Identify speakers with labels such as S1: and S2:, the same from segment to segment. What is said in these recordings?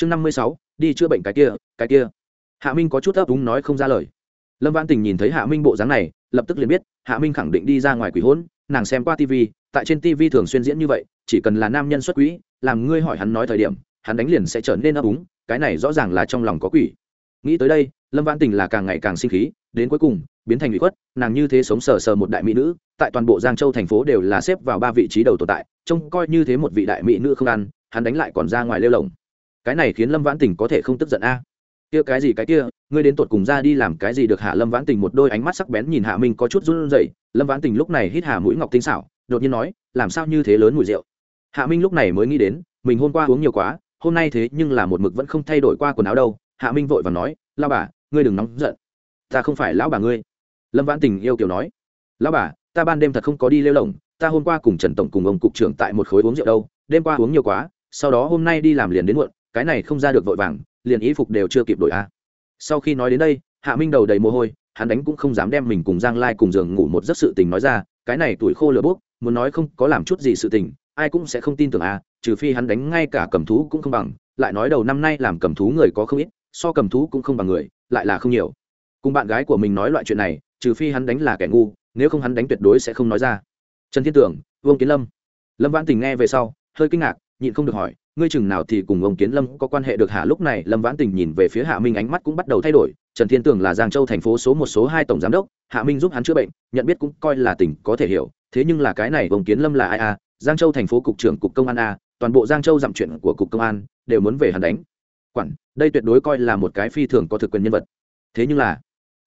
S1: chương năm mươi sáu, đi chữa bệnh cái kia cái kia. Hạ minh có chút ấp úng nói không ra lời. Lâm văn tình nhìn thấy hạ minh bộ dáng này, lập tức liền biết, hạ minh khẳng định đi ra ngoài quỷ hỗn nàng xem qua tv tại trên tv thường xuyên diễn như vậy, chỉ cần là nam nhân xuất quỹ, làm ngươi hỏi hắn nói thời điểm, hắn đánh liền sẽ trở nên ấp úng, cái này rõ ràng là trong lòng có quỷ. Nghĩ tới đây, lâm văn tình là càng ngày càng sinh khí, đến cuối cùng, biến thành bị khuất, nàng như thế sống sờ sờ một đại mỹ nữ, tại toàn bộ giang châu thành phố đều là xếp vào ba vị trí đầu tồn tại, trông coi như thế một vị đại mỹ nữ không ăn, hắn đánh lại còn ra ngoài lêu lồng cái này khiến lâm vãn tình có thể không tức giận a. Kia cái gì cái kia, ngươi đến tột cùng ra đi làm cái gì được hạ lâm vãn tình một đôi ánh mắt sắc bén nhìn hạ minh có chút run rẩy. Lâm vãn tình lúc này hít hà mũi ngọc tinh xảo, đột nhiên nói, làm sao như thế lớn mùi rượu? Hạ minh lúc này mới nghĩ đến, mình hôm qua uống nhiều quá, hôm nay thế nhưng là một mực vẫn không thay đổi qua quần áo đâu. Hạ minh vội và nói lao bà, ngươi đừng nóng giận. Ta không phải lão bà ngươi. Lâm vãn tình yêu kiểu nói, lão bà, ta ban đêm thật không có đi lêu lồng ta hôm qua cùng trần tổng cùng ông cục trưởng tại một khối uống rượu đâu. Đêm qua uống nhiều quá, sau đó hôm nay đi làm liền đến muộn cái này không ra được vội vàng, liền ý phục đều chưa kịp đổi a. Sau khi nói đến đây, hạ minh đầu đầy mồ hôi, hắn đánh cũng không dám đem mình cùng giang lai cùng giường ngủ một giấc sự tình nói ra, cái này tuổi khô lửa bốc, muốn nói không có làm chút gì sự tình, ai cũng sẽ không tin tưởng a, trừ phi hắn đánh ngay cả cầm thú cũng không bằng, lại nói đầu năm nay làm cầm thú người có không ít, so cầm thú cũng không bằng người, lại là không nhiều. Cùng bạn gái của mình nói loại chuyện này, trừ phi hắn đánh là kẻ ngu, nếu không hắn đánh tuyệt đối sẽ không nói ra. Trần thiên tưởng, vương kiến lâm. Lâm vãn tình nghe về sau, hơi kinh ngạc, nhịn không được hỏi ngươi chừng nào thì cùng ông kiến lâm có quan hệ được hạ lúc này, lâm vãn tình nhìn về phía hạ minh, ánh mắt cũng bắt đầu thay đổi. Trần thiên tưởng là giang châu thành phố số một, số hai tổng giám đốc. Hạ minh giúp hắn chữa bệnh, nhận biết cũng coi là tỉnh có thể hiểu. Thế nhưng là cái này, ông kiến lâm là ai a giang châu thành phố cục trưởng cục công an a toàn bộ giang châu dặm chuyện của cục công an, đều muốn về hắn đánh. Quản, đây tuyệt đối coi là một cái phi thường có thực quyền nhân vật. Thế nhưng là,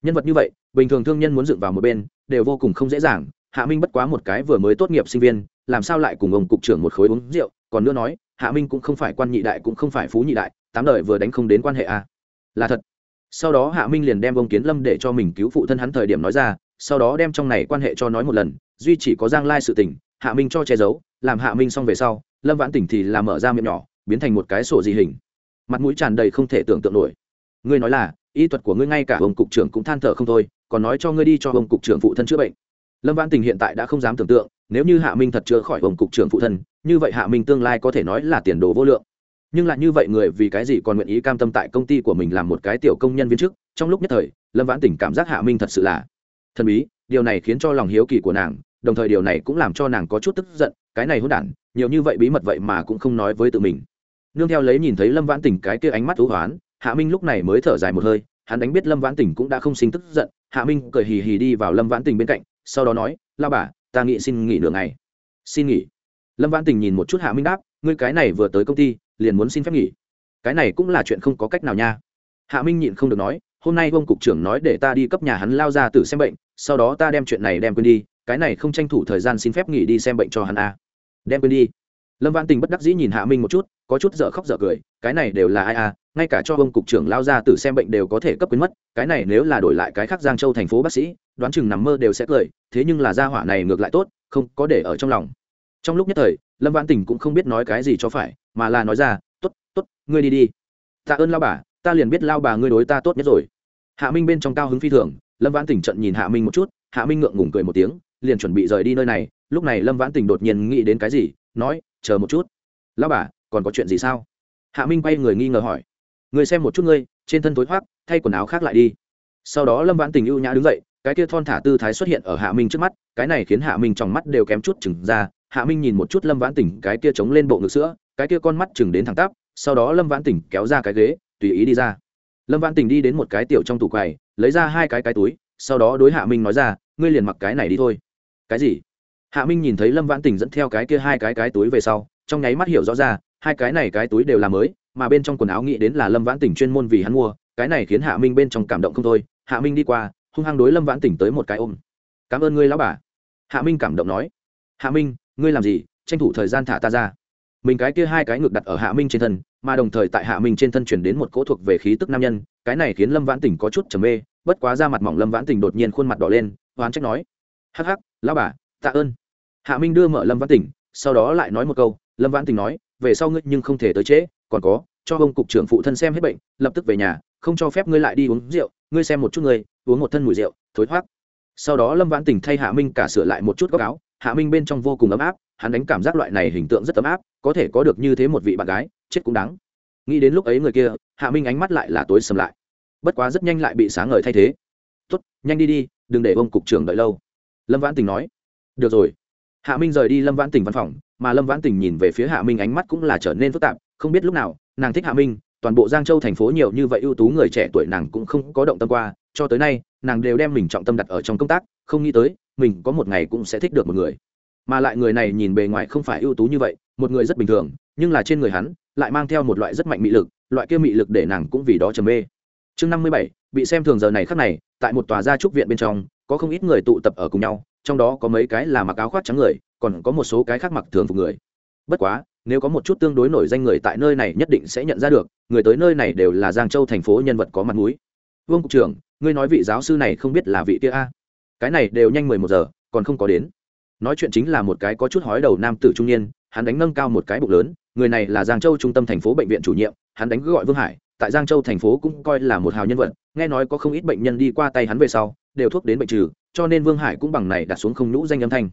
S1: nhân vật như vậy, bình thường thương nhân muốn dựng vào một bên, đều vô cùng không dễ dàng. Hạ minh bất quá một cái vừa mới tốt nghiệp sinh viên, làm sao lại cùng ông cục trưởng một khối uống rượu? Còn nữa nói hạ minh cũng không phải quan nhị đại, cũng không phải phú nhị đại, tám đời vừa đánh không đến quan hệ a là thật. Sau đó hạ minh liền đem ông kiến lâm để cho mình cứu phụ thân hắn thời điểm nói ra, sau đó đem trong này quan hệ cho nói một lần, duy chỉ có giang lai sự tình, hạ minh cho che giấu, làm hạ minh xong về sau, lâm vãn tỉnh thì làm mở ra miệng nhỏ, biến thành một cái sổ dị hình. Mặt mũi tràn đầy không thể tưởng tượng nổi. Ngươi nói là, y thuật của ngươi ngay cả ông cục trưởng cũng than thở không thôi, còn nói cho ngươi đi cho ông cục trưởng phụ thân chữa bệnh. Lâm vãn tình hiện tại đã không dám tưởng tượng, nếu như hạ minh thật chữa khỏi ông cục trưởng phụ thân như vậy hạ minh tương lai có thể nói là tiền đồ vô lượng. Nhưng lại như vậy người vì cái gì còn nguyện ý cam tâm tại công ty của mình làm một cái tiểu công nhân viên chức, trong lúc nhất thời, lâm vãn tình cảm giác hạ minh thật sự là thần bí, điều này khiến cho lòng hiếu kỳ của nàng, đồng thời điều này cũng làm cho nàng có chút tức giận, cái này hôn đản, nhiều như vậy bí mật vậy mà cũng không nói với tự mình. Nương theo lấy nhìn thấy lâm vãn tình cái kia ánh mắt thú hoán, hạ minh lúc này mới thở dài một hơi, hắn đánh biết lâm vãn tình cũng đã không sinh tức giận, hạ minh cười hì hì đi vào lâm vãn tình bên cạnh, sau đó nói lao bà, ta nghĩ xin nghỉ nửa ngày. Xin nghỉ? Lâm văn tình nhìn một chút hạ minh đáp, ngươi cái này vừa tới công ty, liền muốn xin phép nghỉ. Cái này cũng là chuyện không có cách nào nha. Hạ minh nhịn không được nói, hôm nay ông cục trưởng nói để ta đi cấp nhà hắn lao ra tử xem bệnh, sau đó ta đem chuyện này đem quên đi, cái này không tranh thủ thời gian xin phép nghỉ đi xem bệnh cho hắn a à. đem quên đi. Lâm văn tình bất đắc dĩ nhìn hạ minh một chút, có chút dở khóc dở cười, cái này đều là ai à ngay cả cho ông cục trưởng lao ra tử xem bệnh đều có thể cấp quyến mất, cái này nếu là đổi lại cái khác giang châu thành phố bác sĩ, đoán chừng nằm mơ đều sẽ cười, thế nhưng là gia hỏa này ngược lại tốt, không có để ở trong lòng trong lúc nhất thời, lâm vãn tình cũng không biết nói cái gì cho phải, mà là nói ra t ố t t ố t ngươi đi đi. Tạ ơn lao bà, ta liền biết lao bà ngươi đối ta tốt nhất rồi. Hạ minh bên trong cao hứng phi thường, lâm vãn tình trận nhìn hạ minh một chút, hạ minh ngượng ngùng cười một tiếng, liền chuẩn bị rời đi nơi này. Lúc này lâm vãn tình đột nhiên nghĩ đến cái gì, nói, chờ một chút. Lao bà, còn có chuyện gì sao? Hạ minh quay người nghi ngờ hỏi. Người xem một chút ngươi, trên thân tối thoát thay quần áo khác lại đi. Sau đó lâm vãn tình ưu nhã đứng dậy, cái kia thon thả tư thái xuất hiện ở hạ minh trước mắt, cái này khiến hạ minh trong mắt đều kém chút chừng ra hạ minh nhìn một chút lâm vãn tỉnh, cái kia chống lên bộ ngực sữa, cái kia con mắt chừng đến thẳng tắp, sau đó lâm vãn tỉnh kéo ra cái ghế, tùy ý đi ra. Lâm vãn tỉnh đi đến một cái tiểu trong tủ quầy, lấy ra hai cái cái túi, sau đó đối hạ minh nói ra, ngươi liền mặc cái này đi thôi. Cái gì? Hạ minh nhìn thấy lâm vãn Tỉnh dẫn theo cái kia hai cái cái túi về sau, trong nháy mắt hiểu rõ ra, hai cái này cái túi đều là mới, mà bên trong quần áo nghĩ đến là lâm vãn Tỉnh chuyên môn vì hắn mua, cái này khiến hạ minh bên trong cảm động không thôi. Hạ minh đi qua, hung hăng đối lâm vãn Tỉnh tới một cái ôm. Cảm ơn ngươi, lão bà. Hạ minh cảm động nói. Hạ minh ngươi làm gì, tranh thủ thời gian thả ta ra. Mình cái kia hai cái ngực đặt ở hạ minh trên thân, mà đồng thời tại hạ minh trên thân chuyển đến một cỗ thuộc về khí tức nam nhân, cái này khiến lâm vãn tình có chút trầm mê, bất quá ra mặt mỏng lâm vãn tình đột nhiên khuôn mặt đỏ lên oán trách nói, hắc hắc, lão bà, tạ ơn. Hạ minh đưa mở lâm vãn tình, sau đó lại nói một câu, lâm vãn tình nói, về sau ngươi nhưng không thể tới trễ, còn có, cho ông cục trưởng phụ thân xem hết bệnh, lập tức về nhà, không cho phép ngươi lại đi uống rượu, ngươi xem một chút ngươi, uống một thân mùi rượu, thối thoát sau đó lâm vãn tình thay hạ minh cả sửa lại một chút góc áo hạ minh bên trong vô cùng ấm áp, hắn đánh cảm giác loại này hình tượng rất ấm áp, có thể có được như thế một vị bạn gái, chết cũng đáng. Nghĩ đến lúc ấy người kia, hạ minh ánh mắt lại là tối sầm lại. Bất quá rất nhanh lại bị sáng ngời thay thế. Tốt, nhanh đi đi, đừng để ông cục trưởng đợi lâu. Lâm vãn tình nói. Được rồi. Hạ minh rời đi lâm vãn tình văn phòng, mà lâm vãn tình nhìn về phía hạ minh ánh mắt cũng là trở nên phức tạp, không biết lúc nào, nàng thích hạ minh, toàn bộ giang châu thành phố nhiều như vậy ưu tú người trẻ tuổi nàng cũng không có động tâm qua, cho tới nay, nàng đều đem mình trọng tâm đặt ở trong công tác, không nghĩ tới mình có một ngày cũng sẽ thích được một người. Mà lại người này nhìn bề ngoài không phải ưu tú như vậy, một người rất bình thường, nhưng là trên người hắn lại mang theo một loại rất mạnh mị lực, loại kia mị lực để nàng cũng vì đó trầm mê. Chương năm mươi bảy, bị xem thường giờ này khắc này, tại một tòa gia trúc viện bên trong, có không ít người tụ tập ở cùng nhau, trong đó có mấy cái là mặc áo khoác trắng người, còn có một số cái khác mặc thường phục người. Bất quá, nếu có một chút tương đối nổi danh người tại nơi này nhất định sẽ nhận ra được, người tới nơi này đều là giang châu thành phố nhân vật có mặt mũi. Vương cục trưởng, ngươi nói vị giáo sư này không biết là vị kia a? Cái này đều nhanh mười một giờ, còn không có đến. Nói chuyện chính là một cái có chút hói đầu nam tử trung niên, hắn đánh nâng cao một cái bụng lớn, người này là giang châu trung tâm thành phố bệnh viện chủ nhiệm, hắn đánh gọi vương hải, tại giang châu thành phố cũng coi là một hào nhân vật, nghe nói có không ít bệnh nhân đi qua tay hắn về sau, đều thuốc đến bệnh trừ, cho nên vương hải cũng bằng này đặt xuống không nhũ danh âm thanh.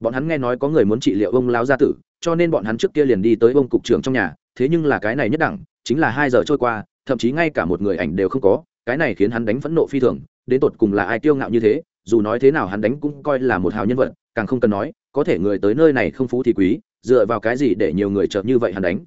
S1: Bọn hắn nghe nói có người muốn trị liệu ông lao gia tử, cho nên bọn hắn trước kia liền đi tới ông cục trưởng trong nhà, thế nhưng là cái này nhất đẳng, chính là hai giờ trôi qua, thậm chí ngay cả một người ảnh đều không có, cái này khiến hắn đánh phẫn nộ phi thường, đến tột cùng là ai kiêu ngạo như thế dù nói thế nào hắn đánh cũng coi là một hào nhân vật, càng không cần nói, có thể người tới nơi này không phú thì quý, dựa vào cái gì để nhiều người chợt như vậy hắn đánh.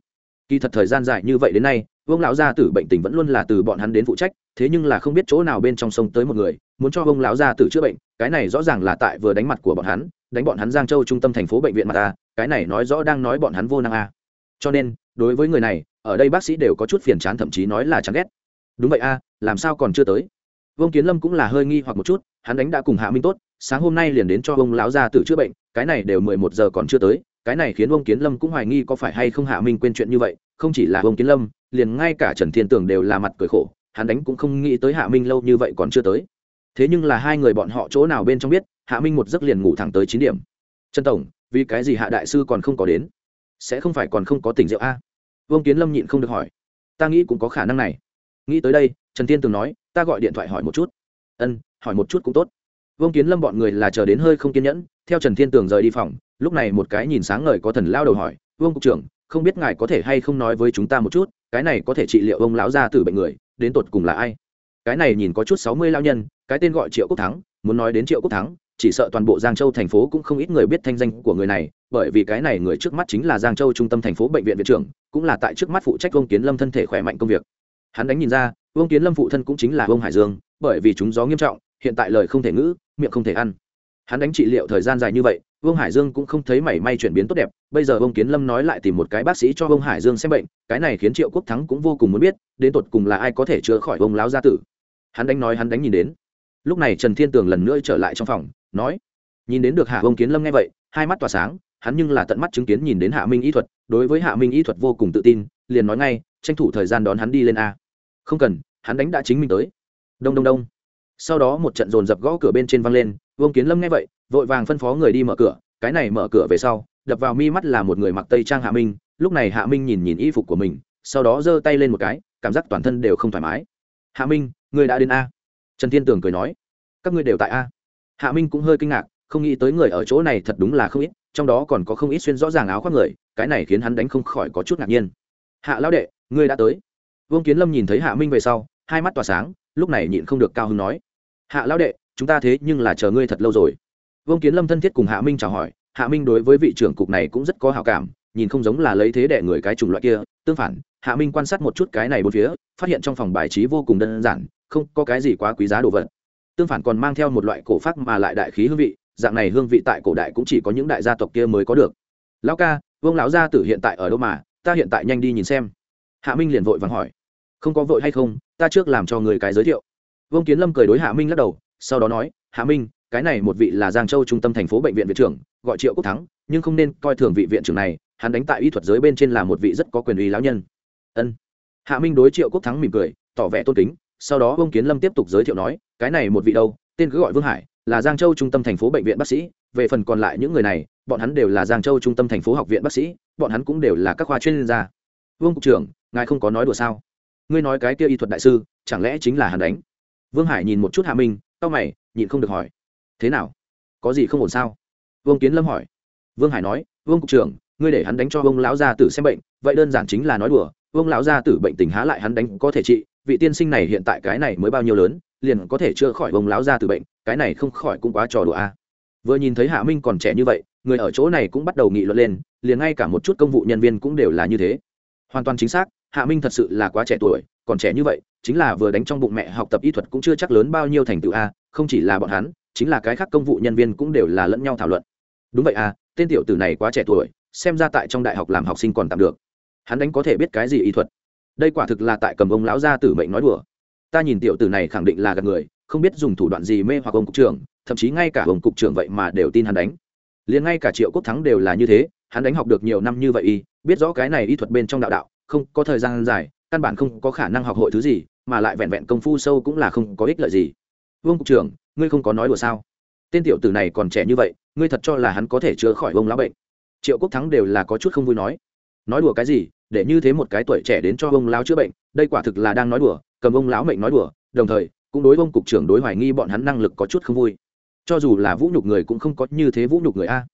S1: Kỳ thật thời gian dài như vậy đến nay, vương lão gia tử bệnh tình vẫn luôn là từ bọn hắn đến phụ trách, thế nhưng là không biết chỗ nào bên trong sông tới một người, muốn cho vương lão gia tử chữa bệnh, cái này rõ ràng là tại vừa đánh mặt của bọn hắn, đánh bọn hắn giang châu trung tâm thành phố bệnh viện mà ta, cái này nói rõ đang nói bọn hắn vô năng a. À. cho nên, đối với người này, ở đây bác sĩ đều có chút phiền chán thậm chí nói là chán ghét. Đúng vậy a, làm sao còn chưa tới? Vương kiến lâm cũng là hơi nghi hoặc một chút hắn đánh đã cùng hạ minh tốt, sáng hôm nay liền đến cho ông lão gia tử chữa bệnh, cái này đều mười một giờ còn chưa tới, cái này khiến ông kiến lâm cũng hoài nghi có phải hay không hạ minh quên chuyện như vậy, không chỉ là ông kiến lâm, liền ngay cả trần thiên tường đều là mặt cười khổ, hắn đánh cũng không nghĩ tới hạ minh lâu như vậy còn chưa tới. Thế nhưng là hai người bọn họ chỗ nào bên trong biết, hạ minh một giấc liền ngủ thẳng tới chín điểm. Trần tổng, vì cái gì hạ đại sư còn không có đến? Sẽ không phải còn không có tỉnh rượu a? Vương kiến lâm nhịn không được hỏi. Ta nghĩ cũng có khả năng này. Nghĩ tới đây, trần thiên tường nói, ta gọi điện thoại hỏi một chút. Ân hỏi một chút cũng tốt. Vương kiến lâm bọn người là chờ đến hơi không kiên nhẫn, theo trần thiên tường rời đi phòng, lúc này một cái nhìn sáng ngời có thần lao đầu hỏi, vương cục trưởng, không biết ngài có thể hay không nói với chúng ta một chút, cái này có thể trị liệu ông lão gia tử bệnh người, đến tột cùng là ai? Cái này nhìn có chút sáu mươi lao nhân, cái tên gọi triệu quốc thắng, muốn nói đến triệu quốc thắng, chỉ sợ toàn bộ giang châu thành phố cũng không ít người biết thanh danh của người này, bởi vì cái này người trước mắt chính là giang châu trung tâm thành phố bệnh viện viện trưởng, cũng là tại trước mắt phụ trách Vương kiến lâm thân thể khỏe mạnh công việc. Hắn đánh nhìn ra, Vương kiến lâm phụ thân cũng chính là Vương hải dương, bởi vì chúng gió nghiêm trọng hiện tại lời không thể ngữ, miệng không thể ăn. Hắn đánh trị liệu thời gian dài như vậy, vương hải dương cũng không thấy mảy may chuyển biến tốt đẹp, bây giờ ông kiến lâm nói lại tìm một cái bác sĩ cho Vương hải dương xem bệnh, cái này khiến triệu quốc thắng cũng vô cùng muốn biết, đến tột cùng là ai có thể chữa khỏi ông láo gia tử. Hắn đánh nói, hắn đánh nhìn đến. Lúc này trần thiên tường lần nữa trở lại trong phòng, nói, nhìn đến được hạ ông kiến lâm nghe vậy, hai mắt tỏa sáng, hắn nhưng là tận mắt chứng kiến nhìn đến hạ minh y thuật, đối với hạ minh y thuật vô cùng tự tin, liền nói ngay, tranh thủ thời gian đón hắn đi lên a. Không cần, hắn đánh đã chính mình tới. Đông đông đông sau đó một trận dồn dập gõ cửa bên trên văng lên, vương kiến lâm nghe vậy, vội vàng phân phó người đi mở cửa, cái này mở cửa về sau, đập vào mi mắt là một người mặc tây trang hạ minh, lúc này hạ minh nhìn nhìn y phục của mình, sau đó giơ tay lên một cái, cảm giác toàn thân đều không thoải mái. Hạ minh người đã đến a. Trần thiên tường cười nói. Các ngươi đều tại a. Hạ minh cũng hơi kinh ngạc, không nghĩ tới người ở chỗ này thật đúng là không ít, trong đó còn có không ít xuyên rõ ràng áo khoác người, cái này khiến hắn đánh không khỏi có chút ngạc nhiên. Hạ lão đệ, ngươi đã tới. Vương kiến lâm nhìn thấy hạ minh về sau, hai mắt tỏa sáng, lúc này nhịn không được cao hứng nói hạ lão đệ, chúng ta thế nhưng là chờ ngươi thật lâu rồi. Vương kiến lâm thân thiết cùng hạ minh chào hỏi, hạ minh đối với vị trưởng cục này cũng rất có hào cảm, nhìn không giống là lấy thế đẻ người cái chủng loại kia. Tương phản, hạ minh quan sát một chút cái này bốn phía, phát hiện trong phòng bài trí vô cùng đơn giản, không có cái gì quá quý giá đồ vật. Tương phản còn mang theo một loại cổ pháp mà lại đại khí hương vị, dạng này hương vị tại cổ đại cũng chỉ có những đại gia tộc kia mới có được. Lão ca, vương lão gia tử hiện tại ở đâu mà? Ta hiện tại nhanh đi nhìn xem. Hạ minh liền vội vàng hỏi. Không có vội hay không, ta trước làm cho người cái giới thiệu vương kiến lâm cười đối hạ minh lắc đầu, sau đó nói, hạ minh, cái này một vị là giang châu trung tâm thành phố bệnh viện viện trưởng, gọi triệu quốc thắng, nhưng không nên coi thường vị viện trưởng này, hắn đánh tại y thuật giới bên trên là một vị rất có quyền uy lão nhân. Ân. Hạ minh đối triệu quốc thắng mỉm cười, tỏ vẻ tôn kính, sau đó vương kiến lâm tiếp tục giới thiệu nói, cái này một vị đâu, tên cứ gọi vương hải, là giang châu trung tâm thành phố bệnh viện bác sĩ, về phần còn lại những người này, bọn hắn đều là giang châu trung tâm thành phố học viện bác sĩ, bọn hắn cũng đều là các khoa chuyên gia. Vương cục trưởng, ngài không có nói đùa sao? Ngươi nói cái kia y thuật đại sư, chẳng lẽ chính là hắn đánh? Vương hải nhìn một chút hạ minh tao mày, nhịn không được hỏi. Thế nào? Có gì không ổn sao? Vương kiến lâm hỏi. Vương hải nói, vương cục trưởng, ngươi để hắn đánh cho Vương lão gia tử xem bệnh, vậy đơn giản chính là nói đùa, vương lão gia tử bệnh tình há lại hắn đánh có thể trị, vị tiên sinh này hiện tại cái này mới bao nhiêu lớn, liền có thể chữa khỏi vương lão gia tử bệnh, cái này không khỏi cũng quá trò đùa a. Vừa nhìn thấy hạ minh còn trẻ như vậy, người ở chỗ này cũng bắt đầu nghị luận lên, liền ngay cả một chút công vụ nhân viên cũng đều là như thế. Hoàn toàn chính xác, hạ minh thật sự là quá trẻ tuổi, còn trẻ như vậy chính là vừa đánh trong bụng mẹ học tập y thuật cũng chưa chắc lớn bao nhiêu thành tựu a, không chỉ là bọn hắn, chính là cái khác công vụ nhân viên cũng đều là lẫn nhau thảo luận. Đúng vậy à tên tiểu tử này quá trẻ tuổi, xem ra tại trong đại học làm học sinh còn tạm được. Hắn đánh có thể biết cái gì y thuật? Đây quả thực là tại cầm ông lão gia tử mệnh nói đùa. Ta nhìn tiểu tử này khẳng định là gạt người, không biết dùng thủ đoạn gì mê hoặc ông cục trưởng, thậm chí ngay cả ông cục trưởng vậy mà đều tin hắn đánh. Liền ngay cả triệu quốc thắng đều là như thế, hắn đánh học được nhiều năm như vậy y, biết rõ cái này y thuật bên trong đạo đạo, không có thời gian dài, căn bản không có khả năng học hội thứ gì mà lại vẹn vẹn công phu sâu cũng là không có ích lợi gì. Vương cục trưởng, ngươi không có nói đùa sao? Tên tiểu tử này còn trẻ như vậy, ngươi thật cho là hắn có thể chữa khỏi ông lão bệnh? Triệu quốc thắng đều là có chút không vui nói. Nói đùa cái gì? Để như thế một cái tuổi trẻ đến cho ông lão chữa bệnh, đây quả thực là đang nói đùa, cầm ông lão mệnh nói đùa, đồng thời, cũng đối ông cục trưởng đối hoài nghi bọn hắn năng lực có chút không vui. Cho dù là vũ nhục người cũng không có như thế vũ nhục người a.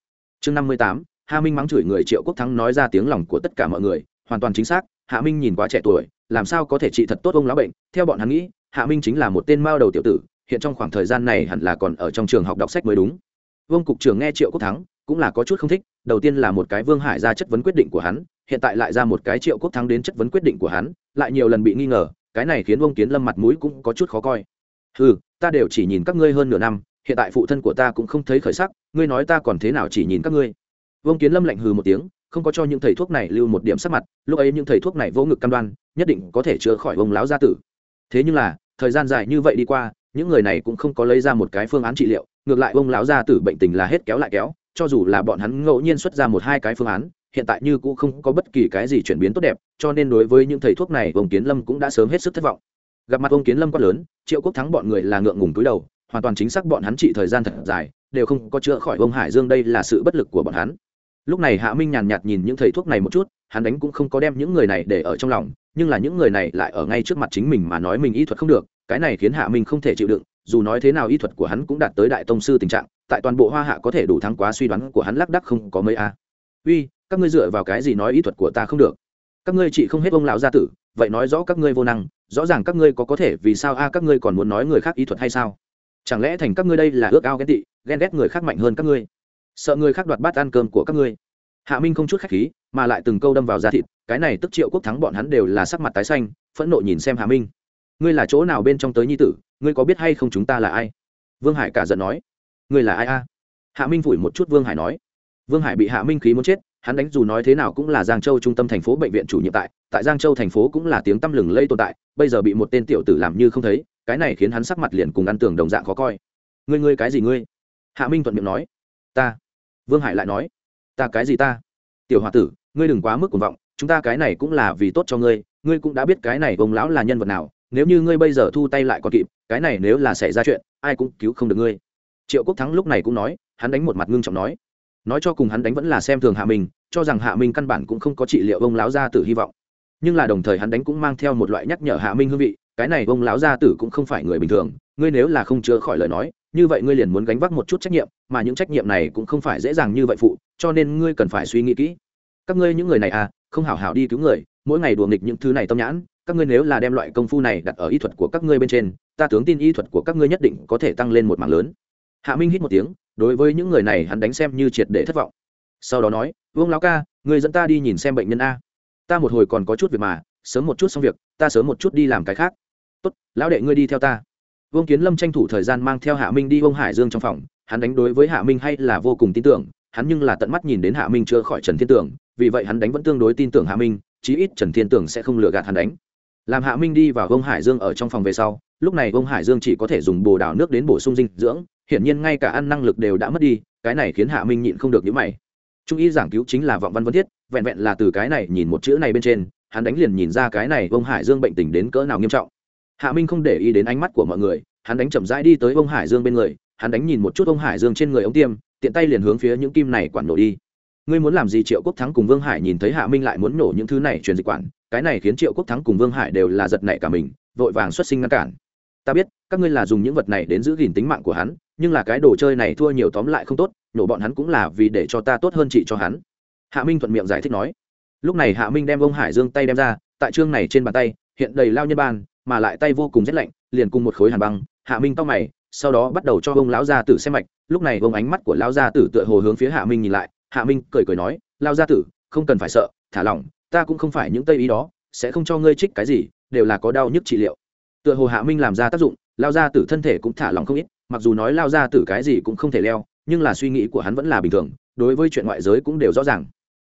S1: Chương năm mươi tám hà minh mắng chửi người triệu quốc thắng nói ra tiếng lòng của tất cả mọi người, hoàn toàn chính xác, hạ minh nhìn quá trẻ tuổi làm sao có thể trị thật tốt ông lão bệnh? Theo bọn hắn nghĩ, hạ minh chính là một tên mao đầu tiểu tử, hiện trong khoảng thời gian này hẳn là còn ở trong trường học đọc sách mới đúng. Vương cục trưởng nghe triệu quốc thắng, cũng là có chút không thích, đầu tiên là một cái vương hải ra chất vấn quyết định của hắn, hiện tại lại ra một cái triệu quốc thắng đến chất vấn quyết định của hắn, lại nhiều lần bị nghi ngờ, cái này khiến vương kiến lâm mặt mũi cũng có chút khó coi. Ừ ta đều chỉ nhìn các ngươi hơn nửa năm, hiện tại phụ thân của ta cũng không thấy khởi sắc, ngươi nói ta còn thế nào chỉ nhìn các ngươi? Vương kiến lâm lạnh hừ một tiếng, không có cho những thầy thuốc này lưu một điểm sắc mặt, lúc ấy những thầy thuốc này vô ngực cam đoan nhất định có thể chữa khỏi ông lão gia tử. Thế nhưng là, thời gian dài như vậy đi qua, những người này cũng không có lấy ra một cái phương án trị liệu, ngược lại ông lão gia tử bệnh tình là hết kéo lại kéo, cho dù là bọn hắn ngẫu nhiên xuất ra một hai cái phương án, hiện tại như cũng không có bất kỳ cái gì chuyển biến tốt đẹp, cho nên đối với những thầy thuốc này, ông kiến lâm cũng đã sớm hết sức thất vọng. Gặp mặt ông kiến lâm quát lớn, triệu quốc thắng bọn người là ngượng ngùng túi đầu, hoàn toàn chính xác bọn hắn trị thời gian thật dài, đều không có chữa khỏi ông hải dương đây là sự bất lực của bọn hắn lúc này hạ minh nhàn nhạt nhìn những thầy thuốc này một chút, hắn đánh cũng không có đem những người này để ở trong lòng, nhưng là những người này lại ở ngay trước mặt chính mình mà nói mình y thuật không được, cái này khiến hạ minh không thể chịu đựng, dù nói thế nào y thuật của hắn cũng đạt tới đại tông sư tình trạng, tại toàn bộ hoa hạ có thể đủ thắng quá suy đoán của hắn lác đắc không có mấy a. Uy, các ngươi dựa vào cái gì nói y thuật của ta không được? Các ngươi chị không hết ông lão gia tử, vậy nói rõ các ngươi vô năng, rõ ràng các ngươi có có thể vì sao a, các ngươi còn muốn nói người khác y thuật hay sao? Chẳng lẽ thành các ngươi đây là ước ao ghen tị, ghen ghét người khác mạnh hơn các ngươi? Sợ người khác đoạt bát ăn cơm của các ngươi. Hạ minh không chút khách khí, mà lại từng câu đâm vào da thịt, cái này tức triệu quốc thắng bọn hắn đều là sắc mặt tái xanh, phẫn nộ nhìn xem hạ minh. Ngươi là chỗ nào bên trong tới nhi tử, ngươi có biết hay không chúng ta là ai? Vương hải cả giận nói. Ngươi là ai a? Hạ minh phủi một chút vương hải nói. Vương hải bị hạ minh khí muốn chết, hắn đánh dù nói thế nào cũng là giang châu trung tâm thành phố bệnh viện chủ nhiệm tại tại giang châu thành phố cũng là tiếng tăm lừng lây tồn tại, bây giờ bị một tên tiểu tử làm như không thấy, cái này khiến hắn sắc mặt liền cùng ăn tường đồng dạng khó coi. Ngươi ngươi cái gì ngươi? Hạ minh thuận miệng nói. Ta vương hải lại nói, ta cái gì ta? Tiểu h o a tử, ngươi đừng quá mức cuồng vọng, chúng ta cái này cũng là vì tốt cho ngươi ngươi cũng đã biết cái này ông lão là nhân vật nào, nếu như ngươi bây giờ thu tay lại còn kịp, cái này nếu là xảy ra chuyện, ai cũng cứu không được ngươi. Triệu quốc thắng lúc này cũng nói, hắn đánh một mặt ngưng trọng nói nói cho cùng hắn đánh vẫn là xem thường hạ minh, cho rằng hạ minh căn bản cũng không có trị liệu ông lão gia tử hy vọng. Nhưng là đồng thời hắn đánh cũng mang theo một loại nhắc nhở hạ minh hương vị, cái này ông lão gia tử cũng không phải người bình thường ngươi nếu là không chữa khỏi lời nói, như vậy ngươi liền muốn gánh vác một chút trách nhiệm, mà những trách nhiệm này cũng không phải dễ dàng như vậy phụ, cho nên ngươi cần phải suy nghĩ kỹ. Các ngươi những người này à không hảo hảo đi cứu người, mỗi ngày đùa nghịch những thứ này tâm nhãn, các ngươi nếu là đem loại công phu này đặt ở y thuật của các ngươi bên trên, ta tướng tin y thuật của các ngươi nhất định có thể tăng lên một mảng lớn. Hạ minh hít một tiếng, đối với những người này hắn đánh xem như triệt để thất vọng. Sau đó nói, vương lão ca người dẫn ta đi nhìn xem bệnh nhân a. Ta một hồi còn có chút việc mà, sớm một chút xong việc, ta sớm một chút đi làm cái khác. Tốt, lão đệ ngươi đi theo ta vương kiến lâm tranh thủ thời gian mang theo hạ minh đi vương hải dương trong phòng, hắn đánh đối với hạ minh hay là vô cùng tin tưởng, hắn nhưng là tận mắt nhìn đến hạ minh chưa khỏi trần thiên tưởng, vì vậy hắn đánh vẫn tương đối tin tưởng hạ minh, chí ít trần thiên tưởng sẽ không lừa gạt hắn đánh. Làm hạ minh đi vào vương hải dương ở trong phòng về sau, lúc này vương hải dương chỉ có thể dùng bồ đào nước đến bổ sung dinh dưỡng, hiển nhiên ngay cả ăn năng lực đều đã mất đi, cái này khiến hạ minh nhịn không được nhíu mày. Trung y giảng cứu chính là vọng văn vân thiết, vẹn vẹn là từ cái này nhìn một chữ này bên trên, hắn đánh liền nhìn ra cái này vương hải dương bệnh tình đến cỡ nào nghiêm trọng hạ minh không để ý đến ánh mắt của mọi người, hắn đánh chậm rãi đi tới vương hải dương bên người, hắn đánh nhìn một chút vương hải dương trên người ống tiêm, tiện tay liền hướng phía những kim này quản nổ đi. Ngươi muốn làm gì triệu quốc thắng cùng vương hải nhìn thấy hạ minh lại muốn nổ những thứ này truyền dịch quản, cái này khiến triệu quốc thắng cùng vương hải đều là giật nảy cả mình, vội vàng xuất sinh ngăn cản. Ta biết, các ngươi là dùng những vật này đến giữ gìn tính mạng của hắn, nhưng là cái đồ chơi này thua nhiều tóm lại không tốt, nổ bọn hắn cũng là vì để cho ta tốt hơn chị cho hắn. Hạ minh thuận miệng giải thích nói. Lúc này hạ minh đem ông hải dương tay đem ra, tại chương này trên bàn tay, hiện đầy lao nhân ban mà lại tay vô cùng rét lạnh, liền cùng một khối hàn băng, hạ minh tóc mày, sau đó bắt đầu cho ông lão gia tử xem mạch. Lúc này ông ánh mắt của lão gia tử tựa hồ hướng phía hạ minh nhìn lại. Hạ minh cười cười nói lao gia tử, không cần phải sợ, thả lỏng, ta cũng không phải những tây ý đó, sẽ không cho ngươi trích cái gì, đều là có đau nhức trị liệu. Tựa hồ hạ minh làm ra tác dụng lao gia tử thân thể cũng thả lỏng không ít, mặc dù nói lao gia tử cái gì cũng không thể leo, nhưng là suy nghĩ của hắn vẫn là bình thường, đối với chuyện ngoại giới cũng đều rõ ràng.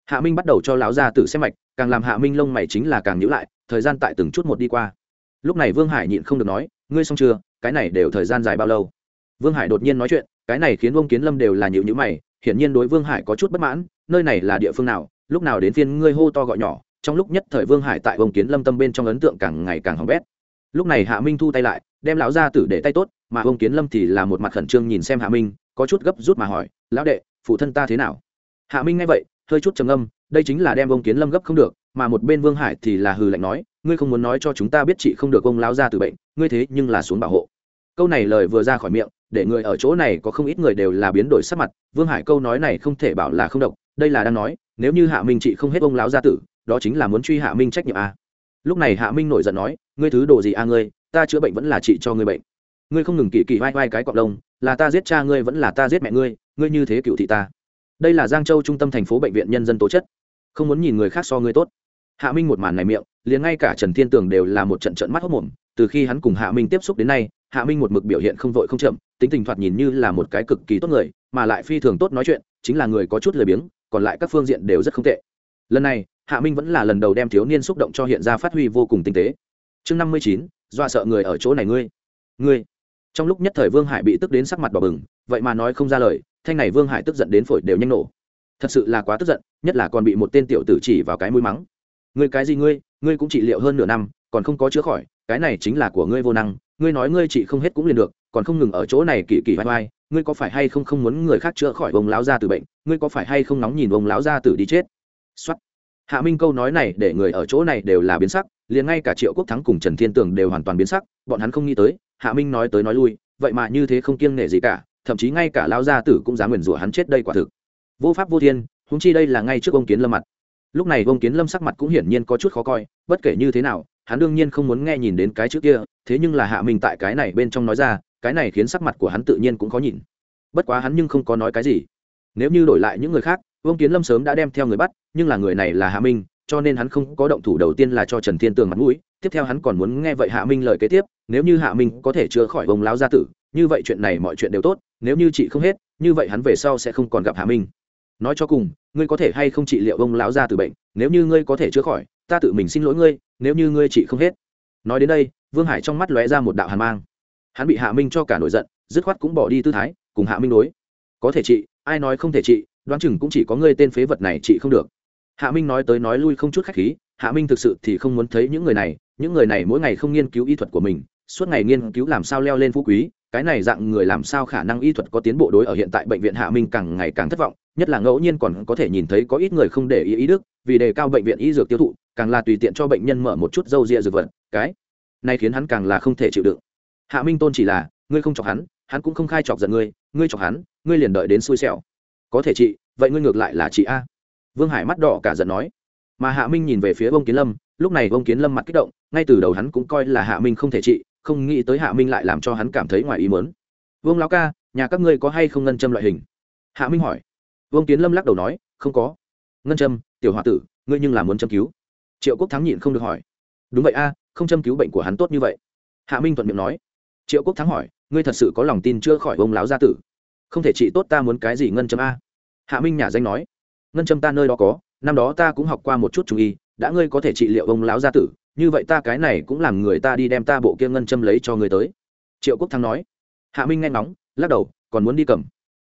S1: Hạ minh bắt đầu cho lão gia tử xem mạch, càng làm hạ minh lông mày chính là càng nhữ lại, thời gian tại từng chút một đi qua lúc này vương hải nhịn không được nói, ngươi xong chưa? Cái này đều thời gian dài bao lâu? Vương hải đột nhiên nói chuyện, cái này khiến ông kiến lâm đều là nhịu nhữ mày, hiển nhiên đối vương hải có chút bất mãn, nơi này là địa phương nào, lúc nào đến phiên ngươi hô to gọi nhỏ. Trong lúc nhất thời vương hải tại ông kiến lâm tâm bên trong ấn tượng càng ngày càng hỏng bét. Lúc này hạ minh thu tay lại, đem lão gia tử để tay tốt, mà ông kiến lâm thì là một mặt khẩn trương nhìn xem hạ minh, có chút gấp rút mà hỏi, lão đệ, phụ thân ta thế nào? Hạ minh nghe vậy, hơi chút trầm âm đây chính là đem ông kiến lâm gấp không được, mà một bên vương hải thì là hừ lạnh nói ngươi không muốn nói cho chúng ta biết chị không được ông lão gia tử bệnh, ngươi thế nhưng là xuống bảo hộ. Câu này lời vừa ra khỏi miệng, để người ở chỗ này có không ít người đều là biến đổi sắc mặt, vương hải câu nói này không thể bảo là không độc, đây là đang nói, nếu như hạ minh chị không hết ông lão gia tử, đó chính là muốn truy hạ minh trách nhiệm a lúc này hạ minh nổi giận nói, ngươi thứ đồ gì a ngươi, ta chữa bệnh vẫn là trị cho ngươi bệnh. Ngươi không ngừng kỳ kỳ vai vai cái cọc lông, là ta giết cha ngươi vẫn là ta giết mẹ ngươi ngươi như thế cựu thị ta. Đây là giang châu trung tâm thành phố bệnh viện nhân dân tố chất. Không muốn nhìn người khác so ngươi tốt. Hạ minh một màn này miệng liền ngay cả trần thiên tường đều là một trận trận mắt hốc mồm, từ khi hắn cùng hạ minh tiếp xúc đến nay, hạ minh một mực biểu hiện không vội không chậm, tính tình thoạt nhìn như là một cái cực kỳ tốt người, mà lại phi thường tốt nói chuyện, chính là người có chút lười biếng, còn lại các phương diện đều rất không tệ. Lần này, hạ minh vẫn là lần đầu đem thiếu niên xúc động cho hiện ra phát huy vô cùng tinh tế. Chương năm mươi chín do sợ người ở chỗ này ngươi. Ngươi. Trong lúc nhất thời vương hải bị tức đến sắc mặt bỏ bừng, vậy mà nói không ra lời, thanh này vương hải tức giận đến phổi đều nhanh nổ. Thật sự là quá tức giận, nhất là còn bị một tên tiểu tử chỉ vào cái mũi mắng. Ngươi cái gì ngươi? Ngươi cũng trị liệu hơn nửa năm, còn không có chữa khỏi, cái này chính là của ngươi vô năng, ngươi nói ngươi trị không hết cũng liền được, còn không ngừng ở chỗ này kỳ kỳ vai vai, ngươi có phải hay không không muốn người khác chữa khỏi ông lão gia tử bệnh, ngươi có phải hay không nóng nhìn ông lão gia tử đi chết? Xuất hạ minh câu nói này để người ở chỗ này đều là biến sắc, liền ngay cả triệu quốc thắng cùng trần thiên tường đều hoàn toàn biến sắc, bọn hắn không nghĩ tới, hạ minh nói tới nói lui, vậy mà như thế không kiêng nể gì cả, thậm chí ngay cả lão gia tử cũng dám nguyền rủa hắn chết đây quả thực. Vô pháp vô thiên, huống chi đây là ngay trước ông kiến lâm mặt lúc này vông kiến lâm sắc mặt cũng hiển nhiên có chút khó coi, bất kể như thế nào, hắn đương nhiên không muốn nghe nhìn đến cái chữ kia, thế nhưng là hạ minh tại cái này bên trong nói ra, cái này khiến sắc mặt của hắn tự nhiên cũng khó nhìn. Bất quá hắn nhưng không có nói cái gì. Nếu như đổi lại những người khác, vương kiến lâm sớm đã đem theo người bắt, nhưng là người này là hạ minh, cho nên hắn không có động thủ đầu tiên là cho trần thiên tường mặt mũi, tiếp theo hắn còn muốn nghe vậy hạ minh lời kế tiếp, nếu như hạ minh có thể chữa khỏi vông lao gia tử, như vậy chuyện này mọi chuyện đều tốt, nếu như chị không hết, như vậy hắn về sau sẽ không còn gặp hạ minh. Nói cho cùng ngươi có thể hay không trị liệu ông lão gia tử bệnh, nếu như ngươi có thể chữa khỏi, ta tự mình xin lỗi ngươi, nếu như ngươi trị không hết. Nói đến đây, vương hải trong mắt lóe ra một đạo hàn mang. Hắn bị hạ minh cho cả nổi giận, dứt khoát cũng bỏ đi tư thái, cùng hạ minh đối. Có thể trị, ai nói không thể trị, đoán chừng cũng chỉ có ngươi tên phế vật này trị không được. Hạ minh nói tới nói lui không chút khách khí, hạ minh thực sự thì không muốn thấy những người này, những người này mỗi ngày không nghiên cứu y thuật của mình, suốt ngày nghiên cứu làm sao leo lên phú quý cái này dạng người làm sao khả năng y thuật có tiến bộ đối ở hiện tại bệnh viện hạ minh càng ngày càng thất vọng, nhất là ngẫu nhiên còn có thể nhìn thấy có ít người không để ý ý đức, vì đề cao bệnh viện y dược tiêu thụ, càng là tùy tiện cho bệnh nhân mở một chút dâu rịa dược vật, cái này khiến hắn càng là không thể chịu đựng. Hạ minh tôn chỉ là, ngươi không chọc hắn hắn cũng không khai chọc giận ngươi ngươi chọc hắn, ngươi liền đợi đến xui xẻo. Có thể chị, vậy ngươi ngược lại là chị a? Vương hải mắt đỏ cả giận nói. Mà hạ minh nhìn về phía ông kiến lâm, lúc này ông kiến lâm mặt kích động, ngay từ đầu hắn cũng coi là hạ minh không thể trị không nghĩ tới hạ minh lại làm cho hắn cảm thấy ngoài ý mớn vương lão ca, nhà các ngươi có hay không ngân châm loại hình? Hạ minh hỏi. Vương kiến lâm lắc đầu nói, không có. Ngân châm, tiểu h o a tử, ngươi nhưng là muốn châm cứu. Triệu quốc thắng nhịn không được hỏi. Đúng vậy a, không châm cứu bệnh của hắn tốt như vậy. Hạ minh thuận miệng nói. Triệu quốc thắng hỏi, ngươi thật sự có lòng tin chưa khỏi ông lão gia tử? Không thể trị tốt ta muốn cái gì ngân châm a? Hạ minh nhà danh nói. Ngân châm ta nơi đó có, năm đó ta cũng học qua một chút trung y, đã ngươi có thể trị liệu ông lão gia tử như vậy ta cái này cũng làm người ta đi đem ta bộ kia ngân châm lấy cho người tới. Triệu quốc thắng nói. Hạ minh nghe ngóng, lắc đầu, còn muốn đi cầm.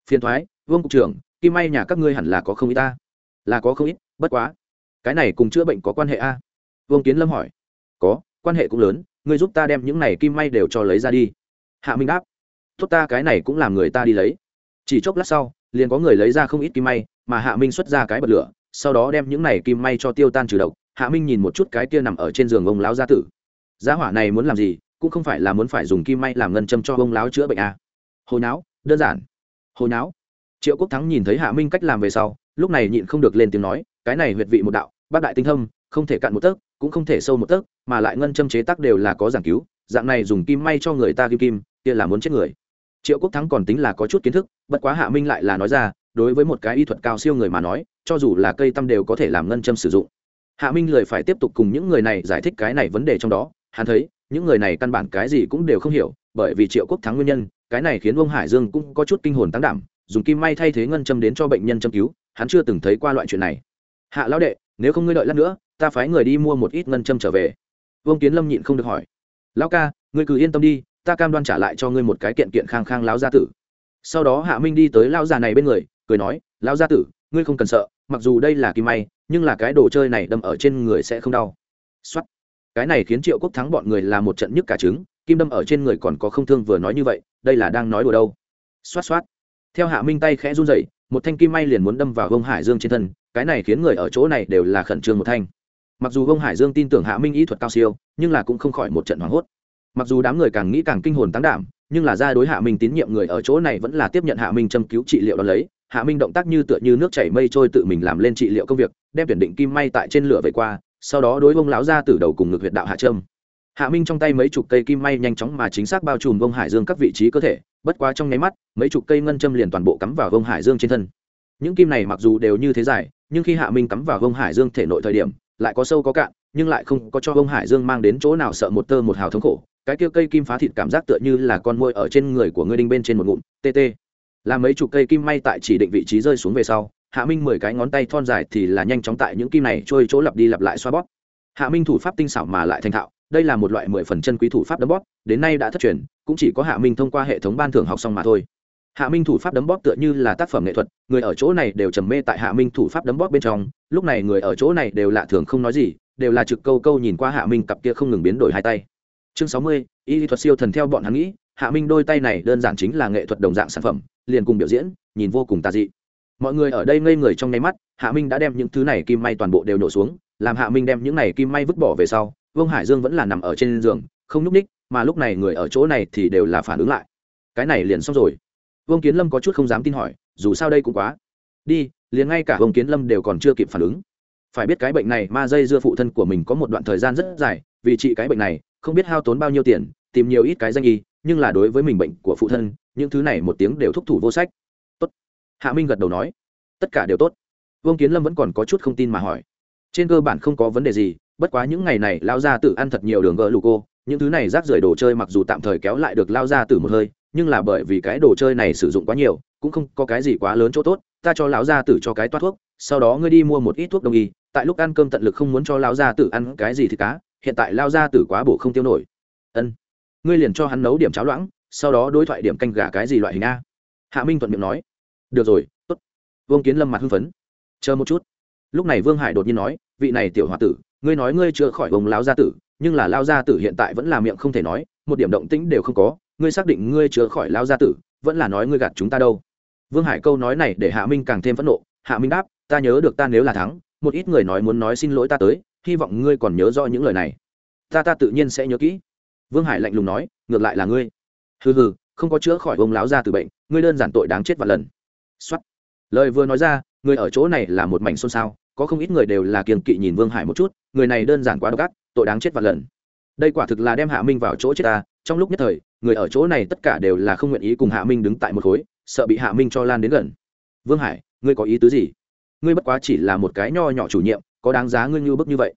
S1: Phiền thoái, vương cục trưởng, kim may nhà các ngươi hẳn là có không ít ta. Là có không ít, bất quá. Cái này cùng chữa bệnh có quan hệ a? Vương kiến lâm hỏi. Có, quan hệ cũng lớn, ngươi giúp ta đem những này kim may đều cho lấy ra đi. Hạ minh đáp. Tốt ta cái này cũng làm người ta đi lấy. Chỉ chốc lát sau, liền có người lấy ra không ít kim may, mà hạ minh xuất ra cái bật lửa, sau đó đem những này kim may cho tiêu tan trừ độc hạ minh nhìn một chút cái kia nằm ở trên giường ông lão gia tử. Giá hỏa này muốn làm gì, cũng không phải là muốn phải dùng kim may làm ngân châm cho ông lão chữa bệnh à. hồi não đơn giản. Hồi não triệu quốc thắng nhìn thấy hạ minh cách làm về sau, lúc này nhịn không được lên tiếng nói, cái này huyệt vị một đạo, bác đại tinh thâm, không thể cạn một tấc, cũng không thể sâu một tấc, mà lại ngân châm chế tác đều là có giảng cứu, dạng này dùng kim may cho người ta kim kim, kia là muốn chết người. Triệu quốc thắng còn tính là có chút kiến thức, bất quá hạ minh lại là nói ra, đối với một cái y thuật cao siêu người mà nói, cho dù là cây tăm đều có thể làm ngân châm sử dụng hạ minh lười phải tiếp tục cùng những người này giải thích cái này vấn đề trong đó. Hắn thấy, những người này căn bản cái gì cũng đều không hiểu, bởi vì triệu quốc thắng nguyên nhân, cái này khiến ông hải dương cũng có chút kinh hồn tăng đảm, dùng kim may thay thế ngân châm đến cho bệnh nhân châm cứu, hắn chưa từng thấy qua loại chuyện này. Hạ lão đệ, nếu không ngươi đợi lát nữa, ta phái người đi mua một ít ngân châm trở về. Vương kiến lâm nhịn không được hỏi. Lão ca, ngươi cứ yên tâm đi, ta cam đoan trả lại cho ngươi một cái kiện kiện khang khang lão gia tử. Sau đó hạ minh đi tới lão già này bên người, cười nói, lão gia tử, ngươi không cần sợ, mặc dù đây là kim may nhưng là cái đồ chơi này đâm ở trên người sẽ không đau. Xuất cái này khiến triệu quốc thắng bọn người là một trận nhức cả trứng, kim đâm ở trên người còn có không thương vừa nói như vậy, đây là đang nói đùa đâu. Xoát xoát. Theo hạ minh tay khẽ run rẩy, một thanh kim may liền muốn đâm vào vông hải dương trên thân, cái này khiến người ở chỗ này đều là khẩn trương một thanh. Mặc dù vông hải dương tin tưởng hạ minh ý thuật cao siêu, nhưng là cũng không khỏi một trận hoảng hốt. Mặc dù đám người càng nghĩ càng kinh hồn tăng đảm, nhưng là ra đối hạ minh tín nhiệm người ở chỗ này vẫn là tiếp nhận hạ minh châm cứu trị liệu đó lấy hạ minh động tác như tựa như nước chảy mây trôi tự mình làm lên trị liệu công việc, đem tuyển định kim may tại trên lửa về qua, sau đó đối vông láo ra từ đầu cùng ngực huyện đạo hạ trâm. Hạ minh trong tay mấy chục cây kim may nhanh chóng mà chính xác bao trùm vông hải dương các vị trí cơ thể, bất quá trong nháy mắt, mấy chục cây ngân châm liền toàn bộ cắm vào vông hải dương trên thân. Những kim này mặc dù đều như thế dài, nhưng khi hạ minh cắm vào vông hải dương thể nội thời điểm, lại có sâu có cạn, nhưng lại không có cho vông hải dương mang đến chỗ nào sợ một tơ một hào thống khổ. Cái kia cây kim phá thịt cảm giác tựa như là con môi ở trên người của ngươi đinh bên trên một ngụm tt là mấy chục cây kim may tại chỉ định vị trí rơi xuống về sau, hạ minh mười cái ngón tay thon dài thì là nhanh chóng tại những kim này trôi chỗ lặp đi lặp lại xoa bóp. Hạ minh thủ pháp tinh xảo mà lại thành thạo, đây là một loại mười phần chân quý thủ pháp đấm bóp, đến nay đã thất truyền, cũng chỉ có hạ minh thông qua hệ thống ban thưởng học xong mà thôi. Hạ minh thủ pháp đấm bóp tựa như là tác phẩm nghệ thuật, người ở chỗ này đều trầm mê tại hạ minh thủ pháp đấm bóp bên trong, lúc này người ở chỗ này đều lạ thường không nói gì, đều là trực câu câu nhìn qua hạ minh cặp kia không ngừng biến đổi hai tay. Chương sáu mươi, y thuật siêu thần theo bọn hắn nghĩ hạ minh đôi tay này đơn giản chính là nghệ thuật đồng dạng sản phẩm, liền cùng biểu diễn, nhìn vô cùng tà dị. Mọi người ở đây ngây người trong nháy mắt, hạ minh đã đem những thứ này kim may toàn bộ đều nổ xuống, làm hạ minh đem những này kim may vứt bỏ về sau, vương hải dương vẫn là nằm ở trên giường, không nhúc ních mà lúc này người ở chỗ này thì đều là phản ứng lại. Cái này liền xong rồi. Vương kiến lâm có chút không dám tin hỏi, dù sao đây cũng quá. Đi, liền ngay cả vương kiến lâm đều còn chưa kịp phản ứng. Phải biết cái bệnh này ma dây dưa phụ thân của mình có một đoạn thời gian rất dài, vì trị cái bệnh này, không biết hao tốn bao nhiêu tiền, tìm nhiều ít cái danh y nhưng là đối với mình bệnh của phụ thân, những thứ này một tiếng đều thúc thủ vô sách. Tốt. Hạ minh gật đầu nói. Tất cả đều tốt. Vương kiến lâm vẫn còn có chút không tin mà hỏi. Trên cơ bản không có vấn đề gì, bất quá những ngày này lao ra tử ăn thật nhiều đường gỡ lù cô, những thứ này rác rưởi đồ chơi mặc dù tạm thời kéo lại được lao ra tử một hơi, nhưng là bởi vì cái đồ chơi này sử dụng quá nhiều, cũng không có cái gì quá lớn chỗ tốt, ta cho lão gia tử cho cái toát thuốc, sau đó ngươi đi mua một ít thuốc đông y, tại lúc ăn cơm tận lực không muốn cho lão gia tử ăn cái gì thì cá, hiện tại lao gia tử quá bổ không tiêu nổi. Ân ngươi liền cho hắn nấu điểm cháo loãng, sau đó đối thoại điểm canh gà cái gì loại hình a? Hạ minh thuận miệng nói. Được rồi, tốt. Vương kiến lâm mặt hưng phấn. Chờ một chút. Lúc này vương hải đột nhiên nói, vị này tiểu h o a tử, ngươi nói ngươi chưa khỏi vùng lao gia tử, nhưng là lao gia tử hiện tại vẫn là miệng không thể nói, một điểm động tĩnh đều không có, ngươi xác định ngươi chữa khỏi lao gia tử, vẫn là nói ngươi gạt chúng ta đâu. Vương hải câu nói này để hạ minh càng thêm phẫn nộ, hạ minh đáp, ta nhớ được ta nếu là thắng, một ít người nói muốn nói xin lỗi ta tới, hy vọng ngươi còn nhớ rõ những lời này. Ta ta tự nhiên sẽ nhớ kỹ vương hải lạnh lùng nói, ngược lại là ngươi. Hừ hừ, không có chữa khỏi ông láo ra từ bệnh, ngươi đơn giản tội đáng chết và lần. Xuất lời vừa nói ra, người ở chỗ này là một mảnh xôn xao, có không ít người đều là kiềng kỵ nhìn vương hải một chút, người này đơn giản quá độc ác, tội đáng chết và lần. Đây quả thực là đem hạ minh vào chỗ chết ta, trong lúc nhất thời, người ở chỗ này tất cả đều là không nguyện ý cùng hạ minh đứng tại một khối, sợ bị hạ minh cho lan đến gần. Vương hải, ngươi có ý tứ gì? Ngươi bất quá chỉ là một cái nho nhỏ chủ nhiệm, có đáng giá ngươi như bức như vậy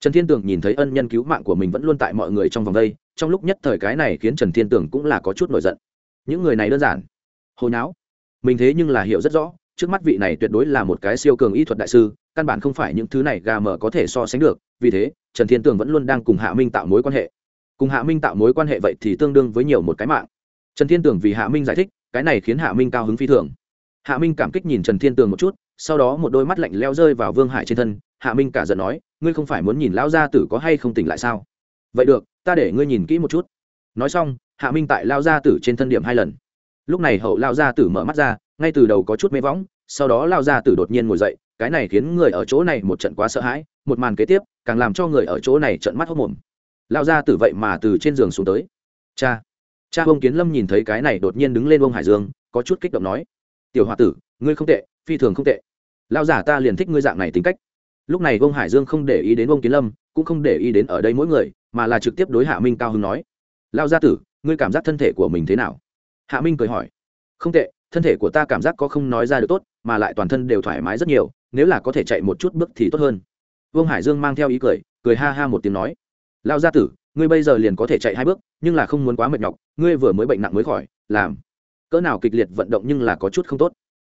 S1: trần thiên tường nhìn thấy ân nhân cứu mạng của mình vẫn luôn tại mọi người trong vòng đây, trong lúc nhất thời cái này khiến trần thiên tường cũng là có chút nổi giận. Những người này đơn giản. Hồi não mình thế nhưng là hiểu rất rõ, trước mắt vị này tuyệt đối là một cái siêu cường y thuật đại sư, căn bản không phải những thứ này gà mờ có thể so sánh được, vì thế, trần thiên tường vẫn luôn đang cùng hạ minh tạo mối quan hệ. Cùng hạ minh tạo mối quan hệ vậy thì tương đương với nhiều một cái mạng. Trần thiên tường vì hạ minh giải thích, cái này khiến hạ minh cao hứng phi thường. Hạ minh cảm kích nhìn trần thiên tường một chút, sau đó một đôi mắt lạnh leo rơi vào vương hải trên thân hạ minh cả giận nói, ngươi không phải muốn nhìn lão gia tử có hay không tỉnh lại sao? Vậy được, ta để ngươi nhìn kỹ một chút. Nói xong, hạ minh tại lao gia tử trên thân điểm hai lần. Lúc này hậu lao gia tử mở mắt ra, ngay từ đầu có chút mê võng, sau đó lao gia tử đột nhiên ngồi dậy, cái này khiến người ở chỗ này một trận quá sợ hãi, một màn kế tiếp, càng làm cho người ở chỗ này trận mắt hốc mồm lao gia tử vậy mà từ trên giường xuống tới. Cha cha ông kiến lâm nhìn thấy cái này đột nhiên đứng lên ông hải dương, có chút kích động nói, tiểu h o a tử, ngươi không tệ, phi thường không tệ. Lao giả ta liền thích ngươi dạng này tính cách lúc này ông hải dương không để ý đến ông kiến lâm, cũng không để ý đến ở đây mỗi người, mà là trực tiếp đối hạ minh cao Hưng nói. Lao gia tử, ngươi cảm giác thân thể của mình thế nào? Hạ minh cười hỏi. Không tệ, thân thể của ta cảm giác có không nói ra được tốt, mà lại toàn thân đều thoải mái rất nhiều, nếu là có thể chạy một chút bước thì tốt hơn. Vương hải dương mang theo ý cười cười ha ha một tiếng nói. Lao gia tử, ngươi bây giờ liền có thể chạy hai bước, nhưng là không muốn quá mệt nhọc, ngươi vừa mới bệnh nặng mới khỏi, làm cỡ nào kịch liệt vận động nhưng là có chút không tốt.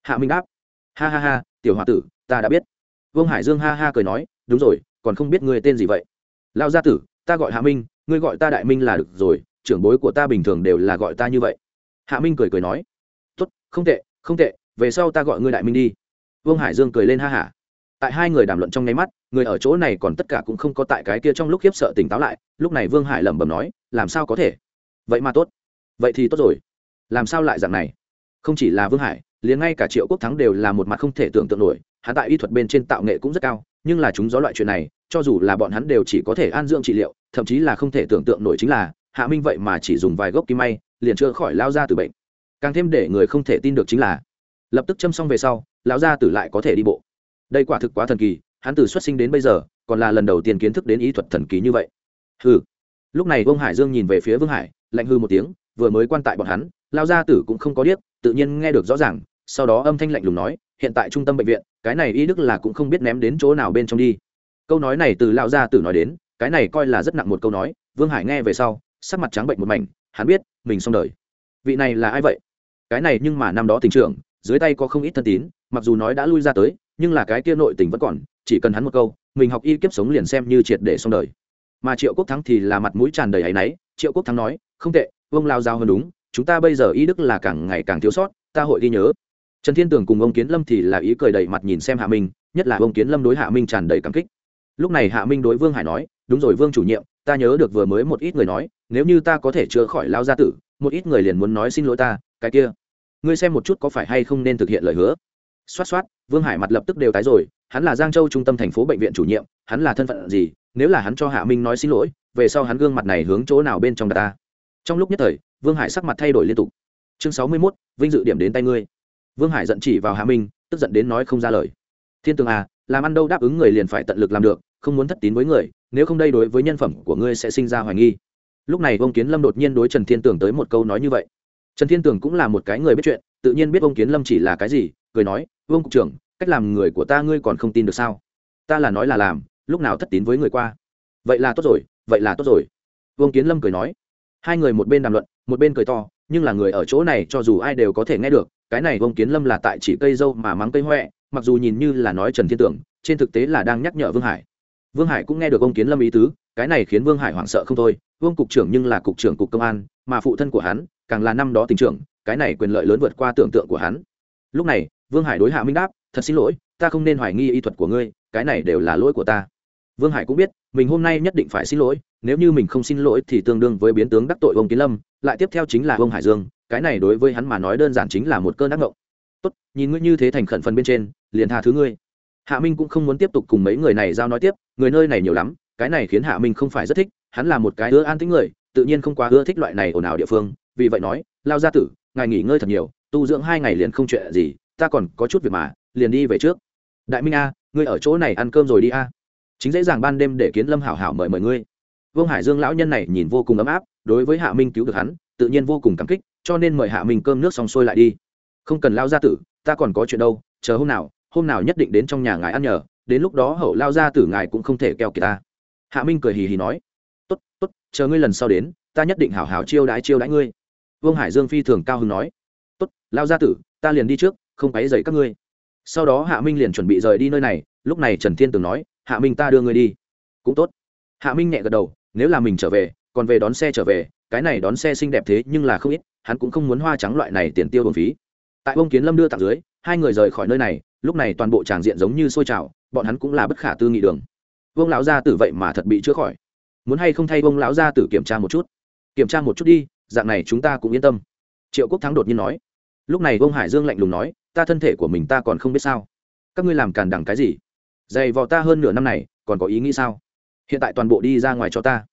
S1: Hạ minh đáp. Ha ha ha, tiểu h o a tử, ta đã biết vương hải dương ha ha cười nói, đúng rồi, còn không biết ngươi tên gì vậy? Lao gia tử, ta gọi hạ minh, ngươi gọi ta đại minh là được rồi, trưởng bối của ta bình thường đều là gọi ta như vậy. Hạ minh cười cười nói, tốt, không tệ không tệ, về sau ta gọi ngươi đại minh đi. Vương hải dương cười lên ha hả tại hai người đàm luận trong nháy mắt, người ở chỗ này còn tất cả cũng không có tại cái kia trong lúc khiếp sợ tỉnh táo lại, lúc này vương hải lẩm bẩm nói, làm sao có thể? Vậy mà tốt. Vậy thì tốt rồi. Làm sao lại dạng này? Không chỉ là vương hải, liền ngay cả triệu quốc thắng đều là một mặt không thể tưởng tượng nổi hắn tại y thuật bên trên tạo nghệ cũng rất cao, nhưng là chúng gió loại chuyện này, cho dù là bọn hắn đều chỉ có thể an dưỡng trị liệu, thậm chí là không thể tưởng tượng nổi chính là, hạ minh vậy mà chỉ dùng vài gốc kim may, liền chữa khỏi lao ra từ bệnh. Càng thêm để người không thể tin được chính là, lập tức châm xong về sau, lão gia tử lại có thể đi bộ. Đây quả thực quá thần kỳ, hắn từ xuất sinh đến bây giờ, còn là lần đầu tiên kiến thức đến ý thuật thần kỳ như vậy. Hừ. Lúc này vương hải dương nhìn về phía vương hải, lạnh hư một tiếng, vừa mới quan tại bọn hắn lao gia tử cũng không có điếc, tự nhiên nghe được rõ ràng, sau đó âm thanh lạnh lùng nói hiện tại trung tâm bệnh viện, cái này y đức là cũng không biết ném đến chỗ nào bên trong đi. Câu nói này từ lão gia tử nói đến, cái này coi là rất nặng một câu nói, vương hải nghe về sau, sắc mặt trắng bệnh một mảnh, hắn biết, mình xong đời. Vị này là ai vậy? Cái này nhưng mà năm đó tình trưởng, dưới tay có không ít thân tín, mặc dù nói đã lui ra tới, nhưng là cái kia nội tình vẫn còn, chỉ cần hắn một câu, mình học y kiếp sống liền xem như triệt để xong đời. Mà triệu quốc thắng thì là mặt mũi tràn đầy áy náy, triệu quốc thắng nói, không tệ, vương lao giao hơn đúng, chúng ta bây giờ y đức là càng ngày càng thiếu sót, ta hội ghi nhớ trần thiên tường cùng ông kiến lâm thì là ý cười đầy mặt nhìn xem hạ minh, nhất là ông kiến lâm đối hạ minh tràn đầy cảm kích. Lúc này hạ minh đối vương hải nói, đúng rồi vương chủ nhiệm, ta nhớ được vừa mới một ít người nói, nếu như ta có thể chữa khỏi lao gia tử, một ít người liền muốn nói xin lỗi ta, cái kia. Ngươi xem một chút có phải hay không nên thực hiện lời hứa. Xoát xoát, vương hải mặt lập tức đều tái rồi, hắn là giang châu trung tâm thành phố bệnh viện chủ nhiệm, hắn là thân phận gì, nếu là hắn cho hạ minh nói xin lỗi, về sau hắn gương mặt này hướng chỗ nào bên trong ta? Trong lúc nhất thời, vương hải sắc mặt thay đổi liên tục. Chương sáu mươi mốt, vinh dự điểm đến tay ngươi vương hải giận chỉ vào hạ minh, tức giận đến nói không ra lời. Thiên tường à làm ăn đâu đáp ứng người liền phải tận lực làm được, không muốn thất tín với người, nếu không đây đối với nhân phẩm của ngươi sẽ sinh ra hoài nghi. Lúc này ông kiến lâm đột nhiên đối trần thiên tường tới một câu nói như vậy. Trần thiên tường cũng là một cái người biết chuyện, tự nhiên biết ông kiến lâm chỉ là cái gì, cười nói, vương cục trưởng, cách làm người của ta ngươi còn không tin được sao? Ta là nói là làm, lúc nào thất tín với người qua? Vậy là tốt rồi, vậy là tốt rồi. Vương kiến lâm cười nói. Hai người một bên đàm luận, một bên cười to, nhưng là người ở chỗ này cho dù ai đều có thể nghe được cái này vương kiến lâm là tại chỉ cây dâu mà mắng cây huệ mặc dù nhìn như là nói trần thiên tưởng, trên thực tế là đang nhắc nhở vương hải. Vương hải cũng nghe được ông kiến lâm ý tứ, cái này khiến vương hải hoảng sợ không thôi, vương cục trưởng nhưng là cục trưởng cục công an, mà phụ thân của hắn, càng là năm đó tỉnh trưởng, cái này quyền lợi lớn vượt qua tưởng tượng của hắn. Lúc này, vương hải đối hạ minh đáp, thật xin lỗi, ta không nên hoài nghi y thuật của ngươi, cái này đều là lỗi của ta. Vương hải cũng biết, mình hôm nay nhất định phải xin lỗi, nếu như mình không xin lỗi thì tương đương với biến tướng đắc tội ông kiến lâm, lại tiếp theo chính là ông hải dương cái này đối với hắn mà nói đơn giản chính là một cơn ác ngộng. Tốt, nhìn ngươi như thế thành khẩn phần bên trên, liền tha thứ ngươi. Hạ minh cũng không muốn tiếp tục cùng mấy người này giao nói tiếp, người nơi này nhiều lắm, cái này khiến hạ minh không phải rất thích, hắn là một cái ưa an tính người, tự nhiên không quá ưa thích loại này ồn ào địa phương, vì vậy nói, lao gia tử, ngài nghỉ ngơi thật nhiều, tu dưỡng hai ngày liền không chuyện gì, ta còn có chút việc mà, liền đi về trước. Đại minh a, ngươi ở chỗ này ăn cơm rồi đi a. Chính dễ dàng ban đêm để kiến lâm hảo hảo mời mời ngươi. Vương hải dương lão nhân này nhìn vô cùng ấm áp, đối với hạ minh cứu được hắn, tự nhiên vô cùng cảm kích cho nên mời hạ minh cơm nước xong xuôi lại đi. Không cần lao gia tử, ta còn có chuyện đâu, chờ hôm nào hôm nào nhất định đến trong nhà ngài ăn nhờ, đến lúc đó hậu lao gia tử ngài cũng không thể keo kỳ ta. Hạ minh cười hì hì nói, tốt tốt, chờ ngươi lần sau đến, ta nhất định hảo hảo chiêu đãi chiêu đãi ngươi. Vương hải dương phi thường cao hứng nói, tốt, lao gia tử, ta liền đi trước, không quấy dậy các ngươi. Sau đó hạ minh liền chuẩn bị rời đi nơi này, lúc này trần thiên tường nói, hạ minh ta đưa ngươi đi. Cũng tốt. Hạ minh nhẹ gật đầu, nếu là mình trở về, còn về đón xe trở về, cái này đón xe xinh đẹp thế nhưng là không ít hắn cũng không muốn hoa trắng loại này tiền tiêu bổng phí. Tại ông kiến lâm đưa tặng dưới, hai người rời khỏi nơi này, lúc này toàn bộ tràng diện giống như sôi trào, bọn hắn cũng là bất khả tư nghị đường. Vương lão gia tử vậy mà thật bị chữa khỏi. Muốn hay không thay vương lão gia tử kiểm tra một chút? Kiểm tra một chút đi, dạng này chúng ta cũng yên tâm. Triệu quốc thắng đột nhiên nói. Lúc này vương hải dương lạnh lùng nói, ta thân thể của mình ta còn không biết sao. Các ngươi làm càn đằng cái gì? Dày vò ta hơn nửa năm này, còn có ý nghĩ sao? Hiện tại toàn bộ đi ra ngoài cho ta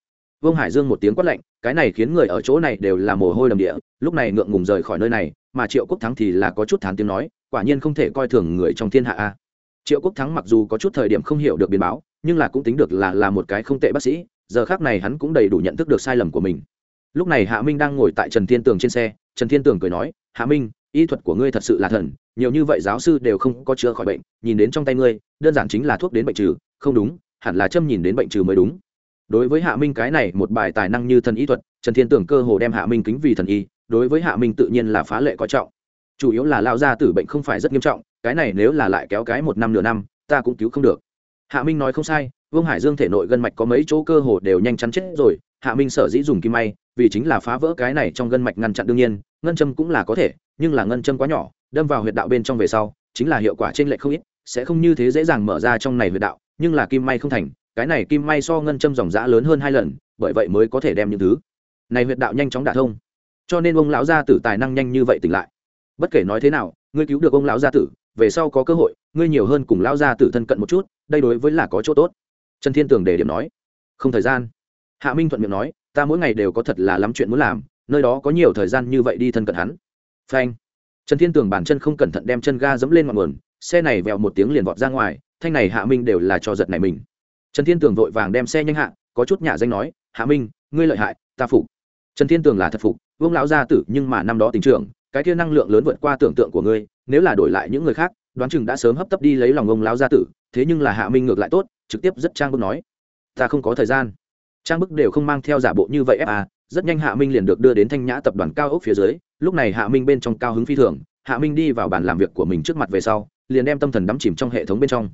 S1: vương hải dương một tiếng quát lạnh, cái này khiến người ở chỗ này đều là mồ hôi đầm địa, lúc này ngượng ngùng rời khỏi nơi này, mà triệu quốc thắng thì là có chút thán tiếng nói, quả nhiên không thể coi thường người trong thiên hạ a. Triệu quốc thắng mặc dù có chút thời điểm không hiểu được biến báo, nhưng là cũng tính được là là một cái không tệ bác sĩ, giờ khác này hắn cũng đầy đủ nhận thức được sai lầm của mình. Lúc này hạ minh đang ngồi tại trần thiên tường trên xe, trần thiên tường cười nói, hạ minh, y thuật của ngươi thật sự là thần, nhiều như vậy giáo sư đều không có chữa khỏi bệnh, nhìn đến trong tay ngươi, đơn giản chính là thuốc đến bệnh trừ, không đúng, hẳn là châm nhìn đến bệnh trừ mới đúng đối với hạ minh cái này, một bài tài năng như thần y thuật, trần thiên tưởng cơ hồ đem hạ minh kính vì thần y, đối với hạ minh tự nhiên là phá lệ có trọng. Chủ yếu là lao ra tử bệnh không phải rất nghiêm trọng, cái này nếu là lại kéo cái một năm nửa năm, ta cũng cứu không được. Hạ minh nói không sai, vương hải dương thể nội gân mạch có mấy chỗ cơ hồ đều nhanh chắn chết rồi, hạ minh sở dĩ dùng kim may, vì chính là phá vỡ cái này trong gân mạch ngăn chặn đương nhiên, ngân châm cũng là có thể, nhưng là ngân châm quá nhỏ, đâm vào huyệt đạo bên trong về sau, chính là hiệu quả trên lệ không ít, sẽ không như thế dễ dàng mở ra trong này huyệt đạo, nhưng là kim may không thành cái này kim may so ngân châm dòng giã lớn hơn hai lần, bởi vậy mới có thể đem những thứ này huyệt đạo nhanh chóng đả thông. Cho nên ông lão gia tử tài năng nhanh như vậy tỉnh lại. Bất kể nói thế nào, ngươi cứu được ông lão gia tử, về sau có cơ hội, ngươi nhiều hơn cùng lão gia tử thân cận một chút, đây đối với là có chỗ tốt. Trần thiên tường đề điểm nói. Không thời gian. Hạ minh thuận miệng nói, ta mỗi ngày đều có thật là lắm chuyện muốn làm, nơi đó có nhiều thời gian như vậy đi thân cận hắn. Phanh. Trần thiên tường bản chân không cẩn thận đem chân ga dẫm lên ngọn nguồn, xe này vẹo một tiếng liền vọt ra ngoài, thanh này hạ minh đều là cho giật này mình trần thiên tường vội vàng đem xe nhanh hạ, có chút nhà danh nói, hạ minh, ngươi lợi hại, ta phục. Trần thiên tường là thật phục, vương lão gia tử, nhưng mà năm đó tình trưởng, cái kia năng lượng lớn vượt qua tưởng tượng của ngươi, nếu là đổi lại những người khác, đoán chừng đã sớm hấp tấp đi lấy lòng ông lão gia tử, thế nhưng là hạ minh ngược lại tốt, trực tiếp rất trang bức nói, ta không có thời gian. Trang bức đều không mang theo giả bộ như vậy fa à rất nhanh hạ minh liền được đưa đến thanh nhã tập đoàn cao ốc phía dưới, lúc này hạ minh bên trong cao hứng phi thường, hạ minh đi vào bàn làm việc của mình trước mặt về sau, liền đem tâm thần đắm chìm trong hệ thống bên trong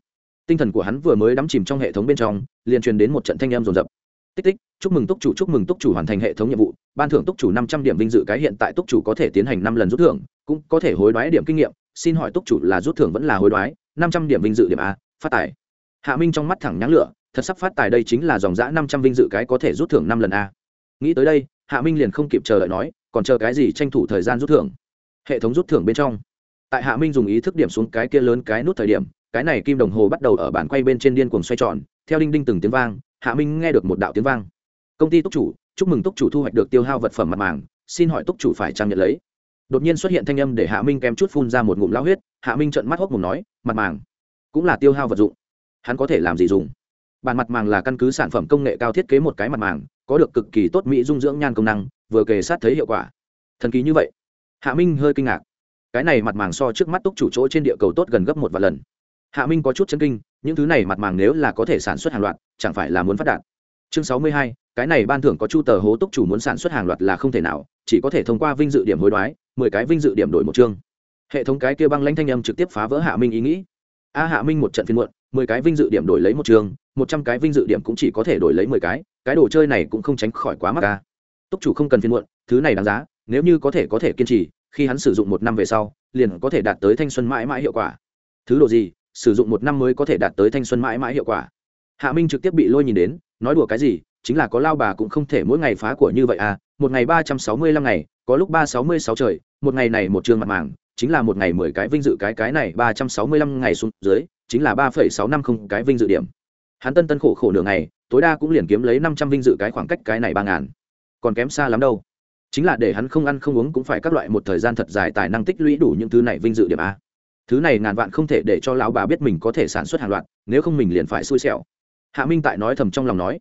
S1: tinh thần của hắn vừa mới đắm chìm trong hệ thống bên trong, liền truyền đến một trận thanh em rồn rập. Tích tích, chúc mừng túc chủ, chúc mừng túc chủ hoàn thành hệ thống nhiệm vụ. Ban thưởng túc chủ năm trăm điểm vinh dự cái hiện tại túc chủ có thể tiến hành năm lần rút thưởng, cũng có thể hối đoái điểm kinh nghiệm. Xin hỏi túc chủ là rút thưởng vẫn là hối đoái? Năm trăm điểm vinh dự điểm a, phát tài. Hạ minh trong mắt thẳng nháng lửa, thật sắp phát tài đây chính là dòng giã năm trăm vinh dự cái có thể rút thưởng năm lần a. Nghĩ tới đây, hạ minh liền không kịp chờ đợi nói, còn chờ cái gì tranh thủ thời gian rút thưởng? Hệ thống rút thưởng bên trong. Tại hạ minh dùng ý thức điểm xuống cái kia lớn cái nút thời điểm cái này kim đồng hồ bắt đầu ở bản quay bên trên điên cuồng xoay tròn, theo đinh đinh từng tiếng vang, hạ minh nghe được một đạo tiếng vang. Công ty túc chủ, chúc mừng túc chủ thu hoạch được tiêu hao vật phẩm mặt màng, xin hỏi túc chủ phải trang nhận lấy. Đột nhiên xuất hiện thanh âm để hạ minh kém chút phun ra một ngụm lao huyết, hạ minh trợn mắt hốc mồm nói, mặt màng cũng là tiêu hao vật dụng. Hắn có thể làm gì dùng? Bản mặt màng là căn cứ sản phẩm công nghệ cao thiết kế một cái mặt màng, có được cực kỳ tốt mỹ dung dưỡng nhan công năng, vừa kề sát thấy hiệu quả. Thần kỳ như vậy. Hạ minh hơi kinh ngạc. Cái này mặt màng so trước mắt túc chủ chỗ trên địa cầu tốt gần gấp một vài lần hạ minh có chút chân kinh, những thứ này mặt màng nếu là có thể sản xuất hàng loạt, chẳng phải là muốn phát đạt. Chương sáu mươi hai, cái này ban thưởng có chu tờ hố túc chủ muốn sản xuất hàng loạt là không thể nào, chỉ có thể thông qua vinh dự điểm hối đoái, mười cái vinh dự điểm đổi một chương. Hệ thống cái kia băng lãnh thanh âm trực tiếp phá vỡ hạ minh ý nghĩ. A hạ minh một trận phiên muộn, mười cái vinh dự điểm đổi lấy một chương, một trăm cái vinh dự điểm cũng chỉ có thể đổi lấy mười cái cái đồ chơi này cũng không tránh khỏi quá mắc ca. Túc chủ không cần phiên muộn, thứ này đáng giá, nếu như có thể có thể kiên trì, khi hắn sử dụng một năm về sau, liền có thể đạt tới thanh xuân mãi mãi hiệu quả. Thứ đồ gì? Sử dụng một năm mới có thể đạt tới thanh xuân mãi mãi hiệu quả. Hạ minh trực tiếp bị lôi nhìn đến, nói đùa cái gì, chính là có lao bà cũng không thể mỗi ngày phá của như vậy à một ngày ba trăm sáu mươi lăm ngày, có lúc ba sáu mươi sáu trời, một ngày này một trường mặt màng, chính là một ngày mười cái vinh dự cái cái này ba trăm sáu mươi lăm ngày xuống dưới, chính là ba phẩy sáu năm không cái vinh dự điểm. Hắn tân tân khổ khổ nửa ngày, tối đa cũng liền kiếm lấy năm trăm vinh dự cái khoảng cách cái này ba ngàn. Còn kém xa lắm đâu. Chính là để hắn không ăn không uống cũng phải các loại một thời gian thật dài tài năng tích lũy đủ những thứ này vinh dự điểm a thứ này ngàn vạn không thể để cho lão bà biết mình có thể sản xuất hàng loạt, nếu không mình liền phải xui xẻo. Hạ minh tại nói thầm trong lòng nói.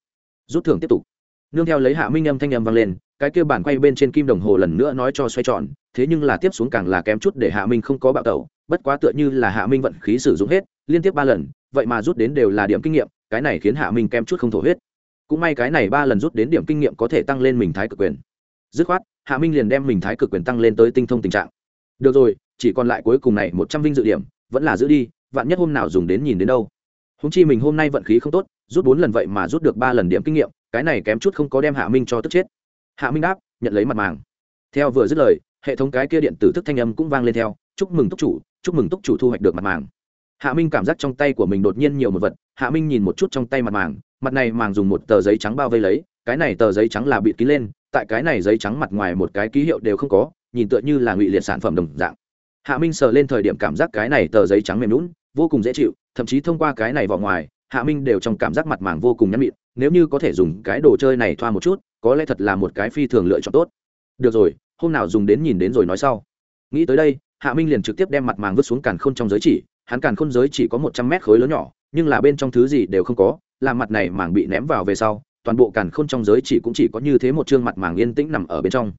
S1: Rút thưởng tiếp tục. Nương theo lấy hạ minh âm thanh âm vang lên, cái kia bản quay bên trên kim đồng hồ lần nữa nói cho xoay tròn, thế nhưng là tiếp xuống càng là kém chút để hạ minh không có bạo tẩu, bất quá tựa như là hạ minh vận khí sử dụng hết, liên tiếp ba lần, vậy mà rút đến đều là điểm kinh nghiệm, cái này khiến hạ minh kém chút không thổ huyết. Cũng may cái này ba lần rút đến điểm kinh nghiệm có thể tăng lên mình thái cực quyền. Dứt khoát, hạ minh liền đem mình thái cực quyền tăng lên tới tinh thông tình trạng. Được rồi chỉ còn lại cuối cùng này một trăm vinh dự điểm, vẫn là giữ đi, vạn nhất hôm nào dùng đến nhìn đến đâu. Húng chi mình hôm nay vận khí không tốt, rút bốn lần vậy mà rút được ba lần điểm kinh nghiệm, cái này kém chút không có đem hạ minh cho tức chết. Hạ minh đáp, nhận lấy mặt màng. Theo vừa dứt lời, hệ thống cái kia điện tử thức thanh âm cũng vang lên theo, chúc mừng túc chủ, chúc mừng túc chủ thu hoạch được mặt màng. Hạ minh cảm giác trong tay của mình đột nhiên nhiều một vật, hạ minh nhìn một chút trong tay mặt màng, mặt này màng dùng một tờ giấy trắng bao vây lấy, cái này tờ giấy trắng là bịt kín lên, tại cái này giấy trắng mặt ngoài một cái ký hiệu đều không có, nhìn tựa như là ngụy liệt sản phẩm đồng dạng hạ minh sờ lên thời điểm cảm giác cái này tờ giấy trắng mềm lún vô cùng dễ chịu, thậm chí thông qua cái này vào ngoài, hạ minh đều trong cảm giác mặt màng vô cùng nhắn mịn, nếu như có thể dùng cái đồ chơi này thoa một chút, có lẽ thật là một cái phi thường lựa chọn tốt. Được rồi, hôm nào dùng đến nhìn đến rồi nói sau. Nghĩ tới đây, hạ minh liền trực tiếp đem mặt màng vứt xuống càn khôn trong giới chỉ, hắn càn khôn giới chỉ có một trăm mét khối lớn nhỏ, nhưng là bên trong thứ gì đều không có làm mặt này màng bị ném vào về sau, toàn bộ càn khôn trong giới chỉ cũng chỉ có như thế một chương mặt màng yên tĩnh nằm ở bên trong.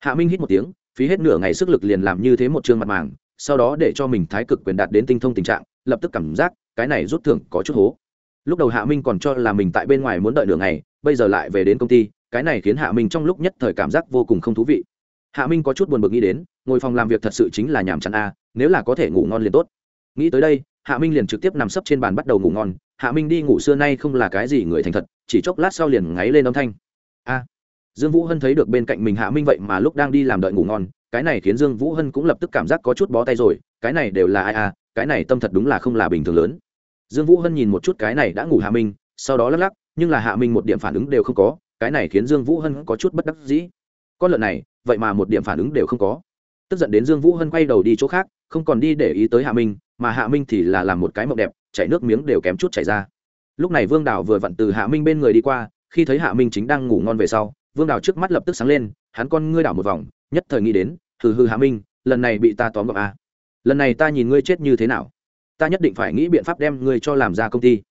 S1: Hạ minh hít một tiếng phí hết nửa ngày sức lực liền làm như thế một chương mặt màng, sau đó để cho mình thái cực quyền đạt đến tinh thông tình trạng, lập tức cảm giác, cái này rút thưởng có chút hố. Lúc đầu hạ minh còn cho là mình tại bên ngoài muốn đợi nửa ngày, bây giờ lại về đến công ty, cái này khiến hạ minh trong lúc nhất thời cảm giác vô cùng không thú vị. Hạ minh có chút buồn bực nghĩ đến, ngồi phòng làm việc thật sự chính là nhàm chán a, nếu là có thể ngủ ngon liền tốt. Nghĩ tới đây, hạ minh liền trực tiếp nằm sấp trên bàn bắt đầu ngủ ngon. Hạ minh đi ngủ xưa nay không là cái gì người thành thật, chỉ chốc lát sau liền ngáy lên âm thanh. A dương vũ hân thấy được bên cạnh mình hạ minh vậy mà lúc đang đi làm đợi ngủ ngon, cái này khiến dương vũ hân cũng lập tức cảm giác có chút bó tay rồi, cái này đều là ai à? cái này tâm thật đúng là không là bình thường lớn. Dương vũ hân nhìn một chút cái này đã ngủ hạ minh, sau đó lắc lắc, nhưng là hạ minh một điểm phản ứng đều không có, cái này khiến dương vũ hân có chút bất đắc dĩ. Con lợn này, vậy mà một điểm phản ứng đều không có. Tức giận đến dương vũ hân quay đầu đi chỗ khác, không còn đi để ý tới hạ minh, mà hạ minh thì là làm một cái mộng đẹp, chảy nước miếng đều kém chút chảy ra. Lúc này vương đào vừa vặn từ hạ minh bên người đi qua, khi thấy hạ minh chính đang ngủ ngon về sau vương đào trước mắt lập tức sáng lên, hắn con ngươi đảo một vòng, nhất thời nghĩ đến, hừ hừ hạ minh, lần này bị ta tóm gọn à. lần này ta nhìn ngươi chết như thế nào? Ta nhất định phải nghĩ biện pháp đem ngươi cho làm ra công ty.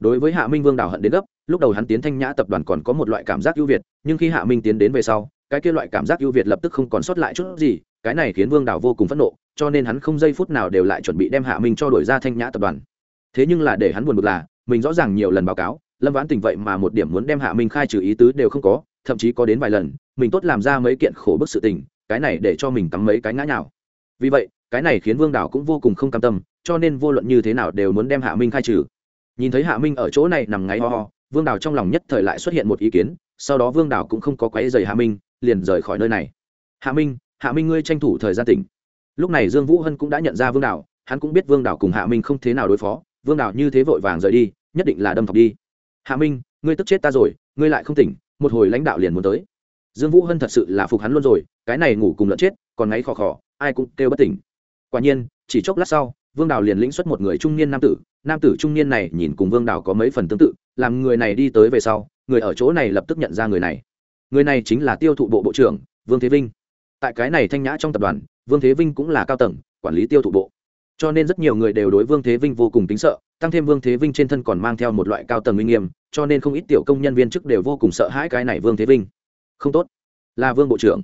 S1: Đối với hạ minh vương đào hận đến gấp, lúc đầu hắn tiến thanh nhã tập đoàn còn có một loại cảm giác ưu việt, nhưng khi hạ minh tiến đến về sau, cái kia loại cảm giác ưu việt lập tức không còn sót lại chút gì, cái này khiến vương đào vô cùng phẫn nộ, cho nên hắn không giây phút nào đều lại chuẩn bị đem hạ minh cho đổi ra thanh nhã tập đoàn. Thế nhưng là để hắn buồn bực là, mình rõ ràng nhiều lần báo cáo, lâm vãn tình vậy mà một điểm muốn đem hạ minh khai trừ ý tứ đều không có thậm chí có đến vài lần, mình tốt làm ra mấy kiện khổ bức sự tình, cái này để cho mình cắm mấy cái ngã nhào. Vì vậy, cái này khiến vương đảo cũng vô cùng không cam tâm, cho nên vô luận như thế nào đều muốn đem hạ minh khai trừ. Nhìn thấy hạ minh ở chỗ này nằm ngáy ho ho, vương đảo trong lòng nhất thời lại xuất hiện một ý kiến, sau đó vương đảo cũng không có quấy dày hạ minh, liền rời khỏi nơi này. Hạ minh hạ minh ngươi tranh thủ thời gian tỉnh. Lúc này dương vũ hân cũng đã nhận ra vương đảo, hắn cũng biết vương đảo cùng hạ minh không thế nào đối phó, vương đảo như thế vội vàng rời đi, nhất định là đâm thọc đi. Hạ minh, ngươi tức chết ta rồi, ngươi lại không tỉnh một hồi lãnh đạo liền muốn tới. Dương vũ hân thật sự là phục hắn luôn rồi, cái này ngủ cùng lợn chết, còn ngáy khò khò, ai cũng kêu bất tỉnh. Quả nhiên, chỉ chốc lát sau, vương đào liền lĩnh xuất một người trung niên nam tử nam tử trung niên này nhìn cùng vương đào có mấy phần tương tự, làm người này đi tới về sau, người ở chỗ này lập tức nhận ra người này. Người này chính là tiêu thụ bộ bộ trưởng, vương thế vinh. Tại cái này thanh nhã trong tập đoàn, vương thế vinh cũng là cao tầng, quản lý tiêu thụ bộ cho nên rất nhiều người đều đối vương thế vinh vô cùng tính sợ, tăng thêm vương thế vinh trên thân còn mang theo một loại cao tầng uy nghiêm, cho nên không ít tiểu công nhân viên chức đều vô cùng sợ hãi cái này vương thế vinh. Không tốt. Là vương bộ trưởng.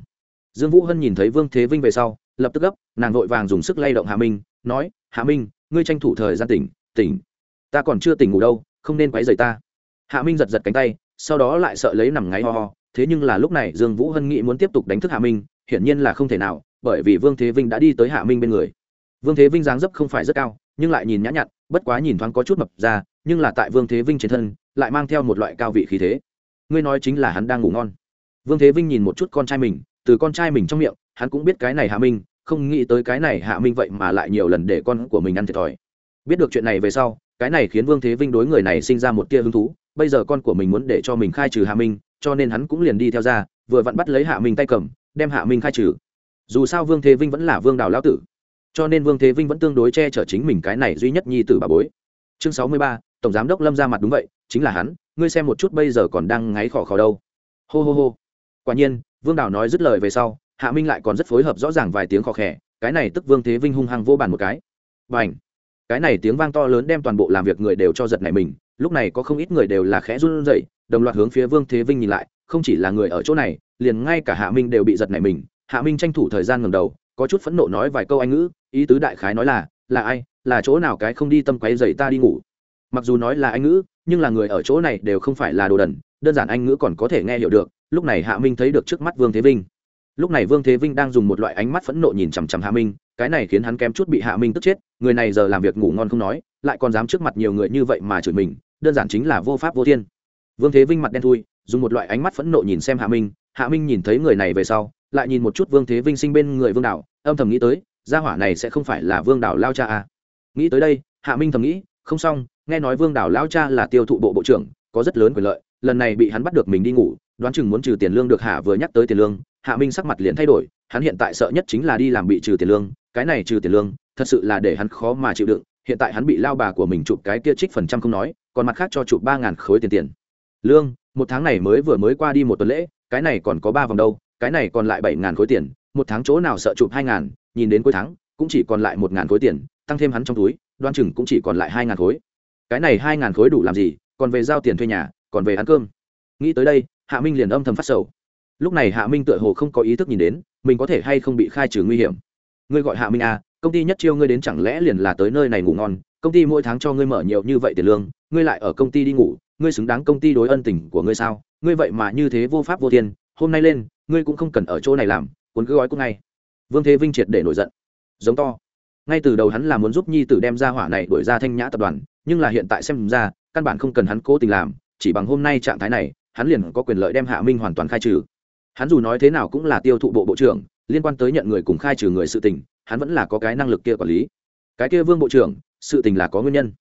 S1: Dương vũ hân nhìn thấy vương thế vinh về sau, lập tức gấp, nàng vội vàng dùng sức lay động hạ minh, nói, hạ minh, ngươi tranh thủ thời gian tỉnh tỉnh. Ta còn chưa tỉnh ngủ đâu, không nên quấy rầy ta. Hạ minh giật giật cánh tay, sau đó lại sợ lấy nằm ngáy ho ho. Thế nhưng là lúc này dương vũ hân nghĩ muốn tiếp tục đánh thức hạ minh, hiển nhiên là không thể nào, bởi vì vương thế vinh đã đi tới hạ minh bên người vương thế vinh dáng dấp không phải rất cao, nhưng lại nhìn nhã nhặn, bất quá nhìn thoáng có chút mập ra, nhưng là tại vương thế vinh trên thân, lại mang theo một loại cao vị khí thế. Ngươi nói chính là hắn đang ngủ ngon. Vương thế vinh nhìn một chút con trai mình, từ con trai mình trong miệng, hắn cũng biết cái này hạ minh, không nghĩ tới cái này hạ minh vậy mà lại nhiều lần để con của mình ăn thiệt thòi. Biết được chuyện này về sau, cái này khiến vương thế vinh đối người này sinh ra một tia hứng thú, bây giờ con của mình muốn để cho mình khai trừ hạ minh, cho nên hắn cũng liền đi theo ra, vừa vặn bắt lấy hạ minh tay cầm, đem hạ minh khai trừ. Dù sao vương thế vinh vẫn là vương đào lão tử cho nên vương thế vinh vẫn tương đối che chở chính mình cái này duy nhất nhi tử bà bối. Chương sáu mươi ba, tổng giám đốc lâm ra mặt đúng vậy, chính là hắn, ngươi xem một chút bây giờ còn đang ngáy khỏ khỏ đâu. Hô hô hô. Quả nhiên, vương đào nói dứt lời về sau, hạ minh lại còn rất phối hợp rõ ràng vài tiếng khò khẽ cái này tức vương thế vinh hung hăng vô bàn một cái. B à n h cái này tiếng vang to lớn đem toàn bộ làm việc người đều cho giật này mình, lúc này có không ít người đều là khẽ run rẩy, đồng loạt hướng phía vương thế vinh nhìn lại, không chỉ là người ở chỗ này, liền ngay cả hạ minh đều bị giật này mình. Hạ minh tranh thủ thời gian ngầm đầu, có chút phẫn nộ nói vài câu anh ngữ ý tứ đại khái nói là là ai, là chỗ nào cái không đi tâm quấy dậy ta đi ngủ. Mặc dù nói là anh ngữ, nhưng là người ở chỗ này đều không phải là đồ đần, đơn giản anh ngữ còn có thể nghe hiểu được, lúc này hạ minh thấy được trước mắt vương thế vinh. Lúc này vương thế vinh đang dùng một loại ánh mắt phẫn nộ nhìn chằm chằm hạ minh, cái này khiến hắn kém chút bị hạ minh tức chết, người này giờ làm việc ngủ ngon không nói, lại còn dám trước mặt nhiều người như vậy mà chửi mình, đơn giản chính là vô pháp vô thiên. Vương thế vinh mặt đen thui, dùng một loại ánh mắt phẫn nộ nhìn xem hạ minh hạ minh nhìn thấy người này về sau, lại nhìn một chút vương thế vinh sinh bên người vương đạo, âm thầm nghĩ tới gia hỏa này sẽ không phải là vương đảo lao cha à. nghĩ tới đây, hạ minh thầm nghĩ, không xong, nghe nói vương đảo lao cha là tiêu thụ bộ bộ trưởng, có rất lớn quyền lợi, lần này bị hắn bắt được mình đi ngủ, đoán chừng muốn trừ tiền lương được hạ vừa nhắc tới tiền lương, hạ minh sắc mặt liền thay đổi, hắn hiện tại sợ nhất chính là đi làm bị trừ tiền lương, cái này trừ tiền lương, thật sự là để hắn khó mà chịu đựng, hiện tại hắn bị lao bà của mình chụp cái kia trích phần trăm không nói, còn mặt khác cho chụp ba ngàn khối tiền tiền lương, một tháng này mới vừa mới qua đi một tuần lễ, cái này còn có ba vòng đâu, cái này còn lại bảy ngàn khối tiền, một tháng chỗ nào sợ chụp hai ngàn nhìn đến cuối tháng, cũng chỉ còn lại một ngàn khối tiền, tăng thêm hắn trong túi, đoan chừng cũng chỉ còn lại hai ngàn khối. Cái này hai ngàn khối đủ làm gì? Còn về giao tiền thuê nhà, còn về ăn cơm. Nghĩ tới đây, hạ minh liền âm thầm phát sầu. Lúc này hạ minh tựa hồ không có ý thức nhìn đến, mình có thể hay không bị khai trừ nguy hiểm. Ngươi gọi hạ minh à công ty nhất chiêu ngươi đến chẳng lẽ liền là tới nơi này ngủ ngon, công ty mỗi tháng cho ngươi mở nhiều như vậy tiền lương, ngươi lại ở công ty đi ngủ, ngươi xứng đáng công ty đối ân tình của ngươi sao? Ngươi vậy mà như thế vô pháp vô thiên, hôm nay lên, ngươi cũng không cần ở chỗ này làm, cuốn cứ gói cũng ngay vương thế vinh triệt để nổi giận. Giống to. Ngay từ đầu hắn là muốn giúp nhi tử đem ra hỏa này đuổi ra thanh nhã tập đoàn, nhưng là hiện tại xem ra, căn bản không cần hắn cố tình làm, chỉ bằng hôm nay trạng thái này, hắn liền có quyền lợi đem hạ minh hoàn toàn khai trừ. Hắn dù nói thế nào cũng là tiêu thụ bộ bộ trưởng, liên quan tới nhận người cùng khai trừ người sự tình, hắn vẫn là có cái năng lực kia quản lý. Cái kia vương bộ trưởng, sự tình là có nguyên nhân.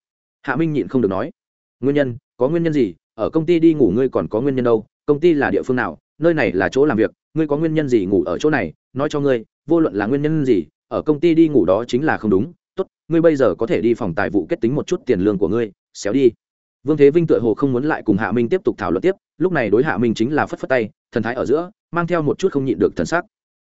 S1: Hạ minh nhịn không được nói. Nguyên nhân? Có nguyên nhân gì? Ở công ty đi ngủ ngươi còn có nguyên nhân đâu? Công ty là địa phương nào? Nơi này là chỗ làm việc, ngươi có nguyên nhân gì ngủ ở chỗ này? Nói cho ngươi vô luận là nguyên nhân gì ở công ty đi ngủ đó chính là không đúng. Tốt ngươi bây giờ có thể đi phòng tài vụ kết tính một chút tiền lương của ngươi xéo đi. Vương thế vinh tựa hồ không muốn lại cùng hạ minh tiếp tục thảo luận tiếp lúc này đối hạ minh chính là phất phất tay thần thái ở giữa mang theo một chút không nhịn được thần sắc.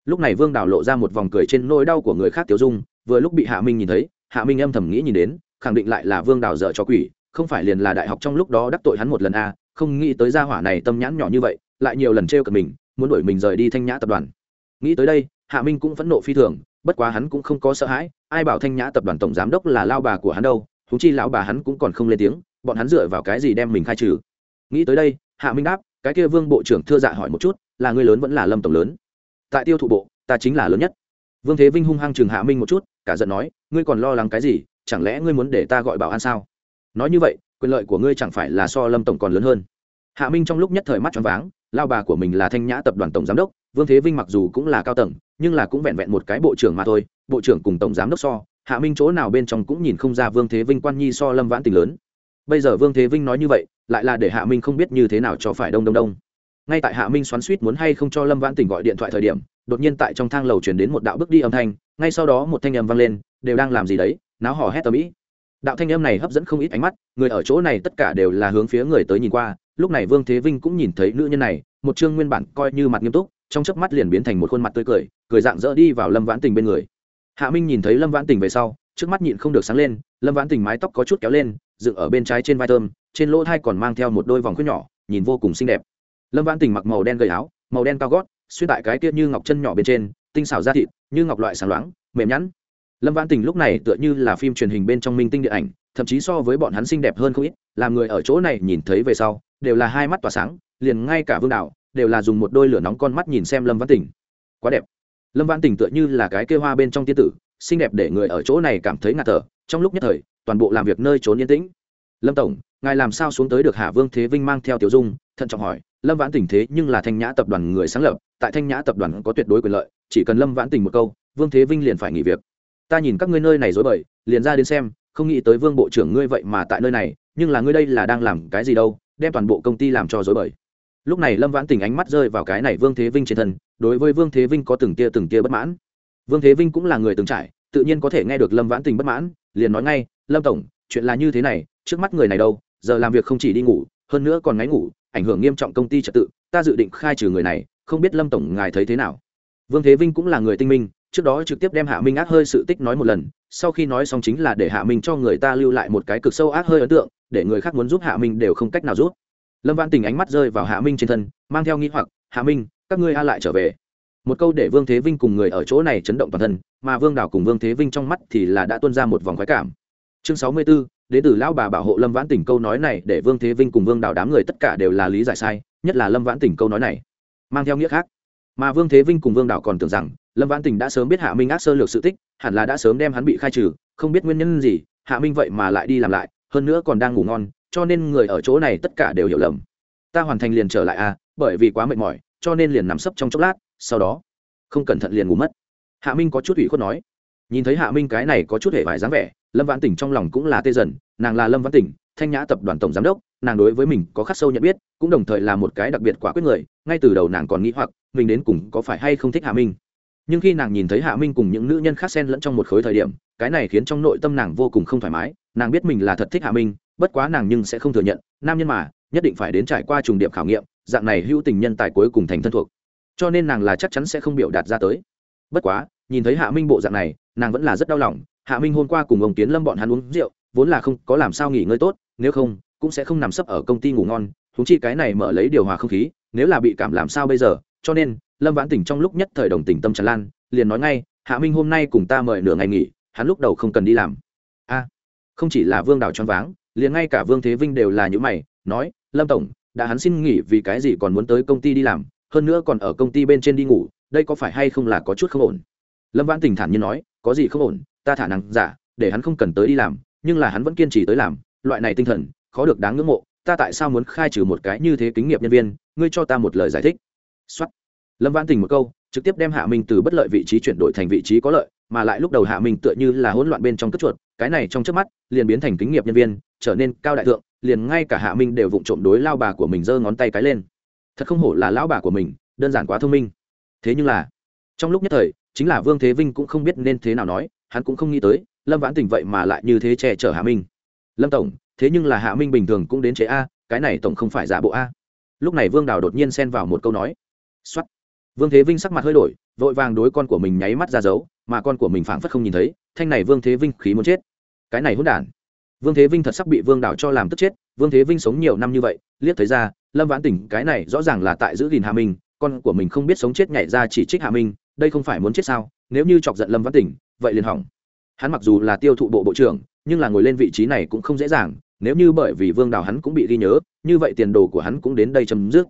S1: Lúc này vương đào lộ ra một vòng cười trên nỗi đau của người khác tiêu dung vừa lúc bị hạ minh nhìn thấy hạ minh âm thầm nghĩ nhìn đến khẳng định lại là vương đào dở cho quỷ không phải liền là đại học trong lúc đó đắc tội hắn một lần a à, không nghĩ tới gia hỏa này tâm nhãn nhỏ như vậy lại nhiều lần trêu cợt mình muốn đuổi mình rời đi thanh nhã tập đoàn. Nghĩ tới đây hạ minh cũng phẫn nộ phi thường, bất quá hắn cũng không có sợ hãi, ai bảo thanh nhã tập đoàn tổng giám đốc là lao bà của hắn đâu thú chi lão bà hắn cũng còn không lên tiếng, bọn hắn dựa vào cái gì đem mình khai trừ? Nghĩ tới đây, hạ minh đáp, cái kia vương bộ trưởng thưa dạ hỏi một chút, là người lớn vẫn là lâm tổng lớn? Tại tiêu thụ bộ, ta chính là lớn nhất. Vương thế vinh hung hăng chừng hạ minh một chút, cả giận nói, ngươi còn lo lắng cái gì, chẳng lẽ ngươi muốn để ta gọi bảo an sao? Nói như vậy, quyền lợi của ngươi chẳng phải là so lâm tổng còn lớn hơn. Hạ minh trong lúc nhất thời mắt choáng váng, lao bà của mình là thanh nhã tập đoàn tổng giám đốc, vương thế vinh mặc dù cũng là cao tầng nhưng là cũng vẹn vẹn một cái bộ trưởng mà thôi, bộ trưởng cùng tổng giám đốc so, hạ minh chỗ nào bên trong cũng nhìn không ra vương thế vinh quan nhi so lâm vãn tình lớn. Bây giờ vương thế vinh nói như vậy, lại là để hạ minh không biết như thế nào cho phải đông đông đông. Ngay tại hạ minh xoắn suýt muốn hay không cho lâm vãn tình gọi điện thoại thời điểm, đột nhiên tại trong thang lầu chuyển đến một đạo bước đi âm thanh, ngay sau đó một thanh âm vang lên, đều đang làm gì đấy? Náo hò hét tầm ĩ. Đạo thanh âm này hấp dẫn không ít ánh mắt, người ở chỗ này tất cả đều là hướng phía người tới nhìn qua, lúc này vương thế vinh cũng nhìn thấy nữ nhân này, một chương nguyên bản coi như mặt nghiêm túc trong chớp mắt liền biến thành một khuôn mặt tươi cười cười dạng dỡ đi vào lâm vãn tình bên người. Hạ minh nhìn thấy lâm vãn tình về sau, trước mắt nhịn không được sáng lên, lâm vãn tình mái tóc có chút kéo lên, dựng ở bên trái trên vai thơm, trên lỗ thai còn mang theo một đôi vòng khuyết nhỏ, nhìn vô cùng xinh đẹp. Lâm vãn tình mặc màu đen gầy áo, màu đen cao gót, xuyên tại cái kia như ngọc chân nhỏ bên trên, tinh xảo da thịt, như ngọc loại sáng loáng, mềm nhẵn. Lâm vãn tình lúc này tựa như là phim truyền hình bên trong minh tinh điện ảnh, thậm chí so với bọn hắn xinh đẹp hơn không ít, làm người ở chỗ này nhìn thấy về sau, đều là hai mắt tỏa sáng, liền ngay cả vương đạo đều là dùng một đôi lửa nóng con mắt nhìn xem lâm vãn Tỉnh, quá đẹp. Lâm vãn Tỉnh tựa như là cái kêu hoa bên trong tiên tử xinh đẹp để người ở chỗ này cảm thấy ngạt thở trong lúc nhất thời toàn bộ làm việc nơi trốn yên tĩnh. Lâm tổng ngài làm sao xuống tới được hạ vương thế vinh mang theo tiểu dung? thận trọng hỏi. Lâm vãn tình thế nhưng là thanh nhã tập đoàn người sáng lập tại thanh nhã tập đoàn có tuyệt đối quyền lợi chỉ cần lâm vãn tình một câu vương thế vinh liền phải nghỉ việc. Ta nhìn các ngươi nơi này dối bời liền ra đến xem không nghĩ tới vương bộ trưởng ngươi vậy mà tại nơi này nhưng là ngươi đây là đang làm cái gì đâu đem toàn bộ công ty làm cho dối bời lúc này lâm vãn tình ánh mắt rơi vào cái này vương thế vinh trên thân, đối với vương thế vinh có từng tia từng tia bất mãn. Vương thế vinh cũng là người từng trải, tự nhiên có thể nghe được lâm vãn tình bất mãn, liền nói ngay, lâm tổng, chuyện là như thế này, trước mắt người này đâu, giờ làm việc không chỉ đi ngủ, hơn nữa còn ngáy ngủ, ảnh hưởng nghiêm trọng công ty trật tự, ta dự định khai trừ người này, không biết lâm tổng ngài thấy thế nào? Vương thế vinh cũng là người tinh minh, trước đó trực tiếp đem hạ minh ác hơi sự tích nói một lần, sau khi nói xong chính là để hạ minh cho người ta lưu lại một cái cực sâu ác hơi ấn tượng, để người khác muốn giúp hạ minh đều không cách nào giúp lâm văn tình ánh mắt rơi vào hạ minh trên thân, mang theo nghĩ hoặc, hạ minh, các ngươi a lại trở về. Một câu để vương thế vinh cùng người ở chỗ này chấn động toàn thân, mà vương đảo cùng vương thế vinh trong mắt thì là đã tuân ra một vòng khoái cảm. Chương sáu mươi b ố đến từ lão bà bảo hộ lâm vãn tỉnh câu nói này để vương thế vinh cùng vương đảo đám người tất cả đều là lý giải sai, nhất là lâm vãn tỉnh câu nói này. Mang theo nghĩa khác. Mà vương thế vinh cùng vương đảo còn tưởng rằng, lâm vãn tỉnh đã sớm biết hạ minh ác sơ lược sự tích, hẳn là đã sớm đem hắn bị khai trừ, không biết nguyên nhân gì, hạ minh vậy mà lại đi làm lại, hơn nữa còn đang ngủ ngon cho nên người ở chỗ này tất cả đều hiểu lầm. Ta hoàn thành liền trở lại à bởi vì quá mệt mỏi, cho nên liền nằm sấp trong chốc lát, sau đó, không cẩn thận liền ngủ mất. Hạ minh có chút ủy khuất nói. Nhìn thấy hạ minh cái này có chút hệ vải dáng vẻ, lâm vãn tỉnh trong lòng cũng là tê dần, nàng là lâm vãn tỉnh, thanh nhã tập đoàn tổng giám đốc, nàng đối với mình có khắc sâu nhận biết, cũng đồng thời là một cái đặc biệt quả quyết người, ngay từ đầu nàng còn nghĩ hoặc mình đến cùng có phải hay không thích hạ minh. Nhưng khi nàng nhìn thấy hạ minh cùng những nữ nhân khác xen lẫn trong một khối thời điểm, cái này khiến trong nội tâm nàng vô cùng không thoải mái, nàng biết mình là thật thích hạ minh bất quá nàng nhưng sẽ không thừa nhận, nam nhân mà, nhất định phải đến trải qua trùng điểm khảo nghiệm, dạng này hữu tình nhân tài cuối cùng thành thân thuộc. Cho nên nàng là chắc chắn sẽ không biểu đạt ra tới. Bất quá, nhìn thấy hạ minh bộ dạng này, nàng vẫn là rất đau lòng. Hạ minh hôm qua cùng ông tiến lâm bọn hắn uống rượu, vốn là không có làm sao nghỉ ngơi tốt, nếu không, cũng sẽ không nằm sấp ở công ty ngủ ngon. Húng chi cái này mở lấy điều hòa không khí, nếu là bị cảm làm sao bây giờ? Cho nên, lâm vãn tỉnh trong lúc nhất thời đồng tình tâm tràn lan, liền nói ngay, hạ minh hôm nay cùng ta mời nửa ngày nghỉ, hắn lúc đầu không cần đi làm. A, không chỉ là vương đào choáng váng liền ngay cả vương thế vinh đều là những mày, nói, lâm tổng, đã hắn xin nghỉ vì cái gì còn muốn tới công ty đi làm, hơn nữa còn ở công ty bên trên đi ngủ, đây có phải hay không là có chút không ổn? Lâm vãn tình thản nhiên nói, có gì không ổn, ta thả năng giả dạ, để hắn không cần tới đi làm, nhưng là hắn vẫn kiên trì tới làm, loại này tinh thần, khó được đáng ngưỡng mộ, ta tại sao muốn khai trừ một cái như thế kính nghiệp nhân viên, ngươi cho ta một lời giải thích. Xuất lâm vãn tình một câu, trực tiếp đem hạ minh từ bất lợi vị trí chuyển đổi thành vị trí có lợi, mà lại lúc đầu hạ minh tựa như là hỗn loạn bên trong cất chuột cái này trong trước mắt, liền biến thành kính nghiệp nhân viên, trở nên cao đại thượng, liền ngay cả hạ minh đều vụng trộm đối lao bà của mình giơ ngón tay cái lên. Thật không hổ là lão bà của mình, đơn giản quá thông minh. Thế nhưng là, trong lúc nhất thời, chính là vương thế vinh cũng không biết nên thế nào nói, hắn cũng không nghĩ tới, lâm vãn tình vậy mà lại như thế che chở hạ minh. Lâm tổng, thế nhưng là hạ minh bình thường cũng đến chế a, cái này tổng không phải giả bộ a. Lúc này vương đào đột nhiên xen vào một câu nói. X o á t vương thế vinh sắc mặt hơi đổi vội vàng đối con của mình nháy mắt ra dấu, mà con của mình phảng phất không nhìn thấy, thanh này vương thế vinh khí muốn chết. Cái này hỗn đản. Vương thế vinh thật sắc bị vương Đạo cho làm tức chết, vương thế vinh sống nhiều năm như vậy, liếc thấy ra, lâm vãn tỉnh cái này rõ ràng là tại giữ gìn hà minh, con của mình không biết sống chết nhảy ra chỉ trích hà minh, đây không phải muốn chết sao, nếu như chọc giận lâm vãn tỉnh, vậy liền hỏng. Hắn mặc dù là tiêu thụ bộ bộ trưởng, nhưng là ngồi lên vị trí này cũng không dễ dàng, nếu như bởi vì vương đào hắn cũng bị ghi nhớ, như vậy tiền đồ của hắn cũng đến đây chấm dứt.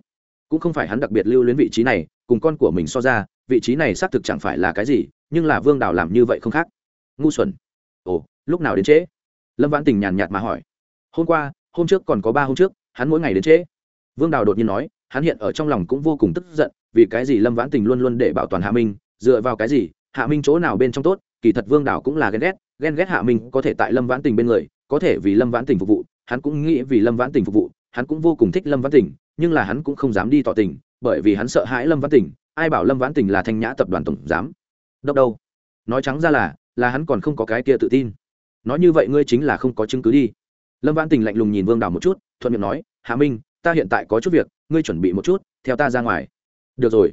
S1: Cũng không phải hắn đặc biệt lưu luyến vị trí này, cùng con của mình so ra vị trí này xác thực chẳng phải là cái gì, nhưng là vương đào làm như vậy không khác. Ngu xuẩn. Ồ, lúc nào đến trễ? Lâm vãn tình nhàn nhạt mà hỏi. Hôm qua, hôm trước còn có ba hôm trước, hắn mỗi ngày đến trễ. Vương đào đột nhiên nói, hắn hiện ở trong lòng cũng vô cùng tức giận, vì cái gì lâm vãn tình luôn luôn để bảo toàn hạ minh, dựa vào cái gì, hạ minh chỗ nào bên trong tốt, kỳ thật vương đào cũng là ghen ghét ghen ghét hạ minh có thể tại lâm vãn tình bên người, có thể vì lâm vãn tình phục vụ, hắn cũng nghĩ vì lâm vãn tình phục vụ, hắn cũng vô cùng thích lâm vãn tình, nhưng là hắn cũng không dám đi tỏ tình, bởi vì hắn sợ hãi lâm vãn tình ai bảo lâm vãn tình là thanh nhã tập đoàn tổng giám? Đốc đâu? Nói trắng ra là là hắn còn không có cái kia tự tin. Nói như vậy ngươi chính là không có chứng cứ đi. Lâm vãn tình lạnh lùng nhìn vương đào một chút, thuận miệng nói, hạ minh, ta hiện tại có chút việc, ngươi chuẩn bị một chút, theo ta ra ngoài. Được rồi.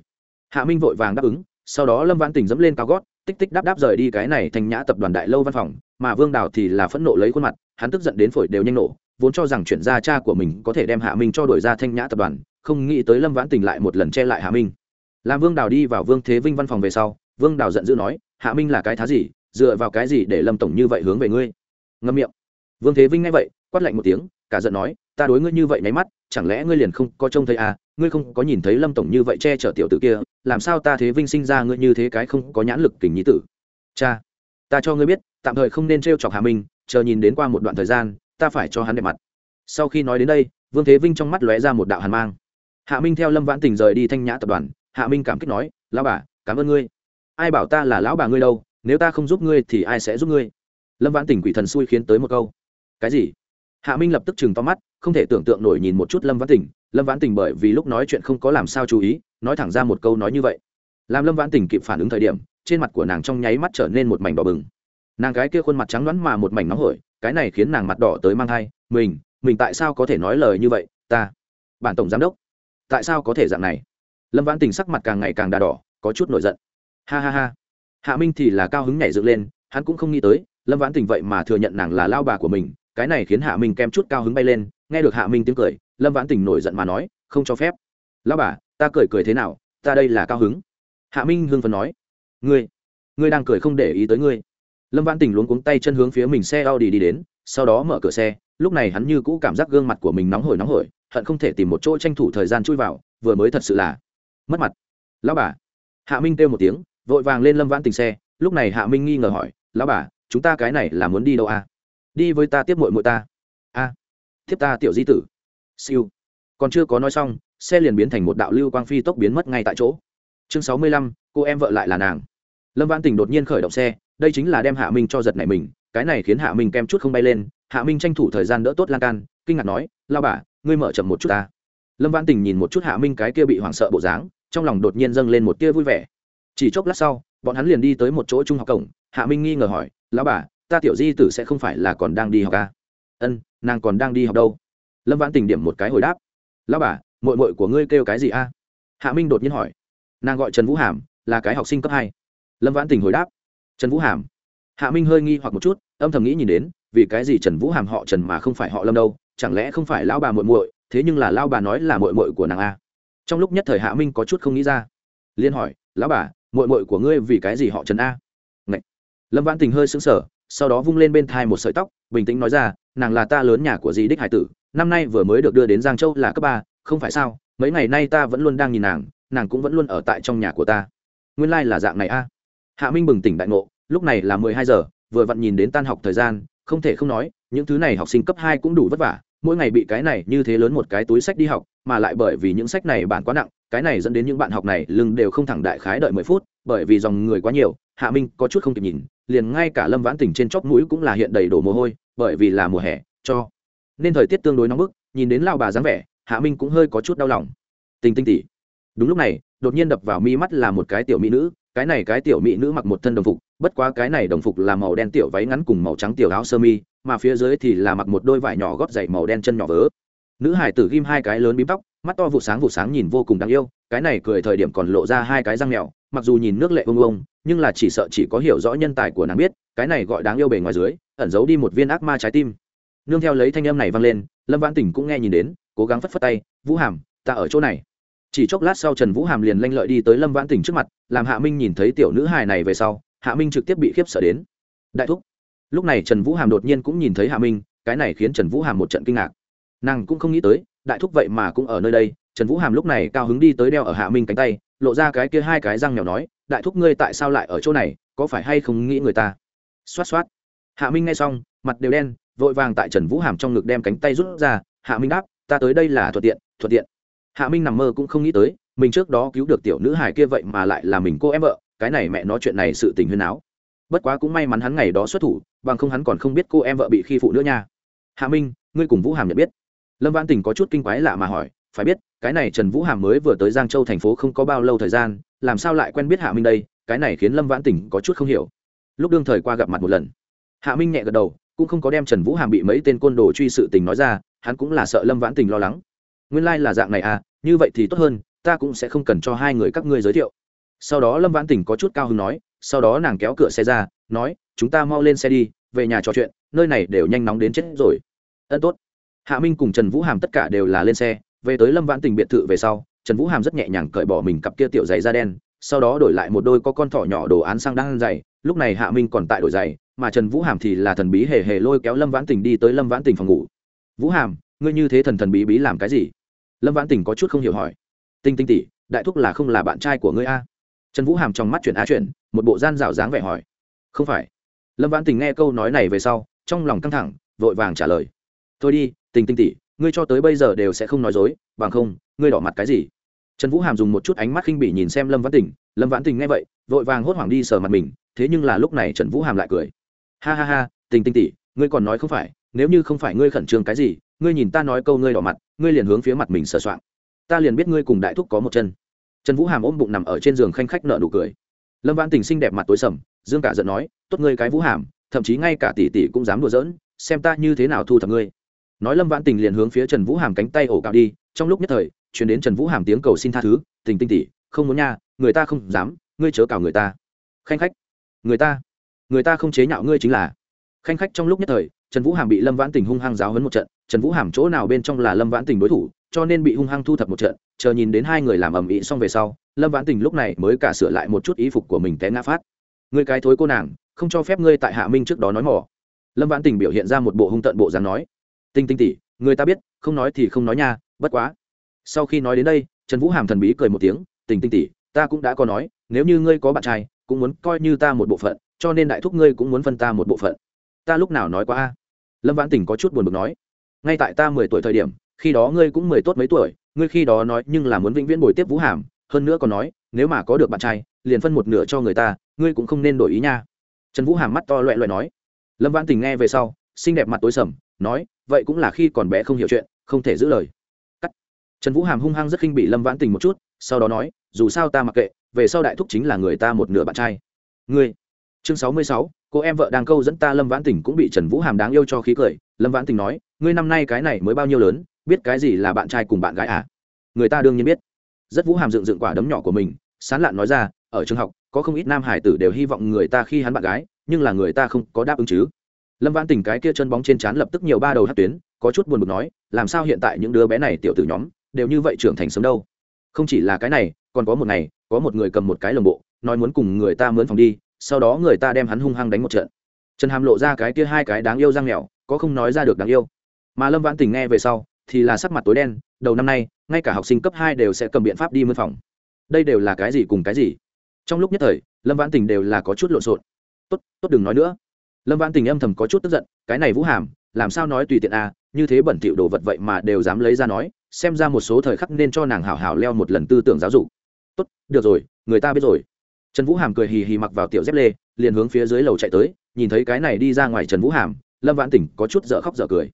S1: Hạ minh vội vàng đáp ứng, sau đó lâm vãn tình dẫm lên cao gót, tích tích đáp đáp rời đi cái này thành nhã tập đoàn đại lâu văn phòng, mà vương đào thì là phẫn nộ lấy khuôn mặt, hắn tức giận đến phổi đều nhanh nổ, vốn cho rằng chuyển gia cha của mình có thể đem hạ minh cho đổi ra thanh nhã tập đoàn, không nghĩ tới lâm vãn tình lại một lần che lại hạ minh làm vương đào đi vào vương thế vinh văn phòng về sau, vương đào giận dữ nói, hạ minh là cái thá gì, dựa vào cái gì để lâm tổng như vậy hướng về ngươi? Ngâm miệng. Vương thế vinh nghe vậy, quát lạnh một tiếng, cả giận nói, ta đối ngươi như vậy nháy mắt, chẳng lẽ ngươi liền không có trông thấy à? Ngươi không có nhìn thấy lâm tổng như vậy che chở tiểu tử kia, làm sao ta thế vinh sinh ra ngươi như thế cái không có nhãn lực kình nhí tử? Cha, ta cho ngươi biết, tạm thời không nên t r e o chọc hà minh, chờ nhìn đến qua một đoạn thời gian, ta phải cho hắn đẹp mặt. Sau khi nói đến đây, vương thế vinh trong mắt lóe ra một đạo hàn mang hạ minh theo lâm vãn tình rời đi thanh nhã tập đoàn, hạ minh cảm kích nói, lão bà, cảm ơn ngươi. Ai bảo ta là lão bà ngươi đâu, nếu ta không giúp ngươi thì ai sẽ giúp ngươi? Lâm vãn tình quỷ thần xui khiến tới một câu. Cái gì? Hạ minh lập tức chừng to mắt, không thể tưởng tượng nổi nhìn một chút lâm vãn tình. Lâm vãn tình bởi vì lúc nói chuyện không có làm sao chú ý, nói thẳng ra một câu nói như vậy. Làm lâm vãn tình kịp phản ứng thời điểm, trên mặt của nàng trong nháy mắt trở nên một mảnh đỏ bừng. Nàng gái kia khuôn mặt trắng đoán mà một mảnh nóng hổi, cái này khiến nàng mặt đỏ tới mang thai. Mình mình tại sao có thể nói lời như vậy, ta? Bản tổng giám đốc tại sao có thể dạng này? Lâm vãn tình sắc mặt càng ngày càng đà đỏ, có chút nổi giận. Ha ha ha. Hạ minh thì là cao hứng nhảy dựng lên, hắn cũng không nghĩ tới, lâm vãn tình vậy mà thừa nhận nàng là lao bà của mình, cái này khiến hạ minh kem chút cao hứng bay lên, nghe được hạ minh tiếng cười, lâm vãn tình nổi giận mà nói, không cho phép. Lao bà, ta cười cười thế nào? Ta đây là cao hứng. Hạ minh hưng phấn nói, ngươi ngươi đang cười không để ý tới ngươi. Lâm vãn tình luống cuống tay chân hướng phía mình xe a u đi đi đến, sau đó mở cửa xe, lúc này hắn như cũ cảm giác gương mặt của mình nóng hổi nóng hổi hận không thể tìm một chỗ tranh thủ thời gian chui vào vừa mới thật sự là mất mặt. Lão bà. Hạ minh kêu một tiếng vội vàng lên lâm vãn tình xe lúc này hạ minh nghi ngờ hỏi lão bà chúng ta cái này là muốn đi đâu à? đi với ta tiếp mội mội ta. A à, tiếp ta tiểu di tử. Siêu. Còn chưa có nói xong xe liền biến thành một đạo lưu quang phi tốc biến mất ngay tại chỗ. Chương sáu mươi lăm cô em vợ lại là nàng. Lâm Vãn tình đột nhiên khởi động xe đây chính là đem hạ minh cho giật này mình cái này khiến hạ minh kem chút không bay lên hạ minh tranh thủ thời gian đỡ tốt lan can kinh ngạc nói lao bà ngươi mở chậm một chút ta. Lâm văn tình nhìn một chút hạ minh cái kia bị hoảng sợ bộ dáng, trong lòng đột nhiên dâng lên một tia vui vẻ. Chỉ chốc lát sau, bọn hắn liền đi tới một chỗ trung học cổng. Hạ minh nghi ngờ hỏi, lão bà, ta tiểu di tử sẽ không phải là còn đang đi học à? ân, nàng còn đang đi học đâu. Lâm vãn tình điểm một cái hồi đáp, lão bà mội mội của ngươi kêu cái gì a hạ minh đột nhiên hỏi, nàng gọi trần vũ hàm, là cái học sinh cấp hai. Lâm vãn tình hồi đáp, trần vũ hàm. Hạ minh hơi nghi hoặc một chút, âm thầm nghĩ nhìn đến, vì cái gì trần vũ hàm họ trần mà không phải họ lâm đâu? Chẳng lẽ không phải lão bà muội muội, thế nhưng là lão bà nói là muội muội của nàng a. Trong lúc nhất thời hạ minh có chút không nghĩ ra. Liên hỏi, lão bà, muội muội của ngươi vì cái gì họ trần a? Ngậy. lâm vãn tình hơi sững sờ, sau đó vung lên bên thai một sợi tóc, bình tĩnh nói ra, nàng là ta lớn nhà của dì đích hải tử, năm nay vừa mới được đưa đến giang châu là cấp ba, không phải sao, mấy ngày nay ta vẫn luôn đang nhìn nàng nàng cũng vẫn luôn ở tại trong nhà của ta. Nguyên lai、like、là dạng này a. Hạ minh bừng tỉnh đại ngộ, lúc này là mười hai giờ, vừa vặn nhìn đến tan học thời gian, không thể không nói, những thứ này học sinh cấp hai cũng đủ vất vả mỗi ngày bị cái này như thế lớn một cái túi sách đi học, mà lại bởi vì những sách này bạn quá nặng, cái này dẫn đến những bạn học này lưng đều không thẳng đại khái đợi mười phút, bởi vì dòng người quá nhiều, hạ minh có chút không kịp nhìn, liền ngay cả lâm vãn tỉnh trên chóp mũi cũng là hiện đầy đổ mồ hôi, bởi vì là mùa hè, cho nên thời tiết tương đối nóng bức, nhìn đến lao bà dáng vẻ, hạ minh cũng hơi có chút đau lòng. Tình tinh tỉ đúng lúc này, đột nhiên đập vào mi mắt là một cái tiểu mỹ nữ, cái này cái tiểu mỹ nữ mặc một thân đồng phục bất quá cái này đồng phục là màu đen tiểu váy ngắn cùng màu trắng tiểu áo sơ mi, mà phía dưới thì là mặc một đôi vải nhỏ gót dày màu đen chân nhỏ vớ. Nữ hải tử ghim hai cái lớn bím tóc, mắt to vụ sáng vụ sáng nhìn vô cùng đáng yêu, cái này cười thời điểm còn lộ ra hai cái răng mèo, mặc dù nhìn nước lệ ông ông nhưng là chỉ sợ chỉ có hiểu rõ nhân tài của nàng biết, cái này gọi đáng yêu bề ngoài dưới, ẩn giấu đi một viên ác ma trái tim. Nương theo lấy thanh âm này vang lên, lâm văn tỉnh cũng nghe nhìn đến, cố gắng phất phất tay, vũ hàm, ta ở chỗ này. Chỉ chốc lát sau trần vũ hàm liền lanh lợi đi tới lâm vãn tỉnh trước mặt, làm hạ minh nhìn thấy tiểu nữ hài này về sau hạ minh trực tiếp bị khiếp sợ đến. Đại thúc. Lúc này trần vũ hàm đột nhiên cũng nhìn thấy hạ minh, cái này khiến trần vũ hàm một trận kinh ngạc. Nàng cũng không nghĩ tới, đại thúc vậy mà cũng ở nơi đây. Trần vũ hàm lúc này cao hứng đi tới đeo ở hạ minh cánh tay, lộ ra cái kia hai cái răng nhỏ nói, đại thúc ngươi tại sao lại ở chỗ này, có phải hay không nghĩ người ta? Xoát xoát. Hạ minh nghe xong, mặt đều đen, vội vàng tại trần vũ hàm trong ngực đem cánh tay rút ra. Hạ minh đáp, ta tới đây là thuận tiện thuận tiện. Hạ minh nằm mơ cũng không nghĩ tới, mình trước đó cứu được tiểu nữ hải kia vậy mà lại là mình cô em vợ cái này mẹ nói chuyện này sự tình huyên áo bất quá cũng may mắn hắn ngày đó xuất thủ, bằng không hắn còn không biết cô em vợ bị khi phụ nữa nha. Hạ minh, ngươi cùng vũ hàm nhận biết. Lâm văn tình có chút kinh quái lạ mà hỏi, phải biết, cái này trần vũ hàm mới vừa tới giang châu thành phố không có bao lâu thời gian, làm sao lại quen biết hạ minh đây, cái này khiến lâm vãn tỉnh có chút không hiểu. Lúc đương thời qua gặp mặt một lần. Hạ minh nhẹ gật đầu, cũng không có đem trần vũ hàm bị mấy tên côn đồ truy sự tình nói ra, hắn cũng là sợ lâm vãn tình lo lắng. Nguyên lai、like、là dạng này à như vậy thì tốt hơn, ta cũng sẽ không cần cho hai người các ngươi giới thiệu sau đó lâm vãn tình có chút cao hứng nói, sau đó nàng kéo cửa xe ra, nói, chúng ta mau lên xe đi, về nhà trò chuyện, nơi này đều nhanh nóng đến chết rồi. Ân tốt. Hạ minh cùng trần vũ hàm tất cả đều là lên xe, về tới lâm vãn tình biệt thự về sau, trần vũ hàm rất nhẹ nhàng cởi bỏ mình cặp kia tiểu giày da đen, sau đó đổi lại một đôi có con thỏ nhỏ đồ án sang đang giày, lúc này hạ minh còn tại đổi giày, mà trần vũ hàm thì là thần bí hề hề lôi kéo lâm vãn tình đi tới lâm vãn tình phòng ngủ. Vũ hàm, ngươi như thế thần thần bí bí làm cái gì? Lâm vãn tình có chút không hiểu hỏi. Tinh tinh tỉ đại thúc là không là bạn trai của ngươi a? Trần vũ hàm trong mắt chuyển á chuyển, một bộ gian rào dáng vẻ hỏi. Không phải. Lâm vãn tình nghe câu nói này về sau, trong lòng căng thẳng, vội vàng trả lời. Thôi đi, tình tinh tỷ, ngươi cho tới bây giờ đều sẽ không nói dối, bằng không, ngươi đỏ mặt cái gì? Trần vũ hàm dùng một chút ánh mắt khinh bỉ nhìn xem lâm vãn tình, lâm vãn tình nghe vậy, vội vàng hốt hoảng đi sờ mặt mình, thế nhưng là lúc này trần vũ hàm lại cười. Ha ha ha, tình tinh tỷ, ngươi còn nói không phải, nếu như không phải ngươi khẩn trương cái gì, ngươi nhìn ta nói câu ngươi đỏ mặt, ngươi liền hướng phía mặt mình sờ soạng. Ta liền biết ngươi cùng đại thúc có một chân trần vũ hàm ôm bụng nằm ở trên giường khanh khách nợ nụ cười. Lâm vãn tình xinh đẹp mặt tối sầm, dương cả giận nói, tốt ngươi cái vũ hàm, thậm chí ngay cả tỷ tỷ cũng dám đùa giỡn, xem ta như thế nào thu thập ngươi. Nói lâm vãn tình liền hướng phía trần vũ hàm cánh tay ổ cào đi, trong lúc nhất thời chuyển đến trần vũ hàm tiếng cầu xin tha thứ, tình tinh tỉ không muốn nha, người ta không dám, ngươi chớ cào người ta. Khanh khách, người ta người ta không chế nhạo ngươi chính là. Khanh khách trong lúc nhất thời, trần vũ hàm bị lâm vãn tình hung hăng giáo hấn một trận, trần vũ hàm chỗ nào bên trong là lâm vãn tình đối thủ, cho nên bị hung hăng thu thập một trận chờ nhìn đến hai người làm ầm ĩ xong về sau, lâm vãn tình lúc này mới cả sửa lại một chút ý phục của mình té ngã phát. Ngươi cái thối cô nàng, không cho phép ngươi tại hạ minh trước đó nói mỏ. Lâm vãn tình biểu hiện ra một bộ hung tận bộ dáng nói. Tinh tinh tỉ người ta biết, không nói thì không nói nha, bất quá. Sau khi nói đến đây, trần vũ hàm thần bí cười một tiếng, tình tinh tỉ ta cũng đã có nói, nếu như ngươi có bạn trai, cũng muốn coi như ta một bộ phận, cho nên đại thúc ngươi cũng muốn phân ta một bộ phận. Ta lúc nào nói quá a? Lâm vãn tình có chút buồn bực nói. Ngay tại ta mười tuổi thời điểm khi đó ngươi cũng mười tốt mấy tuổi, ngươi khi đó nói nhưng là muốn vĩnh viễn bồi tiếp vũ hàm, hơn nữa còn nói, nếu mà có được bạn trai, liền phân một nửa cho người ta, ngươi cũng không nên đổi ý nha. Trần vũ hàm mắt to loẹ loẹ nói. Lâm vãn tình nghe về sau, xinh đẹp mặt tối sầm, nói, vậy cũng là khi còn bé không hiểu chuyện, không thể giữ lời. Cắt. Trần vũ hàm hung hăng rất khinh bị lâm vãn tình một chút, sau đó nói, dù sao ta mặc kệ, về sau đại thúc chính là người ta một nửa bạn trai. Ngươi. Chương sáu mươi sáu, cô em vợ đang câu dẫn ta lâm vãn tình cũng bị trần vũ hàm đáng yêu cho khí cười. Lâm vãn tình nói, ngươi năm nay cái này mới bao nhiêu lớn biết cái gì là bạn trai cùng bạn gái à? Người ta đương nhiên biết. Rất vũ hàm dựng dựng quả đấm nhỏ của mình, sán lạn nói ra, ở trường học, có không ít nam hải tử đều hy vọng người ta khi hắn bạn gái, nhưng là người ta không có đáp ứng chứ. Lâm vãn tình cái kia chân bóng trên trán lập tức nhiều ba đầu hát tuyến, có chút buồn bực nói, làm sao hiện tại những đứa bé này tiểu tử nhóm đều như vậy trưởng thành sớm đâu? Không chỉ là cái này, còn có một ngày, có một người cầm một cái lồng bộ, nói muốn cùng người ta mướn phòng đi, sau đó người ta đem hắn hung hăng đánh một trận. Trần hàm lộ ra cái kia hai cái đáng yêu răng nghèo có không nói ra được đáng yêu. Mà lâm vãn tình nghe về sau thì là sắc mặt tối đen, đầu năm nay, ngay cả học sinh cấp hai đều sẽ cầm biện pháp đi mướn phòng. Đây đều là cái gì cùng cái gì? Trong lúc nhất thời, lâm vãn tình đều là có chút lộn xộn. Tốt tốt đừng nói nữa. Lâm vãn tình âm thầm có chút tức giận, cái này vũ hàm, làm sao nói tùy tiện à như thế bẩn thỉu đồ vật vậy mà đều dám lấy ra nói, xem ra một số thời khắc nên cho nàng hảo hảo leo một lần tư tưởng giáo dục. Tốt, được rồi, người ta biết rồi. Trần vũ hàm cười hì hì mặc vào tiểu dép lê, liền hướng phía dưới lầu chạy tới, nhìn thấy cái này đi ra ngoài trần vũ hàm, lâm vãn tỉnh có chút dở khóc dở cười.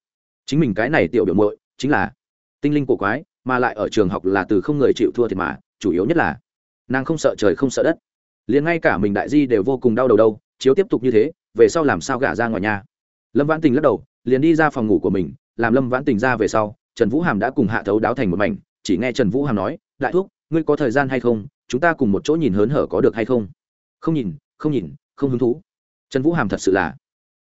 S1: Chính mình cái này tiểu biểu mội chính là tinh linh cổ quái, mà lại ở trường học là từ không người chịu thua thiệt mà, chủ yếu nhất là nàng không sợ trời không sợ đất. Liền ngay cả mình đại di đều vô cùng đau đầu đâu, chiếu tiếp tục như thế, về sau làm sao gả ra ngoài nhà? Lâm vãn tình lắc đầu, liền đi ra phòng ngủ của mình, làm lâm vãn tình ra về sau, trần vũ hàm đã cùng hạ thấu đáo thành một mảnh, chỉ nghe trần vũ hàm nói, đại thúc, ngươi có thời gian hay không? Chúng ta cùng một chỗ nhìn hớn hở có được hay không? Không nhìn không nhìn, không hứng thú. Trần vũ hàm thật sự là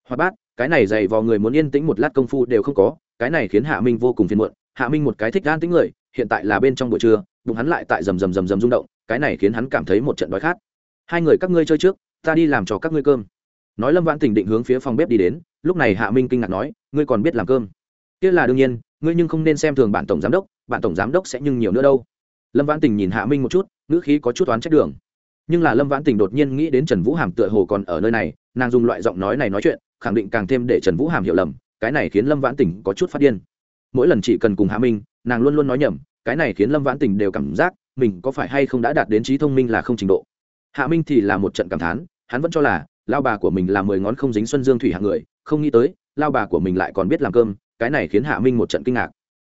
S1: hoa bát cái này dày vò người muốn yên tĩnh một lát công phu đều không có cái này khiến hạ minh vô cùng phiền muộn, hạ minh một cái thích gan tính người, hiện tại là bên trong buổi trưa, bụng hắn lại tại rầm rầm rầm rầm rung động, cái này khiến hắn cảm thấy một trận đói khát. Hai người các ngươi chơi trước, ta đi làm cho các ngươi cơm. Nói lâm vãn tình định hướng phía phòng bếp đi đến, lúc này hạ minh kinh ngạc nói, ngươi còn biết làm cơm? Kia là đương nhiên, ngươi nhưng không nên xem thường bản tổng giám đốc bản tổng giám đốc sẽ nhưng nhiều nữa đâu. Lâm vãn tình nhìn hạ minh một chút, ngữ khí có chút oán trách đường. Nhưng là lâm vãn tình đột nhiên nghĩ đến trần vũ hàm tựa hồ còn ở nơi này, nàng dùng loại giọng nói này nói chuyện, khẳng định càng thêm để trần vũ hàm hiểu lầm cái này khiến lâm vãn tình có chút phát điên. Mỗi lần chỉ cần cùng hạ minh nàng luôn luôn nói nhầm cái này khiến lâm vãn tình đều cảm giác mình có phải hay không đã đạt đến trí thông minh là không trình độ. Hạ minh thì là một trận cảm thán hắn vẫn cho là lao bà của mình là mười ngón không dính xuân dương thủy hạng người không nghĩ tới lao bà của mình lại còn biết làm cơm cái này khiến hạ minh một trận kinh ngạc.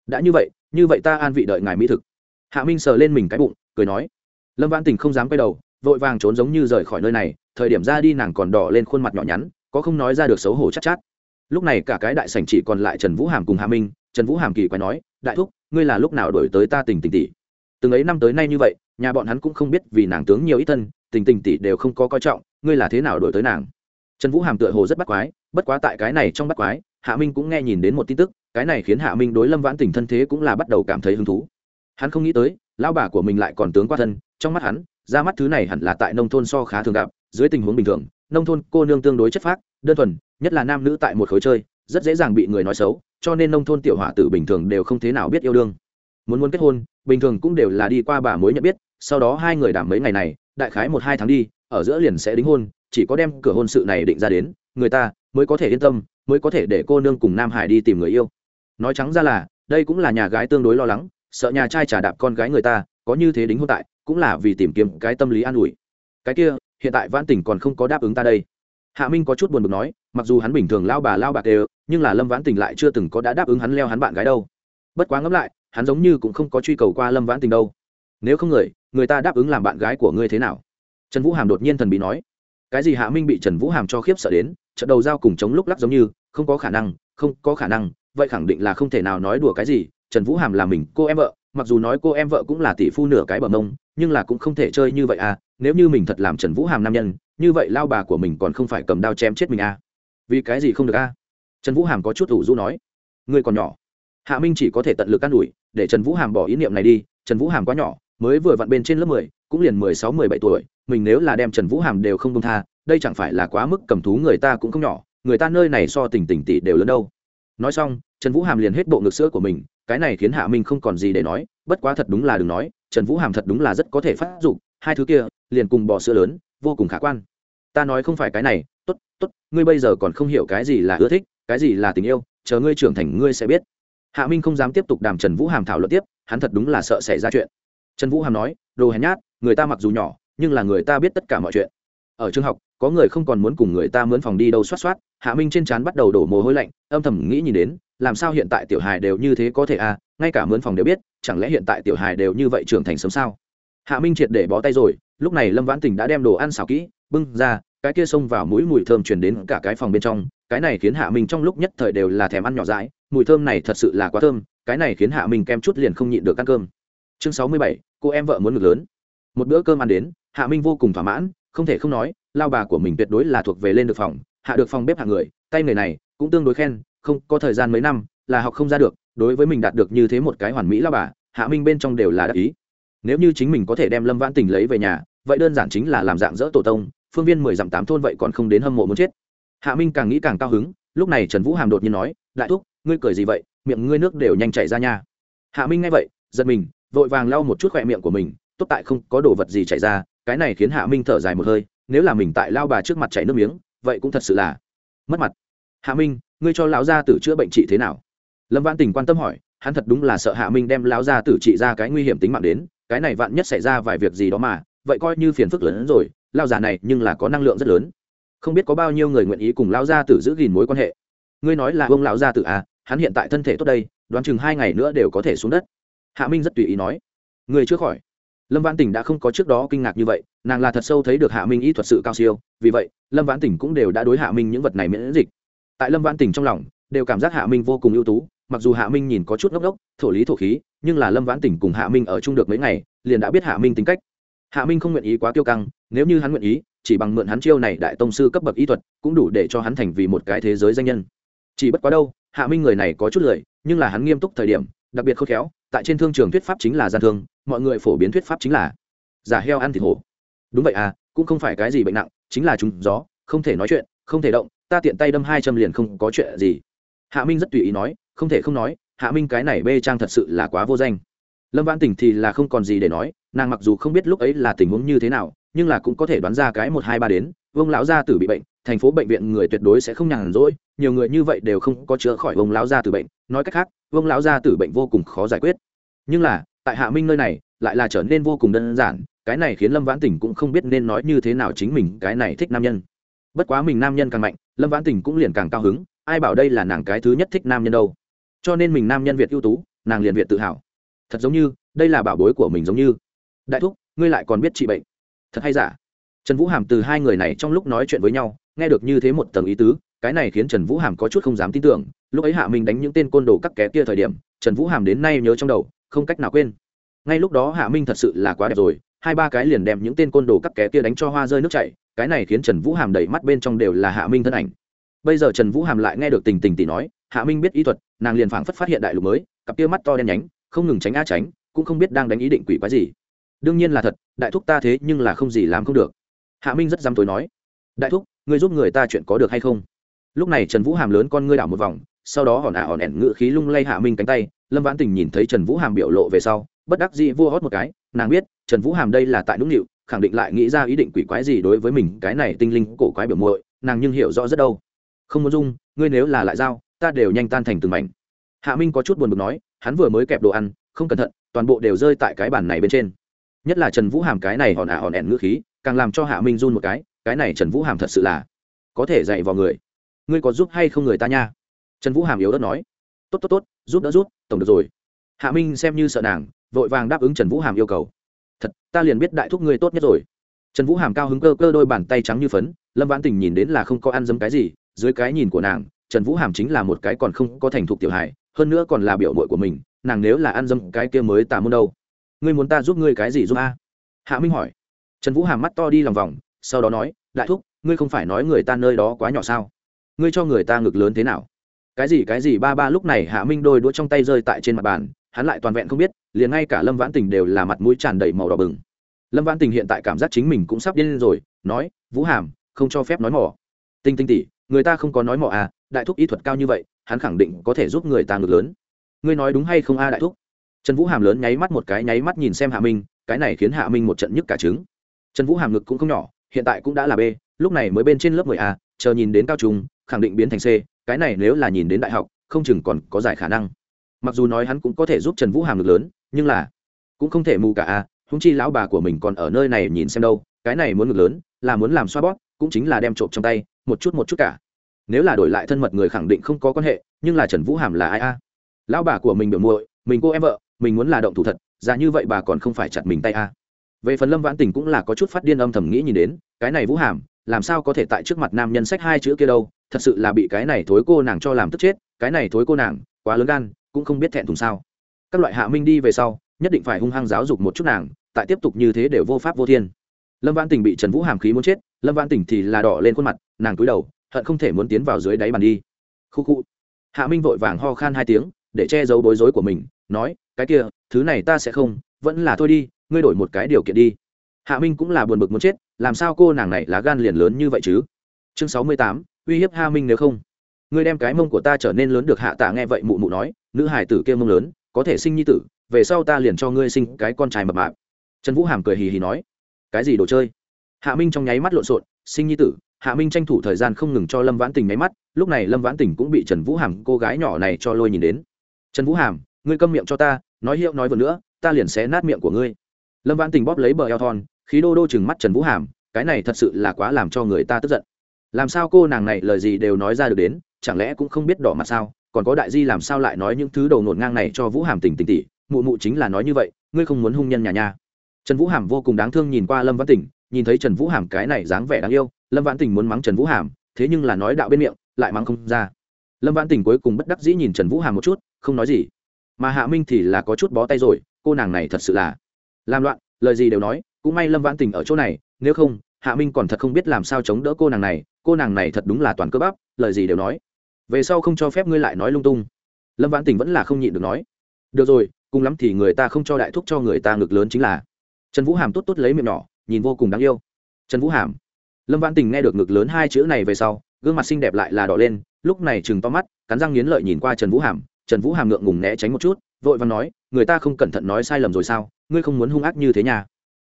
S1: Đã như vậy như vậy ta an vị đợi ngài mỹ thực. Hạ minh sờ lên mình cái bụng cười nói. Lâm vãn tình không dám quay đầu vội vàng trốn giống như rời khỏi nơi này thời điểm ra đi nàng còn đỏ lên khuôn mặt nhỏ nhắn có không nói ra được xấu hổ chắc chát, chát lúc này cả cái đại sảnh chỉ còn lại trần vũ hàm cùng hạ minh, trần vũ hàm kỳ quay nói, đại thúc, ngươi là lúc nào đổi tới ta tình tình tỷ? Từng ấy năm tới nay như vậy, nhà bọn hắn cũng không biết vì nàng tướng nhiều ít thân, tình tình tỷ đều không có coi trọng, ngươi là thế nào đổi tới nàng? Trần vũ hàm tựa hồ rất bắt quái, bất quá tại cái này trong bắt quái, hạ minh cũng nghe nhìn đến một tin tức, cái này khiến hạ minh đối lâm vãn tình thân thế cũng là bắt đầu cảm thấy hứng thú. Hắn không nghĩ tới, lão bà của mình lại còn tướng qua thân, trong mắt hắn, ra mắt thứ này hẳn là tại nông thôn so khá thường gặp, dưới tình huống bình thường, nông thôn cô nương tương đối chất phác, đơn thuần nhất là nam nữ tại một khối chơi, rất dễ dàng bị người nói xấu, cho nên nông thôn tiểu hỏa tử bình thường đều không thế nào biết yêu đương. Muốn muốn kết hôn, bình thường cũng đều là đi qua bà mối nhận biết, sau đó hai người đảm mấy ngày này, đại khái một hai tháng đi, ở giữa liền sẽ đính hôn, chỉ có đem cửa hôn sự này định ra đến, người ta mới có thể yên tâm, mới có thể để cô nương cùng nam hải đi tìm người yêu. Nói trắng ra là, đây cũng là nhà gái tương đối lo lắng, sợ nhà trai trả đạp con gái người ta, có như thế đính hôn tại, cũng là vì tìm kiếm cái tâm lý an ủi. Cái kia, hiện tại vãn tỉnh còn không có đáp ứng ta đây hạ minh có chút buồn bực nói, mặc dù hắn bình thường lao bà lao bạc đều, nhưng là lâm vãn tình lại chưa từng có đã đáp ứng hắn leo hắn bạn gái đâu. Bất quá ngẫm lại, hắn giống như cũng không có truy cầu qua lâm vãn tình đâu. Nếu không người người ta đáp ứng làm bạn gái của ngươi thế nào? Trần vũ hàm đột nhiên thần bí nói. Cái gì hạ minh bị trần vũ hàm cho khiếp sợ đến, trận đầu giao cùng chống lúc lắc giống như, không có khả năng, không có khả năng, vậy khẳng định là không thể nào nói đùa cái gì, trần vũ hàm là mình, cô em vợ, mặc dù nói cô em vợ cũng là tỷ phu nửa cái bờ mông, nhưng là cũng không thể chơi như vậy à nếu như mình thật làm trần vũ hàm nam nhân như vậy lao bà của mình còn không phải cầm đao chém chết mình à? Vì cái gì không được à? Trần vũ hàm có chút ủ rũ nói. Ngươi còn nhỏ. Hạ minh chỉ có thể tận lực can ủi, để trần vũ hàm bỏ ý niệm này đi. Trần vũ hàm quá nhỏ, mới vừa vặn bên trên lớp mười, cũng liền mười sáu, mười bảy tuổi. Mình nếu là đem trần vũ hàm đều không công tha, đây chẳng phải là quá mức cầm thú người ta cũng không nhỏ. Người ta nơi này so tình tình tỷ đều lớn đâu. Nói xong, trần vũ hàm liền hết bộ ngực sữa của mình. Cái này khiến hạ minh không còn gì để nói. Bất quá thật đúng là đừng nói, trần vũ hàm thật đúng là rất có thể phát dụng hai thứ kia, liền cùng bò sữa lớn vô cùng khả quan. Ta nói không phải cái này t ố t t ố t ngươi bây giờ còn không hiểu cái gì là ưa thích, cái gì là tình yêu, chờ ngươi trưởng thành ngươi sẽ biết. Hạ minh không dám tiếp tục đàm trần vũ hàm thảo luận tiếp, hắn thật đúng là sợ xảy ra chuyện. Trần vũ hàm nói, đồ hèn nhát, người ta mặc dù nhỏ, nhưng là người ta biết tất cả mọi chuyện. Ở trường học, có người không còn muốn cùng người ta mướn phòng đi đâu xoát xoát, hạ minh trên trán bắt đầu đổ mồ hôi lạnh, âm thầm nghĩ nhìn đến, làm sao hiện tại tiểu hài đều như thế có thể à ngay cả mướn phòng đều biết, chẳng lẽ hiện tại tiểu hài đều như vậy trưởng thành sớm sao? Hạ minh triệt để bó tay rồi lúc này lâm vãn tình đã đem đồ ăn xào kỹ, bưng ra, cái kia xông vào mũi mùi thơm truyền đến cả cái phòng bên trong, cái này khiến hạ minh trong lúc nhất thời đều là thèm ăn nhỏ dãi, mùi thơm này thật sự là quá thơm, cái này khiến hạ minh kem chút liền không nhịn được ăn cơm. Chương sáu mươi bảy, cô em vợ muốn ngực lớn. Một bữa cơm ăn đến, hạ minh vô cùng thỏa mãn, không thể không nói, lao bà của mình tuyệt đối là thuộc về lên được phòng, hạ được phòng bếp hạ người, tay người này cũng tương đối khen, không có thời gian mấy năm là học không ra được, đối với mình đạt được như thế một cái hoàn mỹ lao bà, hạ minh bên trong đều là đắc ý nếu như chính mình có thể đem lâm vãn tình lấy về nhà, vậy đơn giản chính là làm dạng dỡ tổ tông, phương viên mười dặm tám thôn vậy còn không đến hâm mộ muốn chết. Hạ minh càng nghĩ càng cao hứng, lúc này trần vũ hàm đột nhiên nói, đại thúc, ngươi cười gì vậy? Miệng ngươi nước đều nhanh chảy ra nha. Hạ minh nghe vậy, giật mình, vội vàng lau một chút khỏe miệng của mình, tốt tại không có đồ vật gì chảy ra, cái này khiến hạ minh thở dài một hơi, nếu là mình tại lao bà trước mặt chảy nước miếng, vậy cũng thật sự là mất mặt. Hạ minh, ngươi cho lão gia tử chữa bệnh trị thế nào? Lâm văn tình quan tâm hỏi, hắn thật đúng là sợ hạ minh đem lão gia tử trị ra cái nguy hiểm tính mạng đến cái này vạn nhất xảy ra vài việc gì đó mà, vậy coi như phiền phức lớn hơn rồi, lao già này nhưng là có năng lượng rất lớn. Không biết có bao nhiêu người nguyện ý cùng lão gia tử giữ gìn mối quan hệ. Ngươi nói là ông lão gia tử à hắn hiện tại thân thể tốt đây, đoán chừng hai ngày nữa đều có thể xuống đất. Hạ minh rất tùy ý nói. Người chưa khỏi. Lâm vãn tỉnh đã không có trước đó kinh ngạc như vậy, nàng là thật sâu thấy được hạ minh ý thuật sự cao siêu, vì vậy, lâm vãn tỉnh cũng đều đã đối hạ minh những vật này miễn dịch. Tại lâm vãn tỉnh trong lòng, đều cảm giác hạ minh vô cùng ưu tú mặc dù hạ minh nhìn có chút ngốc ngốc, thổ lý thổ khí, nhưng là lâm vãn tỉnh cùng hạ minh ở chung được mấy ngày, liền đã biết hạ minh tính cách. Hạ minh không nguyện ý quá kiêu căng, nếu như hắn nguyện ý, chỉ bằng mượn hắn chiêu này đại tông sư cấp bậc y thuật, cũng đủ để cho hắn thành vì một cái thế giới danh nhân. Chỉ bất quá đâu, hạ minh người này có chút lười, nhưng là hắn nghiêm túc thời điểm, đặc biệt khôn khéo, tại trên thương trường thuyết pháp chính là gian thương, mọi người phổ biến thuyết pháp chính là giả heo ăn thịt hổ. Đúng vậy à cũng không phải cái gì bệnh nặng, chính là trúng gió, không thể nói chuyện, không thể động, ta tiện tay đâm hai châm liền không có chuyện gì. Hạ minh rất tùy ý nói không thể không nói, hạ minh cái này bê trang thật sự là quá vô danh. Lâm vãn tình thì là không còn gì để nói, nàng mặc dù không biết lúc ấy là tình huống như thế nào, nhưng là cũng có thể đoán ra cái một hai ba đến, vương lão gia tử bị bệnh, thành phố bệnh viện người tuyệt đối sẽ không nhàn rỗi, nhiều người như vậy đều không có chữa khỏi vương lão gia tử bệnh. Nói cách khác, vương lão gia tử bệnh vô cùng khó giải quyết. Nhưng là, tại hạ minh nơi này, lại là trở nên vô cùng đơn giản, cái này khiến lâm vãn tỉnh cũng không biết nên nói như thế nào chính mình cái này thích nam nhân. Bất quá mình nam nhân càng mạnh, lâm vãn tỉnh cũng liền càng cao hứng, ai bảo đây là nàng cái thứ nhất thích nam nhân đâu cho nên mình nam nhân việt ưu tú, nàng liền việt tự hào. Thật giống như, đây là bảo bối của mình giống như. Đại thúc, ngươi lại còn biết trị bệnh. Thật hay giả? Trần vũ hàm từ hai người này trong lúc nói chuyện với nhau, nghe được như thế một tầng ý tứ, cái này khiến trần vũ hàm có chút không dám tin tưởng. Lúc ấy hạ minh đánh những tên côn đồ các ké kia thời điểm, trần vũ hàm đến nay nhớ trong đầu, không cách nào quên. Ngay lúc đó hạ minh thật sự là quá đẹp rồi, hai ba cái liền đem những tên côn đồ các ké kia đánh cho hoa rơi nước chảy, cái này khiến trần vũ hàm đầy mắt bên trong đều là hạ minh thân ảnh. Bây giờ trần vũ hàm lại nghe được tình tình tỷ nói hạ minh biết ý thuật, nàng liền phảng phất phát hiện đại lục mới, cặp kia mắt to đen nhánh, không ngừng tránh a tránh, cũng không biết đang đánh ý định quỷ quái gì. Đương nhiên là thật, đại thúc ta thế nhưng là không gì làm không được. Hạ minh rất dám tối nói. Đại thúc, ngươi giúp người ta chuyện có được hay không? Lúc này trần vũ hàm lớn con ngươi đảo một vòng, sau đó hòn ả hòn ẻn ngự khí lung lay hạ minh cánh tay, lâm vãn tình nhìn thấy trần vũ hàm biểu lộ về sau, bất đắc dĩ vua hót một cái, nàng biết, trần vũ hàm đây là tại nũng nịu, khẳng định lại nghĩ ra ý định quỷ quái gì đối với mình, cái này tinh linh cổ quái biểu muội, nàng nhưng hiểu rõ rất đâu. Không muốn dung, ngươi nếu là lại giao ta đều nhanh tan thành từng mảnh. Hạ minh có chút buồn bực nói, hắn vừa mới kẹp đồ ăn, không cẩn thận, toàn bộ đều rơi tại cái bàn này bên trên. Nhất là trần vũ hàm cái này hòn ả hòn ẻn ngữ khí, càng làm cho hạ minh run một cái cái này trần vũ hàm thật sự là có thể dạy vào người. Ngươi có giúp hay không người ta nha? Trần vũ hàm yếu đất nói. Tốt tốt tốt, giúp đỡ giúp, tổng được rồi. Hạ minh xem như sợ nàng, vội vàng đáp ứng trần vũ hàm yêu cầu. Thật, ta liền biết đại thúc ngươi tốt nhất rồi. Trần vũ hàm cao hứng cơ cơ đôi bàn tay trắng như phấn, lâm vãn tình nhìn đến là không có ăn dấm cái gì, dưới cái nhìn của nàng trần vũ hàm chính là một cái còn không có thành thục tiểu hài, hơn nữa còn là biểu mội của mình, nàng nếu là ăn dâm cái kia mới tà môn đâu. Ngươi muốn ta giúp ngươi cái gì giúp a? Hạ minh hỏi. Trần vũ hàm mắt to đi lòng vòng, sau đó nói, đại thúc, ngươi không phải nói người ta nơi đó quá nhỏ sao? Ngươi cho người ta ngực lớn thế nào? Cái gì cái gì? Ba ba lúc này hạ minh đôi đũa trong tay rơi tại trên mặt bàn, hắn lại toàn vẹn không biết, liền ngay cả lâm vãn tình đều là mặt mũi tràn đầy màu đỏ bừng. Lâm vãn tình hiện tại cảm giác chính mình cũng sắp điên rồi, nói, vũ hàm, không cho phép nói mỏ. Tinh tinh tỉ người ta không có nói mỏ à đại thúc y thuật cao như vậy, hắn khẳng định có thể giúp người ta ngược lớn. Ngươi nói đúng hay không a đại thúc? Trần vũ hàm lớn nháy mắt một cái, nháy mắt nhìn xem hạ minh, cái này khiến hạ minh một trận nhức cả trứng. Trần vũ hàm ngực cũng không nhỏ, hiện tại cũng đã là b, lúc này mới bên trên lớp mười a, chờ nhìn đến cao trung, khẳng định biến thành c, cái này nếu là nhìn đến đại học, không chừng còn có giải khả năng. Mặc dù nói hắn cũng có thể giúp trần vũ hàm ngực lớn, nhưng là cũng không thể mù cả a húng chi lão bà của mình còn ở nơi này nhìn xem đâu, cái này muốn ngực lớn, là muốn làm xoa bóp, cũng chính là đem trộm trong tay một chút một chút cả. Nếu là đổi lại thân mật người khẳng định không có quan hệ, nhưng là trần vũ hàm là ai a? Lão bà của mình biểu muội, mình cô em vợ, mình muốn là động thủ thật, ra như vậy bà còn không phải chặt mình tay a. Về phần lâm vãn tình cũng là có chút phát điên âm thầm nghĩ nhìn đến, cái này vũ hàm, làm sao có thể tại trước mặt nam nhân sách hai chữ kia đâu, thật sự là bị cái này thối cô nàng cho làm tức chết, cái này thối cô nàng, quá lớn gan, cũng không biết thẹn thùng sao. Các loại hạ minh đi về sau, nhất định phải hung hăng giáo dục một chút nàng, tại tiếp tục như thế đều vô pháp vô thiên. Lâm vãn tình bị trần vũ hàm khí muốn chết, lâm vãn tình thì là đỏ lên khuôn mặt nàng cúi đầu, hận không thể muốn tiến vào dưới đáy bàn đi. Khu khu. Hạ minh vội vàng ho khan hai tiếng, để che giấu bối rối của mình, nói, cái kia, thứ này ta sẽ không, vẫn là thôi đi, ngươi đổi một cái điều kiện đi. Hạ minh cũng là buồn bực muốn chết, làm sao cô nàng này lá gan liền lớn như vậy chứ? Chương sáu mươi tám, uy hiếp hạ minh nếu không. Ngươi đem cái mông của ta trở nên lớn được hạ tạ nghe vậy mụ mụ nói, nữ hải tử kia mông lớn, có thể sinh nhi tử, về sau ta liền cho ngươi sinh cái con trai mập mạp. Trần vũ hàm cười hì hì nói, cái gì đồ chơi? Hạ minh trong nháy mắt lộn xộn sinh nhi tử, hạ minh tranh thủ thời gian không ngừng cho lâm vãn tình nháy mắt, lúc này lâm vãn tình cũng bị trần vũ hàm cô gái nhỏ này cho lôi nhìn đến. Trần vũ hàm, ngươi câm miệng cho ta, nói hiệu nói vừa nữa, ta liền xé nát miệng của ngươi. Lâm vãn tình bóp lấy bờ eo thon, khí đô đô chừng mắt trần vũ hàm, cái này thật sự là quá làm cho người ta tức giận. Làm sao cô nàng này lời gì đều nói ra được đến, chẳng lẽ cũng không biết đỏ mặt sao? Còn có đại di làm sao lại nói những thứ đầu nổn ngang này cho vũ hàm tình tình tỉ mụ mụ chính là nói như vậy, ngươi không muốn hung nhân nhà nha trần vũ hàm vô cùng đáng thương nhìn qua lâm văn tỉnh nhìn thấy trần vũ hàm cái này dáng vẻ đáng yêu, lâm vãn tỉnh muốn mắng trần vũ hàm, thế nhưng là nói đạo bên miệng, lại mắng không ra. Lâm vãn tỉnh cuối cùng bất đắc dĩ nhìn trần vũ hàm một chút, không nói gì. Mà hạ minh thì là có chút bó tay rồi, cô nàng này thật sự là làm loạn, lời gì đều nói, cũng may lâm vãn tỉnh ở chỗ này, nếu không, hạ minh còn thật không biết làm sao chống đỡ cô nàng này, cô nàng này thật đúng là toàn cơ bắp, lời gì đều nói. Về sau không cho phép ngươi lại nói lung tung. Lâm vãn tình vẫn là không nhịn được nói. Được rồi, cùng lắm thì người ta không cho đại thúc cho người ta ngực lớn chính là. Trần vũ hàm tốt tốt lấy miệng nhỏ nhìn vô cùng đáng yêu. Trần vũ hàm. Lâm vãn tình nghe được ngực lớn hai chữ này về sau, gương mặt xinh đẹp lại là đỏ lên, lúc này chừng to mắt, cắn răng nghiến lợi nhìn qua trần vũ hàm. Trần vũ hàm ngượng ngùng né tránh một chút, vội và nói, người ta không cẩn thận nói sai lầm rồi sao? Ngươi không muốn hung ác như thế nhà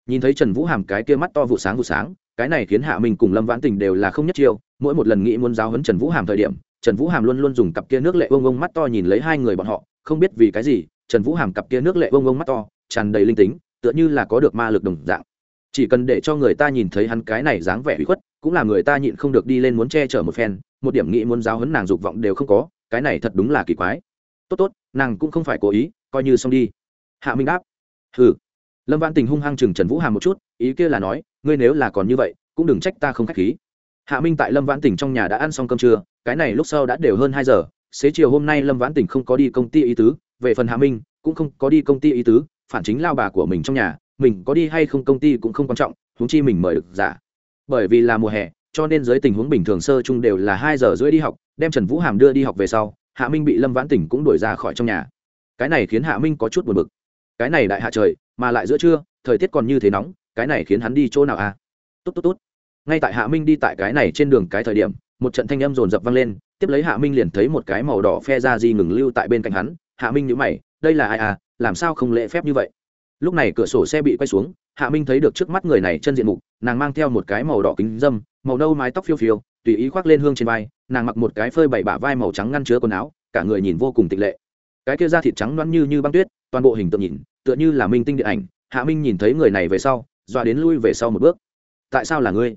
S1: nhìn thấy trần vũ hàm cái kia mắt to vụ sáng vụ sáng, cái này khiến hạ minh cùng lâm vãn tình đều là không nhất chiêu. Mỗi một lần nghĩ muốn giáo hấn trần vũ hàm thời điểm, trần vũ hàm luôn luôn dùng cặp kia nước lệ vông vông mắt to nhìn lấy hai người bọn họ, không biết vì cái gì, trần vũ hàm cặp kia nước lệ vông vông mắt to, tràn đầy linh tính, tựa như là có được ma lực đồng dạng chỉ cần để cho người ta nhìn thấy hắn cái này dáng vẻ bị khuất, cũng là người ta nhịn không được đi lên muốn che chở một phen, một điểm nghĩ muốn giáo hấn nàng dục vọng đều không có, cái này thật đúng là kỳ quái. Tốt tốt, nàng cũng không phải cố ý, coi như xong đi. Hạ minh đáp. Ừ lâm văn tình hung hăng chừng trần vũ hàm một chút, ý kia là nói, ngươi nếu là còn như vậy, cũng đừng trách ta không k h á c h khí. Hạ minh tại lâm văn tình trong nhà đã ăn xong cơm trưa, cái này lúc sau đã đều hơn hai giờ, xế chiều hôm nay lâm văn tình không có đi công ty ý tứ, về phần hạ minh, cũng không có đi công ty ý tứ, phản chính lao bà của mình trong nhà mình có đi hay không công ty cũng không quan trọng, huống chi mình mời được giả. Bởi vì là mùa hè, cho nên dưới tình huống bình thường sơ chung đều là hai giờ rưỡi đi học, đem trần vũ hàm đưa đi học về sau, hạ minh bị lâm vãn tỉnh cũng đuổi ra khỏi trong nhà. Cái này khiến hạ minh có chút buồn bực. Cái này đại hạ trời, mà lại giữa trưa, thời tiết còn như thế nóng, cái này khiến hắn đi chỗ nào à? Tốt tốt tốt. Ngay tại hạ minh đi tại cái này trên đường cái thời điểm, một trận thanh âm rồn rập vang lên, tiếp lấy hạ minh liền thấy một cái màu đỏ phe ra di ngừng lưu tại bên cạnh hắn. Hạ minh nhữ mày, đây là ai à? Làm sao không lễ phép như vậy? Lúc này cửa sổ xe bị quay xuống, hạ minh thấy được trước mắt người này chân diện mục, nàng mang theo một cái màu đỏ kính dâm, màu nâu mái tóc phiêu phiêu, tùy ý khoác lên hương trên vai, nàng mặc một cái phơi bảy bả vai màu trắng ngăn chứa quần áo, cả người nhìn vô cùng tịch lệ. Cái kia da thịt trắng loăn như như băng tuyết, toàn bộ hình tượng nhìn, tựa như là minh tinh điện ảnh. Hạ minh nhìn thấy người này về sau, dọa đến lui về sau một bước. Tại sao là ngươi?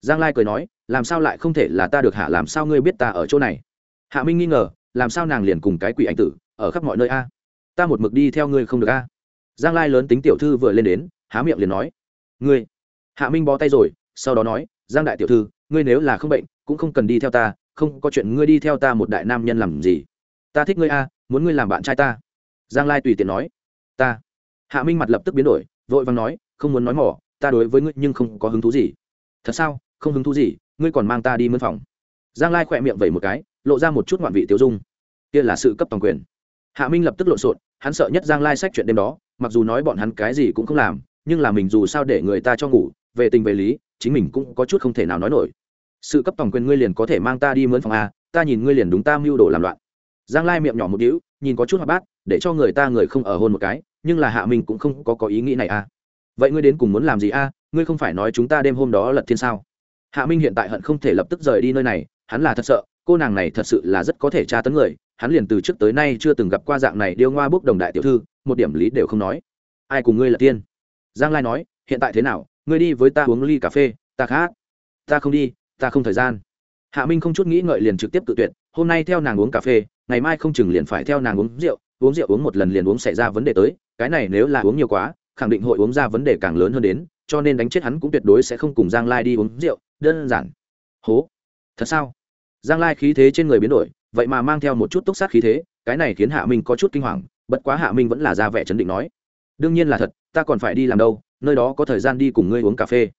S1: Giang lai cười nói, làm sao lại không thể là ta được hạ làm sao ngươi biết ta ở chỗ này? Hạ minh nghi ngờ, làm sao nàng liền cùng cái quỷ anh tử, ở khắp mọi nơi a? Ta một mực đi theo ngươi không được a? Giang lai lớn tính tiểu thư vừa lên đến, há miệng liền nói, ngươi. Hạ minh bó tay rồi, sau đó nói, giang đại tiểu thư, ngươi nếu là không bệnh, cũng không cần đi theo ta, không có chuyện ngươi đi theo ta một đại nam nhân làm gì? Ta thích ngươi a, muốn ngươi làm bạn trai ta. Giang lai tùy tiện nói, ta. Hạ minh mặt lập tức biến đổi, vội vàng nói, không muốn nói mỏ, ta đối với ngươi nhưng không có hứng thú gì. Thật sao? Không hứng thú gì? Ngươi còn mang ta đi mân phòng. Giang lai khỏe miệng vẩy một cái, lộ ra một chút ngoạn vị tiêu dung. Kia là sự cấp toàn quyền. Hạ minh lập tức lộn xộn, hắn sợ nhất giang lai sách chuyện đêm đó mặc dù nói bọn hắn cái gì cũng không làm, nhưng là mình dù sao để người ta cho ngủ, về tình về lý, chính mình cũng có chút không thể nào nói nổi. Sự cấp tổng quyền ngươi liền có thể mang ta đi mướn phòng a, ta nhìn ngươi liền đúng ta mưu đồ làm loạn. Giang lai miệng nhỏ một đĩu nhìn có chút hoạt bát, để cho người ta người không ở hôn một cái, nhưng là hạ minh cũng không có có ý nghĩ này a. Vậy ngươi đến cùng muốn làm gì a, ngươi không phải nói chúng ta đêm hôm đó lật thiên sao? Hạ minh hiện tại hận không thể lập tức rời đi nơi này, hắn là thật sợ, cô nàng này thật sự là rất có thể tra tấn người hắn liền từ trước tới nay chưa từng gặp qua dạng này điêu ngoa bốc đồng đại tiểu thư, một điểm lý đều không nói. Ai cùng ngươi là tiên? Giang lai nói, hiện tại thế nào? Ngươi đi với ta uống ly cà phê, ta khá ta không đi, ta không thời gian. Hạ minh không chút nghĩ ngợi liền trực tiếp tự tuyệt, hôm nay theo nàng uống cà phê, ngày mai không chừng liền phải theo nàng uống rượu uống rượu uống một lần liền uống xảy ra vấn đề tới, cái này nếu là uống nhiều quá, khẳng định hội uống ra vấn đề càng lớn hơn đến, cho nên đánh chết hắn cũng tuyệt đối sẽ không cùng giang lai đi uống rượu, đơn giản. Hố. Thật sao? Giang lai khí thế trên người biến đổi vậy mà mang theo một chút túc sát khí thế, cái này khiến hạ minh có chút kinh hoàng, bất quá hạ minh vẫn là ra vẻ chấn định nói, đương nhiên là thật, ta còn phải đi làm đâu, nơi đó có thời gian đi cùng ngươi uống cà phê.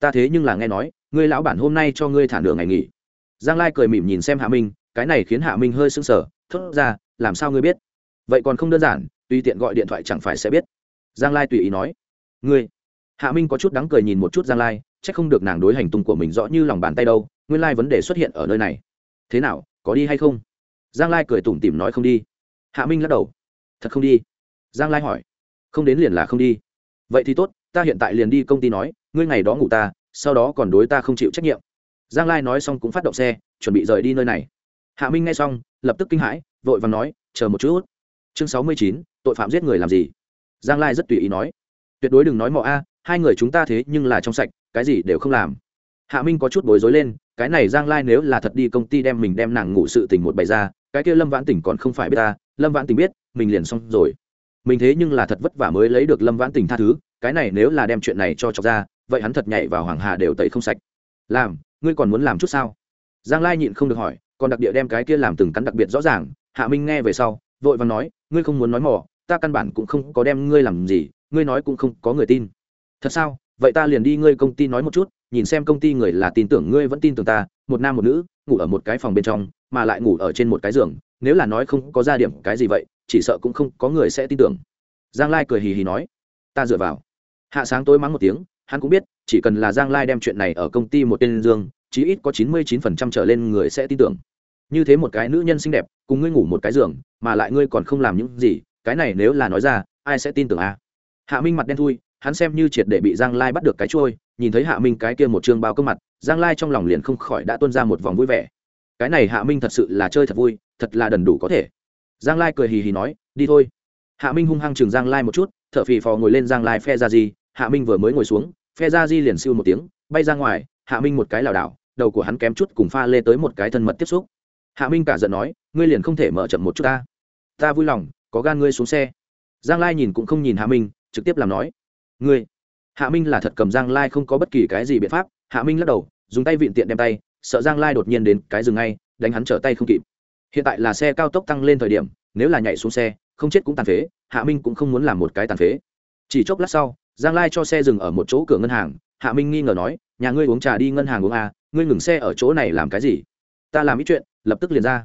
S1: Ta thế nhưng là nghe nói, ngươi lão bản hôm nay cho ngươi thả nửa ngày nghỉ. Giang lai cười mỉm nhìn xem hạ minh, cái này khiến hạ minh hơi sưng sờ, thốt ra, làm sao ngươi biết? Vậy còn không đơn giản, tùy tiện gọi điện thoại chẳng phải sẽ biết. Giang lai tùy ý nói, ngươi. Hạ minh có chút đắng cười nhìn một chút giang lai c h ắ c không được nàng đối hành tung của mình rõ như lòng bàn tay đâu, nguyên lai vấn đề xuất hiện ở nơi này. Thế nào có đi hay không? Giang lai cười tủm tỉm nói không đi. Hạ minh lắc đầu. Thật không đi? Giang lai hỏi. Không đến liền là không đi. Vậy thì tốt, ta hiện tại liền đi công ty nói, ngươi ngày đó ngủ ta, sau đó còn đối ta không chịu trách nhiệm. Giang lai nói xong cũng phát động xe, chuẩn bị rời đi nơi này. Hạ minh nghe xong, lập tức kinh hãi, vội và nói, chờ một chút. Chương sáu mươi chín, tội phạm giết người làm gì? Giang lai rất tùy ý nói, tuyệt đối đừng nói mọ a, hai người chúng ta thế nhưng là trong sạch, cái gì đều không làm. Hạ minh có chút bối rối lên cái này giang lai nếu là thật đi công ty đem mình đem nàng ngủ sự tình một bày ra, cái kia lâm vãn tỉnh còn không phải biết ta, lâm vãn tỉnh biết, mình liền xong rồi. Mình thế nhưng là thật vất vả mới lấy được lâm vãn tỉnh tha thứ, cái này nếu là đem chuyện này cho chọc ra, vậy hắn thật nhảy vào hoàng hà đều tẩy không sạch. Làm, ngươi còn muốn làm chút sao? Giang lai nhịn không được hỏi, còn đặc địa đem cái kia làm từng cắn đặc biệt rõ ràng, hạ minh nghe về sau, vội và nói, ngươi không muốn nói mỏ, ta căn bản cũng không có đem ngươi làm gì, ngươi nói cũng không có người tin. Thật sao? Vậy ta liền đi ngươi công ty nói một chút nhìn xem công ty người là tin tưởng ngươi vẫn tin tưởng ta, một nam một nữ, ngủ ở một cái phòng bên trong, mà lại ngủ ở trên một cái giường, nếu là nói không có gia điểm cái gì vậy, chỉ sợ cũng không có người sẽ tin tưởng. Giang lai cười hì hì nói, ta dựa vào. Hạ sáng tối mắng một tiếng, hắn cũng biết, chỉ cần là giang lai đem chuyện này ở công ty một tên dương, chí ít có chín mươi chín phần trăm trở lên người sẽ tin tưởng. Như thế một cái nữ nhân xinh đẹp, cùng ngươi ngủ một cái giường, mà lại ngươi còn không làm những gì, cái này nếu là nói ra, ai sẽ tin tưởng a? À? hạ minh mặt đen thui hắn xem như triệt để bị giang lai bắt được cái trôi, nhìn thấy hạ minh cái kia một chương bao cơ mặt, giang lai trong lòng liền không khỏi đã tuân ra một vòng vui vẻ. Cái này hạ minh thật sự là chơi thật vui, thật là đần đủ có thể. Giang lai cười hì hì nói, đi thôi. Hạ minh hung hăng chừng giang lai một chút t h ở phì phò ngồi lên giang lai phe ra di hạ minh vừa mới ngồi xuống, phe ra di liền siêu một tiếng, bay ra ngoài, hạ minh một cái lảo đảo, đầu của hắn kém chút cùng pha lê tới một cái thân mật tiếp xúc. Hạ minh cả giận nói, ngươi liền không thể mở chậm một chút ta. Ta vui lòng, có gan ngươi xuống xe. Giang lai nhìn cũng không nhìn hạ minh, trực tiếp làm nói ngươi. Hạ minh là thật cầm giang lai không có bất kỳ cái gì biện pháp hạ minh lắc đầu dùng tay vịn tiện đem tay sợ giang lai đột nhiên đến cái rừng ngay đánh hắn trở tay không kịp. Hiện tại là xe cao tốc tăng lên thời điểm nếu là nhảy xuống xe không chết cũng tàn phế hạ minh cũng không muốn làm một cái tàn phế. Chỉ chốc lát sau giang lai cho xe dừng ở một chỗ cửa ngân hàng hạ minh nghi ngờ nói nhà ngươi uống trà đi ngân hàng uống à, ngươi ngừng xe ở chỗ này làm cái gì? Ta làm ít chuyện lập tức liền ra.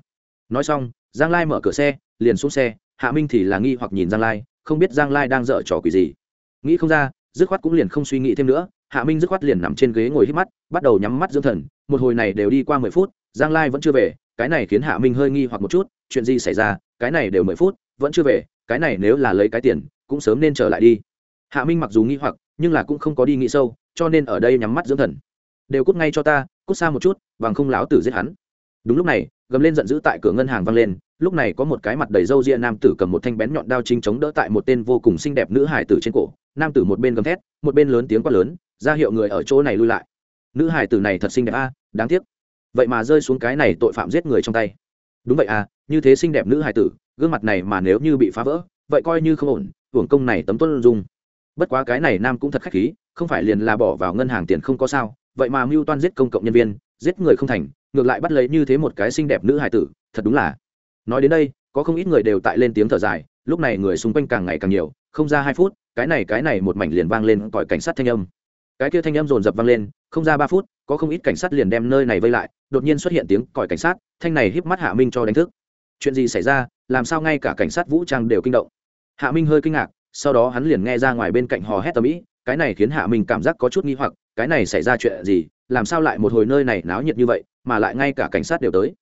S1: Nói xong giang lai mở cửa xe liền xuống xe hạ minh thì là nghi hoặc nhìn giang lai không biết giang lai đang dở trò quỷ gì nghĩ không ra, dứt khoát cũng liền không suy nghĩ thêm nữa, hạ minh dứt khoát liền nằm trên ghế ngồi hít mắt, bắt đầu nhắm mắt dưỡng thần, một hồi này đều đi qua mười phút, giang lai vẫn chưa về, cái này khiến hạ minh hơi nghi hoặc một chút, chuyện gì xảy ra, cái này đều mười phút, vẫn chưa về, cái này nếu là lấy cái tiền, cũng sớm nên trở lại đi. Hạ minh mặc dù nghi hoặc, nhưng là cũng không có đi nghĩ sâu, cho nên ở đây nhắm mắt dưỡng thần. Đều cút ngay cho ta, cút xa một chút, bằng không láo tử giết hắn. Đúng lúc này, gầm lên giận dữ tại cửa ngân hàng vang lên lúc này có một cái mặt đầy râu ria nam tử cầm một thanh bén nhọn đao chính chống đỡ tại một tên vô cùng xinh đẹp nữ hải tử trên cổ. Nam tử một bên gầm thét, một bên lớn tiếng quát lớn, ra hiệu người ở chỗ này lui lại. Nữ hải tử này thật xinh đẹp a, đáng tiếc. Vậy mà rơi xuống cái này tội phạm giết người trong tay. Đúng vậy à như thế xinh đẹp nữ hải tử, gương mặt này mà nếu như bị phá vỡ, vậy coi như không ổn, hưởng công này tấm tuân dung. Bất quá cái này nam cũng thật khách khí, không phải liền là bỏ vào ngân hàng tiền không có sao, vậy mà mưu toan giết công cộng nhân viên, giết người không thành, ngược lại bắt lấy như thế một cái xinh đẹp nữ hải tử, thật đúng là nói đến đây, có không ít người đều tại lên tiếng thở dài, lúc này người xung quanh càng ngày càng nhiều, không ra hai phút, cái này cái này một mảnh liền vang lên còi cảnh sát thanh âm. Cái kia thanh âm dồn dập vang lên, không ra ba phút, có không ít cảnh sát liền đem nơi này vây lại, đột nhiên xuất hiện tiếng còi cảnh sát, thanh này híp mắt hạ minh cho đánh thức. Chuyện gì xảy ra, làm sao ngay cả cảnh sát vũ trang đều kinh động? Hạ minh hơi kinh ngạc, sau đó hắn liền nghe ra ngoài bên cạnh hò hét tầm ĩ, cái này khiến hạ minh cảm giác có chút nghi hoặc, cái này xảy ra chuyện gì, làm sao lại một hồi nơi này náo nhiệt như vậy, mà lại ngay cả cảnh sát đều tới.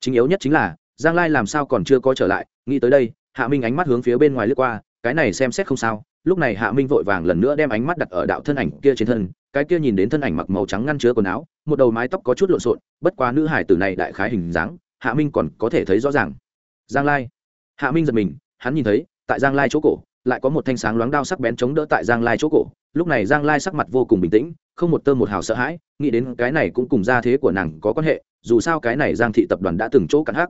S1: Chính yếu nhất chính là giang lai làm sao còn chưa có trở lại, nghĩ tới đây, hạ minh ánh mắt hướng phía bên ngoài lướt qua, cái này xem xét không sao, lúc này hạ minh vội vàng lần nữa đem ánh mắt đặt ở đạo thân ảnh kia trên thân, cái kia nhìn đến thân ảnh mặc màu trắng ngăn chứa quần áo, một đầu mái tóc có chút lộn xộn, bất quá nữ hải tử này đại khái hình dáng, hạ minh còn có thể thấy rõ ràng. Giang lai. Hạ minh giật mình, hắn nhìn thấy, tại giang lai chỗ cổ, lại có một thanh sáng loáng đao sắc bén chống đỡ tại giang lai chỗ cổ, lúc này giang lai sắc mặt vô cùng bình tĩnh, không một tơ một hào sợ hãi, nghĩ đến cái này cũng cùng gia thế của nàng có quan hệ, dù sao cái này giang thị tập đoàn đã từng chỗ cắn hắc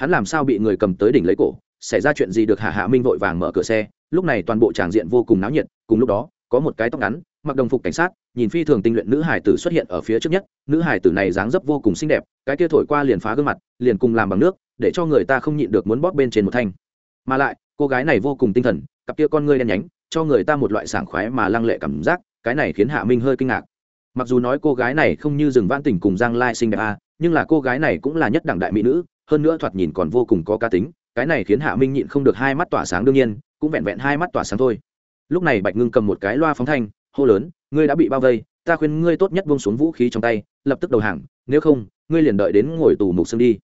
S1: hắn làm sao bị người cầm tới đỉnh lấy cổ, xảy ra chuyện gì được hạ hạ minh vội vàng mở cửa xe, lúc này toàn bộ tràng diện vô cùng náo nhiệt, cùng lúc đó, có một cái tóc ngắn, mặc đồng phục cảnh sát, nhìn phi thường tinh luyện nữ hải tử xuất hiện ở phía trước nhất, nữ hải tử này dáng dấp vô cùng xinh đẹp, cái kia thổi qua liền phá gương mặt, liền cùng làm bằng nước, để cho người ta không nhịn được muốn bóp bên trên một thanh. Mà lại, cô gái này vô cùng tinh thần, cặp kia con ngươi đen nhánh, cho người ta một loại sảng khoái mà lăng lệ cảm giác, cái này khiến hạ minh hơi kinh ngạc. Mặc dù nói cô gái này không như rừng vãn tỉnh cùng giang lai xinh đẹp a nhưng là cô gái này cũng là nhất đẳng đại mỹ nữ hơn nữa thoạt nhìn còn vô cùng có cá tính, cái này khiến hạ minh nhịn không được hai mắt tỏa sáng đương nhiên, cũng vẹn vẹn hai mắt tỏa sáng thôi. Lúc này bạch ngưng cầm một cái loa phóng thanh, hô lớn, ngươi đã bị bao vây, ta khuyên ngươi tốt nhất buông xuống vũ khí trong tay, lập tức đầu hàng, nếu không, ngươi liền đợi đến ngồi tù mục xương đi.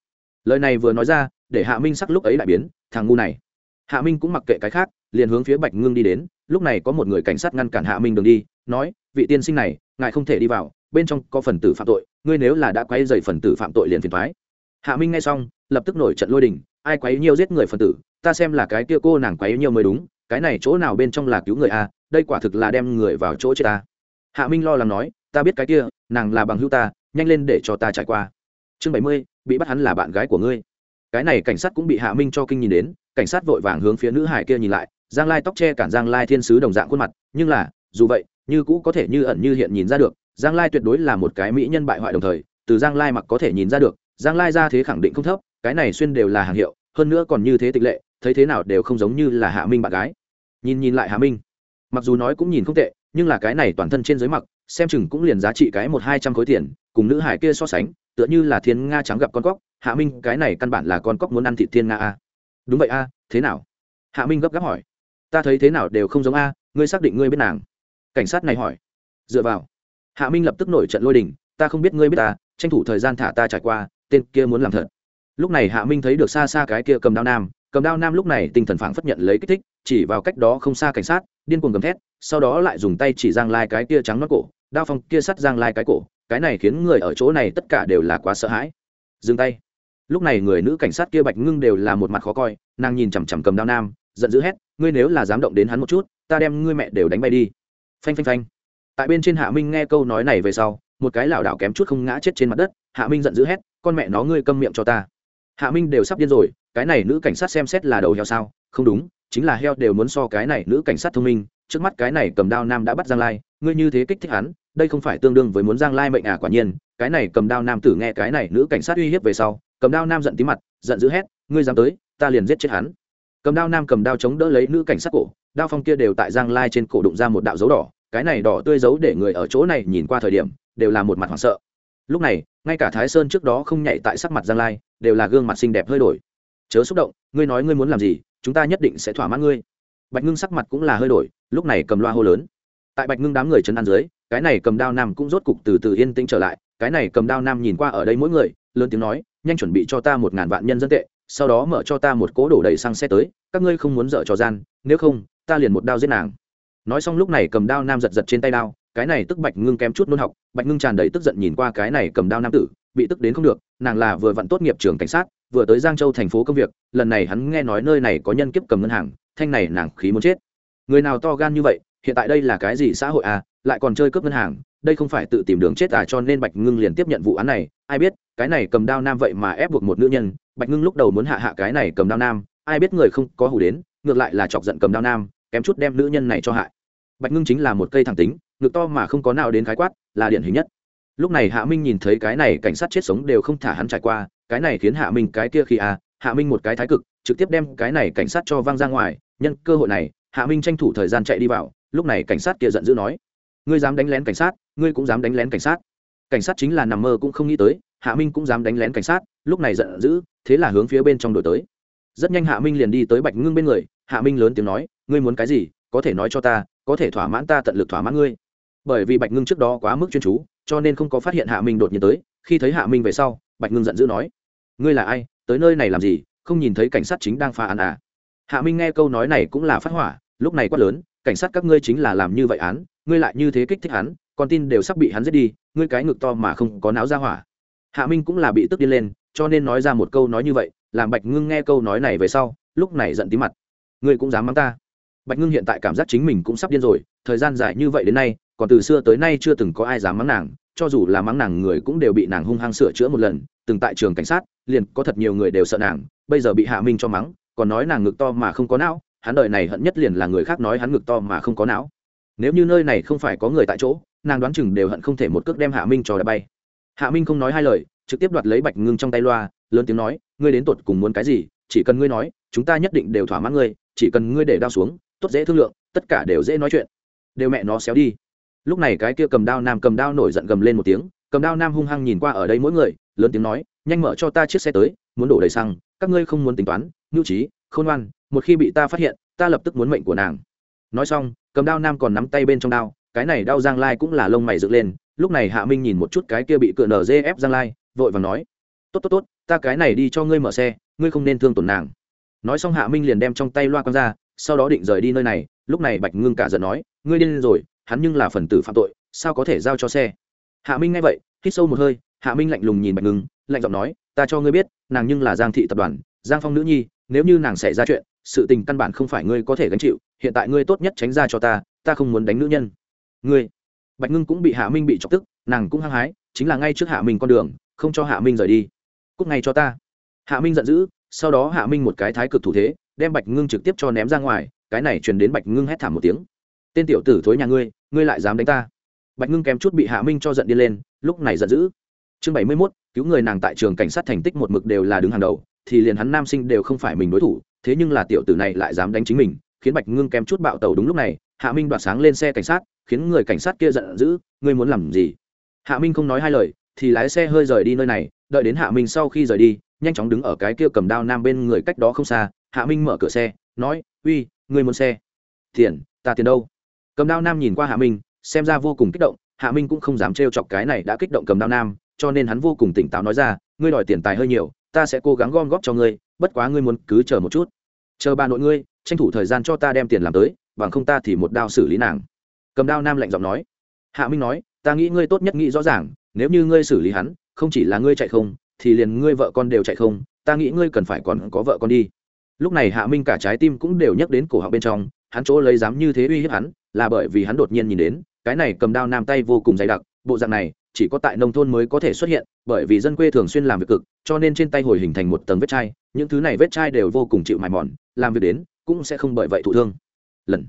S1: Lời này vừa nói ra, để hạ minh sắc lúc ấy lại biến, thằng ngu này. Hạ minh cũng mặc kệ cái khác, liền hướng phía bạch ngưng đi đến, lúc này có một người cảnh sát ngăn cản hạ minh đường đi, nói, vị tiên sinh này, ngài không thể đi vào, bên trong có phần tử phạm tội, ngươi nếu là đã quay dày phần tử phạm tội liền phiền thoái hạ minh nghe xong lập tức nổi trận lôi đình, ai quấy nhiều giết người phần tử, ta xem là cái kia cô nàng quấy nhiều mới đúng, cái này chỗ nào bên trong là cứu người a đây quả thực là đem người vào chỗ chết ta. Hạ minh lo lắng nói, ta biết cái kia, nàng là bằng hữu ta, nhanh lên để cho ta trải qua. Chương bảy mươi, bị bắt hắn là bạn gái của ngươi. Cái này cảnh sát cũng bị hạ minh cho kinh nhìn đến, cảnh sát vội vàng hướng phía nữ hải kia nhìn lại, giang lai tóc che cản giang lai thiên sứ đồng dạng khuôn mặt, nhưng là, dù vậy, như cũ có thể như ẩn như hiện nhìn ra được, giang lai tuyệt đối là một cái mỹ nhân bại hoại đồng thời, từ giang lai mặc có thể nhìn ra được, giang lai ra thế khẳng định không thấp cái này xuyên đều là hàng hiệu, hơn nữa còn như thế tịch lệ, thấy thế nào đều không giống như là hạ minh bạn gái. Nhìn nhìn lại hạ minh, mặc dù nói cũng nhìn không tệ, nhưng là cái này toàn thân trên dưới mặc, xem chừng cũng liền giá trị cái một hai trăm khối tiền, cùng nữ hải kia so sánh, tựa như là thiên nga trắng gặp con cóc, hạ minh, cái này căn bản là con cóc muốn ăn thịt thiên nga a. Đúng vậy a, thế nào? Hạ minh gấp gáp hỏi. Ta thấy thế nào đều không giống a, ngươi xác định ngươi biết nàng. Cảnh sát này hỏi. Dựa vào. Hạ minh lập tức nổi trận lôi đình, ta không biết ngươi biết ta, tranh thủ thời gian thả ta trải qua, tên kia muốn làm thật lúc này hạ minh thấy được xa xa cái kia cầm đao nam, cầm đao nam lúc này tinh thần phảng phất nhận lấy kích thích, chỉ vào cách đó không xa cảnh sát, điên cuồng gầm thét, sau đó lại dùng tay chỉ giang lai cái kia trắng nó cổ, đao phong kia sắt giang lai cái cổ, cái này khiến người ở chỗ này tất cả đều là quá sợ hãi. Dừng tay. Lúc này người nữ cảnh sát kia bạch ngưng đều là một mặt khó coi, nàng nhìn chằm chằm cầm đao nam, giận dữ hét, ngươi nếu là dám động đến hắn một chút, ta đem ngươi mẹ đều đánh bay đi. Phanh phanh phanh. Tại bên trên hạ minh nghe câu nói này về sau, một cái lảo đảo kém chút không ngã chết trên mặt đất, hạ minh giận dữ hét, con mẹ nó, ngươi câm miệng cho ta hạ minh đều sắp điên rồi, cái này nữ cảnh sát xem xét là đầu heo sao? Không đúng, chính là heo đều muốn so cái này nữ cảnh sát thông minh. Trước mắt cái này cầm đao nam đã bắt giang lai, ngươi như thế kích thích hắn, đây không phải tương đương với muốn giang lai mệnh à quả nhiên. Cái này cầm đao nam tử nghe cái này nữ cảnh sát uy hiếp về sau, cầm đao nam giận tí mặt, giận dữ hét, ngươi dám tới, ta liền giết chết hắn. Cầm đao nam cầm đao chống đỡ lấy nữ cảnh sát cổ, đao phong kia đều tại giang lai trên cổ đụng ra một đạo dấu đỏ. Cái này đỏ tươi dấu để người ở chỗ này nhìn qua thời điểm, đều là một mặt hoảng sợ lúc này, ngay cả thái sơn trước đó không nhảy tại sắc mặt giang lai, đều là gương mặt xinh đẹp hơi đổi. Chớ xúc động, ngươi nói ngươi muốn làm gì, chúng ta nhất định sẽ thỏa mãn ngươi. Bạch ngưng sắc mặt cũng là hơi đổi, lúc này cầm loa hô lớn. Tại bạch ngưng đám người chân ăn dưới, cái này cầm đao nam cũng rốt cục từ từ yên tĩnh trở lại, cái này cầm đao nam nhìn qua ở đây mỗi người, lớn tiếng nói, nhanh chuẩn bị cho ta một ngàn vạn nhân dân tệ, sau đó mở cho ta một cố đổ đầy xăng xe tới, các ngươi không muốn dở trò gian, nếu không, ta liền một đao giết nàng. Nói xong lúc này cầm đao nam giật giật trên tay đao cái này tức bạch ngưng kém chút nôn học, bạch ngưng tràn đầy tức giận nhìn qua cái này cầm đao nam tử, bị tức đến không được, nàng là vừa vặn tốt nghiệp trường cảnh sát, vừa tới giang châu thành phố công việc, lần này hắn nghe nói nơi này có nhân kiếp cầm ngân hàng, thanh này nàng khí muốn chết. Người nào to gan như vậy, hiện tại đây là cái gì xã hội à lại còn chơi cướp ngân hàng, đây không phải tự tìm đường chết à cho nên bạch ngưng liền tiếp nhận vụ án này, ai biết, cái này cầm đao nam vậy mà ép buộc một nữ nhân, bạch ngưng lúc đầu muốn hạ hạ cái này cầm đao nam, ai biết người không có hủ đến, ngược lại là chọc giận cầm đao nam, kém chút đem nữ nhân này cho hại. Bạch ngưng chính là một cây thẳng tính ngực to mà không có nào đến khái quát, là điển hình nhất. Lúc này hạ minh nhìn thấy cái này cảnh sát chết sống đều không thả hắn trải qua, cái này khiến hạ minh cái kia khi à hạ minh một cái thái cực, trực tiếp đem cái này cảnh sát cho văng ra ngoài. Nhân cơ hội này, hạ minh tranh thủ thời gian chạy đi vào, lúc này cảnh sát kia giận dữ nói, ngươi dám đánh lén cảnh sát, ngươi cũng dám đánh lén cảnh sát. Cảnh sát chính là nằm mơ cũng không nghĩ tới, hạ minh cũng dám đánh lén cảnh sát, lúc này giận dữ, thế là hướng phía bên trong đổi tới. Rất nhanh hạ minh liền đi tới bạch ngưng bên người, hạ minh lớn tiếng nói, ngươi muốn cái gì, có thể nói cho ta, có thể thỏa mãn ta tận lực thỏa mãn ngươi bởi vì bạch ngưng trước đó quá mức chuyên chú, cho nên không có phát hiện hạ minh đột nhiên tới. Khi thấy hạ minh về sau, bạch ngưng giận dữ nói, ngươi là ai? Tới nơi này làm gì? Không nhìn thấy cảnh sát chính đang phá án à? Hạ minh nghe câu nói này cũng là phát hỏa, lúc này quát lớn, cảnh sát các ngươi chính là làm như vậy án, ngươi lại như thế kích thích hắn, con tin đều sắp bị hắn giết đi, ngươi cái ngực to mà không có não ra hỏa. Hạ minh cũng là bị tức điên lên, cho nên nói ra một câu nói như vậy, làm bạch ngưng nghe câu nói này về sau, lúc này giận tí mặt. Ngươi cũng dám mắng ta? Bạch ngưng hiện tại cảm giác chính mình cũng sắp điên rồi, thời gian dài như vậy đến nay còn từ xưa tới nay chưa từng có ai dám mắng nàng, cho dù là mắng nàng người cũng đều bị nàng hung hăng sửa chữa một lần, từng tại trường cảnh sát, liền có thật nhiều người đều sợ nàng, bây giờ bị hạ minh cho mắng, còn nói nàng ngực to mà không có não, hắn đời này hận nhất liền là người khác nói hắn ngực to mà không có não. Nếu như nơi này không phải có người tại chỗ, nàng đoán chừng đều hận không thể một cước đem hạ minh cho đã bay. Hạ minh không nói hai lời, trực tiếp đoạt lấy bạch ngưng trong tay loa, lớn tiếng nói, ngươi đến tột cùng muốn cái gì? Chỉ cần ngươi nói, chúng ta nhất định đều thỏa mãn ngươi, chỉ cần ngươi để đao xuống, tốt dễ thương lượng, tất cả đều dễ nói chuyện. Đều mẹ nó xéo đi lúc này cái kia cầm đao nam cầm đao nổi giận gầm lên một tiếng, cầm đao nam hung hăng nhìn qua ở đây mỗi người, lớn tiếng nói, nhanh mở cho ta chiếc xe tới, muốn đổ đầy xăng, các ngươi không muốn tính toán ngưu trí, khôn ngoan, một khi bị ta phát hiện, ta lập tức muốn mệnh của nàng. Nói xong, cầm đao nam còn nắm tay bên trong đao, cái này đao giang lai cũng là lông mày dựng lên, lúc này hạ minh nhìn một chút cái kia bị cựa nở dê ép giang lai, vội và nói, tốt tốt tốt, ta cái này đi cho ngươi mở xe, ngươi không nên thương tổn nàng. Nói xong hạ minh liền đem trong tay loa con ra, sau đó định rời đi nơi này, lúc này bạch ngưng cả giận nói, ngươi điên rồi hắn nhưng là phần tử phạm tội, sao có thể giao cho xe? Hạ minh nghe vậy, hít sâu một hơi, hạ minh lạnh lùng nhìn bạch ngưng, lạnh giọng nói, ta cho ngươi biết, nàng nhưng là giang thị tập đoàn, giang phong nữ nhi, nếu như nàng xảy ra chuyện, sự tình căn bản không phải ngươi có thể gánh chịu, hiện tại ngươi tốt nhất tránh ra cho ta ta không muốn đánh nữ nhân. Ngươi? Bạch ngưng cũng bị hạ minh bị chọc tức, nàng cũng hăng hái, chính là ngay trước hạ minh con đường, không cho hạ minh rời đi. Cúc ngay cho ta. Hạ minh giận dữ, sau đó hạ minh một cái thái cực thủ thế, đem bạch ngưng trực tiếp cho ném ra ngoài, cái này truyền đến bạch ngưng hét thảm một tiếng tên tiểu tử thối nhà ngươi ngươi lại dám đánh ta. Bạch ngưng kém chút bị hạ minh cho giận đi lên, lúc này giận dữ. Chương bảy mươi mốt, cứu người nàng tại trường cảnh sát thành tích một mực đều là đứng hàng đầu, thì liền hắn nam sinh đều không phải mình đối thủ, thế nhưng là tiểu tử này lại dám đánh chính mình, khiến bạch ngưng kém chút bạo tàu đúng lúc này, hạ minh đoạt sáng lên xe cảnh sát, khiến người cảnh sát kia giận dữ, ngươi muốn làm gì? Hạ minh không nói hai lời, thì lái xe hơi rời đi nơi này, đợi đến hạ minh sau khi rời đi, nhanh chóng đứng ở cái kia cầm đao nam bên người cách đó không xa, hạ minh mở cửa xe, nói, uy, ngươi muốn xe? Tiền, ta tiền đâu? Cầm đao nam nhìn qua hạ minh, xem ra vô cùng kích động, hạ minh cũng không dám trêu chọc cái này đã kích động cầm đao nam, cho nên hắn vô cùng tỉnh táo nói ra, ngươi đòi tiền tài hơi nhiều, ta sẽ cố gắng gom góp cho ngươi, bất quá ngươi muốn cứ chờ một chút. Chờ bà nội ngươi, tranh thủ thời gian cho ta đem tiền làm tới, bằng không ta thì một đao xử lý nàng. Cầm đao nam lạnh giọng nói. Hạ minh nói, ta nghĩ ngươi tốt nhất nghĩ rõ ràng, nếu như ngươi xử lý hắn, không chỉ là ngươi chạy không, thì liền ngươi vợ con đều chạy không, ta nghĩ ngươi cần phải còn có vợ con đi. Lúc này hạ minh cả trái tim cũng đều nhắc đến cổ họng bên trong hắn chỗ lấy dám như thế uy hiếp hắn, là bởi vì hắn đột nhiên nhìn đến, cái này cầm đao nam tay vô cùng dày đặc, bộ dạng này, chỉ có tại nông thôn mới có thể xuất hiện, bởi vì dân quê thường xuyên làm việc cực, cho nên trên tay hồi hình thành một tầng vết chai, những thứ này vết chai đều vô cùng chịu mài mòn, làm việc đến, cũng sẽ không bởi vậy thụ thương. Lần.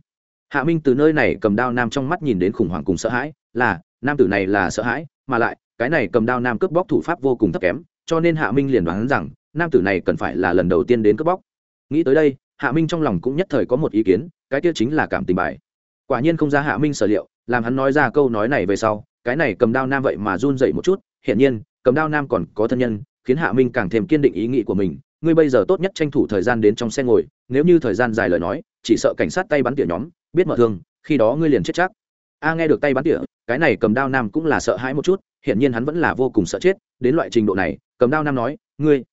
S1: Hạ minh từ nơi này cầm đao nam trong mắt nhìn đến khủng hoảng cùng sợ hãi, là, nam tử này là sợ hãi, mà lại, cái này cầm đao nam cướp bóc thủ pháp vô cùng thấp kém, cho nên hạ minh liền đoán rằng, nam tử này cần phải là lần đầu tiên đến cướp bóc. Nghĩ tới đây hạ minh trong lòng cũng nhất thời có một ý kiến, cái kia chính là cảm tình bài. Quả nhiên không ra hạ minh sở liệu, làm hắn nói ra câu nói này về sau, cái này cầm đao nam vậy mà run dậy một chút, hiển nhiên, cầm đao nam còn có thân nhân, khiến hạ minh càng thêm kiên định ý nghĩ của mình. Ngươi bây giờ tốt nhất tranh thủ thời gian đến trong xe ngồi, nếu như thời gian dài lời nói, chỉ sợ cảnh sát tay bắn tỉa nhóm, biết mở thương, khi đó ngươi liền chết chắc. A nghe được tay bắn tỉa, cái này cầm đao nam cũng là sợ hãi một chút, hiển nhiên hắn vẫn là vô cùng sợ chết. Đến loại trình độ này, cầm đao nam nói, ngươi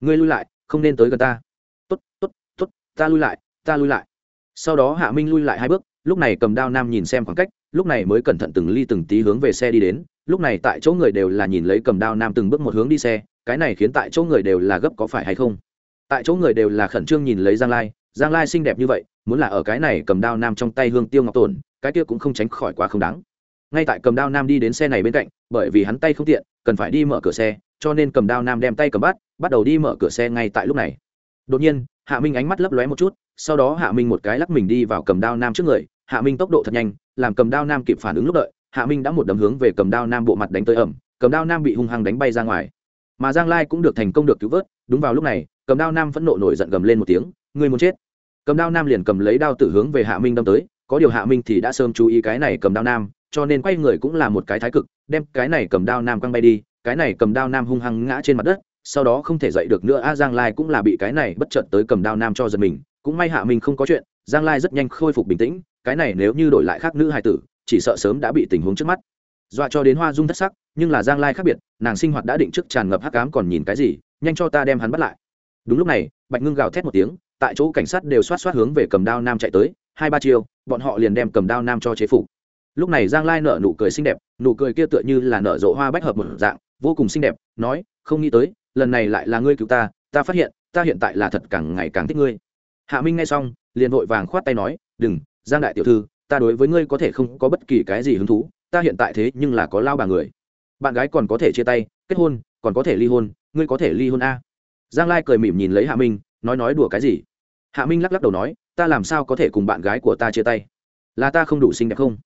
S1: ngươi lui lại, không nên tới gần ta ta lui lại, ta lui lại. Sau đó hạ minh lui lại hai bước, lúc này cầm đao nam nhìn xem khoảng cách, lúc này mới cẩn thận từng ly từng tí hướng về xe đi đến, lúc này tại chỗ người đều là nhìn lấy cầm đao nam từng bước một hướng đi xe, cái này khiến tại chỗ người đều là gấp có phải hay không? Tại chỗ người đều là khẩn trương nhìn lấy giang lai giang lai xinh đẹp như vậy, muốn là ở cái này cầm đao nam trong tay hương tiêu ngọc tổn, cái kia cũng không tránh khỏi quá không đáng. Ngay tại cầm đao nam đi đến xe này bên cạnh, bởi vì hắn tay không tiện, cần phải đi mở cửa xe, cho nên cầm đao nam đem tay cầm bắt bắt đầu đi mở cửa xe ngay tại lúc này. Đột nhiên hạ minh ánh mắt lấp lóe một chút, sau đó hạ minh một cái lắc mình đi vào cầm đao nam trước người. Hạ minh tốc độ thật nhanh, làm cầm đao nam kịp phản ứng lúc đợi, hạ minh đã một đấm hướng về cầm đao nam bộ mặt đánh tới ẩm, cầm đao nam bị hung hăng đánh bay ra ngoài. Mà giang lai cũng được thành công được cứu vớt, đúng vào lúc này, cầm đao nam phẫn nộ nổi giận gầm lên một tiếng người muốn chết. Cầm đao nam liền cầm lấy đao tử hướng về hạ minh đâm tới, có điều hạ minh thì đã sớm chú ý cái này cầm đao nam, cho nên quay người cũng là một cái thái cực, đem cái này cầm đao nam quăng bay đi, cái này cầm đao nam hung hăng ngã trên mặt đất sau đó không thể dậy được nữa, a, giang lai cũng là bị cái này bất chợt tới cầm đao nam cho giật mình, cũng may hạ mình không có chuyện, giang lai rất nhanh khôi phục bình tĩnh, cái này nếu như đổi lại khác nữ hài tử, chỉ sợ sớm đã bị tình huống trước mắt. Dọa cho đến hoa dung thất sắc, nhưng là giang lai khác biệt, nàng sinh hoạt đã định trước tràn ngập hắc ám còn nhìn cái gì, nhanh cho ta đem hắn bắt lại. Đúng lúc này, bạch ngưng gào thét một tiếng, tại chỗ cảnh sát đều xoát xoát hướng về cầm đao nam chạy tới, hai ba chiều bọn họ liền đem cầm đao nam cho chế phục. Lúc này giang lai nở nụ cười xinh đẹp, nụ cười kia tựa như là nở rộ hoa bách hợp một dạng, vô cùng xinh đẹp, nói, không nghĩ tới lần này lại là ngươi cứu ta ta phát hiện, ta hiện tại là thật càng ngày càng thích ngươi. Hạ minh nghe xong, liền vội vàng khoát tay nói, đừng, giang đại tiểu thư, ta đối với ngươi có thể không có bất kỳ cái gì hứng thú, ta hiện tại thế nhưng là có lao bà người. Bạn gái còn có thể chia tay, kết hôn, còn có thể ly hôn, ngươi có thể ly hôn a. Giang lai cười mỉm nhìn lấy hạ minh, nói nói đùa cái gì? Hạ minh lắc lắc đầu nói, ta làm sao có thể cùng bạn gái của ta chia tay? Là ta không đủ xinh đẹp không?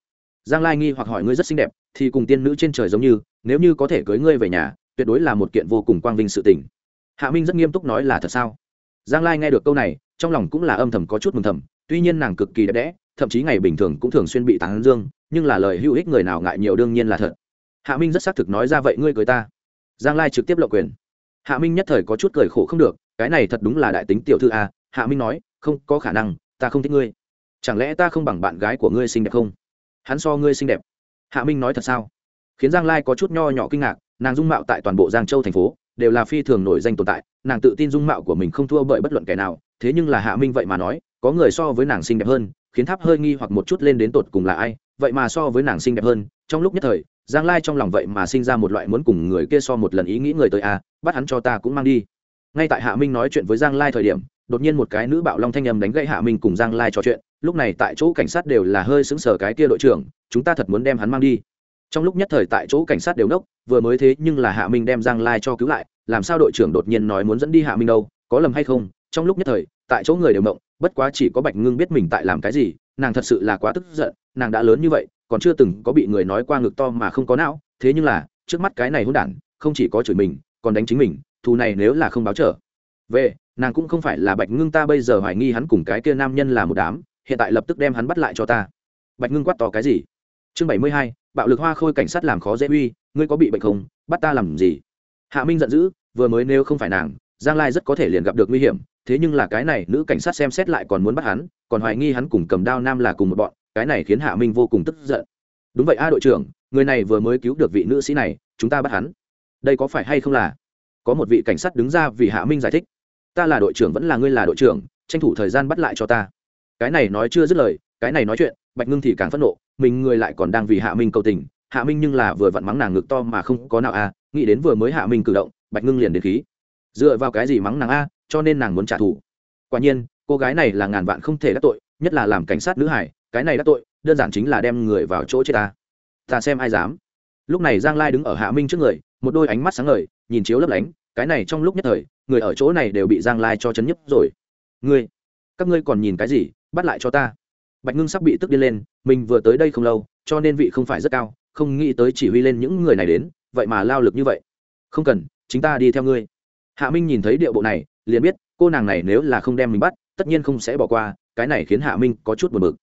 S1: Giang lai nghi hoặc hỏi, ngươi rất xinh đẹp, thì cùng tiên nữ trên trời giống như, nếu như có thể cưới ngươi về nhà tuyệt đối là một kiện vô cùng quang vinh sự tình. Hạ minh rất nghiêm túc nói là thật sao? Giang lai nghe được câu này, trong lòng cũng là âm thầm có chút mừng thầm, tuy nhiên nàng cực kỳ đẹp đẽ, thậm chí ngày bình thường cũng thường xuyên bị tán dương, nhưng là lời hữu ích người nào ngại nhiều đương nhiên là thật. Hạ minh rất xác thực nói ra vậy ngươi cười ta. Giang lai trực tiếp lộ quyền. Hạ minh nhất thời có chút cười khổ không được, cái này thật đúng là đại tính tiểu thư a, hạ minh nói, không, có khả năng, ta không thích ngươi. Chẳng lẽ ta không bằng bạn gái của ngươi xinh đẹp không? Hắn so ngươi xinh đẹp. Hạ minh nói thật sao? Khiến giang lai có chút nho nhỏ kinh ngạc nàng dung mạo tại toàn bộ giang châu thành phố đều là phi thường nổi danh tồn tại, nàng tự tin dung mạo của mình không thua bởi bất luận kẻ nào, thế nhưng là hạ minh vậy mà nói, có người so với nàng xinh đẹp hơn, khiến tháp hơi nghi hoặc một chút lên đến tột cùng là ai, vậy mà so với nàng xinh đẹp hơn, trong lúc nhất thời, giang lai trong lòng vậy mà sinh ra một loại muốn cùng người kia so một lần ý nghĩ người tới à bắt hắn cho ta cũng mang đi. Ngay tại hạ minh nói chuyện với giang lai thời điểm, đột nhiên một cái nữ bạo long thanh âm đánh gãy hạ minh cùng giang lai trò chuyện, lúc này tại chỗ cảnh sát đều là hơi sững sờ cái kia đội trưởng, chúng ta thật muốn đem hắn mang đi trong lúc nhất thời tại chỗ cảnh sát đều nốc, vừa mới thế nhưng là hạ minh đem giang lai cho cứu lại, làm sao đội trưởng đột nhiên nói muốn dẫn đi hạ minh đâu, có lầm hay không? Trong lúc nhất thời, tại chỗ người đều mộng, bất quá chỉ có bạch ngưng biết mình tại làm cái gì, nàng thật sự là quá tức giận, nàng đã lớn như vậy, còn chưa từng có bị người nói qua ngực to mà không có não, thế nhưng là, trước mắt cái này hôn đản, không chỉ có chửi mình, còn đánh chính mình, thù này nếu là không báo trở. Về, nàng cũng không phải là bạch ngưng ta bây giờ hoài nghi hắn cùng cái kia nam nhân là một đám, hiện tại lập tức đem hắn bắt lại cho ta. Bạch ngưng quát to cái gì? Chương bảy mươi hai bạo lực hoa khôi cảnh sát làm khó dễ uy, ngươi có bị bệnh không? Bắt ta làm gì? Hạ minh giận dữ, vừa mới nếu không phải nàng, giang lai rất có thể liền gặp được nguy hiểm, thế nhưng là cái này nữ cảnh sát xem xét lại còn muốn bắt hắn, còn hoài nghi hắn cùng cầm đao nam là cùng một bọn, cái này khiến hạ minh vô cùng tức giận. Đúng vậy a đội trưởng, người này vừa mới cứu được vị nữ sĩ này, chúng ta bắt hắn. Đây có phải hay không là? Có một vị cảnh sát đứng ra vì hạ minh giải thích. Ta là đội trưởng vẫn là ngươi là đội trưởng, tranh thủ thời gian bắt lại cho ta. Cái này nói chưa dứt lời, cái này nói chuyện, bạch ngưng thì càng phẫn nộ mình người lại còn đang vì hạ minh cầu tình, hạ minh nhưng là vừa vặn mắng nàng ngực to mà không có nào a nghĩ đến vừa mới hạ minh cử động, bạch ngưng liền đến khí. Dựa vào cái gì mắng nàng a, cho nên nàng muốn trả thù. Quả nhiên, cô gái này là ngàn vạn không thể đắc tội, nhất là làm cảnh sát nữ hải, cái này đắc tội, đơn giản chính là đem người vào chỗ chết ta. Ta xem ai dám. Lúc này giang lai đứng ở hạ minh trước người, một đôi ánh mắt sáng ngời, nhìn chiếu lấp lánh, cái này trong lúc nhất thời, người ở chỗ này đều bị giang lai cho chấn nhấp rồi. Ngươi, các ngươi còn nhìn cái gì, bắt lại cho ta bạch ngưng sắp bị tức điên lên, mình vừa tới đây không lâu, cho nên vị không phải rất cao, không nghĩ tới chỉ huy lên những người này đến, vậy mà lao lực như vậy. Không cần, chính ta đi theo ngươi. Hạ minh nhìn thấy điệu bộ này, liền biết, cô nàng này nếu là không đem mình bắt, tất nhiên không sẽ bỏ qua, cái này khiến hạ minh có chút buồn bực.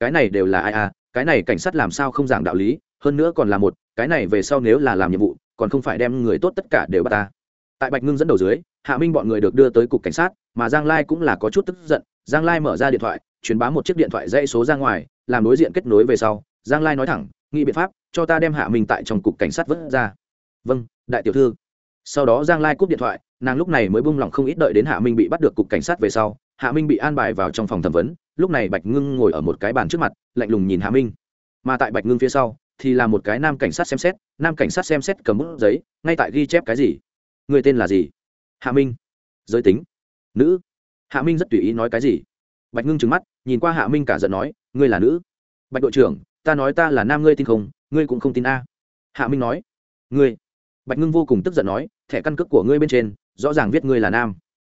S1: Cái này đều là ai à cái này cảnh sát làm sao không giảng đạo lý, hơn nữa còn là một, cái này về sau nếu là làm nhiệm vụ, còn không phải đem người tốt tất cả đều bắt ta. Tại bạch ngưng dẫn đầu dưới, hạ minh bọn người được đưa tới cục cảnh sát, mà giang lai cũng là có chút tức giận, giang lai mở ra điện thoại truyền bá một chiếc điện thoại dây số ra ngoài, làm đối diện kết nối về sau, giang lai nói thẳng, nghĩ biện pháp, cho ta đem hạ minh tại trong cục cảnh sát vớt ra. Vâng đại tiểu thư. Sau đó giang lai cúp điện thoại, nàng lúc này mới bung lỏng không ít đợi đến hạ minh bị bắt được cục cảnh sát về sau, hạ minh bị an bài vào trong phòng thẩm vấn, lúc này bạch ngưng ngồi ở một cái bàn trước mặt, lạnh lùng nhìn hạ minh. Mà tại bạch ngưng phía sau, thì là một cái nam cảnh sát xem xét, nam cảnh sát xem xét cầm bút giấy, ngay tại ghi chép cái gì? Người tên là gì? Hạ minh. Giới tính. Nữ. Hạ minh rất tùy ý nói cái gì? Bạch ngưng trừng mắt, nhìn qua hạ minh cả giận nói, ngươi là nữ. Bạch đội trưởng, ta nói ta là nam ngươi tin không, ngươi cũng không tin a. Hạ minh nói, ngươi. Bạch ngưng vô cùng tức giận nói, thẻ căn cước của ngươi bên trên, rõ ràng viết ngươi là nam.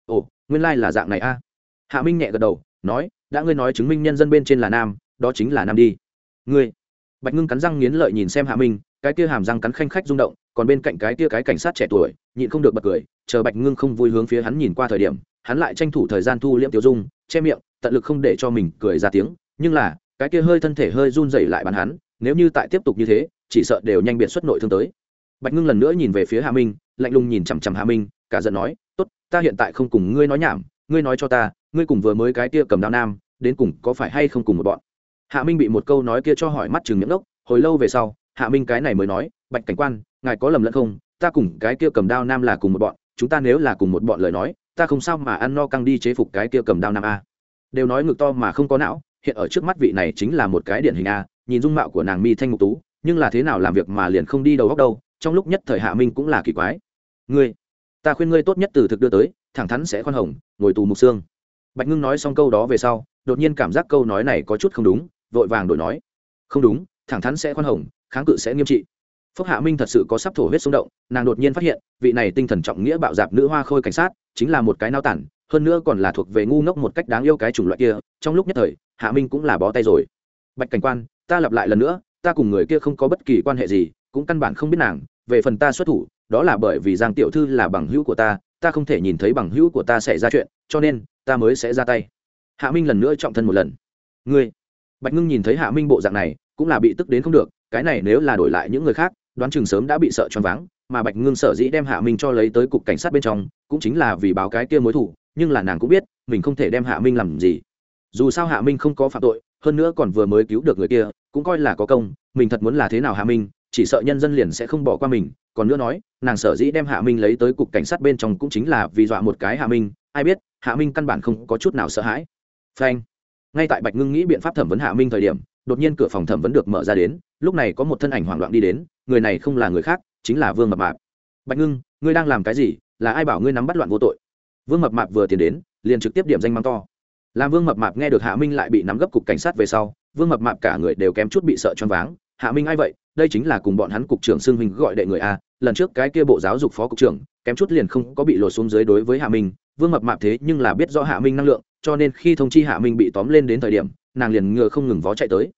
S1: Ồ, nguyên lai、like、là dạng này a. Hạ minh nhẹ gật đầu, nói, đã ngươi nói chứng minh nhân dân bên trên là nam, đó chính là nam đi. Ngươi. Bạch ngưng cắn răng nghiến lợi nhìn xem hạ minh, cái kia hàm răng cắn khanh khách rung động, còn bên cạnh cái kia cái cảnh sát trẻ tuổi, nhịn không được bật cười, chờ bạch ngưng không vui hướng phía hắn nhìn qua thời điểm, hắn lại tranh thủ thời gian thu liễm tiêu dung che miệng, tận lực không để cho mình cười ra tiếng, nhưng là, cái kia hơi thân thể hơi run rẩy lại bắn hắn, nếu như tại tiếp tục như thế, chỉ sợ đều nhanh biệt xuất nội thương tới. Bạch ngưng lần nữa nhìn về phía hạ minh, lạnh lùng nhìn chằm chằm hạ minh, cả giận nói, tốt, ta hiện tại không cùng ngươi nói nhảm, ngươi nói cho ta, ngươi cùng vừa mới cái kia cầm đao nam, đến cùng có phải hay không cùng một bọn? Hạ minh bị một câu nói kia cho hỏi mắt chừng miệng lốc hồi lâu về sau, hạ minh cái này mới nói, bạch cảnh quan, ngài có lầm lẫn không? Ta cùng cái kia cầm đao nam là cùng một bọn, chúng ta nếu là cùng một bọn lời nói ta không sao mà ăn no căng đi chế phục cái kia cầm đao nam a. Đều nói ngực to mà không có não, hiện ở trước mắt vị này chính là một cái điển hình a, nhìn dung mạo của nàng mi thanh ngục tú, nhưng là thế nào làm việc mà liền không đi đầu góc đâu, trong lúc nhất thời hạ minh cũng là kỳ quái. Ngươi, ta khuyên ngươi tốt nhất từ thực đưa tới, thẳng thắn sẽ khoan hồng, ngồi tù mục xương. Bạch ngưng nói xong câu đó về sau, đột nhiên cảm giác câu nói này có chút không đúng, vội vàng đổi nói. Không đúng, thẳng thắn sẽ khoan hồng, kháng cự sẽ nghiêm trị phúc hạ minh thật sự có sắp thổ huyết xung động, nàng đột nhiên phát hiện, vị này tinh thần trọng nghĩa bạo dạp nữ hoa khôi cảnh sát, chính là một cái nao tản, hơn nữa còn là thuộc về ngu ngốc một cách đáng yêu cái chủng loại kia, trong lúc nhất thời, hạ minh cũng là bó tay rồi. Bạch cảnh quan, ta lặp lại lần nữa, ta cùng người kia không có bất kỳ quan hệ gì, cũng căn bản không biết nàng, về phần ta xuất thủ, đó là bởi vì giang tiểu thư là bằng hữu của ta ta không thể nhìn thấy bằng hữu của ta xảy ra chuyện, cho nên, ta mới sẽ ra tay. Hạ minh lần nữa trọng thân một lần. Ngươi? Bạch ngưng nhìn thấy hạ minh bộ dạng này, cũng là bị tức đến không được, cái này nếu là đổi lại những người khác đoán chừng sớm đã bị sợ choáng váng, mà bạch ngưng sở dĩ đem hạ minh cho lấy tới cục cảnh sát bên trong, cũng chính là vì báo cái kia mối thủ nhưng là nàng cũng biết, mình không thể đem hạ minh làm gì. Dù sao hạ minh không có phạm tội, hơn nữa còn vừa mới cứu được người kia, cũng coi là có công, mình thật muốn là thế nào hạ minh, chỉ sợ nhân dân liền sẽ không bỏ qua mình. Còn nữa nói, nàng sở dĩ đem hạ minh lấy tới cục cảnh sát bên trong cũng chính là vì dọa một cái hạ minh, ai biết, hạ minh căn bản không có chút nào sợ hãi. Phanh. Ngay tại bạch ngưng nghĩ biện pháp thẩm vấn hạ minh thời điểm, đột nhiên cửa phòng thẩm vấn được mở ra đến, lúc này có một thân ảnh hoảng loạn đi đến người này không là người khác, chính là vương mập mạp. Bạch ngưng, ngươi đang làm cái gì? Là ai bảo ngươi nắm bắt loạn vô tội? Vương mập mạp vừa tiến đến, liền trực tiếp điểm danh mắng to. Làm vương mập mạp nghe được hạ minh lại bị nắm gấp cục cảnh sát về sau, vương mập mạp cả người đều kém chút bị sợ choáng váng. Hạ minh ai vậy? Đây chính là cùng bọn hắn cục trưởng xưng huynh gọi đệ người a, lần trước cái kia bộ giáo dục phó cục trưởng, kém chút liền không có bị lột xuống dưới đối với hạ minh. Vương mập mạp thế nhưng là biết rõ hạ minh năng lượng, cho nên khi thông chi hạ minh bị tóm lên đến thời điểm, nàng liền ngựa không ngừng vó chạy tới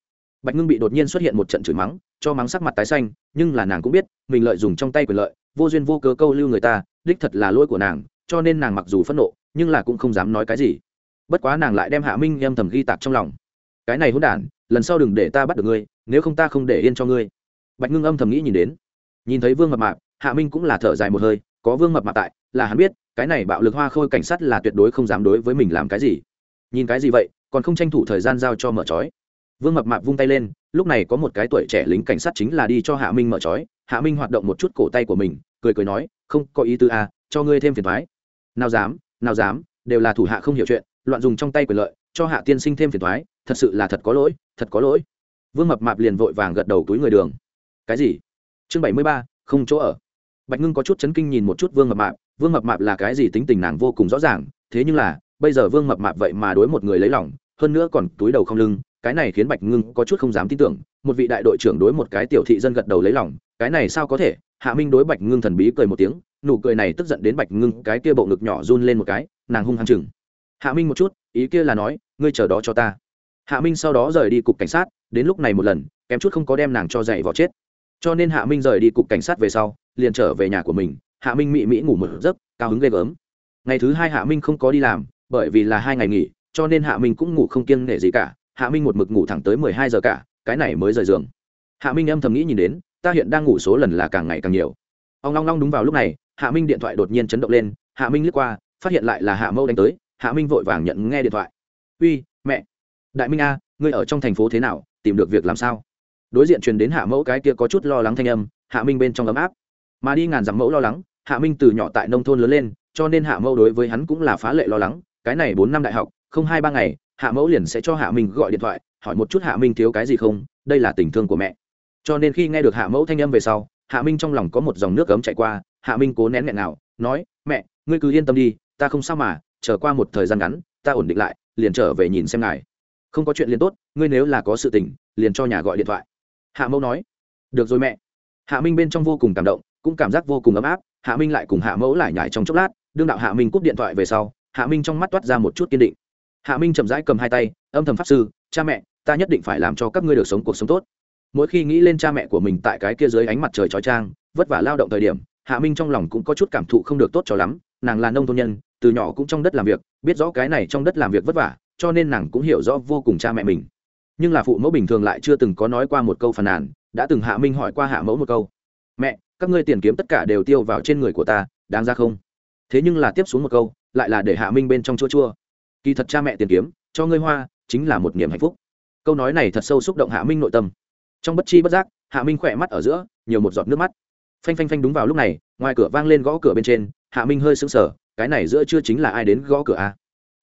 S1: bạch ngưng bị đột nhiên xuất hiện một trận chửi mắng, cho mắng sắc mặt tái xanh, nhưng là nàng cũng biết, mình lợi dùng trong tay quyền lợi, vô duyên vô cớ câu lưu người ta, đích thật là lỗi của nàng, cho nên nàng mặc dù phẫn nộ, nhưng là cũng không dám nói cái gì. Bất quá nàng lại đem hạ minh âm thầm ghi tạc trong lòng. Cái này hôn đản, lần sau đừng để ta bắt được ngươi, nếu không ta không để yên cho ngươi. Bạch ngưng âm thầm nghĩ nhìn đến. Nhìn thấy vương mập mạp, hạ minh cũng là thở dài một hơi, có vương mập mạp tại, là hắn biết, cái này bạo lực hoa khôi cảnh sát là tuyệt đối không dám đối với mình làm cái gì. Nhìn cái gì vậy, còn không tranh thủ thời gian giao cho mở trói vương mập mạp vung tay lên lúc này có một cái tuổi trẻ lính cảnh sát chính là đi cho hạ minh mở trói. Hạ minh hoạt động một chút cổ tay của mình cười cười nói không có ý tư a à, cho ngươi thêm phiền thoái nào dám nào dám đều là thủ hạ không hiểu chuyện loạn dùng trong tay quyền lợi cho hạ tiên sinh thêm phiền thoái thật sự là thật có lỗi thật có lỗi. Vương mập mạp liền vội vàng gật đầu túi người đường. Cái gì? Chương bảy mươi ba không chỗ ở. Bạch ngưng có chút chấn kinh nhìn một chút vương mập mạp. Vương mập mạp là cái gì tính tình nàng vô cùng rõ ràng thế nhưng là bây giờ vương mập mạp vậy mà đối một người lấy lòng hơn nữa còn túi đầu không lưng cái này khiến bạch ngưng có chút không dám tin tưởng, một vị đại đội trưởng đối một cái tiểu thị dân gật đầu lấy lòng, cái này sao có thể? Hạ minh đối bạch ngưng thần bí cười một tiếng, nụ cười này tức giận đến bạch ngưng cái kia bộ ngực nhỏ run lên một cái, nàng hung hăng chừng. Hạ minh một chút, ý kia là nói, ngươi chờ đó cho ta. Hạ minh sau đó rời đi cục cảnh sát, đến lúc này một lần, kém chút không có đem nàng cho dạy vào chết. Cho nên hạ minh rời đi cục cảnh sát về sau, liền trở về nhà của mình, hạ minh mị mỹ ngủ một giấc, cao hứng ghê gớm. Ngày thứ hai hạ minh không có đi làm, bởi vì là hai ngày nghỉ, cho nên hạ minh cũng ngủ không kiêng nể gì cả hạ minh một mực ngủ thẳng tới mười hai giờ cả, cái này mới rời giường. Hạ minh âm thầm nghĩ nhìn đến, ta hiện đang ngủ số lần là càng ngày càng nhiều. Ông long long đúng vào lúc này, hạ minh điện thoại đột nhiên chấn động lên, hạ minh lướt qua, phát hiện lại là hạ mẫu đánh tới, hạ minh vội vàng nhận nghe điện thoại. Uy, mẹ! Đại minh a, ngươi ở trong thành phố thế nào, tìm được việc làm sao? Đối diện truyền đến hạ mẫu cái kia có chút lo lắng thanh âm, hạ minh bên trong ấm áp. Mà đi ngàn dặm mẫu lo lắng, hạ minh từ nhỏ tại nông thôn lớn lên, cho nên hạ mẫu đối với hắn cũng là phá lệ lo lắng, cái này bốn năm đại học không hai ba ngày, hạ mẫu liền sẽ cho hạ minh gọi điện thoại, hỏi một chút hạ minh thiếu cái gì không, đây là tình thương của mẹ. Cho nên khi nghe được hạ mẫu thanh âm về sau, hạ minh trong lòng có một dòng nước cấm chạy qua, hạ minh cố nén nghẹn nào nói, mẹ, ngươi cứ yên tâm đi, ta không sao mà, chờ qua một thời gian ngắn, ta ổn định lại, liền trở về nhìn xem ngài. Không có chuyện liền tốt, ngươi nếu là có sự tình, liền cho nhà gọi điện thoại. Hạ mẫu nói, được rồi mẹ. Hạ minh bên trong vô cùng cảm động, cũng cảm giác vô cùng ấm áp, hạ minh lại cùng hạ mẫu lại nhải trong chốc lát, đương đạo hạ minh cúp điện thoại về sau, hạ minh trong mắt toát ra một chút kiên định hạ minh chậm rãi cầm hai tay, âm thầm pháp sư, cha mẹ, ta nhất định phải làm cho các ngươi được sống cuộc sống tốt. Mỗi khi nghĩ lên cha mẹ của mình tại cái kia dưới ánh mặt trời trói trang, vất vả lao động thời điểm, hạ minh trong lòng cũng có chút cảm thụ không được tốt cho lắm. Nàng là nông thôn nhân, từ nhỏ cũng trong đất làm việc, biết rõ cái này trong đất làm việc vất vả, cho nên nàng cũng hiểu rõ vô cùng cha mẹ mình. Nhưng là phụ mẫu bình thường lại chưa từng có nói qua một câu phàn nàn, đã từng hạ minh hỏi qua hạ mẫu một câu, mẹ, các ngươi tiền kiếm tất cả đều tiêu vào trên người của ta, đáng ra không? Thế nhưng là tiếp xuống một câu, lại là để hạ minh bên trong chua chua kỳ thật cha mẹ tiền kiếm, cho ngươi hoa, chính là một niềm hạnh phúc. Câu nói này thật sâu xúc động hạ minh nội tâm. Trong bất chi bất giác, hạ minh khỏe mắt ở giữa, nhiều một giọt nước mắt. Phanh phanh phanh đúng vào lúc này, ngoài cửa vang lên gõ cửa bên trên, hạ minh hơi sững sờ, cái này giữa trưa chính là ai đến gõ cửa a?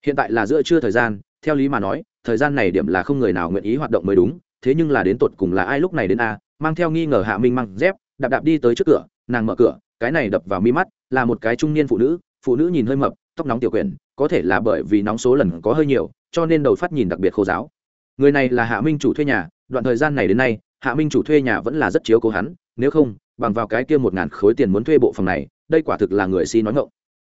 S1: Hiện tại là giữa trưa thời gian, theo lý mà nói, thời gian này điểm là không người nào nguyện ý hoạt động mới đúng, thế nhưng là đến tột cùng là ai lúc này đến a, mang theo nghi ngờ hạ minh mang dép, đạp đạp đi tới trước cửa, nàng mở cửa, cái này đập vào mi mắt, là một cái trung niên phụ nữ phụ nữ nhìn hơi mập tóc nóng tiểu quyển, có thể là bởi vì nóng số lần có hơi nhiều, cho nên đầu phát nhìn đặc biệt khô giáo. Người này là hạ minh chủ thuê nhà, đoạn thời gian này đến nay, hạ minh chủ thuê nhà vẫn là rất chiếu cố hắn, nếu không, bằng vào cái kia một ngàn khối tiền muốn thuê bộ phòng này, đây quả thực là người si nói ngộng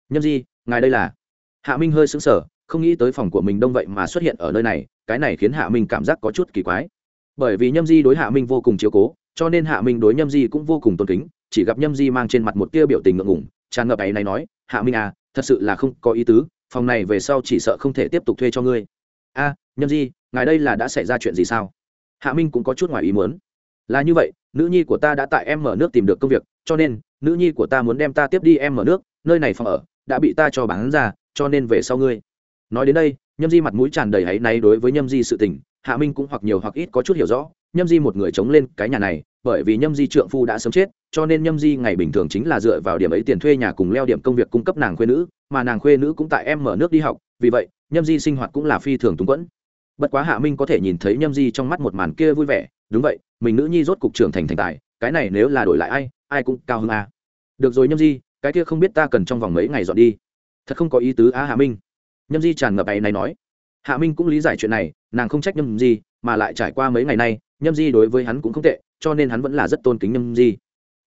S1: nhâm di, ngài đây là? Hạ minh hơi sững sờ, không nghĩ tới phòng của mình đông vậy mà xuất hiện ở nơi này, cái này khiến hạ minh cảm giác có chút kỳ quái. Bởi vì nhâm di đối hạ minh vô cùng chiếu cố, cho nên hạ minh đối nhâm di cũng vô cùng tôn kính, chỉ gặp nhâm di mang trên mặt một tia biểu tình ngượng ngủng tràn ngập ấy này nói, hạ minh à thật sự là không có ý tứ, phòng này về sau chỉ sợ không thể tiếp tục thuê cho ngươi. A, nhâm di, ngài đây là đã xảy ra chuyện gì sao? Hạ minh cũng có chút ngoài ý muốn. Là như vậy, nữ nhi của ta đã tại em mở nước tìm được công việc, cho nên, nữ nhi của ta muốn đem ta tiếp đi em mở nước, nơi này phòng ở, đã bị ta cho bán ra, cho nên về sau ngươi. Nói đến đây, nhâm di mặt mũi tràn đầy hãy náy đối với nhâm di sự tình, hạ minh cũng hoặc nhiều hoặc ít có chút hiểu rõ, nhâm di một người chống lên cái nhà này bởi vì nhâm di trượng phu đã sớm chết, cho nên nhâm di ngày bình thường chính là dựa vào điểm ấy tiền thuê nhà cùng leo điểm công việc cung cấp nàng khuê nữ, mà nàng khuê nữ cũng tại em mở nước đi học, vì vậy, nhâm di sinh hoạt cũng là phi thường túng quẫn. Bất quá hạ minh có thể nhìn thấy nhâm di trong mắt một màn kia vui vẻ, đúng vậy, mình nữ nhi rốt cục trưởng thành thành tài, cái này nếu là đổi lại ai ai cũng cao hơn a. Được rồi nhâm di, cái kia không biết ta cần trong vòng mấy ngày dọn đi. Thật không có ý tứ á hạ minh. Nhâm di tràn ngập ấy này nói. Hạ minh cũng lý giải chuyện này, nàng không trách nhâm di, mà lại trải qua mấy ngày nay nhâm di đối với hắn cũng không tệ, cho nên hắn vẫn là rất tôn kính nhâm di.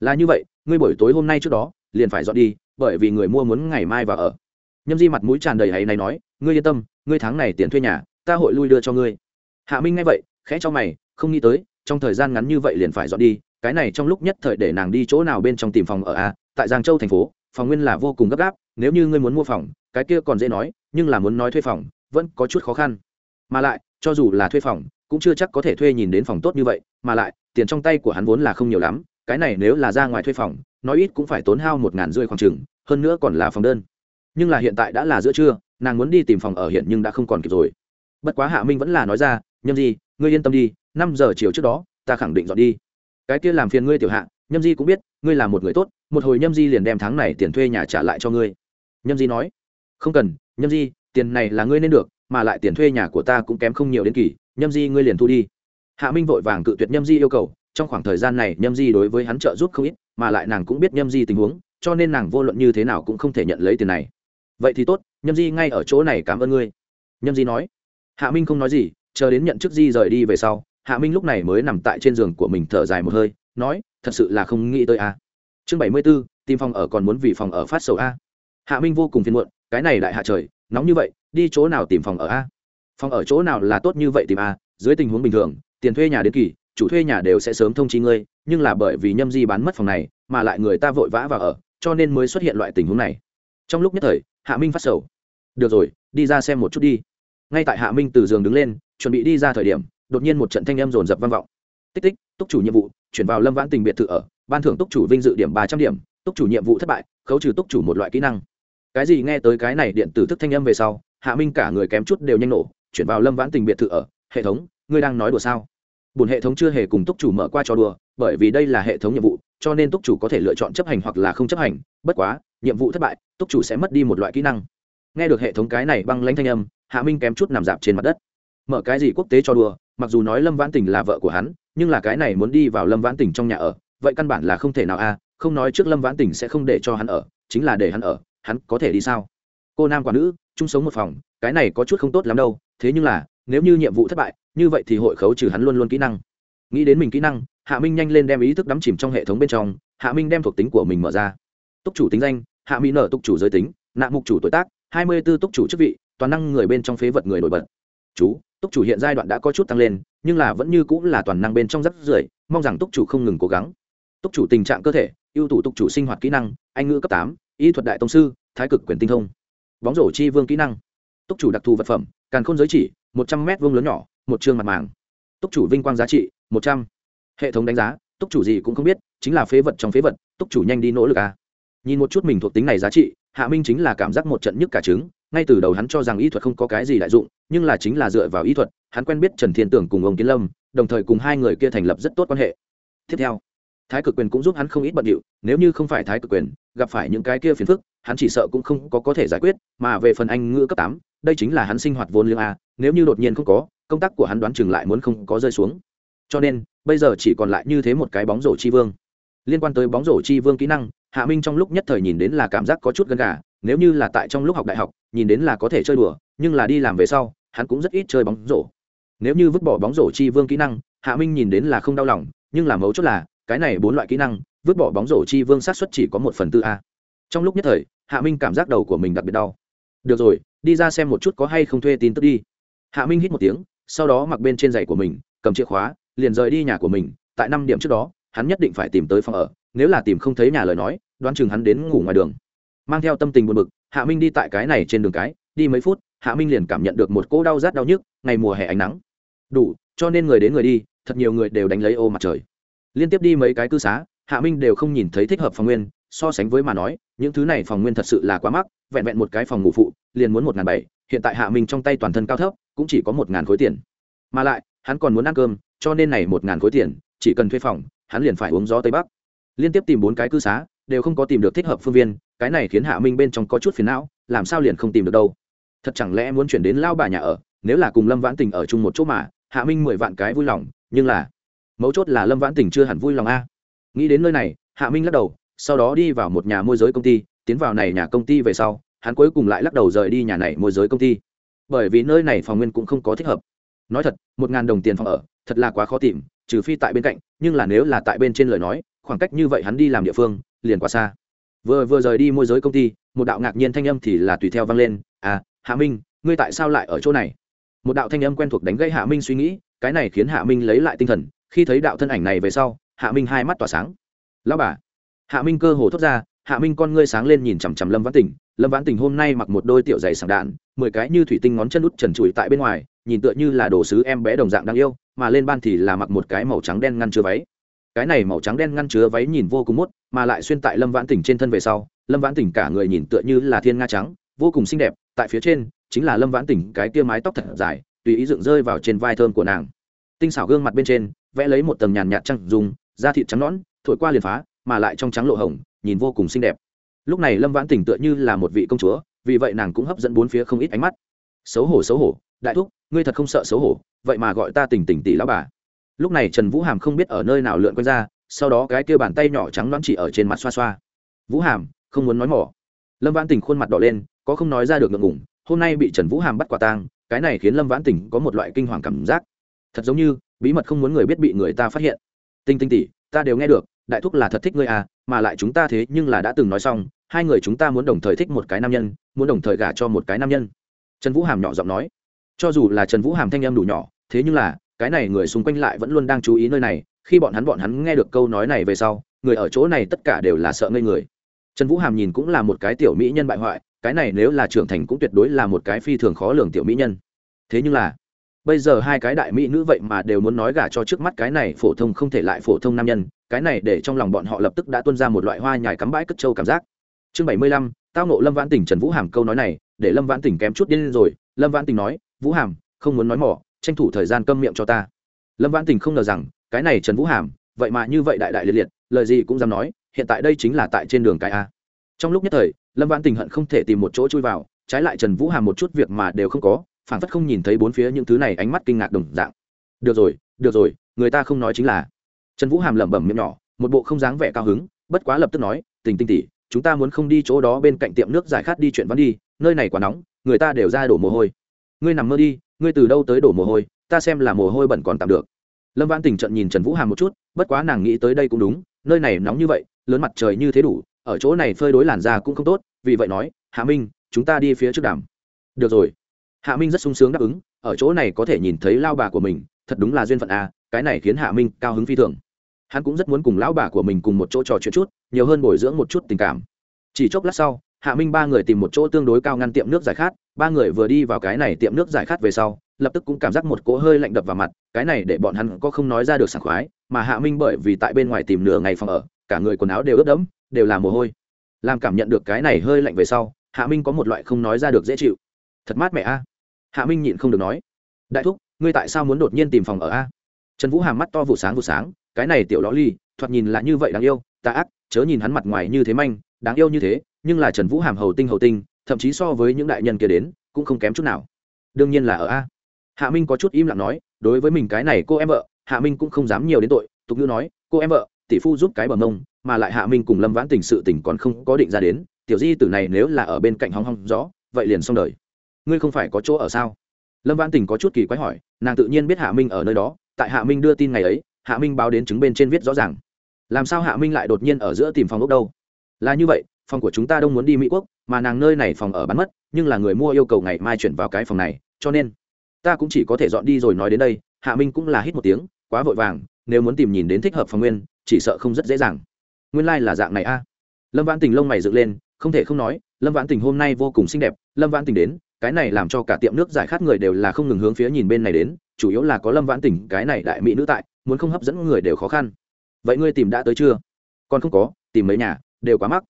S1: Là như vậy, ngươi buổi tối hôm nay trước đó, liền phải dọn đi, bởi vì người mua muốn ngày mai vào ở. Nhâm di mặt mũi tràn đầy hay này nói, ngươi yên tâm, ngươi tháng này tiền thuê nhà, ta hội lui đưa cho ngươi. Hạ minh nghe vậy, khẽ cho mày, không nghĩ tới, trong thời gian ngắn như vậy liền phải dọn đi, cái này trong lúc nhất thời để nàng đi chỗ nào bên trong tìm phòng ở a tại giang châu thành phố, phòng nguyên là vô cùng gấp gáp, nếu như ngươi muốn mua phòng, cái kia còn dễ nói, nhưng là muốn nói thuê phòng, vẫn có chút khó khăn. Mà lại, cho dù là thuê phòng cũng chưa chắc có thể thuê nhìn đến phòng tốt như vậy, mà lại, tiền trong tay của hắn vốn là không nhiều lắm, cái này nếu là ra ngoài thuê phòng, nói ít cũng phải tốn hao một ngàn rưỡi khoảng chừng, hơn nữa còn là phòng đơn. Nhưng là hiện tại đã là giữa trưa, nàng muốn đi tìm phòng ở hiện nhưng đã không còn kịp rồi. Bất quá hạ minh vẫn là nói ra, nhâm di, ngươi yên tâm đi, năm giờ chiều trước đó, ta khẳng định dọn đi. Cái kia làm phiền ngươi tiểu hạ, nhâm di cũng biết, ngươi là một người tốt, một hồi nhâm di liền đem tháng này tiền thuê nhà trả lại cho ngươi. Nhâm di nói, không cần, nhâm di, tiền này là ngươi nên được mà lại tiền thuê nhà của ta cũng kém không nhiều đến kỳ, nhâm di ngươi liền thu đi. Hạ minh vội vàng cự tuyệt nhâm di yêu cầu, trong khoảng thời gian này nhâm di đối với hắn trợ giúp không ít, mà lại nàng cũng biết nhâm di tình huống, cho nên nàng vô luận như thế nào cũng không thể nhận lấy tiền này. Vậy thì tốt, nhâm di ngay ở chỗ này cảm ơn ngươi. Nhâm di nói. Hạ minh không nói gì, chờ đến nhận chức di rời đi về sau, hạ minh lúc này mới nằm tại trên giường của mình thở dài một hơi, nói, thật sự là không nghĩ tới a. Chương bảy mươi b ố tìm phòng ở còn muốn vì phòng ở phát sầu a. Hạ minh vô cùng phiền muộn, cái này đại hạ trời, nóng như vậy đi chỗ nào tìm phòng ở a? Phòng ở chỗ nào là tốt như vậy tìm a? Dưới tình huống bình thường, tiền thuê nhà đến kỳ, chủ thuê nhà đều sẽ sớm thông chi ngươi, nhưng là bởi vì nhâm di bán mất phòng này, mà lại người ta vội vã vào ở, cho nên mới xuất hiện loại tình huống này. Trong lúc nhất thời, hạ minh phát sầu. Được rồi, đi ra xem một chút đi. Ngay tại hạ minh từ giường đứng lên, chuẩn bị đi ra thời điểm, đột nhiên một trận thanh âm rồn rập vang vọng. Tích tích, túc chủ nhiệm vụ, chuyển vào lâm vãn tình biệt thự ở, ban thưởng túc chủ vinh dự điểm ba trăm điểm, túc chủ nhiệm vụ thất bại, khấu trừ túc chủ một loại kỹ năng. Cái gì nghe tới cái này điện tử thức thanh âm về sau hạ minh cả người kém chút đều nhanh nổ, chuyển vào lâm vãn tình biệt thự ở, hệ thống, ngươi đang nói đùa sao? Bùn hệ thống chưa hề cùng túc chủ mở qua cho đùa, bởi vì đây là hệ thống nhiệm vụ, cho nên túc chủ có thể lựa chọn chấp hành hoặc là không chấp hành, bất quá, nhiệm vụ thất bại, túc chủ sẽ mất đi một loại kỹ năng. Nghe được hệ thống cái này băng lãnh thanh âm, hạ minh kém chút nằm dạp trên mặt đất. Mở cái gì quốc tế cho đùa, mặc dù nói lâm vãn tình là vợ của hắn, nhưng là cái này muốn đi vào lâm vãn tình trong nhà ở, vậy căn bản là không thể nào a, không nói trước lâm vãn tình sẽ không để cho hắn ở, chính là để hắn ở, hắn có thể đi sao? Cô nam quả nữ chung sống một phòng, cái này có chút không tốt lắm đâu, thế nhưng là, nếu như nhiệm vụ thất bại, như vậy thì hội khấu trừ hắn luôn luôn kỹ năng. Nghĩ đến mình kỹ năng, hạ minh nhanh lên đem ý thức đắm chìm trong hệ thống bên trong, hạ minh đem thuộc tính của mình mở ra. Túc chủ tính danh, hạ mỹ nở túc chủ giới tính, nạ mục chủ tuổi tác, hai mươi b ố túc chủ chức vị, toàn năng người bên trong phế vật người nổi bật. Chú, túc chủ hiện giai đoạn đã có chút tăng lên, nhưng là vẫn như cũng là toàn năng bên trong rất rưỡi mong rằng túc chủ không ngừng cố gắng. Túc chủ tình trạng cơ thể, ưu tú túc chủ sinh hoạt kỹ năng, anh ngữ cấp tám, y thuật đại tông sư, thái cực quyền tinh thông bóng rổ chi vương kỹ năng. Túc chủ đặc thù vật phẩm, càn khôn giới chỉ, một trăm m vông lớn nhỏ, một chương mặt màng. Túc chủ vinh quang giá trị, một trăm. Hệ thống đánh giá, túc chủ gì cũng không biết, chính là phế vật trong phế vật, túc chủ nhanh đi nỗ lực à. nhìn một chút mình thuộc tính này giá trị, hạ minh chính là cảm giác một trận nhức cả trứng, ngay từ đầu hắn cho rằng y thuật không có cái gì đại dụng, nhưng là chính là dựa vào y thuật, hắn quen biết trần thiên tưởng cùng ông kiến lâm, đồng thời cùng hai người kia thành lập rất tốt quan hệ. Tiếp theo, thái cực quyền cũng giúp hắn không ít bận điệu, nếu như không phải thái cực quyền, gặp phải những cái kia phiền phức hắn chỉ sợ cũng không có có thể giải quyết, mà về phần anh ngữ cấp tám, đây chính là hắn sinh hoạt vốn liếng a, nếu như đột nhiên không có, công tác của hắn đoán chừng lại muốn không có rơi xuống. Cho nên, bây giờ chỉ còn lại như thế một cái bóng rổ chi vương. Liên quan tới bóng rổ chi vương kỹ năng, hạ minh trong lúc nhất thời nhìn đến là cảm giác có chút gần gà, nếu như là tại trong lúc học đại học, nhìn đến là có thể chơi đùa, nhưng là đi làm về sau, hắn cũng rất ít chơi bóng rổ. Nếu như vứt bỏ bóng rổ chi vương kỹ năng, hạ minh nhìn đến là không đau lòng, nhưng là mấu chốt là, cái này bốn loại kỹ năng, vứt bỏ bóng rổ chi vương sát xuất chỉ có một phần tư a. Trong lúc nhất thời hạ minh cảm giác đầu của mình đặc biệt đau. Được rồi, đi ra xem một chút có hay không thuê tin tức đi. Hạ minh hít một tiếng, sau đó mặc bên trên giày của mình, cầm chìa khóa, liền rời đi nhà của mình. Tại năm điểm trước đó, hắn nhất định phải tìm tới phòng ở. Nếu là tìm không thấy nhà lời nói, đoán chừng hắn đến ngủ ngoài đường. Mang theo tâm tình buồn bực, hạ minh đi tại cái này trên đường cái. Đi mấy phút, hạ minh liền cảm nhận được một cỗ đau rát đau nhức, ngày mùa hè ánh nắng. Đủ, cho nên người đến người đi, thật nhiều người đều đánh lấy ô mặt trời. Liên tiếp đi mấy cái cư xá, hạ minh đều không nhìn thấy thích hợp phòng nguyên so sánh với mà nói, những thứ này phòng nguyên thật sự là quá mắc, vẹn vẹn một cái phòng ngủ phụ, liền muốn một n g h n bảy, hiện tại hạ minh trong tay toàn thân cao thấp, cũng chỉ có một ngàn khối tiền. Mà lại, hắn còn muốn ăn cơm, cho nên này một ngàn khối tiền, chỉ cần thuê phòng, hắn liền phải uống gió tây bắc. Liên tiếp tìm bốn cái cư xá, đều không có tìm được thích hợp phương viên, cái này khiến hạ minh bên trong có chút phiền não, làm sao liền không tìm được đâu. Thật chẳng lẽ muốn chuyển đến lao bà nhà ở, nếu là cùng lâm vãn tình ở chung một chỗ mà, hạ minh mười vạn cái vui lòng, nhưng là, mấu chốt là lâm vãn tình chưa hẳn vui lòng a. Nghĩ đến nơi này, hạ minh lắc đầu sau đó đi vào một nhà môi giới công ty, tiến vào này nhà công ty về sau, hắn cuối cùng lại lắc đầu rời đi nhà này môi giới công ty. Bởi vì nơi này phòng nguyên cũng không có thích hợp. Nói thật, một ngàn đồng tiền phòng ở, thật là quá khó tìm, trừ phi tại bên cạnh, nhưng là nếu là tại bên trên lời nói, khoảng cách như vậy hắn đi làm địa phương, liền quá xa. Vừa vừa rời đi môi giới công ty, một đạo ngạc nhiên thanh âm thì là tùy theo vang lên à hạ minh, ngươi tại sao lại ở chỗ này? Một đạo thanh âm quen thuộc đánh gây hạ minh suy nghĩ, cái này khiến hạ minh lấy lại tinh thần, khi thấy đạo thân ảnh này về sau, hạ minh hai mắt tỏa sáng. Lão bà hạ minh cơ hồ thốt ra, hạ minh con ngươi sáng lên nhìn chằm chằm lâm vãn tỉnh lâm vãn tình hôm nay mặc một đôi tiểu giày sảng đạn, mười cái như thủy tinh ngón chân út trần trụi tại bên ngoài, nhìn tựa như là đồ sứ em bé đồng dạng đáng yêu, mà lên ban thì là mặc một cái màu trắng đen ngăn chứa váy. Cái này màu trắng đen ngăn chứa váy nhìn vô cùng mốt, mà lại xuyên tại lâm vãn tỉnh trên thân về sau, lâm vãn tỉnh cả người nhìn tựa như là thiên nga trắng, vô cùng xinh đẹp, tại phía trên chính là lâm vãn tỉnh cái tia mái tóc thật dài, tùy ý dựng rơi vào trên vai thơm của nàng. Tinh xảo gương mặt bên trên, vẽ lấy một tầng nhàn nhạt trăng dùng, da thịt trắng nõn, thổi qua liền phá mà lại trong trắng lộ hồng, nhìn vô cùng xinh đẹp. Lúc này lâm vãn tỉnh tựa như là một vị công chúa, vì vậy nàng cũng hấp dẫn bốn phía không ít ánh mắt. Xấu hổ xấu hổ, đại thúc, ngươi thật không sợ xấu hổ, vậy mà gọi ta tỉnh tỉnh tỷ lão bà. Lúc này trần vũ hàm không biết ở nơi nào lượn quanh ra, sau đó cái kia bàn tay nhỏ trắng đoán chỉ ở trên mặt xoa xoa. Vũ hàm, không muốn nói mỏ. Lâm vãn tỉnh khuôn mặt đỏ lên, có không nói ra được ngượng ngủng hôm nay bị trần vũ hàm bắt quả tang, cái này khiến lâm vãn tỉnh có một loại kinh hoàng cảm giác. Thật giống như, bí mật không muốn người biết bị người ta phát hiện. Tinh tinh tỉ ta đều nghe được đại thúc là thật thích ngươi à mà lại chúng ta thế nhưng là đã từng nói xong, hai người chúng ta muốn đồng thời thích một cái nam nhân, muốn đồng thời gả cho một cái nam nhân. Trần vũ hàm nhỏ giọng nói. Cho dù là trần vũ hàm thanh em đủ nhỏ, thế nhưng là, cái này người xung quanh lại vẫn luôn đang chú ý nơi này, khi bọn hắn bọn hắn nghe được câu nói này về sau, người ở chỗ này tất cả đều là sợ ngây người. Trần vũ hàm nhìn cũng là một cái tiểu mỹ nhân bại hoại, cái này nếu là trưởng thành cũng tuyệt đối là một cái phi thường khó lường tiểu mỹ nhân. Thế nhưng là bây giờ hai cái đại mỹ nữ vậy mà đều muốn nói gả cho trước mắt cái này phổ thông không thể lại phổ thông nam nhân, cái này để trong lòng bọn họ lập tức đã tuân ra một loại hoa nhài cắm bãi cất trâu cảm giác. Chương bảy mươi lăm, tao nộ lâm vãn tỉnh trần vũ hàm câu nói này, để lâm vãn tỉnh kém chút điên rồi. Lâm vãn tỉnh nói, vũ hàm, không muốn nói mỏ, tranh thủ thời gian câm miệng cho ta. Lâm vãn tỉnh không ngờ rằng, cái này trần vũ hàm, vậy mà như vậy đại đại liệt liệt, lời gì cũng dám nói, hiện tại đây chính là tại trên đường cái a. Trong lúc nhất thời, lâm vãn tình hận không thể tìm một chỗ chui vào, trái lại trần vũ hàm một chút việc mà đều không có phản phất không nhìn thấy bốn phía những thứ này ánh mắt kinh ngạc đồng dạng. Được rồi được rồi, người ta không nói chính là. Trần vũ hàm lẩm bẩm miệng nhỏ, một bộ không dáng vẻ cao hứng, bất quá lập tức nói, tình tinh tỉ chúng ta muốn không đi chỗ đó bên cạnh tiệm nước giải khát đi chuyện văn đi, nơi này quá nóng, người ta đều ra đổ mồ hôi. Ngươi nằm mơ đi, ngươi từ đâu tới đổ mồ hôi, ta xem là mồ hôi bẩn còn tạm được. Lâm văn tình trận nhìn trần vũ hàm một chút, bất quá nàng nghĩ tới đây cũng đúng, nơi này nóng như vậy, lớn mặt trời như thế đủ, ở chỗ này phơi đối làn da cũng không tốt, vì vậy nói, hạ minh, chúng ta đi phía trước đàm. Được rồi hạ minh rất sung sướng đáp ứng, ở chỗ này có thể nhìn thấy lao bà của mình, thật đúng là duyên phận à cái này khiến hạ minh cao hứng phi thường. Hắn cũng rất muốn cùng lão bà của mình cùng một chỗ trò chuyện chút, nhiều hơn bồi dưỡng một chút tình cảm. Chỉ chốc lát sau, hạ minh ba người tìm một chỗ tương đối cao ngăn tiệm nước giải khát, ba người vừa đi vào cái này tiệm nước giải khát về sau, lập tức cũng cảm giác một cỗ hơi lạnh đập vào mặt, cái này để bọn hắn có không nói ra được sảng khoái, mà hạ minh bởi vì tại bên ngoài tìm nửa ngày phòng ở, cả người quần áo đều ướt đẫm, đều là mồ hôi. Làm cảm nhận được cái này hơi lạnh về sau, hạ minh có một loại không nói ra được dễ chịu. Thật mát mẹ a à hạ minh nhịn không được nói. Đại thúc, ngươi tại sao muốn đột nhiên tìm phòng ở a? Trần vũ hàm mắt to vụ sáng vụ sáng, cái này tiểu ló ly, thoạt nhìn là như vậy đáng yêu ta ác, chớ nhìn hắn mặt ngoài như thế manh, đáng yêu như thế, nhưng là trần vũ hàm hầu tinh hầu tinh, thậm chí so với những đại nhân kia đến, cũng không kém chút nào. Đương nhiên là ở a. Hạ minh có chút im lặng nói, đối với mình cái này cô em vợ, hạ minh cũng không dám nhiều đến tội, tục ngữ nói, cô em vợ, tỷ phu giúp cái bờ mông, mà lại hạ minh cùng lâm vãn tình sự tình còn không có định ra đến, tiểu di tử này nếu là ở bên cạnh hóng hóng rõ vậy liền xong đời ngươi không phải có chỗ ở sao? Lâm vãn tình có chút kỳ quái hỏi, nàng tự nhiên biết hạ minh ở nơi đó, tại hạ minh đưa tin ngày ấy, hạ minh báo đến chứng bên trên viết rõ ràng. Làm sao hạ minh lại đột nhiên ở giữa tìm phòng ốc đâu? Là như vậy, phòng của chúng ta đông muốn đi mỹ quốc, mà nàng nơi này phòng ở bán mất, nhưng là người mua yêu cầu ngày mai chuyển vào cái phòng này, cho nên ta cũng chỉ có thể dọn đi rồi nói đến đây, hạ minh cũng là hít một tiếng, quá vội vàng, nếu muốn tìm nhìn đến thích hợp phòng nguyên, chỉ sợ không rất dễ dàng. Nguyên lai、like、là dạng này a. Lâm vãn tình lông mày dựng lên, không thể không nói, lâm vãn tình hôm nay vô cùng xinh đẹp, lâm vãn tình đến cái này làm cho cả tiệm nước giải khát người đều là không ngừng hướng phía nhìn bên này đến, chủ yếu là có lâm vãn tình cái này đại mỹ nữ tại, muốn không hấp dẫn người đều khó khăn. Vậy ngươi tìm đã tới chưa? Còn không có, tìm mấy nhà, đều quá mắc.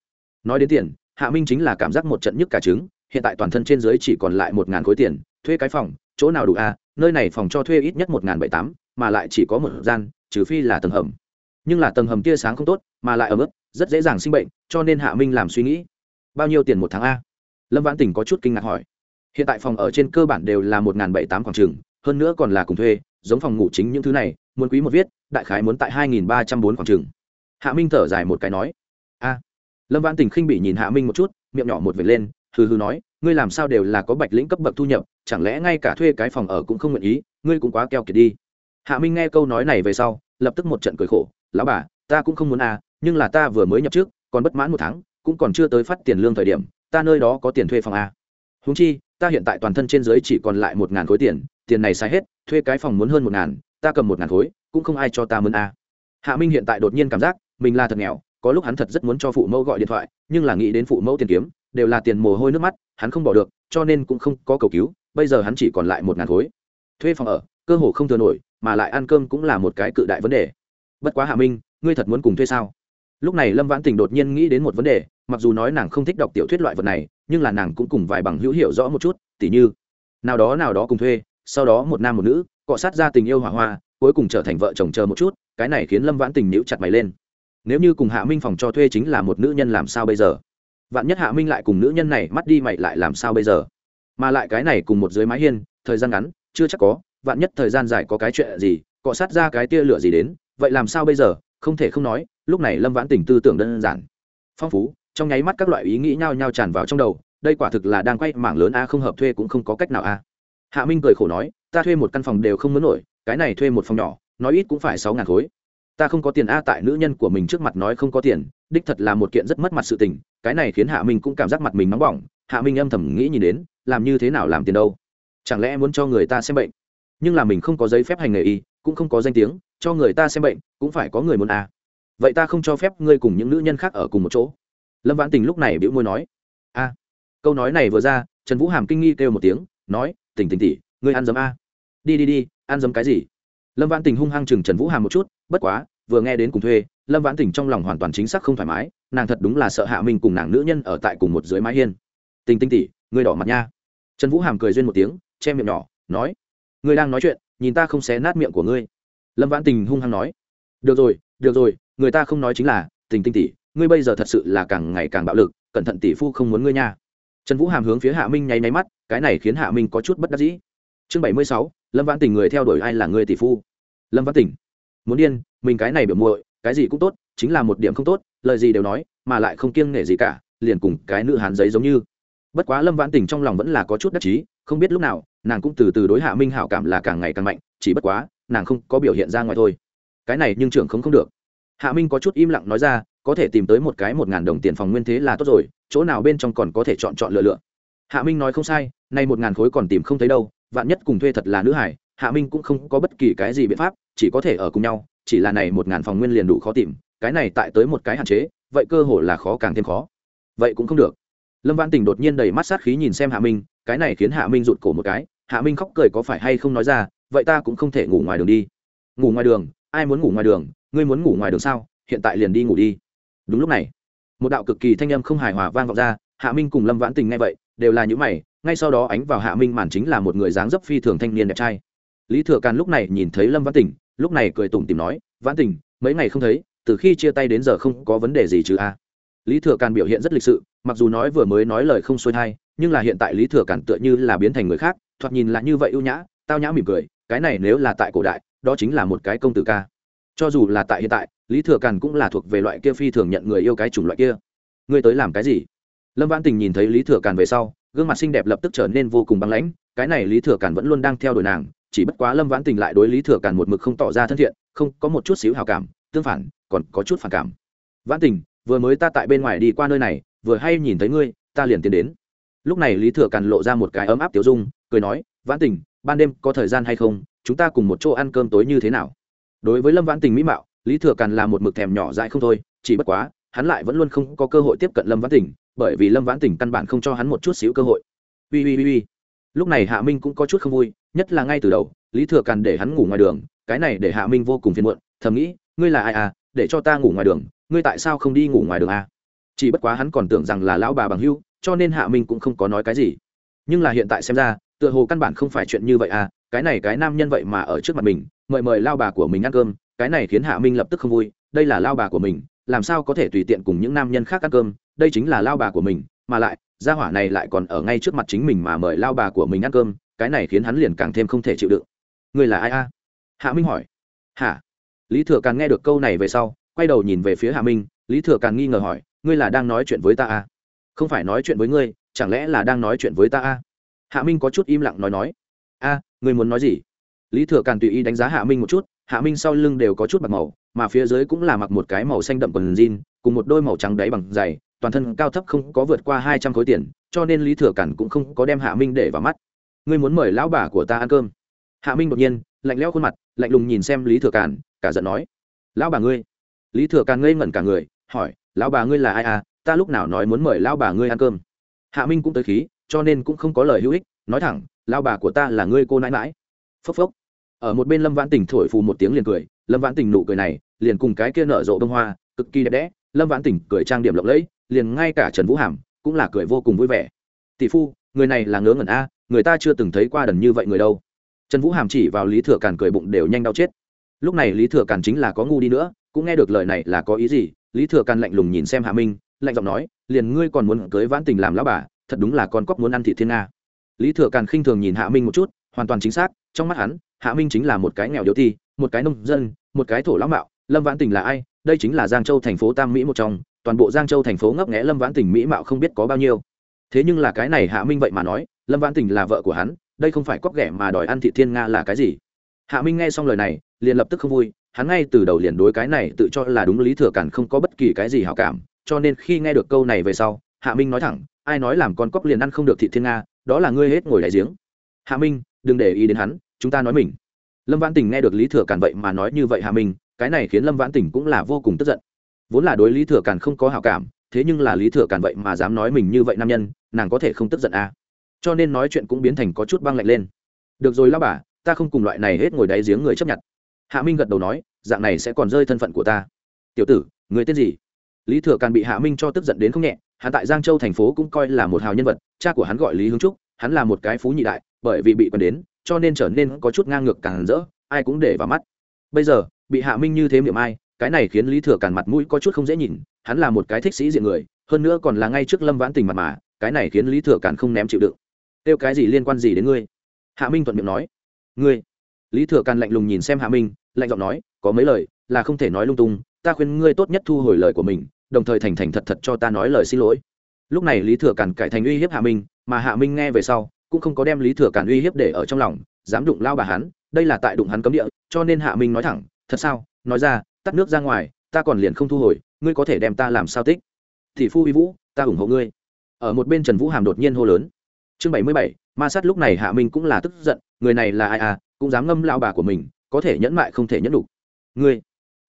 S1: Nói đến tiền, hạ minh chính là cảm giác một trận nhức cả trứng, hiện tại toàn thân trên dưới chỉ còn lại một ngàn khối tiền, thuê cái phòng, chỗ nào đủ à nơi này phòng cho thuê ít nhất một ngàn bảy tám, mà lại chỉ có một gian, trừ phi là tầng hầm. Nhưng là tầng hầm tia sáng không tốt, mà lại ở mức rất dễ dàng sinh bệnh, cho nên hạ minh làm suy nghĩ. Bao nhiêu tiền một tháng a? Lâm vãn tỉnh có chút kinh ngạc hỏi hiện tại phòng ở trên cơ bản đều là một n g h n bảy tám khoảng trường, hơn nữa còn là cùng thuê, giống phòng ngủ chính những thứ này, muốn quý một viết, đại khái muốn tại hai nghìn ba trăm bốn khoảng trường. Hạ minh thở dài một cái nói, a. Lâm văn tỉnh khinh bị nhìn hạ minh một chút, miệng nhỏ một vệt lên, hừ hừ nói, ngươi làm sao đều là có bạch lĩnh cấp bậc thu nhập, chẳng lẽ ngay cả thuê cái phòng ở cũng không nguyện ý, ngươi cũng quá keo kiệt đi. Hạ minh nghe câu nói này về sau, lập tức một trận cười khổ, lão bà, ta cũng không muốn à nhưng là ta vừa mới nhập trước, còn bất mãn một tháng, cũng còn chưa tới phát tiền lương thời điểm, ta nơi đó có tiền thuê phòng à. húng chi ta hiện tại toàn thân trên dưới chỉ còn lại một ngàn khối tiền tiền này sai hết, thuê cái phòng muốn hơn một ngàn, ta cầm một ngàn khối, cũng không ai cho ta mướn à. hạ minh hiện tại đột nhiên cảm giác, mình là thật nghèo, có lúc hắn thật rất muốn cho phụ mẫu gọi điện thoại, nhưng là nghĩ đến phụ mẫu tiền kiếm, đều là tiền mồ hôi nước mắt, hắn không bỏ được, cho nên cũng không có cầu cứu, bây giờ hắn chỉ còn lại một ngàn khối. Thuê phòng ở, cơ hồ không thừa nổi, mà lại ăn cơm cũng là một cái cự đại vấn đề. Bất quá hạ minh, ngươi thật muốn cùng thuê sao? Lúc này lâm vãn tình đột nhiên nghĩ đến một vấn đề mặc dù nói nàng không thích đọc tiểu thuyết loại vật này, nhưng là nàng cũng cùng vài bằng hữu hiểu rõ một chút, tỉ như, nào đó nào đó cùng thuê, sau đó một nam một nữ, cọ sát ra tình yêu hỏa hoa, cuối cùng trở thành vợ chồng chờ một chút, cái này khiến lâm vãn tình nhíu chặt mày lên. Nếu như cùng hạ minh phòng cho thuê chính là một nữ nhân làm sao bây giờ? Vạn nhất hạ minh lại cùng nữ nhân này mắt đi mày lại làm sao bây giờ? Mà lại cái này cùng một dưới mái hiên, thời gian ngắn, chưa chắc có, vạn nhất thời gian dài có cái chuyện gì, cọ sát ra cái tia lửa gì đến, vậy làm sao bây giờ? Không thể không nói, lúc này lâm vãn tình tư tưởng đơn giản. Phong phú trong nháy mắt các loại ý nghĩ nhao nhao tràn vào trong đầu, đây quả thực là đang quay mảng lớn a không hợp thuê cũng không có cách nào a. Hạ minh cười khổ nói, ta thuê một căn phòng đều không muốn nổi, cái này thuê một phòng nhỏ, nói ít cũng phải sáu ngàn khối. Ta không có tiền a tại nữ nhân của mình trước mặt nói không có tiền, đích thật là một kiện rất mất mặt sự tình, cái này khiến hạ minh cũng cảm giác mặt mình nóng bỏng. Hạ minh âm thầm nghĩ nhìn đến, làm như thế nào làm tiền đâu? Chẳng lẽ muốn cho người ta xem bệnh? Nhưng là mình không có giấy phép hành nghề y, cũng không có danh tiếng, cho người ta xem bệnh, cũng phải có người muốn a. Vậy ta không cho phép ngươi cùng những nữ nhân khác ở cùng một chỗ lâm vãn tình lúc này bĩu môi nói, a. Câu nói này vừa ra, trần vũ hàm kinh nghi kêu một tiếng, nói, tỉnh tỉnh tỉ ngươi ăn dấm a. Đi đi đi, ăn dấm cái gì? Lâm vãn tình hung hăng chừng trần vũ hàm một chút, bất quá, vừa nghe đến cùng thuê, lâm vãn tình trong lòng hoàn toàn chính xác không thoải mái, nàng thật đúng là sợ hạ mình cùng nàng nữ nhân ở tại cùng một dưới mái hiên. Tình tinh tỉ ngươi đỏ mặt nha. Trần vũ hàm cười duyên một tiếng, che miệng nhỏ, nói, ngươi đang nói chuyện, nhìn ta không xé nát miệng của ngươi. Lâm vãn tình hung hăng nói, được rồi được rồi, người ta không nói chính là tình tinh tỷ ngươi bây giờ thật sự là càng ngày càng bạo lực, cẩn thận tỷ phu không muốn ngươi nha. Trần vũ hàm hướng phía hạ minh nháy nháy mắt, cái này khiến hạ minh có chút bất đắc dĩ. Chương bảy mươi sáu, lâm vãn tình người theo đuổi ai là người tỷ phu? Lâm vãn tình, muốn điên, mình cái này biểu muội, cái gì cũng tốt, chính là một điểm không tốt, lời gì đều nói, mà lại không kiêng nể gì cả, liền cùng cái nữ hán giấy giống như. Bất quá lâm vãn tình trong lòng vẫn là có chút đắc chí, không biết lúc nào, nàng cũng từ từ đối hạ minh hảo cảm là càng ngày càng mạnh, chỉ bất quá, nàng không có biểu hiện ra ngoài thôi. Cái này nhưng trưởng không không được. Hạ minh có chút im lặng nói ra có thể tìm tới một cái một ngàn đồng tiền phòng nguyên thế là tốt rồi, chỗ nào bên trong còn có thể chọn chọn lựa lựa. Hạ minh nói không sai, nay một ngàn khối còn tìm không thấy đâu, vạn nhất cùng thuê thật là nữ hải, hạ minh cũng không có bất kỳ cái gì biện pháp, chỉ có thể ở cùng nhau, chỉ là này một ngàn phòng nguyên liền đủ khó tìm, cái này tại tới một cái hạn chế, vậy cơ hội là khó càng thêm khó. Vậy cũng không được. Lâm văn tình đột nhiên đầy mắt sát khí nhìn xem hạ minh, cái này khiến hạ minh rụt cổ một cái, hạ minh khóc cười có phải hay không nói ra, vậy ta cũng không thể ngủ ngoài đường đi. Ngủ ngoài đường? Ai muốn ngủ ngoài đường? Ngươi muốn ngủ ngoài đường sao? Hiện tại liền đi ngủ đi đúng lúc này, một đạo cực kỳ thanh âm không hài hòa vang vọng ra, hạ minh cùng lâm vãn tình ngay vậy, đều là những mày, ngay sau đó ánh vào hạ minh màn chính là một người dáng dấp phi thường thanh niên đẹp trai. Lý thừa càn lúc này nhìn thấy lâm vãn tình, lúc này cười tủm tìm nói, vãn tình, mấy ngày không thấy, từ khi chia tay đến giờ không có vấn đề gì chứ a? Lý thừa càn biểu hiện rất lịch sự, mặc dù nói vừa mới nói lời không xuôi thai, nhưng là hiện tại lý thừa càn tựa như là biến thành người khác, thoạt nhìn là như vậy ưu nhã, tao nhã mỉm cười, cái này nếu là tại cổ đại, đó chính là một cái công tử ca cho dù là tại hiện tại, lý thừa càn cũng là thuộc về loại kia phi thường nhận người yêu cái chủng loại kia. Ngươi tới làm cái gì? Lâm văn tình nhìn thấy lý thừa càn về sau, gương mặt xinh đẹp lập tức trở nên vô cùng băng lãnh, cái này lý thừa càn vẫn luôn đang theo đuổi nàng, chỉ bất quá lâm vãn tình lại đối lý thừa càn một mực không tỏ ra thân thiện, không, có một chút xíu hào cảm, tương phản, còn có chút phản cảm. Vãn tình, vừa mới ta tại bên ngoài đi qua nơi này, vừa hay nhìn thấy ngươi, ta liền tiến đến. Lúc này lý thừa càn lộ ra một cái ấm áp tiểu dung, cười nói, vãn tình, ban đêm có thời gian hay không? Chúng ta cùng một chỗ ăn cơm tối như thế nào? Đối với lâm vãn tình mỹ mạo, lý thừa càn là một mực thèm nhỏ dại không thôi, chỉ bất quá, hắn lại vẫn luôn không có cơ hội tiếp cận lâm vãn tình, bởi vì lâm vãn tình căn bản không cho hắn một chút xíu cơ hội. Ui ui ui ui lúc này hạ minh cũng có chút không vui, nhất là ngay từ đầu, lý thừa càn để hắn ngủ ngoài đường, cái này để hạ minh vô cùng phiền muộn, thầm nghĩ, ngươi là ai à? Để cho ta ngủ ngoài đường, ngươi tại sao không đi ngủ ngoài đường à? Chỉ bất quá hắn còn tưởng rằng là lão bà bằng hưu, cho nên hạ minh cũng không có nói cái gì. Nhưng là hiện tại xem ra, tựa hồ căn bản không phải chuyện như vậy à cái này cái nam nhân vậy mà ở trước mặt mình, mời mời lao bà của mình ăn cơm, cái này khiến hạ minh lập tức không vui, đây là lao bà của mình, làm sao có thể tùy tiện cùng những nam nhân khác ăn cơm, đây chính là lao bà của mình, mà lại, gia hỏa này lại còn ở ngay trước mặt chính mình mà mời lao bà của mình ăn cơm, cái này khiến hắn liền càng thêm không thể chịu đựng. Người là ai a? Hạ minh hỏi. Hả? Lý thừa càng nghe được câu này về sau, quay đầu nhìn về phía hạ minh, lý thừa càng nghi ngờ hỏi, ngươi là đang nói chuyện với ta a? Không phải nói chuyện với ngươi, chẳng lẽ là đang nói chuyện với ta a? Hạ minh có chút im lặng nói nói ngươi muốn nói gì? Lý thừa càn tùy ý đánh giá hạ minh một chút, hạ minh sau lưng đều có chút bạc màu, mà phía dưới cũng là mặc một cái màu xanh đậm quần jean, cùng một đôi màu trắng đáy bằng dày toàn thân cao thấp không có vượt qua hai trăm khối tiền, cho nên lý thừa càn cũng không có đem hạ minh để vào mắt. Ngươi muốn mời lão bà của ta ăn cơm? Hạ minh đột nhiên, lạnh lẽo khuôn mặt, lạnh lùng nhìn xem lý thừa càn, cả giận nói, lão bà ngươi? Lý thừa càn ngây ngẩn cả người, hỏi, lão bà ngươi là ai à? Ta lúc nào nói muốn mời lão bà ngươi ăn cơm? Hạ minh cũng tới khí, cho nên cũng không có lời hữu ích nói thẳng lão bà của ta là ngươi cô nãi mãi phốc phốc. Ở một bên lâm vãn tình thổi phù một tiếng liền cười, lâm vãn tình nụ cười này, liền cùng cái kia nở rộ bông hoa, cực kỳ đẹp đẽ. Lâm vãn tình cười trang điểm lộng lẫy, liền ngay cả trần vũ hàm cũng là cười vô cùng vui vẻ. Tỷ phu, người này là ngớ ngẩn a, người ta chưa từng thấy qua đần như vậy người đâu. Trần vũ hàm chỉ vào lý thừa càn cười bụng đều nhanh đau chết. Lúc này lý thừa càn chính là có ngu đi nữa, cũng nghe được lời này là có ý gì, lý thừa càn lạnh lùng nhìn xem hạ minh, lạnh giọng nói, liền ngươi còn muốn cưới vãn tình làm lão bà, thật đúng là con cóc muốn ăn thị thiên nga lý thừa càn khinh thường nhìn hạ minh một chút, hoàn toàn chính xác, trong mắt hắn, hạ minh chính là một cái nghèo yếu thi một cái nông dân, một cái thổ lão mạo, lâm vãn tình là ai, đây chính là giang châu thành phố tam mỹ một trong, toàn bộ giang châu thành phố ngấp nghẽ lâm vãn tình mỹ mạo không biết có bao nhiêu. Thế nhưng là cái này hạ minh vậy mà nói, lâm vãn tình là vợ của hắn, đây không phải cóc ghẻ mà đòi ăn thị thiên nga là cái gì? Hạ minh nghe xong lời này, liền lập tức không vui, hắn ngay từ đầu liền đối cái này tự cho là đúng lý thừa cản không có bất kỳ cái gì hảo cảm, cho nên khi nghe được câu này về sau hạ minh nói thẳng, ai nói làm con cóc liền ăn không được thị thiên nga, đó là ngươi hết ngồi đại giếng. Hạ minh, đừng để ý đến hắn, chúng ta nói mình. Lâm vãn tình nghe được lý thừa Càn vậy mà nói như vậy hạ minh, cái này khiến lâm vãn tình cũng là vô cùng tức giận. Vốn là đối lý thừa Càn không có hảo cảm, thế nhưng là lý thừa Càn vậy mà dám nói mình như vậy nam nhân, nàng có thể không tức giận à. cho nên nói chuyện cũng biến thành có chút băng lạnh lên. Được rồi lao bà, ta không cùng loại này hết ngồi đáy giếng người chấp nhận. Hạ minh gật đầu nói, dạng này sẽ còn rơi thân phận của ta. Tiểu tử, người tên gì? Lý thừa càn bị hạ minh cho tức giận đến không nhẹ hắn tại giang châu thành phố cũng coi là một hào nhân vật, cha của hắn gọi lý hướng trúc, hắn là một cái phú nhị đại, bởi vì bị quen đến, cho nên trở nên có chút ngang ngược càng rỡ, ai cũng để vào mắt. Bây giờ, bị hạ minh như thế miệng ai, cái này khiến lý thừa càn mặt mũi có chút không dễ nhìn, hắn là một cái thích sĩ diện người, hơn nữa còn là ngay trước lâm vãn tình mặt mà, cái này khiến lý thừa càn không ném chịu đựng. Kêu cái gì liên quan gì đến ngươi? Hạ minh thuận miệng nói. Ngươi? Lý thừa càn lạnh lùng nhìn xem hạ minh, lạnh giọng nói, có mấy lời là không thể nói lung tung, ta khuyên ngươi tốt nhất thu hồi lời của mình đồng thời thành thành thật thật cho ta nói lời xin lỗi. Lúc này lý thừa càn cải thành uy hiếp hạ minh, mà hạ minh nghe về sau, cũng không có đem lý thừa càn uy hiếp để ở trong lòng, dám đụng lao bà hắn, đây là tại đụng hắn cấm địa, cho nên hạ minh nói thẳng, thật sao? Nói ra, tắt nước ra ngoài, ta còn liền không thu hồi, ngươi có thể đem ta làm sao tích? Thì phu uy vũ, ta ủng hộ ngươi. Ở một bên trần vũ hàm đột nhiên hô lớn. Chương bảy mươi bảy, ma sát lúc này hạ minh cũng là tức giận, người này là ai à cũng dám ngâm lao bà của mình, có thể nhẫn mại không thể nhẫn đủ. Ngươi?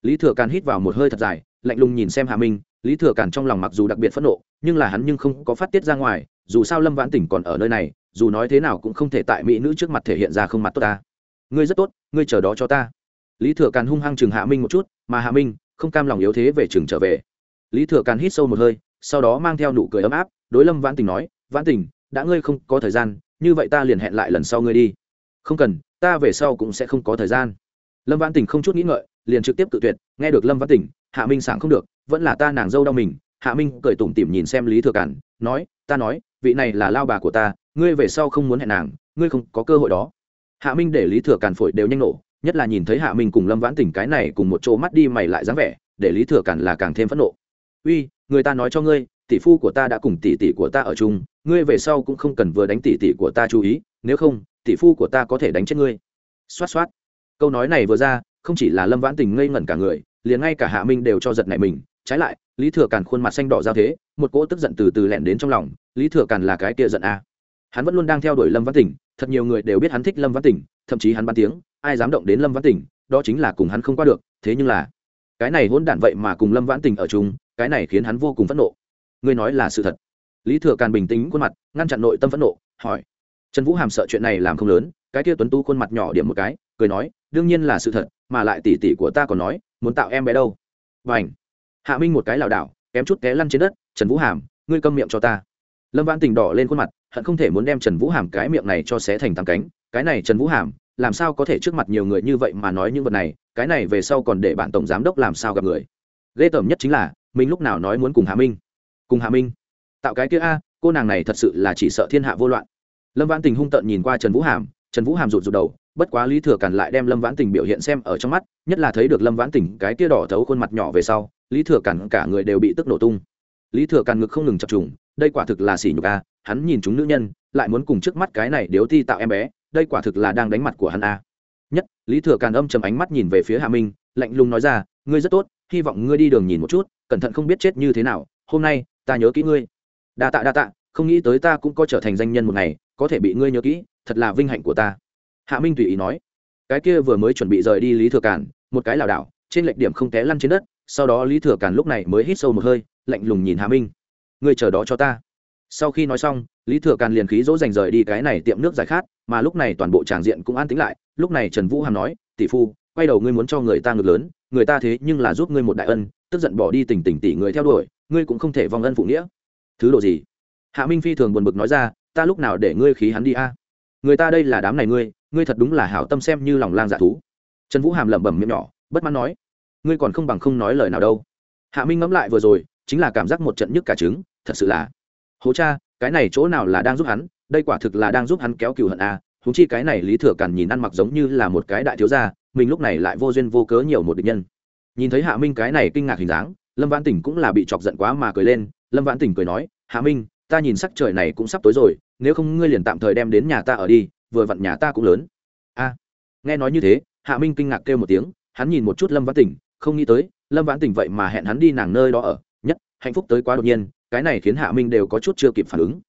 S1: Lý thừa càn hít vào một hơi thật dài, lạnh lùng nhìn xem hạ minh lý thừa càn trong lòng mặc dù đặc biệt phẫn nộ, nhưng là hắn nhưng không có phát tiết ra ngoài, dù sao lâm vãn tỉnh còn ở nơi này, dù nói thế nào cũng không thể tại mỹ nữ trước mặt thể hiện ra không mặt tốt ta. Ngươi rất tốt, ngươi chờ đó cho ta. Lý thừa càn hung hăng chừng hạ minh một chút, mà hạ minh không cam lòng yếu thế về chừng trở về. Lý thừa càn hít sâu một hơi, sau đó mang theo nụ cười ấm áp, đối lâm vãn tình nói, vãn tình đã ngươi không có thời gian, như vậy ta liền hẹn lại lần sau ngươi đi. Không cần, ta về sau cũng sẽ không có thời gian. Lâm vãn tình không chút nghĩ ngợi, liền trực tiếp tự tuyệt, nghe được lâm vãn tình hạ minh sảng không được vẫn là ta nàng dâu đau mình, hạ minh cười tủm tỉm nhìn xem lý thừa cản, nói, ta nói, vị này là lao bà của ta, ngươi về sau không muốn hẹn nàng, ngươi không có cơ hội đó. Hạ minh để lý thừa cản phổi đều nhanh nổ, nhất là nhìn thấy hạ minh cùng lâm vãn tình cái này cùng một chỗ mắt đi mày lại dáng vẻ, để lý thừa cản là càng thêm phẫn nộ. Uy, người ta nói cho ngươi, tỷ phu của ta đã cùng tỷ tỷ của ta ở chung, ngươi về sau cũng không cần vừa đánh tỷ tỷ của ta chú ý, nếu không, tỷ phu của ta có thể đánh chết ngươi. Xoát xoát. Câu nói này vừa ra, không chỉ là lâm vãn tình ngây ngẩn cả người, liền ngay cả hạ minh đều cho giật này mình trái lại, lý thừa càn khuôn mặt xanh đỏ giao thế, một cỗ tức giận từ từ lẹn đến trong lòng, lý thừa càn là cái kia giận a. À. hắn vẫn luôn đang theo đuổi lâm văn tỉnh, thật nhiều người đều biết hắn thích lâm văn tỉnh, thậm chí hắn ban tiếng, ai dám động đến lâm văn tỉnh, đó chính là cùng hắn không qua được, thế nhưng là, cái này hôn đản vậy mà cùng lâm vãn tình ở chung, cái này khiến hắn vô cùng phẫn nộ. Ngươi nói là sự thật. Lý thừa càn bình tĩnh khuôn mặt, ngăn chặn nội tâm phẫn nộ, hỏi. Trần vũ hàm sợ chuyện này làm không lớn, cái kia tuấn tu khuôn mặt nhỏ điểm một cái, cười nói, đương nhiên là sự thật, mà lại tỉ tỉ của ta còn nói, muốn tạo em bé đâu. Và ảnh hạ minh một cái lảo đảo, kém chút té lăn trên đất, trần vũ hàm, ngươi câm miệng cho ta. Lâm vãn tình đỏ lên khuôn mặt, hận không thể muốn đem trần vũ hàm cái miệng này cho xé thành tám cánh. Cái này trần vũ hàm, làm sao có thể trước mặt nhiều người như vậy mà nói những vật này? Cái này về sau còn để bạn tổng giám đốc làm sao gặp người? Ghê tởm nhất chính là, mình lúc nào nói muốn cùng hạ minh. Cùng hạ minh? Tạo cái kia a, cô nàng này thật sự là chỉ sợ thiên hạ vô loạn. Lâm vãn tình hung tợn nhìn qua trần vũ hàm, trần vũ hàm rụt rụt đầu bất quá lý thừa càn lại đem lâm vãn tình biểu hiện xem ở trong mắt, nhất là thấy được lâm vãn tình cái kia đỏ thấu khuôn mặt nhỏ về sau, lý thừa càn cả người đều bị tức nổ tung. Lý thừa càn ngực không ngừng chập trùng, đây quả thực là xỉ nhục a, hắn nhìn chúng nữ nhân, lại muốn cùng trước mắt cái này điếu thi tạo em bé, đây quả thực là đang đánh mặt của hắn a. Nhất, lý thừa càn âm chầm ánh mắt nhìn về phía hạ minh, lạnh lùng nói ra, ngươi rất tốt, hy vọng ngươi đi đường nhìn một chút, cẩn thận không biết chết như thế nào, hôm nay, ta nhớ kỹ ngươi. Đa tạ đa tạ, không nghĩ tới ta cũng có trở thành danh nhân một ngày, có thể bị ngươi nhớ kỹ, thật là vinh hạnh của ta hạ minh tùy ý nói, cái kia vừa mới chuẩn bị rời đi lý thừa càn, một cái lảo đảo, trên lệch điểm không té lăn trên đất, sau đó lý thừa càn lúc này mới hít sâu một hơi, lạnh lùng nhìn hạ minh người chờ đó cho ta. Sau khi nói xong, lý thừa càn liền khí dỗ dành rời đi cái này tiệm nước giải khát, mà lúc này toàn bộ tràng diện cũng an tính lại, lúc này trần vũ hàm nói, tỷ phu, quay đầu ngươi muốn cho người ta ngược lớn, người ta thế nhưng là giúp ngươi một đại ân, tức giận bỏ đi tình tình tỷ người theo đuổi, ngươi cũng không thể vong ân phụ nghĩa. Thứ độ gì? Hạ minh phi thường buồn bực nói ra, ta lúc nào để ngươi khí hắn đi a? Người ta đây là đám này ngươi ngươi thật đúng là hảo tâm xem như lòng lang dạ thú. Trần vũ hàm lẩm bẩm miệng nhỏ, bất mãn nói, ngươi còn không bằng không nói lời nào đâu. Hạ minh ngẫm lại vừa rồi, chính là cảm giác một trận nhức cả trứng, thật sự là. Hố cha, cái này chỗ nào là đang giúp hắn, đây quả thực là đang giúp hắn kéo cừu hận à, a húng chi cái này lý thừa càn nhìn ăn mặc giống như là một cái đại thiếu gia, mình lúc này lại vô duyên vô cớ nhiều một địch nhân. Nhìn thấy hạ minh cái này kinh ngạc hình dáng, lâm vãn tỉnh cũng là bị chọc giận quá mà cười lên, lâm vãn tỉnh cười nói, hạ minh, ta nhìn sắc trời này cũng sắp tối rồi nếu không ngươi liền tạm thời đem đến nhà ta ở đi, vừa vặn nhà ta cũng lớn. A. Nghe nói như thế, hạ minh kinh ngạc kêu một tiếng, hắn nhìn một chút lâm vãn tỉnh không nghĩ tới, lâm vãn tỉnh vậy mà hẹn hắn đi nàng nơi đó ở, nhất, hạnh phúc tới quá đột nhiên, cái này khiến hạ minh đều có chút chưa kịp phản ứng.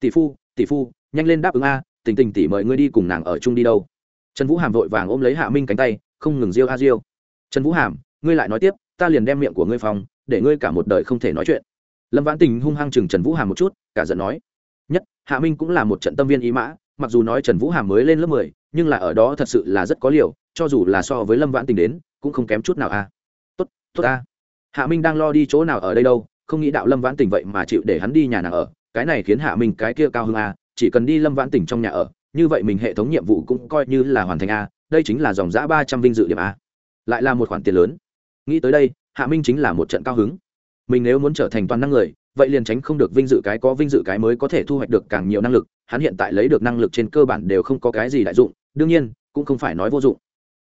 S1: Tỷ phu tỷ phu, nhanh lên đáp ứng a, tình tình tỷ mời ngươi đi cùng nàng ở chung đi đâu. Trần vũ hàm vội vàng ôm lấy hạ minh cánh tay, không ngừng riêu a riêu. Trần vũ hàm, ngươi lại nói tiếp, ta liền đem miệng của ngươi phòng để ngươi cả một đời không thể nói chuyện. Lâm vãn tình hung hăng chừng trần vũ hàm một chút, cả giận nói hạ minh cũng là một trận tâm viên ý mã, mặc dù nói trần vũ hàm mới lên lớp mười, nhưng là ở đó thật sự là rất có liều, cho dù là so với lâm vãn tình đến, cũng không kém chút nào a. Tốt tốt a. Hạ minh đang lo đi chỗ nào ở đây đâu, không nghĩ đạo lâm vãn tình vậy mà chịu để hắn đi nhà nàng ở, cái này khiến hạ minh cái kia cao hơn a, chỉ cần đi lâm vãn tình trong nhà ở, như vậy mình hệ thống nhiệm vụ cũng coi như là hoàn thành a, đây chính là dòng giã ba trăm vinh dự điểm a. Lại là một khoản tiền lớn. Nghĩ tới đây, hạ minh chính là một trận cao hứng. Mình nếu muốn trở thành toàn năng người vậy liền tránh không được vinh dự cái có vinh dự cái mới có thể thu hoạch được càng nhiều năng lực, hắn hiện tại lấy được năng lực trên cơ bản đều không có cái gì đại dụng, đương nhiên, cũng không phải nói vô dụng.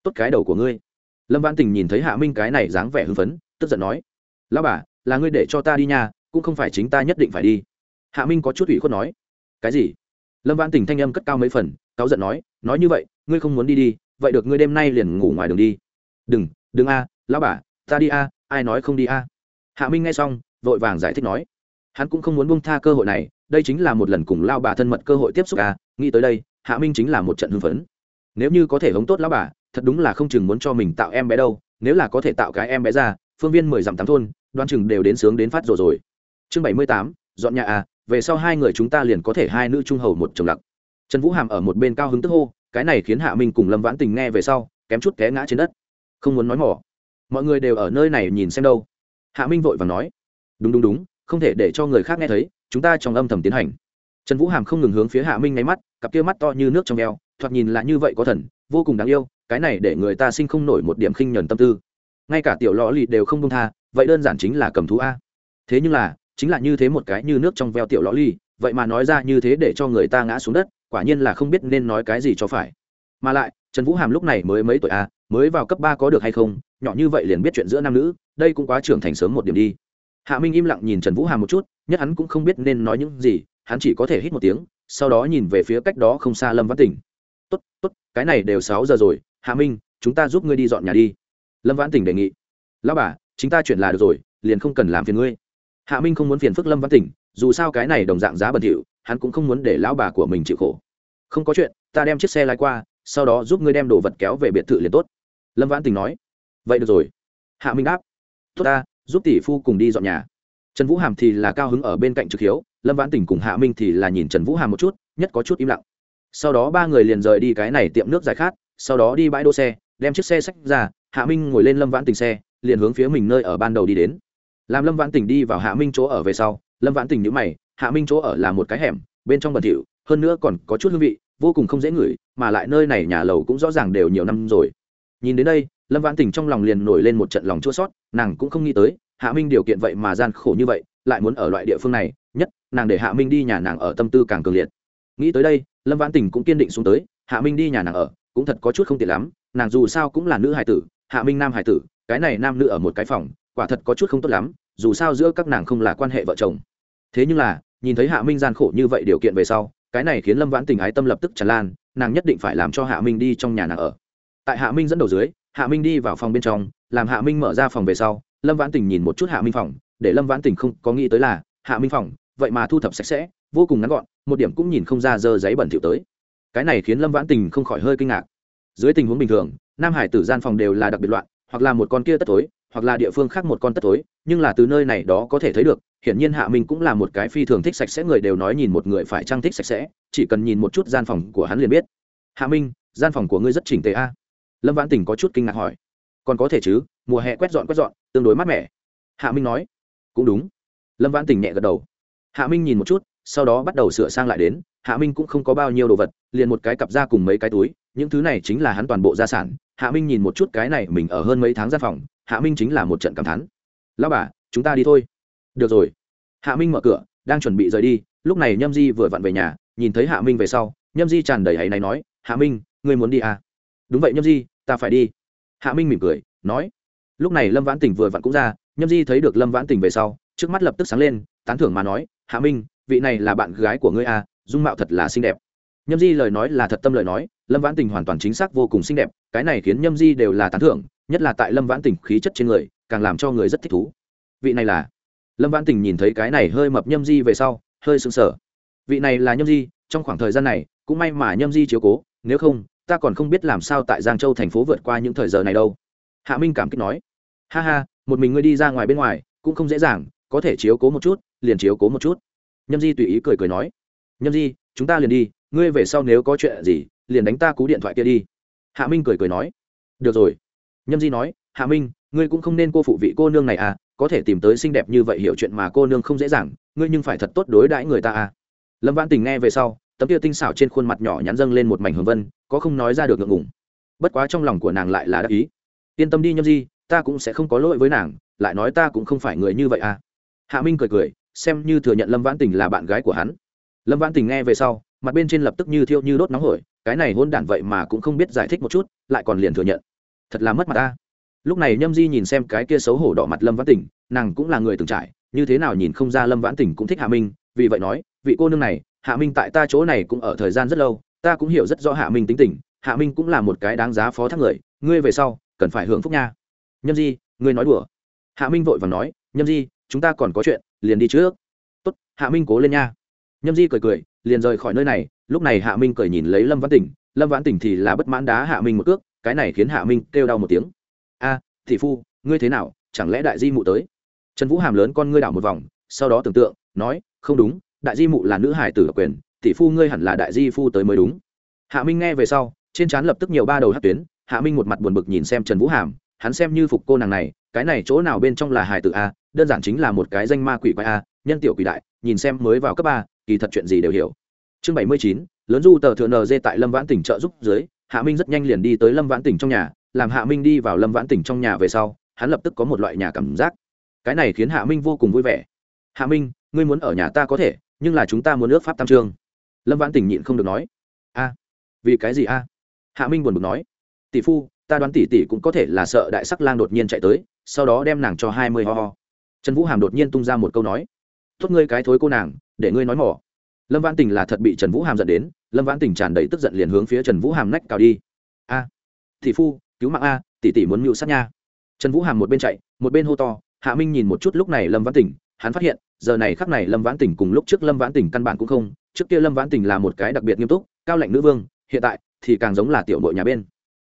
S1: Tốt cái đầu của ngươi. Lâm văn tình nhìn thấy hạ minh cái này dáng vẻ hưng phấn, tức giận nói, lão bà, là ngươi để cho ta đi nhà cũng không phải chính ta nhất định phải đi. Hạ minh có chút ủy khuất nói, cái gì? Lâm văn tình thanh âm cất cao mấy phần, cáu giận nói nói như vậy, ngươi không muốn đi đi, vậy được ngươi đêm nay liền ngủ ngoài đường đi. Đừng đừng a, lão bà, ta đi a, ai nói không đi a? Hạ minh nghe xong, vội vàng giải thích nói hắn cũng không muốn bông tha cơ hội này, đây chính là một lần cùng lao bà thân mật cơ hội tiếp xúc à? nghĩ tới đây, hạ minh chính là một trận hưng phấn. Nếu như có thể hống tốt lao bà, thật đúng là không chừng muốn cho mình tạo em bé đâu, nếu là có thể tạo cái em bé ra, phương viên mười dặm tám thôn, đoan chừng đều đến sướng đến phát rồi rồi. Chương bảy mươi tám, dọn nhà à về sau hai người chúng ta liền có thể hai nữ trung hầu một chồng lặc. Trần vũ hàm ở một bên cao hứng tức hô, cái này khiến hạ minh cùng lâm vãn tình nghe về sau, kém chút té ngã trên đất. Không muốn nói mỏ. Mọi người đều ở nơi này nhìn xem đâu. Hạ minh vội và nói. Đúng đúng đúng không thể để cho người khác nghe thấy, chúng ta trong âm thầm tiến hành. Trần vũ hàm không ngừng hướng phía hạ minh ngáy mắt, cặp kia mắt to như nước trong eo, thoạt nhìn là như vậy có thần, vô cùng đáng yêu, cái này để người ta sinh không nổi một điểm khinh nhuần tâm tư. Ngay cả tiểu lò lì đều không công tha, vậy đơn giản chính là cầm thú a. Thế nhưng là, chính là như thế một cái như nước trong veo tiểu lò lì, vậy mà nói ra như thế để cho người ta ngã xuống đất, quả nhiên là không biết nên nói cái gì cho phải. Mà lại, trần vũ hàm lúc này mới mấy tuổi a, mới vào cấp ba có được hay không, nhỏ như vậy liền biết chuyện giữa nam nữ, đây cũng quá trưởng thành sớm một điểm đi hạ minh im lặng nhìn trần vũ hàm một chút, nhất hắn cũng không biết nên nói những gì, hắn chỉ có thể hít một tiếng, sau đó nhìn về phía cách đó không xa lâm văn tỉnh. Tốt tốt, cái này đều sáu giờ rồi, hạ minh, chúng ta giúp ngươi đi dọn nhà đi. Lâm văn tỉnh đề nghị. Lão bà chúng ta chuyển là được rồi, liền không cần làm phiền ngươi. Hạ minh không muốn phiền phức lâm văn tỉnh, dù sao cái này đồng dạng giá bẩn thỉu, hắn cũng không muốn để lão bà của mình chịu khổ. Không có chuyện, ta đem chiếc xe lái qua, sau đó giúp ngươi đem đồ vật kéo về biệt thự liền tốt. Lâm văn tỉnh nói. Vậy được rồi. Hạ minh đáp. Tốt ta giúp tỷ phu cùng đi dọn nhà. Trần vũ hàm thì là cao hứng ở bên cạnh trực hiếu, lâm vãn tỉnh cùng hạ minh thì là nhìn trần vũ hàm một chút, nhất có chút im lặng. Sau đó ba người liền rời đi cái này tiệm nước giải khát, sau đó đi bãi đỗ xe, đem chiếc xe sách ra, hạ minh ngồi lên lâm vãn tỉnh xe, liền hướng phía mình nơi ở ban đầu đi đến. Làm lâm vãn tỉnh đi vào hạ minh chỗ ở về sau, lâm vãn tỉnh nhữ mày, hạ minh chỗ ở là một cái hẻm, bên trong bẩn thỉu, hơn nữa còn có chút hương vị, vô cùng không dễ ngửi, mà lại nơi này nhà lầu cũng rõ ràng đều nhiều năm rồi. Nhìn đến đây, lâm vãn tỉnh trong lòng liền nổi lên một trận lòng chua sót nàng cũng không nghĩ tới, hạ minh điều kiện vậy mà gian khổ như vậy, lại muốn ở loại địa phương này, nhất, nàng để hạ minh đi nhà nàng ở tâm tư càng cường liệt. Nghĩ tới đây, lâm vãn tỉnh cũng kiên định xuống tới, hạ minh đi nhà nàng ở, cũng thật có chút không tiện lắm, nàng dù sao cũng là nữ hài tử, hạ minh nam hài tử, cái này nam nữ ở một cái phòng, quả thật có chút không tốt lắm, dù sao giữa các nàng không là quan hệ vợ chồng. Thế nhưng là, nhìn thấy hạ minh gian khổ như vậy điều kiện về sau, cái này khiến lâm vãn tình ái tâm lập tức tràn lan, nàng nhất định phải làm cho hạ minh đi trong nhà nàng ở. Tại hạ minh dẫn đầu dưới hạ minh đi vào phòng bên trong, làm hạ minh mở ra phòng về sau, lâm vãn tình nhìn một chút hạ minh phòng, để lâm vãn tình không có nghĩ tới là, hạ minh phòng, vậy mà thu thập sạch sẽ, vô cùng ngắn gọn, một điểm cũng nhìn không ra dơ giấy bẩn thỉu tới. Cái này khiến lâm vãn tình không khỏi hơi kinh ngạc. Dưới tình huống bình thường, nam hải tử gian phòng đều là đặc biệt loạn, hoặc là một con kia tất tối hoặc là địa phương khác một con tất tối nhưng là từ nơi này đó có thể thấy được, hiển nhiên hạ minh cũng là một cái phi thường thích sạch sẽ người đều nói nhìn một người phải trang thích sạch sẽ, chỉ cần nhìn một chút gian phòng của hắn liền biết. Hạ minh, gian phòng của ngươi rất chỉnh tề a lâm vãn tình có chút kinh ngạc hỏi còn có thể chứ mùa hè quét dọn quét dọn tương đối mát mẻ hạ minh nói cũng đúng lâm vãn tình nhẹ gật đầu hạ minh nhìn một chút sau đó bắt đầu sửa sang lại đến hạ minh cũng không có bao nhiêu đồ vật liền một cái cặp ra cùng mấy cái túi những thứ này chính là hắn toàn bộ gia sản hạ minh nhìn một chút cái này mình ở hơn mấy tháng gian phòng hạ minh chính là một trận cảm thán lao bà chúng ta đi thôi được rồi hạ minh mở cửa đang chuẩn bị rời đi lúc này nhâm di vừa vặn về nhà nhìn thấy hạ minh về sau nhâm di tràn đầy hãy này nói hạ minh ngươi muốn đi à? Đúng vậy nhâm di ta phải đi. Hạ minh mỉm cười nói. Lúc này lâm vãn tình vừa vặn cũng ra nhâm di thấy được lâm vãn tình về sau trước mắt lập tức sáng lên tán thưởng mà nói hạ minh vị này là bạn gái của ngươi à, dung mạo thật là xinh đẹp. Nhâm di lời nói là thật tâm lời nói lâm vãn tình hoàn toàn chính xác vô cùng xinh đẹp cái này khiến nhâm di đều là tán thưởng nhất là tại lâm vãn tình khí chất trên người càng làm cho người rất thích thú. Vị này là. Lâm vãn tình nhìn thấy cái này hơi mập nhâm di về sau hơi sững sờ. Vị này là nhâm di trong khoảng thời gian này cũng may mà nhâm di chiếu cố nếu không ta còn không biết làm sao tại giang châu thành phố vượt qua những thời giờ này đâu. Hạ minh cảm kích nói. Ha ha, một mình ngươi đi ra ngoài bên ngoài, cũng không dễ dàng, có thể chiếu cố một chút, liền chiếu cố một chút. Nhâm di tùy ý cười cười nói. Nhâm di, chúng ta liền đi, ngươi về sau nếu có chuyện gì, liền đánh ta cú điện thoại kia đi. Hạ minh cười cười nói. Được rồi. Nhâm di nói, hạ minh, ngươi cũng không nên cô phụ vị cô nương này à có thể tìm tới xinh đẹp như vậy hiểu chuyện mà cô nương không dễ dàng, ngươi nhưng phải thật tốt đối đãi người ta à. Lâm văn tình nghe về sau tấm kia tinh xảo trên khuôn mặt nhỏ nhắn dâng lên một mảnh hương vân có không nói ra được ngượng ngùng. Bất quá trong lòng của nàng lại là đắc ý. Yên tâm đi nhâm di ta cũng sẽ không có lỗi với nàng lại nói ta cũng không phải người như vậy à. Hạ minh cười cười xem như thừa nhận lâm vãn tình là bạn gái của hắn. Lâm vãn tình nghe về sau mặt bên trên lập tức như thiêu như đốt nóng hổi cái này hôn đản vậy mà cũng không biết giải thích một chút lại còn liền thừa nhận. Thật là mất mặt ta. Lúc này nhâm di nhìn xem cái kia xấu hổ đỏ mặt lâm vãn tình, nàng cũng là người từng trải như thế nào nhìn không ra lâm vãn tình cũng thích hạ minh vì vậy nói vị cô nương này hạ minh tại ta chỗ này cũng ở thời gian rất lâu, ta cũng hiểu rất rõ hạ minh tính tình. Hạ minh cũng là một cái đáng giá phó thác người, ngươi về sau cần phải hưởng phúc nha. Nhâm di, ngươi nói đùa. Hạ minh vội và nói, nhâm di, chúng ta còn có chuyện, liền đi trước. Tốt, hạ minh cố lên nha. Nhâm di cười cười, liền rời khỏi nơi này. Lúc này hạ minh cười nhìn lấy lâm Văn tỉnh lâm vãn tỉnh thì là bất mãn đá hạ minh một cước, cái này khiến hạ minh kêu đau một tiếng. A, thị phu, ngươi thế nào? Chẳng lẽ đại di mụ tới? Trần vũ hàm lớn con ngươi đảo một vòng, sau đó tưởng tượng, nói, không đúng đại di mụ là nữ hải tử quyền, tỷ phu ngươi hẳn là đại di phu tới mới đúng. Hạ minh nghe về sau, trên trán lập tức nhiều ba đầu hát tuyến, hạ minh một mặt buồn bực nhìn xem trần vũ hàm, hắn xem như phục cô nàng này, cái này chỗ nào bên trong là hải tử a, đơn giản chính là một cái danh ma quỷ quái a, nhân tiểu quỷ đại, nhìn xem mới vào cấp ba, kỳ thật chuyện gì đều hiểu. Chương bảy mươi chín, lớn du tờ thượng nd tại lâm vãn tỉnh trợ giúp dưới, hạ minh rất nhanh liền đi tới lâm vãn tỉnh trong nhà, làm hạ minh đi vào lâm vãn tỉnh trong nhà về sau, hắn lập tức có một loại nhà cảm giác. Cái này khiến hạ minh vô cùng vui vẻ. Hạ minh, ngươi muốn ở nhà ta có thể nhưng là chúng ta muốn ước pháp tam trương lâm vãn tỉnh nhịn không được nói. A, vì cái gì a? Hạ minh buồn bực nói. Tỷ phu, ta đoán tỷ tỷ cũng có thể là sợ đại sắc lang đột nhiên chạy tới, sau đó đem nàng cho hai mươi ho ho. Trần vũ hàm đột nhiên tung ra một câu nói. Tốt ngươi cái thối cô nàng, để ngươi nói mỏ. Lâm vãn tình là thật bị trần vũ hàm dẫn đến, lâm vãn tình tràn đầy tức giận liền hướng phía trần vũ hàm nách cào đi. A, tỷ phu, cứu mạng a, tỷ tỷ muốn mưu sát nha. Trần vũ hàm một bên chạy, một bên hô to, hạ minh nhìn một chút lúc này lâm vãn tỉnh hắn phát hiện, giờ này khắc này lâm vãn tỉnh cùng lúc trước lâm vãn tỉnh căn bản cũng không, trước kia lâm vãn tỉnh là một cái đặc biệt nghiêm túc, cao lạnh nữ vương, hiện tại thì càng giống là tiểu đội nhà bên.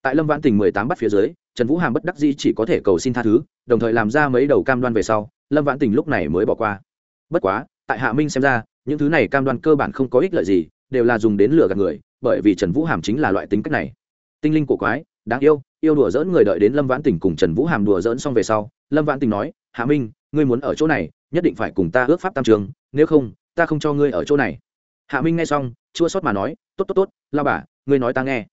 S1: Tại lâm vãn tỉnh mười tám bắt phía dưới, trần vũ hàm bất đắc dĩ chỉ có thể cầu xin tha thứ, đồng thời làm ra mấy đầu cam đoan về sau, lâm vãn tỉnh lúc này mới bỏ qua. Bất quá, tại hạ minh xem ra, những thứ này cam đoan cơ bản không có ích lợi gì, đều là dùng đến lừa gạt người, bởi vì trần vũ hàm chính là loại tính cách này. Tinh linh cổ quái, đáng yêu yêu đùa dỡn người đợi đến lâm vãn tỉnh cùng trần vũ hàm đùa dỡn xong về sau, lâm vãn tỉnh nói, hạ minh ngươi muốn ở chỗ này, nhất định phải cùng ta ước pháp tam trường, nếu không, ta không cho ngươi ở chỗ này. Hạ minh nghe xong, chua sót mà nói, tốt tốt tốt, lao bà, ngươi nói ta nghe.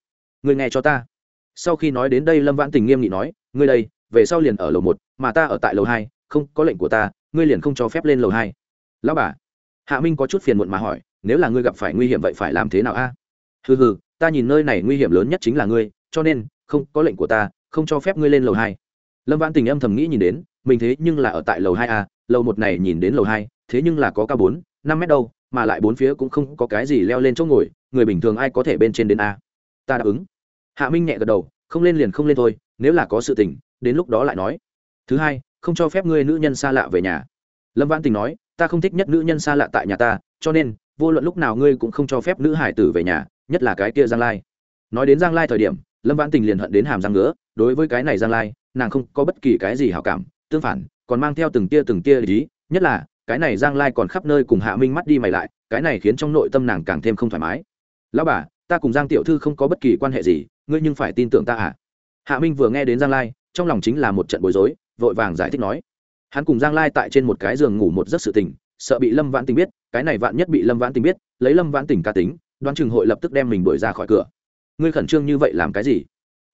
S1: Ngươi nghe cho ta. Sau khi nói đến đây lâm vãn tình nghiêm nghị nói, ngươi đây, về sau liền ở lầu một, mà ta ở tại lầu hai, không, có lệnh của ta, ngươi liền không cho phép lên lầu hai. Lão bà. Hạ minh có chút phiền muộn mà hỏi, nếu là ngươi gặp phải nguy hiểm vậy phải làm thế nào a? À? hừ hừ, ta nhìn nơi này nguy hiểm lớn nhất chính là ngươi, cho nên, không, có lệnh của ta, không cho phép ngươi lên lầu hai lâm vãn tình âm thầm nghĩ nhìn đến, mình thế nhưng là ở tại lầu hai a, lầu một này nhìn đến lầu hai, thế nhưng là có cao bốn, năm mét đâu, mà lại bốn phía cũng không có cái gì leo lên chỗ ngồi, người bình thường ai có thể bên trên đến a. Ta đáp ứng. Hạ minh nhẹ gật đầu, không lên liền không lên thôi, nếu là có sự tình, đến lúc đó lại nói. Thứ hai, không cho phép ngươi nữ nhân xa lạ về nhà. Lâm Vãn tình nói, ta không thích nhất nữ nhân xa lạ tại nhà ta, cho nên, vô luận lúc nào ngươi cũng không cho phép nữ hải tử về nhà, nhất là cái kia giang lai. Nói đến giang lai thời điểm lâm vãn tình liền hận đến hàm răng ngứa, đối với cái này giang lai, nàng không có bất kỳ cái gì hảo cảm, tương phản, còn mang theo từng tia từng tia lý, nhất là, cái này giang lai còn khắp nơi cùng hạ minh mắt đi mày lại, cái này khiến trong nội tâm nàng càng thêm không thoải mái. Lão bà, ta cùng giang tiểu thư không có bất kỳ quan hệ gì, ngươi nhưng phải tin tưởng ta à? Hạ minh vừa nghe đến giang lai, trong lòng chính là một trận bối rối, vội vàng giải thích nói. Hắn cùng giang lai tại trên một cái giường ngủ một giấc sự tình, sợ bị lâm vãn tình biết, cái này vạn nhất bị lâm vãn tình biết, lấy lâm vãn tình ca tính, đoán chừng hội lập tức đem mình đuổi ra khỏi cửa ngươi khẩn trương như vậy làm cái gì?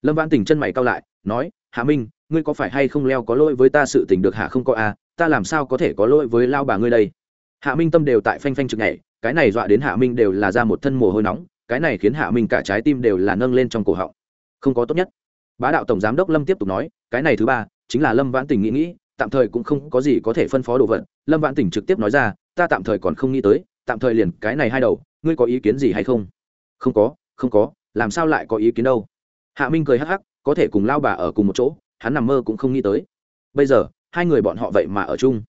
S1: Lâm vãn tình chân mày cao lại nói hạ minh ngươi có phải hay không leo có lỗi với ta sự tình được hạ không có a à, ta làm sao có thể có lỗi với lao bà ngươi đây? Hạ minh tâm đều tại phanh phanh chực nhảy cái này dọa đến hạ minh đều là ra một thân mồ hôi nóng cái này khiến hạ minh cả trái tim đều là nâng lên trong cổ họng. Không có tốt nhất. Bá đạo tổng giám đốc lâm tiếp tục nói cái này thứ ba chính là lâm vãn tình nghĩ nghĩ tạm thời cũng không có gì có thể phân phó đồ vật. Lâm vãn tình trực tiếp nói ra ta tạm thời còn không nghĩ tới tạm thời liền cái này hai đầu ngươi có ý kiến gì hay không? Không có không có làm sao lại có ý kiến đâu? Hạ minh cười hắc hắc, có thể cùng lao bà ở cùng một chỗ, hắn nằm mơ cũng không nghĩ tới. Bây giờ, hai người bọn họ vậy mà ở chung.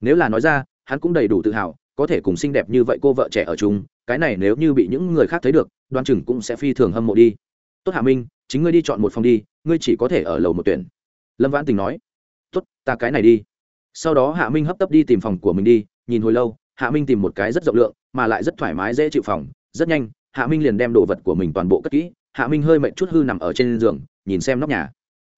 S1: Nếu là nói ra, hắn cũng đầy đủ tự hào, có thể cùng xinh đẹp như vậy cô vợ trẻ ở chung, cái này nếu như bị những người khác thấy được, đoan chừng cũng sẽ phi thường hâm mộ đi. Tốt hạ minh, chính ngươi đi chọn một phòng đi, ngươi chỉ có thể ở lầu một tuyển. Lâm vãn tình nói. Tốt, ta cái này đi. Sau đó hạ minh hấp tấp đi tìm phòng của mình đi, nhìn hồi lâu, hạ minh tìm một cái rất rộng lượng, mà lại rất thoải mái dễ chịu phòng, rất nhanh hạ minh liền đem đồ vật của mình toàn bộ cất kỹ, hạ minh hơi mệt chút hư nằm ở trên giường, nhìn xem nóc nhà.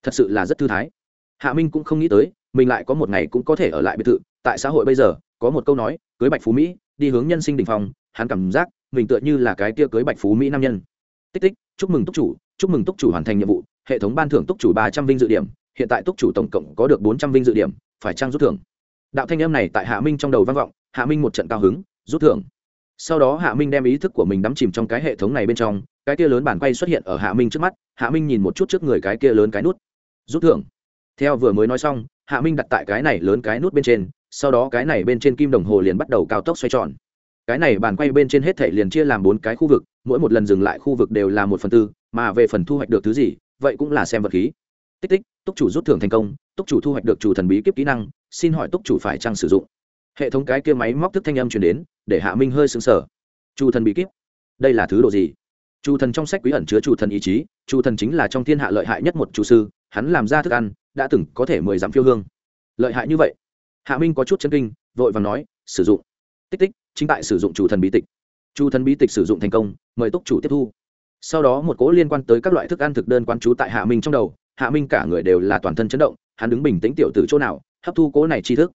S1: Thật sự là rất thư thái. Hạ minh cũng không nghĩ tới, mình lại có một ngày cũng có thể ở lại biệt thự. Tại xã hội bây giờ, có một câu nói, cưới bạch phú mỹ, đi hướng nhân sinh đình phòng hắn cảm giác mình tựa như là cái tia cưới bạch phú mỹ nam nhân. Tích tích, chúc mừng túc chủ, chúc mừng túc chủ hoàn thành nhiệm vụ. Hệ thống ban thưởng túc chủ ba trăm vinh dự điểm, hiện tại túc chủ tổng cộng có được bốn trăm vinh dự điểm, phải trang rút thưởng? Đạo thanh âm này tại hạ minh trong đầu vang vọng, hạ minh một trận cao hứng, rút thưởng sau đó hạ minh đem ý thức của mình đắm chìm trong cái hệ thống này bên trong, cái kia lớn bản quay xuất hiện ở hạ minh trước mắt, hạ minh nhìn một chút trước người cái kia lớn cái nút. Rút thưởng. Theo vừa mới nói xong, hạ minh đặt tại cái này lớn cái nút bên trên, sau đó cái này bên trên kim đồng hồ liền bắt đầu cao tốc xoay tròn. Cái này bàn quay bên trên hết thể liền chia làm bốn cái khu vực, mỗi một lần dừng lại khu vực đều là một phần tư, mà về phần thu hoạch được thứ gì, vậy cũng là xem vật khí. Tích tích, túc chủ rút thưởng thành công, túc chủ thu hoạch được chủ thần bí kíp kỹ năng, xin hỏi túc chủ phải trang sử dụng? Hệ thống cái kia máy móc thức thanh âm chuyển đến, để hạ minh hơi sững sờ. Chủ thần bí kíp. Đây là thứ đồ gì? Chủ thần trong sách quý ẩn chứa chủ thần ý chí chủ thần chính là trong thiên hạ lợi hại nhất một chủ sư, hắn làm ra thức ăn, đã từng có thể mười dặm phiêu hương. Lợi hại như vậy? Hạ minh có chút chân kinh, vội và nói, sử dụng. Tích tích, chính tại sử dụng chủ thần bí tịch. Chủ thần bí tịch sử dụng thành công, mời túc chủ tiếp thu. Sau đó một cố liên quan tới các loại thức ăn thực đơn quan chú tại hạ minh trong đầu, hạ minh cả người đều là toàn thân chấn động, hắn đứng bình tĩnh tiểu từ chỗ nào, hấp thu cố này tri thức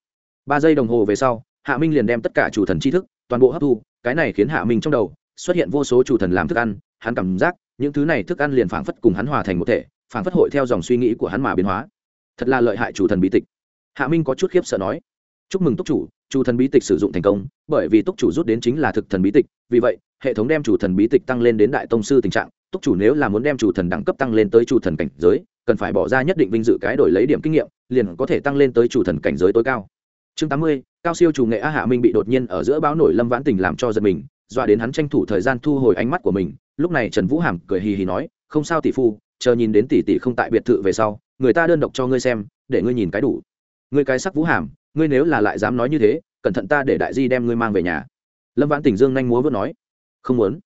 S1: ba giây đồng hồ về sau, hạ minh liền đem tất cả chủ thần tri thức, toàn bộ hấp thu, cái này khiến hạ minh trong đầu xuất hiện vô số chủ thần làm thức ăn, hắn cảm giác những thứ này thức ăn liền phảng phất cùng hắn hòa thành một thể, phảng phất hội theo dòng suy nghĩ của hắn mà biến hóa. Thật là lợi hại chủ thần bí tịch. Hạ minh có chút khiếp sợ nói, chúc mừng túc chủ chủ thần bí tịch sử dụng thành công, bởi vì túc chủ rút đến chính là thực thần bí tịch, vì vậy, hệ thống đem chủ thần bí tịch tăng lên đến đại tông sư tình trạng, túc chủ nếu là muốn đem chủ thần đẳng cấp tăng lên tới chủ thần cảnh giới, cần phải bỏ ra nhất định vinh dự cái đổi lấy điểm kinh nghiệm, liền có thể tăng lên tới chủ thần cảnh giới tối cao chương tám mươi, cao siêu chủ nghệ a hạ minh bị đột nhiên ở giữa báo nổi lâm vãn tình làm cho giật mình, dọa đến hắn tranh thủ thời gian thu hồi ánh mắt của mình. Lúc này trần vũ hàm cười hì hì nói, không sao tỷ phu, chờ nhìn đến tỷ tỷ không tại biệt thự về sau, người ta đơn độc cho ngươi xem, để ngươi nhìn cái đủ. Ngươi cái sắc vũ hàm, ngươi nếu là lại dám nói như thế, cẩn thận ta để đại di đem ngươi mang về nhà. Lâm vãn tỉnh dương nhanh múa vớt nói, không muốn.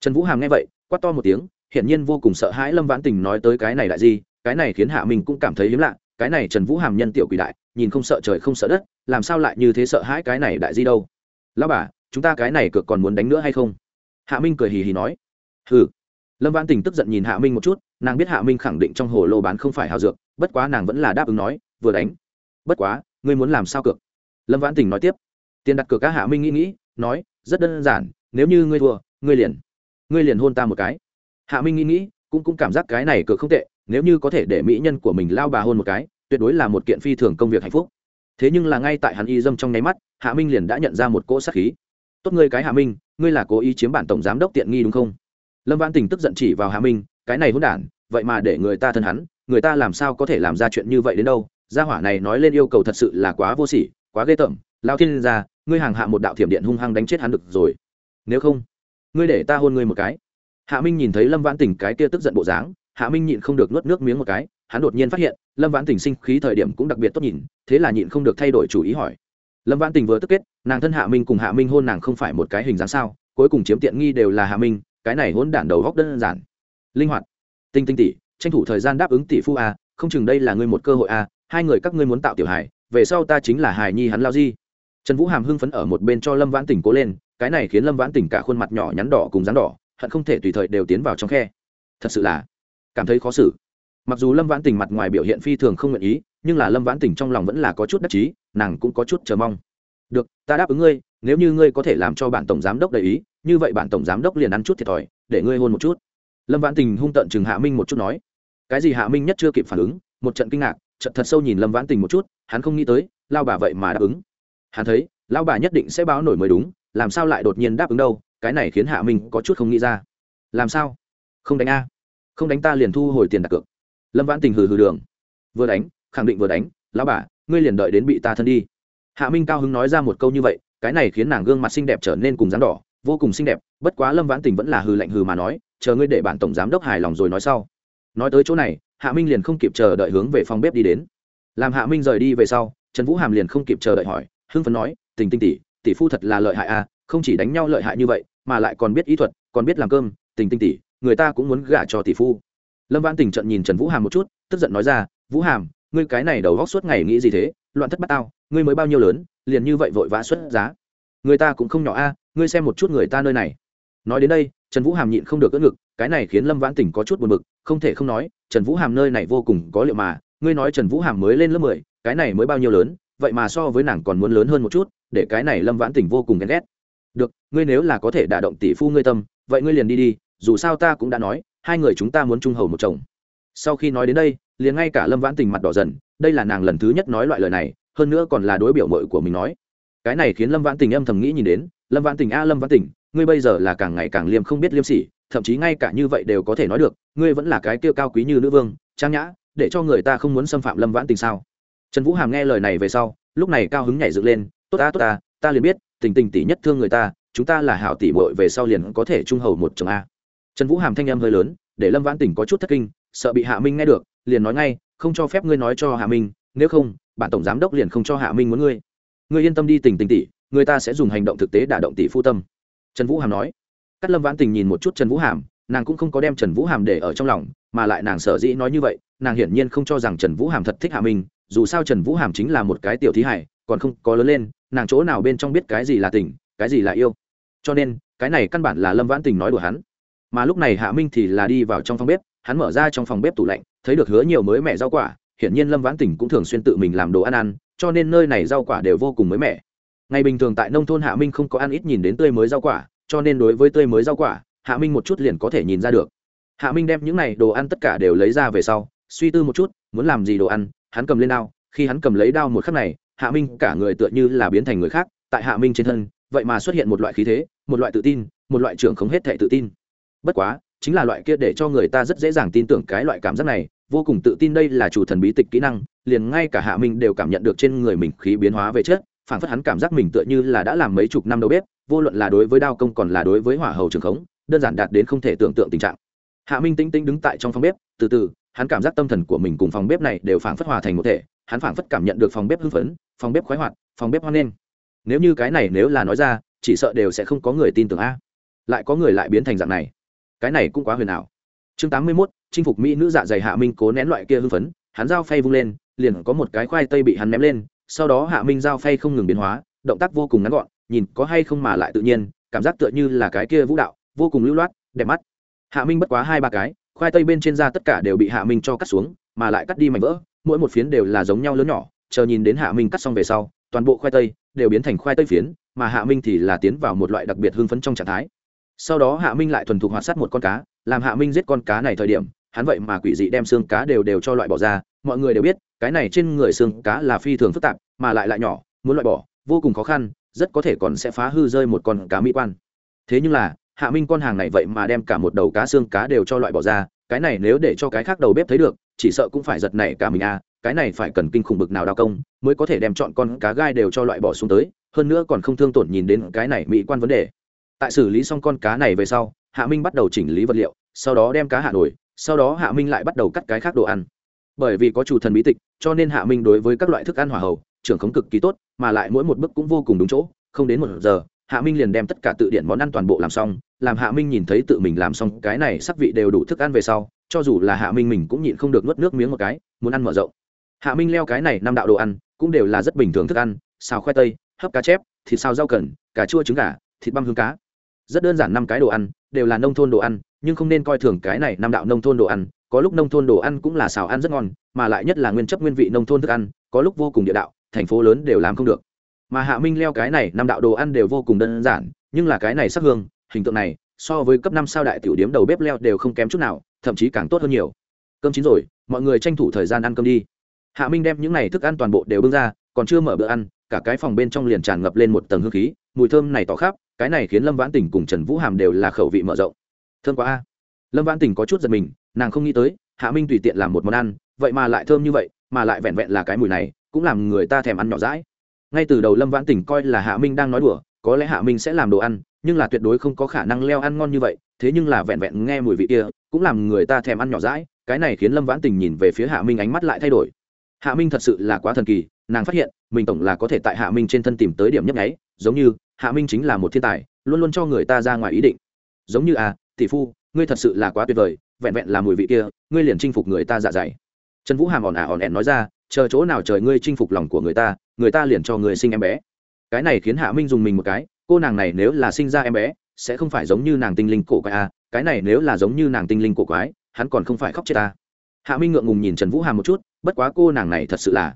S1: Trần vũ hàm nghe vậy, quát to một tiếng, hiển nhiên vô cùng sợ hãi lâm vãn tình nói tới cái này đại di, cái này khiến hạ minh cũng cảm thấy hiếm lạ cái này trần vũ hàm nhân tiểu quỷ đại, nhìn không sợ trời không sợ đất, làm sao lại như thế sợ hãi cái này đại di đâu? Lao bà, chúng ta cái này cược còn muốn đánh nữa hay không? Hạ minh cười hì hì nói. Hừ. Lâm văn tình tức giận nhìn hạ minh một chút, nàng biết hạ minh khẳng định trong hồ lô bán không phải hào dược, bất quá nàng vẫn là đáp ứng nói, vừa đánh. Bất quá, ngươi muốn làm sao cược? Lâm văn tình nói tiếp. Tiền đặt cược các hạ minh nghĩ nghĩ, nói, rất đơn giản, nếu như ngươi thua, ngươi liền ngươi liền hôn ta một cái. Hạ minh nghĩ nghĩ, cũng cũng cảm giác cái này cược không tệ nếu như có thể để mỹ nhân của mình lao bà hôn một cái, tuyệt đối là một kiện phi thường công việc hạnh phúc. Thế nhưng là ngay tại hắn y dâm trong nháy mắt, hạ minh liền đã nhận ra một cỗ sát khí. Tốt ngươi cái hạ minh, ngươi là cố ý chiếm bản tổng giám đốc tiện nghi đúng không? Lâm văn tình tức giận chỉ vào hạ minh, cái này hôn đản, vậy mà để người ta thân hắn, người ta làm sao có thể làm ra chuyện như vậy đến đâu? Gia hỏa này nói lên yêu cầu thật sự là quá vô sỉ, quá ghê tởm. Lao thiên ra ngươi hàng hạ một đạo thiểm điện hung hăng đánh chết hắn được rồi. Nếu không, ngươi để ta hôn ngươi một cái. Hạ minh nhìn thấy lâm vãn tình cái kia tức giận bộ dáng hạ minh nhịn không được nuốt nước miếng một cái, hắn đột nhiên phát hiện, lâm vãn tình sinh khí thời điểm cũng đặc biệt tốt nhìn, thế là nhịn không được thay đổi chủ ý hỏi. Lâm vãn tình vừa tức kết, nàng thân hạ minh cùng hạ minh hôn nàng không phải một cái hình dáng sao, cuối cùng chiếm tiện nghi đều là hạ minh, cái này hôn đản đầu góc đơn giản. Linh hoạt. Tinh tinh tỷ, tranh thủ thời gian đáp ứng tỷ phu a, không chừng đây là ngươi một cơ hội a, hai người các ngươi muốn tạo tiểu hài, về sau ta chính là hài nhi hắn lao di. Trần vũ hàm hưng phấn ở một bên cho lâm vãn tỉnh cố lên, cái này khiến lâm vãn tỉnh cả khuôn mặt nhỏ nhắn đỏ cùng rắn đỏ, hận không thể tùy thời đều tiến vào trong khe. Thật sự là cảm thấy khó xử. Mặc dù lâm vãn tình mặt ngoài biểu hiện phi thường không nguyện ý, nhưng là lâm vãn tình trong lòng vẫn là có chút đắc chí, nàng cũng có chút chờ mong. Được, ta đáp ứng ngươi, nếu như ngươi có thể làm cho bản tổng giám đốc đầy ý, như vậy bản tổng giám đốc liền ăn chút thiệt thòi, để ngươi hôn một chút. Lâm vãn tình hung tận chừng hạ minh một chút nói. Cái gì hạ minh nhất chưa kịp phản ứng, một trận kinh ngạc trận thật sâu nhìn lâm vãn tình một chút, hắn không nghĩ tới, lao bà vậy mà đáp ứng. Hắn thấy, lao bà nhất định sẽ báo nổi mới đúng, làm sao lại đột nhiên đáp ứng đâu, cái này khiến hạ minh có chút không nghĩ ra. Làm sao? Không đánh a? Không đánh ta liền thu hồi tiền đặt cược. Lâm vãn tình hừ hừ đường. Vừa đánh, khẳng định vừa đánh lao bà, ngươi liền đợi đến bị ta thân đi. Hạ minh cao hứng nói ra một câu như vậy, cái này khiến nàng gương mặt xinh đẹp trở nên cùng dáng đỏ, vô cùng xinh đẹp, bất quá lâm vãn tình vẫn là hừ lạnh hừ mà nói, chờ ngươi để bản tổng giám đốc hài lòng rồi nói sau. Nói tới chỗ này, hạ minh liền không kịp chờ đợi hướng về phòng bếp đi đến. Làm hạ minh rời đi về sau, trần vũ hàm liền không kịp chờ đợi hỏi, hưng phấn nói, tình tinh tỷ tỷ phu thật là lợi hại à không chỉ đánh nhau lợi hại như vậy, mà lại còn biết ý thuật, còn biết làm cơm, tình tinh tỷ người ta cũng muốn gả cho tỷ phu. Lâm văn tình trận nhìn trần vũ hàm một chút, tức giận nói ra, vũ hàm, ngươi cái này đầu góc suốt ngày nghĩ gì thế? Loạn thất bát tao, ngươi mới bao nhiêu lớn, liền như vậy vội vã xuất giá. Người ta cũng không nhỏ a, ngươi xem một chút người ta nơi này. Nói đến đây, trần vũ hàm nhịn không được ưỡn ngực, cái này khiến lâm vãn tỉnh có chút buồn b ự c không thể không nói, trần vũ hàm nơi này vô cùng có liệu mà, ngươi nói trần vũ hàm mới lên lớp mười, cái này mới bao nhiêu lớn, vậy mà so với nàng còn muốn lớn hơn một chút, để cái này lâm vãn tỉnh vô cùng ghen ghét. Được, ngươi nếu là có thể đả động tỷ phu ngươi tâm, vậy ngươi liền đi đi dù sao ta cũng đã nói, hai người chúng ta muốn trung hầu một chồng. Sau khi nói đến đây, liền ngay cả lâm vãn tình mặt đỏ dần, đây là nàng lần thứ nhất nói loại lời này, hơn nữa còn là đối biểu mội của mình nói. Cái này khiến lâm vãn tình âm thầm nghĩ nhìn đến, lâm vãn tình a, lâm vãn tình, ngươi bây giờ là càng ngày càng liêm không biết liêm sỉ, thậm chí ngay cả như vậy đều có thể nói được, ngươi vẫn là cái kia cao quý như nữ vương, trang nhã, để cho người ta không muốn xâm phạm lâm vãn tình sao? Trần vũ hàm nghe lời này về sau, lúc này cao hứng nhảy dựng lên, tốt ta tốt ta ta liền biết, tình tình tỷ nhất thương người ta, chúng ta là hảo tỷ bội về sau liền có thể trung hầu một chồng a trần vũ hàm thanh em hơi lớn, để lâm vãn tỉnh có chút thất kinh, sợ bị hạ minh nghe được, liền nói ngay, không cho phép ngươi nói cho hạ minh, nếu không, bản tổng giám đốc liền không cho hạ minh muốn ngươi. Ngươi yên tâm đi tình tình tỷ, người ta sẽ dùng hành động thực tế đả động tỷ phu tâm. Trần vũ hàm nói. Cắt lâm vãn tình nhìn một chút trần vũ hàm, nàng cũng không có đem trần vũ hàm để ở trong lòng, mà lại nàng sở dĩ nói như vậy, nàng hiển nhiên không cho rằng trần vũ hàm thật thích hạ minh, dù sao trần vũ hàm chính là một cái tiểu thí hải còn không có lớn lên, nàng chỗ nào bên trong biết cái gì là tình, cái gì là yêu. Cho nên, cái này căn bản là lâm vãn tình nói đùa hắn mà lúc này hạ minh thì là đi vào trong phòng bếp, hắn mở ra trong phòng bếp tủ lạnh, thấy được hứa nhiều mới mẻ rau quả, hiển nhiên lâm vãn Tỉnh cũng thường xuyên tự mình làm đồ ăn ăn, cho nên nơi này rau quả đều vô cùng mới mẻ. Ngày bình thường tại nông thôn hạ minh không có ăn ít nhìn đến tươi mới rau quả, cho nên đối với tươi mới rau quả, hạ minh một chút liền có thể nhìn ra được. Hạ minh đem những này đồ ăn tất cả đều lấy ra về sau, suy tư một chút, muốn làm gì đồ ăn, hắn cầm lên đao, khi hắn cầm lấy đao một khắc này, hạ minh cả người tựa như là biến thành người khác, tại hạ minh trên thân, vậy mà xuất hiện một loại khí thế, một loại tự tin, một loại trưởng không hết thệ tự tin bất quá, chính là loại kia để cho người ta rất dễ dàng tin tưởng cái loại cảm giác này, vô cùng tự tin đây là chủ thần bí tịch kỹ năng, liền ngay cả hạ minh đều cảm nhận được trên người mình khí biến hóa về chết phản phất hắn cảm giác mình tựa như là đã làm mấy chục năm đầu bếp, vô luận là đối với đao công còn là đối với hỏa hầu trường khống, đơn giản đạt đến không thể tưởng tượng tình trạng. Hạ minh tinh tinh đứng tại trong phòng bếp, từ từ, hắn cảm giác tâm thần của mình cùng phòng bếp này đều phản phất hòa thành một thể, hắn phản phất cảm nhận được phòng bếp hưng phấn, phòng bếp khoái hoạt, phòng bếp hoan nghênh. Nếu như cái này nếu là nói ra, chỉ sợ đều sẽ không có người tin tưởng a. Lại có người lại biến thành dạng này cái này cũng quá huyền ảo. Chương tám mươi 81, chinh phục mỹ nữ dạ dày hạ minh cố nén loại kia hưng phấn hắn dao phay vung lên liền có một cái khoai tây bị hắn ném lên sau đó hạ minh dao phay không ngừng biến hóa động tác vô cùng ngắn gọn nhìn có hay không mà lại tự nhiên cảm giác tựa như là cái kia vũ đạo vô cùng lưu loát đẹp mắt. Hạ minh bất quá hai ba cái khoai tây bên trên da tất cả đều bị hạ minh cho cắt xuống mà lại cắt đi mảnh vỡ mỗi một phiến đều là giống nhau lớn nhỏ chờ nhìn đến hạ minh cắt xong về sau toàn bộ khoai tây đều biến thành khoai tây phiến mà hạ minh thì là tiến vào một loại đặc biệt hưng phấn trong trạng thái sau đó hạ minh lại thuần thục hoạt sát một con cá, làm hạ minh giết con cá này thời điểm, hắn vậy mà quỷ dị đem xương cá đều đều cho loại bỏ ra. Mọi người đều biết, cái này trên người xương cá là phi thường phức tạp, mà lại lại nhỏ, muốn loại bỏ, vô cùng khó khăn, rất có thể còn sẽ phá hư rơi một con cá mỹ quan. Thế nhưng là, hạ minh con hàng này vậy mà đem cả một đầu cá xương cá đều cho loại bỏ ra, cái này nếu để cho cái khác đầu bếp thấy được, chỉ sợ cũng phải giật này cả mình à cái này phải cần kinh khủng bực nào đao công, mới có thể đem chọn con cá gai đều cho loại bỏ xuống tới, hơn nữa còn không thương tổn nhìn đến cái này mỹ quan vấn đề tại xử lý xong con cá này về sau, hạ minh bắt đầu chỉnh lý vật liệu, sau đó đem cá hạ nổi, sau đó hạ minh lại bắt đầu cắt cái khác đồ ăn. Bởi vì có chủ thần bí tịch, cho nên hạ minh đối với các loại thức ăn hỏa hậu trưởng khống cực kỳ tốt, mà lại mỗi một bước cũng vô cùng đúng chỗ. Không đến một giờ, hạ minh liền đem tất cả tự điện món ăn toàn bộ làm xong, làm hạ minh nhìn thấy tự mình làm xong cái này sắc vị đều đủ thức ăn về sau, cho dù là hạ minh mình cũng nhịn không được nuốt nước miếng một cái, muốn ăn mở rộng. Hạ minh leo cái này năm đạo đồ ăn, cũng đều là rất bình thường thức ăn, xào khoai tây, hấp cá chép, thịt xào rau cần, cà chua trứng gà, thịt băm hương cá rất đơn giản năm cái đồ ăn, đều là nông thôn đồ ăn, nhưng không nên coi thường cái này năm đạo nông thôn đồ ăn. Có lúc nông thôn đồ ăn cũng là xào ăn rất ngon, mà lại nhất là nguyên chất nguyên vị nông thôn thức ăn, có lúc vô cùng địa đạo, thành phố lớn đều làm không được. Mà hạ minh leo cái này năm đạo đồ ăn đều vô cùng đơn giản, nhưng là cái này sắc hương, hình tượng này, so với cấp năm sao đại tiểu điếm đầu bếp leo đều không kém chút nào, thậm chí càng tốt hơn nhiều. Cơm chín rồi, mọi người tranh thủ thời gian ăn cơm đi. Hạ minh đem những n à y thức ăn toàn bộ đều bưng ra, còn chưa mở bữa ăn, cả cái phòng bên trong liền tràn ngập lên một tầng hương khí, mùi thơm này tỏ khắp cái này khiến lâm vãn tỉnh cùng trần vũ hàm đều là khẩu vị mở rộng thơm quá a. lâm vãn tỉnh có chút giật mình nàng không nghĩ tới hạ minh tùy tiện làm một món ăn vậy mà lại thơm như vậy mà lại vẹn vẹn là cái mùi này cũng làm người ta thèm ăn nhỏ rãi ngay từ đầu lâm vãn tỉnh coi là hạ minh đang nói đùa có lẽ hạ minh sẽ làm đồ ăn nhưng là tuyệt đối không có khả năng leo ăn ngon như vậy thế nhưng là vẹn vẹn nghe mùi vị kia cũng làm người ta thèm ăn nhỏ rãi cái này khiến lâm vãn tình nhìn về phía hạ minh ánh mắt lại thay đổi hạ minh thật sự là quá thần kỳ nàng phát hiện mình tổng là có thể tại hạ minh trên thân tìm tới điểm nhấp nháy giống như hạ minh chính là một thiên tài, luôn luôn cho người ta ra ngoài ý định. Giống như à tỷ phu, ngươi thật sự là quá tuyệt vời, vẹn vẹn là mùi vị kia, ngươi liền chinh phục người ta dạ dày. Trần vũ hàm ỏn ả à ỏn ẻn nói ra, chờ chỗ nào trời ngươi chinh phục lòng của người ta người ta liền cho người sinh em bé. Cái này khiến hạ minh dùng mình một cái, cô nàng này nếu là sinh ra em bé, sẽ không phải giống như nàng tinh linh cổ quái à cái này nếu là giống như nàng tinh linh cổ quái, hắn còn không phải khóc chết ta. Hạ minh ngượng ngùng nhìn trần vũ hàm một chút, bất quá cô nàng này thật sự là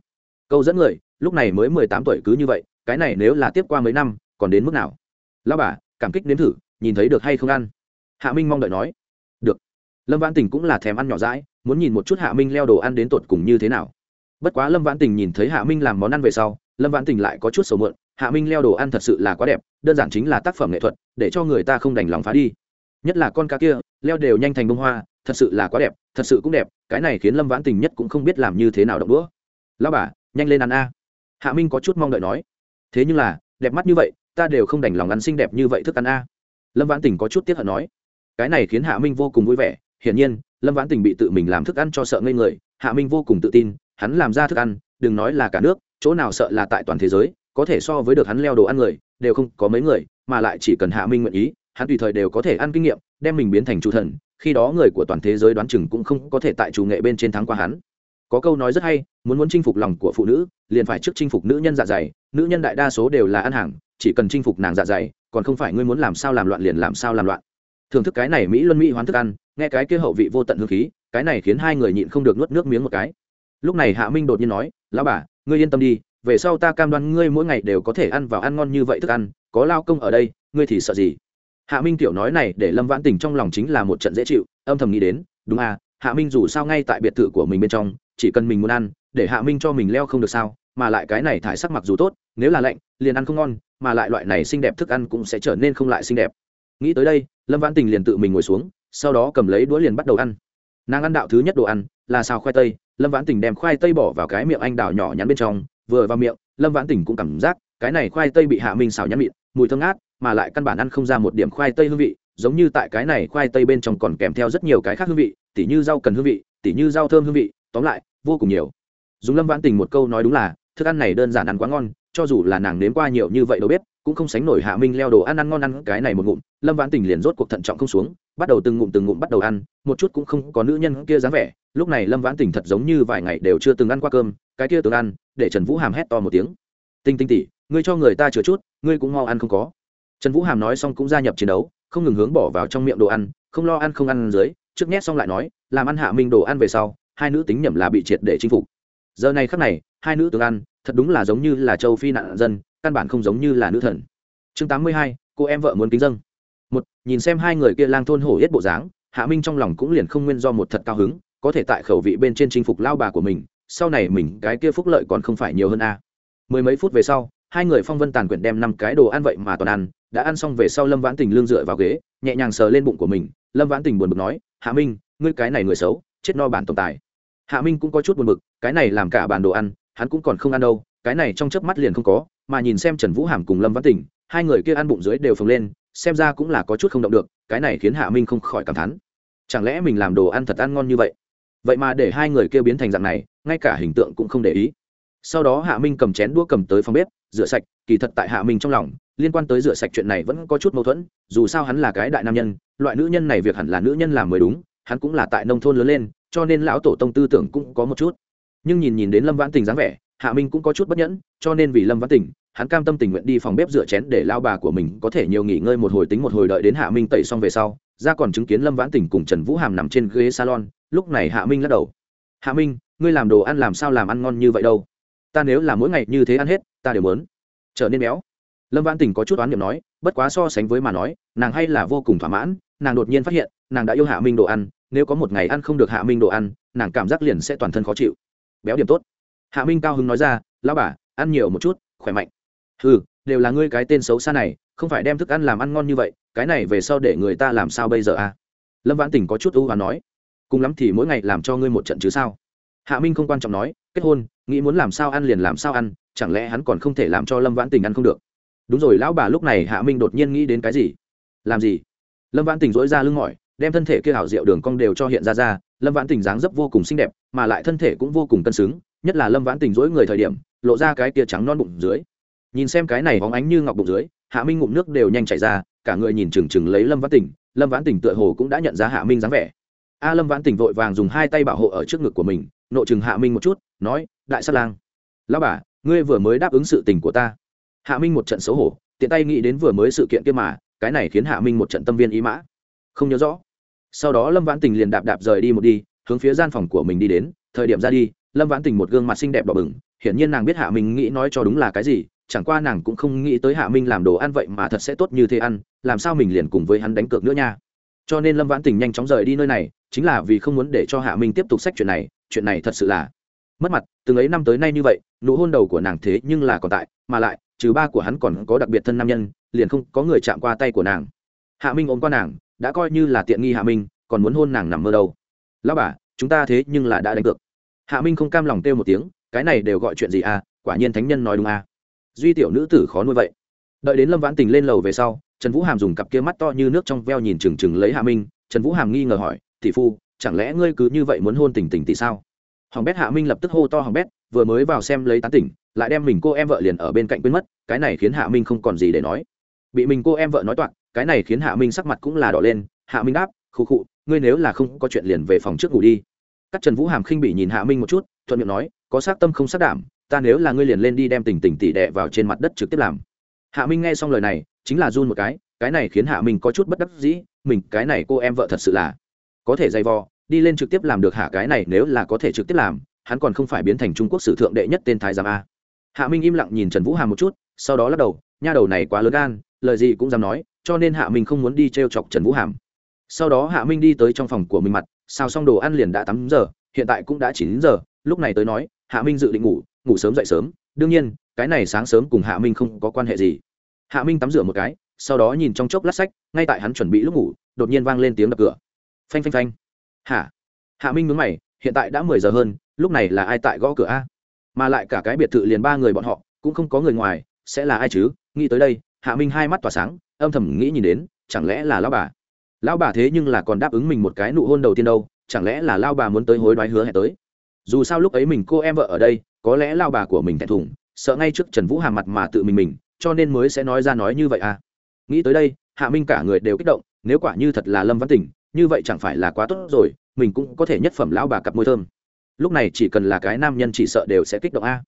S1: câu dẫn người, lúc này mới mười tám tuổi cứ như vậy, cái này nếu là tiếp qua mấy năm còn đến mức nào? Lao bà, cảm kích nếm thử, nhìn thấy được hay không ăn? Hạ minh mong đợi nói. Được. Lâm vãn tình cũng là thèm ăn nhỏ rãi muốn nhìn một chút hạ minh leo đồ ăn đến tột cùng như thế nào. Bất quá lâm vãn tình nhìn thấy hạ minh làm món ăn về sau, lâm vãn tình lại có chút sầu mượn hạ minh leo đồ ăn thật sự là quá đẹp, đơn giản chính là tác phẩm nghệ thuật, để cho người ta không đành lòng phá đi. Nhất là con cá kia, leo đều nhanh thành bông hoa, thật sự là quá đẹp, thật sự cũng đẹp, cái này khiến lâm vãn tình nhất cũng không biết làm như thế nào động đũa. Lao bà, nhanh lên ăn a. Hạ minh có chút mong đợi nói. Thế nhưng là, đẹp mắt như vậy ta đều không đành lòng ăn xinh đẹp như vậy thức ăn a. Lâm vãn tình có chút tiếc hận nói. Cái này khiến hạ minh vô cùng vui vẻ. Hiển nhiên, lâm vãn tình bị tự mình làm thức ăn cho sợ ngây người. Hạ minh vô cùng tự tin, hắn làm ra thức ăn, đừng nói là cả nước, chỗ nào sợ là tại toàn thế giới, có thể so với được hắn leo đồ ăn người, đều không có mấy người, mà lại chỉ cần hạ minh nguyện ý, hắn tùy thời đều có thể ăn kinh nghiệm, đem mình biến thành chủ thần, khi đó người của toàn thế giới đoán chừng cũng không có thể tại chủ nghệ bên trên thắng qua hắn. Có câu nói rất hay, muốn muốn chinh phục lòng của phụ nữ, liền phải trước chinh phục nữ nhân dạ dày, nữ nhân đại đa số đều là ăn hàng chỉ cần chinh phục nàng dạ dày, còn không phải ngươi muốn làm sao làm loạn liền làm sao làm loạn. Thưởng thức cái này mỹ luân mỹ hoán thức ăn, nghe cái kia hậu vị vô tận hương khí, cái này khiến hai người nhịn không được nuốt nước miếng một cái. Lúc này hạ minh đột nhiên nói, lão bà, ngươi yên tâm đi, về sau ta cam đoan ngươi mỗi ngày đều có thể ăn vào ăn ngon như vậy thức ăn, có lao công ở đây, ngươi thì sợ gì? Hạ minh tiểu nói này để lâm vãn tình trong lòng chính là một trận dễ chịu, âm thầm nghĩ đến, đúng à hạ minh dù sao ngay tại biệt thự của mình bên trong, chỉ cần mình muốn ăn, để hạ minh cho mình leo không được sao mà lại cái này thải sắc mặc dù tốt, nếu là lạnh, liền ăn không ngon, mà lại loại này xinh đẹp thức ăn cũng sẽ trở nên không lại xinh đẹp. Nghĩ tới đây, lâm vãn tình liền tự mình ngồi xuống, sau đó cầm lấy đũa liền bắt đầu ăn. Nàng ăn đạo thứ nhất đồ ăn là xào khoai tây, lâm vãn tình đem khoai tây bỏ vào cái miệng anh đào nhỏ nhắn bên trong, vừa vào miệng, lâm vãn tình cũng cảm giác cái này khoai tây bị hạ minh xào nhắn mịn, mùi thơm ngát, mà lại căn bản ăn không ra một điểm khoai tây hương vị, giống như tại cái này khoai tây bên trong còn kèm theo rất nhiều cái khác hương vị, tỉ như rau cần hương vị, tỉ như rau thơm hương vị, tóm lại, vô cùng nhiều. Dùng lâm vãn tình một câu nói đúng là thức ăn này đơn giản ăn quá ngon, cho dù là nàng nếm qua nhiều như vậy đâu biết, cũng không sánh nổi hạ minh leo đồ ăn ăn ngon ăn cái này một ngụm, lâm vãn tình liền rốt cuộc thận trọng không xuống, bắt đầu từng ngụm từng ngụm bắt đầu ăn, một chút cũng không có nữ nhân kia dáng vẻ. Lúc này lâm vãn tình thật giống như vài ngày đều chưa từng ăn qua cơm, cái kia từng ăn, để trần vũ hàm hét to một tiếng. Tinh tinh tỉ ngươi cho người ta chừa chút, ngươi cũng mau ăn không có. Trần vũ hàm nói xong cũng gia nhập chiến đấu, không ngừng hướng bỏ vào trong miệng đồ ăn, không lo ăn không ăn dưới, trước nhét xong lại nói, làm ăn hạ minh đồ ăn về sau, hai nữ tính nhầm là bị triệt để chinh phục giờ này khắc này, hai nữ tướng ăn thật đúng là giống như là châu phi nạn dân, căn bản không giống như là nữ thần. Chương tám mươi hai, cô em vợ muốn kính dâng. Một, nhìn xem hai người kia lang thôn hổ hết bộ dáng, hạ minh trong lòng cũng liền không nguyên do một thật cao hứng, có thể tại khẩu vị bên trên chinh phục lao bà của mình, sau này mình cái kia phúc lợi còn không phải nhiều hơn a. Mười mấy phút về sau, hai người phong vân tàn quyển đem năm cái đồ ăn vậy mà toàn ăn, đã ăn xong về sau lâm vãn tình lương dựa vào ghế, nhẹ nhàng sờ lên bụng của mình, lâm vãn tình buồn bực nói, hạ minh, ngươi cái này người xấu, chết no bản tồn tại. Hạ minh cũng có chút buồn bực cái này làm cả bàn đồ ăn, hắn cũng còn không ăn đâu, cái này trong chớp mắt liền không có, mà nhìn xem trần vũ hàm cùng lâm vãn tình, hai người kia ăn bụng dưới đều phồng lên, xem ra cũng là có chút không động được, cái này khiến hạ minh không khỏi cảm thán. Chẳng lẽ mình làm đồ ăn thật ăn ngon như vậy? Vậy mà để hai người kia biến thành dạng này, ngay cả hình tượng cũng không để ý. Sau đó hạ minh cầm chén đũa cầm tới phòng bếp, rửa sạch, kỳ thật tại hạ minh trong lòng, liên quan tới rửa sạch chuyện này vẫn có chút mâu thuẫn, dù sao hắn là cái đại nam nhân, loại nữ nhân này việc hẳn là nữ nhân làm mới đúng, hắn cũng là tại nông thôn lớn lên, cho nên lão tổ tông tư tưởng cũng có một chút nhưng nhìn nhìn đến lâm vãn tình dáng vẻ, hạ minh cũng có chút bất nhẫn, cho nên vì lâm vãn tình, hắn cam tâm tình nguyện đi phòng bếp rửa chén để lao bà của mình có thể nhiều nghỉ ngơi một hồi tính một hồi đợi đến hạ minh tẩy xong về sau, ra còn chứng kiến lâm vãn tình cùng trần vũ hàm nằm trên ghế salon, lúc này hạ minh lắc đầu. Hạ minh, ngươi làm đồ ăn làm sao làm ăn ngon như vậy đâu? Ta nếu là mỗi ngày như thế ăn hết, ta đều muốn. Trở nên béo. Lâm vãn tình có chút oán niệm nói, bất quá so sánh với mà nói, nàng hay là vô cùng thỏa mãn, nàng đột nhiên phát hiện, nàng đã yêu hạ minh đồ ăn, nếu có một ngày ăn không được hạ minh đồ ăn, nàng cảm giác liền sẽ toàn thân khó chịu béo điểm tốt. Hạ minh cao hứng nói ra lao bà, ăn nhiều một chút, khỏe mạnh. Ừ đều là ngươi cái tên xấu xa này, không phải đem thức ăn làm ăn ngon như vậy, cái này về sau để người ta làm sao bây giờ à? Lâm vãn tình có chút ưu và nói, cùng lắm thì mỗi ngày làm cho ngươi một trận chứ sao? Hạ minh không quan trọng nói, kết hôn, nghĩ muốn làm sao ăn liền làm sao ăn, chẳng lẽ hắn còn không thể làm cho lâm vãn tình ăn không được? Đúng rồi, lão bà lúc này hạ minh đột nhiên nghĩ đến cái gì? Làm gì? Lâm vãn tình dỗi ra lưng mỏi đem thân thể kia hảo diệu đường cong đều cho hiện ra ra, lâm vãn tình dáng dấp vô cùng xinh đẹp, mà lại thân thể cũng vô cùng cân xứng, nhất là lâm vãn tình dỗi người thời điểm, lộ ra cái kia trắng non bụng dưới. Nhìn xem cái này hóng ánh như ngọc bụng dưới, hạ minh ngụm nước đều nhanh chảy ra, cả người nhìn chừng chừng lấy lâm vãn tình, lâm vãn tình tựa hồ cũng đã nhận ra hạ minh dáng vẻ. A lâm vãn tình vội vàng dùng hai tay bảo hộ ở trước ngực của mình, nộ chừng hạ minh một chút, nói, đại sát lang lao bà, ngươi vừa mới đáp ứng sự tình của ta. Hạ minh một trận xấu hổ, tiện tay nghĩ đến vừa mới sự kiện kia mà, cái này khiến hạ minh một trận tâm viên ý mã. Không nhớ rõ sau đó lâm vãn tình liền đạp đạp rời đi một đi, hướng phía gian phòng của mình đi đến. Thời điểm ra đi, lâm vãn tình một gương mặt xinh đẹp đỏ bừng, hiển nhiên nàng biết hạ minh nghĩ nói cho đúng là cái gì, chẳng qua nàng cũng không nghĩ tới hạ minh làm đồ ăn vậy mà thật sẽ tốt như thế ăn, làm sao mình liền cùng với hắn đánh cược nữa nha. Cho nên lâm vãn tình nhanh chóng rời đi nơi này, chính là vì không muốn để cho hạ minh tiếp tục sách chuyện này chuyện này thật sự là mất mặt. Từng ấy năm tới nay như vậy, nụ hôn đầu của nàng thế nhưng là còn tại, mà lại, trừ ba của hắn còn có đặc biệt thân nam nhân, liền không có người chạm qua tay của nàng. Hạ minh ôm qua nàng đã coi như là tiện nghi hạ minh, còn muốn hôn nàng nằm mơ đâu. Lao bà, chúng ta thế nhưng là đã đánh cược. Hạ minh không cam lòng kêu một tiếng, cái này đều gọi chuyện gì à quả nhiên thánh nhân nói đúng à. Duy tiểu nữ tử khó nuôi vậy. Đợi đến lâm vãn tình lên lầu về sau, trần vũ hàm dùng cặp kia mắt to như nước trong veo nhìn trừng trừng lấy hạ minh. Trần vũ hàm nghi ngờ hỏi, tỷ phu, chẳng lẽ ngươi cứ như vậy muốn hôn tình tình tỷ sao? Hoàng bét hạ minh lập tức hô to hoàng bét, vừa mới vào xem lấy tán tỉnh, lại đem mình cô em vợ liền ở bên cạnh quên mất, cái này khiến hạ minh không còn gì để nói. Bị mình cô em vợ nói toạc cái này khiến hạ minh sắc mặt cũng là đỏ lên, hạ minh đáp, khụ khụ, ngươi nếu là không có chuyện liền về phòng trước ngủ đi. Các trần vũ hàm khinh bị nhìn hạ minh một chút, thuận miệng nói, có xác tâm không xác đảm, ta nếu là ngươi liền lên đi đem tình tình tỉ đệ vào trên mặt đất trực tiếp làm. Hạ minh nghe xong lời này, chính là run một cái cái này khiến hạ minh có chút bất đắc dĩ, mình, cái này cô em vợ thật sự là có thể dày vò, đi lên trực tiếp làm được hạ cái này nếu là có thể trực tiếp làm, hắn còn không phải biến thành trung quốc sử thượng đệ nhất tên thái giám a. Hạ minh im lặng nhìn trần vũ hàm một chút, sau đó lắc đầu, nha đầu này quá lớn gan, lời gì cũng dám nói cho nên hạ minh không muốn đi t r e o chọc trần vũ hàm. Sau đó hạ minh đi tới trong phòng của mình mặt, xào xong đồ ăn liền đã tám giờ, hiện tại cũng đã chín giờ, lúc này tới nói, hạ minh dự định ngủ ngủ sớm dậy sớm. Đương nhiên, cái này sáng sớm cùng hạ minh không có quan hệ gì. Hạ minh tắm rửa một cái, sau đó nhìn trong chốc lát sách, ngay tại hắn chuẩn bị lúc ngủ, đột nhiên vang lên tiếng đập cửa. Phanh phanh phanh. Hả? Hạ minh mướn mày, hiện tại đã mười giờ hơn, lúc này là ai tại gõ cửa a? Mà lại cả cái biệt thự liền ba người bọn họ, cũng không có người ngoài, sẽ là ai chứ? Nghĩ tới đây, hạ minh hai mắt tỏa sáng âm thầm nghĩ nhìn đến, chẳng lẽ là lao bà? Lao bà thế nhưng là còn đáp ứng mình một cái nụ hôn đầu tiên đâu, chẳng lẽ là lao bà muốn tới hối đoái hứa hẹn tới? Dù sao lúc ấy mình cô em vợ ở đây, có lẽ lao bà của mình thẹn thùng, sợ ngay trước trần vũ hà mặt mà tự mình mình, cho nên mới sẽ nói ra nói như vậy à. Nghĩ tới đây, hạ minh cả người đều kích động, nếu quả như thật là lâm văn tỉnh, như vậy chẳng phải là quá tốt rồi, mình cũng có thể nhất phẩm lão bà cặp môi thơm. Lúc này chỉ cần là cái nam nhân chỉ sợ đều sẽ kích động a.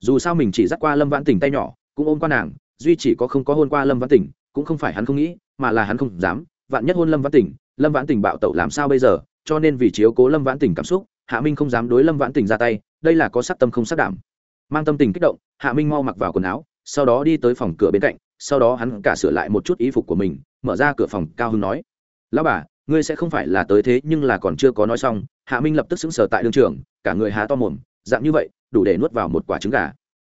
S1: Dù sao mình chỉ dắt qua lâm vãn tình tay nhỏ, cũng ôm qua nàng, duy chỉ có không có hôn qua lâm vãn tình cũng không phải hắn không nghĩ, mà là hắn không dám. Vạn nhất hôn lâm vãn tình, lâm vãn tình bạo tẩu làm sao bây giờ? Cho nên vì chiếu cố lâm vãn tình cảm xúc, hạ minh không dám đối lâm vãn tình ra tay, đây là có sắc tâm không sắc đảm. Mang tâm tình kích động, hạ minh mau mặc vào quần áo, sau đó đi tới phòng cửa bên cạnh, sau đó hắn cả sửa lại một chút y phục của mình, mở ra cửa phòng, cao hưng nói, lão bà, ngươi sẽ không phải là tới thế nhưng là còn chưa có nói xong. Hạ minh lập tức xứng sở tại đương trường, cả người há to mồm, dạng như vậy, đủ để nuốt vào một quả trứng gà.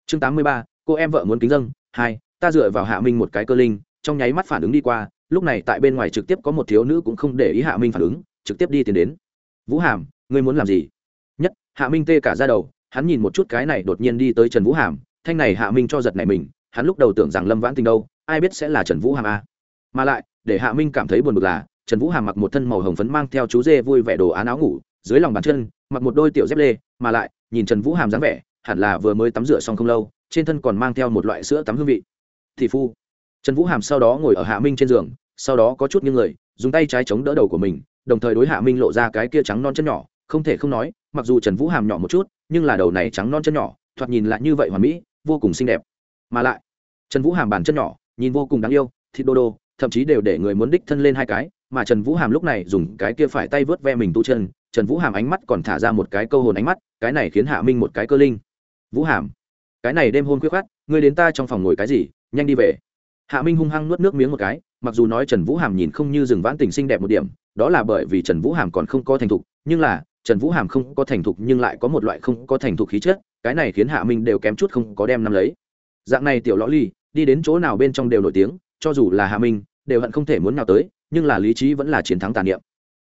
S1: Chương tám mươi ba, cô em vợ muốn kính dâng, hai, ta dựa vào hạ minh một cái cơ linh trong nháy mắt phản ứng đi qua, lúc này tại bên ngoài trực tiếp có một thiếu nữ cũng không để ý hạ minh phản ứng, trực tiếp đi tiến đến. Vũ hàm, ngươi muốn làm gì? Nhất, hạ minh tê cả ra đầu, hắn nhìn một chút cái này đột nhiên đi tới trần vũ hàm, thanh này hạ minh cho giật này mình, hắn lúc đầu tưởng rằng lâm vãn tình đâu, ai biết sẽ là trần vũ hàm a. Mà lại, để hạ minh cảm thấy buồn bực là, trần vũ hàm mặc một thân màu hồng phấn mang theo chú dê vui vẻ đồ án áo ngủ, dưới lòng bàn chân, mặc một đôi tiểu dép lê, mà lại, nhìn trần vũ hàm dáng vẻ, hẳn là vừa mới tắm rửa xong không lâu, trên thân còn mang theo một loại sữa tắm hương vị. Thị phu trần vũ hàm sau đó ngồi ở hạ minh trên giường, sau đó có chút những người, dùng tay trái chống đỡ đầu của mình, đồng thời đối hạ minh lộ ra cái kia trắng non chân nhỏ, không thể không nói, mặc dù trần vũ hàm nhỏ một chút, nhưng là đầu này trắng non chân nhỏ, thoạt nhìn lại như vậy hoàn mỹ, vô cùng xinh đẹp. Mà lại, trần vũ hàm bàn chân nhỏ, nhìn vô cùng đáng yêu, thịt đô đô, thậm chí đều để người muốn đích thân lên hai cái, mà trần vũ hàm lúc này dùng cái kia phải tay vớt ve mình tu chân, trần vũ hàm ánh mắt còn thả ra một cái câu hồn ánh mắt, cái này khiến hạ minh một cái cơ linh. Vũ hàm, cái này đêm hôn khuyết khát ngươi đến ta trong phòng ngồi cái gì, nhanh đi về hạ minh hung hăng nuốt nước miếng một cái, mặc dù nói trần vũ hàm nhìn không như rừng vãn tình xinh đẹp một điểm, đó là bởi vì trần vũ hàm còn không có thành thục, nhưng là, trần vũ hàm không có thành thục nhưng lại có một loại không có thành thục khí chất, cái này khiến hạ minh đều kém chút không có đem nắm lấy. Dạng này tiểu lõ ly, đi đến chỗ nào bên trong đều nổi tiếng, cho dù là hạ minh, đều hận không thể muốn nào tới, nhưng là lý trí vẫn là chiến thắng tàn niệm.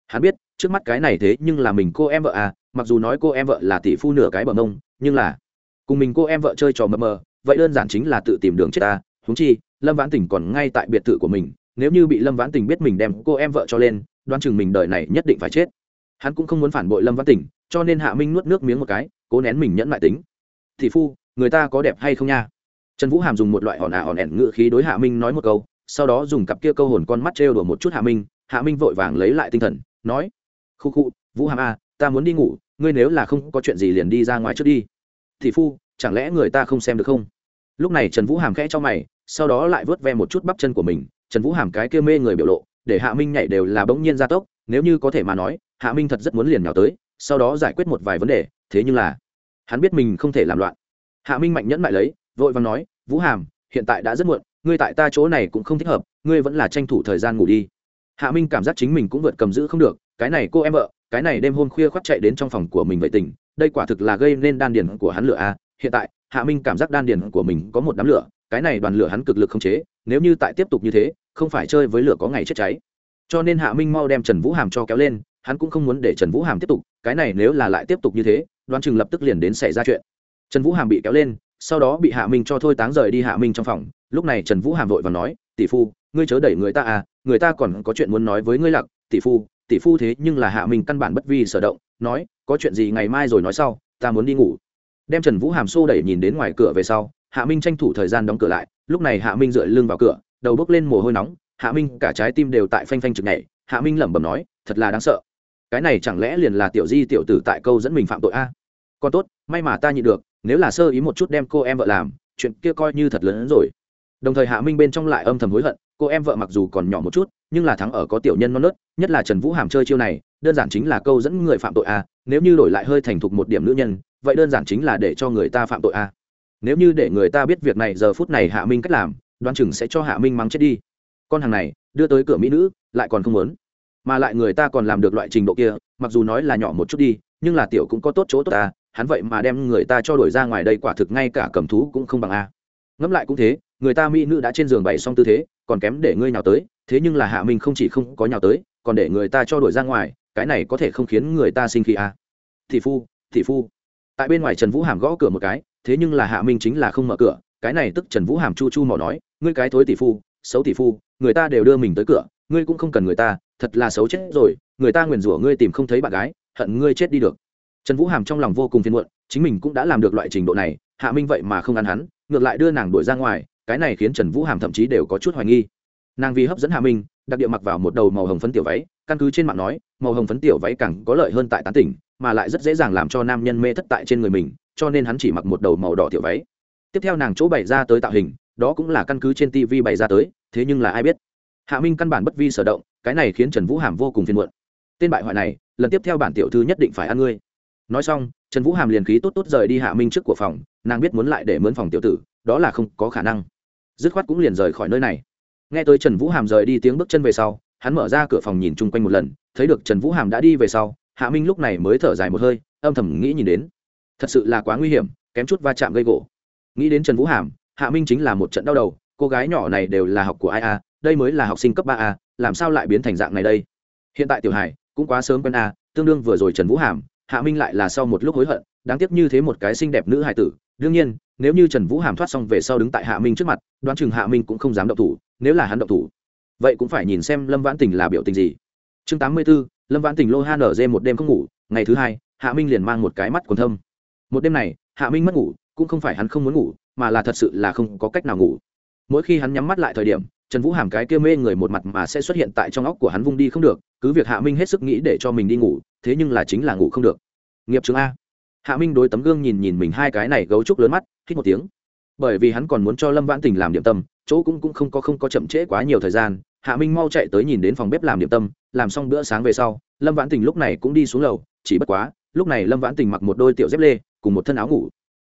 S1: Hắn biết, trước mắt cái này thế nhưng là mình cô em vợ à mặc dù nói cô em vợ là tỷ phu nửa cái bờ mông nhưng là, cùng mình cô em vợ chơi trò mờ mờ, vậy đơn giản chính là tự tìm đường chết ta húng chi lâm vãn tình còn ngay tại biệt thự của mình, nếu như bị lâm vãn tình biết mình đem cô em vợ cho lên, đoán chừng mình đời này nhất định phải chết. Hắn cũng không muốn phản bội lâm vãn tình, cho nên hạ minh nuốt nước miếng một cái, cố nén mình nhẫn mại tính. Thị phu, người ta có đẹp hay không nha? Trần vũ hàm dùng một loại hòn ả hòn ẻn ngự khí đối hạ minh nói một câu, sau đó dùng cặp kia câu hồn con mắt trêu đùa một chút hạ minh. Hạ minh vội vàng lấy lại tinh thần, nói, khu khu, vũ hàm a ta muốn đi ngủ, ngươi nếu là không có chuyện gì liền đi ra ngoài trước đi. Thị phu, chẳng lẽ người ta không xem được không? Lúc này trần vũ hàm khẽ cho mày sau đó lại vớt ve một chút bắp chân của mình, trần vũ hàm cái kia mê người biểu lộ, để hạ minh nhảy đều là bỗng nhiên gia tốc, nếu như có thể mà nói, hạ minh thật rất muốn liền nhào tới, sau đó giải quyết một vài vấn đề, thế nhưng là, hắn biết mình không thể làm loạn. Hạ minh mạnh nhẫn mại lấy, vội vàng nói, vũ hàm, hiện tại đã rất muộn, ngươi tại ta chỗ này cũng không thích hợp, ngươi vẫn là tranh thủ thời gian ngủ đi. Hạ minh cảm giác chính mình cũng vượt cầm giữ không được, cái này cô em vợ, cái này đêm hôm khuya khoác chạy đến trong phòng của mình vậy tình, đây quả thực là gây nên đan điền của hắn lửa a. Hiện tại, hạ minh cảm giác đan điền của mình có một đám lửa cái này đoàn lửa hắn cực lực không chế, nếu như tại tiếp tục như thế, không phải chơi với lửa có ngày chết cháy. Cho nên hạ minh mau đem trần vũ hàm cho kéo lên, hắn cũng không muốn để trần vũ hàm tiếp tục, cái này nếu là lại tiếp tục như thế, đoán chừng lập tức liền đến xảy ra chuyện. Trần vũ hàm bị kéo lên, sau đó bị hạ minh cho thôi táng rời đi hạ minh trong phòng. Lúc này trần vũ hàm vội và nói, tỷ phu, ngươi chớ đẩy người ta à người ta còn có chuyện muốn nói với ngươi lặc, tỷ phu tỷ phu thế nhưng là hạ minh căn bản bất vi sở động, nói, có chuyện gì ngày mai rồi nói sau, ta muốn đi ngủ. Đem trần vũ hàm xô đẩy nhìn đến ngoài cửa về sau hạ minh tranh thủ thời gian đóng cửa lại, lúc này hạ minh dựa lưng vào cửa, đầu bốc lên mồ hôi nóng, hạ minh cả trái tim đều tại phanh phanh chực nhảy, hạ minh lẩm bẩm nói, thật là đáng sợ. Cái này chẳng lẽ liền là tiểu di tiểu tử tại câu dẫn mình phạm tội a? À? còn tốt, may mà ta nhịn được, nếu là sơ ý một chút đem cô em vợ làm, chuyện kia coi như thật lớn hơn rồi. Đồng thời hạ minh bên trong lại âm thầm hối hận, cô em vợ mặc dù còn nhỏ một chút, nhưng là thắng ở có tiểu nhân non nớt, nhất là trần vũ hàm chơi chiêu này, đơn giản chính là câu dẫn người phạm tội a, nếu như đổi lại hơi thành thục một điểm nữ nhân, vậy đơn giản chính là để cho người ta phạm tội a nếu như để người ta biết việc này giờ phút này hạ minh cách làm, đoán chừng sẽ cho hạ minh mắng chết đi. Con hàng này, đưa tới cửa mỹ nữ, lại còn không muốn. Mà lại người ta còn làm được loại trình độ kia, mặc dù nói là nhỏ một chút đi, nhưng là tiểu cũng có tốt chỗ tốt ta, hắn vậy mà đem người ta cho đổi ra ngoài đây quả thực ngay cả cầm thú cũng không bằng a. Ngẫm lại cũng thế, người ta mỹ nữ đã trên giường bày xong tư thế, còn kém để ngươi nhào tới, thế nhưng là hạ minh không chỉ không có nhào tới, còn để người ta cho đổi ra ngoài, cái này có thể không khiến người ta sinh khí a. Thị phu thị phu. Tại bên ngoài trần vũ hàm gõ cửa một cái thế nhưng là hạ minh chính là không mở cửa, cái này tức trần vũ hàm chu chu mỏ nói, ngươi cái thối tỷ phu, xấu tỷ phu, người ta đều đưa mình tới cửa, ngươi cũng không cần người ta, thật là xấu chết rồi, người ta nguyền rủa ngươi tìm không thấy bạn gái, hận ngươi chết đi được. Trần vũ hàm trong lòng vô cùng phiền muộn, chính mình cũng đã làm được loại trình độ này, hạ minh vậy mà không ăn hắn, ngược lại đưa nàng đuổi ra ngoài, cái này khiến trần vũ hàm thậm chí đều có chút hoài nghi. Nàng vì hấp dẫn hạ minh, đặc địa mặc vào một đầu màu hồng phấn tiểu váy, căn cứ trên mạng nói, màu hồng phấn tiểu váy càng có lợi hơn tại tán tỉnh, mà lại rất dễ dàng làm cho nam nhân mê thất tại trên người mình cho nên hắn chỉ mặc một đầu màu đỏ tiểu váy. Tiếp theo nàng chỗ bày ra tới tạo hình, đó cũng là căn cứ trên tv bày ra tới, thế nhưng là ai biết? Hạ minh căn bản bất vi sở động, cái này khiến trần vũ hàm vô cùng phiền muộn. Tên bại hoại này, lần tiếp theo bản tiểu thư nhất định phải ăn ngươi. Nói xong, trần vũ hàm liền khí tốt tốt rời đi hạ minh trước của phòng, nàng biết muốn lại để mướn phòng tiểu tử, đó là không có khả năng. Dứt khoát cũng liền rời khỏi nơi này. Nghe tới trần vũ hàm rời đi tiếng bước chân về sau, hắn mở ra cửa phòng nhìn chung quanh một lần, thấy được trần vũ hàm đã đi về sau, hạ minh lúc này mới thở dài một hơi, âm thầm nghĩ nhìn đến thật sự là quá nguy hiểm, kém chút va chạm gây gỗ. Nghĩ đến trần vũ hàm, hạ minh chính là một trận đau đầu, cô gái nhỏ này đều là học của ai a, đây mới là học sinh cấp ba a, làm sao lại biến thành dạng này đây? Hiện tại tiểu hải cũng quá sớm quen a, tương đương vừa rồi trần vũ hàm, hạ minh lại là sau một lúc hối hận, đáng tiếc như thế một cái xinh đẹp nữ hài tử. Đương nhiên, nếu như trần vũ hàm thoát xong về sau đứng tại hạ minh trước mặt, đoán chừng hạ minh cũng không dám động thủ, nếu là hắn động thủ. Vậy cũng phải nhìn xem lâm vãn tình là biểu tình gì. Chương tám mươi b ố lâm vãn tình lô han ở dê một đêm không ngủ, ngày thứ hai, hạ minh liền mang một cái mắt còn thâm một đêm này, hạ minh mất ngủ, cũng không phải hắn không muốn ngủ, mà là thật sự là không có cách nào ngủ. Mỗi khi hắn nhắm mắt lại thời điểm, trần vũ hàm cái kia mê người một mặt mà sẽ xuất hiện tại trong óc của hắn vung đi không được, cứ việc hạ minh hết sức nghĩ để cho mình đi ngủ, thế nhưng là chính là ngủ không được. Nghiệp chứng a. Hạ minh đối tấm gương nhìn nhìn mình hai cái này gấu trúc lớn mắt, hít một tiếng. Bởi vì hắn còn muốn cho lâm vãn tình làm điểm tâm, chỗ cũng cũng không có không có chậm trễ quá nhiều thời gian, hạ minh mau chạy tới nhìn đến phòng bếp làm điểm tâm, làm xong bữa sáng về sau, lâm vãn tình lúc này cũng đi xuống lầu, chỉ bất quá, lúc này lâm vãn tình mặc một đôi tiểu dép lê cùng một thân áo ngủ.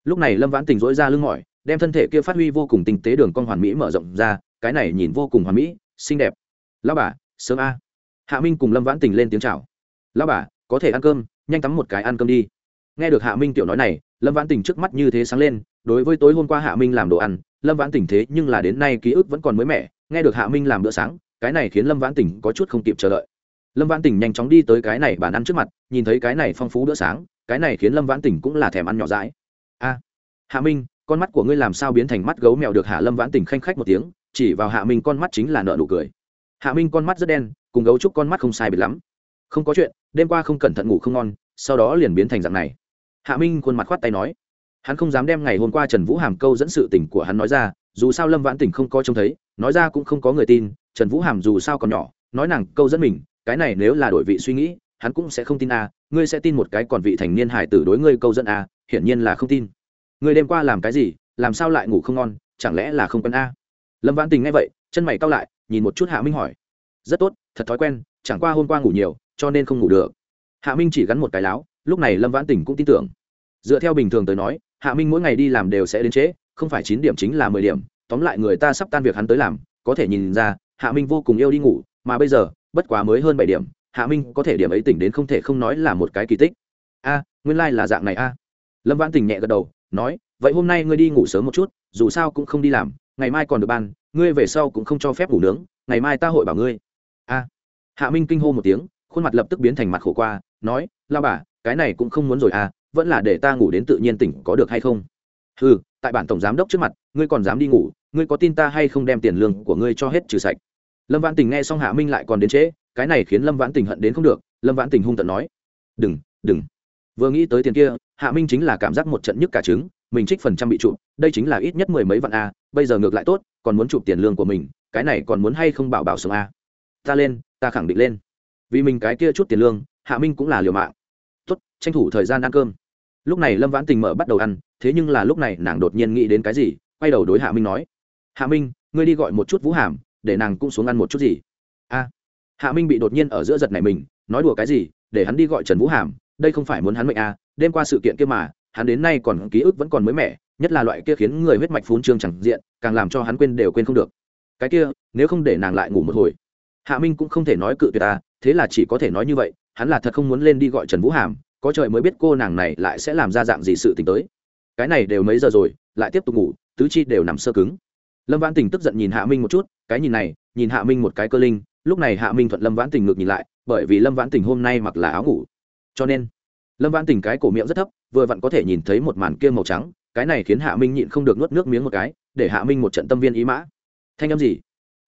S1: Lúc này lâm vãn tình dỗi ra lưng mỏi, đem thân thể kia phát huy vô cùng tinh tế đường con hoàn mỹ mở rộng ra, cái này nhìn vô cùng hoàn mỹ, xinh đẹp. Lao bà, sớm a. Hạ minh cùng lâm vãn tình lên tiếng c h à o lao bà, có thể ăn cơm, nhanh tắm một cái ăn cơm đi. Nghe được hạ minh tiểu nói này, lâm vãn tình trước mắt như thế sáng lên, đối với tối hôm qua hạ minh làm đồ ăn, lâm vãn tình thế nhưng là đến nay ký ức vẫn còn mới mẻ, nghe được hạ minh làm bữa sáng, cái này khiến lâm vãn tình có chút không kịp chờ đợi. Lâm vãn tình nhanh chóng đi tới cái này bàn ăn trước mặt, nhìn thấy cái này phong phú bữa sáng cái này khiến lâm vãn tỉnh cũng là thèm ăn nhỏ dãi. A, hạ minh, con mắt của ngươi làm sao biến thành mắt gấu mèo được hạ lâm vãn tỉnh khanh khách một tiếng, chỉ vào hạ minh con mắt chính là nợ nụ cười. Hạ minh con mắt rất đen, cùng gấu trúc con mắt không sai biệt lắm. Không có chuyện, đêm qua không cẩn thận ngủ không ngon, sau đó liền biến thành dạng này. Hạ minh khuôn mặt khoát tay nói. Hắn không dám đem ngày hôm qua trần vũ hàm câu dẫn sự tình của hắn nói ra, dù sao lâm vãn tỉnh không có trông thấy, nói ra cũng không có người tin, trần vũ hàm dù sao còn nhỏ, nói nàng câu dẫn mình, cái này nếu là đổi vị suy nghĩ hắn cũng sẽ không tin a, ngươi sẽ tin một cái còn vị thành niên hải tử đối ngươi câu dẫn a, hiển nhiên là không tin. Ngươi đêm qua làm cái gì, làm sao lại ngủ không ngon, chẳng lẽ là không cần a? Lâm vãn tình nghe vậy, chân mày cau lại, nhìn một chút hạ minh hỏi. Rất tốt, thật thói quen, chẳng qua hôm qua ngủ nhiều, cho nên không ngủ được. Hạ minh chỉ gắn một cái láo, lúc này lâm vãn tình cũng tin tưởng. Dựa theo bình thường tới nói, hạ minh mỗi ngày đi làm đều sẽ đến trễ, không phải chín điểm chính là mười điểm, tóm lại người ta sắp tan việc hắn tới làm, có thể nhìn ra, hạ minh vô cùng yêu đi ngủ, mà bây giờ, bất quá mới hơn bảy điểm hạ minh có thể điểm ấy tỉnh đến không thể không nói là một cái kỳ tích. A, nguyên lai、like、là dạng này a. Lâm vãn tình nhẹ gật đầu, nói, vậy hôm nay ngươi đi ngủ sớm một chút, dù sao cũng không đi làm, ngày mai còn được ban, ngươi về sau cũng không cho phép ngủ nướng, ngày mai ta hội bảo ngươi. A. Hạ minh kinh hô một tiếng, khuôn mặt lập tức biến thành mặt khổ qua, nói, lao bà, cái này cũng không muốn rồi à vẫn là để ta ngủ đến tự nhiên tỉnh có được hay không? Ừ tại bản tổng giám đốc trước mặt, ngươi còn dám đi ngủ, ngươi có tin ta hay không đem tiền lương của ngươi cho hết trừ sạch? Lâm văn tình nghe xong hạ minh lại còn đến trễ cái này khiến lâm vãn tình hận đến không được, lâm vãn tình hung tận nói, đừng đừng. Vừa nghĩ tới tiền kia, hạ minh chính là cảm giác một trận nhức cả trứng, mình trích phần trăm bị chụp đây chính là ít nhất mười mấy vạn a, bây giờ ngược lại tốt, còn muốn chụp tiền lương của mình, cái này còn muốn hay không bảo bảo sống a? Ta lên, ta khẳng định lên. Vì mình cái kia chút tiền lương, hạ minh cũng là liều mạng. Tốt, tranh thủ thời gian ăn cơm. Lúc này lâm vãn tình mở bắt đầu ăn, thế nhưng là lúc này nàng đột nhiên nghĩ đến cái gì, quay đầu đối hạ minh nói, hạ minh, ngươi đi gọi một chút vũ hàm, để nàng cũng xuống ăn một chút gì? A hạ minh bị đột nhiên ở giữa giật này mình, nói đùa cái gì, để hắn đi gọi trần vũ hàm, đây không phải muốn hắn mệnh à? đêm qua sự kiện kia mà, hắn đến nay còn ký ức vẫn còn mới mẻ, nhất là loại kia khiến người huyết mạch phun trương chẳng diện, càng làm cho hắn quên đều quên không được. Cái kia, nếu không để nàng lại ngủ một hồi. Hạ minh cũng không thể nói cự tuyệt ta thế là chỉ có thể nói như vậy, hắn là thật không muốn lên đi gọi trần vũ hàm, có trời mới biết cô nàng này lại sẽ làm ra dạng gì sự t ì n h tới. Cái này đều mấy giờ rồi, lại tiếp tục ngủ, tứ chi đều nằm sơ cứng. Lâm vãn tình tức giận nhìn hạ minh một chút, cái nhìn này, nhìn hạ minh một cái cơ linh lúc này hạ minh thuận lâm vãn tình ngược nhìn lại, bởi vì lâm vãn tình hôm nay mặc là áo ngủ. Cho nên, lâm vãn tình cái cổ miệng rất thấp, vừa vặn có thể nhìn thấy một màn kia màu trắng, cái này khiến hạ minh nhịn không được nuốt nước miếng một cái, để hạ minh một trận tâm viên ý mã. Thanh âm gì?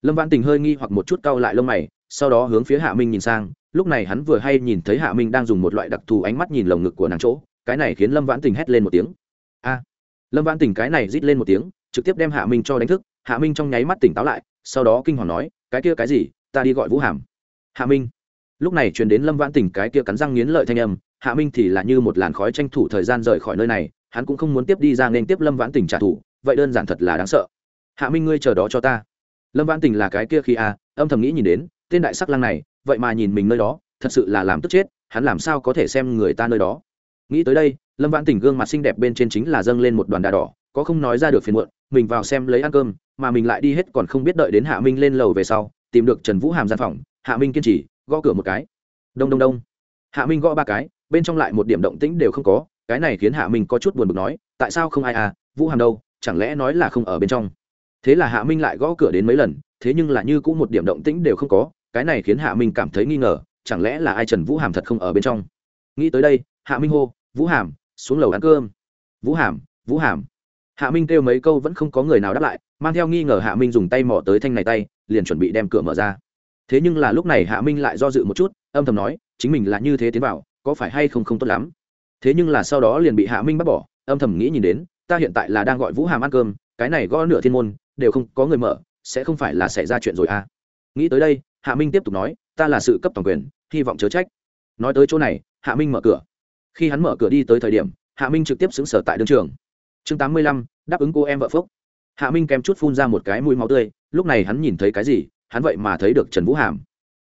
S1: Lâm vãn tình hơi nghi hoặc một chút cau lại lông mày, sau đó hướng phía hạ minh nhìn sang, lúc này hắn vừa hay nhìn thấy hạ minh đang dùng một loại đặc thù ánh mắt nhìn lồng ngực của nàng chỗ, cái này khiến lâm vãn tình hét lên một tiếng. A! Lâm vãn tình cái này rít lên một tiếng, trực tiếp đem hạ minh cho đánh thức, hạ minh trong nháy mắt tỉnh táo lại, sau đó kinh hoàng nói, cái kia cái gì? Ta đi gọi vũ hàm. Hạ minh. Lúc này truyền đến lâm vãn tình cái kia cắn răng nghiến lợi thanh âm, hạ minh thì là như một làn khói tranh thủ thời gian rời khỏi nơi này, hắn cũng không muốn tiếp đi ra nên tiếp lâm vãn tình trả thù, vậy đơn giản thật là đáng sợ. Hạ minh ngươi chờ đó cho ta. Lâm vãn tình là cái kia khi a âm thầm nghĩ nhìn đến, tên đại sắc lang này, vậy mà nhìn mình nơi đó, thật sự là làm tức chết, hắn làm sao có thể xem người ta nơi đó? Nghĩ tới đây, lâm vãn tình gương mặt xinh đẹp bên trên chính là dâng lên một đoàn đà đỏ, có không nói ra được phiền muộn, mình vào xem lấy ăn cơm, mà mình lại đi hết còn không biết đợi đến hạ minh lên lầu về sau tìm được trần vũ hàm gian phòng, hạ minh kiên trì, gõ cửa một cái. Đông đông đông. Hạ minh gõ ba cái, bên trong lại một điểm động tĩnh đều không có, cái này khiến hạ minh có chút buồn bực nói, tại sao không ai à vũ hàm đâu, chẳng lẽ nói là không ở bên trong. Thế là hạ minh lại gõ cửa đến mấy lần, thế nhưng là như cũng một điểm động tĩnh đều không có, cái này khiến hạ minh cảm thấy nghi ngờ, chẳng lẽ là ai trần vũ hàm thật không ở bên trong. Nghĩ tới đây, hạ minh hô, vũ hàm, xuống lầu ăn cơm. Vũ hàm vũ hàm. Hạ minh kêu mấy câu vẫn không có người nào đáp lại, mang theo nghi ngờ hạ minh dùng tay mò tới thanh này tay liền chuẩn bị đem cửa mở ra. Thế nhưng là lúc này hạ minh lại do dự một chút, âm thầm nói, chính mình là như thế tiến vào, có phải hay không không tốt lắm? Thế nhưng là sau đó liền bị hạ minh bắt bỏ, âm thầm nghĩ nhìn đến, ta hiện tại là đang gọi vũ hàm ăn cơm, cái này gõ nửa thiên môn, đều không có người mở, sẽ không phải là xảy ra chuyện rồi à? Nghĩ tới đây, hạ minh tiếp tục nói, ta là sự cấp toàn quyền, hy vọng chớ trách. Nói tới chỗ này, hạ minh mở cửa. Khi hắn mở cửa đi tới thời điểm, hạ minh trực tiếp xứng sở tại đương trường. Chương tám mươi lăm, đáp ứng cô em vợ phúc hạ minh kém chút phun ra một cái mũi máu tươi, lúc này hắn nhìn thấy cái gì, hắn vậy mà thấy được trần vũ hàm.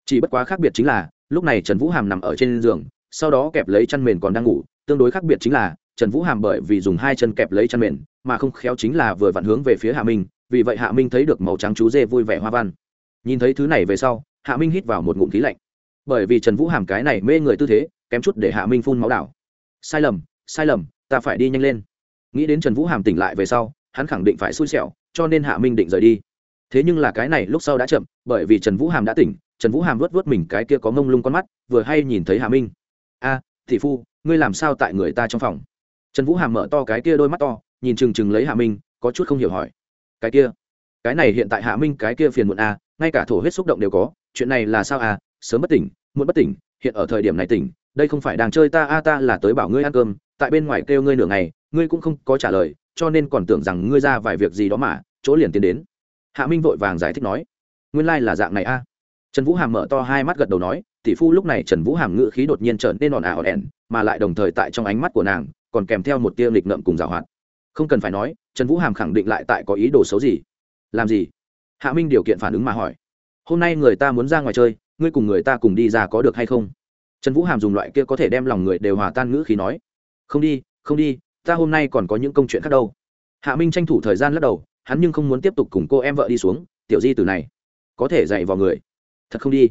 S1: Chỉ bất quá khác biệt chính là, lúc này trần vũ hàm nằm ở trên giường, sau đó kẹp lấy chăn mền còn đang ngủ, tương đối khác biệt chính là, trần vũ hàm bởi vì dùng hai chân kẹp lấy chăn mền, mà không khéo chính là vừa vặn hướng về phía hạ minh, vì vậy hạ minh thấy được màu trắng chú dê vui vẻ hoa văn. Nhìn thấy thứ này về sau, hạ minh hít vào một ngụm khí lạnh. Bởi vì trần vũ hàm cái này mê người tư thế, kém chút để hạ minh phun máu đảo. Sai lầm sai lầm, ta phải đi nhanh lên. Nghĩ đến trần vũ hàm tỉnh lại về sau hắn khẳng định phải xui xẻo, cho nên hạ minh định rời đi. Thế nhưng là cái này lúc sau đã chậm, bởi vì trần vũ hàm đã tỉnh, trần vũ hàm vớt vớt mình cái kia có mông lung con mắt, vừa hay nhìn thấy hạ minh. A thị phu, ngươi làm sao tại người ta trong phòng? Trần vũ hàm mở to cái kia đôi mắt to, nhìn chừng chừng lấy hạ minh, có chút không hiểu hỏi. Cái kia, cái này hiện tại hạ minh cái kia phiền muộn a ngay cả thổ huyết xúc động đều có, chuyện này là sao a sớm bất tỉnh, muộn bất tỉnh, hiện ở thời điểm này tỉnh, đây không phải đang chơi ta, a, ta là tới bảo ngươi ăn cơm, tại bên ngoài kêu ngươi nửa ngày, ngươi cũng không có trả lời cho nên còn tưởng rằng ngươi ra vài việc gì đó mà, chỗ liền tiến đến. Hạ minh vội vàng giải thích nói, nguyên lai、like、là dạng này a. À. Trần vũ hàm mở to hai mắt gật đầu nói, tỷ phu lúc này trần vũ hàm ngự khí đột nhiên trở nên ồn ào ồn ẻn, mà lại đồng thời tại trong ánh mắt của nàng, còn kèm theo một tia lịch ngợm cùng giảo hoạt. Không cần phải nói, trần vũ hàm khẳng định lại tại có ý đồ xấu gì. Làm gì? Hạ minh điều kiện phản ứng mà hỏi. Hôm nay người ta muốn ra ngoài chơi, ngươi cùng người ta cùng đi ra có được hay không? Trần vũ hàm dùng loại kia có thể đem lòng người đều hòa tan ngữ khí nói. Không đi không đi ta hôm nay còn có những công chuyện khác đâu. Hạ minh tranh thủ thời gian lắc đầu, hắn nhưng không muốn tiếp tục cùng cô em vợ đi xuống, tiểu di từ này, có thể dạy vào người. Thật không đi.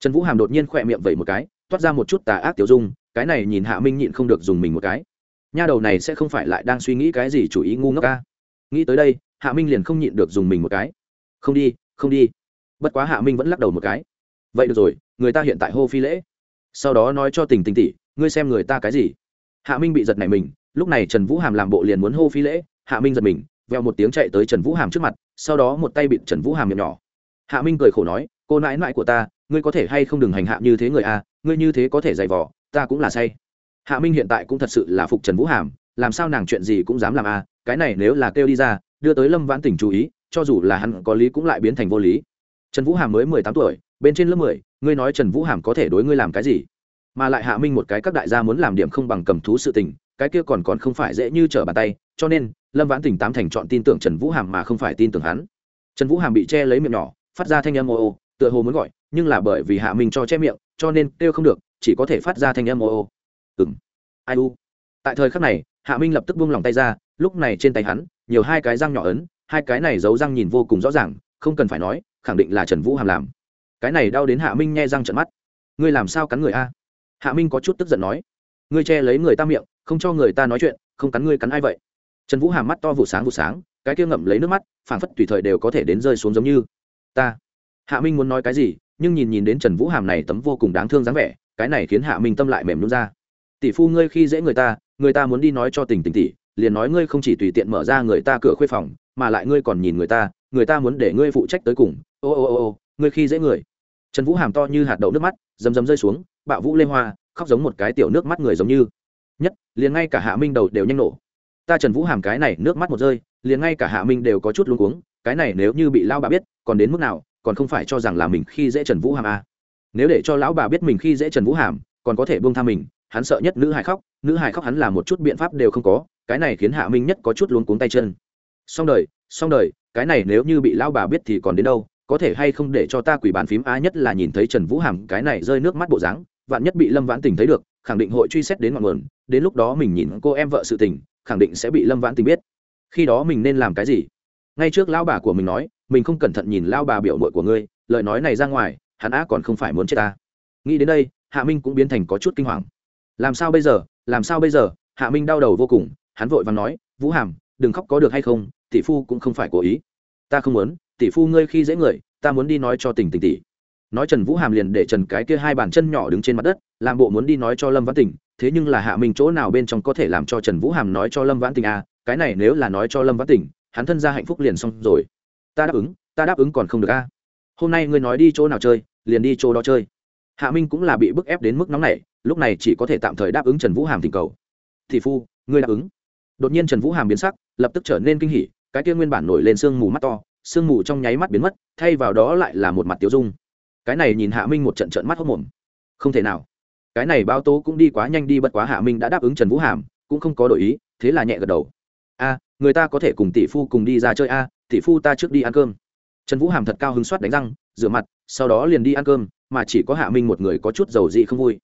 S1: Trần vũ hàm đột nhiên khỏe miệng vẩy một cái, toát ra một chút tà ác tiểu dung, cái này nhìn hạ minh nhịn không được dùng mình một cái. Nha đầu này sẽ không phải lại đang suy nghĩ cái gì chủ ý ngu ngốc ca. Nghĩ tới đây, hạ minh liền không nhịn được dùng mình một cái. Không đi không đi. Bất quá hạ minh vẫn lắc đầu một cái. Vậy được rồi, người ta hiện tại hô phi lễ. Sau đó nói cho tình tình tỷ, ngươi xem người ta cái gì. Hạ minh bị giật này mình lúc này trần vũ hàm làm bộ liền muốn hô phi lễ, hạ minh giật mình veo một tiếng chạy tới trần vũ hàm trước mặt, sau đó một tay bịt trần vũ hàm miệng nhỏ. Hạ minh cười khổ nói, cô nãi nãi của ta, ngươi có thể hay không đừng hành hạ như thế người a, ngươi như thế có thể giày vỏ ta cũng là say. Hạ minh hiện tại cũng thật sự là phục trần vũ hàm, làm sao nàng chuyện gì cũng dám làm a, cái này nếu là kêu đi ra, đưa tới lâm vãn tỉnh chú ý, cho dù là hắn có lý cũng lại biến thành vô lý. Trần vũ hàm mới mười tám tuổi, bên trên lớp mười, ngươi nói trần vũ hàm có thể đối ngươi làm cái gì? Mà lại hạ minh một cái các đại gia muốn làm điểm không bằng cầm thú sự tình cái kia còn còn không phải dễ như trở bàn tay, cho nên, lâm vãn tỉnh tám thành chọn tin tưởng trần vũ hàm mà không phải tin tưởng hắn. Trần vũ hàm bị che lấy miệng nhỏ, phát ra thanh âm ô ô, tựa hồ muốn gọi, nhưng là bởi vì hạ minh cho che miệng, cho nên kêu không được, chỉ có thể phát ra thanh âm ô ô. Ừ m ai u. Tại thời khắc này, hạ minh lập tức buông lòng tay ra, lúc này trên tay hắn, nhiều hai cái răng nhỏ ấn, hai cái này giấu răng nhìn vô cùng rõ ràng, không cần phải nói, khẳng định là trần vũ hàm làm. Cái này đau đến hạ minh nghe răng trận mắt. Ngươi làm sao cắn người a? Hạ minh có chút tức giận nói. Ngươi che lấy người ta miệng không cho người ta nói chuyện, không cắn ngươi cắn ai vậy? Trần vũ hàm mắt to vụ sáng vụ sáng, cái kia ngậm lấy nước mắt, phảng phất tùy thời đều có thể đến rơi xuống giống như. Ta. Hạ minh muốn nói cái gì, nhưng nhìn nhìn đến trần vũ hàm này tấm vô cùng đáng thương dáng vẻ, cái này khiến hạ minh tâm lại mềm luôn ra. Tỷ phu ngươi khi dễ người ta người ta muốn đi nói cho tình tình tỷ, liền nói ngươi không chỉ tùy tiện mở ra người ta cửa khuê phòng, mà lại ngươi còn nhìn người ta người ta muốn để ngươi phụ trách tới cùng. Ô ô ô ô, ngươi khi dễ người. Trần vũ hàm to như hạt đậu nước mắt, rầm rầm rơi xuống, bạo vũ lê hoa, khóc giống một cái tiểu nước mắt người giống như liền ngay cả hạ minh đầu đều nhanh nổ ta trần vũ hàm cái này nước mắt một rơi, liền ngay cả hạ minh đều có chút luống cuống, cái này nếu như bị lao bà biết, còn đến mức nào, còn không phải cho rằng là mình khi dễ trần vũ hàm à. nếu để cho lão bà biết mình khi dễ trần vũ hàm, còn có thể buông tha mình, hắn sợ nhất nữ hải khóc, nữ hải khóc hắn là một chút biện pháp đều không có, cái này khiến hạ minh nhất có chút luống cuống tay chân xong đời xong đời, cái này nếu như bị lao bà biết thì còn đến đâu, có thể hay không để cho ta quỷ bàn phím á nhất là nhìn thấy trần vũ hàm cái này rơi nước mắt bộ dáng, vạn nhất bị lâm vãn tình thấy được khẳng định hội truy xét đến ngọn nguồn, đến lúc đó mình nhìn cô em vợ sự tình, khẳng định sẽ bị lâm vãn tình biết. Khi đó mình nên làm cái gì? Ngay trước lao bà của mình nói, mình không cẩn thận nhìn lao bà biểu mội của ngươi, lời nói này ra ngoài, hắn á còn không phải muốn chết ta. Nghĩ đến đây, hạ minh cũng biến thành có chút kinh hoàng. Làm sao bây giờ? Làm sao bây giờ? Hạ minh đau đầu vô cùng, hắn vội và nói, vũ hàm, đừng khóc có được hay không? Tỷ phu cũng không phải cố ý. Ta không muốn. Tỷ phu ngươi khi dễ người, ta muốn đi nói cho tình tình tỷ nói trần vũ hàm liền để trần cái kia hai bàn chân nhỏ đứng trên mặt đất, làm bộ muốn đi nói cho lâm vãn tình, thế nhưng là hạ minh chỗ nào bên trong có thể làm cho trần vũ hàm nói cho lâm vãn tình à cái này nếu là nói cho lâm vãn tình, hắn thân ra hạnh phúc liền xong rồi. Ta đáp ứng, ta đáp ứng còn không được a à. hôm nay ngươi nói đi chỗ nào chơi, liền đi chỗ đó chơi. Hạ minh cũng là bị bức ép đến mức nóng này lúc này chỉ có thể tạm thời đáp ứng trần vũ hàm tình cầu. Thì phu, ngươi đáp ứng. Đột nhiên trần vũ hàm biến sắc, lập tức trở nên kinh hỉ, cái kia nguyên bản nổi lên sương mù mắt to, sương mù trong nháy mắt biến mất, thay vào đó lại là một mặt tiêu dung cái này nhìn hạ minh một trận trận mắt hốc mồm. Không thể nào. Cái này bao tố cũng đi quá nhanh đi bất quá hạ minh đã đáp ứng trần vũ hàm, cũng không có đổi ý, thế là nhẹ gật đầu. A, người ta có thể cùng tỷ phu cùng đi ra chơi a, tỷ phu ta trước đi ăn cơm. Trần vũ hàm thật cao hứng soát đánh răng, rửa mặt, sau đó liền đi ăn cơm, mà chỉ có hạ minh một người có chút giàu dị không vui.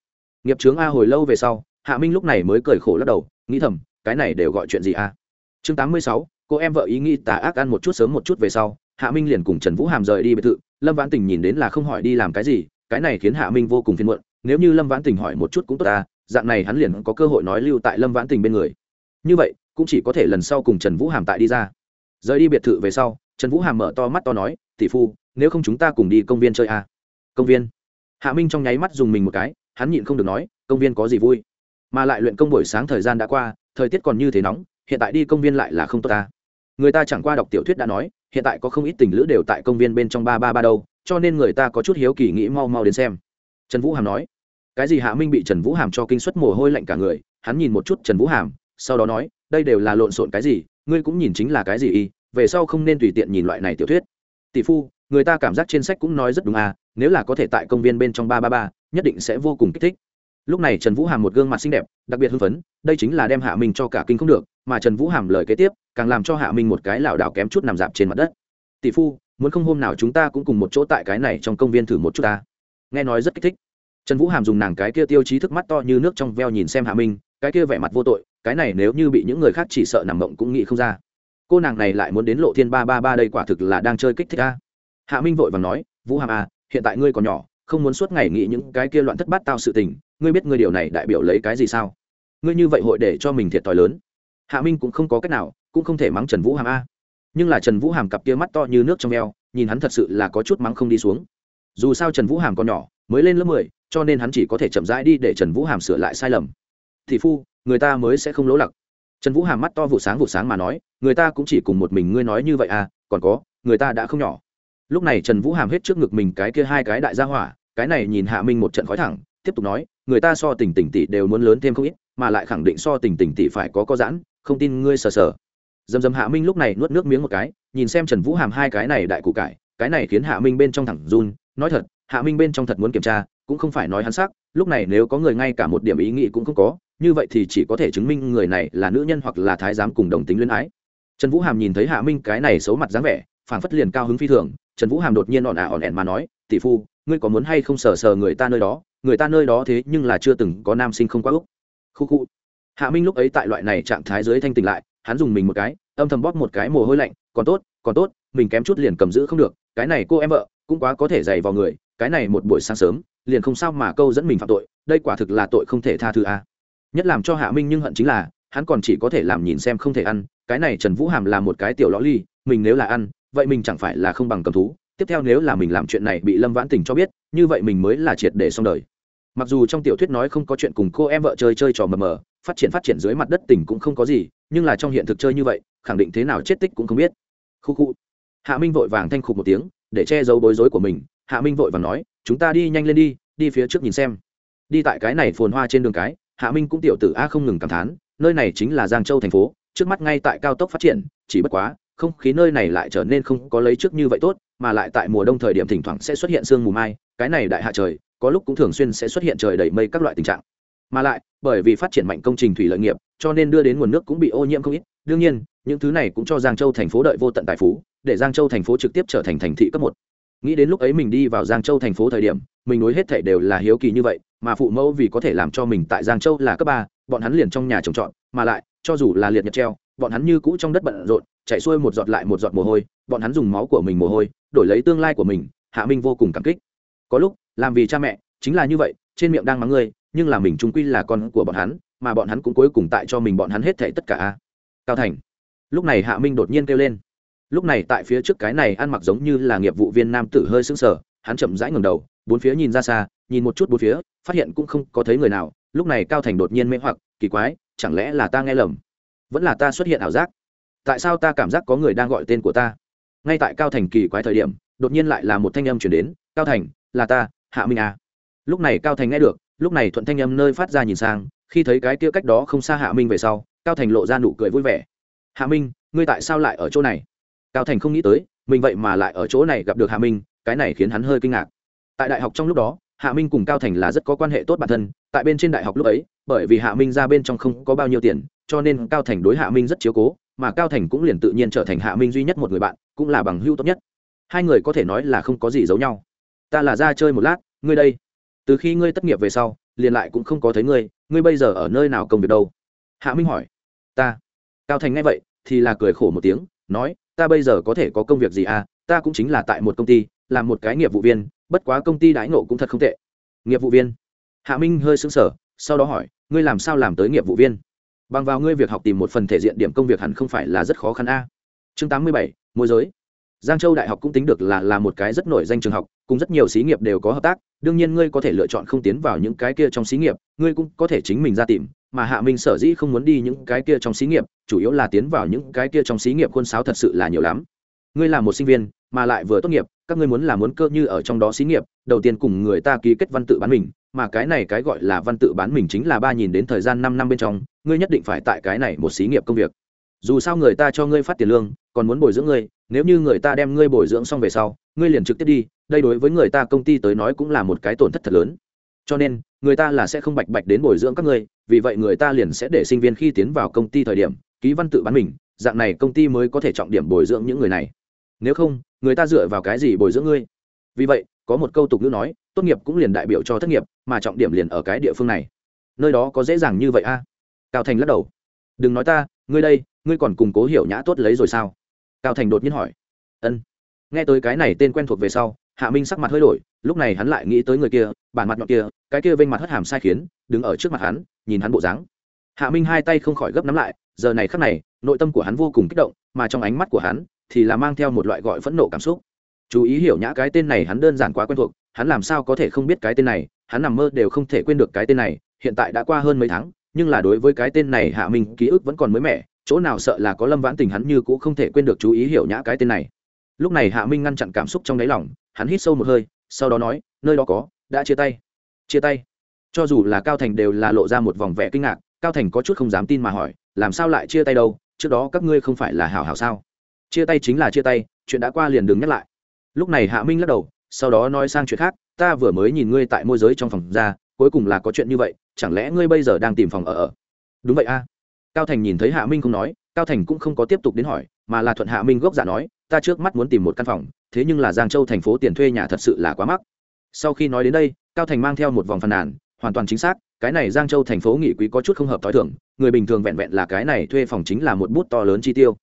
S1: Nghiệp trướng a hồi lâu về sau, hạ minh lúc này mới cười khổ lắc đầu, nghĩ thầm, cái này đều gọi chuyện gì a? Chương tám mươi sáu, cô em vợ ý nghĩ tà ác ăn một chút sớm một chút về sau, hạ minh liền cùng trần vũ hàm rời đi biệt thự lâm vãn tình nhìn đến là không hỏi đi làm cái gì, cái này khiến hạ minh vô cùng phiền muộn, nếu như lâm vãn tình hỏi một chút cũng tốt ta, dạng này hắn liền có cơ hội nói lưu tại lâm vãn tình bên người. Như vậy, cũng chỉ có thể lần sau cùng trần vũ hàm tại đi ra. Rời đi biệt thự về sau, trần vũ hàm mở to mắt to nói, tỷ phu, nếu không chúng ta cùng đi công viên chơi à? công viên? Hạ minh trong nháy mắt dùng mình một cái, hắn nhịn không được nói, công viên có gì vui? Mà lại luyện công buổi sáng thời gian đã qua, thời tiết còn như thế nóng, hiện tại đi công viên lại là không tốt ta. Người ta chẳng qua đọc tiểu thuyết đã nói hiện tại có không ít tình lữ đều tại công viên bên trong ba ba ba đâu, cho nên người ta có chút hiếu kỳ nghĩ mau mau đến xem. Trần vũ hàm nói. Cái gì hạ minh bị trần vũ hàm cho kinh suất mồ hôi lạnh cả người, hắn nhìn một chút trần vũ hàm, sau đó nói, đây đều là lộn xộn cái gì, ngươi cũng nhìn chính là cái gì y, về sau không nên tùy tiện nhìn loại này tiểu thuyết. Tỷ phu, người ta cảm giác trên sách cũng nói rất đúng à nếu là có thể tại công viên bên trong ba ba ba, nhất định sẽ vô cùng kích thích. Lúc này trần vũ hàm một gương mặt xinh đẹp, đặc biệt hưng phấn, đây chính là đem hạ minh cho cả kinh không được, mà trần vũ hàm lời kế tiếp càng làm cho hạ minh một cái lảo đảo kém chút nằm dạp trên mặt đất. Tỷ phu, muốn không hôm nào chúng ta cũng cùng một chỗ tại cái này trong công viên thử một chút ta. Nghe nói rất kích thích. Trần vũ hàm dùng nàng cái kia tiêu chí thức mắt to như nước trong veo nhìn xem hạ minh, cái kia vẻ mặt vô tội, cái này nếu như bị những người khác chỉ sợ nằm mộng cũng nghĩ không ra. Cô nàng này lại muốn đến lộ thiên ba ba ba đây quả thực là đang chơi kích thích ta. Hạ minh vội vàng nói, vũ hàm à hiện tại ngươi còn nhỏ, không muốn suốt ngày nghĩ những cái kia loạn thất bát tao sự tình, ngươi biết ngươi điều này đại biểu lấy cái gì sao? Ngươi như vậy hội để cho mình thiệt thòi lớn. Hạ minh cũng không có cách nào cũng không thể mắng trần vũ hàm a. Nhưng là trần vũ hàm cặp kia mắt to như nước trong eo, nhìn hắn thật sự là có chút mắng không đi xuống. Dù sao trần vũ hàm còn nhỏ, mới lên lớp mười, cho nên hắn chỉ có thể chậm rãi đi để trần vũ hàm sửa lại sai lầm. Thị phu, người ta mới sẽ không lỗ lặc. Trần vũ hàm mắt to vụ sáng vụ sáng mà nói, người ta cũng chỉ cùng một mình ngươi nói như vậy à còn có, người ta đã không nhỏ. Lúc này trần vũ hàm hết trước ngực mình cái kia hai cái đại gia hỏa, cái này nhìn hạ minh một trận khói thẳng, tiếp tục nói, người ta so tình tình tỷ đều muốn lớn thêm không ít, mà lại khẳng định so tình tình tỷ phải có có giãn, không tin ngươi sờ sờ dầm dầm hạ minh lúc này nuốt nước miếng một cái, nhìn xem trần vũ hàm hai cái này đại cụ cải, cái này khiến hạ minh bên trong thẳng run. Nói thật, hạ minh bên trong thật muốn kiểm tra, cũng không phải nói hắn sắc, lúc này nếu có người ngay cả một điểm ý nghĩ cũng không có, như vậy thì chỉ có thể chứng minh người này là nữ nhân hoặc là thái giám cùng đồng tính luyến ái. Trần vũ hàm nhìn thấy hạ minh cái này xấu mặt dáng vẻ, phảng phất liền cao hứng phi thường, trần vũ hàm đột nhiên ọn ả ọn ẻn mà nói, tỷ phu, ngươi có muốn hay không sờ sờ người ta nơi đó? Người ta nơi đó thế nhưng là chưa từng có nam sinh không quá úc. Khu khu. Hạ minh lúc ấy tại loại này trạng thái dưới thanh tỉnh lại hắn dùng mình một cái, âm thầm bóp một cái mồ hôi lạnh, còn tốt còn tốt, mình kém chút liền cầm giữ không được, cái này cô em vợ cũng quá có thể dày vào người, cái này một buổi sáng sớm, liền không sao mà câu dẫn mình phạm tội, đây quả thực là tội không thể tha thứ a. Nhất làm cho hạ minh nhưng hận chính là, hắn còn chỉ có thể làm nhìn xem không thể ăn, cái này trần vũ hàm là một cái tiểu lõ ly, mình nếu là ăn, vậy mình chẳng phải là không bằng cầm thú. Tiếp theo nếu là mình làm chuyện này bị lâm vãn tình cho biết, như vậy mình mới là triệt để xong đời. Mặc dù trong tiểu thuyết nói không có chuyện cùng cô em vợ chơi chơi trò mờ mờ phát triển phát triển dưới mặt đất tỉnh cũng không có gì, nhưng là trong hiện thực chơi như vậy, khẳng định thế nào chết tích cũng không biết. Khu khu. Hạ minh vội vàng thanh khục một tiếng, để che giấu bối rối của mình. Hạ minh vội vàng nói, chúng ta đi nhanh lên đi đi phía trước nhìn xem. Đi tại cái này phồn hoa trên đường cái, hạ minh cũng tiểu tử a không ngừng cảm thán, nơi này chính là giang châu thành phố, trước mắt ngay tại cao tốc phát triển, chỉ bất quá, không khí nơi này lại trở nên không có lấy trước như vậy tốt, mà lại tại mùa đông thời điểm thỉnh thoảng sẽ xuất hiện sương mù mai, cái này đại hạ trời, có lúc cũng thường xuyên sẽ xuất hiện trời đầy mây các loại tình trạng. Mà lại bởi vì phát triển mạnh công trình thủy lợi nghiệp, cho nên đưa đến nguồn nước cũng bị ô nhiễm không ít. Đương nhiên, những thứ này cũng cho giang châu thành phố đợi vô tận tài phú, để giang châu thành phố trực tiếp trở thành thành thị cấp một. Nghĩ đến lúc ấy mình đi vào giang châu thành phố thời điểm, mình nối hết thể đều là hiếu kỳ như vậy, mà phụ mẫu vì có thể làm cho mình tại giang châu là cấp ba, bọn hắn liền trong nhà trồng trọt, mà lại, cho dù là liệt nhật treo, bọn hắn như cũ trong đất bận rộn chạy xuôi một giọt lại một giọt mồ hôi, bọn hắn dùng máu của mình mồ hôi, đổi lấy tương lai của mình, hạ minh vô cùng cảm kích. Có lúc, làm vì cha mẹ, chính là như vậy, trên miệng đang mắng ngươi nhưng là mình trung quy là con của bọn hắn, mà bọn hắn cũng cuối cùng tại cho mình bọn hắn hết thảy tất cả cao thành. Lúc này hạ minh đột nhiên kêu lên. Lúc này tại phía trước cái này ăn mặc giống như là nghiệp vụ viên nam tử hơi sững sờ, hắn chậm rãi ngẩng đầu, bốn phía nhìn ra xa, nhìn một chút bốn phía, phát hiện cũng không có thấy người nào. Lúc này cao thành đột nhiên mê hoặc, kỳ quái, chẳng lẽ là ta nghe lầm? Vẫn là ta xuất hiện ảo giác. Tại sao ta cảm giác có người đang gọi tên của ta? Ngay tại cao thành kỳ quái thời điểm, đột nhiên lại là một thanh âm chuyển đến. Cao thành, là ta, hạ minh à. lúc này cao thành nghe được lúc này thuận thanh âm nơi phát ra nhìn sang, khi thấy cái kia cách đó không xa hạ minh về sau, cao thành lộ ra nụ cười vui vẻ. Hạ minh, ngươi tại sao lại ở chỗ này? Cao thành không nghĩ tới, mình vậy mà lại ở chỗ này gặp được hạ minh, cái này khiến hắn hơi kinh ngạc. Tại đại học trong lúc đó, hạ minh cùng cao thành là rất có quan hệ tốt bản thân, tại bên trên đại học lúc ấy, bởi vì hạ minh ra bên trong không có bao nhiêu tiền, cho nên cao thành đối hạ minh rất chiếu cố, mà cao thành cũng liền tự nhiên trở thành hạ minh duy nhất một người bạn, cũng là bằng hữu tốt nhất. Hai người có thể nói là không có gì giấu nhau. Ta là ra chơi một lát, ngươi đây từ khi ngươi tất nghiệp về sau, liền lại cũng không có thấy ngươi ngươi bây giờ ở nơi nào công việc đâu? Hạ minh hỏi. Ta. Cao thành nghe vậy, thì là cười khổ một tiếng, nói, ta bây giờ có thể có công việc gì à? Ta cũng chính là tại một công ty, làm một cái nghiệp vụ viên, bất quá công ty đãi ngộ cũng thật không tệ. Nghiệp vụ viên? Hạ minh hơi sững sờ, sau đó hỏi, ngươi làm sao làm tới nghiệp vụ viên? Bằng vào ngươi việc học tìm một phần thể diện điểm công việc hẳn không phải là rất khó khăn a. Chương tám mươi bảy, môi giới giang châu đại học cũng tính được là là một cái rất nổi danh trường học, cùng rất nhiều xí nghiệp đều có hợp tác. Đương nhiên ngươi có thể lựa chọn không tiến vào những cái kia trong xí nghiệp, ngươi cũng có thể chính mình ra tìm, mà hạ minh sở dĩ không muốn đi những cái kia trong xí nghiệp, chủ yếu là tiến vào những cái kia trong xí nghiệp khuôn sáo thật sự là nhiều lắm. Ngươi là một sinh viên, mà lại vừa tốt nghiệp, các ngươi muốn làm muốn cơ như ở trong đó xí nghiệp, đầu tiên cùng người ta ký kết văn tự bán mình, mà cái này cái gọi là văn tự bán mình chính là ba nhìn đến thời gian năm năm bên trong, ngươi nhất định phải tại cái này một xí nghiệp công việc. Dù sao người ta cho ngươi phát tiền lương còn muốn bồi dưỡng ngươi, nếu như người ta đem ngươi bồi dưỡng xong về sau, ngươi liền trực tiếp đi, đây đối với người ta công ty tới nói cũng là một cái tổn thất thật lớn. Cho nên, người ta là sẽ không bạch bạch đến bồi dưỡng các ngươi, vì vậy người ta liền sẽ để sinh viên khi tiến vào công ty thời điểm, ký văn tự bán mình, dạng này công ty mới có thể trọng điểm bồi dưỡng những người này. Nếu không, người ta dựa vào cái gì bồi dưỡng ngươi? Vì vậy, có một câu tục ngữ nói, tốt nghiệp cũng liền đại biểu cho thất nghiệp, mà trọng điểm liền ở cái địa phương này. Nơi đó có dễ dàng như vậy a? Cao thành lắc đầu. Đừng nói ta, ngươi đây, ngươi còn cùng cố hiểu nhã tốt lấy rồi sao? Cao thành đột nhiên hỏi, ân. Nghe tới cái này tên quen thuộc về sau, hạ minh sắc mặt hơi đổi, lúc này hắn lại nghĩ tới người kia, bản mặt nhọn kia, cái kia vênh mặt hất hàm sai khiến, đứng ở trước mặt hắn, nhìn hắn bộ dáng. Hạ minh hai tay không khỏi gấp nắm lại, giờ này khắc này, nội tâm của hắn vô cùng kích động, mà trong ánh mắt của hắn thì là mang theo một loại gọi phẫn nộ cảm xúc. Chú ý hiểu nhã cái tên này hắn đơn giản quá quen thuộc, hắn làm sao có thể không biết cái tên này, hắn nằm mơ đều không thể quên được cái tên này, hiện tại đã qua hơn mấy tháng, nhưng là đối với cái tên này hạ minh ký ức vẫn còn mới mẻ chỗ nào sợ là có lâm vãn tình hắn như cũng không thể quên được chú ý hiểu nhã cái tên này. Lúc này hạ minh ngăn chặn cảm xúc trong đáy lòng, hắn hít sâu một hơi, sau đó nói, nơi đó có, đã chia tay. Chia tay? Cho dù là cao thành đều là lộ ra một vòng vẻ kinh ngạc, cao thành có chút không dám tin mà hỏi, làm sao lại chia tay đâu? Trước đó các ngươi không phải là hảo hảo sao? Chia tay chính là chia tay, chuyện đã qua liền đừng nhắc lại. Lúc này hạ minh lắc đầu, sau đó nói sang chuyện khác, ta vừa mới nhìn ngươi tại môi giới trong phòng ra, cuối cùng là có chuyện như vậy, chẳng lẽ ngươi bây giờ đang tìm phòng ở ở? Đúng vậy a cao thành nhìn thấy hạ minh không nói, cao thành cũng không có tiếp tục đến hỏi, mà là thuận hạ minh gốc giả nói, ta trước mắt muốn tìm một căn phòng, thế nhưng là giang châu thành phố tiền thuê nhà thật sự là quá mắc. Sau khi nói đến đây, cao thành mang theo một vòng phàn nàn, hoàn toàn chính xác, cái này giang châu thành phố nghị quý có chút không hợp t h o i thưởng người bình thường vẹn vẹn là cái này thuê phòng chính là một bút to lớn chi tiêu.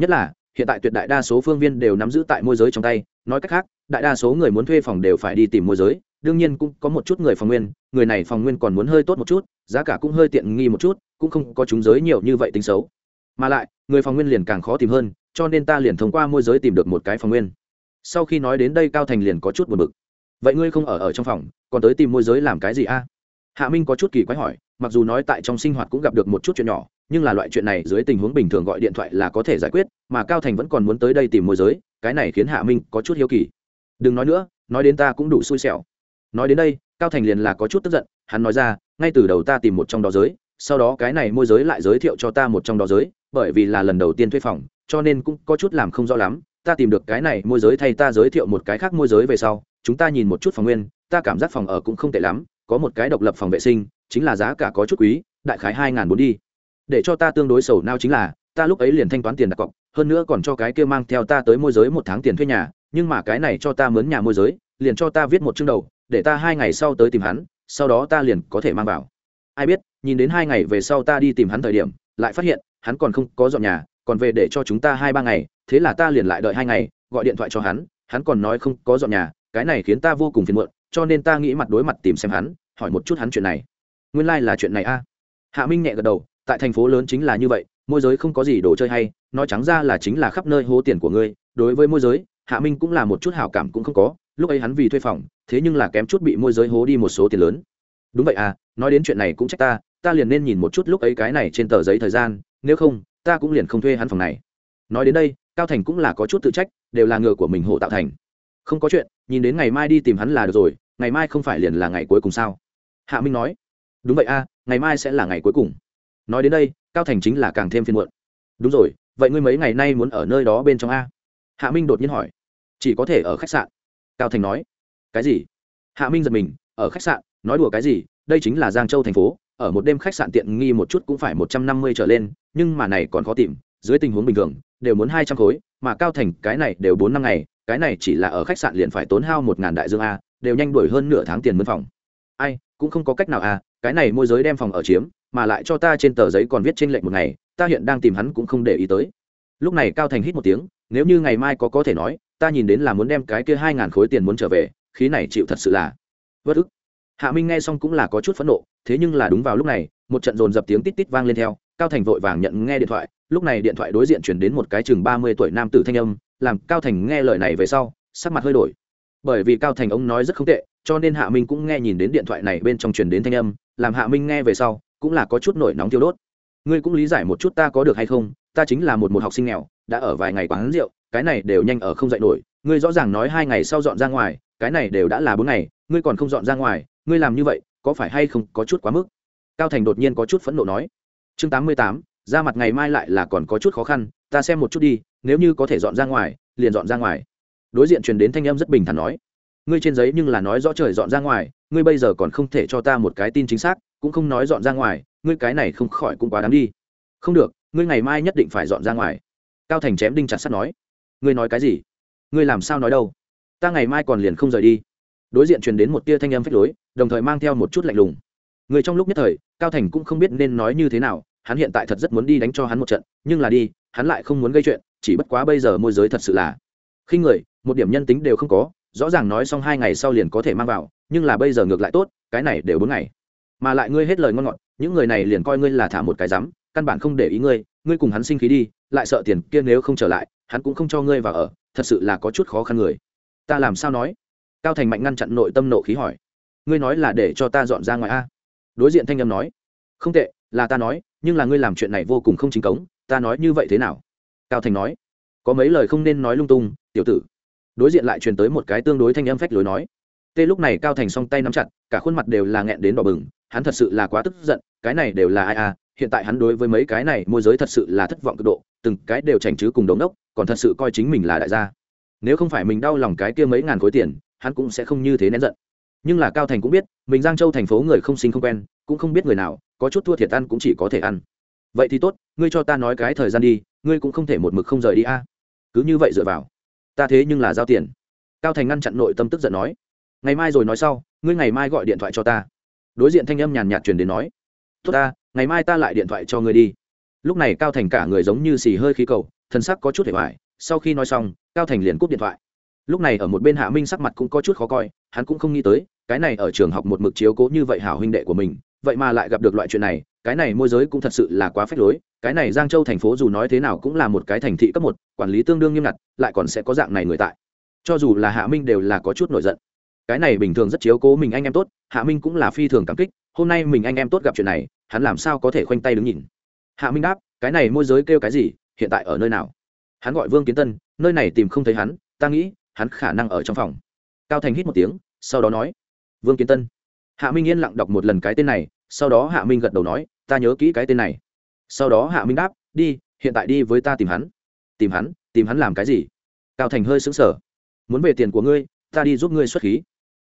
S1: Nhất là, hiện tại tuyệt đại đa số phương viên đều nắm giữ tại môi giới trong tay, nói cách khác, đại đa số người muốn thuê phòng đều phải đi tìm môi giới đương nhiên cũng có một chút người phòng nguyên, người này phòng nguyên còn muốn hơi tốt một chút, giá cả cũng hơi tiện nghi một chút, cũng không có chúng giới nhiều như vậy tính xấu. Mà lại, người phòng nguyên liền càng khó tìm hơn, cho nên ta liền thông qua môi giới tìm được một cái phòng nguyên. Sau khi nói đến đây cao thành liền có chút buồn bực. Vậy ngươi không ở ở trong phòng, còn tới tìm môi giới làm cái gì a? Hạ minh có chút kỳ quái hỏi, mặc dù nói tại trong sinh hoạt cũng gặp được một chút chuyện nhỏ, nhưng là loại chuyện này dưới tình huống bình thường gọi điện thoại là có thể giải quyết, mà cao thành vẫn còn muốn tới đây tìm môi giới, cái này khiến hạ minh có chút hiếu kỳ. Đừng nói nữa, nói đến ta cũng đủ xui xẻo nói đến đây, cao thành liền là có chút tức giận, hắn nói ra, ngay từ đầu ta tìm một trong đó giới, sau đó cái này môi giới lại giới thiệu cho ta một trong đó giới, bởi vì là lần đầu tiên thuê phòng, cho nên cũng có chút làm không rõ lắm. Ta tìm được cái này môi giới thay ta giới thiệu một cái khác môi giới về sau, chúng ta nhìn một chút phòng nguyên, ta cảm giác phòng ở cũng không tệ lắm, có một cái độc lập phòng vệ sinh, chính là giá cả có chút quý, đại khái hai ngàn bốn đi. Để cho ta tương đối sầu nao chính là, ta lúc ấy liền thanh toán tiền đặt cọc, hơn nữa còn cho cái kia mang theo ta tới môi giới một tháng tiền thuê nhà, nhưng mà cái này cho ta mướn nhà môi giới, liền cho ta viết một chương đầu để ta hai ngày sau tới tìm hắn, sau đó ta liền có thể mang vào. Ai biết, nhìn đến hai ngày về sau ta đi tìm hắn thời điểm, lại phát hiện, hắn còn không có dọn nhà, còn về để cho chúng ta hai ba ngày, thế là ta liền lại đợi hai ngày, gọi điện thoại cho hắn hắn còn nói không có dọn nhà, cái này khiến ta vô cùng phiền muộn, cho nên ta nghĩ mặt đối mặt tìm xem hắn, hỏi một chút hắn chuyện này. Nguyên lai、like、là chuyện này a. Hạ minh nhẹ gật đầu, tại thành phố lớn chính là như vậy, môi giới không có gì đồ chơi hay, nói trắng ra là chính là khắp nơi hố tiền của ngươi, đối với môi giới, hạ minh cũng là một chút hảo cảm cũng không có lúc ấy hắn vì thuê phòng, thế nhưng là kém chút bị môi giới hố đi một số tiền lớn. Đúng vậy à nói đến chuyện này cũng trách ta ta liền nên nhìn một chút lúc ấy cái này trên tờ giấy thời gian, nếu không, ta cũng liền không thuê hắn phòng này. Nói đến đây, cao thành cũng là có chút tự trách, đều là ngựa của mình hộ tạo thành. Không có chuyện, nhìn đến ngày mai đi tìm hắn là được rồi, ngày mai không phải liền là ngày cuối cùng sao? Hạ minh nói. Đúng vậy a ngày mai sẽ là ngày cuối cùng. Nói đến đây, cao thành chính là càng thêm phiền muộn. Đúng rồi, vậy ngươi mấy ngày nay muốn ở nơi đó bên trong a? Hạ minh đột nhiên hỏi. Chỉ có thể ở khách sạn cao thành nói, cái gì? Hạ minh giật mình, ở khách sạn, nói đùa cái gì? Đây chính là giang châu thành phố, ở một đêm khách sạn tiện nghi một chút cũng phải một trăm năm mươi trở lên, nhưng mà này còn khó tìm, dưới tình huống bình thường, đều muốn hai trăm khối, mà cao thành cái này đều bốn năm ngày, cái này chỉ là ở khách sạn liền phải tốn hao một ngàn đại dương a, đều nhanh đổi hơn nửa tháng tiền mướn phòng. Ai, cũng không có cách nào a, cái này môi giới đem phòng ở chiếm, mà lại cho ta trên tờ giấy còn viết trên lệnh một ngày, ta hiện đang tìm hắn cũng không để ý tới. Lúc này cao thành hít một tiếng, nếu như ngày mai có có thể nói ta nhìn đến là muốn đem cái kia hai ngàn khối tiền muốn trở về, khí này chịu thật sự là vất ức. Hạ minh nghe xong cũng là có chút phẫn nộ, thế nhưng là đúng vào lúc này, một trận dồn dập tiếng tít tít vang lên theo, cao thành vội vàng nhận nghe điện thoại, lúc này điện thoại đối diện chuyển đến một cái chừng ba mươi tuổi nam tử thanh âm, làm cao thành nghe lời này về sau, sắc mặt hơi đổi. Bởi vì cao thành ông nói rất không tệ, cho nên hạ minh cũng nghe nhìn đến điện thoại này bên trong truyền đến thanh âm, làm hạ minh nghe về sau, cũng là có chút nổi nóng tiêu đốt. Ngươi cũng lý giải một chút ta có được hay không, ta chính là một một học sinh nghèo, đã ở vài ngày quán rượu cái này đều nhanh ở không dậy nổi, ngươi rõ ràng nói hai ngày sau dọn ra ngoài, cái này đều đã là bốn ngày, ngươi còn không dọn ra ngoài, ngươi làm như vậy, có phải hay không có chút quá mức? Cao thành đột nhiên có chút phẫn nộ nói. Chương tám mươi tám, ra mặt ngày mai lại là còn có chút khó khăn, ta xem một chút đi, nếu như có thể dọn ra ngoài, liền dọn ra ngoài. Đối diện truyền đến thanh âm rất bình thản nói. Ngươi trên giấy nhưng là nói rõ trời dọn ra ngoài, ngươi bây giờ còn không thể cho ta một cái tin chính xác, cũng không nói dọn ra ngoài, ngươi cái này không khỏi cũng quá đáng đi. Không được, ngươi ngày mai nhất định phải dọn ra ngoài. Cao thành chém đinh chặt sắt nói ngươi nói cái gì? Ngươi làm sao nói đâu? Ta ngày mai còn liền không rời đi. Đối diện truyền đến một tia thanh âm phách lối, đồng thời mang theo một chút lạnh lùng. Người trong lúc nhất thời, cao thành cũng không biết nên nói như thế nào, hắn hiện tại thật rất muốn đi đánh cho hắn một trận, nhưng là đi, hắn lại không muốn gây chuyện, chỉ bất quá bây giờ môi giới thật sự là khi người, một điểm nhân tính đều không có, rõ ràng nói xong hai ngày sau liền có thể mang vào, nhưng là bây giờ ngược lại tốt, cái này đều bốn ngày. Mà lại ngươi hết lời ngon ngọt, những người này liền coi ngươi là thả một cái rắm căn bản không để ý ngươi ngươi cùng hắn sinh khí đi lại sợ tiền kia nếu không trở lại, hắn cũng không cho ngươi vào ở, thật sự là có chút khó khăn người. Ta làm sao nói? Cao thành mạnh ngăn chặn nội tâm nộ khí hỏi. Ngươi nói là để cho ta dọn ra ngoài a? Đối diện thanh âm nói. Không tệ, là ta nói, nhưng là ngươi làm chuyện này vô cùng không chính cống, ta nói như vậy thế nào? Cao thành nói. Có mấy lời không nên nói lung tung, tiểu tử. Đối diện lại truyền tới một cái tương đối thanh âm phách lối nói. Tê lúc này cao thành song tay nắm chặt, cả khuôn mặt đều là nghẹn đến đỏ bừng, hắn thật sự là quá tức giận, cái này đều là ai à? Hiện tại hắn đối với mấy cái này môi giới thật sự là thất vọng cực độ từng cái đều chảnh chứ cùng đống đốc, còn thật sự coi chính mình là đại gia. Nếu không phải mình đau lòng cái kia mấy ngàn khối tiền, hắn cũng sẽ không như thế nén giận. Nhưng là cao thành cũng biết, mình giang châu thành phố người không sinh không quen, cũng không biết người nào, có chút thua thiệt ăn cũng chỉ có thể ăn. Vậy thì tốt, ngươi cho ta nói cái thời gian đi, ngươi cũng không thể một mực không rời đi a. Cứ như vậy dựa vào. Ta thế nhưng là giao tiền. Cao thành ngăn chặn nội tâm tức giận nói. Ngày mai rồi nói sau, ngươi ngày mai gọi điện thoại cho ta. Đối diện thanh âm nhàn nhạt truyền đến nói. Tốt ta, ngày mai ta lại điện thoại cho ngươi đi lúc này cao thành cả người giống như xì hơi khí cầu, thân sắc có chút hề hoài, sau khi nói xong, cao thành liền cúp điện thoại. Lúc này ở một bên hạ minh sắc mặt cũng có chút khó coi, hắn cũng không nghĩ tới, cái này ở trường học một mực chiếu cố như vậy hảo huynh đệ của mình, vậy mà lại gặp được loại chuyện này, cái này môi giới cũng thật sự là quá phép lối, cái này giang châu thành phố dù nói thế nào cũng là một cái thành thị cấp một, quản lý tương đương nghiêm ngặt, lại còn sẽ có dạng này người tại. Cho dù là hạ minh đều là có chút nổi giận. Cái này bình thường rất chiếu cố mình anh em tốt, hạ minh cũng là phi thường cảm kích, hôm nay mình anh em tốt gặp chuyện này, hắn làm sao có thể khoanh tay đứng nhìn hạ minh đáp, cái này môi giới kêu cái gì, hiện tại ở nơi nào? Hắn gọi vương kiến tân, nơi này tìm không thấy hắn, ta nghĩ, hắn khả năng ở trong phòng. Cao thành hít một tiếng, sau đó nói, vương kiến tân. Hạ minh yên lặng đọc một lần cái tên này, sau đó hạ minh gật đầu nói, ta nhớ kỹ cái tên này. Sau đó hạ minh đáp, đi, hiện tại đi với ta tìm hắn. Tìm hắn? Tìm hắn làm cái gì? Cao thành hơi xứng sở muốn về tiền của ngươi, ta đi giúp ngươi xuất khí.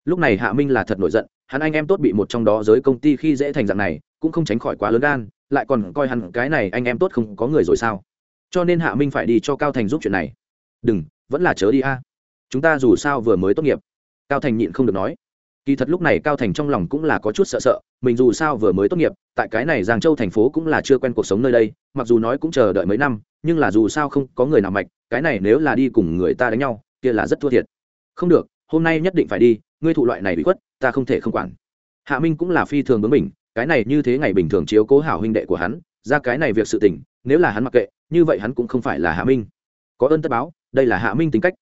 S1: Lúc này hạ minh là thật nổi giận, hắn anh em tốt bị một trong đó giới công ty khi dễ thành dạng này, cũng không tránh khỏi quá lớn gan lại còn coi hắn cái này anh em tốt không có người rồi sao? Cho nên hạ minh phải đi cho cao thành giúp chuyện này. Đừng, vẫn là chớ đi a. Chúng ta dù sao vừa mới tốt nghiệp. Cao thành nhịn không được nói. Kỳ thật lúc này cao thành trong lòng cũng là có chút sợ sợ, mình dù sao vừa mới tốt nghiệp, tại cái này giang châu thành phố cũng là chưa quen cuộc sống nơi đây, mặc dù nói cũng chờ đợi mấy năm, nhưng là dù sao không có người nào mạch, cái này nếu là đi cùng người ta đánh nhau, kia là rất thua thiệt. Không được, hôm nay nhất định phải đi, ngươi thụ loại này bị khuất, ta không thể không quản. Hạ minh cũng là phi thường bướng mình cái này như thế ngày bình thường chiếu cố hảo huynh đệ của hắn, ra cái này việc sự tình, nếu là hắn mặc kệ, như vậy hắn cũng không phải là hạ minh. Có ơn tất báo, đây là hạ minh tính cách.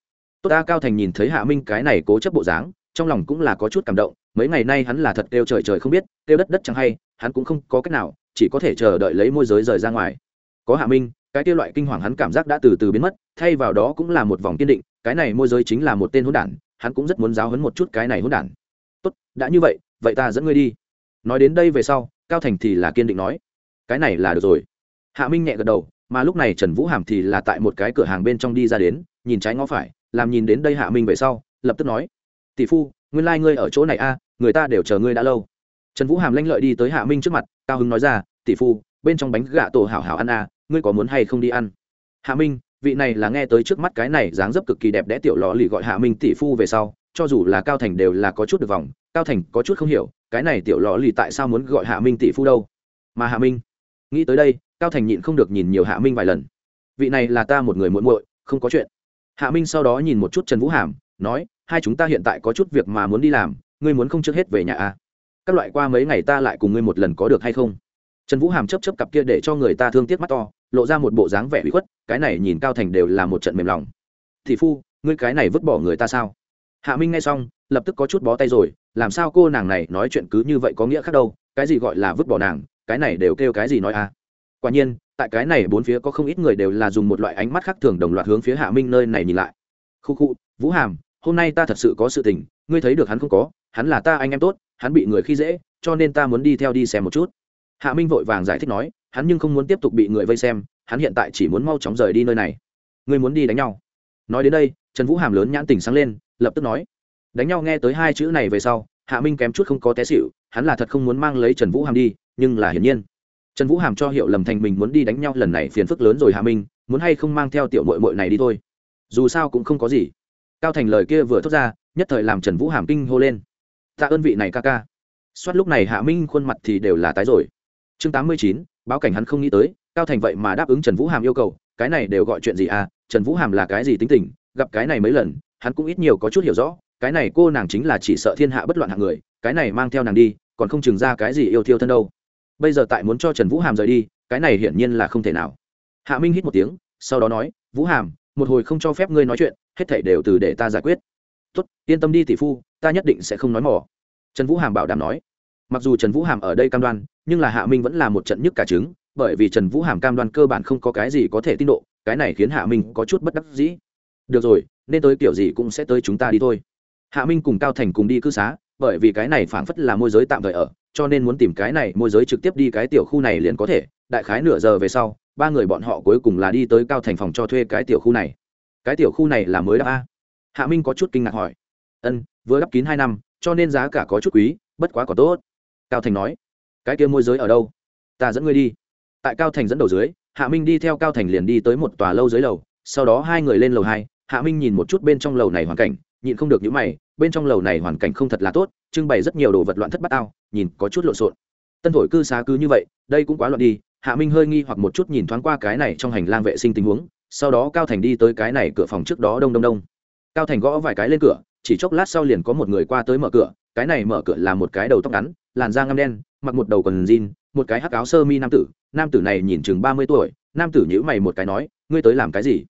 S1: Tốt ta cao thành nhìn thấy hạ minh cái này cố chấp bộ dáng, trong lòng cũng là có chút cảm động, mấy ngày nay hắn là thật kêu trời trời không biết, kêu đất đất chẳng hay, hắn cũng không có cách nào, chỉ có thể chờ đợi lấy môi giới rời ra ngoài. Có hạ minh, cái kia loại kinh hoàng hắn cảm giác đã từ từ biến mất, thay vào đó cũng là một vòng kiên định, cái này môi giới chính là một tên hỗn đản, hắn cũng rất muốn giáo hấn một chút cái này hỗn đản. Tốt, đã như vậy vậy ta dẫn ngươi đi nói đến đây về sau, cao thành thì là kiên định nói, cái này là được rồi. Hạ minh nhẹ gật đầu, mà lúc này trần vũ hàm thì là tại một cái cửa hàng bên trong đi ra đến, nhìn trái ngó phải, làm nhìn đến đây hạ minh về sau, lập tức nói, tỷ phu, nguyên lai、like、ngươi ở chỗ này a, người ta đều chờ ngươi đã lâu. Trần vũ hàm lanh lợi đi tới hạ minh trước mặt, cao hưng nói ra, tỷ phu, bên trong bánh gà tổ hảo hảo ăn a, ngươi có muốn hay không đi ăn? Hạ minh, vị này là nghe tới trước mắt cái này dáng dấp cực kỳ đẹp đẽ tiểu lò lì gọi hạ minh tỷ phu về sau, cho dù là cao thành đều là có chút được vòng cao thành có chút không hiểu cái này tiểu lò lì tại sao muốn gọi hạ minh tỷ phu đâu? Mà hạ minh, nghĩ tới đây, cao thành nhịn không được nhìn nhiều hạ minh vài lần. Vị này là ta một người muộn muội, không có chuyện. Hạ minh sau đó nhìn một chút trần vũ hàm, nói, hai chúng ta hiện tại có chút việc mà muốn đi làm, ngươi muốn không trước hết về nhà à? các loại qua mấy ngày ta lại cùng ngươi một lần có được hay không? Trần vũ hàm chấp chấp cặp kia để cho người ta thương tiếc mắt to, lộ ra một bộ dáng vẻ bị khuất, cái này nhìn cao thành đều là một trận mềm lòng. Thị phu, ngươi cái này vứt bỏ người ta sao? Hạ minh nghe xong, lập tức có chút bó tay rồi, làm sao cô nàng này nói chuyện cứ như vậy có nghĩa khác đâu, cái gì gọi là vứt bỏ nàng, cái này đều kêu cái gì nói à? Quả nhiên, tại cái này bốn phía có không ít người đều là dùng một loại ánh mắt khác thường đồng loạt hướng phía hạ minh nơi này nhìn lại. Khu khu, vũ hàm, hôm nay ta thật sự có sự tình, ngươi thấy được hắn không có, hắn là ta anh em tốt, hắn bị người khi dễ, cho nên ta muốn đi theo đi xem một chút. Hạ minh vội vàng giải thích nói, hắn nhưng không muốn tiếp tục bị người vây xem, hắn hiện tại chỉ muốn mau chóng rời đi nơi này. Ngươi muốn đi đánh nhau. Nói đến đây, trần vũ hàm lớn nhãn tình sáng lên lập tức nói, đánh nhau nghe tới hai chữ này về sau, hạ minh kém chút không có té xịu hắn là thật không muốn mang lấy trần vũ hàm đi, nhưng là hiển nhiên, trần vũ hàm cho hiệu lầm thành mình muốn đi đánh nhau lần này phiền phức lớn rồi hạ minh, muốn hay không mang theo tiểu mội mội này đi thôi. Dù sao cũng không có gì. Cao thành lời kia vừa thốt ra, nhất thời làm trần vũ hàm kinh hô lên. Tạ ơn vị này ca ca. Soát lúc này hạ minh khuôn mặt thì đều là tái rồi. Chương tám mươi chín, báo cảnh hắn không nghĩ tới, cao thành vậy mà đáp ứng trần vũ hàm yêu cầu, cái này đều gọi chuyện gì à trần vũ hàm là cái gì tính tình, gặp cái này mấy lần hắn cũng ít nhiều có chút hiểu rõ, cái này cô nàng chính là chỉ sợ thiên hạ bất loạn hạng người, cái này mang theo nàng đi, còn không chừng ra cái gì yêu thiêu thân đâu. Bây giờ tại muốn cho trần vũ hàm rời đi, cái này hiển nhiên là không thể nào. Hạ minh hít một tiếng, sau đó nói, vũ hàm, một hồi không cho phép ngươi nói chuyện, hết thảy đều từ để ta giải quyết. Tốt, yên tâm đi tỷ phu, ta nhất định sẽ không nói mỏ trần vũ hàm bảo đảm nói. Mặc dù trần vũ hàm ở đây cam đoan, nhưng là hạ minh vẫn là một trận nhức cả trứng, bởi vì trần vũ hàm cam đoan cơ bản không có cái gì có thể tin độ, cái này khiến hạ minh có chút bất đắc dĩ. Được rồi nên tới kiểu gì cũng sẽ tới chúng ta đi thôi. Hạ minh cùng cao thành cùng đi cư xá, bởi vì cái này phảng phất là môi giới tạm thời ở, cho nên muốn tìm cái này môi giới trực tiếp đi cái tiểu khu này liền có thể. Đại khái nửa giờ về sau, ba người bọn họ cuối cùng là đi tới cao thành phòng cho thuê cái tiểu khu này. Cái tiểu khu này là mới đáp a. Hạ minh có chút kinh ngạc hỏi. Ân, vừa đắp kín hai năm, cho nên giá cả có chút quý, bất quá có tốt. Cao thành nói. Cái kia môi giới ở đâu? Ta dẫn ngươi đi. Tại cao thành dẫn đầu dưới, hạ minh đi theo cao thành liền đi tới một tòa lâu dưới lầu, sau đó hai người lên lầu hai hạ minh nhìn một chút bên trong lầu này hoàn cảnh, nhịn không được những mày, bên trong lầu này hoàn cảnh không thật là tốt, trưng bày rất nhiều đồ vật loạn thất bát ao, nhìn có chút lộn xộn. Tân thổi cư xá cứ như vậy, đây cũng quá loạn đi, hạ minh hơi nghi hoặc một chút nhìn thoáng qua cái này trong hành lang vệ sinh tình huống, sau đó cao thành đi tới cái này cửa phòng trước đó đông đông đông. Cao thành gõ vài cái lên cửa, chỉ chốc lát sau liền có một người qua tới mở cửa, cái này mở cửa là một cái đầu tóc ngắn, làn da ngăm đen, mặc một đầu quần jean, một cái hắc áo sơ mi nam tử nam tử này nhìn chừng ba mươi tuổi, nam tử nhữ mày một cái nói, ngươi tới làm cái gì?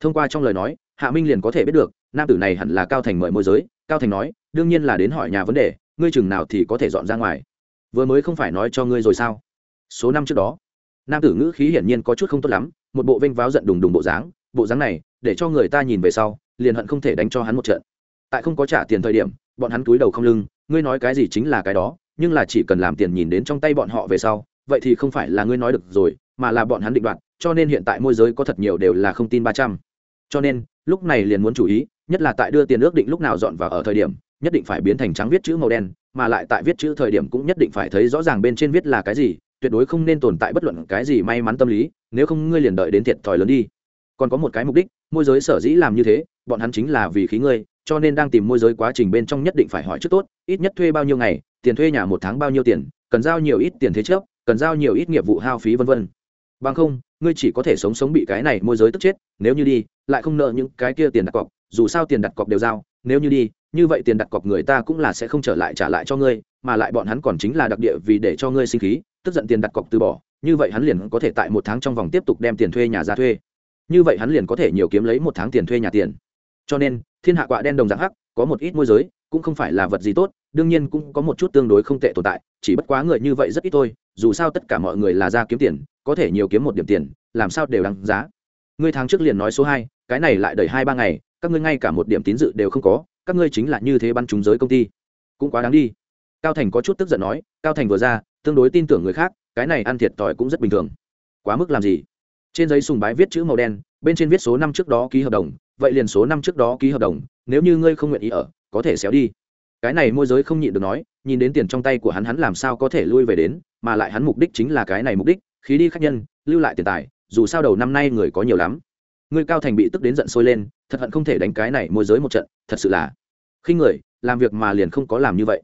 S1: Thông qua trong lời nói hạ minh liền có thể biết được, nam tử này hẳn là cao thành mời môi giới. Cao thành nói, đương nhiên là đến hỏi nhà vấn đề, ngươi chừng nào thì có thể dọn ra ngoài. Vừa mới không phải nói cho ngươi rồi sao? Số năm trước đó, nam tử ngữ khí hiển nhiên có chút không tốt lắm, một bộ vênh váo giận đùng đùng bộ dáng. Bộ dáng này, để cho người ta nhìn về sau, liền hận không thể đánh cho hắn một trận. Tại không có trả tiền thời điểm, bọn hắn túi đầu không lưng, ngươi nói cái gì chính là cái đó, nhưng là chỉ cần làm tiền nhìn đến trong tay bọn họ về sau, vậy thì không phải là ngươi nói được rồi, mà là bọn hắn định đoạt, cho nên hiện tại môi giới có thật nhiều đều là không tin ba trăm cho nên, lúc này liền muốn chú ý, nhất là tại đưa tiền ước định lúc nào dọn vào ở thời điểm, nhất định phải biến thành trắng viết chữ màu đen, mà lại tại viết chữ thời điểm cũng nhất định phải thấy rõ ràng bên trên viết là cái gì, tuyệt đối không nên tồn tại bất luận cái gì may mắn tâm lý, nếu không ngươi liền đợi đến thiệt thòi lớn đi. Còn có một cái mục đích, môi giới sở dĩ làm như thế, bọn hắn chính là vì khí ngươi, cho nên đang tìm môi giới quá trình bên trong nhất định phải hỏi trước tốt, ít nhất thuê bao nhiêu ngày, tiền thuê nhà một tháng bao nhiêu tiền, cần giao nhiều ít tiền thế chấp cần giao nhiều ít nghiệp vụ hao phí vân vân bằng không, ngươi chỉ có thể sống sống bị cái này môi giới tức chết, nếu như đi, lại không nợ những cái kia tiền đặt cọc, dù sao tiền đặt cọc đều giao, nếu như đi, như vậy tiền đặt cọc người ta cũng là sẽ không trở lại trả lại cho ngươi, mà lại bọn hắn còn chính là đặc địa vì để cho ngươi sinh khí, tức giận tiền đặt cọc từ bỏ, như vậy hắn liền có thể tại một tháng trong vòng tiếp tục đem tiền thuê nhà ra thuê. Như vậy hắn liền có thể nhiều kiếm lấy một tháng tiền thuê nhà tiền. Cho nên, thiên hạ quạ đen đồng dạng hắc, có một ít môi giới, cũng không phải là vật gì tốt, đương nhiên cũng có một chút tương đối không tệ tồn tại, chỉ bất quá người như vậy rất ít thôi dù sao tất cả mọi người là ra kiếm tiền, có thể nhiều kiếm một điểm tiền, làm sao đều đáng giá. Ngươi tháng trước liền nói số hai, cái này lại đầy hai ba ngày, các ngươi ngay cả một điểm tín dự đều không có, các ngươi chính là như thế bắn trúng giới công ty. Cũng quá đáng đi. Cao thành có chút tức giận nói, cao thành vừa ra, tương đối tin tưởng người khác, cái này ăn thiệt thòi cũng rất bình thường. Quá mức làm gì? Trên giấy sùng bái viết chữ màu đen, bên trên viết số năm trước đó ký hợp đồng, vậy liền số năm trước đó ký hợp đồng, nếu như ngươi không nguyện ý ở, có thể xéo đi. Cái này môi giới không nhịn được nói, nhìn đến tiền trong tay của hắn hắn làm sao có thể lui về đến mà lại hắn mục đích chính là cái này mục đích, khí đi khách nhân, lưu lại tiền tài, dù sao đầu năm nay người có nhiều lắm. Ngươi cao thành bị tức đến giận sôi lên, thật hận không thể đánh cái này môi giới một trận, thật sự là. Khi người, làm việc mà liền không có làm như vậy.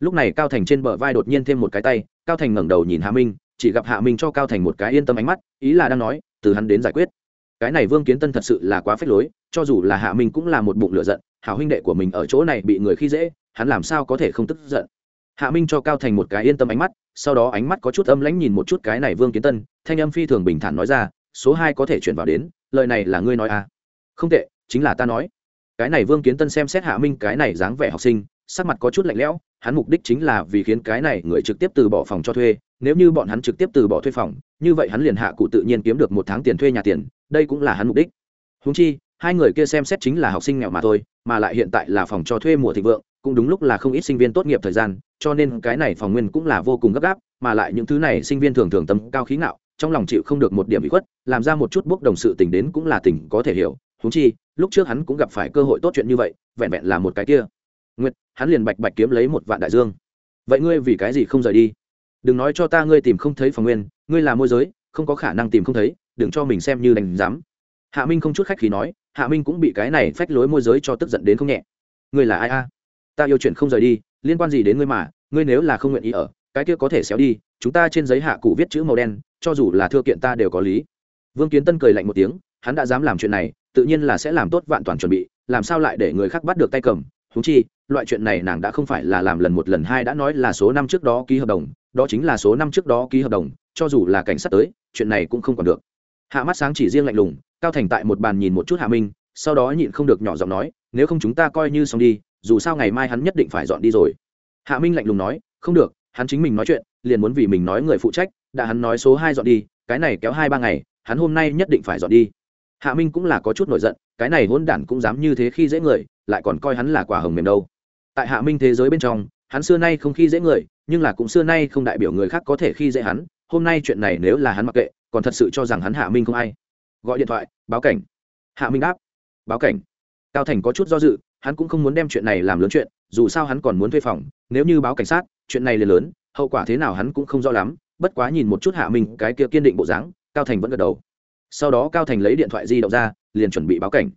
S1: Lúc này cao thành trên bờ vai đột nhiên thêm một cái tay, cao thành ngẩng đầu nhìn hạ minh, chỉ gặp hạ minh cho cao thành một cái yên tâm ánh mắt, ý là đang nói, từ hắn đến giải quyết. Cái này vương kiến tân thật sự là quá phết lối, cho dù là hạ minh cũng là một bụng lửa giận, hảo huynh đệ của mình ở chỗ này bị người khi dễ, hắn làm sao có thể không tức giận? Hạ minh cho cao thành một cái yên tâm ánh mắt, sau đó ánh mắt có chút âm lãnh nhìn một chút cái này vương kiến tân, thanh âm phi thường bình thản nói ra, số hai có thể chuyển vào đến, lời này là ngươi nói à? Không tệ, chính là ta nói. Cái này vương kiến tân xem xét hạ minh cái này dáng vẻ học sinh, sắc mặt có chút lạnh lẽo, hắn mục đích chính là vì khiến cái này người trực tiếp từ bỏ phòng cho thuê, nếu như bọn hắn trực tiếp từ bỏ thuê phòng, như vậy hắn liền hạ cụ tự nhiên kiếm được một tháng tiền thuê nhà tiền, đây cũng là hắn mục đích. Húng chi, hai người kia xem xét chính là học sinh nghèo mà thôi, mà lại hiện tại là phòng cho thuê mùa thịnh vượng, cũng đúng lúc là không ít sinh viên tốt nghiệp thời gian cho nên cái này phòng nguyên cũng là vô cùng gấp gáp, mà lại những thứ này sinh viên thường thường tâm cao khí ngạo, trong lòng chịu không được một điểm bị khuất, làm ra một chút bốc đồng sự tình đến cũng là tình có thể hiểu. Húng chi, lúc trước hắn cũng gặp phải cơ hội tốt chuyện như vậy, vẹn vẹn là một cái kia. Nguyệt, hắn liền bạch bạch kiếm lấy một vạn đại dương. Vậy ngươi vì cái gì không rời đi? Đừng nói cho ta ngươi tìm không thấy phòng nguyên, ngươi là môi giới, không có khả năng tìm không thấy, đừng cho mình xem như đành dám hạ minh không chút khách khí nói, hạ minh cũng bị cái này phách lối môi giới cho tức giận đến không nhẹ. Ngươi là ai a? Ta yêu chuyện không rời đi liên quan gì đến ngươi mà, ngươi nếu là không nguyện ý ở, cái kia có thể xéo đi, chúng ta trên giấy hạ cụ viết chữ màu đen, cho dù là thưa kiện ta đều có lý. Vương kiến tân cười lạnh một tiếng, hắn đã dám làm chuyện này, tự nhiên là sẽ làm tốt vạn toàn chuẩn bị, làm sao lại để người khác bắt được tay cầm? Húng chi, loại chuyện này nàng đã không phải là làm lần một lần hai đã nói là số năm trước đó ký hợp đồng, đó chính là số năm trước đó ký hợp đồng, cho dù là cảnh sát tới, chuyện này cũng không còn được. Hạ mắt sáng chỉ riêng lạnh lùng, cao thành tại một bàn nhìn một chút hạ minh, sau đó nhịn không được nhỏ giọng nói, nếu không chúng ta coi như xong đi dù sao ngày mai hắn nhất định phải dọn đi rồi. Hạ minh lạnh lùng nói, không được, hắn chính mình nói chuyện, liền muốn vì mình nói người phụ trách, đã hắn nói số hai dọn đi, cái này kéo hai ba ngày, hắn hôm nay nhất định phải dọn đi. Hạ minh cũng là có chút nổi giận, cái này hôn đản cũng dám như thế khi dễ người, lại còn coi hắn là quả hồng mềm đâu. Tại hạ minh thế giới bên trong, hắn xưa nay không khi dễ người, nhưng là cũng xưa nay không đại biểu người khác có thể khi dễ hắn, hôm nay chuyện này nếu là hắn mặc kệ, còn thật sự cho rằng hắn hạ minh không ai. Gọi điện thoại, báo cảnh. Hạ minh đáp, báo cảnh. Cao thành có chút do dự hắn cũng không muốn đem chuyện này làm lớn chuyện, dù sao hắn còn muốn thuê phòng, nếu như báo cảnh sát, chuyện này liền lớn, hậu quả thế nào hắn cũng không rõ lắm, bất quá nhìn một chút hạ minh, cái kia kiên định bộ dáng, cao thành vẫn gật đầu. Sau đó cao thành lấy điện thoại di động ra, liền chuẩn bị báo cảnh.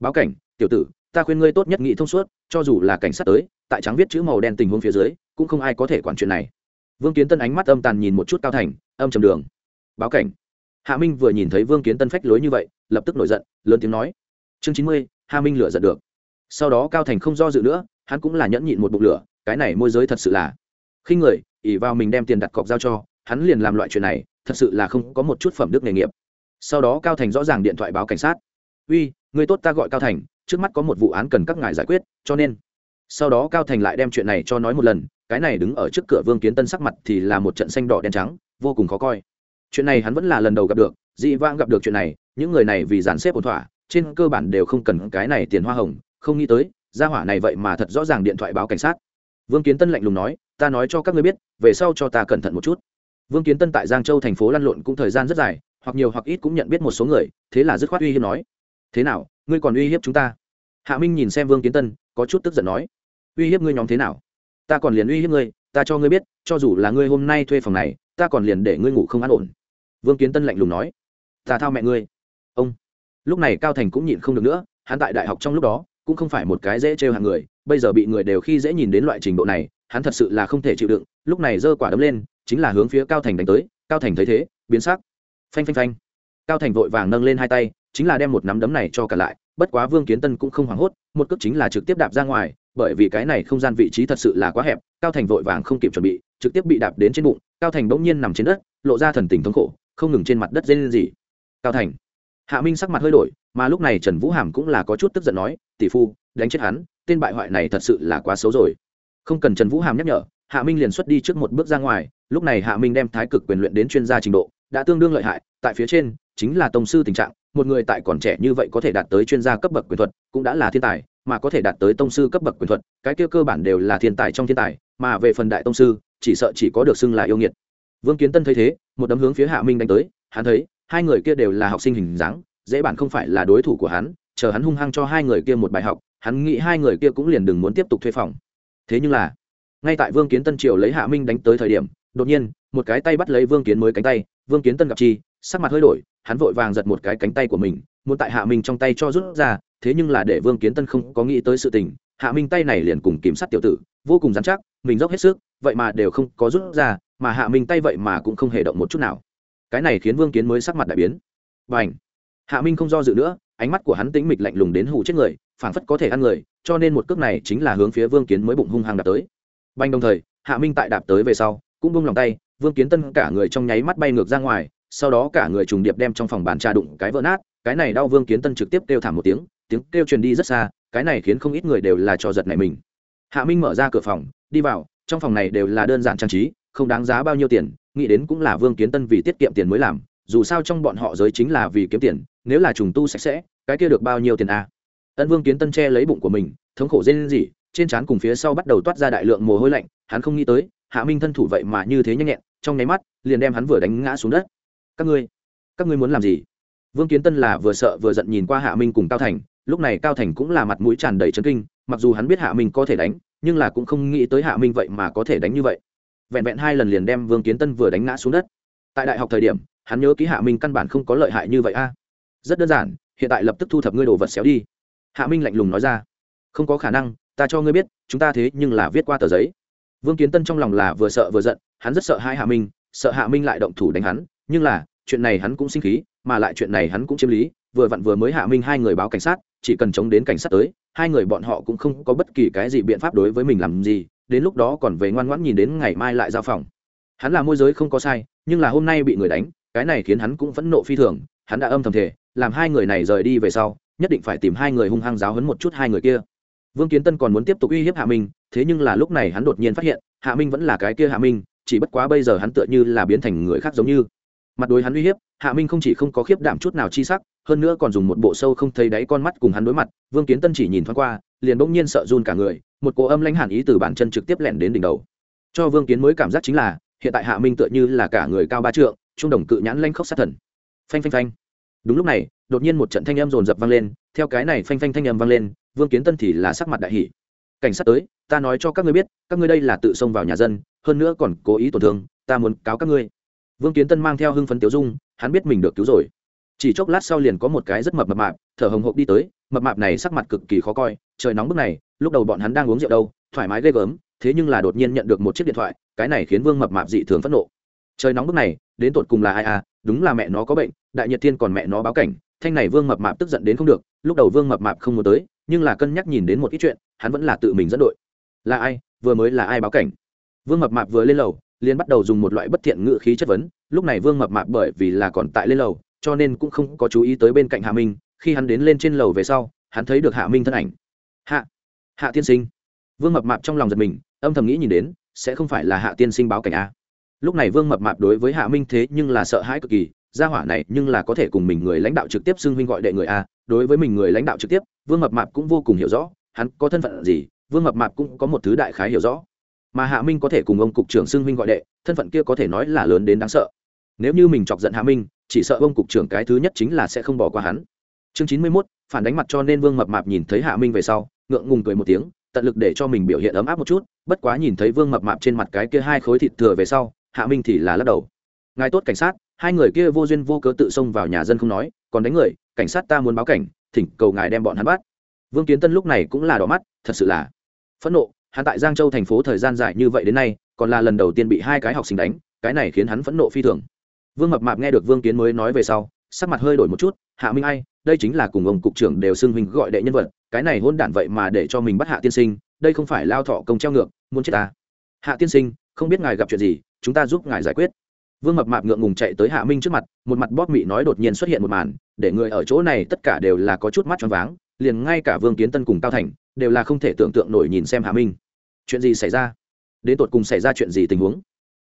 S1: Báo cảnh, tiểu tử, ta khuyên ngươi tốt nhất nghĩ thông suốt, cho dù là cảnh sát tới, tại trắng viết chữ màu đen tình huống phía dưới, cũng không ai có thể quản chuyện này. Vương kiến tân ánh mắt âm tàn nhìn một chút cao thành, âm trầm đường. Báo cảnh. Hạ minh vừa nhìn thấy vương kiến tân phách lối như vậy, lập tức nổi giận, lớn tiếng nói. Chương chín mươi, hạ minh lửa giận được sau đó cao thành không do dự nữa, hắn cũng là nhẫn nhịn một bụng lửa, cái này môi giới thật sự là. Khi người, ỉ vào mình đem tiền đặt cọc giao cho, hắn liền làm loại chuyện này, thật sự là không có một chút phẩm đức nghề nghiệp. Sau đó cao thành rõ ràng điện thoại báo cảnh sát. Uy, người tốt ta gọi cao thành, trước mắt có một vụ án cần các ngài giải quyết, cho nên. Sau đó cao thành lại đem chuyện này cho nói một lần, cái này đứng ở trước cửa vương kiến tân sắc mặt thì là một trận xanh đỏ đen trắng, vô cùng khó coi. Chuyện này hắn vẫn là lần đầu gặp được, dị vãng gặp được chuyện này, những người này vì dàn xếp ổn thỏa, trên cơ bản đều không cần cái này tiền hoa hồng không nghĩ tới, gia hỏa này vậy mà thật rõ ràng điện thoại báo cảnh sát. Vương kiến tân lạnh lùng nói, ta nói cho các ngươi biết, về sau cho ta cẩn thận một chút. Vương kiến tân tại giang châu thành phố lăn lộn cũng thời gian rất dài, hoặc nhiều hoặc ít cũng nhận biết một số người, thế là dứt khoát uy hiếp nói, thế nào, ngươi còn uy hiếp chúng ta? Hạ minh nhìn xem vương kiến tân, có chút tức giận nói, uy hiếp ngươi nhóm thế nào? Ta còn liền uy hiếp ngươi, ta cho ngươi biết, cho dù là ngươi hôm nay thuê phòng này, ta còn liền để ngươi ngủ không an ổn. Vương kiến tân lạnh lùng nói, ta thao mẹ ngươi. Ông, lúc này cao thành cũng nhịn không được nữa, hắn tại đại học trong lúc đó cũng không phải một cái dễ trêu hàng người, bây giờ bị người đều khi dễ nhìn đến loại trình độ này, hắn thật sự là không thể chịu đựng, lúc này giơ quả đấm lên, chính là hướng phía cao thành đánh tới, cao thành thấy thế, biến sắc. Phanh phanh phanh. Cao thành vội vàng nâng lên hai tay, chính là đem một nắm đấm này cho cả lại, bất quá vương kiến tân cũng không hoảng hốt, một cước chính là trực tiếp đạp ra ngoài, bởi vì cái này không gian vị trí thật sự là quá hẹp, cao thành vội vàng không kịp chuẩn bị, trực tiếp bị đạp đến trên bụng, cao thành bỗng nhiên nằm trên đất, lộ ra thần tình thống khổ, không ngừng trên mặt đất dây lên gì cao thành. Hạ minh sắc mặt hơi đổi mà lúc này trần vũ hàm cũng là có chút tức giận nói, tỷ phu, đánh chết hắn, tên bại hoại này thật sự là quá xấu rồi. Không cần trần vũ hàm nhắc nhở, hạ minh liền xuất đi trước một bước ra ngoài, lúc này hạ minh đem thái cực quyền luyện đến chuyên gia trình độ, đã tương đương lợi hại, tại phía trên chính là tông sư tình trạng, một người tại còn trẻ như vậy có thể đạt tới chuyên gia cấp bậc quyền thuật, cũng đã là thiên tài, mà có thể đạt tới tông sư cấp bậc quyền thuật, cái kia cơ bản đều là thiên tài trong thiên tài, mà về phần đại tông sư, chỉ sợ chỉ có được xưng là yêu nghiệt. Vương kiến tân thấy thế, một đấm hướng phía hạ minh đánh tới, hắn thấy hai người kia đều là học sinh hình dáng dễ bản không phải là đối thủ của hắn, chờ hắn hung hăng cho hai người kia một bài học, hắn nghĩ hai người kia cũng liền đừng muốn tiếp tục thuê phòng. Thế nhưng là, ngay tại vương kiến tân triều lấy hạ minh đánh tới thời điểm, đột nhiên, một cái tay bắt lấy vương kiến mới cánh tay, vương kiến tân gặp chi, sắc mặt hơi đổi, hắn vội vàng giật một cái cánh tay của mình, muốn tại hạ minh trong tay cho rút ra, thế nhưng là để vương kiến tân không có nghĩ tới sự tình, hạ minh tay này liền cùng kiểm sát tiểu tử, vô cùng dán chắc, mình dốc hết sức, vậy mà đều không có rút ra, mà hạ minh tay vậy mà cũng không hề động một chút nào. Cái này khiến vương kiến mới sắc mặt đại biến. B à n h hạ minh không do dự nữa, ánh mắt của hắn tĩnh mịch lạnh lùng đến hủ chết người, phảng phất có thể ăn người, cho nên một cước này chính là hướng phía vương kiến mới bụng hung hăng đạp tới. Banh đồng thời, hạ minh tại đạp tới về sau, cũng bung lòng tay, vương kiến tân cả người trong nháy mắt bay ngược ra ngoài, sau đó cả người trùng điệp đem trong phòng bàn trà đụng cái vỡ nát, cái này đau vương kiến tân trực tiếp kêu thảm một tiếng tiếng kêu truyền đi rất xa, cái này khiến không ít người đều là cho giật này mình. Hạ minh mở ra cửa phòng, đi vào, trong phòng này đều là đơn giản trang trí, không đáng giá bao nhiêu tiền, nghĩ đến cũng là vương kiến tân vì tiết kiệm tiền mới làm, dù sao trong bọn họ giới chính là vì kiếm tiền nếu là trùng tu sạch sẽ, cái kia được bao nhiêu tiền a à? ân vương kiến tân che lấy bụng của mình, thống khổ dên gì trên trán cùng phía sau bắt đầu toát ra đại lượng mồ hôi lạnh, hắn không nghĩ tới, hạ minh thân thủ vậy mà như thế nhanh nhẹn, trong nháy mắt, liền đem hắn vừa đánh ngã xuống đất. Các ngươi các ngươi muốn làm gì? Vương kiến tân là vừa sợ vừa giận nhìn qua hạ minh cùng cao thành, lúc này cao thành cũng là mặt mũi tràn đầy chấn kinh, mặc dù hắn biết hạ minh có thể đánh, nhưng là cũng không nghĩ tới hạ minh vậy mà có thể đánh như vậy. Vẹn vẹn hai lần liền đem vương kiến tân vừa đánh ngã xuống đất. Tại đại học thời điểm, hắn nhớ ký hạ minh căn bản không có lợi hại như vậy a rất đơn giản, hiện tại lập tức thu thập ngươi đồ vật xéo đi. Hạ minh lạnh lùng nói ra. Không có khả năng, ta cho ngươi biết, chúng ta thế nhưng là viết qua tờ giấy. Vương kiến tân trong lòng là vừa sợ vừa giận, hắn rất sợ hai hạ minh, sợ hạ minh lại động thủ đánh hắn, nhưng là, chuyện này hắn cũng sinh khí, mà lại chuyện này hắn cũng chiếm lý, vừa vặn vừa mới hạ minh hai người báo cảnh sát, chỉ cần chống đến cảnh sát tới, hai người bọn họ cũng không có bất kỳ cái gì biện pháp đối với mình làm gì, đến lúc đó còn về ngoan ngoãn nhìn đến ngày mai lại giao phòng. Hắn là môi giới không có sai, nhưng là hôm nay bị người đánh, cái này khiến hắn cũng phẫn nộ phi thường, hắn đã âm thầm thể làm hai người này rời đi về sau, nhất định phải tìm hai người hung hăng giáo hấn một chút hai người kia. Vương kiến tân còn muốn tiếp tục uy hiếp hạ minh, thế nhưng là lúc này hắn đột nhiên phát hiện, hạ minh vẫn là cái kia hạ minh, chỉ bất quá bây giờ hắn tựa như là biến thành người khác giống như. Mặt đối hắn uy hiếp, hạ minh không chỉ không có khiếp đảm chút nào chi sắc, hơn nữa còn dùng một bộ sâu không thấy đáy con mắt cùng hắn đối mặt, vương kiến tân chỉ nhìn thoáng qua, liền bỗng nhiên sợ run cả người, một cỗ âm lãnh hàn ý từ bản chân trực tiếp lẻn đến đỉnh đầu. Cho vương kiến mới cảm giác chính là, hiện tại hạ minh tựa như là cả người cao ba trượng, trung đồng cự nhãn lanh khóc sát thần. Phanh phanh phanh đúng lúc này, đột nhiên một trận thanh âm rồn rập vang lên, theo cái này phanh phanh thanh âm vang lên, vương kiến tân thì là sắc mặt đại hỷ cảnh sát tới, ta nói cho các ngươi biết, các ngươi đây là tự xông vào nhà dân, hơn nữa còn cố ý tổn thương, ta muốn cáo các ngươi. Vương kiến tân mang theo hưng phấn tiếu dung, hắn biết mình được cứu rồi. Chỉ chốc lát sau liền có một cái rất mập mập mạp, thở hồng hộc đi tới, mập mạp này sắc mặt cực kỳ khó coi, trời nóng bức này, lúc đầu bọn hắn đang uống rượu đâu, thoải mái ghê gớm, thế nhưng là đột nhiên nhận được một chiếc điện thoại, cái này khiến vương mập mạp dị thường phẫn nộ. Trời nóng bức này, đến tột cùng là ai à đúng là mẹ nó có bệnh đại nhật thiên còn mẹ nó báo cảnh, thanh này vương mập mạp tức giận đến không được, lúc đầu vương mập mạp không muốn tới, nhưng là cân nhắc nhìn đến một ít chuyện, hắn vẫn là tự mình dẫn đội. Là ai? Vừa mới là ai báo cảnh? Vương mập mạp vừa lên lầu, liền bắt đầu dùng một loại bất thiện ngự khí chất vấn, lúc này vương mập mạp bởi vì là còn tại lên lầu, cho nên cũng không có chú ý tới bên cạnh hạ minh, khi hắn đến lên trên lầu về sau, hắn thấy được hạ minh thân ảnh. Hạ hạ tiên sinh. Vương mập mạp trong lòng giật mình, âm thầm nghĩ nhìn đến, sẽ không phải là hạ tiên sinh báo cảnh a lúc này vương mập mạp đối với hạ minh thế nhưng là sợ hãi cực kỳ gia hỏa này nhưng là có thể cùng mình người lãnh đạo trực tiếp xưng huynh gọi đệ người a, đối với mình người lãnh đạo trực tiếp, vương mập mạp cũng vô cùng hiểu rõ, hắn có thân phận gì, vương mập mạp cũng có một thứ đại khái hiểu rõ. Mà hạ minh có thể cùng ông cục trưởng xưng huynh gọi đệ, thân phận kia có thể nói là lớn đến đáng sợ. Nếu như mình chọc giận hạ minh, chỉ sợ ông cục trưởng cái thứ nhất chính là sẽ không bỏ qua hắn. Chương chín mươi mốt, phản đánh mặt cho nên vương mập mạp nhìn thấy hạ minh về sau, ngượng ngùng cười một tiếng, tận lực để cho mình biểu hiện ấm áp một chút, bất quá nhìn thấy vương mập mạp trên mặt cái kia hai khối thịt thừa về sau, hạ minh thì là lắc đầu ngài tốt cảnh sát, hai người kia vô duyên vô cớ tự xông vào nhà dân không nói, còn đánh người, cảnh sát ta muốn báo cảnh, thỉnh cầu ngài đem bọn hắn bắt. Vương kiến tân lúc này cũng là đỏ mắt, thật sự là phẫn nộ, hắn tại giang châu thành phố thời gian dài như vậy đến nay, còn là lần đầu tiên bị hai cái học sinh đánh, cái này khiến hắn phẫn nộ phi thường. Vương mập mạp nghe được vương kiến mới nói về sau, sắc mặt hơi đổi một chút, hạ minh ai, đây chính là cùng ông cục trưởng đều xưng huynh gọi đệ nhân vật, cái này hôn đản vậy mà để cho mình bắt hạ tiên sinh, đây không phải lao thọ công treo ngược, muốn chết ta. Hạ tiên sinh, không biết ngài gặp chuyện gì, chúng ta giúp ngài giải quyết vương mập mạp ngượng ngùng chạy tới hạ minh trước mặt, một mặt bóp mị nói đột nhiên xuất hiện một màn, để người ở chỗ này tất cả đều là có chút mắt choáng váng, liền ngay cả vương kiến tân cùng cao thành đều là không thể tưởng tượng nổi nhìn xem hạ minh. Chuyện gì xảy ra? Đến tột cùng xảy ra chuyện gì tình huống?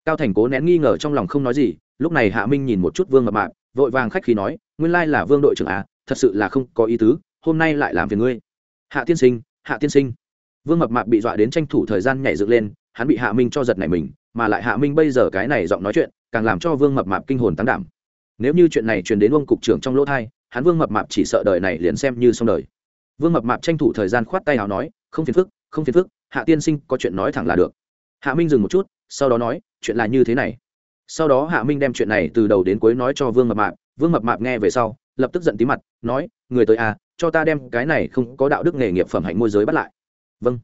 S1: Cao thành cố nén nghi ngờ trong lòng không nói gì, lúc này hạ minh nhìn một chút vương mập mạp, vội vàng khách khí nói, nguyên lai là vương đội trưởng à thật sự là không có ý tứ, hôm nay lại làm phiền ngươi. Hạ tiên sinh, hạ tiên sinh. Vương mập mạp bị dọa đến tranh thủ thời gian nhảy dựng lên, hắn bị hạ minh cho giật này mình mà lại hạ minh bây giờ cái này giọng nói chuyện, càng làm cho vương mập mạp kinh hồn tăng đảm. Nếu như chuyện này truyền đến ông cục trưởng trong lỗ thai, hắn vương mập mạp chỉ sợ đời này liền xem như xong đời. Vương mập mạp tranh thủ thời gian khoát tay nào nói, không phiền phức, không phiền phức, hạ tiên sinh có chuyện nói thẳng là được. Hạ minh dừng một chút, sau đó nói, chuyện là như thế này. Sau đó hạ minh đem chuyện này từ đầu đến cuối nói cho vương mập mạp. Vương mập mạp nghe về sau, lập tức giận tí mặt, nói, người tới à cho ta đem cái này không có đạo đức nghề nghiệp phẩm hạnh môi giới bắt lại. Vâng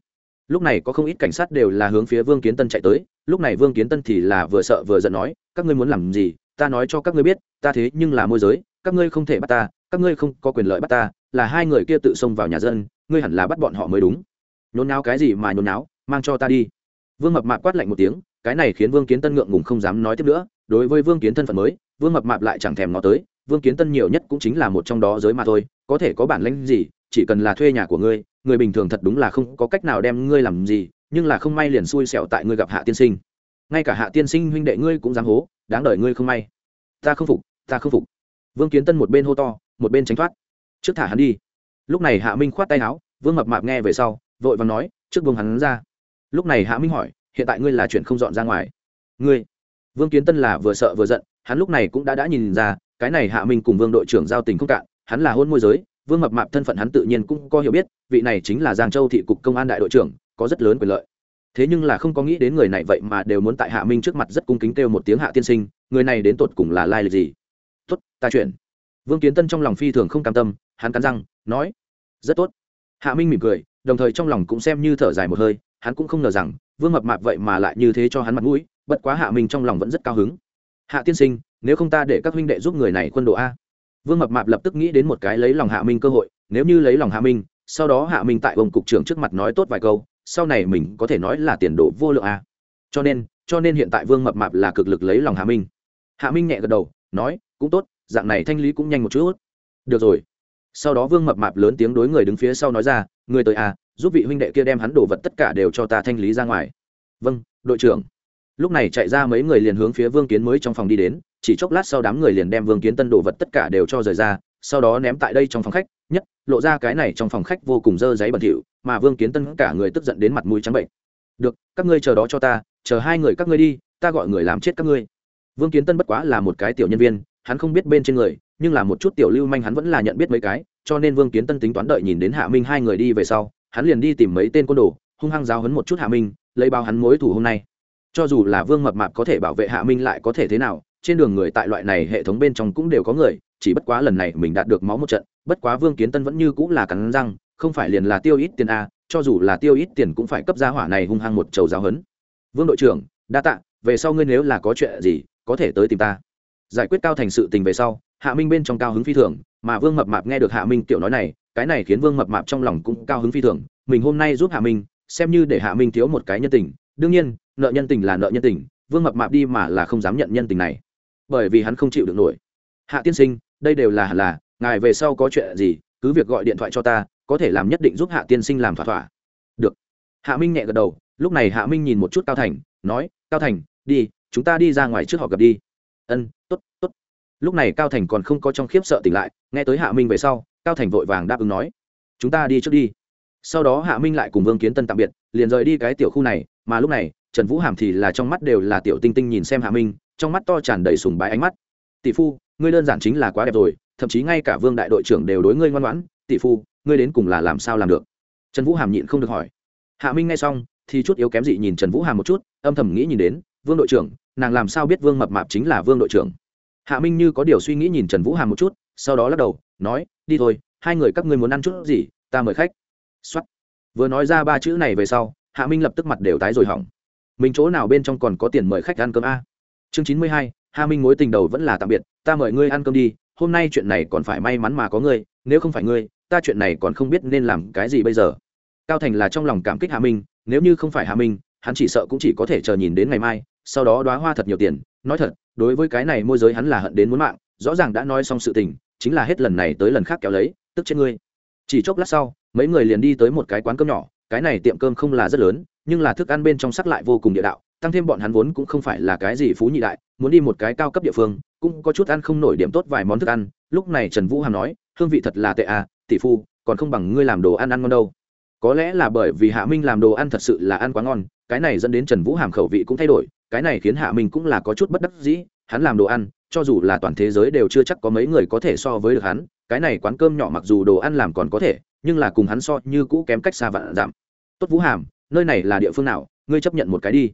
S1: lúc này có không ít cảnh sát đều là hướng phía vương kiến tân chạy tới, lúc này vương kiến tân thì là vừa sợ vừa giận nói, các ngươi muốn làm gì? Ta nói cho các ngươi biết, ta thế nhưng là môi giới, các ngươi không thể bắt ta, các ngươi không có quyền lợi bắt ta, là hai người kia tự xông vào nhà dân, ngươi hẳn là bắt bọn họ mới đúng. Nhốn náo cái gì mà nhốn náo mang cho ta đi. Vương mập mạp quát lạnh một tiếng, cái này khiến vương kiến tân ngượng ngùng không dám nói tiếp nữa, đối với vương kiến thân phận mới, vương mập mạp lại chẳng thèm nó tới, vương kiến tân nhiều nhất cũng chính là một trong đó giới mà thôi, có thể có bản lãnh gì, chỉ cần là thuê nhà của ngươi người bình thường thật đúng là không có cách nào đem ngươi làm gì, nhưng là không may liền xui xẻo tại ngươi gặp hạ tiên sinh. Ngay cả hạ tiên sinh huynh đệ ngươi cũng dám hố, đáng đời ngươi không may. Ta không phục, ta không phục. Vương kiến tân một bên hô to, một bên tránh thoát. Trước thả hắn đi. Lúc này hạ minh khoát tay áo, vương mập mạp nghe về sau, vội vàng nói, trước vương hắn ra. Lúc này hạ minh hỏi, hiện tại ngươi là chuyện không dọn ra ngoài. Ngươi. Vương kiến tân là vừa sợ vừa giận, hắn lúc này cũng đã đã nhìn ra, cái này hạ minh cùng vương đội trưởng giao tình không cạn, hắn là hôn môi giới vương mập mạp thân phận hắn tự nhiên cũng có hiểu biết, vị này chính là giang châu thị cục công an đại đội trưởng, có rất lớn quyền lợi. Thế nhưng là không có nghĩ đến người này vậy mà đều muốn tại hạ minh trước mặt rất cung kính kêu một tiếng hạ tiên sinh, người này đến tột cùng là lai lịch gì? Tốt ta chuyển. Vương kiến tân trong lòng phi thường không cam tâm, hắn cắn răng, nói, rất tốt. Hạ minh mỉm cười, đồng thời trong lòng cũng xem như thở dài một hơi, hắn cũng không ngờ rằng, vương mập mạp vậy mà lại như thế cho hắn mặt mũi, bất quá hạ minh trong lòng vẫn rất cao hứng. Hạ tiên sinh, nếu không ta để các huynh đệ giúp người này quân độ a vương mập mạp lập tức nghĩ đến một cái lấy lòng hạ minh cơ hội, nếu như lấy lòng hạ minh, sau đó hạ minh tại ông cục trưởng trước mặt nói tốt vài câu, sau này mình có thể nói là tiền đồ vô lượng a cho nên cho nên hiện tại vương mập mạp là cực lực lấy lòng hạ minh. Hạ minh nhẹ gật đầu, nói, cũng tốt, dạng này thanh lý cũng nhanh một chút. Được rồi. Sau đó vương mập mạp lớn tiếng đối người đứng phía sau nói ra, người tới à giúp vị huynh đệ kia đem hắn đổ vật tất cả đều cho ta thanh lý ra ngoài. Vâng đội trưởng. Lúc này chạy ra mấy người liền hướng phía vương kiến mới trong phòng đi đến chỉ chốc lát sau đám người liền đem vương kiến tân đồ vật tất cả đều cho rời ra, sau đó ném tại đây trong phòng khách, nhất, lộ ra cái này trong phòng khách vô cùng dơ giấy bẩn thỉu, mà vương kiến tân cả người tức giận đến mặt mũi trắng bệnh. Được, các ngươi chờ đó cho ta, chờ hai người các ngươi đi, ta gọi người làm chết các ngươi. Vương kiến tân bất quá là một cái tiểu nhân viên, hắn không biết bên trên người, nhưng là một chút tiểu lưu manh hắn vẫn là nhận biết mấy cái, cho nên vương kiến tân tính toán đợi nhìn đến hạ minh hai người đi về sau, hắn liền đi tìm mấy tên côn đồ, hung hăng giáo hấn một chút hạ minh, lấy bao hắn mối thủ hôm nay. Cho dù là vương mập mạp có thể bảo vệ hạ minh lại có thể thế nào trên đường người tại loại này hệ thống bên trong cũng đều có người, chỉ bất quá lần này mình đạt được máu một trận, bất quá vương kiến tân vẫn như cũng là cắn răng, không phải liền là tiêu ít tiền a, cho dù là tiêu ít tiền cũng phải cấp gia hỏa này hung hăng một trầu giáo hấn. Vương đội trưởng, đa tạ, về sau ngươi nếu là có chuyện gì, có thể tới tìm ta. Giải quyết cao thành sự tình về sau, hạ minh bên trong cao hứng phi thường, mà vương mập mạp nghe được hạ minh tiểu nói này, cái này khiến vương mập mạp trong lòng cũng cao hứng phi thường. Mình hôm nay giúp hạ minh, xem như để hạ minh thiếu một cái nhân tình. Đương nhiên, nợ nhân tình là nợ nhân tình, vương mập mạp đi mà là không dám nhận nhân tình này bởi vì hắn không chịu được nổi. Hạ tiên sinh, đây đều là là, ngài về sau có chuyện gì, cứ việc gọi điện thoại cho ta, có thể làm nhất định giúp hạ tiên sinh làm thỏa thỏa. Được. Hạ minh nhẹ gật đầu, lúc này hạ minh nhìn một chút cao thành, nói, cao thành, đi, chúng ta đi ra ngoài trước họ gặp đi. Ân t ố t t ố t lúc này cao thành còn không có trong khiếp sợ tỉnh lại, nghe tới hạ minh về sau, cao thành vội vàng đáp ứng nói, chúng ta đi trước đi. Sau đó hạ minh lại cùng vương kiến tân tạm biệt, liền rời đi cái tiểu khu này, mà lúc này, trần vũ hàm thì là trong mắt đều là tiểu tinh tinh nhìn xem hạ minh trong mắt to tràn đầy sùng bái ánh mắt. Tỷ phu, ngươi đơn giản chính là quá đẹp rồi, thậm chí ngay cả vương đại đội trưởng đều đối ngươi ngoan ngoãn. Tỷ phu, ngươi đến cùng là làm sao làm được? Trần vũ hàm nhịn không được hỏi. Hạ minh nghe xong, thì chút yếu kém dị nhìn trần vũ hàm một chút, âm thầm nghĩ nhìn đến, vương đội trưởng, nàng làm sao biết vương mập mạp chính là vương đội trưởng? Hạ minh như có điều suy nghĩ nhìn trần vũ hàm một chút, sau đó lắc đầu, nói, đi thôi, hai người các ngươi muốn ăn chút gì, ta mời khách. Xuất vừa nói ra ba chữ này về sau, hạ minh lập tức mặt đều tái rồi hỏng. Mình chỗ nào bên trong còn có tiền mời khách ăn cơm a? Chương chín mươi hai Hà minh mối tình đầu vẫn là tạm biệt, ta mời ngươi ăn cơm đi, hôm nay chuyện này còn phải may mắn mà có ngươi, nếu không phải ngươi, ta chuyện này còn không biết nên làm cái gì bây giờ. Cao thành là trong lòng cảm kích Hà minh, nếu như không phải Hà minh, hắn chỉ sợ cũng chỉ có thể chờ nhìn đến ngày mai, sau đó đoá hoa thật nhiều tiền. Nói thật, đối với cái này môi giới hắn là hận đến muốn mạng, rõ ràng đã nói xong sự tình, chính là hết lần này tới lần khác kéo lấy, tức trên ngươi. Chỉ chốc lát sau, mấy người liền đi tới một cái quán cơm nhỏ, cái này tiệm cơm không là rất lớn, nhưng là thức ăn bên trong sắc lại vô cùng địa đạo tăng thêm bọn hắn vốn cũng không phải là cái gì phú nhị đại, muốn đi một cái cao cấp địa phương, cũng có chút ăn không nổi điểm tốt vài món thức ăn. Lúc này trần vũ hàm nói, hương vị thật là tệ à tỷ phu, còn không bằng ngươi làm đồ ăn ăn ngon đâu. Có lẽ là bởi vì hạ minh làm đồ ăn thật sự là ăn quá ngon, cái này dẫn đến trần vũ hàm khẩu vị cũng thay đổi, cái này khiến hạ minh cũng là có chút bất đắc dĩ, hắn làm đồ ăn, cho dù là toàn thế giới đều chưa chắc có mấy người có thể so với được hắn, cái này quán cơm nhỏ mặc dù đồ ăn làm còn có thể, nhưng là cùng hắn so như cũ kém cách xa vạn giảm tốt vũ hàm, nơi này là địa phương nào, ngươi chấp nhận một cái đi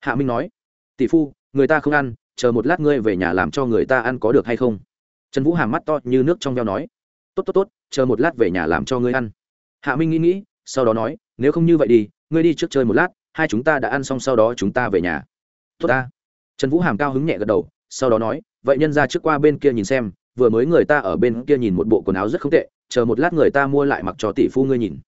S1: hạ minh nói, tỷ phu, người ta không ăn, chờ một lát ngươi về nhà làm cho người ta ăn có được hay không? Trần vũ hàm mắt to như nước trong veo nói, tốt tốt tốt, chờ một lát về nhà làm cho ngươi ăn. Hạ minh nghĩ nghĩ, sau đó nói, nếu không như vậy đi, ngươi đi trước chơi một lát, hai chúng ta đã ăn xong sau đó chúng ta về nhà. Tốt ta. Trần vũ hàm cao hứng nhẹ gật đầu, sau đó nói, vậy nhân ra trước qua bên kia nhìn xem, vừa mới người ta ở bên kia nhìn một bộ quần áo rất không tệ, chờ một lát người ta mua lại mặc cho tỷ phu ngươi nhìn.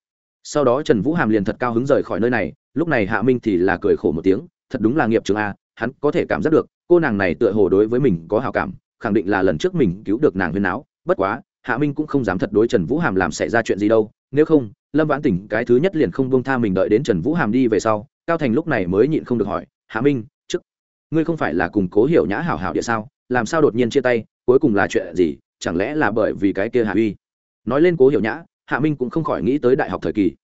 S1: Sau đó trần vũ hàm liền thật cao hứng rời khỏi nơi này, lúc này hạ minh thì là cười khổ một tiếng thật đúng là nghiệp trường a, hắn có thể cảm giác được, cô nàng này tựa hồ đối với mình có hào cảm, khẳng định là lần trước mình cứu được nàng huyên áo bất quá, hạ minh cũng không dám thật đối trần vũ hàm làm xảy ra chuyện gì đâu, nếu không, lâm vãn tỉnh cái thứ nhất liền không buông tha mình đợi đến trần vũ hàm đi về sau, cao thành lúc này mới nhịn không được hỏi, hạ minh, trước, ngươi không phải là cùng cố hiểu nhã hảo hảo địa sao? Làm sao đột nhiên chia tay? Cuối cùng là chuyện gì? Chẳng lẽ là bởi vì cái kia hạ uy? Nói lên cố hiểu nhã, hạ minh cũng không khỏi nghĩ tới đại học thời kỳ.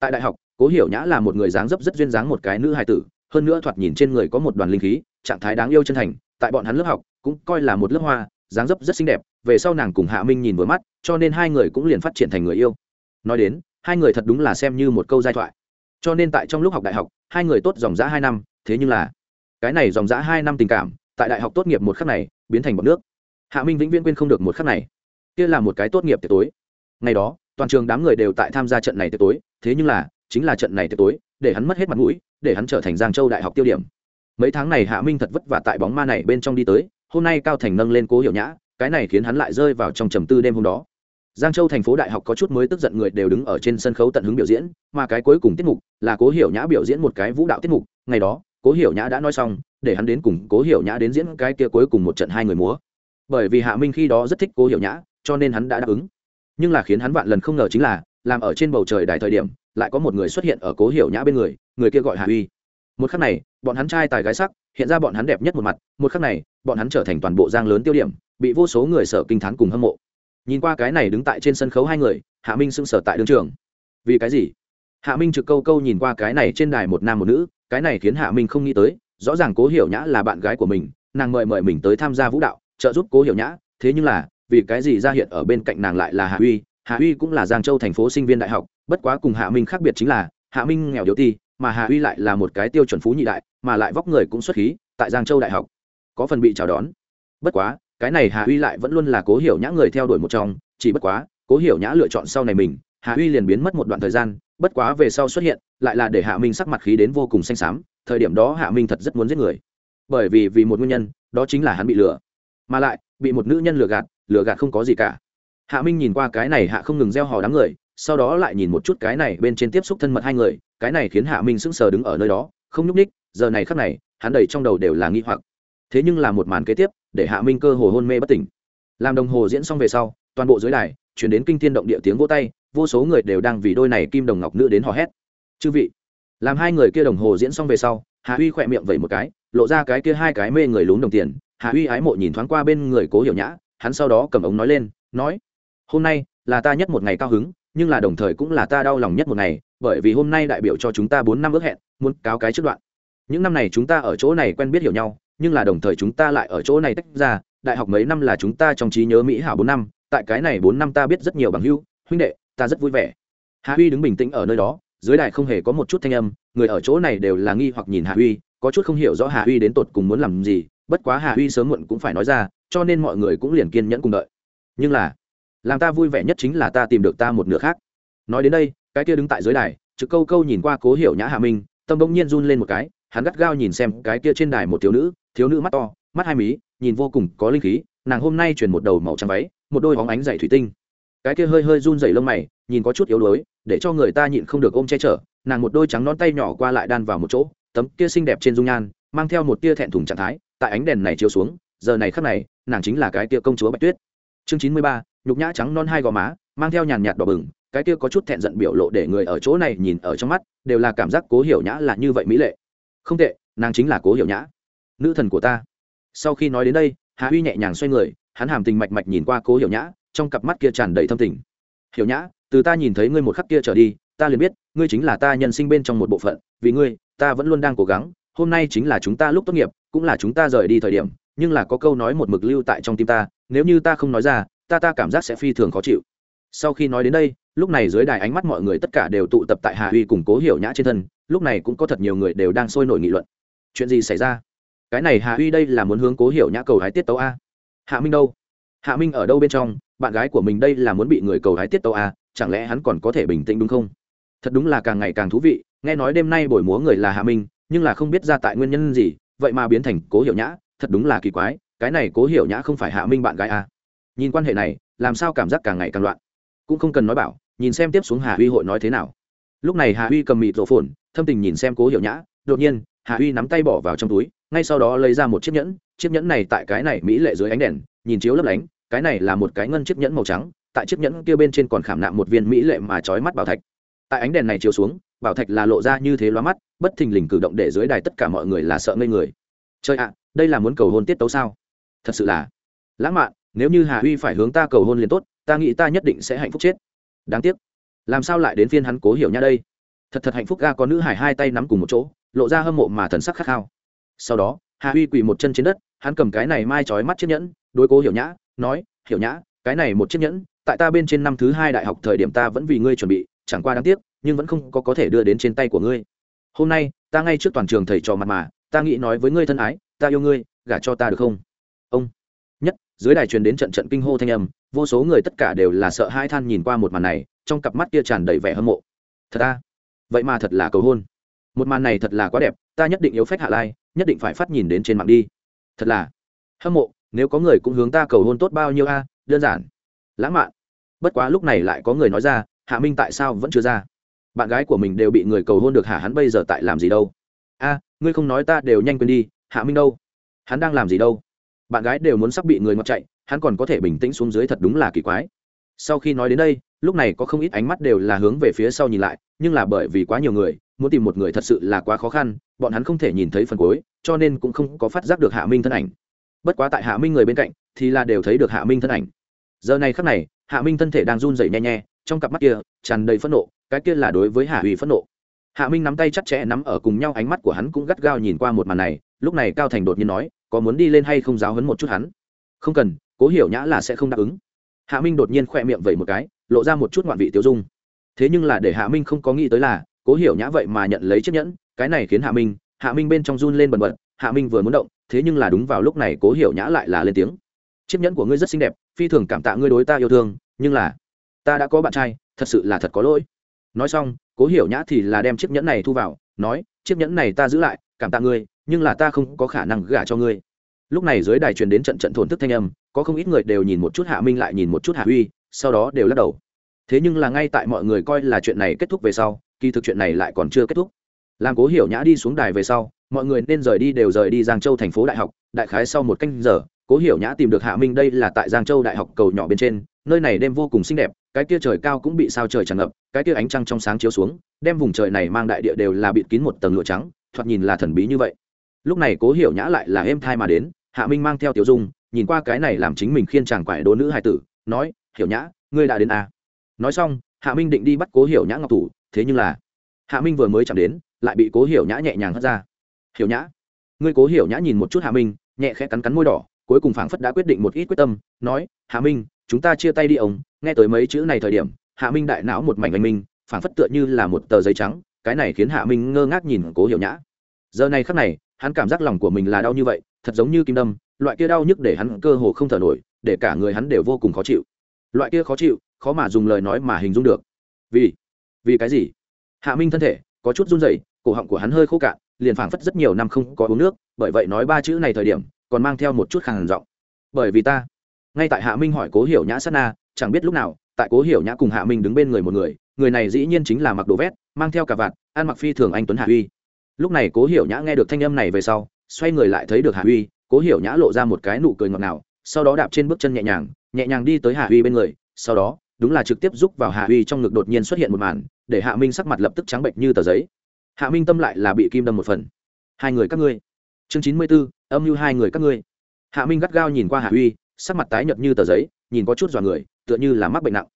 S1: Tại đại học, cố hiểu nhã là một người dáng dấp rất duyên dáng một cái nữ hài tử hơn nữa thoạt nhìn trên người có một đoàn linh khí, trạng thái đáng yêu chân thành, tại bọn hắn lớp học cũng coi là một lớp hoa, dáng dấp rất xinh đẹp, về sau nàng cùng hạ minh nhìn vừa mắt, cho nên hai người cũng liền phát triển thành người yêu. Nói đến, hai người thật đúng là xem như một câu giai thoại. Cho nên tại trong lúc học đại học, hai người tốt dòng dã hai năm, thế nhưng là, cái này dòng dã hai năm tình cảm, tại đại học tốt nghiệp một khắc này, biến thành bọn nước. Hạ minh vĩnh viễn quên không được một khắc này. Kia là một cái tốt nghiệp tiệc tối. Ngày đó, toàn trường đám người đều tại tham gia trận này tiệc tối, thế nhưng là, chính là trận này tiệc tối để hắn mất hết mặt mũi, để hắn trở thành giang châu đại học tiêu điểm. Mấy tháng này hạ minh thật vất vả tại bóng ma này bên trong đi tới, hôm nay cao thành nâng lên cố hiểu nhã, cái này khiến hắn lại rơi vào trong trầm tư đêm hôm đó. Giang châu thành phố đại học có chút mới tức giận người đều đứng ở trên sân khấu tận hứng biểu diễn, mà cái cuối cùng tiết mục là cố hiểu nhã biểu diễn một cái vũ đạo tiết mục. Ngày đó, cố hiểu nhã đã nói xong, để hắn đến cùng cố hiểu nhã đến diễn cái kia cuối cùng một trận hai người múa. Bởi vì hạ minh khi đó rất thích cố hiểu nhã, cho nên hắn đã đáp ứng. Nhưng là khiến hắn vạn lần không ngờ chính là, làm ở trên bầu trời đài thời điểm lại có một người xuất hiện ở cố hiểu nhã bên người người kia gọi hà uy một khắc này, bọn hắn trai tài gái sắc, hiện ra bọn hắn đẹp nhất một mặt. Một khắc này, bọn hắn trở thành toàn bộ giang lớn tiêu điểm, bị vô số người sở kinh t h á n cùng hâm mộ. Nhìn qua cái này đứng tại trên sân khấu hai người, hạ minh sững sở tại đương trường. Vì cái gì? Hạ minh trực câu câu nhìn qua cái này trên đài một nam một nữ, cái này khiến hạ minh không nghĩ tới, rõ ràng cố hiểu nhã là bạn gái của mình, nàng mời mời mình tới tham gia vũ đạo, trợ giúp cố hiểu nhã. Thế nhưng là, vì cái gì ra hiện ở bên cạnh nàng lại là hạ uy hạ uy cũng là giang châu thành phố sinh viên đại học, bất quá cùng hạ minh khác biệt chính là, hạ minh nghèo yếu ti, mà hạ uy lại là một cái tiêu chuẩn phú nhị đại, mà lại vóc người cũng xuất khí, tại giang châu đại học, có phần bị chào đón. Bất quá, cái này Hạ uy lại vẫn luôn là cố hiểu nhã người theo đuổi một trong, chỉ bất quá, cố hiểu nhã lựa chọn sau này mình Hạ uy liền biến mất một đoạn thời gian, bất quá về sau xuất hiện, lại là để hạ minh sắc mặt khí đến vô cùng xanh xám, thời điểm đó hạ minh thật rất muốn giết người. Bởi vì vì một nguyên nhân, đó chính là hắn bị lừa. Mà lại, bị một nữ nhân lừa gạt lừa gạt không có gì cả hạ minh nhìn qua cái này hạ không ngừng gieo hò đám người, sau đó lại nhìn một chút cái này bên trên tiếp xúc thân mật hai người, cái này khiến hạ minh sững sờ đứng ở nơi đó, không nhúc ních giờ này khắc này, hắn đầy trong đầu đều là nghi hoặc. Thế nhưng là một màn kế tiếp, để hạ minh cơ hồ hôn mê bất tỉnh. Làm đồng hồ diễn xong về sau, toàn bộ dưới đài chuyển đến kinh thiên động địa tiếng vỗ tay, vô số người đều đang vì đôi này kim đồng ngọc nữ đến hò hét. Chư vị! Làm hai người kia đồng hồ diễn xong về sau, hạ huy khỏe miệng vẩy một cái, lộ ra cái kia hai cái mê người lún đồng tiền. Hạ huy ái mộ nhìn thoáng qua bên người cố hiểu nhã, hắn sau đó cầm ống nói lên, nói hôm nay là ta nhất một ngày cao hứng, nhưng là đồng thời cũng là ta đau lòng nhất một ngày, bởi vì hôm nay đại biểu cho chúng ta bốn năm ước hẹn, muốn cáo cái trước đoạn. Những năm này chúng ta ở chỗ này quen biết hiểu nhau, nhưng là đồng thời chúng ta lại ở chỗ này tách ra, đại học mấy năm là chúng ta trong trí nhớ mỹ hảo bốn năm, tại cái này bốn năm ta biết rất nhiều bằng hưu huynh đệ, ta rất vui vẻ. Hạ huy đứng bình tĩnh ở nơi đó, dưới đài không hề có một chút thanh âm, người ở chỗ này đều là nghi hoặc nhìn hạ huy, có chút không hiểu rõ hạ huy đến tột cùng muốn làm gì, bất quá hạ huy sớm muộn cũng phải nói ra, cho nên mọi người cũng liền kiên nhẫn cùng đợi. Nhưng là làm ta vui vẻ nhất chính là ta tìm được ta một nửa khác. Nói đến đây, cái kia đứng tại dưới đài, trực câu câu nhìn qua cố hiểu nhã hạ minh, tâm bỗng nhiên run lên một cái, hắn gắt gao nhìn xem cái kia trên đài một thiếu nữ thiếu nữ mắt to, mắt hai mí, nhìn vô cùng có linh khí, nàng hôm nay chuyển một đầu màu trắng váy, một đôi hóng ánh dày thủy tinh. Cái kia hơi hơi run dày lông mày, nhìn có chút yếu đuối, để cho người ta nhịn không được ôm che chở, nàng một đôi trắng non tay nhỏ qua lại đan vào một chỗ, tấm kia xinh đẹp trên dung nhan, mang theo một tia thẹn thùng trạng thái, tại ánh đèn này chiếu xuống, giờ này khắc này, nàng chính là cái tia công chúa bạch tuyết. Chương chín mươi ba nhục nhã trắng non hai gò má, mang theo nhàn nhạt đỏ bừng, cái kia có chút thẹn giận biểu lộ để người ở chỗ này nhìn ở trong mắt, đều là cảm giác cố hiểu nhã là như vậy mỹ lệ. Không tệ, nàng chính là cố hiểu nhã. Nữ thần của ta. Sau khi nói đến đây, Hà huy nhẹ nhàng xoay người, hắn hàm tình mạch mạch nhìn qua cố hiểu nhã, trong cặp mắt kia tràn đầy thâm tình. Hiểu nhã, từ ta nhìn thấy ngươi một khắc kia trở đi, ta liền biết, ngươi chính là ta nhân sinh bên trong một bộ phận, vì ngươi, ta vẫn luôn đang cố gắng, hôm nay chính là chúng ta lúc tốt nghiệp, cũng là chúng ta rời đi thời điểm, nhưng là có câu nói một mực lưu tại trong tim ta, nếu như ta không nói ra ta ta cảm giác sẽ phi thường khó chịu. Sau khi nói đến đây, lúc này dưới đài ánh mắt mọi người tất cả đều tụ tập tại hà huy cùng cố hiểu nhã trên thân, lúc này cũng có thật nhiều người đều đang sôi nổi nghị luận. Chuyện gì xảy ra? Cái này hà huy đây là muốn hướng cố hiểu nhã cầu hái tiết tấu a. Hạ minh đâu? Hạ minh ở đâu bên trong? Bạn gái của mình đây là muốn bị người cầu hái tiết tấu a, chẳng lẽ hắn còn có thể bình tĩnh đúng không? Thật đúng là càng ngày càng thú vị, nghe nói đêm nay buổi múa người là hạ minh, nhưng là không biết ra tại nguyên nhân gì, vậy mà biến thành cố hiểu nhã, thật đúng là kỳ quái, cái này cố hiểu nhã không phải hạ minh bạn gái a nhìn quan hệ này, làm sao cảm giác càng ngày càng loạn? Cũng không cần nói bảo, nhìn xem tiếp xuống hà huy hội nói thế nào. Lúc này hà huy cầm mịt rộ phồn, thâm tình nhìn xem cố hiểu nhã, đột nhiên, hà huy nắm tay bỏ vào trong túi, ngay sau đó lấy ra một chiếc nhẫn chiếc nhẫn này tại cái này mỹ lệ dưới ánh đèn, nhìn chiếu lấp lánh, cái này là một cái ngân chiếc nhẫn màu trắng, tại chiếc nhẫn kia bên trên còn khảm nạm một viên mỹ lệ mà trói mắt bảo thạch. Tại ánh đèn này chiếu xuống, bảo thạch là lộ ra như thế loa mắt, bất thình lình cử động để dưới đài tất cả mọi người là sợ ngây người. Chơi ạ, đây là muốn cầu hôn tiết tấu sao? Thật sự là lãng mạn nếu như hà huy phải hướng ta cầu hôn liền tốt, ta nghĩ ta nhất định sẽ hạnh phúc chết. Đáng tiếc. Làm sao lại đến phiên hắn cố hiểu nha đây? Thật thật hạnh phúc ga có nữ hải hai tay nắm cùng một chỗ, lộ ra hâm mộ mà thần sắc khát khao. Sau đó, hà huy quỳ một chân trên đất, hắn cầm cái này mai trói mắt chiếc nhẫn, đối cố hiểu nhã, nói, hiểu nhã, cái này một chiếc nhẫn, tại ta bên trên năm thứ hai đại học thời điểm ta vẫn vì ngươi chuẩn bị, chẳng qua đáng tiếc, nhưng vẫn không có có thể đưa đến trên tay của ngươi. Hôm nay, ta ngay trước toàn trường thầy trò mặt mà, ta nghĩ nói với ngươi thân ái, ta yêu ngươi, gả cho ta được không? Dưới đài truyền đến trận trận kinh hô thanh âm, vô số người tất cả đều là sợ hai than nhìn qua một màn này, trong cặp mắt kia tràn đầy vẻ hâm mộ. Thật ta vậy mà thật là cầu hôn. Một màn này thật là quá đẹp, ta nhất định yếu phách hạ lai, nhất định phải phát nhìn đến trên mạng đi. Thật là hâm mộ, nếu có người cũng hướng ta cầu hôn tốt bao nhiêu a à? đơn giản. Lãng mạn. Bất quá lúc này lại có người nói ra, hạ minh tại sao vẫn chưa ra? Bạn gái của mình đều bị người cầu hôn được hả? Hắn bây giờ tại làm gì đâu? A, ngươi không nói ta đều nhanh quên đi, hạ minh đâu? Hắn đang làm gì đâu? Bạn gái đều muốn sắp bị người ngọt chạy, hắn còn có thể bình tĩnh xuống dưới thật đúng là kỳ quái. Sau khi nói đến đây, lúc này có không ít ánh mắt đều là hướng về phía sau nhìn lại, nhưng là bởi vì quá nhiều người, muốn tìm một người thật sự là quá khó khăn, bọn hắn không thể nhìn thấy phần cuối, cho nên cũng không có phát giác được hạ minh thân ảnh. Bất quá tại hạ minh người bên cạnh, thì là đều thấy được hạ minh thân ảnh. Giờ này khắc này, hạ minh thân thể đang run rẩy nhẹ nhe, trong cặp mắt kia, tràn đầy phẫn nộ, cái kia là đối với hạ uy phẫn nộ. Hạ minh nắm tay chặt chẽ nắm ở cùng nhau, ánh mắt của hắn cũng gắt gao nhìn qua một màn này, lúc này cao thành đột nhiên nói có muốn đi lên hay không giáo hấn một chút hắn? Không cần, cố hiểu nhã là sẽ không đáp ứng. Hạ minh đột nhiên khoe miệng vậy một cái, lộ ra một chút ngoạn vị tiêu dung. Thế nhưng là để hạ minh không có nghĩ tới là, cố hiểu nhã vậy mà nhận lấy chiếc nhẫn, cái này khiến hạ minh hạ minh bên trong run lên bần bật, hạ minh vừa muốn động, thế nhưng là đúng vào lúc này cố hiểu nhã lại là lên tiếng. Chiếc nhẫn của ngươi rất xinh đẹp, phi thường cảm tạ ngươi đối ta yêu thương, nhưng là, ta đã có bạn trai, thật sự là thật có lỗi. Nói xong, cố hiểu nhã thì là đem chiếc nhẫn này thu vào, nói, chiếc nhẫn này ta giữ lại, cảm tạ ngươi nhưng là ta không có khả năng gả cho ngươi. Lúc này dưới đài truyền đến trận trận thổn thức thanh âm, có không ít người đều nhìn một chút hạ minh lại nhìn một chút hạ uy sau đó đều lắc đầu. Thế nhưng là ngay tại mọi người coi là chuyện này kết thúc về sau, kỳ thực chuyện này lại còn chưa kết thúc. Làm cố hiểu nhã đi xuống đài về sau, mọi người nên rời đi đều rời đi giang châu thành phố đại học, đại khái sau một canh giờ, cố hiểu nhã tìm được hạ minh đây là tại giang châu đại học cầu nhỏ bên trên, nơi này đêm vô cùng xinh đẹp, cái kia trời cao cũng bị sao trời tràn ngập, cái kia ánh trăng trong sáng chiếu xuống, đem vùng trời này mang đại địa đều là bịt kín một tầng lụa trắng, thoạt nhìn là thần bí như vậy lúc này cố hiểu nhã lại là êm thai mà đến, hạ minh mang theo tiểu dung, nhìn qua cái này làm chính mình khiên chàng quải đố nữ hai tử, nói, hiểu nhã, ngươi đã đến à. nói xong, hạ minh định đi bắt cố hiểu nhã ngọc thủ, thế nhưng là hạ minh vừa mới chạm đến, lại bị cố hiểu nhã nhẹ nhàng hất ra. Hiểu nhã. Ngươi cố hiểu nhã nhìn một chút hạ minh, nhẹ khẽ cắn cắn môi đỏ, cuối cùng phảng phất đã quyết định một ít quyết tâm, nói, hạ minh, chúng ta chia tay đi ông. Nghe tới mấy chữ này thời điểm, hạ minh đại não một mảnh anh minh, phảng phất tựa như là một tờ giấy trắng, cái này khiến hạ minh ngơ ngác nhìn cố hiểu nhã. Giờ này khắc này hắn cảm giác lòng của mình là đau như vậy, thật giống như kim đâm, loại kia đau nhức để hắn cơ hồ không thở nổi, để cả người hắn đều vô cùng khó chịu. Loại kia khó chịu, khó mà dùng lời nói mà hình dung được. Vì vì cái gì? Hạ minh thân thể, có chút run rẩy, cổ họng của hắn hơi khô cạn, liền phảng phất rất nhiều năm không có uống nước, bởi vậy nói ba chữ này thời điểm, còn mang theo một chút khàn giọng. Bởi vì ta, ngay tại hạ minh hỏi cố hiểu nhã sát na, chẳng biết lúc nào, tại cố hiểu nhã cùng hạ minh đứng bên người một người người này dĩ nhiên chính là mặc đồ vét, mang theo cả vạt, ăn mặc phi thường anh tuấn hạ uy lúc này cố hiểu nhã nghe được thanh âm này về sau, xoay người lại thấy được hạ uy cố hiểu nhã lộ ra một cái nụ cười ngọt ngào, sau đó đạp trên bước chân nhẹ nhàng nhẹ nhàng đi tới hạ uy bên người, sau đó, đúng là trực tiếp giúp vào hạ uy trong ngực đột nhiên xuất hiện một màn, để hạ minh sắc mặt lập tức trắng bệnh như tờ giấy. Hạ minh tâm lại là bị kim đâm một phần. Hai người các ngươi. Chương chín mươi b ố âm mưu hai người các ngươi. Hạ minh gắt gao nhìn qua hạ uy sắc mặt tái nhợt như tờ giấy, nhìn có chút dọa người, tựa như là mắc bệnh nặng.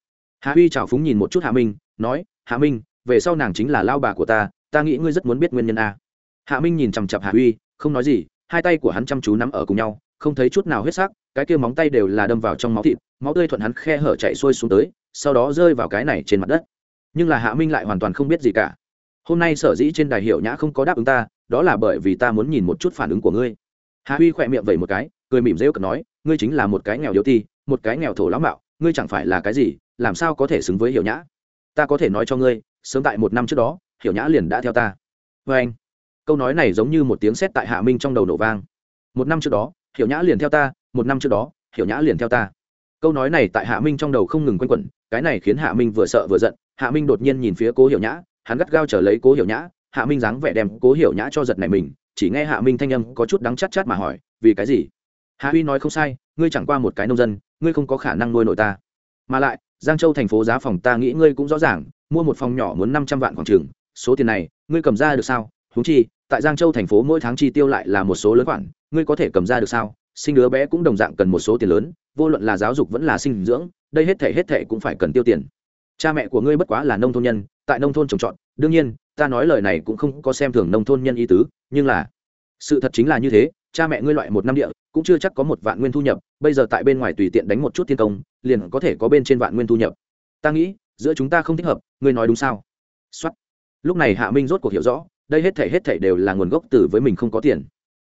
S1: Hạ uy trào phúng nhìn một chút hạ minh, nói, hạ minh, về sau nàng chính là lao bà của ta ta nghĩ ngươi rất muốn biết nguyên nhân a. Hạ minh nhìn chằm chặp hạ uy không nói gì, hai tay của hắn chăm chú nắm ở cùng nhau, không thấy chút nào huyết sắc, cái kia móng tay đều là đâm vào trong máu thịt, máu tươi thuận hắn khe hở chạy xuôi xuống tới, sau đó rơi vào cái này trên mặt đất. Nhưng là hạ minh lại hoàn toàn không biết gì cả. Hôm nay sở dĩ trên đài hiệu nhã không có đáp ứng ta, đó là bởi vì ta muốn nhìn một chút phản ứng của ngươi. Hạ huy khỏe miệng vẩy một cái, cười mỉm rêu cực nói, ngươi chính là một cái nghèo yếu ti, một cái nghèo thổ lão mạo, ngươi chẳng phải là cái gì, làm sao có thể xứng với hiểu nhã? Ta có thể nói cho ngươi, sớm tại một năm trước đó hiểu nhã liền đã theo ta. Vê anh. Câu nói này giống như một tiếng sét tại hạ minh trong đầu nổ vang. Một năm trước đó, hiểu nhã liền theo ta, một năm trước đó, hiểu nhã liền theo ta. Câu nói này tại hạ minh trong đầu không ngừng quanh quẩn, cái này khiến hạ minh vừa sợ vừa giận, hạ minh đột nhiên nhìn phía cố hiểu nhã, hắn gắt gao trở lấy cố hiểu nhã, hạ minh dáng vẻ đem cố hiểu nhã cho giật này mình, chỉ nghe hạ minh thanh âm có chút đắng chát chát mà hỏi, vì cái gì? Hạ huy nói, không sai, ngươi chẳng qua một cái nông dân, ngươi không có khả năng nuôi nổi ta. Mà lại, giang châu thành phố giá phòng ta nghĩ ngươi cũng rõ ràng, mua một phòng nhỏ muốn năm trăm vạn khoảng trường số tiền này, ngươi cầm ra được sao? Húng chi, tại giang châu thành phố mỗi tháng chi tiêu lại là một số lớn khoản, ngươi có thể cầm ra được sao? Sinh đứa bé cũng đồng dạng cần một số tiền lớn, vô luận là giáo dục vẫn là sinh dưỡng, đây hết thể hết thể cũng phải cần tiêu tiền. Cha mẹ của ngươi bất quá là nông thôn nhân, tại nông thôn trồng trọt, đương nhiên, ta nói lời này cũng không có xem thường nông thôn nhân ý tứ, nhưng là, sự thật chính là như thế, cha mẹ ngươi loại một năm địa, cũng chưa chắc có một vạn nguyên thu nhập, bây giờ tại bên ngoài tùy tiện đánh một chút thiên công, liền có thể có bên trên vạn nguyên thu nhập. Ta nghĩ, giữa chúng ta không thích hợp, ngươi nói đúng sao? Xuất lúc này hạ minh rốt cuộc hiểu rõ, đây hết thể hết thể đều là nguồn gốc từ với mình không có tiền.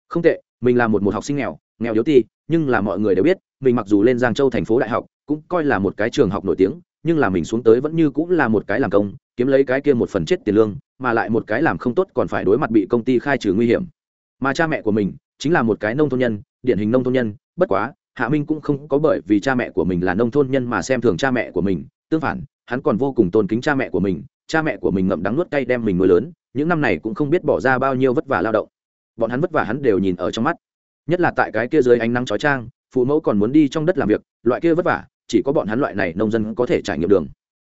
S1: Không tệ, mình là một một học sinh nghèo nghèo yếu ti, nhưng là mọi người đều biết, mình mặc dù lên giang châu thành phố đại học, cũng coi là một cái trường học nổi tiếng, nhưng là mình xuống tới vẫn như cũng là một cái làm công, kiếm lấy cái kia một phần chết tiền lương, mà lại một cái làm không tốt còn phải đối mặt bị công ty khai trừ nguy hiểm. Mà cha mẹ của mình chính là một cái nông thôn nhân, điển hình nông thôn nhân, bất quá, hạ minh cũng không có bởi vì cha mẹ của mình là nông thôn nhân mà xem thường cha mẹ của mình, tương phản, hắn còn vô cùng tôn kính cha mẹ của mình cha mẹ của mình ngậm đắng nuốt cay đem mình nuôi lớn, những năm này cũng không biết bỏ ra bao nhiêu vất vả lao động. Bọn hắn vất vả hắn đều nhìn ở trong mắt. Nhất là tại cái kia dưới ánh nắng chói trang phụ mẫu còn muốn đi trong đất làm việc, loại kia vất vả, chỉ có bọn hắn loại này nông dân có thể trải nghiệm đường.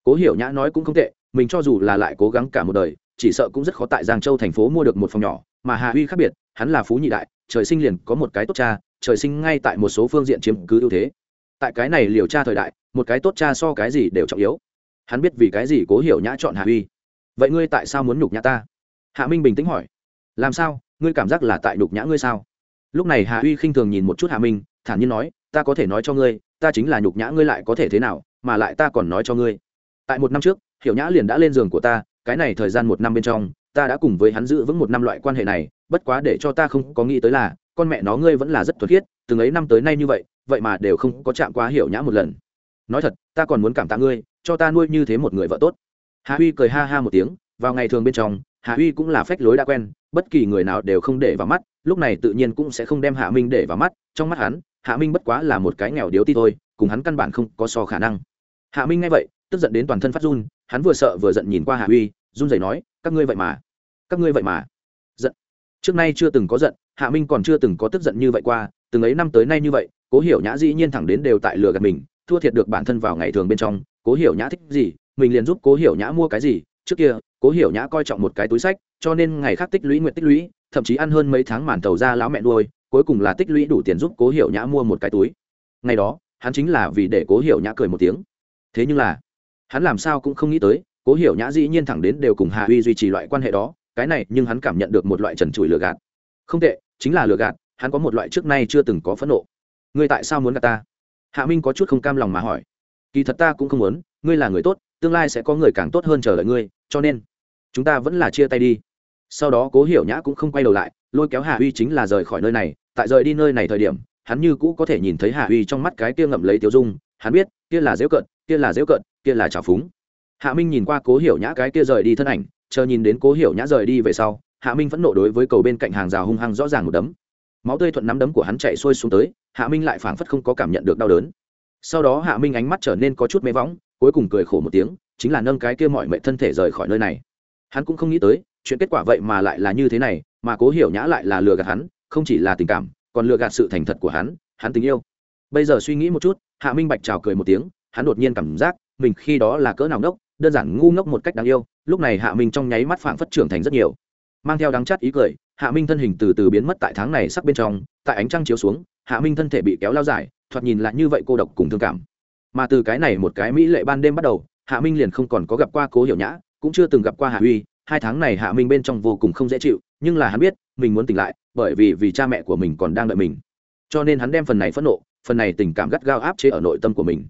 S1: Cố hiểu nhã nói cũng không tệ, mình cho dù là lại cố gắng cả một đời, chỉ sợ cũng rất khó tại giang châu thành phố mua được một phòng nhỏ, mà hà huy khác biệt, hắn là phú nhị đại, trời sinh liền có một cái tốt cha, trời sinh ngay tại một số phương diện chiếm cứ ưu thế. Tại cái này liều cha thời đại, một cái tốt cha so cái gì đều trọng yếu hắn biết vì cái gì cố hiểu nhã chọn hà huy vậy ngươi tại sao muốn nhục nhã ta? Hạ minh bình tĩnh hỏi. Làm sao? Ngươi cảm giác là tại nhục nhã ngươi sao? Lúc này hạ uy khinh thường nhìn một chút hạ minh, thản nhiên nói, ta có thể nói cho ngươi, ta chính là nhục nhã ngươi lại có thể thế nào, mà lại ta còn nói cho ngươi. Tại một năm trước, hiểu nhã liền đã lên giường của ta, cái này thời gian một năm bên trong, ta đã cùng với hắn giữ vững một năm loại quan hệ này, bất quá để cho ta không có nghĩ tới là, con mẹ nó ngươi vẫn là rất thuật khiết, từng ấy năm tới nay như vậy vậy mà đều không có chạm qua hiểu nhã một lần nói thật, ta còn muốn cảm tạ ngươi, cho ta nuôi như thế một người vợ tốt. Hà huy cười ha ha một tiếng, vào ngày thường bên trong, hà huy cũng là phách lối đã quen, bất kỳ người nào đều không để vào mắt, lúc này tự nhiên cũng sẽ không đem hạ minh để vào mắt, trong mắt hắn, hạ minh bất quá là một cái nghèo điếu ti thôi, cùng hắn căn bản không có so khả năng. Hạ minh nghe vậy, tức giận đến toàn thân phát run, hắn vừa sợ vừa giận nhìn qua hạ huy, run rẩy nói, các ngươi vậy mà, các ngươi vậy mà. Giận. Trước nay chưa từng có giận, hạ minh còn chưa từng có tức giận như vậy qua, từng ấy năm tới nay như vậy, cố hiểu nhã dĩ nhiên thẳng đến đều tại lừa gạt mình thua thiệt được bản thân vào ngày thường bên trong, cố hiểu nhã thích gì, mình liền giúp cố hiểu nhã mua cái gì. Trước kia, cố hiểu nhã coi trọng một cái túi sách, cho nên ngày khác tích lũy nguyện tích lũy, thậm chí ăn hơn mấy tháng màn tàu ra lão mẹ nuôi, cuối cùng là tích lũy đủ tiền giúp cố hiểu nhã mua một cái túi. Ngày đó, hắn chính là vì để cố hiểu nhã cười một tiếng. Thế nhưng là, hắn làm sao cũng không nghĩ tới, cố hiểu nhã dĩ nhiên thẳng đến đều cùng hà huy duy trì loại quan hệ đó, cái này nhưng hắn cảm nhận được một loại trần trụi lừa gạt. Không tệ, chính là lừa gạt, hắn có một loại trước nay chưa từng có phẫn nộ. Ngươi tại sao muốn gạt ta? Hạ minh có chút không cam lòng mà hỏi. Kỳ thật ta cũng không muốn, ngươi là người tốt, tương lai sẽ có người càng tốt hơn chờ đợi ngươi, cho nên chúng ta vẫn là chia tay đi. Sau đó cố hiểu nhã cũng không quay đầu lại, lôi kéo Hạ huy chính là rời khỏi nơi này, tại rời đi nơi này thời điểm, hắn như cũ có thể nhìn thấy Hạ huy trong mắt cái kia ngậm lấy tiêu dung, hắn biết, kia là dễu cận kia là dễu cận kia là trào phúng. Hạ minh nhìn qua cố hiểu nhã cái kia rời đi thân ảnh, chờ nhìn đến cố hiểu nhã rời đi về sau, hạ minh phẫn nộ đối với cầu bên cạnh hàng rào hung hăng rõ ràng một đấm máu tươi thuận nắm đấm của hắn chạy xuôi xuống tới, hạ minh lại phảng phất không có cảm nhận được đau đớn. Sau đó hạ minh ánh mắt trở nên có chút mê võng, cuối cùng cười khổ một tiếng, chính là nâng cái kia mọi mệnh thân thể rời khỏi nơi này. Hắn cũng không nghĩ tới, chuyện kết quả vậy mà lại là như thế này, mà cố hiểu nhã lại là lừa gạt hắn, không chỉ là tình cảm, còn lừa gạt sự thành thật của hắn hắn tình yêu. Bây giờ suy nghĩ một chút, hạ minh bạch trào cười một tiếng, hắn đột nhiên cảm giác mình khi đó là cỡ nào ngốc, đơn giản ngu ngốc một cách đáng yêu, lúc này hạ minh trong nháy mắt phảng phất trưởng thành rất nhiều mang theo đắng chát ý cười, hạ minh thân hình từ từ biến mất tại tháng này sắc bên trong, tại ánh trăng chiếu xuống, hạ minh thân thể bị kéo lao dài, thoạt nhìn lại như vậy cô độc cùng thương cảm. Mà từ cái này một cái mỹ lệ ban đêm bắt đầu, hạ minh liền không còn có gặp qua cố hiểu nhã, cũng chưa từng gặp qua hạ uy hai tháng này hạ minh bên trong vô cùng không dễ chịu, nhưng là hắn biết, mình muốn tỉnh lại, bởi vì vì cha mẹ của mình còn đang đợi mình. Cho nên hắn đem phần này phẫn nộ, phần này tình cảm gắt gao áp chế ở nội tâm của mình.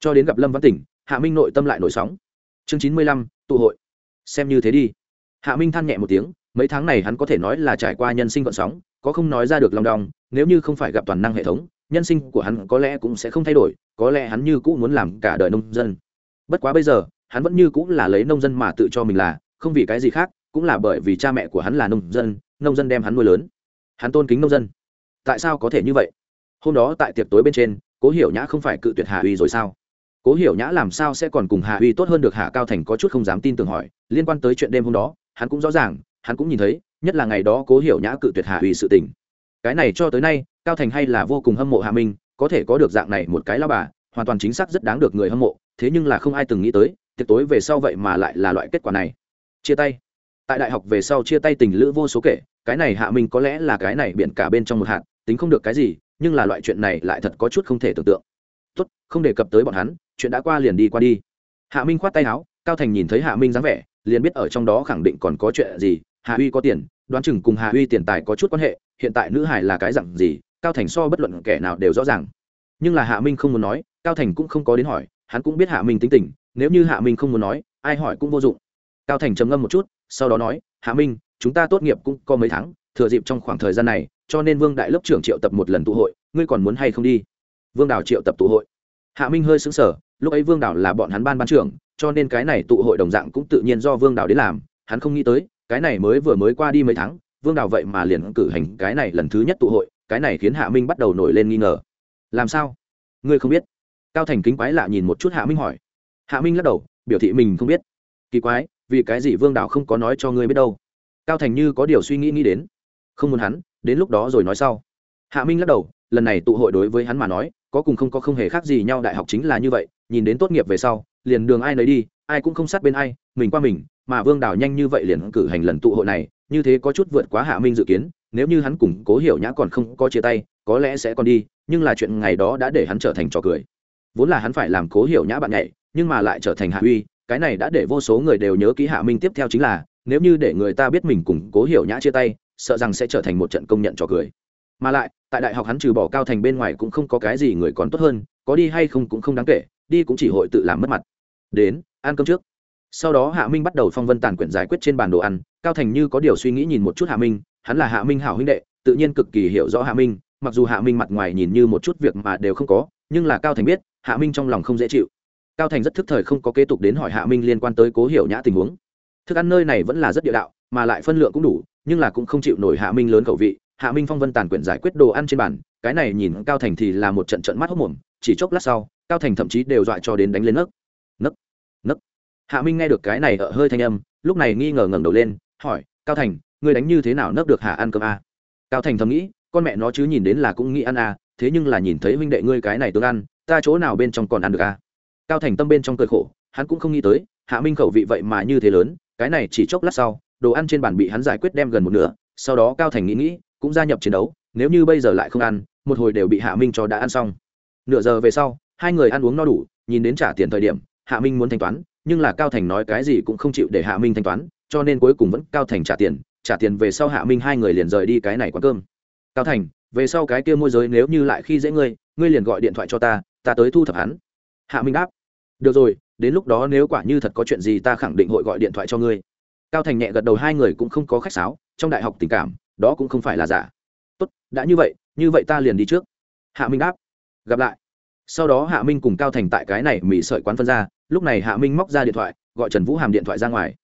S1: Cho đến gặp lâm văn tỉnh, hạ minh nội tâm lại nổi sóng. Chương chín mươi lăm, tụ hội. Xem như thế đi. Hạ minh than nhẹ một tiếng mấy tháng này hắn có thể nói là trải qua nhân sinh vận sóng, có không nói ra được lòng đong, nếu như không phải gặp toàn năng hệ thống, nhân sinh của hắn có lẽ cũng sẽ không thay đổi, có lẽ hắn như cũ muốn làm cả đời nông dân. Bất quá bây giờ, hắn vẫn như cũng là lấy nông dân mà tự cho mình là, không vì cái gì khác, cũng là bởi vì cha mẹ của hắn là nông dân nông dân đem hắn nuôi lớn. Hắn tôn kính nông dân. Tại sao có thể như vậy? Hôm đó tại tiệc tối bên trên, cố hiểu nhã không phải cự tuyệt hà uy rồi sao? Cố hiểu nhã làm sao sẽ còn cùng hà uy tốt hơn được hà cao thành có chút không dám tin tưởng hỏi, liên quan tới chuyện đêm hôm đó, hắn cũng rõ ràng hắn cũng nhìn thấy, nhất là ngày đó cố hiểu nhã cự tuyệt hạ uy sự tình. Cái này cho tới nay, cao thành hay là vô cùng hâm mộ hạ minh, có thể có được dạng này một cái lao bà, hoàn toàn chính xác rất đáng được người hâm mộ, thế nhưng là không ai từng nghĩ tới, tiệc tối về sau vậy mà lại là loại kết quả này. Chia tay. Tại đại học về sau chia tay tình lữ vô số kể, cái này hạ minh có lẽ là cái này biện cả bên trong một hạt, tính không được cái gì, nhưng là loại chuyện này lại thật có chút không thể tưởng tượng. Tốt, không đề cập tới bọn hắn, chuyện đã qua liền đi qua đi. Hạ minh khoát tay áo, cao thành nhìn thấy hạ minh dáng vẻ, liền biết ở trong đó khẳng định còn có chuyện gì Hà uy có tiền, đoán chừng cùng Hà uy tiền tài có chút quan hệ, hiện tại nữ hải là cái dặn gì, cao thành so bất luận kẻ nào đều rõ ràng. Nhưng là hạ minh không muốn nói, cao thành cũng không có đến hỏi, hắn cũng biết hạ minh tính tình, nếu như hạ minh không muốn nói, ai hỏi cũng vô dụng. Cao thành trầm ngâm một chút, sau đó nói, hạ minh, chúng ta tốt nghiệp cũng có mấy tháng, thừa dịp trong khoảng thời gian này, cho nên vương đại lớp trưởng triệu tập một lần tụ hội, ngươi còn muốn hay không đi? Vương đào triệu tập tụ hội. Hạ minh hơi xứng sở lúc ấy vương đào là bọn hắn ban ban trưởng, cho nên cái này tụ hội đồng dạng cũng tự nhiên do vương đào đến làm, hắn không nghĩ tới cái này mới vừa mới qua đi mấy tháng, vương đào vậy mà liền cử hành cái này lần thứ nhất tụ hội, cái này khiến hạ minh bắt đầu nổi lên nghi ngờ. Làm sao? Ngươi không biết? Cao thành kính quái lạ nhìn một chút hạ minh hỏi. Hạ minh lắc đầu, biểu thị mình không biết. Kỳ quái, vì cái gì vương đào không có nói cho ngươi biết đâu? Cao thành như có điều suy nghĩ nghĩ đến. Không muốn hắn, đến lúc đó rồi nói sau. Hạ minh lắc đầu, lần này tụ hội đối với hắn mà nói, có cùng không có không hề khác gì nhau, đại học chính là như vậy, nhìn đến tốt nghiệp về sau, liền đường ai nấy đi, ai cũng không sát bên ai, mình qua mình mà vương đào nhanh như vậy liền cử hành lần tụ hội này, như thế có chút vượt quá hạ minh dự kiến, nếu như hắn củng cố hiểu nhã còn không có chia tay, có lẽ sẽ còn đi, nhưng là chuyện ngày đó đã để hắn trở thành trò cười. Vốn là hắn phải làm cố hiểu nhã bạn nhảy, nhưng mà lại trở thành hạ uy cái này đã để vô số người đều nhớ ký hạ minh tiếp theo chính là, nếu như để người ta biết mình cùng cố hiểu nhã chia tay, sợ rằng sẽ trở thành một trận công nhận trò cười. Mà lại, tại đại học hắn trừ bỏ cao thành bên ngoài cũng không có cái gì người còn tốt hơn, có đi hay không cũng không đáng kể, đi cũng chỉ hội tự làm mất mặt. Đến, ăn cơm trước sau đó hạ minh bắt đầu phong vân tàn quyển giải quyết trên bàn đồ ăn, cao thành như có điều suy nghĩ nhìn một chút hạ minh, hắn là hạ minh hảo huynh đệ, tự nhiên cực kỳ hiểu rõ hạ minh, mặc dù hạ minh mặt ngoài nhìn như một chút việc mà đều không có, nhưng là cao thành biết, hạ minh trong lòng không dễ chịu. Cao thành rất thức thời không có kế tục đến hỏi hạ minh liên quan tới cố hiểu nhã tình huống. Thức ăn nơi này vẫn là rất địa đạo, mà lại phân lượng cũng đủ, nhưng là cũng không chịu nổi hạ minh lớn khẩu vị, hạ minh phong vân tàn quyển giải quyết đồ ăn trên bàn, cái này nhìn cao thành thì là một trận trận mắt hốc mồm, chỉ chốc lát sau, cao thành thậm chí đều dọa cho đến đánh lên nấc nấc nấc hạ minh nghe được cái này ở hơi thanh âm, lúc này nghi ngờ ngẩng đầu lên, hỏi, cao thành, ngươi đánh như thế nào nấp được hạ ăn cơm a à? cao thành thầm nghĩ, con mẹ nó chứ nhìn đến là cũng nghĩ ăn à thế nhưng là nhìn thấy huynh đệ ngươi cái này tương ăn, ta chỗ nào bên trong còn ăn được à cao thành tâm bên trong cơi khổ, hắn cũng không nghĩ tới, hạ minh khẩu vị vậy mà như thế lớn, cái này chỉ chốc lát sau, đồ ăn trên bàn bị hắn giải quyết đem gần một nửa, sau đó cao thành nghĩ nghĩ, cũng gia nhập chiến đấu, nếu như bây giờ lại không ăn, một hồi đều bị hạ minh cho đã ăn xong nửa giờ về sau, hai người ăn uống no đủ, nhìn đến trả tiền thời điểm, hạ minh muốn thanh toán nhưng là cao thành nói cái gì cũng không chịu để hạ minh thanh toán, cho nên cuối cùng vẫn cao thành trả tiền trả tiền về sau hạ minh hai người liền rời đi cái này quán cơm. Cao thành, về sau cái kia môi giới nếu như lại khi dễ ngươi ngươi liền gọi điện thoại cho ta ta tới thu thập hắn. Hạ minh đáp, được rồi, đến lúc đó nếu quả như thật có chuyện gì ta khẳng định hội gọi điện thoại cho ngươi. Cao thành nhẹ gật đầu hai người cũng không có khách sáo, trong đại học tình cảm, đó cũng không phải là giả. Tốt, đã như vậy như vậy ta liền đi trước. Hạ minh đáp, gặp lại. Sau đó hạ minh cùng cao thành tại cái này mỹ sợi quán phân ra lúc này hạ minh móc ra điện thoại, gọi trần vũ hàm điện thoại ra ngoài.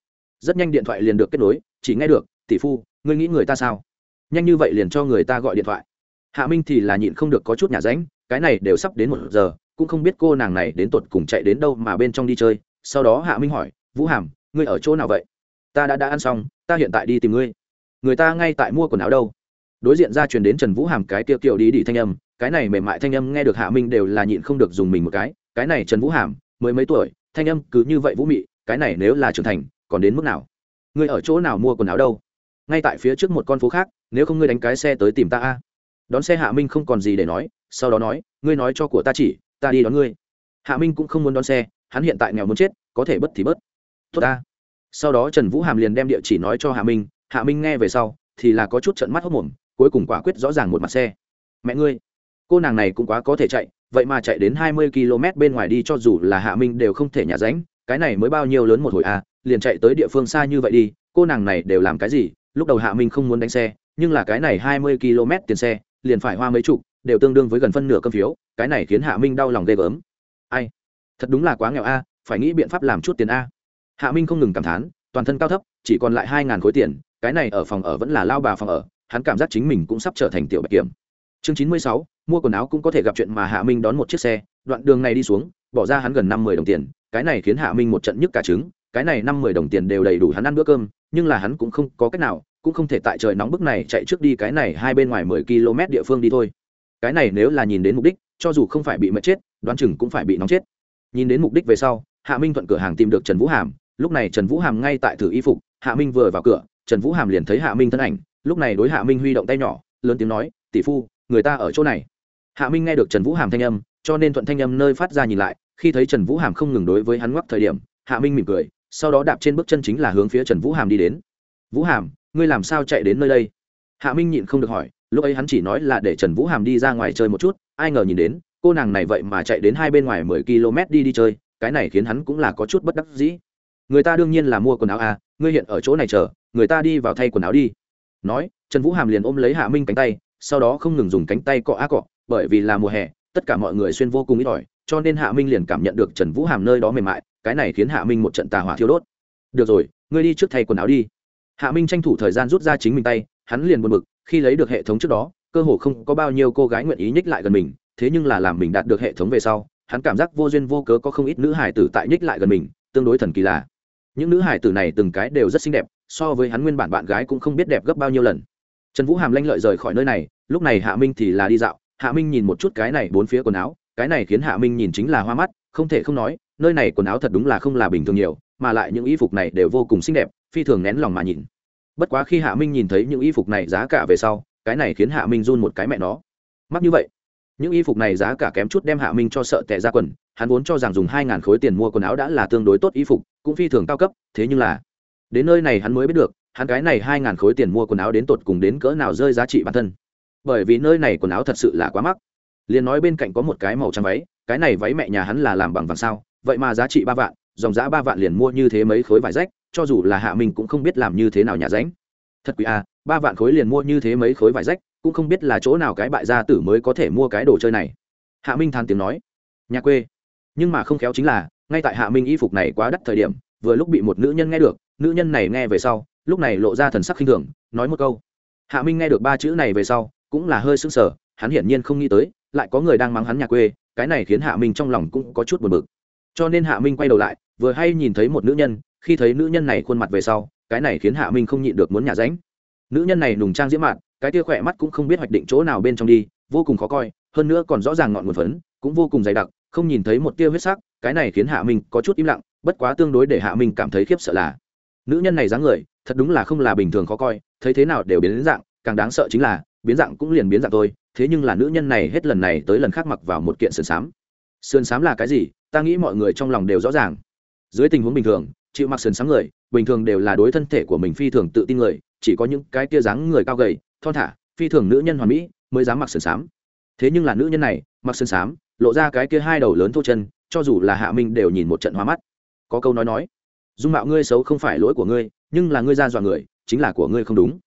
S1: Rất nhanh điện thoại liền được kết nối, chỉ nghe được, tỷ phu, ngươi nghĩ người ta sao? Nhanh như vậy liền cho người ta gọi điện thoại. Hạ minh thì là nhịn không được có chút nhà ránh, cái này đều sắp đến một giờ, cũng không biết cô nàng này đến tột cùng chạy đến đâu mà bên trong đi chơi. Sau đó hạ minh hỏi, vũ hàm, ngươi ở chỗ nào vậy? Ta đã đã ăn xong, ta hiện tại đi tìm ngươi. Người ta ngay tại mua quần áo đâu. Đối diện ra truyền đến trần vũ hàm cái tiêu kiệu đi đi thanh âm, cái này mềm mại thanh âm nghe được hạ minh đều là nhịn không được dùng mình một cái. Cái này trần vũ hàm mới mấy tuổi, thanh âm cứ như vậy vũ mị, cái này nếu là trưởng thành, còn đến mức nào? Ngươi ở chỗ nào mua quần áo đâu? Ngay tại phía trước một con phố khác, nếu không ngươi đánh cái xe tới tìm ta a. Đón xe hạ minh không còn gì để nói, sau đó nói, ngươi nói cho của ta chỉ, ta đi đón ngươi. Hạ minh cũng không muốn đón xe, hắn hiện tại nghèo muốn chết, có thể bất thì bớt. Tốt ta. Sau đó trần vũ hàm liền đem địa chỉ nói cho hạ minh hạ minh nghe về sau, thì là có chút trận mắt hốc mồm, cuối cùng quả quyết rõ ràng một mặt xe. Mẹ ngươi, cô nàng này cũng quá có thể chạy vậy mà chạy đến hai mươi km bên ngoài đi cho dù là hạ minh đều không thể nhả ránh, cái này mới bao nhiêu lớn một hồi à liền chạy tới địa phương xa như vậy đi, cô nàng này đều làm cái gì, lúc đầu hạ minh không muốn đánh xe, nhưng là cái này hai mươi km tiền xe, liền phải hoa mấy chục, đều tương đương với gần phân nửa cơm phiếu, cái này khiến hạ minh đau lòng ghê gớm. Ai? Thật đúng là quá nghèo a, phải nghĩ biện pháp làm chút tiền a. Hạ minh không ngừng cảm thán, toàn thân cao thấp, chỉ còn lại hai ngàn khối tiền, cái này ở phòng ở vẫn là lao bà phòng ở, hắn cảm giác chính mình cũng sắp trở thành tiểu bạch kiểm. Chương chín mươi sáu mua quần áo cũng có thể gặp chuyện mà hạ minh đón một chiếc xe, đoạn đường này đi xuống, bỏ ra hắn gần năm mươi đồng tiền, cái này khiến hạ minh một trận nhức cả trứng, cái này năm mươi đồng tiền đều đầy đủ hắn ăn bữa cơm, nhưng là hắn cũng không có cách nào, cũng không thể tại trời nóng bức này chạy trước đi cái này hai bên ngoài mười km địa phương đi thôi. Cái này nếu là nhìn đến mục đích, cho dù không phải bị mất chết, đoán chừng cũng phải bị nóng chết. Nhìn đến mục đích về sau, hạ minh thuận cửa hàng tìm được trần vũ hàm, lúc này trần vũ hàm ngay tại thử y phục, hạ minh vừa vào cửa, trần vũ hàm liền thấy hạ minh thân ảnh, lúc này đối hạ minh huy động tay nhỏ, lớn tiếng nói, tỷ phu người ta ở chỗ này. Hạ minh nghe được trần vũ hàm thanh âm, cho nên thuận thanh âm nơi phát ra nhìn lại, khi thấy trần vũ hàm không ngừng đối với hắn ngoắc thời điểm, hạ minh mỉm cười, sau đó đạp trên bước chân chính là hướng phía trần vũ hàm đi đến. Vũ hàm, ngươi làm sao chạy đến nơi đây? Hạ minh nhịn không được hỏi, lúc ấy hắn chỉ nói là để trần vũ hàm đi ra ngoài chơi một chút, ai ngờ nhìn đến, cô nàng này vậy mà chạy đến hai bên ngoài mười km đi đi chơi, cái này khiến hắn cũng là có chút bất đắc dĩ. Người ta đương nhiên là mua quần áo à ngươi hiện ở chỗ này chờ, người ta đi vào thay quần áo đi. Nói, trần vũ hàm liền ôm lấy hạ minh cánh tay sau đó không ngừng dùng cánh tay cọ á cọ, bởi vì là mùa hè, tất cả mọi người xuyên vô cùng ít ỏi, cho nên hạ minh liền cảm nhận được trần vũ hàm nơi đó mềm mại, cái này khiến hạ minh một trận tà hỏa thiêu đốt. Được rồi, ngươi đi trước thay quần áo đi. Hạ minh tranh thủ thời gian rút ra chính mình tay, hắn liền buồn bực, khi lấy được hệ thống trước đó, cơ hồ không có bao nhiêu cô gái nguyện ý nhích lại gần mình, thế nhưng là làm mình đạt được hệ thống về sau, hắn cảm giác vô duyên vô cớ có không ít nữ hải tử tại nhích lại gần mình, tương đối thần kỳ lạ những nữ hải tử này từng cái đều rất xinh đẹp, so với hắn nguyên bản bạn gái cũng không biết đẹp gấp bao nhiêu lần trần vũ hàm lanh lợi rời khỏi nơi này, lúc này hạ minh thì là đi dạo. Hạ minh nhìn một chút cái này bốn phía quần áo, cái này khiến hạ minh nhìn chính là hoa mắt, không thể không nói, nơi này quần áo thật đúng là không là bình thường nhiều, mà lại những y phục này đều vô cùng xinh đẹp, phi thường nén lòng mà nhìn. Bất quá khi hạ minh nhìn thấy những y phục này giá cả về sau, cái này khiến hạ minh run một cái mẹ nó. Mắc như vậy, những y phục này giá cả kém chút đem hạ minh cho sợ tệ ra quần, hắn vốn cho rằng dùng hai ngàn khối tiền mua quần áo đã là tương đối tốt y phục, cũng phi thường cao cấp, thế nhưng là, đến nơi này hắn mới biết được hắn cái này hai ngàn khối tiền mua quần áo đến tột cùng đến cỡ nào rơi giá trị bản thân. Bởi vì nơi này quần áo thật sự là quá mắc. Liền nói bên cạnh có một cái màu trắng váy, cái này váy mẹ nhà hắn là làm bằng vàng sao, vậy mà giá trị ba vạn, dòng giá ba vạn liền mua như thế mấy khối vải rách, cho dù là hạ minh cũng không biết làm như thế nào nhà ránh. Thật quý à ba vạn khối liền mua như thế mấy khối vải rách, cũng không biết là chỗ nào cái bại gia tử mới có thể mua cái đồ chơi này. Hạ minh than tiếng nói, nhà quê. Nhưng mà không khéo chính là, ngay tại hạ minh y phục này quá đắt thời điểm, vừa lúc bị một nữ nhân nghe được nữ nhân này nghe về sau, lúc này lộ ra thần sắc khinh thường, nói một câu. Hạ minh nghe được ba chữ này về sau, cũng là hơi sững sờ, hắn hiển nhiên không nghĩ tới, lại có người đang mắng hắn nhà quê, cái này khiến hạ minh trong lòng cũng có chút buồn bực. Cho nên hạ minh quay đầu lại, vừa hay nhìn thấy một nữ nhân, khi thấy nữ nhân này khuôn mặt về sau, cái này khiến hạ minh không nhịn được muốn nhà ránh. Nữ nhân này nùng trang diễm mạn, cái tia khỏe mắt cũng không biết hoạch định chỗ nào bên trong đi, vô cùng khó coi, hơn nữa còn rõ ràng ngọn nguồn phấn, cũng vô cùng dày đặc, không nhìn thấy một tia huyết sắc, cái này khiến hạ minh có chút im lặng, bất quá tương đối để hạ minh cảm thấy khiếp sợ là nữ nhân này dáng người, thật đúng là không là bình thường khó coi, thấy thế nào đều biến đến dạng, càng đáng sợ chính là, biến dạng cũng liền biến dạng thôi, thế nhưng là nữ nhân này hết lần này tới lần khác mặc vào một kiện sườn xám. Sườn xám là cái gì? Ta nghĩ mọi người trong lòng đều rõ ràng. Dưới tình huống bình thường, chịu mặc sườn xám người, bình thường đều là đối thân thể của mình phi thường tự tin người, chỉ có những cái tia dáng người cao gầy, thon thả, phi thường nữ nhân hoàn mỹ mới dám mặc sườn xám. Thế nhưng là nữ nhân này, mặc sườn xám, lộ ra cái kia hai đầu lớn thô chân, cho dù là hạ minh đều nhìn một trận hoa mắt. Có câu nói nói dung mạo ngươi xấu không phải lỗi của ngươi, nhưng là ngươi ra dọa người, chính là của ngươi không đúng.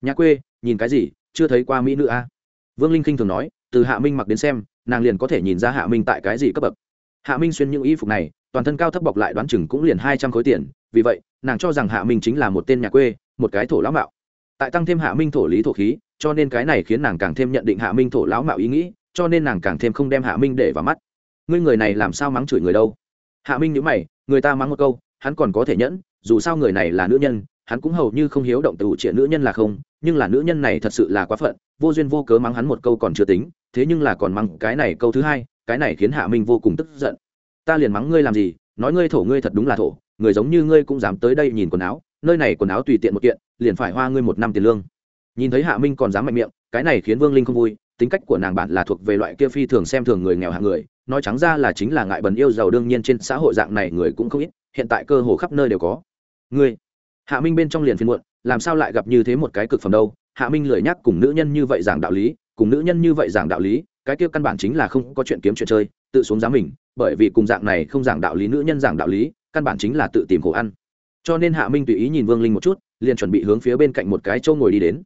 S1: Nhà quê, nhìn cái gì, chưa thấy qua mỹ nữ a? À? vương linh khinh thường nói, từ hạ minh mặc đến xem, nàng liền có thể nhìn ra hạ minh tại cái gì cấp bậc. Hạ minh xuyên những y phục này, toàn thân cao thấp bọc lại đoán chừng cũng liền hai trăm khối tiền, vì vậy, nàng cho rằng hạ minh chính là một tên nhà quê, một cái thổ lão mạo. Tại tăng thêm hạ minh thổ lý thổ khí, cho nên cái này khiến nàng càng thêm nhận định hạ minh thổ lão mạo ý nghĩ, cho nên nàng càng thêm không đem hạ minh để vào mắt. Ngươi người này làm sao mắng chửi người đâu? Hạ minh nhữ mày, người ta mắng một câu hắn còn có thể nhẫn, dù sao người này là nữ nhân, hắn cũng hầu như không hiếu động từ chuyện nữ nhân là không, nhưng là nữ nhân này thật sự là quá phận, vô duyên vô cớ mắng hắn một câu còn chưa tính, thế nhưng là còn mắng cái này câu thứ hai, cái này khiến hạ minh vô cùng tức giận. Ta liền mắng ngươi làm gì, nói ngươi thổ ngươi thật đúng là thổ, người giống như ngươi cũng dám tới đây nhìn quần áo, nơi này quần áo tùy tiện một kiện, liền phải hoa ngươi một năm tiền lương. Nhìn thấy hạ minh còn dám mạnh miệng, cái này khiến vương linh không vui, tính cách của nàng bạn là thuộc về loại kia phi thường xem thường người nghèo hạng người, nói trắng ra là chính là ngại bần yêu giàu đương nhiên trên xã hội dạng này người cũng không ít hiện tại cơ hồ khắp nơi đều có. Ngươi, hạ minh bên trong liền phiên muộn, làm sao lại gặp như thế một cái cực phẩm đâu? Hạ minh lười nhắc cùng nữ nhân như vậy giảng đạo lý, cùng nữ nhân như vậy giảng đạo lý, cái kia căn bản chính là không có chuyện kiếm chuyện chơi, tự xuống giá mình, bởi vì cùng dạng này không giảng đạo lý nữ nhân giảng đạo lý, căn bản chính là tự tìm khổ ăn. Cho nên hạ minh tùy ý nhìn vương linh một chút, liền chuẩn bị hướng phía bên cạnh một cái châu ngồi đi đến.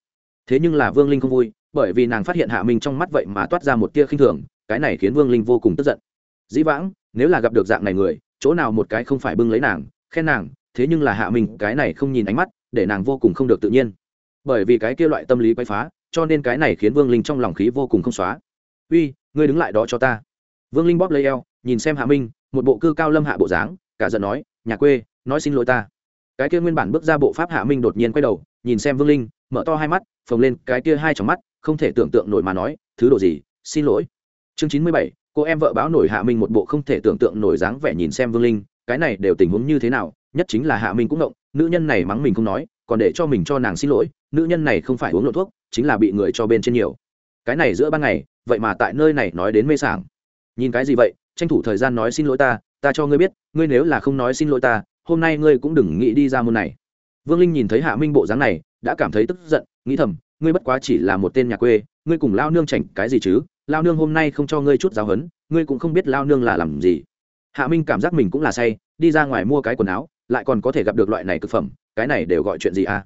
S1: Thế nhưng là vương linh không vui, bởi vì nàng phát hiện hạ minh trong mắt vậy mà toát ra một tia khinh thường, cái này khiến vương linh vô cùng tức giận. Dĩ vãng, nếu là gặp được dạng này người chỗ nào một cái không phải bưng lấy nàng, khen nàng, thế nhưng là hạ minh cái này không nhìn ánh mắt, để nàng vô cùng không được tự nhiên. Bởi vì cái kia loại tâm lý quay phá, cho nên cái này khiến vương linh trong lòng khí vô cùng không xóa. Uy, ngươi đứng lại đó cho ta. Vương linh bóp lấy eo, nhìn xem hạ minh, một bộ cư cao lâm hạ bộ dáng, cả giận nói, nhà quê, nói xin lỗi ta. Cái kia nguyên bản bước ra bộ pháp hạ minh đột nhiên quay đầu, nhìn xem vương linh, mở to hai mắt, phồng lên cái kia hai trong mắt, không thể tưởng tượng nổi mà nói, thứ đồ gì? Xin lỗi. Chương chín mươi bảy cô em vợ báo nổi hạ minh một bộ không thể tưởng tượng nổi dáng vẻ nhìn xem vương linh, cái này đều tình huống như thế nào, nhất chính là hạ minh cũng ngộng, nữ nhân này mắng mình không nói, còn để cho mình cho nàng xin lỗi, nữ nhân này không phải uống lộ thuốc, chính là bị người cho bên trên nhiều. Cái này giữa ban ngày, vậy mà tại nơi này nói đến mê sảng. Nhìn cái gì vậy, tranh thủ thời gian nói xin lỗi ta ta cho ngươi biết, ngươi nếu là không nói xin lỗi ta, hôm nay ngươi cũng đừng nghĩ đi ra môn này. Vương linh nhìn thấy hạ minh bộ dáng này, đã cảm thấy tức giận, nghĩ thầm, ngươi bất quá chỉ là một tên nhà quê, ngươi cùng lao nương chảnh cái gì chứ? Lao nương hôm nay không cho ngươi chút giáo hấn ngươi cũng không biết lao nương là làm gì. Hạ minh cảm giác mình cũng là say, đi ra ngoài mua cái quần áo, lại còn có thể gặp được loại này thực phẩm, cái này đều gọi chuyện gì à?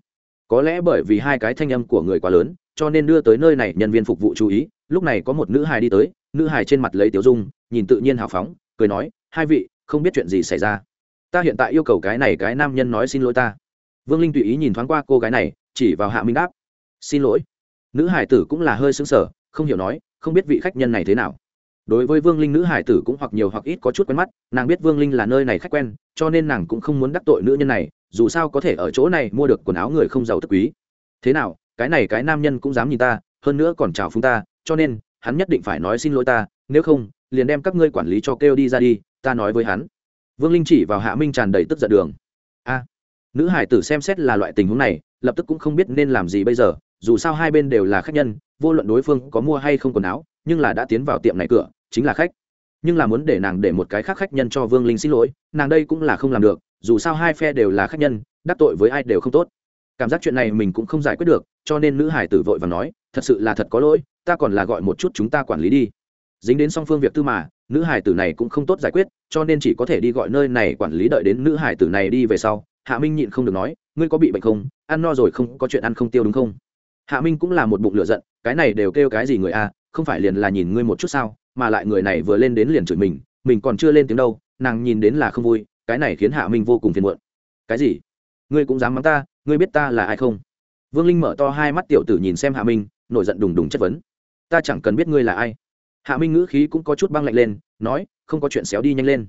S1: Có lẽ bởi vì hai cái thanh âm của người quá lớn, cho nên đưa tới nơi này nhân viên phục vụ chú ý, lúc này có một nữ hài đi tới, nữ hài trên mặt lấy tiểu dung, nhìn tự nhiên hào phóng, cười nói, hai vị, không biết chuyện gì xảy ra? Ta hiện tại yêu cầu cái này cái nam nhân nói xin lỗi ta. Vương linh tùy ý nhìn thoáng qua cô gái này, chỉ vào hạ minh đáp, xin lỗi. Nữ hải tử cũng là hơi xứng sở không hiểu nói không biết vị khách nhân này thế nào. Đối với vương linh nữ hải tử cũng hoặc nhiều hoặc ít có chút quen mắt, nàng biết vương linh là nơi này khách quen, cho nên nàng cũng không muốn đắc tội nữ nhân này, dù sao có thể ở chỗ này mua được quần áo người không giàu tức quý. Thế nào, cái này cái nam nhân cũng dám nhìn ta, hơn nữa còn chào phúng ta, cho nên, hắn nhất định phải nói xin lỗi ta, nếu không, liền đem các ngươi quản lý cho kêu đi ra đi, ta nói với hắn. Vương linh chỉ vào hạ minh tràn đầy tức giận đường. A, nữ hải tử xem xét là loại tình huống này, lập tức cũng không biết nên làm gì bây giờ, dù sao hai bên đều là khách nhân vô luận đối phương có mua hay không quần áo, nhưng là đã tiến vào tiệm này cửa, chính là khách. Nhưng là muốn để nàng để một cái khác khách nhân cho vương linh xin lỗi, nàng đây cũng là không làm được, dù sao hai phe đều là khách nhân, đắc tội với ai đều không tốt. Cảm giác chuyện này mình cũng không giải quyết được, cho nên nữ hải tử vội và nói, thật sự là thật có lỗi, ta còn là gọi một chút chúng ta quản lý đi. Dính đến song phương việc tư mà, nữ hải tử này cũng không tốt giải quyết, cho nên chỉ có thể đi gọi nơi này quản lý đợi đến nữ hải tử này đi về sau. Hạ minh nhịn không được nói, ngươi có bị bệnh không? Ăn no rồi không, có chuyện ăn không tiêu đúng không? Hạ minh cũng là một bụng lửa giận, cái này đều kêu cái gì người a, không phải liền là nhìn ngươi một chút sao, mà lại người này vừa lên đến liền chửi mình mình còn chưa lên tiếng đâu, nàng nhìn đến là không vui, cái này khiến hạ minh vô cùng phiền muộn. Cái gì? Ngươi cũng dám mắng ta, ngươi biết ta là ai không? Vương linh mở to hai mắt tiểu tử nhìn xem hạ minh, nổi giận đùng đùng chất vấn. Ta chẳng cần biết ngươi là ai. Hạ minh ngữ khí cũng có chút băng lạnh lên, nói, không có chuyện xéo đi nhanh lên.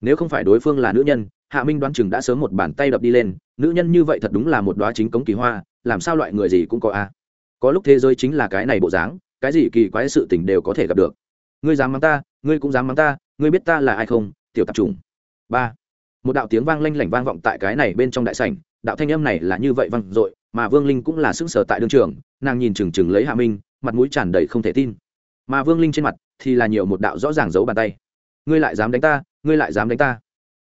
S1: Nếu không phải đối phương là nữ nhân, hạ minh đoán chừng đã sớm một bàn tay đập đi lên, nữ nhân như vậy thật đúng là một đoá chính cống kỳ hoa làm sao loại người gì cũng có a? Có lúc thế giới chính là cái này bộ dáng, cái gì kỳ quái sự tình đều có thể gặp được. Ngươi dám mắng ta, ngươi cũng dám mắng ta, ngươi biết ta là ai không? Tiểu tạp trùng. Ba. Một đạo tiếng vang lanh lảnh vang vọng tại cái này bên trong đại sảnh. Đạo thanh âm này là như vậy vang dội, mà vương linh cũng là sững sờ tại đương trường, nàng nhìn chừng chừng lấy hạ minh, mặt mũi tràn đầy không thể tin. Mà vương linh trên mặt thì là nhiều một đạo rõ ràng giấu bàn tay. Ngươi lại dám đánh ta, ngươi lại dám đánh ta.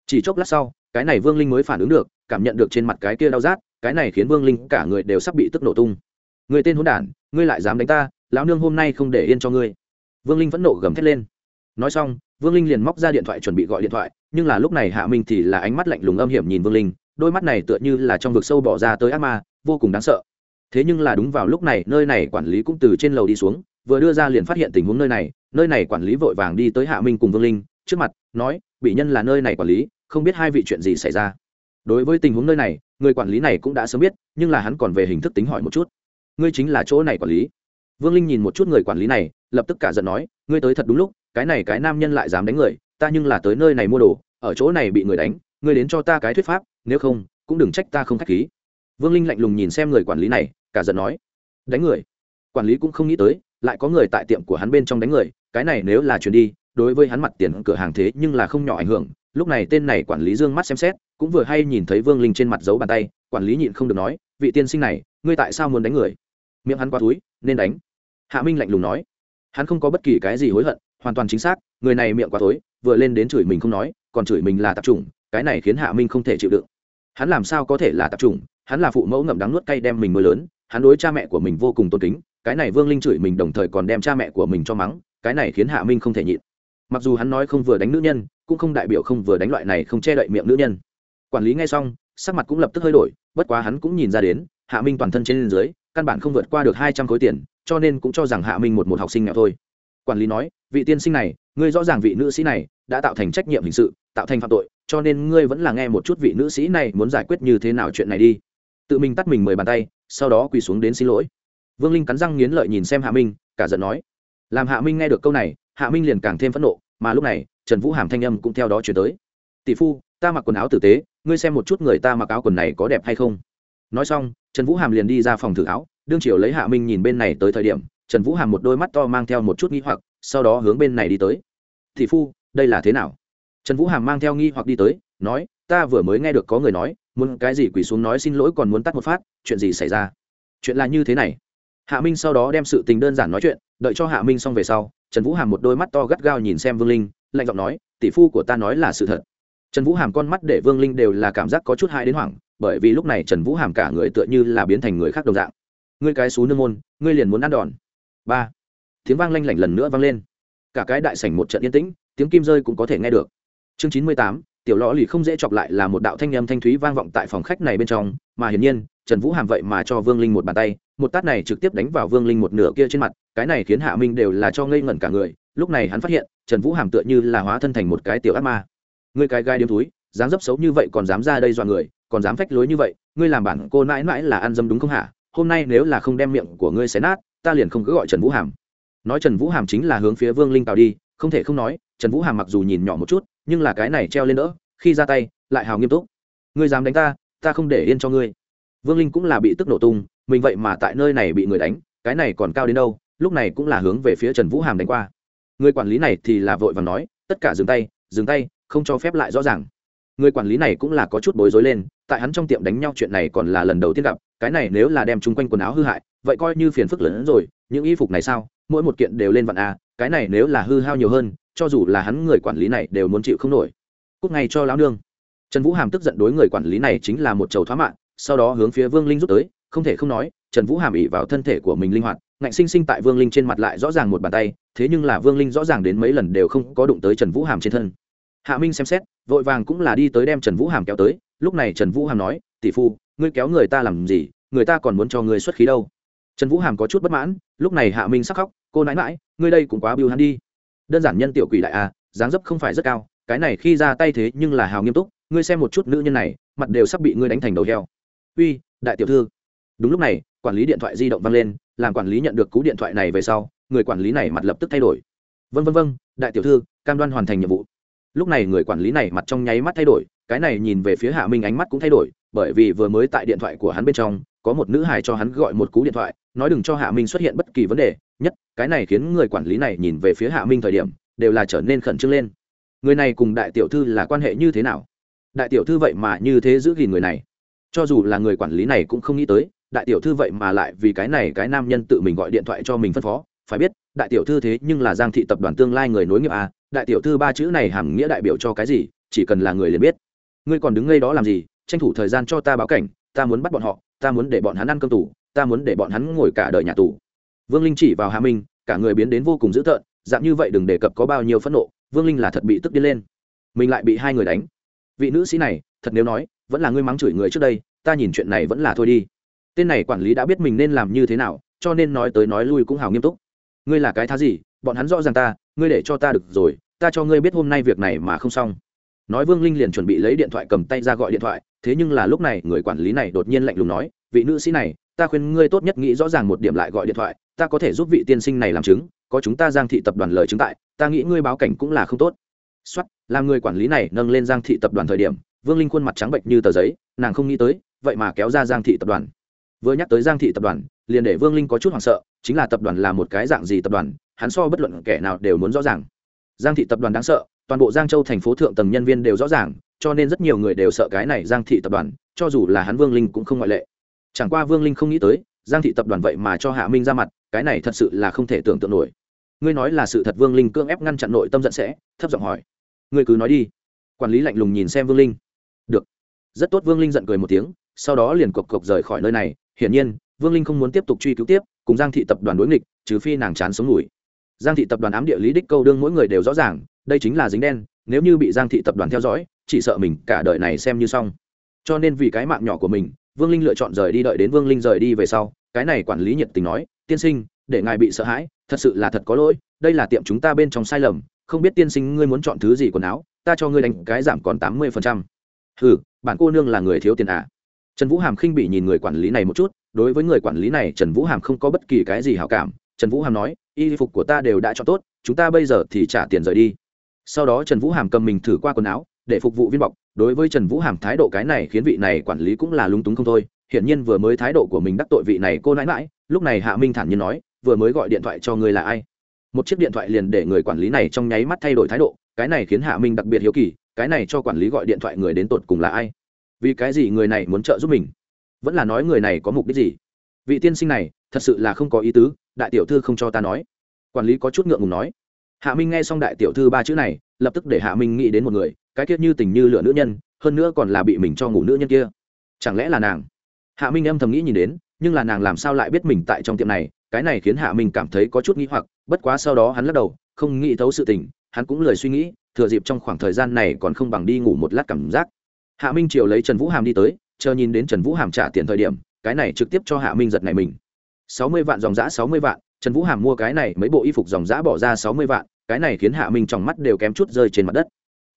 S1: Chỉ chốc lát sau, cái này vương linh mới phản ứng được cảm nhận được trên mặt cái kia đau rát, cái này khiến vương linh cả người đều sắp bị tức nổ tung. Người tên hôn đản, ngươi lại dám đánh ta, lão nương hôm nay không để yên cho ngươi. Vương linh vẫn nộ gầm thét lên. Nói xong, vương linh liền móc ra điện thoại chuẩn bị gọi điện thoại, nhưng là lúc này hạ minh thì là ánh mắt lạnh lùng âm hiểm nhìn vương linh, đôi mắt này tựa như là trong vực sâu bỏ ra tới ác ma, vô cùng đáng sợ. Thế nhưng là đúng vào lúc này, nơi này quản lý cũng từ trên lầu đi xuống, vừa đưa ra liền phát hiện tình huống nơi này nơi này quản lý vội vàng đi tới hạ minh cùng vương linh, trước mặt, nói, bị nhân là nơi này quản lý, không biết hai vị chuyện gì xảy ra đối với tình huống nơi này, người quản lý này cũng đã sớm biết, nhưng là hắn còn về hình thức tính hỏi một chút. Ngươi chính là chỗ này quản lý. Vương linh nhìn một chút người quản lý này, lập tức cả giận nói, ngươi tới thật đúng lúc, cái này cái nam nhân lại dám đánh người, ta nhưng là tới nơi này mua đồ, ở chỗ này bị người đánh, ngươi đến cho ta cái thuyết pháp, nếu không, cũng đừng trách ta không k h á c h khí. Vương linh lạnh lùng nhìn xem người quản lý này, cả giận nói, đánh người? Quản lý cũng không nghĩ tới, lại có người tại tiệm của hắn bên trong đánh người, cái này nếu là chuyển đi, đối với hắn mặt tiền cửa hàng thế nhưng là không nhỏ ảnh hưởng lúc này tên này quản lý dương mắt xem xét, cũng vừa hay nhìn thấy vương linh trên mặt giấu bàn tay, quản lý nhịn không được nói, vị tiên sinh này, ngươi tại sao muốn đánh người? Miệng hắn qua túi, nên đánh. Hạ minh lạnh lùng nói. Hắn không có bất kỳ cái gì hối hận, hoàn toàn chính xác, người này miệng quá tối, vừa lên đến chửi mình không nói, còn chửi mình là tạp chủng, cái này khiến hạ minh không thể chịu đựng. Hắn làm sao có thể là tạp chủng? Hắn là phụ mẫu ngậm đắng nuốt cay đem mình mưa lớn, hắn đối cha mẹ của mình vô cùng tôn kính, cái này vương linh chửi mình đồng thời còn đem cha mẹ của mình cho mắng, cái này khiến hạ minh không thể nhịn. Mặc dù hắn nói không vừa đánh nữ nhân cũng không đại biểu không vừa đánh loại này không che đậy miệng nữ nhân. Quản lý nghe xong, sắc mặt cũng lập tức hơi đổi, bất quá hắn cũng nhìn ra đến, hạ minh toàn thân trên dưới, căn bản không vượt qua được hai trăm khối tiền, cho nên cũng cho rằng hạ minh một một học sinh nghèo thôi. Quản lý nói, vị tiên sinh này, ngươi rõ ràng vị nữ sĩ này đã tạo thành trách nhiệm hình sự, tạo thành phạm tội, cho nên ngươi vẫn là nghe một chút vị nữ sĩ này muốn giải quyết như thế nào chuyện này đi. Tự mình tắt mình mười bàn tay, sau đó quỳ xuống đến xin lỗi. Vương linh cắn răng nghiến lợi nhìn xem hạ minh, cả giận nói, làm hạ minh nghe được câu này, hạ minh liền càng thêm phẫn nộ mà lúc này, trần vũ hàm thanh âm cũng theo đó chuyển tới. Tỷ phu, ta mặc quần áo tử tế, ngươi xem một chút người ta mặc áo quần này có đẹp hay không? Nói xong, trần vũ hàm liền đi ra phòng thử áo, đương triều lấy hạ minh nhìn bên này tới thời điểm, trần vũ hàm một đôi mắt to mang theo một chút nghi hoặc, sau đó hướng bên này đi tới. Tỷ phu, đây là thế nào? Trần vũ hàm mang theo nghi hoặc đi tới, nói, ta vừa mới nghe được có người nói, muốn cái gì quỳ xuống nói xin lỗi còn muốn tắt một phát, chuyện gì xảy ra? Chuyện là như thế này. Hạ minh sau đó đem sự tình đơn giản nói chuyện, đợi cho hạ minh xong về sau trần vũ hàm một đôi mắt to gắt gao nhìn xem vương linh, lạnh giọng nói, tỷ phu của ta nói là sự thật. Trần vũ hàm con mắt để vương linh đều là cảm giác có chút hai đến hoảng, bởi vì lúc này trần vũ hàm cả người tựa như là biến thành người khác đồng dạng. Ngươi cái xú nương môn, ngươi liền muốn ăn đòn. Ba. Tiếng vang lanh lảnh lần nữa vang lên. Cả cái đại sảnh một trận yên tĩnh, tiếng kim rơi cũng có thể nghe được. Chương chín mươi tám tiểu lõ lì không dễ chọc lại là một đạo thanh âm thanh thúy vang vọng tại phòng khách này bên trong, mà hiển nhiên, trần vũ hàm vậy mà cho vương linh một bàn tay, một tát này trực tiếp đánh vào vương linh một nửa kia trên mặt, cái này khiến hạ minh đều là cho ngây ngẩn cả người, lúc này hắn phát hiện, trần vũ hàm tựa như là hóa thân thành một cái tiểu ác ma. Ngươi cái gai điếm túi, dáng dấp xấu như vậy còn dám ra đây dọa người, còn dám phách lối như vậy, ngươi làm bản cô mãi mãi là ăn dâm đúng không hả? Hôm nay nếu là không đem miệng của ngươi xé nát, ta liền không cứ gọi trần vũ hàm. Nói trần vũ hàm chính là hướng phía vương linh tào đi, không thể không nói, trần vũ hàm mặc dù nhìn nhỏ một chút nhưng là cái này treo lên đỡ, khi ra tay, lại hào nghiêm túc. Ngươi dám đánh ta ta không để yên cho ngươi. Vương linh cũng là bị tức nổ tung, mình vậy mà tại nơi này bị người đánh, cái này còn cao đến đâu, lúc này cũng là hướng về phía trần vũ hàm đánh qua. Người quản lý này thì là vội và nói, tất cả dừng tay dừng tay, không cho phép lại rõ ràng. Người quản lý này cũng là có chút bối rối lên, tại hắn trong tiệm đánh nhau chuyện này còn là lần đầu tiên gặp, cái này nếu là đem chung quanh quần áo hư hại, vậy coi như phiền phức lớn hơn rồi, những y phục này sao? Mỗi một kiện đều lên vạn a, cái này nếu là hư hao nhiều hơn cho dù là hắn người quản lý này đều muốn chịu không nổi. Cúc ngay cho lão nương. Trần vũ hàm tức giận đối người quản lý này chính là một chầu thoá mạng, sau đó hướng phía vương linh rút tới, không thể không nói, trần vũ hàm ỉ vào thân thể của mình linh hoạt, ngạnh sinh sinh tại vương linh trên mặt lại rõ ràng một bàn tay, thế nhưng là vương linh rõ ràng đến mấy lần đều không có đụng tới trần vũ hàm trên thân. Hạ minh xem xét, vội vàng cũng là đi tới đem trần vũ hàm kéo tới, lúc này trần vũ hàm nói, tỷ phu, ngươi kéo người ta làm gì, người ta còn muốn cho ngươi xuất khí đâu. Trần vũ hàm có chút bất mãn, lúc này hạ minh sắc khóc, cô nãi mãi ngươi đây cũng quá biêu hắn đi đơn giản nhân tiểu quỷ đại a à, dáng dấp không phải rất cao cái này khi ra tay thế nhưng là hào nghiêm túc ngươi xem một chút nữ nhân này mặt đều sắp bị ngươi đánh thành đầu heo. Uy đại tiểu thư. Đúng lúc này quản lý điện thoại di động vang lên làm quản lý nhận được cú điện thoại này về sau người quản lý này mặt lập tức thay đổi. Vân vân vân đại tiểu thư cam đoan hoàn thành nhiệm vụ. Lúc này người quản lý này mặt trong nháy mắt thay đổi cái này nhìn về phía hạ minh ánh mắt cũng thay đổi bởi vì vừa mới tại điện thoại của hắn bên trong có một nữ hài cho hắn gọi một cú điện thoại nói đừng cho hạ minh xuất hiện bất kỳ vấn đề nhất, cái này khiến người quản lý này nhìn về phía hạ minh thời điểm, đều là trở nên khẩn trương lên. Người này cùng đại tiểu thư là quan hệ như thế nào? Đại tiểu thư vậy mà như thế giữ gìn người này. Cho dù là người quản lý này cũng không nghĩ tới, đại tiểu thư vậy mà lại vì cái này cái nam nhân tự mình gọi điện thoại cho mình phân phó. Phải biết, đại tiểu thư thế nhưng là giang thị tập đoàn tương lai người nối nghiệp à đại tiểu thư ba chữ này hàm nghĩa đại biểu cho cái gì, chỉ cần là người liền biết. Ngươi còn đứng ngay đó làm gì? Tranh thủ thời gian cho ta báo cảnh, ta muốn bắt bọn họ, ta muốn để bọn hắn ăn cơm tù, ta muốn để bọn hắn ngồi cả đời nhà tù vương linh chỉ vào hà minh, cả người biến đến vô cùng dữ tợn, dạng như vậy đừng đề cập có bao nhiêu phẫn nộ, vương linh là thật bị tức đi lên. Mình lại bị hai người đánh. Vị nữ sĩ này, thật nếu nói, vẫn là ngươi mắng chửi người trước đây, ta nhìn chuyện này vẫn là thôi đi. Tên này quản lý đã biết mình nên làm như thế nào, cho nên nói tới nói lui cũng hào nghiêm túc. Ngươi là cái thá gì? Bọn hắn rõ ràng ta, ngươi để cho ta được rồi, ta cho ngươi biết hôm nay việc này mà không xong. Nói vương linh liền chuẩn bị lấy điện thoại cầm tay ra gọi điện thoại, thế nhưng là lúc này người quản lý này đột nhiên lạnh lùng nói, vị nữ sĩ này, ta khuyên ngươi tốt nhất nghĩ rõ ràng một điểm lại gọi điện thoại ta có thể giúp vị tiên sinh này làm chứng, có chúng ta giang thị tập đoàn lời chứng tại, ta nghĩ ngươi báo cảnh cũng là không tốt. Xuất làm người quản lý này nâng lên giang thị tập đoàn thời điểm, vương linh khuôn mặt trắng bệnh như tờ giấy, nàng không nghĩ tới, vậy mà kéo ra giang thị tập đoàn. Vừa nhắc tới giang thị tập đoàn, liền để vương linh có chút hoảng sợ, chính là tập đoàn là một cái dạng gì tập đoàn, hắn so bất luận kẻ nào đều muốn rõ ràng. Giang thị tập đoàn đáng sợ, toàn bộ giang châu thành phố thượng tầng nhân viên đều rõ ràng, cho nên rất nhiều người đều sợ cái này giang thị tập đoàn, cho dù là hắn vương linh cũng không ngoại lệ. Chẳng qua vương linh không nghĩ tới, giang thị tập đoàn vậy mà cho hạ minh ra mặt cái này thật sự là không thể tưởng tượng nổi. Ngươi nói là sự thật vương linh cưỡng ép ngăn chặn nội tâm giận sẽ, thấp giọng hỏi. Ngươi cứ nói đi. Quản lý lạnh lùng nhìn xem vương linh. Được. Rất tốt, vương linh giận cười một tiếng, sau đó liền cộc cộc rời khỏi nơi này. Hiển nhiên, vương linh không muốn tiếp tục truy cứu tiếp, cùng giang thị tập đoàn đối nghịch, trừ phi nàng chán sống ngủi. Giang thị tập đoàn ám địa lý đích câu đương mỗi người đều rõ ràng, đây chính là dính đen, nếu như bị giang thị tập đoàn theo dõi, chỉ sợ mình cả đời này xem như xong. Cho nên vì cái mạng nhỏ của mình, vương linh lựa chọn rời đi, đợi đến vương linh rời đi về sau, cái này quản lý nhiệt tình nói tiên sinh, để ngài bị sợ hãi, thật sự là thật có lỗi, đây là tiệm chúng ta bên trong sai lầm, không biết tiên sinh ngươi muốn chọn thứ gì quần áo, ta cho ngươi đánh cái giảm còn tám mươi phần trăm. Ừ bạn cô nương là người thiếu tiền à? Trần vũ hàm khinh bị nhìn người quản lý này một chút, đối với người quản lý này, trần vũ hàm không có bất kỳ cái gì hảo cảm. Trần vũ hàm nói, y phục của ta đều đã cho tốt, chúng ta bây giờ thì trả tiền rời đi. Sau đó trần vũ hàm cầm mình thử qua quần áo, để phục vụ viên bọc. Đối với trần vũ hàm thái độ cái này khiến vị này quản lý cũng là lúng túng không thôi hiển nhiên vừa mới thái độ của mình đắc tội vị này cô nãi mãi lúc này hạ minh thản nhiên nói, vừa mới gọi điện thoại cho người là ai? Một chiếc điện thoại liền để người quản lý này trong nháy mắt thay đổi thái độ, cái này khiến hạ minh đặc biệt hiếu kỳ, cái này cho quản lý gọi điện thoại người đến tột cùng là ai? Vì cái gì người này muốn trợ giúp mình? Vẫn là nói người này có mục đích gì? Vị tiên sinh này, thật sự là không có ý tứ, đại tiểu thư không cho ta nói. Quản lý có chút ngượng ngùng nói. Hạ minh nghe xong đại tiểu thư ba chữ này, lập tức để hạ minh nghĩ đến một người, cái kiết như tình như lửa nữ nhân, hơn nữa còn là bị mình cho ngủ nữ nhân kia. Chẳng lẽ là nàng? Hạ minh âm thầm nghĩ nhìn đến, nhưng là nàng làm sao lại biết mình tại trong tiệm này, cái này khiến hạ minh cảm thấy có chút nghĩ hoặc, bất quá sau đó hắn lắc đầu, không nghĩ thấu sự tình, hắn cũng lười suy nghĩ, thừa dịp trong khoảng thời gian này còn không bằng đi ngủ một lát cảm giác. Hạ minh chiều lấy trần vũ hàm đi tới, chờ nhìn đến trần vũ hàm trả tiền thời điểm, cái này trực tiếp cho hạ minh giật này mình. Sáu mươi vạn dòng giã sáu mươi vạn, trần vũ hàm mua cái này, mấy bộ y phục dòng giã bỏ ra sáu mươi vạn, cái này khiến hạ minh trong mắt đều kém chút rơi trên mặt đất.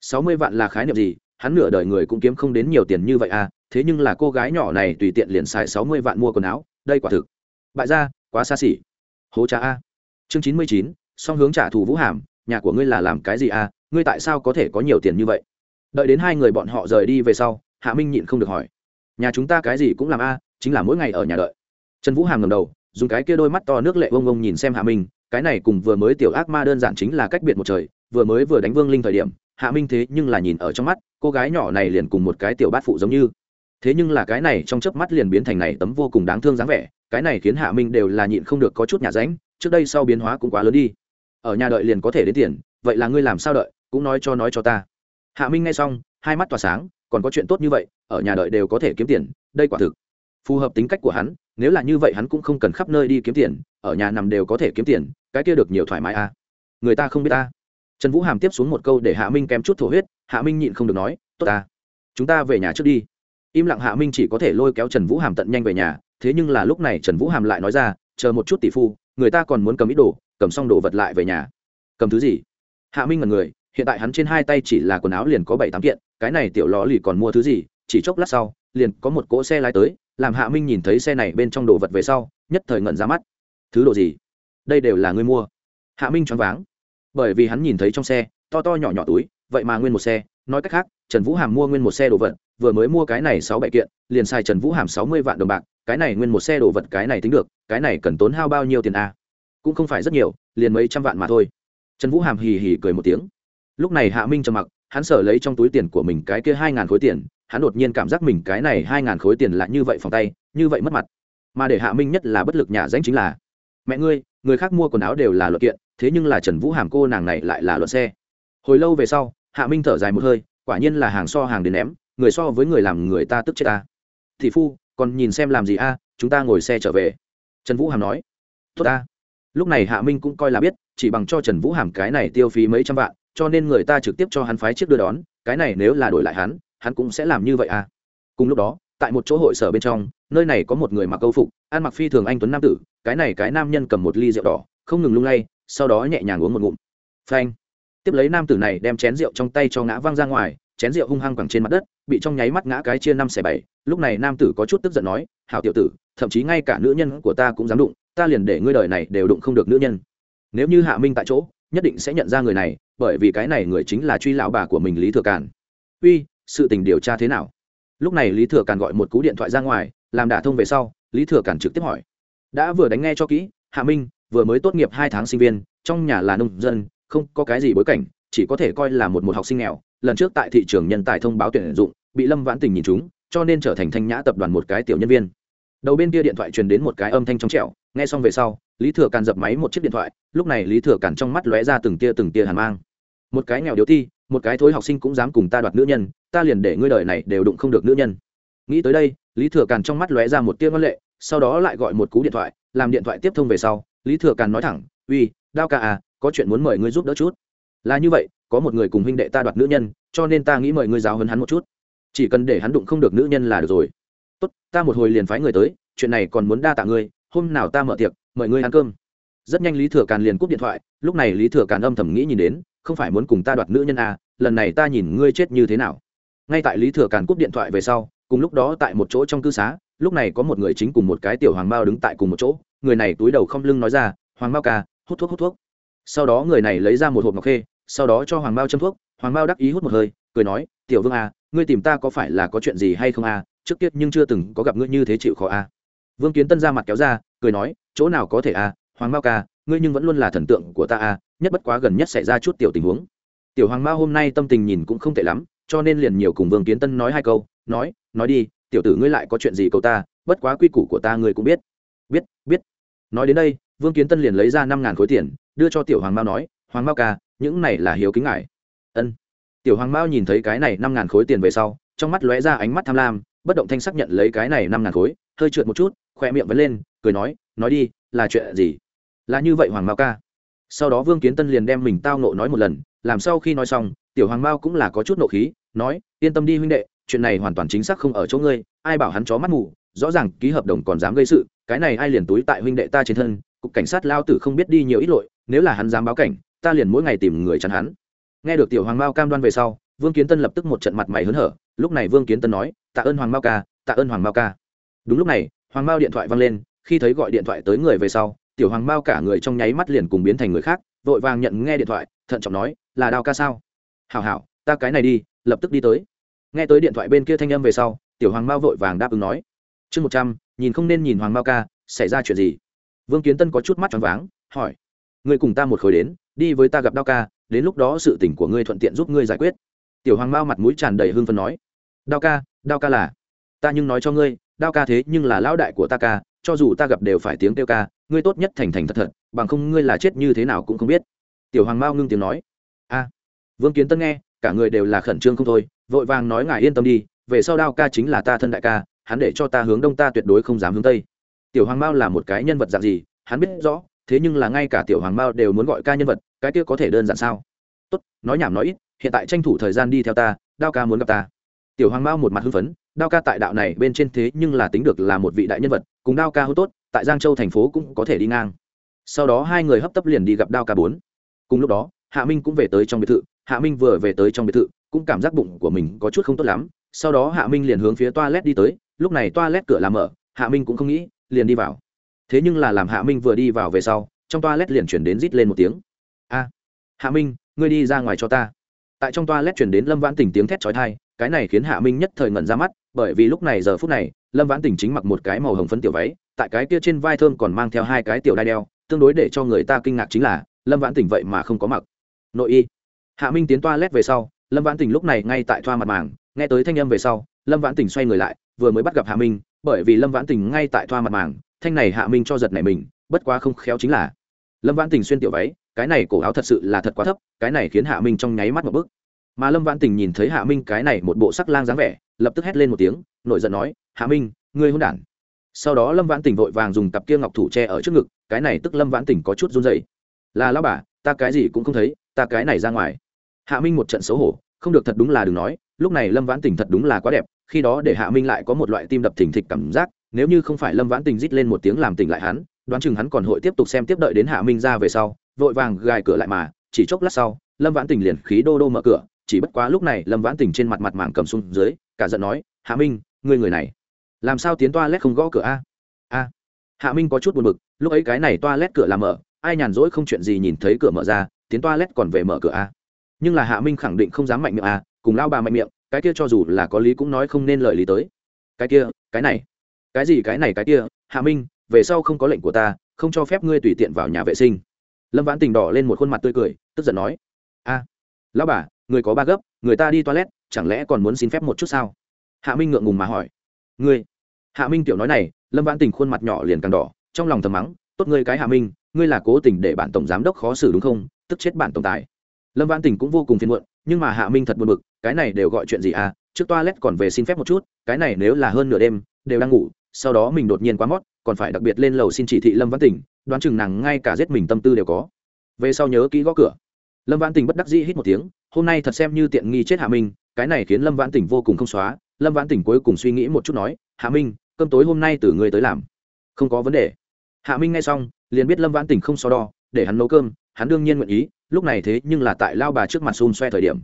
S1: Sáu mươi vạn là khái niệm gì? Hắn nửa đời người cũng kiếm không đến nhiều tiền như vậy à? Thế nhưng là cô gái nhỏ này tùy tiện liền xài sáu mươi vạn mua quần áo, đây quả thực. Bại ra quá xa xỉ. Hố cha a. Chương chín mươi chín, song hướng trả thù vũ hàm, nhà của ngươi là làm cái gì a, ngươi tại sao có thể có nhiều tiền như vậy? Đợi đến hai người bọn họ rời đi về sau, hạ minh nhịn không được hỏi. Nhà chúng ta cái gì cũng làm a, chính là mỗi ngày ở nhà đợi. Trần vũ hàm ngầm đầu, dùng cái kia đôi mắt to nước lệ vông vông nhìn xem hạ minh, cái này cùng vừa mới tiểu ác ma đơn giản chính là cách biệt một trời, vừa mới vừa đánh vương linh thời điểm, hạ minh thế nhưng là nhìn ở trong mắt, cô gái nhỏ này liền cùng một cái tiểu bát phụ giống như thế nhưng là cái này trong chớp mắt liền biến thành này tấm vô cùng đáng thương dáng vẻ, cái này khiến hạ minh đều là nhịn không được có chút nhà ránh, trước đây sau biến hóa cũng quá lớn đi. Ở nhà đợi liền có thể đến tiền, vậy là ngươi làm sao đợi, cũng nói cho nói cho ta. Hạ minh nghe xong, hai mắt tỏa sáng, còn có chuyện tốt như vậy, ở nhà đợi đều có thể kiếm tiền, đây quả thực. Phù hợp tính cách của hắn, nếu là như vậy hắn cũng không cần khắp nơi đi kiếm tiền, ở nhà nằm đều có thể kiếm tiền, cái kia được nhiều thoải mái à. Người ta không biết ta. Trần vũ hàm tiếp xuống một câu để hạ minh kém chút thổ huyết, hạ minh nhịn không được nói, tốt ta, chúng ta về nhà trước đi im lặng hạ minh chỉ có thể lôi kéo trần vũ hàm tận nhanh về nhà, thế nhưng là lúc này trần vũ hàm lại nói ra, chờ một chút tỷ phu, người ta còn muốn cầm ít đồ, cầm xong đồ vật lại về nhà. Cầm thứ gì? Hạ minh là người, hiện tại hắn trên hai tay chỉ là quần áo liền có bảy tám kiện, cái này tiểu lò lì còn mua thứ gì, chỉ chốc lát sau, liền có một cỗ xe lái tới, làm hạ minh nhìn thấy xe này bên trong đồ vật về sau, nhất thời ngẩn ra mắt. Thứ đồ gì? Đây đều là ngươi mua. Hạ minh choáng váng. Bởi vì hắn nhìn thấy trong xe, to to nhỏ nhỏ túi, vậy mà nguyên một xe. Nói cách khác, trần vũ hàm mua nguyên một xe đồ vật vừa mới mua cái này sáu bảy kiện, liền xài trần vũ hàm sáu mươi vạn đồng bạc, cái này nguyên một xe đồ vật cái này tính được, cái này cần tốn hao bao nhiêu tiền a? À? cũng không phải rất nhiều, liền mấy trăm vạn mà thôi. Trần vũ hàm hì hì cười một tiếng. Lúc này hạ minh trầm mặc, hắn sở lấy trong túi tiền của mình cái kia hai ngàn khối tiền, hắn đột nhiên cảm giác mình cái này hai ngàn khối tiền là như vậy phòng tay, như vậy mất mặt. Mà để hạ minh nhất là bất lực nhà danh chính là, mẹ ngươi, người khác mua quần áo đều là luật kiện, thế nhưng là trần vũ hàm cô nàng này lại là luật xe. Hồi lâu về sau, hạ minh thở dài một hơi, quả nhiên là hàng so hàng đến ném người so với người làm người ta tức chết ta. Thị phu, còn nhìn xem làm gì a, chúng ta ngồi xe trở về. Trần vũ hàm nói. Tốt ta lúc này hạ minh cũng coi là biết, chỉ bằng cho trần vũ hàm cái này tiêu phí mấy trăm vạn, cho nên người ta trực tiếp cho hắn phái chiếc đưa đón, cái này nếu là đổi lại hắn hắn cũng sẽ làm như vậy à cùng lúc đó, tại một chỗ hội sở bên trong, nơi này có một người mặc câu phục, ăn mặc phi thường anh tuấn nam tử, cái này cái nam nhân cầm một ly rượu đỏ, không ngừng lung lay, sau đó nhẹ nhàng uống một ngụm. Phanh. Tiếp lấy nam tử này đem chén rượu trong tay cho ngã văng ra ngoài, chén rượu hung hăng quẳng trên mặt đất bị trong nháy mắt ngã cái chia năm xẻ bảy, lúc này nam tử có chút tức giận nói, hảo tiểu tử, thậm chí ngay cả nữ nhân của ta cũng dám đụng, ta liền để ngươi đời này đều đụng không được nữ nhân. Nếu như hạ minh tại chỗ, nhất định sẽ nhận ra người này, bởi vì cái này người chính là truy lão bà của mình lý thừa càn. Uy, sự tình điều tra thế nào? Lúc này lý thừa càn gọi một cú điện thoại ra ngoài, làm đả thông về sau, lý thừa càn trực tiếp hỏi, đã vừa đánh nghe cho kỹ, hạ minh, vừa mới tốt nghiệp hai tháng sinh viên, trong nhà là nông dân, không có cái gì bối cảnh chỉ có thể coi là một một học sinh nghèo, lần trước tại thị trường nhân tài thông báo tuyển dụng, bị lâm vãn tình nhìn chúng cho nên trở thành thanh nhã tập đoàn một cái tiểu nhân viên. Đầu bên kia điện thoại truyền đến một cái âm thanh trong trẻo, nghe xong về sau, lý thừa càn dập máy một chiếc điện thoại, lúc này lý thừa càn trong mắt lóe ra từng tia từng tia hàn mang. Một cái nghèo điếu thi một cái thối học sinh cũng dám cùng ta đoạt nữ nhân, ta liền để ngươi đời này đều đụng không được nữ nhân. Nghĩ tới đây, lý thừa càn trong mắt lóe ra một tia ngân lệ, sau đó lại gọi một cú điện thoại, làm điện thoại tiếp thông về sau, lý thừa càn nói thẳng, uy, đao ca à có chuyện muốn mời ngươi giúp đỡ chút là như vậy có một người cùng huynh đệ ta đoạt nữ nhân cho nên ta nghĩ mời ngươi giáo hấn hắn một chút. Chỉ cần để hắn đụng không được nữ nhân là được rồi. Tốt ta một hồi liền phái người tới chuyện này còn muốn đa tạ ngươi hôm nào ta mở tiệc mời ngươi ăn cơm. Rất nhanh lý thừa càn liền cúp điện thoại lúc này lý thừa càn âm thầm nghĩ nhìn đến không phải muốn cùng ta đoạt nữ nhân à, lần này ta nhìn ngươi chết như thế nào. Ngay tại lý thừa càn cúp điện thoại về sau cùng lúc đó tại một chỗ trong cư xá lúc này có một người chính cùng một cái tiểu hoàng bao đứng tại cùng một chỗ người này túi đầu không lưng nói ra hoàng bao ca hút thuốc hút thuốc. Sau đó người này lấy ra một hộp ngọc khê sau đó cho hoàng Mao châm thuốc, hoàng Mao đắc ý hút một hơi, cười nói, tiểu vương à ngươi tìm ta có phải là có chuyện gì hay không à? Trước tiết nhưng chưa từng có gặp ngươi như thế chịu khó à? Vương kiến tân ra mặt kéo ra, cười nói, chỗ nào có thể à hoàng Mao ca, ngươi nhưng vẫn luôn là thần tượng của ta à nhất bất quá gần nhất xảy ra chút tiểu tình huống. Tiểu hoàng mao hôm nay tâm tình nhìn cũng không tệ lắm, cho nên liền nhiều cùng vương kiến tân nói hai câu, nói nói đi, tiểu tử ngươi lại có chuyện gì cậu ta, bất quá quy củ của ta ngươi cũng biết. Biết biết. Nói đến đây, vương kiến tân liền lấy ra năm ngàn khối tiền, đưa cho tiểu hoàng mao nói, hoàng mao ca những này là hiếu kính ngại ân. Tiểu hoàng mao nhìn thấy cái này năm ngàn khối tiền về sau, trong mắt lóe ra ánh mắt tham lam, bất động thanh xác nhận lấy cái này năm ngàn khối, hơi trượt một chút, khoe miệng vẫn lên, cười nói nói đi, là chuyện gì? Là như vậy, hoàng mao ca. Sau đó vương kiến tân liền đem mình tao nộ nói một lần, làm sau khi nói xong, tiểu hoàng mao cũng là có chút nộ khí, nói, yên tâm đi huynh đệ, chuyện này hoàn toàn chính xác không ở chỗ ngươi, ai bảo hắn chó mắt mù, rõ ràng ký hợp đồng còn dám gây sự, cái này ai liền túi tại huynh đệ ta trên thân, cục cảnh sát lao tử không biết đi nhiều ít lội nếu là hắn dám báo cảnh ta liền mỗi ngày tìm người chắn hắn. Nghe được tiểu hoàng mao cam đoan về sau, vương kiến tân lập tức một trận mặt mày hớn hở. Lúc này vương kiến tân nói, tạ ơn hoàng mao ca, tạ ơn hoàng mao ca. Đúng lúc này, hoàng mao điện thoại văng lên, khi thấy gọi điện thoại tới người về sau, tiểu hoàng mao cả người trong nháy mắt liền cùng biến thành người khác, vội vàng nhận nghe điện thoại, thận trọng nói, là đao ca sao? Hảo hảo, ta cái này đi, lập tức đi tới. Nghe tới điện thoại bên kia thanh âm về sau, tiểu hoàng mao vội vàng đáp ứng nói, chương một trăm, nhìn không nên nhìn hoàng mao ca, xảy ra chuyện gì? Vương kiến tân có chút mắt choáng váng, hỏi người cùng ta một khối đến đi với ta gặp đao ca, đến lúc đó sự tình của ngươi thuận tiện giúp ngươi giải quyết. Tiểu hoàng mao mặt mũi tràn đầy hương phân nói. Đao ca đao ca là, ta nhưng nói cho ngươi đao ca thế nhưng là lão đại của ta ca, cho dù ta gặp đều phải tiếng kêu ca, ngươi tốt nhất thành thành thật thật, bằng không ngươi là chết như thế nào cũng không biết. Tiểu hoàng mao ngưng tiếng nói. A, vương kiến tân nghe, cả người đều là khẩn trương không thôi, vội vàng nói ngài yên tâm đi, về sau đao ca chính là ta thân đại ca, hắn để cho ta hướng đông ta tuyệt đối không dám hướng tây. Tiểu hoàng mao là một cái nhân vật dạng gì, hắn biết rõ thế nhưng là ngay cả tiểu hoàng mao đều muốn gọi ca nhân vật, cái kia có thể đơn giản sao? Tốt, nói nhảm nói ít, hiện tại tranh thủ thời gian đi theo ta, đao ca muốn gặp ta. Tiểu hoàng mao một mặt hưng phấn, đao ca tại đạo này bên trên thế nhưng là tính được là một vị đại nhân vật, cùng đao ca hô tốt, tại giang châu thành phố cũng có thể đi ngang. Sau đó hai người hấp tấp liền đi gặp đao ca bốn. Cùng lúc đó, hạ minh cũng về tới trong biệt thự, hạ minh vừa về tới trong biệt thự, cũng cảm giác bụng của mình có chút không tốt lắm, sau đó hạ minh liền hướng phía toilet đi tới, lúc này toilet cửa làm mở, hạ minh cũng không nghĩ, liền đi vào thế nhưng là làm hạ minh vừa đi vào về sau, trong toilet liền chuyển đến rít lên một tiếng. A, hạ minh, ngươi đi ra ngoài cho ta. Tại trong toilet chuyển đến lâm vãn tình tiếng thét trói thai cái này khiến hạ minh nhất thời ngẩn ra mắt, bởi vì lúc này giờ phút này, lâm vãn tình chính mặc một cái màu hồng phấn tiểu váy, tại cái kia trên vai thơm còn mang theo hai cái tiểu đai đeo, tương đối để cho người ta kinh ngạc chính là, lâm vãn tình vậy mà không có mặc. Nội y. Hạ minh tiến toa lét về sau, lâm vãn tình lúc này ngay tại thoa mặt màng, nghe tới thanh âm về sau, lâm vãn tình xoay người lại, vừa mới bắt gặp hạ minh, bởi vì lâm vãn tình ngay tại thoa mặt màng thanh này hạ minh cho giật này mình, bất quá không khéo chính là, lâm vãn tình xuyên tiểu váy, cái này cổ áo thật sự là thật quá thấp, cái này khiến hạ minh trong nháy mắt một bức mà lâm vãn tình nhìn thấy hạ minh cái này một bộ sắc lang dáng vẻ, lập tức hét lên một tiếng, nổi giận nói, hạ minh, ngươi hôn đản. Sau đó lâm vãn tình vội vàng dùng cặp kia ngọc thủ tre ở trước ngực, cái này tức lâm vãn tình có chút run dậy là lao bà, ta cái gì cũng không thấy, ta cái này ra ngoài. Hạ minh một trận xấu hổ, không được thật đúng là đừng nói, lúc này lâm vãn tình thật đúng là quá đẹp, khi đó để hạ minh lại có một loại tim đập thình thịch cảm giác nếu như không phải lâm vãn tình rít lên một tiếng làm tỉnh lại hắn, đoán chừng hắn còn hội tiếp tục xem tiếp đợi đến hạ minh ra về sau, vội vàng gài cửa lại mà, chỉ chốc lát sau, lâm vãn tình liền khí đô đô mở cửa, chỉ bất quá lúc này lâm vãn tình trên mặt mặt mảng cầm xuống dưới, cả giận nói, hạ minh, ngươi người này, làm sao tiến toa lét không gõ cửa a? A. Hạ minh có chút buồn bực, lúc ấy cái này toa lét cửa làm mở, ai nhàn rỗi không chuyện gì nhìn thấy cửa mở ra, tiến toa lét còn về mở cửa a. Nhưng là hạ minh khẳng định không dám mạnh miệng a, cùng lao bà mạnh miệng, cái kia cho dù là có lý cũng nói không nên lời lý tới. Cái kia, cái này cái gì cái này cái kia, hạ minh, về sau không có lệnh của ta, không cho phép ngươi tùy tiện vào nhà vệ sinh. Lâm vãn tình đỏ lên một khuôn mặt tươi cười, tức giận nói, a, lão bà, người có ba gấp, người ta đi toilet, chẳng lẽ còn muốn xin phép một chút sao? Hạ minh ngượng ngùng mà hỏi, ngươi? Hạ minh tiểu nói này, lâm vãn tình khuôn mặt nhỏ liền càng đỏ, trong lòng thầm mắng, tốt ngươi cái hạ minh, ngươi là cố tình để bản tổng giám đốc khó xử đúng không? Tức chết bản tổng tài. Lâm vãn tình cũng vô cùng phiền muộn, nhưng mà hạ minh thật buồn bực, cái này đều gọi chuyện gì à? Trước toilet còn về xin phép một chút, cái này nếu là hơn nửa đêm, đều đang ngủ sau đó mình đột nhiên quá mót còn phải đặc biệt lên lầu xin chỉ thị lâm Văn Tỉnh, đoán chừng nàng ngay cả giết mình tâm tư đều có. Về sau nhớ kỹ gõ cửa. Lâm Văn Tỉnh bất đắc dĩ hít một tiếng hôm nay thật xem như tiện nghi chết hạ minh cái này khiến lâm Văn Tỉnh vô cùng không xóa. Lâm Văn Tỉnh cuối cùng suy nghĩ một chút nói hạ minh cơm tối hôm nay từ người tới làm. Không có vấn đề. Hạ minh nghe xong liền biết lâm Văn Tỉnh không so đo để hắn nấu cơm hắn đương nhiên nguyện ý lúc này thế nhưng là tại lao bà trước mặt xun xoe thời điểm.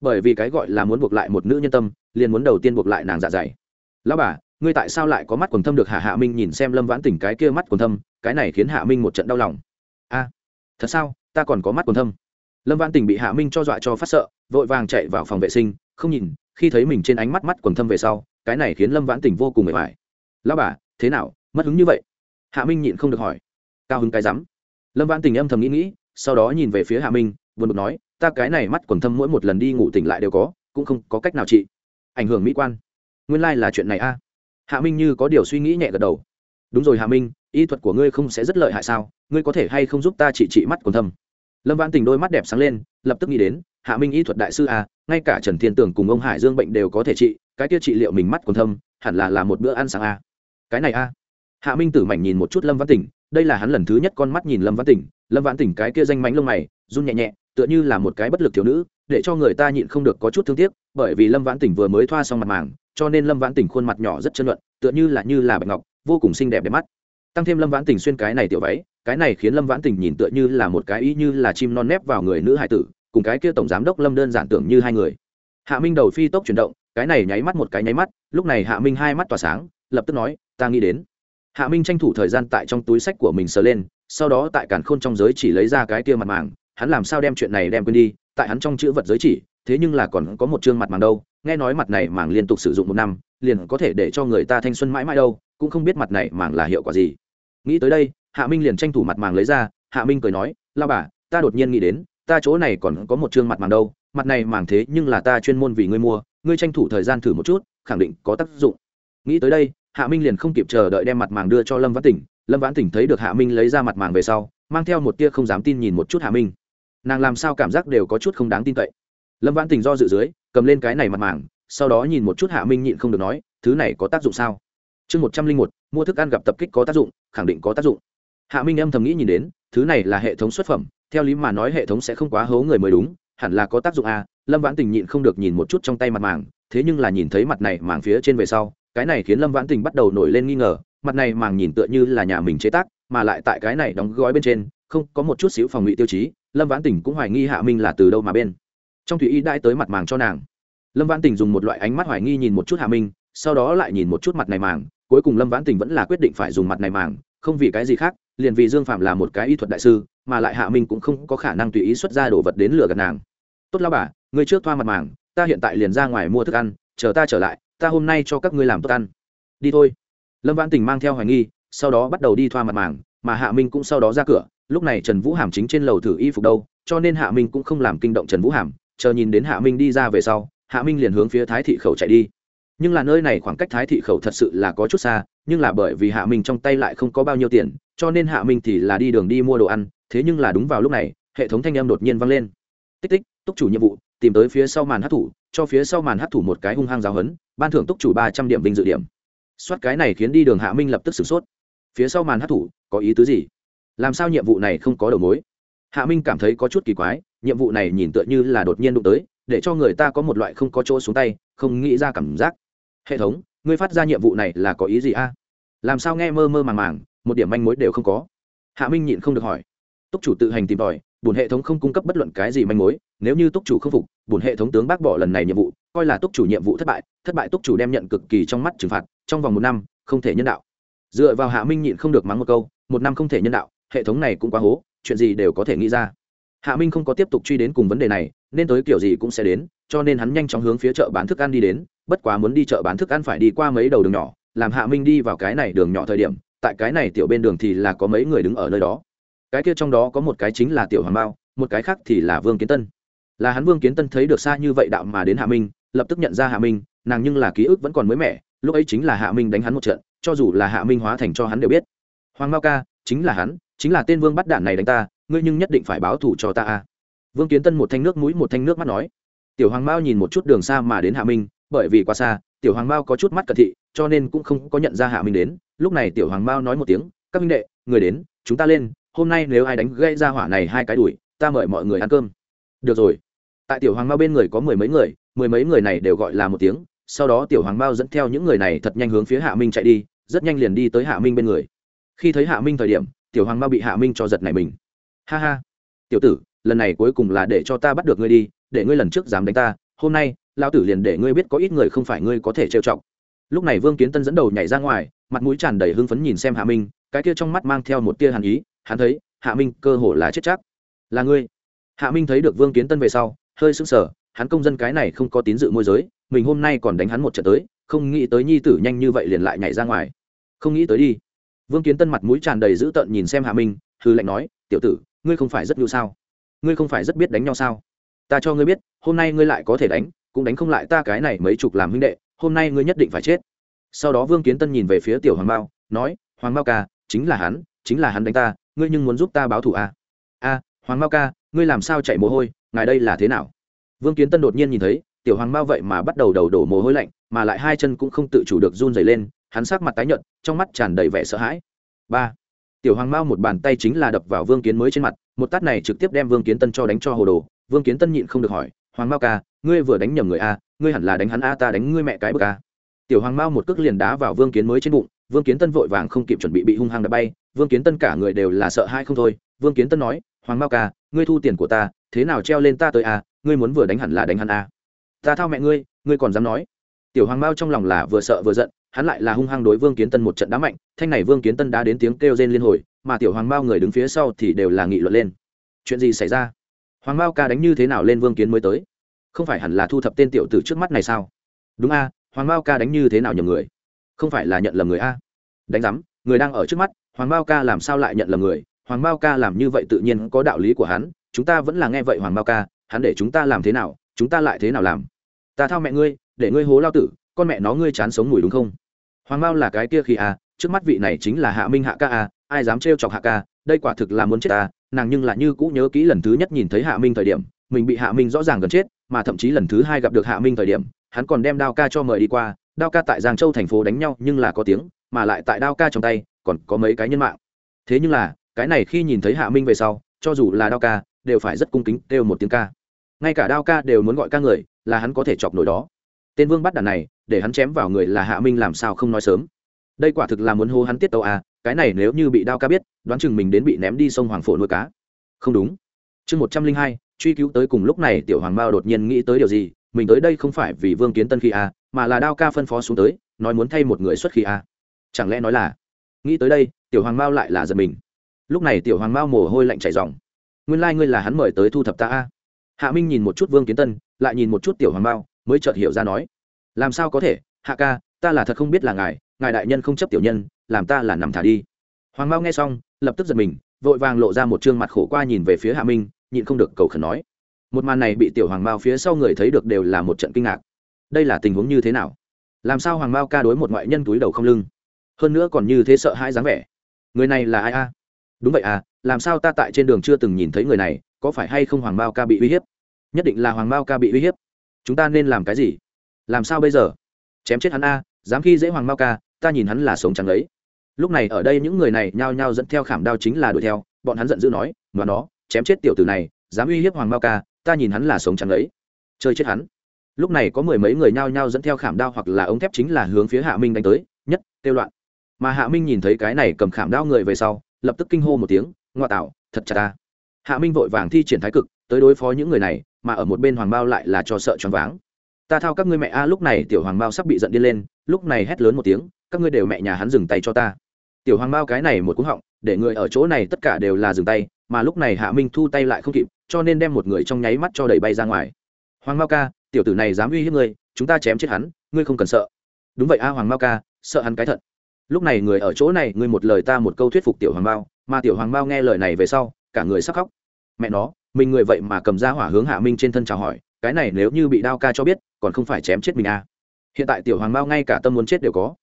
S1: Bởi vì cái gọi là muốn buộc lại một nữ nhân tâm liền muốn đầu tiên buộc lại nàng dạ dày. Lao bà ngươi tại sao lại có mắt quần thâm được hạ hạ minh nhìn xem lâm vãn tình cái kia mắt quần thâm, cái này khiến hạ minh một trận đau lòng. A, thật sao? Ta còn có mắt quần thâm. Lâm vãn tình bị hạ minh cho dọa cho phát sợ, vội vàng chạy vào phòng vệ sinh, không nhìn, khi thấy mình trên ánh mắt mắt quần thâm về sau, cái này khiến lâm vãn tình vô cùng mệt mỏi. Lao bà, thế nào? Mất hứng như vậy? Hạ minh nhịn không được hỏi. Cao hứng cái rắm. Lâm vãn tình âm thầm nghĩ nghĩ, sau đó nhìn về phía hạ minh, buồn bực nói, ta cái này mắt quần thâm mỗi một lần đi ngủ tỉnh lại đều có, cũng không có cách nào trị. Ảnh hưởng mỹ quan. Nguyên lai、like、là chuyện này a hạ minh như có điều suy nghĩ nhẹ gật đầu đúng rồi hạ minh, y thuật của ngươi không sẽ rất lợi hại sao ngươi có thể hay không giúp ta trị trị mắt còn thâm lâm vãn tình đôi mắt đẹp sáng lên, lập tức nghĩ đến, hạ minh y thuật đại sư à? ngay cả trần thiên tường cùng ông hải dương bệnh đều có thể trị, cái kia trị liệu mình mắt còn thâm, hẳn là là một bữa ăn sáng à? cái này à? hạ minh tử mảnh nhìn một chút lâm vãn tình, đây là hắn lần thứ nhất con mắt nhìn lâm vãn tình lâm vãn tình cái kia danh mánh lông mày, run nhẹ nhẹ, tựa như là một cái bất lực thiếu nữ, để cho người ta nhịn không được có chút thương tiếc, bởi vì lâm vãn tỉnh vừa mới thoa xong mặt màng cho nên lâm vãn tỉnh khuôn mặt nhỏ rất chân luận, tựa như là như là bạch ngọc, vô cùng xinh đẹp đẹp mắt. Tăng thêm lâm vãn tỉnh xuyên cái này tiểu váy, cái này khiến lâm vãn tỉnh nhìn tựa như là một cái ý như là chim non nép vào người nữ hải tử, cùng cái kia tổng giám đốc lâm đơn giản tưởng như hai người. Hạ minh đầu phi tốc chuyển động, cái này nháy mắt một cái nháy mắt, lúc này hạ minh hai mắt tỏa sáng, lập tức nói, ta nghĩ đến. Hạ minh tranh thủ thời gian tại trong túi sách của mình sờ lên, sau đó tại cản khôn trong giới chỉ lấy ra cái kia mặt màng, hắn làm sao đem chuyện này đem quên đi, tại hắn trong chữ vật giới chỉ, thế nhưng là còn có một chương mặt màng đâu nghe nói mặt này màng liên tục sử dụng một năm, liền có thể để cho người ta thanh xuân mãi mãi đâu, cũng không biết mặt này màng là hiệu quả gì. Nghĩ tới đây, hạ minh liền tranh thủ mặt màng lấy ra, hạ minh cười nói lao bà, ta đột nhiên nghĩ đến, ta chỗ này còn có một chương mặt màng đâu, mặt này màng thế nhưng là ta chuyên môn vì ngươi mua, ngươi tranh thủ thời gian thử một chút, khẳng định có tác dụng. Nghĩ tới đây, hạ minh liền không kịp chờ đợi đem mặt màng đưa cho lâm Vãn tỉnh. Lâm vãn tỉnh thấy được hạ minh lấy ra mặt màng về sau, mang theo một tia không dám tin nhìn một chút hạ minh. Nàng làm sao cảm giác đều có chút không đáng tin cậy. Lâm vãn Tỉnh do dự dưới cầm lên cái này mặt màng, sau đó nhìn một chút hạ minh nhịn không được nói, thứ này có tác dụng sao? Chương một trăm linh một, mua thức ăn gặp tập kích có tác dụng, khẳng định có tác dụng. Hạ minh âm thầm nghĩ nhìn đến, thứ này là hệ thống xuất phẩm, theo lý mà nói hệ thống sẽ không quá hố người mới đúng, hẳn là có tác dụng à? Lâm vãn tình nhịn không được nhìn một chút trong tay mặt màng, thế nhưng là nhìn thấy mặt này màng phía trên về sau, cái này khiến lâm vãn tình bắt đầu nổi lên nghi ngờ, mặt này màng nhìn tựa như là nhà mình chế tác, mà lại tại cái này đóng gói bên trên, không có một chút xíu phòng ngụy tiêu chí, lâm vãn tình cũng hoài nghi hạ minh là từ đâu mà bên trong thủy y đãi tới mặt màng cho nàng. Lâm vãn tình dùng một loại ánh mắt hoài nghi nhìn một chút hạ minh, sau đó lại nhìn một chút mặt này màng, cuối cùng lâm vãn tình vẫn là quyết định phải dùng mặt này màng, không vì cái gì khác, liền vì dương phạm là một cái y thuật đại sư, mà lại hạ minh cũng không có khả năng tùy ý xuất ra đồ vật đến lừa gạt nàng. Tốt lao bà người trước thoa mặt màng, ta hiện tại liền ra ngoài mua thức ăn, chờ ta trở lại, ta hôm nay cho các ngươi làm tốt ăn. Đi thôi. Lâm vãn tình mang theo hoài nghi, sau đó bắt đầu đi thoa mặt màng, mà hạ minh cũng sau đó ra cửa, lúc này trần vũ hàm chính trên lầu thử y phục đâu, cho nên hạ minh cũng không làm kinh động trần vũ hàm chờ nhìn đến hạ minh đi ra về sau, hạ minh liền hướng phía thái thị khẩu chạy đi. Nhưng là nơi này khoảng cách thái thị khẩu thật sự là có chút xa, nhưng là bởi vì hạ minh trong tay lại không có bao nhiêu tiền, cho nên hạ minh thì là đi đường đi mua đồ ăn, thế nhưng là đúng vào lúc này, hệ thống thanh âm đột nhiên vang lên. Tích tích, túc chủ nhiệm vụ, tìm tới phía sau màn hát thủ, cho phía sau màn hát thủ một cái hung hăng giáo hấn, ban thưởng túc chủ ba trăm điểm vinh dự điểm. Soát cái này khiến đi đường hạ minh lập tức sửng sốt. Phía sau màn hát thủ, có ý tứ gì? Làm sao nhiệm vụ này không có đầu mối? Hạ minh cảm thấy có chút kỳ quái, nhiệm vụ này nhìn tựa như là đột nhiên đụng tới, để cho người ta có một loại không có chỗ xuống tay, không nghĩ ra cảm giác. Hệ thống, ngươi phát ra nhiệm vụ này là có ý gì a? Làm sao nghe mơ mơ màng màng, một điểm manh mối đều không có? Hạ minh nhịn không được hỏi. Túc chủ tự hành tìm tòi bùn hệ thống không cung cấp bất luận cái gì manh mối, nếu như túc chủ không phục bùn hệ thống tướng bác bỏ lần này nhiệm vụ, coi là túc chủ nhiệm vụ thất bại thất bại túc chủ đem nhận cực kỳ trong mắt trừng phạt, trong vòng một năm, không thể nhân đạo. Dựa vào hạ minh nhịn không được mắng một câu, một năm không thể nhân đạo, hệ thống này cũng quá hố chuyện gì đều có thể nghĩ ra. Hạ minh không có tiếp tục truy đến cùng vấn đề này nên tới kiểu gì cũng sẽ đến cho nên hắn nhanh chóng hướng phía chợ bán thức ăn đi đến bất quá muốn đi chợ bán thức ăn phải đi qua mấy đầu đường nhỏ làm hạ minh đi vào cái này đường nhỏ thời điểm tại cái này tiểu bên đường thì là có mấy người đứng ở nơi đó. Cái kia trong đó có một cái chính là tiểu hoàng Mao, một cái khác thì là vương kiến tân. Là hắn vương kiến tân thấy được xa như vậy đạo mà đến hạ minh lập tức nhận ra hạ minh nàng nhưng là ký ức vẫn còn mới mẻ lúc ấy chính là hạ minh đánh hắn một trận cho dù là hạ minh hóa thành cho hắn đều biết. Hoàng mao ca chính là hắn chính là tên vương bắt đạn này đánh ta, ngươi nhưng nhất định phải báo thù cho ta a. Vương kiến tân một thanh nước mũi, một thanh nước mắt nói. Tiểu hoàng mao nhìn một chút đường xa mà đến hạ minh, bởi vì quá xa, tiểu hoàng mao có chút mắt cận thị, cho nên cũng không có nhận ra hạ minh đến. Lúc này tiểu hoàng mao nói một tiếng, các minh đệ, người đến, chúng ta lên, hôm nay nếu ai đánh gây ra hỏa này hai cái đuổi, ta mời mọi người ăn cơm. Được rồi. Tại tiểu hoàng mao bên người có mười mấy người, mười mấy người này đều gọi là một tiếng, sau đó tiểu hoàng mao dẫn theo những người này thật nhanh hướng phía hạ minh chạy đi, rất nhanh liền đi tới hạ minh bên người. Khi thấy hạ minh thời điểm tiểu hoàng mao bị hạ minh cho giật này mình. Ha ha. Tiểu tử, lần này cuối cùng là để cho ta bắt được ngươi đi, để ngươi lần trước dám đánh ta, hôm nay lao tử liền để ngươi biết có ít người không phải ngươi có thể trêu chọc. Lúc này vương kiến tân dẫn đầu nhảy ra ngoài, mặt mũi tràn đầy hưng phấn nhìn xem hạ minh, cái kia trong mắt mang theo một tia hàn ý, hắn thấy, hạ minh cơ hồ là chết chắc. Là ngươi. Hạ minh thấy được vương kiến tân về sau, hơi sững sờ, hắn công dân cái này không có tín dự môi giới, mình hôm nay còn đánh hắn một trận tới, không nghĩ tới nhi tử nhanh như vậy liền lại nhảy ra ngoài. Không nghĩ tới đi vương kiến tân mặt mũi tràn đầy dữ tợn nhìn xem hạ minh hư lệnh nói tiểu tử ngươi không phải rất nhu sao? Ngươi không phải rất biết đánh nhau sao? Ta cho ngươi biết hôm nay ngươi lại có thể đánh cũng đánh không lại ta cái này mấy chục làm huynh đệ hôm nay ngươi nhất định phải chết. Sau đó vương kiến tân nhìn về phía tiểu hoàng Mao, nói hoàng Mao ca chính là hắn chính là hắn đánh ta ngươi nhưng muốn giúp ta báo thù à? a hoàng Mao ca ngươi làm sao chạy mồ hôi ngài đây là thế nào? Vương kiến tân đột nhiên nhìn thấy tiểu hoàng Mao vậy mà bắt đầu đầu đổ mồ hôi lạnh mà lại hai chân cũng không tự chủ được run dày lên hắn sắc mặt tái nhợt, trong mắt tràn đầy vẻ sợ hãi. Ba, tiểu hoàng mao một bàn tay chính là đập vào vương kiến mới trên mặt, một tát này trực tiếp đem vương kiến tân cho đánh cho hồ đồ. Vương kiến tân nhịn không được hỏi, hoàng mao ca, ngươi vừa đánh nhầm người a, ngươi hẳn là đánh hắn a, ta đánh ngươi mẹ cái bờ a. Tiểu hoàng mao một cước liền đá vào vương kiến mới trên bụng, vương kiến tân vội vàng không kịp chuẩn bị bị hung hăng đập bay. Vương kiến tân cả người đều là sợ hai không thôi. Vương kiến tân nói, hoàng mao ca, ngươi thu tiền của ta, thế nào treo lên ta tới a, ngươi muốn vừa đánh hẳn là đánh hắn a. Ta thao mẹ ngươi ngươi còn dám nói. Tiểu hoàng mao trong lòng là vừa sợ vừa giận hắn lại là hung hăng đối vương kiến tân một trận đá mạnh, thanh này vương kiến tân đã đến tiếng kêu rên liên hồi, mà tiểu hoàng mao người đứng phía sau thì đều là nghị luận lên. Chuyện gì xảy ra? Hoàng mao ca đánh như thế nào lên vương kiến mới tới? Không phải hẳn là thu thập tên tiểu tử trước mắt này sao? Đúng a, hoàng mao ca đánh như thế nào nhầm người? Không phải là nhận lầm người a? Đánh giám, người đang ở trước mắt, hoàng mao ca làm sao lại nhận lầm người? Hoàng mao ca làm như vậy tự nhiên có đạo lý của hắn, chúng ta vẫn là nghe vậy hoàng mao ca, hắn để chúng ta làm thế nào, chúng ta lại thế nào làm? Ta thao mẹ ngươi, để ngươi hố lao tử, con mẹ nó ngươi chán sống mùi đúng không? Hoàng mao là cái kia khi a trước mắt vị này chính là hạ minh hạ ca a ai dám trêu chọc hạ ca, đây quả thực là muốn chết ta, nàng nhưng là như cũ nhớ kỹ lần thứ nhất nhìn thấy hạ minh thời điểm, mình bị hạ minh rõ ràng gần chết, mà thậm chí lần thứ hai gặp được hạ minh thời điểm, hắn còn đem đao ca cho mời đi qua, đao ca tại giang châu thành phố đánh nhau nhưng là có tiếng, mà lại tại đao ca trong tay, còn có mấy cái nhân mạng. Thế nhưng là, cái này khi nhìn thấy hạ minh về sau, cho dù là đao ca, đều phải rất cung kính kêu một tiếng ca. Ngay cả đao ca đều muốn gọi ca người, là hắn có thể chọc nổi đó tên vương bắt đàn này, để hắn chém vào người là hạ minh làm sao không nói sớm. Đây quả thực là muốn hô hắn tiết tàu à cái này nếu như bị đao ca biết, đoán chừng mình đến bị ném đi sông hoàng phổ nuôi cá. Không đúng. Chương một trăm linh hai, truy cứu tới cùng lúc này tiểu hoàng mao đột nhiên nghĩ tới điều gì, mình tới đây không phải vì vương kiến tân khi à? mà là đao ca phân phó xuống tới, nói muốn thay một người xuất khi à? chẳng lẽ nói là, nghĩ tới đây, tiểu hoàng mao lại là giật mình. Lúc này tiểu hoàng mao mồ hôi lạnh chảy dòng nguyên lai、like、ngươi là hắn mời tới thu thập ta a hạ minh nhìn một chút vương kiến tân, lại nhìn một chút tiểu hoàng mao mới chợt hiểu ra nói, làm sao có thể? Hạ ca, ta là thật không biết là ngài ngài đại nhân không chấp tiểu nhân, làm ta là nằm thả đi. Hoàng mao nghe xong, lập tức giật mình, vội vàng lộ ra một trương mặt khổ qua nhìn về phía hạ minh, nhịn không được cầu khẩn nói, một màn này bị tiểu hoàng mao phía sau người thấy được đều là một trận kinh ngạc. Đây là tình huống như thế nào? Làm sao hoàng mao ca đối một ngoại nhân túi đầu không lưng? Hơn nữa còn như thế sợ hãi dáng vẻ. Người này là ai a? Đúng vậy à làm sao ta tại trên đường chưa từng nhìn thấy người này, có phải hay không hoàng mao ca bị uy hiếp? Nhất định là hoàng mao ca bị uy hiếp chúng ta nên làm cái gì? Làm sao bây giờ? Chém chết hắn a, dám khi dễ hoàng mao ca, ta nhìn hắn là sống chẳng lấy lúc này ở đây những người này nhao nhao dẫn theo khảm đao chính là đuổi theo, bọn hắn giận dữ nói mà nó, chém chết tiểu tử này, dám uy hiếp hoàng mao ca, ta nhìn hắn là sống chẳng lấy chơi chết hắn. Lúc này có mười mấy người nhao nhao dẫn theo khảm đao hoặc là ống thép chính là hướng phía hạ minh đánh tới, nhất tiêu loạn. Mà hạ minh nhìn thấy cái này cầm khảm đao người về sau, lập tức kinh hô một tiếng, ngoa tạo, thật chặt ta. Hạ minh vội vàng thi triển thái cực, tới đối phó những người này mà ở một bên hoàng bao lại là cho sợ choáng váng. Ta thao các ngươi mẹ a, lúc này tiểu hoàng bao sắp bị giận điên lên, lúc này hét lớn một tiếng, các ngươi đều mẹ nhà hắn dừng tay cho ta. Tiểu hoàng bao cái này một cú họng, để người ở chỗ này tất cả đều là dừng tay, mà lúc này hạ minh thu tay lại không kịp, cho nên đem một người trong nháy mắt cho đẩy bay ra ngoài. Hoàng mao ca, tiểu tử này dám uy hiếp ngươi, chúng ta chém chết hắn, ngươi không cần sợ. Đúng vậy a, hoàng mao ca, sợ hắn cái thận lúc này người ở chỗ này, ngươi một lời ta một câu thuyết phục tiểu hoàng mao mà tiểu hoàng mao nghe lời này về sau, cả người sắc khóc. Mẹ nó mình người vậy mà cầm ra hỏa hướng hạ minh trên thân chào hỏi cái này nếu như bị đao ca cho biết còn không phải chém chết mình à? hiện tại tiểu hoàng mao ngay cả tâm muốn chết đều có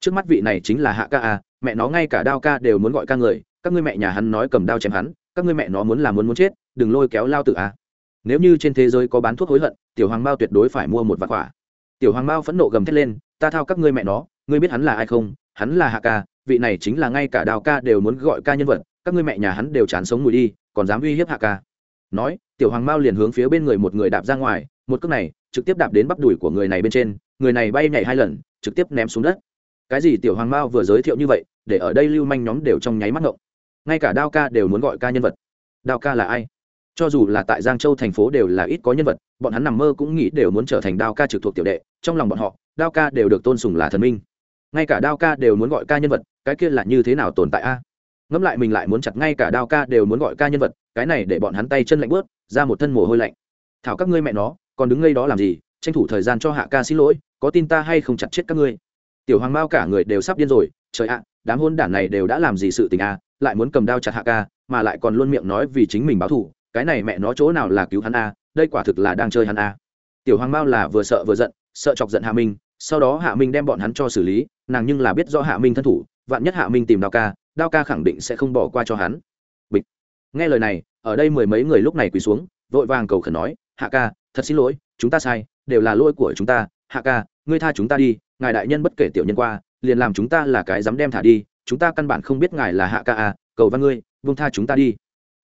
S1: trước mắt vị này chính là hạ ca à, mẹ nó ngay cả đao ca đều muốn gọi ca người các ngươi mẹ nhà hắn nói cầm đao chém hắn các ngươi mẹ nó muốn là muốn muốn chết đừng lôi kéo lao tự à. nếu như trên thế giới có bán thuốc hối hận tiểu hoàng mao tuyệt đối phải mua một vạn quả tiểu hoàng mao phẫn nộ gầm thét lên ta thao các ngươi mẹ nó ngươi biết hắn là ai không hắn là hạ ca vị này chính là ngay cả đào ca đều muốn gọi ca nhân vật các ngươi mẹ nhà hắn đều chán sống mùi đi còn dám uy hiếp hạ ca nói, tiểu hoàng mao liền hướng phía bên người một người đạp ra ngoài, một cước này, trực tiếp đạp đến bắp đùi của người này bên trên, người này bay nhảy hai lần, trực tiếp ném xuống đất. Cái gì tiểu hoàng mao vừa giới thiệu như vậy, để ở đây lưu manh nhóm đều trong nháy mắt ngộng. Ngay cả đao ca đều muốn gọi ca nhân vật. Đao ca là ai? Cho dù là tại giang châu thành phố đều là ít có nhân vật, bọn hắn nằm mơ cũng nghĩ đều muốn trở thành đao ca trực thuộc tiểu đệ, trong lòng bọn họ, đao ca đều được tôn sùng là thần minh. Ngay cả đao ca đều muốn gọi ca nhân vật, cái kia là như thế nào tồn tại a? À? ngẫm lại mình lại muốn chặt, ngay cả đao ca đều muốn gọi ca nhân vật cái này để bọn hắn tay chân lạnh bớt, ra một thân mồ hôi lạnh. Thảo các ngươi mẹ nó, còn đứng ngay đó làm gì? Tranh thủ thời gian cho hạ ca xin lỗi, có tin ta hay không chặt chết các ngươi? Tiểu hoàng mao cả người đều sắp điên rồi, trời ạ, đám hôn đản này đều đã làm gì sự tình a lại muốn cầm đao chặt hạ ca, mà lại còn luôn miệng nói vì chính mình báo thù, cái này mẹ nó chỗ nào là cứu hắn a đây quả thực là đang chơi hắn a tiểu hoàng mao là vừa sợ vừa giận, sợ chọc giận hạ minh, sau đó hạ minh đem bọn hắn cho xử lý, nàng nhưng là biết rõ hạ minh thân thủ, vạn nhất hạ minh tìm đao ca đao ca khẳng định sẽ không bỏ qua cho hắn. Bịch. Nghe lời này ở đây mười mấy người lúc này quỳ xuống, vội vàng cầu khẩn nói, hạ ca, thật xin lỗi, chúng ta sai, đều là lỗi của chúng ta. Hạ ca, ngươi tha chúng ta đi, ngài đại nhân bất kể tiểu nhân qua, liền làm chúng ta là cái dám đem thả đi. Chúng ta căn bản không biết ngài là hạ ca à cầu văn ngươi vung tha chúng ta đi.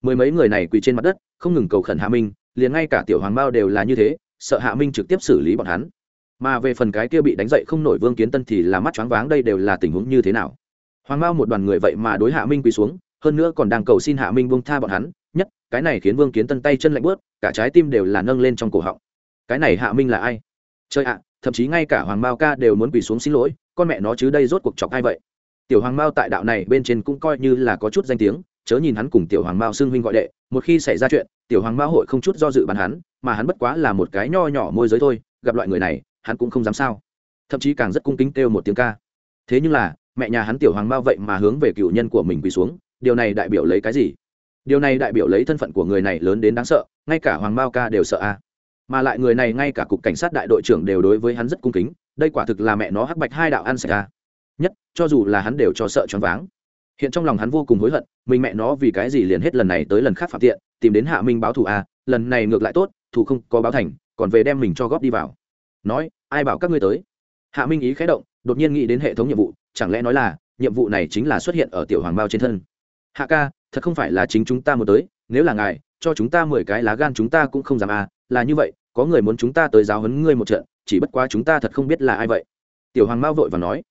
S1: Mười mấy người này quỳ trên mặt đất, không ngừng cầu khẩn hạ minh, liền ngay cả tiểu hoàng bao đều là như thế, sợ hạ minh trực tiếp xử lý bọn hắn. Mà về phần cái kia bị đánh dậy không nổi vương kiến tân thì là mắt choáng váng, đây đều là tình huống như thế nào? Hoàng bao một đoàn người vậy mà đối hạ minh quỳ xuống hơn nữa còn đang cầu xin hạ minh buông tha bọn hắn, nhất, cái này khiến vương kiến tân tay chân lạnh bớt cả trái tim đều là nâng lên trong cổ họng. Cái này hạ minh là ai? Chơi ạ, thậm chí ngay cả hoàng Mao ca đều muốn quỳ xuống xin lỗi, con mẹ nó chứ đây rốt cuộc chọc ai vậy? Tiểu hoàng mao tại đạo này bên trên cũng coi như là có chút danh tiếng, chớ nhìn hắn cùng tiểu hoàng mao xưng huynh gọi đệ, một khi xảy ra chuyện, tiểu hoàng mao hội không chút do dự bàn hắn, mà hắn bất quá là một cái nho nhỏ môi giới thôi, gặp loại người này, hắn cũng không dám sao. Thậm chí càng rất cung kính kêu một tiếng ca. Thế nhưng là, mẹ nhà hắn tiểu hoàng mao vậy mà hướng về cựu nhân của mình quỳ xuống điều này đại biểu lấy cái gì? Điều này đại biểu lấy thân phận của người này lớn đến đáng sợ, ngay cả hoàng mao ca đều sợ a. Mà lại người này ngay cả cục cảnh sát đại đội trưởng đều đối với hắn rất cung kính, đây quả thực là mẹ nó hắc bạch hai đạo ăn sạch a. Nhất, cho dù là hắn đều cho sợ choáng váng. Hiện trong lòng hắn vô cùng hối hận, mình mẹ nó vì cái gì liền hết lần này tới lần khác phạm tiện, tìm đến hạ minh báo thù a, lần này ngược lại tốt, thù không có báo thành, còn về đem mình cho góp đi vào. Nói, ai bảo các ngươi tới? Hạ minh ý khẽ động, đột nhiên nghĩ đến hệ thống nhiệm vụ, chẳng lẽ nói là, nhiệm vụ này chính là xuất hiện ở tiểu hoàng bao trên thân? Hạ ca, thật không phải là chính chúng ta muốn tới, nếu là ngài, cho chúng ta mười cái lá gan chúng ta cũng không dám à là như vậy, có người muốn chúng ta tới giáo huấn ngươi một trận, chỉ bất quá chúng ta thật không biết là ai vậy. Tiểu hoàng mao vội và nói,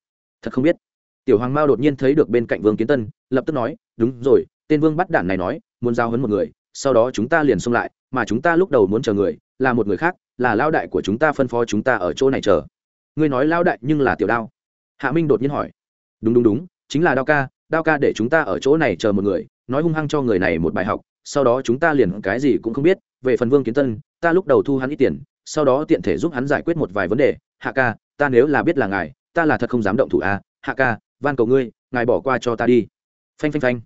S1: thật không biết. Tiểu hoàng mao đột nhiên thấy được bên cạnh vương kiến tân, lập tức nói, đúng rồi, tên vương bắt đản này nói, muốn giao hấn một người, sau đó chúng ta liền xông lại, mà chúng ta lúc đầu muốn chờ người, là một người khác, là lao đại của chúng ta phân phó chúng ta ở chỗ này chờ. Ngươi nói lao đại nhưng là tiểu đao. Hạ minh đột nhiên hỏi, đúng đúng đúng, chính là đao ca đao ca để chúng ta ở chỗ này chờ một người, nói hung hăng cho người này một bài học, sau đó chúng ta liền cái gì cũng không biết, về phần vương kiến tân, ta lúc đầu thu hắn ít tiền, sau đó tiện thể giúp hắn giải quyết một vài vấn đề, hạ ca, ta nếu là biết là ngài, ta là thật không dám động thủ a hạ ca, van cầu ngươi, ngài bỏ qua cho ta đi. Phanh phanh phanh.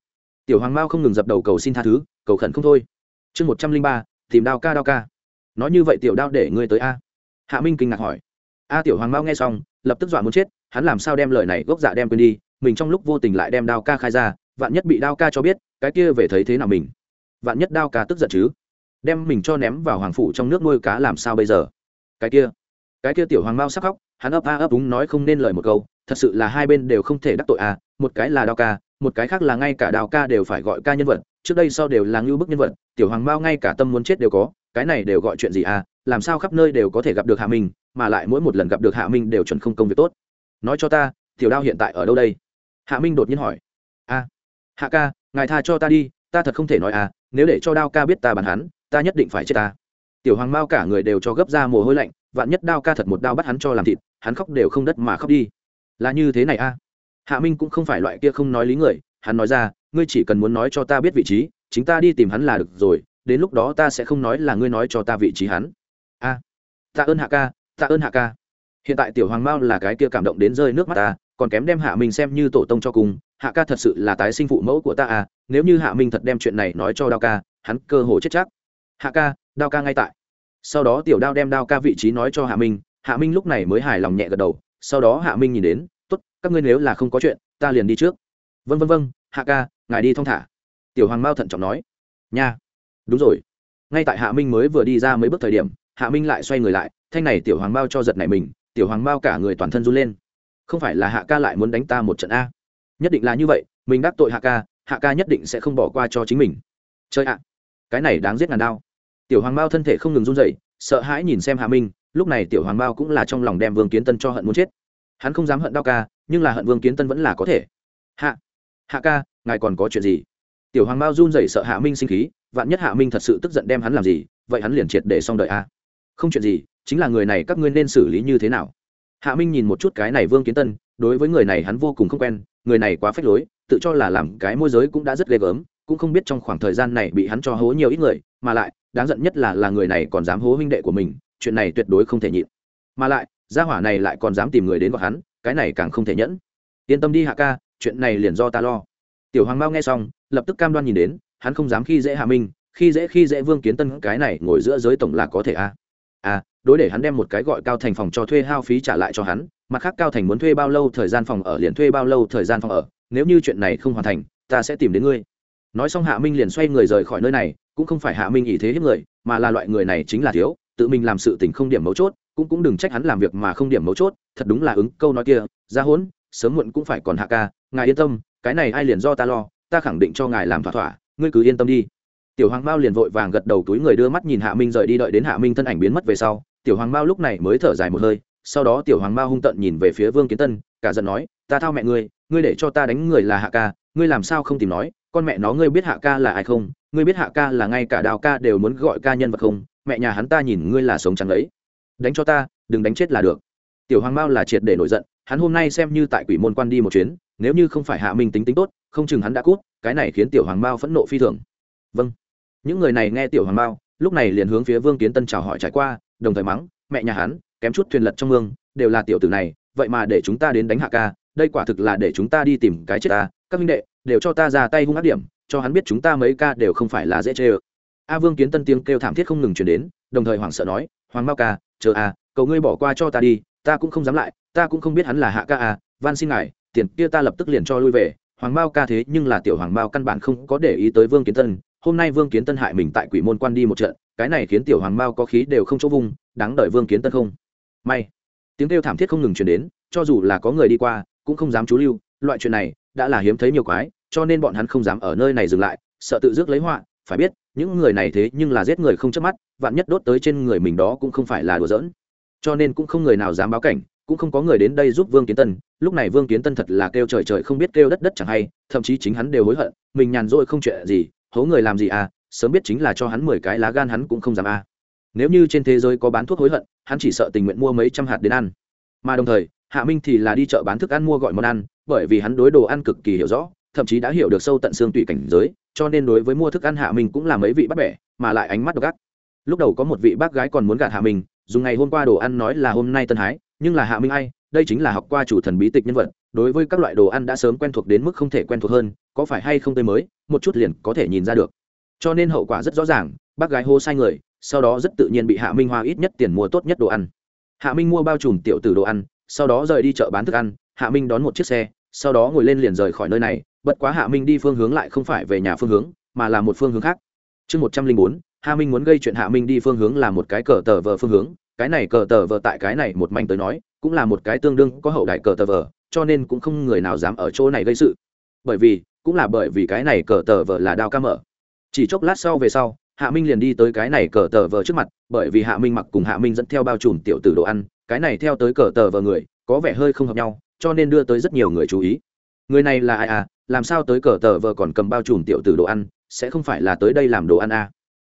S1: Tiểu hoàng mao không ngừng dập đầu cầu xin tha thứ, cầu khẩn không thôi. Chương một trăm linh ba, tìm đao ca đao ca. Nói như vậy tiểu đao để ngươi tới a. Hạ minh kinh ngạc hỏi. A, tiểu hoàng mao nghe xong, lập tức dọa muốn chết, hắn làm sao đem lời này gốc dạ đem quên đi mình trong lúc vô tình lại đem đao ca khai ra, vạn nhất bị đao ca cho biết, cái kia về thấy thế nào mình? Vạn nhất đao ca tức giận chứ? Đem mình cho ném vào hoàng phủ trong nước nuôi cá làm sao bây giờ? Cái kia cái kia tiểu hoàng mao sắc khóc, hắn ấp a ấp úng nói không nên lời một câu, thật sự là hai bên đều không thể đắc tội à một cái là đao ca, một cái khác là ngay cả đào ca đều phải gọi ca nhân vật, trước đây sau đều là ngưu bức nhân vật, tiểu hoàng mao ngay cả tâm muốn chết đều có, cái này đều gọi chuyện gì à làm sao khắp nơi đều có thể gặp được hạ minh, mà lại mỗi một lần gặp được hạ minh đều chuẩn không công việc tốt. Nói cho ta, tiểu đao hiện tại ở đâu đây? Hạ minh đột nhiên hỏi. A, hạ ca, ngài tha cho ta đi, ta thật không thể nói à nếu để cho đao ca biết ta bắn hắn, ta nhất định phải chết ta. Tiểu hoàng mao cả người đều cho gấp ra mồ hôi lạnh, vạn nhất đao ca thật một đao bắt hắn cho làm thịt, hắn khóc đều không đất mà khóc đi. Là như thế này a. Hạ minh cũng không phải loại kia không nói lý người, hắn nói ra, ngươi chỉ cần muốn nói cho ta biết vị trí, chính ta đi tìm hắn là được rồi, đến lúc đó ta sẽ không nói là ngươi nói cho ta vị trí hắn. A, tạ ơn hạ ca, tạ ơn hạ ca. Hiện tại tiểu hoàng mao là cái kia cảm động đến rơi nước mắt ta còn kém đem hạ minh xem như tổ tông cho cùng, hạ ca thật sự là tái sinh phụ mẫu của ta à nếu như hạ minh thật đem chuyện này nói cho đao ca, hắn cơ hồ chết chắc. Hạ ca, đao ca ngay tại. Sau đó tiểu đao đem đao ca vị trí nói cho hạ minh hạ minh lúc này mới hài lòng nhẹ gật đầu, sau đó hạ minh nhìn đến t ố t các ngươi nếu là không có chuyện, ta liền đi trước. Vân vân vân hạ ca, ngài đi thong thả. Tiểu hoàng mao thận trọng nói. Nha, đúng rồi. Ngay tại hạ minh mới vừa đi ra mấy bước thời điểm, hạ minh lại xoay người lại, thanh này tiểu hoàng mao cho giật này mình, tiểu hoàng mao cả người toàn thân run lên không phải là hạ ca lại muốn đánh ta một trận a? Nhất định là như vậy, mình đắc tội hạ ca hạ ca nhất định sẽ không bỏ qua cho chính mình. Chơi ạ, cái này đáng giết ngàn đao. Tiểu hoàng mao thân thể không ngừng run dậy sợ hãi nhìn xem hạ minh, lúc này tiểu hoàng mao cũng là trong lòng đem vương kiến tân cho hận muốn chết. Hắn không dám hận đao ca, nhưng là hận vương kiến tân vẫn là có thể. Hạ hạ ca, ngài còn có chuyện gì? Tiểu hoàng mao run dậy sợ hạ minh sinh khí, vạn nhất hạ minh thật sự tức giận đem hắn làm gì, vậy hắn liền triệt để xong đợi a. Không chuyện gì, chính là người này các ngươi nên xử lý như thế nào? Hạ minh nhìn một chút cái này vương kiến tân, đối với người này hắn vô cùng không quen, người này quá phách lối, tự cho là làm cái môi giới cũng đã rất ghê gớm, cũng không biết trong khoảng thời gian này bị hắn cho hố nhiều ít người, mà lại, đáng giận nhất là là người này còn dám hố huynh đệ của mình, chuyện này tuyệt đối không thể nhịn. Mà lại, gia hỏa này lại còn dám tìm người đến gọi hắn, cái này càng không thể nhẫn. Yên tâm đi hạ ca, chuyện này liền do ta lo. Tiểu hoàng mao nghe xong, lập tức cam đoan nhìn đến, hắn không dám khi dễ hạ minh, khi dễ khi dễ vương kiến tân, cái này ngồi giữa giới tổng là có thể a à. à đối để hắn đem một cái gọi cao thành phòng cho thuê hao phí trả lại cho hắn, mặt khác cao thành muốn thuê bao lâu thời gian phòng ở, liền thuê bao lâu thời gian phòng ở, nếu như chuyện này không hoàn thành, ta sẽ tìm đến ngươi. Nói xong hạ minh liền xoay người rời khỏi nơi này, cũng không phải hạ minh ý thế hiếp người, mà là loại người này chính là thiếu, tự mình làm sự tình không điểm mấu chốt, cũng cũng đừng trách hắn làm việc mà không điểm mấu chốt, thật đúng là ứng câu nói kia ra hỗn, sớm muộn cũng phải còn hạ ca, ngài yên tâm, cái này ai liền do ta lo, ta khẳng định cho ngài làm thỏa thỏa, ngươi cứ yên tâm đi. Tiểu hoàng mao liền vội vàng gật đầu túi người đưa mắt nhìn hạ minh rời đi, đợi đến hạ minh thân ảnh biến mất về sau tiểu hoàng mao lúc này mới thở dài một hơi, sau đó tiểu hoàng mao hung tận nhìn về phía vương kiến tân, cả giận nói, ta thao mẹ ngươi ngươi để cho ta đánh người là hạ ca, ngươi làm sao không tìm nói, con mẹ nó ngươi biết hạ ca là ai không? Ngươi biết hạ ca là ngay cả đào ca đều muốn gọi ca nhân vật không? Mẹ nhà hắn ta nhìn ngươi là sống trắng ấy. Đánh cho ta, đừng đánh chết là được. Tiểu hoàng mao là triệt để nổi giận, hắn hôm nay xem như tại quỷ môn quan đi một chuyến, nếu như không phải hạ minh tính tính tốt, không chừng hắn đã cút, cái này khiến tiểu hoàng mao phẫn nộ phi thường. Vâng. Những người này nghe tiểu hoàng mao, lúc này liền hướng phía vương kiến tân chào hỏi trải qua đồng thời mắng, mẹ nhà hắn, kém chút thuyền lật trong mương, đều là tiểu tử này, vậy mà để chúng ta đến đánh hạ ca, đây quả thực là để chúng ta đi tìm cái chết ta, các minh đệ, đều cho ta ra tay hung ác điểm, cho hắn biết chúng ta mấy ca đều không phải là dễ chê ơ. A vương kiến tân tiếng kêu thảm thiết không ngừng chuyển đến, đồng thời hoảng sợ nói, hoàng mao ca, chờ a cầu ngươi bỏ qua cho ta đi, ta cũng không dám lại, ta cũng không biết hắn là hạ ca a van xin ngài, tiền kia ta lập tức liền cho lui về. Hoàng mao ca thế nhưng là tiểu hoàng mao căn bản không có để ý tới vương kiến tân hôm nay vương kiến tân hại mình tại quỷ môn quan đi một trận, cái này khiến tiểu hoàng mao có khí đều không chỗ vung đáng đợi vương kiến tân không? May. Tiếng kêu thảm thiết không ngừng chuyển đến, cho dù là có người đi qua, cũng không dám trú lưu, loại chuyện này đã là hiếm thấy nhiều quái, cho nên bọn hắn không dám ở nơi này dừng lại, sợ tự dứt lấy họa, phải biết, những người này thế nhưng là giết người không chớp mắt, vạn nhất đốt tới trên người mình đó cũng không phải là đùa giỡn. Cho nên cũng không người nào dám báo cảnh, cũng không có người đến đây giúp vương kiến tân, lúc này vương kiến tân thật là kêu trời trời không biết kêu đất đất chẳng hay, thậm chí chính hắn đều hối hận, mình nhàn rỗi không chuyện gì hố người làm gì à sớm biết chính là cho hắn mười cái lá gan hắn cũng không dám à. nếu như trên thế giới có bán thuốc hối hận, hắn chỉ sợ tình nguyện mua mấy trăm hạt đến ăn mà đồng thời, hạ minh thì là đi chợ bán thức ăn mua gọi món ăn, bởi vì hắn đối đồ ăn cực kỳ hiểu rõ, thậm chí đã hiểu được sâu tận xương tùy cảnh giới, cho nên đối với mua thức ăn hạ minh cũng là mấy vị bắt bẻ, mà lại ánh mắt độc ác lúc đầu có một vị bác gái còn muốn gạt hạ minh dùng ngày hôm qua đồ ăn nói là hôm nay tân hái, nhưng là hạ minh ai đây chính là học qua chủ thần bí tịch nhân vật, đối với các loại đồ ăn đã sớm quen thuộc đến mức không thể quen thuộc hơn, có phải hay không tươi mới, một chút liền có thể nhìn ra được. Cho nên hậu quả rất rõ ràng, bác gái hô sai người, sau đó rất tự nhiên bị hạ minh hoa ít nhất tiền mua tốt nhất đồ ăn. Hạ minh mua bao trùm tiểu từ đồ ăn, sau đó rời đi chợ bán thức ăn, hạ minh đón một chiếc xe, sau đó ngồi lên liền rời khỏi nơi này, bất quá hạ minh đi phương hướng lại không phải về nhà phương hướng, mà là một phương hướng khác. Chương một trăm linh bốn, hạ minh muốn gây chuyện hạ minh đi phương hướng là một cái cờ tờ vờ phương hướng, cái này cờ tờ vờ tại cái này một mảnh tới nói cũng là một cái tương đương có hậu đại cờ tờ vờ, cho nên cũng không người nào dám ở chỗ này gây sự. Bởi vì, cũng là bởi vì cái này cờ tờ vờ là đao ca mở. Chỉ chốc lát sau về sau, hạ minh liền đi tới cái này cờ tờ vờ trước mặt, bởi vì hạ minh mặc cùng hạ minh dẫn theo bao trùm tiểu tử đồ ăn, cái này theo tới cờ tờ vờ người, có vẻ hơi không hợp nhau, cho nên đưa tới rất nhiều người chú ý. Người này là ai à? Làm sao tới cờ tờ vờ còn cầm bao trùm tiểu tử đồ ăn? Sẽ không phải là tới đây làm đồ ăn à?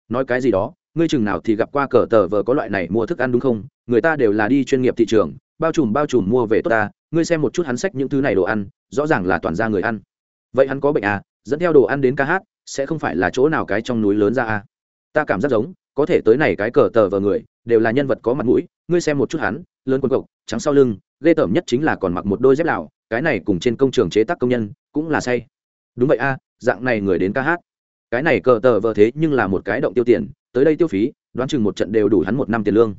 S1: Nói cái gì đó, ngươi chừng nào thì gặp qua cờ tờ vờ có loại này mua thức ăn đúng không? Người ta đều là đi chuyên nghiệp thị trường bao trùm bao trùm mua về tốt ta, ngươi xem một chút hắn sách những thứ này đồ ăn, rõ ràng là toàn ra người ăn. Vậy hắn có bệnh à? Dẫn theo đồ ăn đến ca hát, sẽ không phải là chỗ nào cái trong núi lớn ra à? Ta cảm giác giống, có thể tới này cái cờ tờ vờ người, đều là nhân vật có mặt mũi, ngươi xem một chút hắn, lớn quần cộc trắng sau lưng, ghê tởm nhất chính là còn mặc một đôi dép lào, cái này cùng trên công trường chế tác công nhân, cũng là say. Đúng vậy a dạng này người đến ca hát. Cái này cờ tờ vờ thế nhưng là một cái động tiêu tiền, tới đây tiêu phí, đoán chừng một trận đều đủ hắn một năm tiền lương.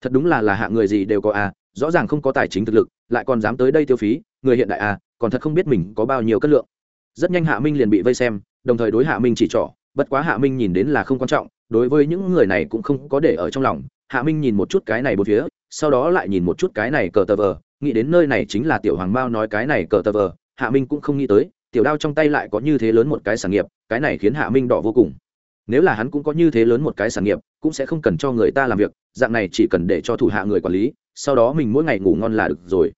S1: Thật đúng là là hạ người gì đều có à? Rõ ràng không có tài chính thực lực lại còn dám tới đây tiêu phí người hiện đại à, còn thật không biết mình có bao nhiêu cân lượng. Rất nhanh hạ minh liền bị vây xem đồng thời đối hạ minh chỉ trỏ bất quá hạ minh nhìn đến là không quan trọng đối với những người này cũng không có để ở trong lòng. Hạ minh nhìn một chút cái này bốn phía sau đó lại nhìn một chút cái này cờ tờ vờ nghĩ đến nơi này chính là tiểu hoàng mao nói cái này cờ tờ vờ hạ minh cũng không nghĩ tới tiểu đao trong tay lại có như thế lớn một cái sản nghiệp cái này khiến hạ minh đỏ vô cùng. Nếu là hắn cũng có như thế lớn một cái sản nghiệp cũng sẽ không cần cho người ta làm việc dạng này chỉ cần để cho thủ hạ người quản lý sau đó mình mỗi ngày ngủ ngon là được rồi.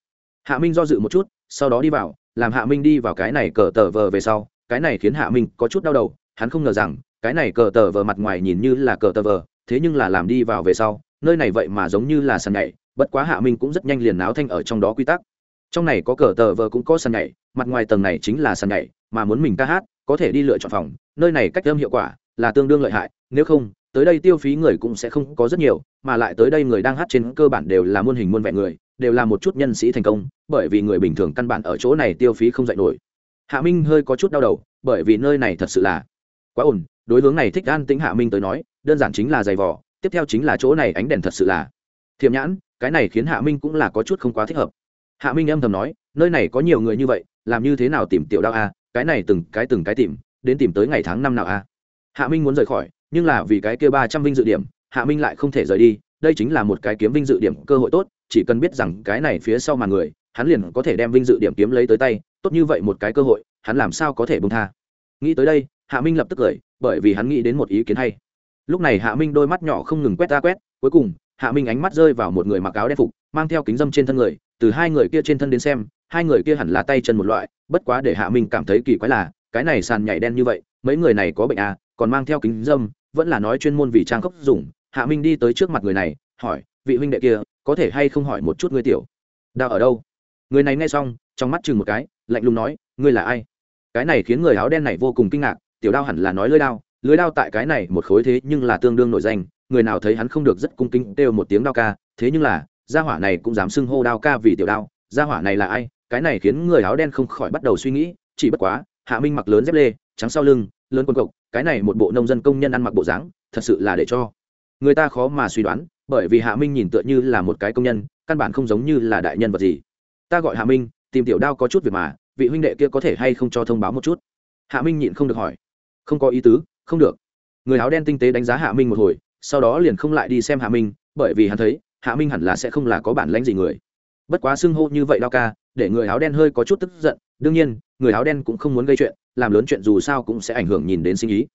S1: Hạ minh do dự một chút, sau đó đi vào, làm hạ minh đi vào cái này cờ tờ vờ về sau. Cái này khiến hạ minh có chút đau đầu, hắn không ngờ rằng, cái này cờ tờ vờ mặt ngoài nhìn như là cờ tờ vờ, thế nhưng là làm đi vào về sau, nơi này vậy mà giống như là sàn nhảy, bất quá hạ minh cũng rất nhanh liền náo thanh ở trong đó quy tắc. Trong này có cờ tờ vờ cũng có sàn nhảy, mặt ngoài tầng này chính là sàn nhảy, mà muốn mình ca hát, có thể đi lựa chọn phòng, nơi này cách âm hiệu quả là tương đương lợi hại, nếu không tới đây tiêu phí người cũng sẽ không có rất nhiều, mà lại tới đây người đang hát trên cơ bản đều là muôn hình muôn vẹn người, đều là một chút nhân sĩ thành công, bởi vì người bình thường căn bản ở chỗ này tiêu phí không dạy nổi. Hạ minh hơi có chút đau đầu, bởi vì nơi này thật sự là quá ổn đối hướng này thích an tính hạ minh tới nói, đơn giản chính là giày vỏ tiếp theo chính là chỗ này ánh đèn thật sự là thiềm nhãn, cái này khiến hạ minh cũng là có chút không quá thích hợp. Hạ minh âm thầm nói, nơi này có nhiều người như vậy, làm như thế nào tìm tiểu đao a, cái này từng cái từng cái tìm, đến tìm tới ngày tháng năm nào a. Hạ minh muốn rời khỏi nhưng là vì cái kia ba trăm vinh dự điểm, hạ minh lại không thể rời đi, đây chính là một cái kiếm vinh dự điểm cơ hội tốt, chỉ cần biết rằng cái này phía sau mà người, hắn liền có thể đem vinh dự điểm kiếm lấy tới tay, tốt như vậy một cái cơ hội, hắn làm sao có thể bông tha. Nghĩ tới đây, hạ minh lập tức cười, bởi vì hắn nghĩ đến một ý kiến hay. Lúc này hạ minh đôi mắt nhỏ không ngừng quét ra quét, cuối cùng, hạ minh ánh mắt rơi vào một người mặc áo đen phục, mang theo kính dâm trên thân người, từ hai người kia trên thân đến xem, hai người kia hẳn là tay chân một loại, bất quá để hạ minh cảm thấy kỳ quái là, cái này sàn nhảy đen như vậy, mấy người này có bệnh à còn mang theo kính dâm vẫn là nói chuyên môn vì trang khốc dùng, hạ minh đi tới trước mặt người này, hỏi, vị huynh đệ kia, có thể hay không hỏi một chút ngươi tiểu? Đao ở đâu? Người này nghe xong, trong mắt chừng một cái, lạnh lùng nói, ngươi là ai? Cái này khiến người áo đen này vô cùng kinh ngạc, tiểu đao hẳn là nói lưới đao lưới đao tại cái này một khối thế nhưng là tương đương nổi danh, người nào thấy hắn không được rất cung kính kêu một tiếng đao ca, thế nhưng là, gia hỏa này cũng dám xưng hô đao ca vì tiểu đao, gia hỏa này là ai? Cái này khiến người áo đen không khỏi bắt đầu suy nghĩ, chỉ bất quá, hạ minh mặc lớn dép lê, trắng sau lưng, lớn quần cộc cái này một bộ nông dân công nhân ăn mặc bộ dáng, thật sự là để cho người ta khó mà suy đoán, bởi vì hạ minh nhìn tựa như là một cái công nhân, căn bản không giống như là đại nhân vật gì. Ta gọi hạ minh, tìm tiểu đao có chút việc mà, vị huynh đệ kia có thể hay không cho thông báo một chút? Hạ minh nhịn không được hỏi. Không có ý tứ, không được. Người áo đen tinh tế đánh giá hạ minh một hồi, sau đó liền không lại đi xem hạ minh, bởi vì hắn thấy, hạ minh hẳn là sẽ không là có bản lãnh gì người. Bất quá xưng hô như vậy đao ca, để người áo đen hơi có chút tức giận, đương nhiên, người áo đen cũng không muốn gây chuyện làm lớn chuyện dù sao cũng sẽ ảnh hưởng nhìn đến sinh ý.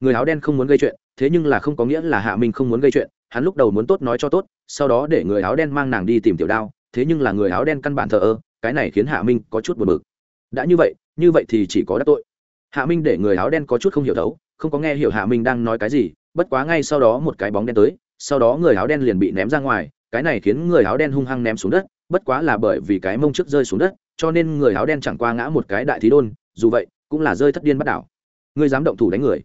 S1: Người áo đen không muốn gây chuyện, thế nhưng là không có nghĩa là hạ minh không muốn gây chuyện, hắn lúc đầu muốn tốt nói cho tốt, sau đó để người áo đen mang nàng đi tìm tiểu đao, thế nhưng là người áo đen căn bản thờ ơ, cái này khiến hạ minh có chút buồn bực. Đã như vậy như vậy thì chỉ có đắc tội. Hạ minh để người áo đen có chút không hiểu đấu, không có nghe hiểu hạ minh đang nói cái gì, bất quá ngay sau đó một cái bóng đen tới, sau đó người áo đen liền bị ném ra ngoài, cái này khiến người áo đen hung hăng ném xuống đất, bất quá là bởi vì cái mông trước rơi xuống đất, cho nên người áo đen chẳng qua ngã một cái đại thí đôn, dù vậy cũng là rơi thất điên bắt đảo. Người dám động thủ đánh người.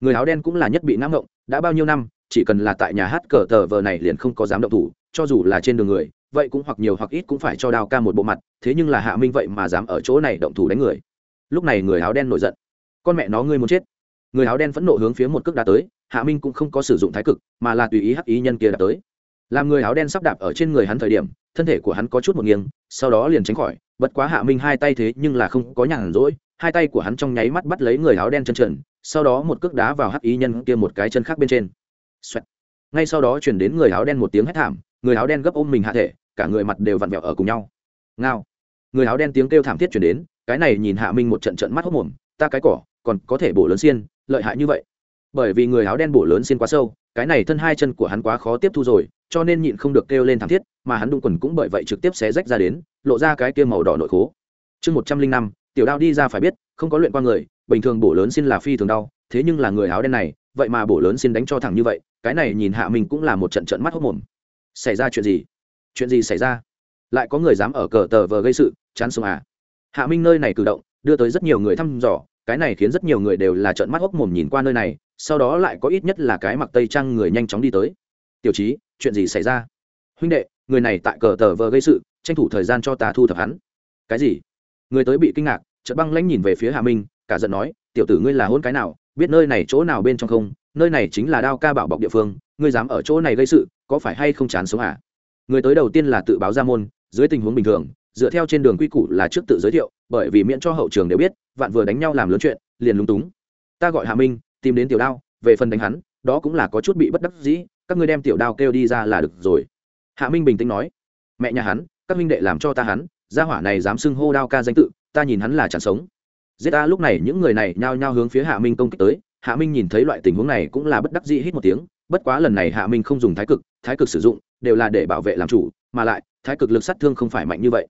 S1: Người áo đen cũng là nhất bị nắm ngộng, đã bao nhiêu năm, chỉ cần là tại nhà hát cờ tờ vờ này liền không có dám động thủ, cho dù là trên đường người, vậy cũng hoặc nhiều hoặc ít cũng phải cho đao ca một bộ mặt, thế nhưng là hạ minh vậy mà dám ở chỗ này động thủ đánh người. Lúc này người áo đen nổi giận. Con mẹ nó ngươi muốn chết. Người áo đen phẫn nộ hướng phía một cước đá tới, hạ minh cũng không có sử dụng thái cực, mà là tùy ý hắc ý nhân kia đạp tới. Làm người áo đen sắp đạp ở trên người hắn thời điểm, thân thể của hắn có chút một nghiêng, sau đó liền tránh khỏi, bất quá hạ minh hai tay thế nhưng là không có nhàn rỗi hai tay của hắn trong nháy mắt bắt lấy người áo đen chân trần, sau đó một cước đá vào hắc ý nhân kia một cái chân khác bên trên、Xoẹt. Ngay sau đó chuyển đến người áo đen một tiếng hét thảm, người áo đen gấp ôm mình hạ thể, cả người mặt đều vặn vẹo ở cùng nhau. Ngao. Người áo đen tiếng kêu thảm thiết chuyển đến, cái này nhìn hạ minh một trận trận mắt hốc mồm, ta cái cỏ, còn có thể bổ lớn xiên, lợi hại như vậy. Bởi vì người áo đen bổ lớn xiên quá sâu, cái này thân hai chân của hắn quá khó tiếp thu rồi, cho nên nhịn không được kêu lên thảm thiết, mà hắn đụng quần cũng bởi vậy trực tiếp xé rách ra đến, lộ ra cái kia màu đỏ nội khố. Chương một trăm linh năm tiểu đao đi ra phải biết không có luyện qua người bình thường bổ lớn xin là phi thường đau thế nhưng là người áo đen này vậy mà bổ lớn xin đánh cho thẳng như vậy cái này nhìn hạ minh cũng là một trận trận mắt hốc mồm. Xảy ra chuyện gì? Chuyện gì xảy ra? Lại có người dám ở cờ tờ vờ gây sự chán sống à? Hạ minh nơi này cử động đưa tới rất nhiều người thăm dò cái này khiến rất nhiều người đều là trận mắt hốc mồm nhìn qua nơi này sau đó lại có ít nhất là cái mặc tây trang người nhanh chóng đi tới. Tiểu Chí, chuyện gì xảy ra? Huynh đệ người này tại cờ tờ vờ gây sự tranh thủ thời gian cho ta thu thập hắn. Cái gì? Người tới bị kinh ngạc, chợt băng lãnh nhìn về phía hạ minh, cả giận nói, tiểu tử ngươi là hôn cái nào? Biết nơi này chỗ nào bên trong không? Nơi này chính là đao ca bảo bọc địa phương, ngươi dám ở chỗ này gây sự, có phải hay không chán sống à người tới đầu tiên là tự báo ra môn, dưới tình huống bình thường, dựa theo trên đường quy củ là trước tự giới thiệu, bởi vì miễn cho hậu trường đều biết, vạn vừa đánh nhau làm lớn chuyện, liền lúng túng. Ta gọi hạ minh, tìm đến tiểu đao, về phần đánh hắn, đó cũng là có chút bị bất đắc dĩ, các ngươi đem tiểu đao kêu đi ra là được rồi. Hạ minh bình tĩnh nói, mẹ nhà hắn, các minh đệ làm cho ta hắn gia hỏa này dám xưng hô đao ca danh tự, ta nhìn hắn là chẳng sống. Giết ta lúc này những người này nhao nhao hướng phía hạ minh công kích tới. Hạ minh nhìn thấy loại tình huống này cũng là bất đắc dĩ hít một tiếng, bất quá lần này hạ minh không dùng thái cực thái cực sử dụng đều là để bảo vệ làm chủ, mà lại, thái cực lực sát thương không phải mạnh như vậy.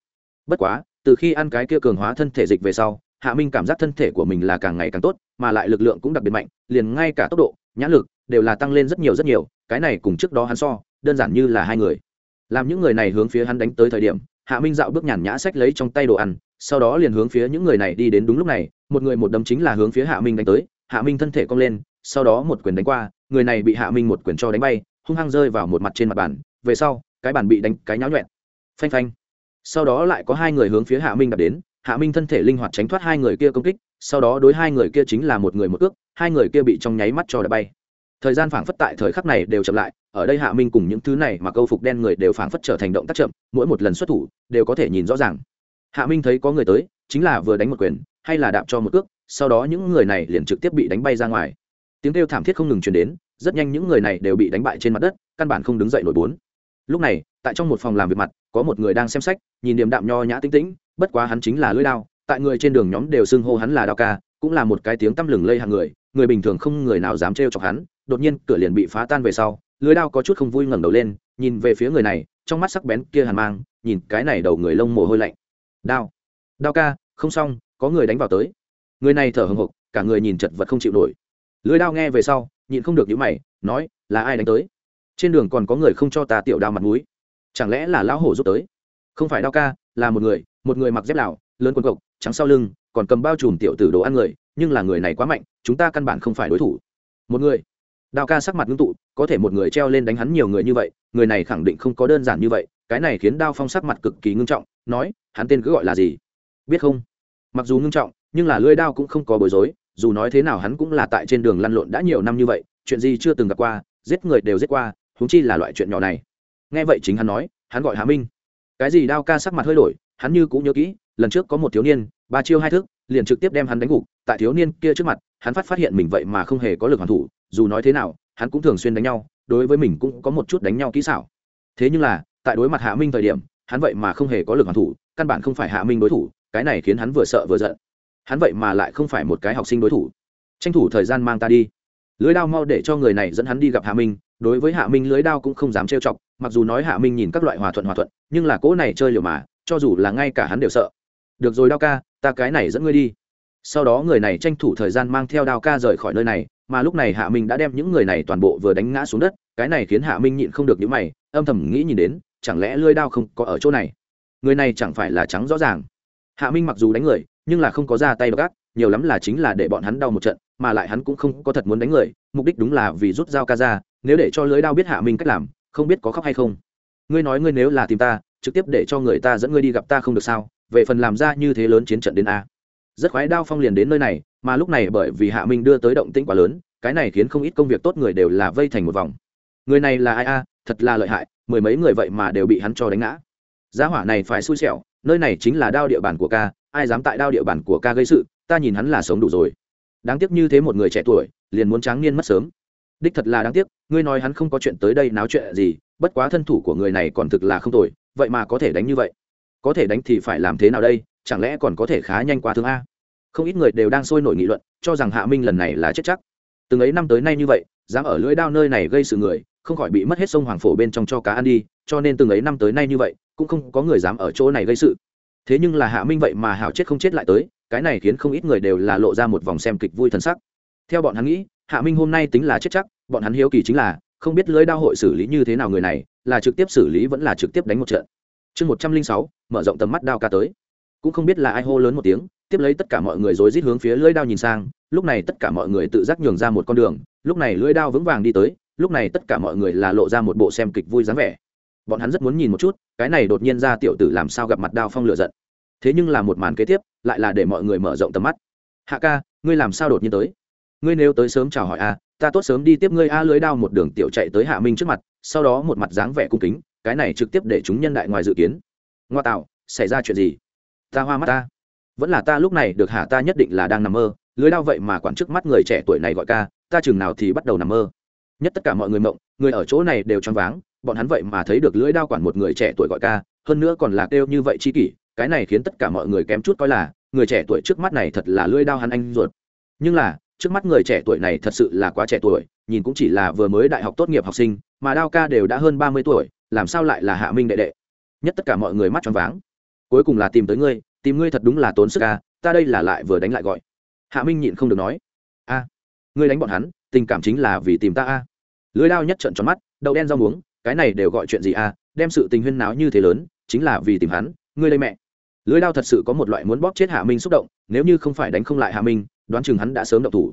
S1: Bất quá, từ khi ăn cái kia cường hóa thân thể dịch về sau, hạ minh cảm giác thân thể của mình là càng ngày càng tốt, mà lại lực lượng cũng đặc biệt mạnh, liền ngay cả tốc độ, nhãn lực đều là tăng lên rất nhiều rất nhiều, cái này cùng trước đó hắn so, đơn giản như là hai người. Làm những người này hướng phía hắn đánh tới thời điểm hạ minh dạo bước nhàn nhã sách lấy trong tay đồ ăn, sau đó liền hướng phía những người này đi đến đúng lúc này, một người một đấm chính là hướng phía hạ minh đánh tới. Hạ minh thân thể cong lên, sau đó một quyền đánh qua, người này bị hạ minh một quyền cho đánh bay, hung hăng rơi vào một mặt trên mặt bàn. Về sau, cái bàn bị đánh, cái nháo nhuẹn. Phanh phanh. Sau đó lại có hai người hướng phía hạ minh đập đến. Hạ minh thân thể linh hoạt tránh thoát hai người kia công kích, sau đó đối hai người kia chính là một người một ước hai người kia bị trong nháy mắt cho đập bay thời gian phảng phất tại thời khắc này đều chậm lại, ở đây hạ minh cùng những thứ này mà câu phục đen người đều phảng phất trở thành động tác chậm, mỗi một lần xuất thủ đều có thể nhìn rõ ràng. Hạ minh thấy có người tới, chính là vừa đánh một quyền, hay là đạp cho một cước, sau đó những người này liền trực tiếp bị đánh bay ra ngoài. Tiếng kêu thảm thiết không ngừng chuyển đến, rất nhanh những người này đều bị đánh bại trên mặt đất, căn bản không đứng dậy nổi bốn. Lúc này, tại trong một phòng làm việc mặt, có một người đang xem sách, nhìn điềm đạm nho nhã tĩnh tĩnh, bất quá hắn chính là lưỡi đao, tại người trên đường nhóm đều xưng hô hắn là đao ca, cũng là một cái tiếng tăm lừng lây hàng người người bình thường không người nào dám trêu chọc hắn, đột nhiên cửa liền bị phá tan về sau, lưới đao có chút không vui ngẩng đầu lên, nhìn về phía người này, trong mắt sắc bén kia hàn mang, nhìn cái này đầu người lông mồ hôi lạnh. Đao. Đao ca, không xong, có người đánh vào tới. Người này thở hồng hộc cả người nhìn chật vật không chịu nổi. Lưới đao nghe về sau, nhịn không được những mày, nói, là ai đánh tới? Trên đường còn có người không cho ta tiểu đao mặt mũi. Chẳng lẽ là lão hổ giúp tới? Không phải đao ca, là một người một người mặc dép lào, lớn quần cộc, trắng sau lưng, còn cầm bao trùm tiểu tử đồ ăn người nhưng là người này quá mạnh, chúng ta căn bản không phải đối thủ. Một người. Đao ca sắc mặt ngưng tụ, có thể một người treo lên đánh hắn nhiều người như vậy, người này khẳng định không có đơn giản như vậy, cái này khiến đao phong sắc mặt cực kỳ ngưng trọng, nói, hắn tên cứ gọi là gì? Biết không? Mặc dù ngưng trọng, nhưng là lưỡi đao cũng không có bối rối, dù nói thế nào hắn cũng là tại trên đường lăn lộn đã nhiều năm như vậy, chuyện gì chưa từng gặp qua, giết người đều giết qua húng chi là loại chuyện nhỏ này. Nghe vậy chính hắn nói, hắn gọi Hà minh. Cái gì đao ca sắc mặt hơi đổi, hắn như cũng nhớ kỹ, lần trước có một thiếu niên ba chiêu hai thức, liền trực tiếp đem hắn đánh gục tại thiếu niên kia trước mặt hắn phát phát hiện mình vậy mà không hề có lực hoàn thủ dù nói thế nào hắn cũng thường xuyên đánh nhau đối với mình cũng có một chút đánh nhau kỹ xảo. Thế nhưng là tại đối mặt hạ minh thời điểm hắn vậy mà không hề có lực hoàn thủ căn bản không phải hạ minh đối thủ cái này khiến hắn vừa sợ vừa giận. Hắn vậy mà lại không phải một cái học sinh đối thủ. Tranh thủ thời gian mang ta đi. Lưới đao mau để cho người này dẫn hắn đi gặp hạ minh đối với hạ minh lưới đao cũng không dám trêu chọc mặc dù nói hạ minh nhìn các loại hòa thuận hòa thuận nhưng là cỗ này chơi liều mà cho dù là ngay cả hắn đều sợ. Được rồi đao ca ta cái này dẫn ngươi đi. Sau đó người này tranh thủ thời gian mang theo đao ca rời khỏi nơi này, mà lúc này hạ minh đã đem những người này toàn bộ vừa đánh ngã xuống đất, cái này khiến hạ minh nhịn không được những mày, âm thầm nghĩ nhìn đến, chẳng lẽ lưới đao không có ở chỗ này? Người này chẳng phải là trắng rõ ràng. Hạ minh mặc dù đánh người, nhưng là không có ra tay gác nhiều lắm là chính là để bọn hắn đau một trận, mà lại hắn cũng không có thật muốn đánh người, mục đích đúng là vì rút dao ca ra, nếu để cho lưới đao biết hạ minh cách làm, không biết có khóc hay không. Ngươi nói ngươi nếu là tìm ta, trực tiếp để cho người ta dẫn ngươi đi gặp ta không được sao? Về phần làm ra như thế lớn chiến trận đến a. Rất khoái đao phong liền đến nơi này, mà lúc này bởi vì hạ minh đưa tới động tĩnh quá lớn, cái này khiến không ít công việc tốt người đều là vây thành một vòng. Người này là ai a? Thật là lợi hại, mười mấy người vậy mà đều bị hắn cho đánh ngã. Giá hỏa này phải xui xẻo, nơi này chính là đao địa bàn của ca, ai dám tại đao địa bàn của ca gây sự, ta nhìn hắn là sống đủ rồi. Đáng tiếc như thế một người trẻ tuổi, liền muốn tráng niên mất sớm. Đích thật là đáng tiếc, ngươi nói hắn không có chuyện tới đây náo chuyện gì, bất quá thân thủ của người này còn thực là không tồi, vậy mà có thể đánh như vậy có thể đánh thì phải làm thế nào đây? Chẳng lẽ còn có thể khá nhanh qua thương a? Không ít người đều đang sôi nổi nghị luận, cho rằng hạ minh lần này là chết chắc. Từng ấy năm tới nay như vậy, dám ở lưỡi đao nơi này gây sự người, không khỏi bị mất hết sông hoàng phổ bên trong cho cá ăn đi, cho nên từng ấy năm tới nay như vậy, cũng không có người dám ở chỗ này gây sự. Thế nhưng là hạ minh vậy mà hảo chết không chết lại tới, cái này khiến không ít người đều là lộ ra một vòng xem kịch vui thân sắc. Theo bọn hắn nghĩ, hạ minh hôm nay tính là chết chắc, bọn hắn hiếu kỳ chính là, không biết lưới đao hội xử lý như thế nào người này, là trực tiếp xử lý vẫn là trực tiếp đánh một trận chương một trăm linh sáu, mở rộng tầm mắt đao ca tới. Cũng không biết là ai hô lớn một tiếng, tiếp lấy tất cả mọi người rối rít hướng phía lưỡi đao nhìn sang, lúc này tất cả mọi người tự giác nhường ra một con đường, lúc này lưỡi đao vững vàng đi tới, lúc này tất cả mọi người là lộ ra một bộ xem kịch vui dáng vẻ. Bọn hắn rất muốn nhìn một chút, cái này đột nhiên ra tiểu tử làm sao gặp mặt đao phong lửa giận. Thế nhưng là một màn kế tiếp, lại là để mọi người mở rộng tầm mắt. Hạ ca, ngươi làm sao đột nhiên tới? Ngươi nếu tới sớm chào hỏi a, ta tốt sớm đi tiếp ngươi a lưới đao một đường tiểu chạy tới hạ minh trước mặt, sau đó một mặt dáng vẻ cung kính cái này trực tiếp để chúng nhân đại ngoài dự kiến. Ngoa tạo, xảy ra chuyện gì? Ta hoa mắt ta. Vẫn là ta lúc này được hạ ta nhất định là đang nằm mơ. Lưới đao vậy mà quản trước mắt người trẻ tuổi này gọi ca, ta chừng nào thì bắt đầu nằm mơ. Nhất tất cả mọi người mộng, người ở chỗ này đều choáng váng, bọn hắn vậy mà thấy được lưỡi đao quản một người trẻ tuổi gọi ca, hơn nữa còn là kêu như vậy chi kỷ, cái này khiến tất cả mọi người kém chút coi là, người trẻ tuổi trước mắt này thật là lưỡi đao hắn anh ruột. Nhưng là, trước mắt người trẻ tuổi này thật sự là quá trẻ tuổi, nhìn cũng chỉ là vừa mới đại học tốt nghiệp học sinh, mà đao ca đều đã hơn ba mươi tuổi làm sao lại là hạ minh đệ đệ? Nhất tất cả mọi người mắt tròn váng. Cuối cùng là tìm tới ngươi, tìm ngươi thật đúng là tốn sức ca ta đây là lại vừa đánh lại gọi. Hạ minh nhịn không được nói. A, ngươi đánh bọn hắn, tình cảm chính là vì tìm ta a. Lưới đao nhất trận tròn mắt, đậu đen rau muống, cái này đều gọi chuyện gì a đem sự tình huyên náo như thế lớn, chính là vì tìm hắn, ngươi lấy mẹ. Lưới đao thật sự có một loại muốn bóp chết hạ minh xúc động, nếu như không phải đánh không lại hạ minh, đoán chừng hắn đã sớm động thủ.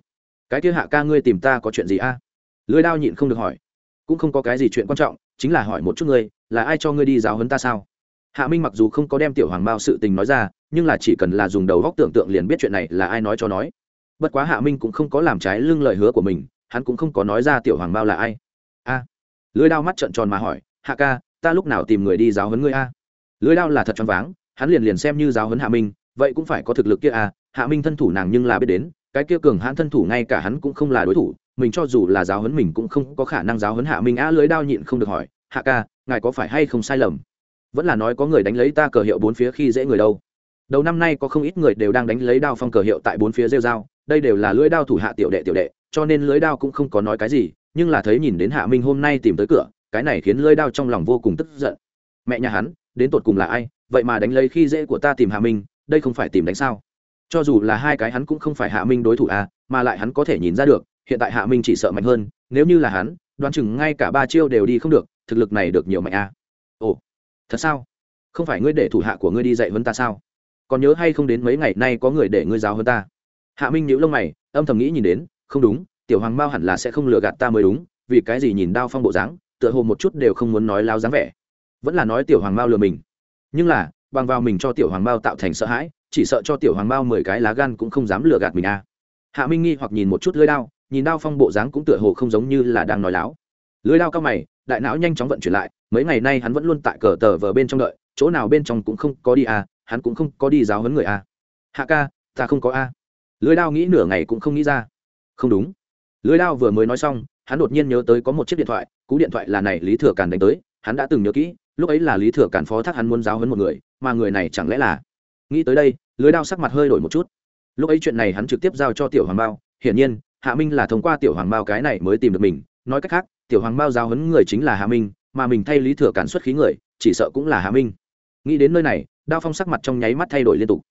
S1: Cái kia hạ ca ngươi tìm ta có chuyện gì a? Lưới đao nhịn không được hỏi. Cũng không có cái gì chuyện quan trọng chính là hỏi một chút ngươi là ai cho ngươi đi giáo hấn ta sao? Hạ minh mặc dù không có đem tiểu hoàng bao sự tình nói ra nhưng là chỉ cần là dùng đầu góc tưởng tượng liền biết chuyện này là ai nói cho nói. Bất quá hạ minh cũng không có làm trái lưng lời hứa của mình hắn cũng không có nói ra tiểu hoàng bao là ai. A. À, lưới đao mắt trợn tròn mà hỏi hạ ca ta lúc nào tìm người đi giáo huấn ngươi a? À? lưới đao là thật choáng váng hắn liền liền xem như giáo huấn hạ minh vậy cũng phải có thực lực kia a. Hạ minh thân thủ nàng nhưng là biết đến cái kia cường hãn thân thủ ngay cả hắn cũng không là đối thủ mình cho dù là giáo huấn mình cũng không có khả năng giáo huấn hạ minh á lưới đao nhịn không được hỏi, hạ ca, ngài có phải hay không sai lầm? Vẫn là nói có người đánh lấy ta cờ hiệu bốn phía khi dễ người đâu. Đầu năm nay có không ít người đều đang đánh lấy đao phong cờ hiệu tại bốn phía rêu dao đây đều là lưỡi đao thủ hạ tiểu đệ tiểu đệ, cho nên lưỡi đao cũng không có nói cái gì, nhưng là thấy nhìn đến hạ minh hôm nay tìm tới cửa, cái này khiến lưỡi đao trong lòng vô cùng tức giận. Mẹ nhà hắn, đến tột cùng là ai? Vậy mà đánh lấy khi dễ của ta tìm hạ minh, đây không phải tìm đánh sao? Cho dù là hai cái hắn cũng không phải hạ minh đối thủ à mà lại hắn có thể nhìn ra được hiện tại hạ minh chỉ sợ mạnh hơn, nếu như là hắn, đoán chừng ngay cả ba chiêu đều đi không được, thực lực này được nhiều mạnh à. Ồ, thật sao? Không phải ngươi để thủ hạ của ngươi đi dạy hơn ta sao? Còn nhớ hay không đến mấy ngày nay có người để ngươi giáo hơn ta? Hạ minh nhíu lông mày, âm thầm nghĩ nhìn đến, không đúng, tiểu hoàng mao hẳn là sẽ không lừa gạt ta mới đúng, vì cái gì nhìn đao phong bộ dáng, tựa hồ một chút đều không muốn nói lao dáng vẻ. Vẫn là nói tiểu hoàng mao lừa mình. Nhưng là, bằng vào mình cho tiểu hoàng mao tạo thành sợ hãi, chỉ sợ cho tiểu hoàng mao mười cái lá gan cũng không dám lừa gạt mình à. hạ minh nghi hoặc nhìn một chút lưới đao nhìn đao phong bộ dáng cũng tựa hồ không giống như là đang nói láo. Lưới đao cao mày, đại não nhanh chóng vận chuyển lại, mấy ngày nay hắn vẫn luôn tại cờ tờ vờ bên trong đợi, chỗ nào bên trong cũng không có đi à hắn cũng không có đi giáo huấn người à. hạ ca, ta không có a lưới đao nghĩ nửa ngày cũng không nghĩ ra. Không đúng. Lưới đao vừa mới nói xong, hắn đột nhiên nhớ tới có một chiếc điện thoại, cú điện thoại là này lý thừa càn đánh tới, hắn đã từng nhớ kỹ, lúc ấy là lý thừa càn phó thác hắn muốn giáo huấn một người, mà người này chẳng lẽ là? Nghĩ tới đây, lưới đao sắc mặt hơi đổi một chút. Lúc ấy chuyện này hắn trực tiếp giao cho tiểu hoàng bao, hiển nhiên hạ minh là thông qua tiểu hoàng bao cái này mới tìm được mình, nói cách khác, tiểu hoàng bao giáo huấn người chính là hạ minh, mà mình thay lý thừa cản xuất khí người, chỉ sợ cũng là hạ minh. Nghĩ đến nơi này, đao phong sắc mặt trong nháy mắt thay đổi liên tục.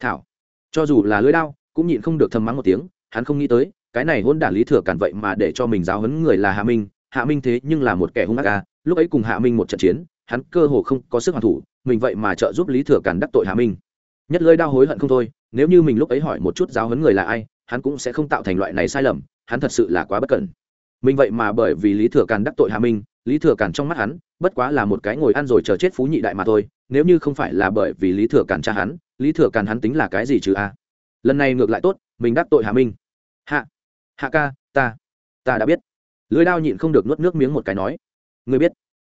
S1: Thảo, cho dù là lưới đao, cũng nhịn không được thầm mắng một tiếng, hắn không nghĩ tới, cái này hôn đản lý thừa cản vậy mà để cho mình giáo hấn người là hạ minh hạ minh thế nhưng là một kẻ hung ác ca lúc ấy cùng hạ minh một trận chiến, hắn cơ hồ không có sức hoàn thủ, mình vậy mà trợ giúp lý thừa cản đắc tội hạ minh. Nhất lưới đao hối hận không thôi, nếu như mình lúc ấy hỏi một chút giáo hấn người là ai hắn cũng sẽ không tạo thành loại này sai lầm, hắn thật sự là quá bất cẩn. Mình vậy mà bởi vì lý thừa càn đắc tội hạ minh, lý thừa càn trong mắt hắn, bất quá là một cái ngồi ăn rồi chờ chết phú nhị đại mà thôi, nếu như không phải là bởi vì lý thừa càn cha hắn, lý thừa càn hắn tính là cái gì chứ a? Lần này ngược lại tốt, mình đắc tội hạ minh. Hạ hạ ca, ta ta đã biết. Lưới đao nhịn không được nuốt nước miếng một cái nói. Ngươi biết.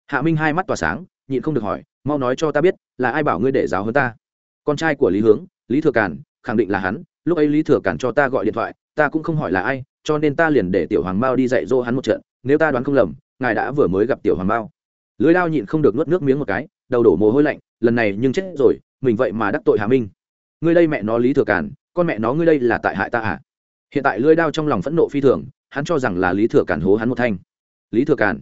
S1: Hạ minh hai mắt tỏa sáng, nhịn không được hỏi, mau nói cho ta biết, là ai bảo ngươi để giáo hơn ta? Con trai của lý hướng, lý thừa càn, khẳng định là hắn lúc ấy lý thừa cản cho ta gọi điện thoại, ta cũng không hỏi là ai, cho nên ta liền để tiểu hoàng mao đi dạy dỗ hắn một trận, nếu ta đoán không lầm, ngài đã vừa mới gặp tiểu hoàng mao. Lưới đao nhịn không được nuốt nước miếng một cái, đầu đổ mồ hôi lạnh, lần này nhưng chết rồi, mình vậy mà đắc tội hà minh. Ngươi đây mẹ nó lý thừa cản, con mẹ nó ngươi đây là tại hại ta à? Hiện tại lưới đao trong lòng phẫn nộ phi thường, hắn cho rằng là lý thừa cản hố hắn một thanh. Lý thừa cản.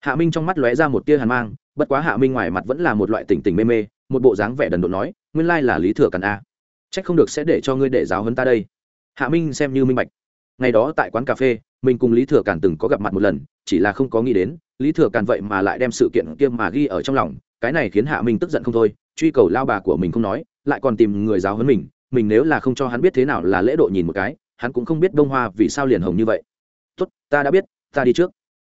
S1: Hạ minh trong mắt lóe ra một tia hàn mang, bất quá hạ minh ngoài mặt vẫn là một loại tỉnh tỉnh mê mê, một bộ dáng vẻ đần độn nói, nguyên lai là lý thừa cản a trách không được sẽ để cho ngươi để giáo hơn ta đây. Hạ minh xem như minh bạch. Ngày đó tại quán cà phê, mình cùng lý thừa càn từng có gặp mặt một lần, chỉ là không có nghĩ đến, lý thừa càn vậy mà lại đem sự kiện kia mà ghi ở trong lòng, cái này khiến hạ minh tức giận không thôi, truy cầu lao bà của mình không nói, lại còn tìm người giáo hơn mình mình nếu là không cho hắn biết thế nào là lễ độ nhìn một cái, hắn cũng không biết bông hoa vì sao liền hồng như vậy. Tốt, ta đã biết, ta đi trước.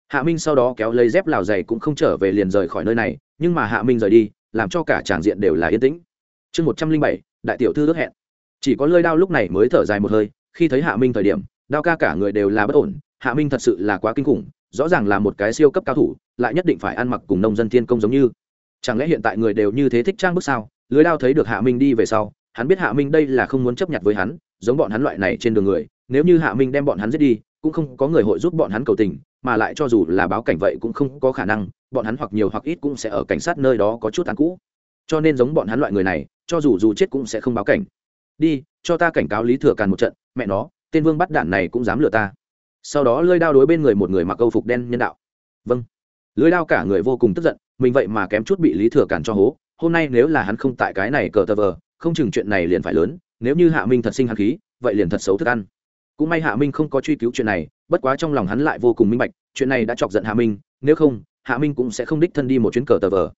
S1: Hạ minh sau đó kéo lấy dép lào dày cũng không trở về liền rời khỏi nơi này, nhưng mà hạ minh rời đi, làm cho cả tràng diện đều là yên tĩnh. Chương một trăm linh bảy đại tiểu thư ước hẹn. Chỉ có lơi đao lúc này mới thở dài một hơi, khi thấy hạ minh thời điểm, đao ca cả người đều là bất ổn, hạ minh thật sự là quá kinh khủng, rõ ràng là một cái siêu cấp cao thủ, lại nhất định phải ăn mặc cùng nông dân thiên công giống như. Chẳng lẽ hiện tại người đều như thế thích trang bức sao? Lưới đao thấy được hạ minh đi về sau, hắn biết hạ minh đây là không muốn chấp nhận với hắn, giống bọn hắn loại này trên đường người, nếu như hạ minh đem bọn hắn giết đi, cũng không có người hội giúp bọn hắn cầu tình, mà lại cho dù là báo cảnh vậy cũng không có khả năng, bọn hắn hoặc nhiều hoặc ít cũng sẽ ở cảnh sát nơi đó có chút tàn cũ. Cho nên giống bọn hắn loại người này cho dù dù chết cũng sẽ không báo cảnh. Đi, cho ta cảnh cáo lý thừa càn một trận, mẹ nó, tên vương bắt đạn này cũng dám lừa ta. Sau đó lơi đao đối bên người một người mặc câu phục đen nhân đạo. Vâng. Lưới đao cả người vô cùng tức giận, mình vậy mà kém chút bị lý thừa càn cho hố. Hôm nay nếu là hắn không tại cái này cờ tờ vờ, không chừng chuyện này liền phải lớn, nếu như hạ minh thật sinh hạt khí, vậy liền thật xấu thức ăn. Cũng may hạ minh không có truy cứu chuyện này, bất quá trong lòng hắn lại vô cùng minh bạch, chuyện này đã chọc giận hạ minh, nếu không, hạ minh cũng sẽ không đích thân đi một chuyến cờ tờ vờ.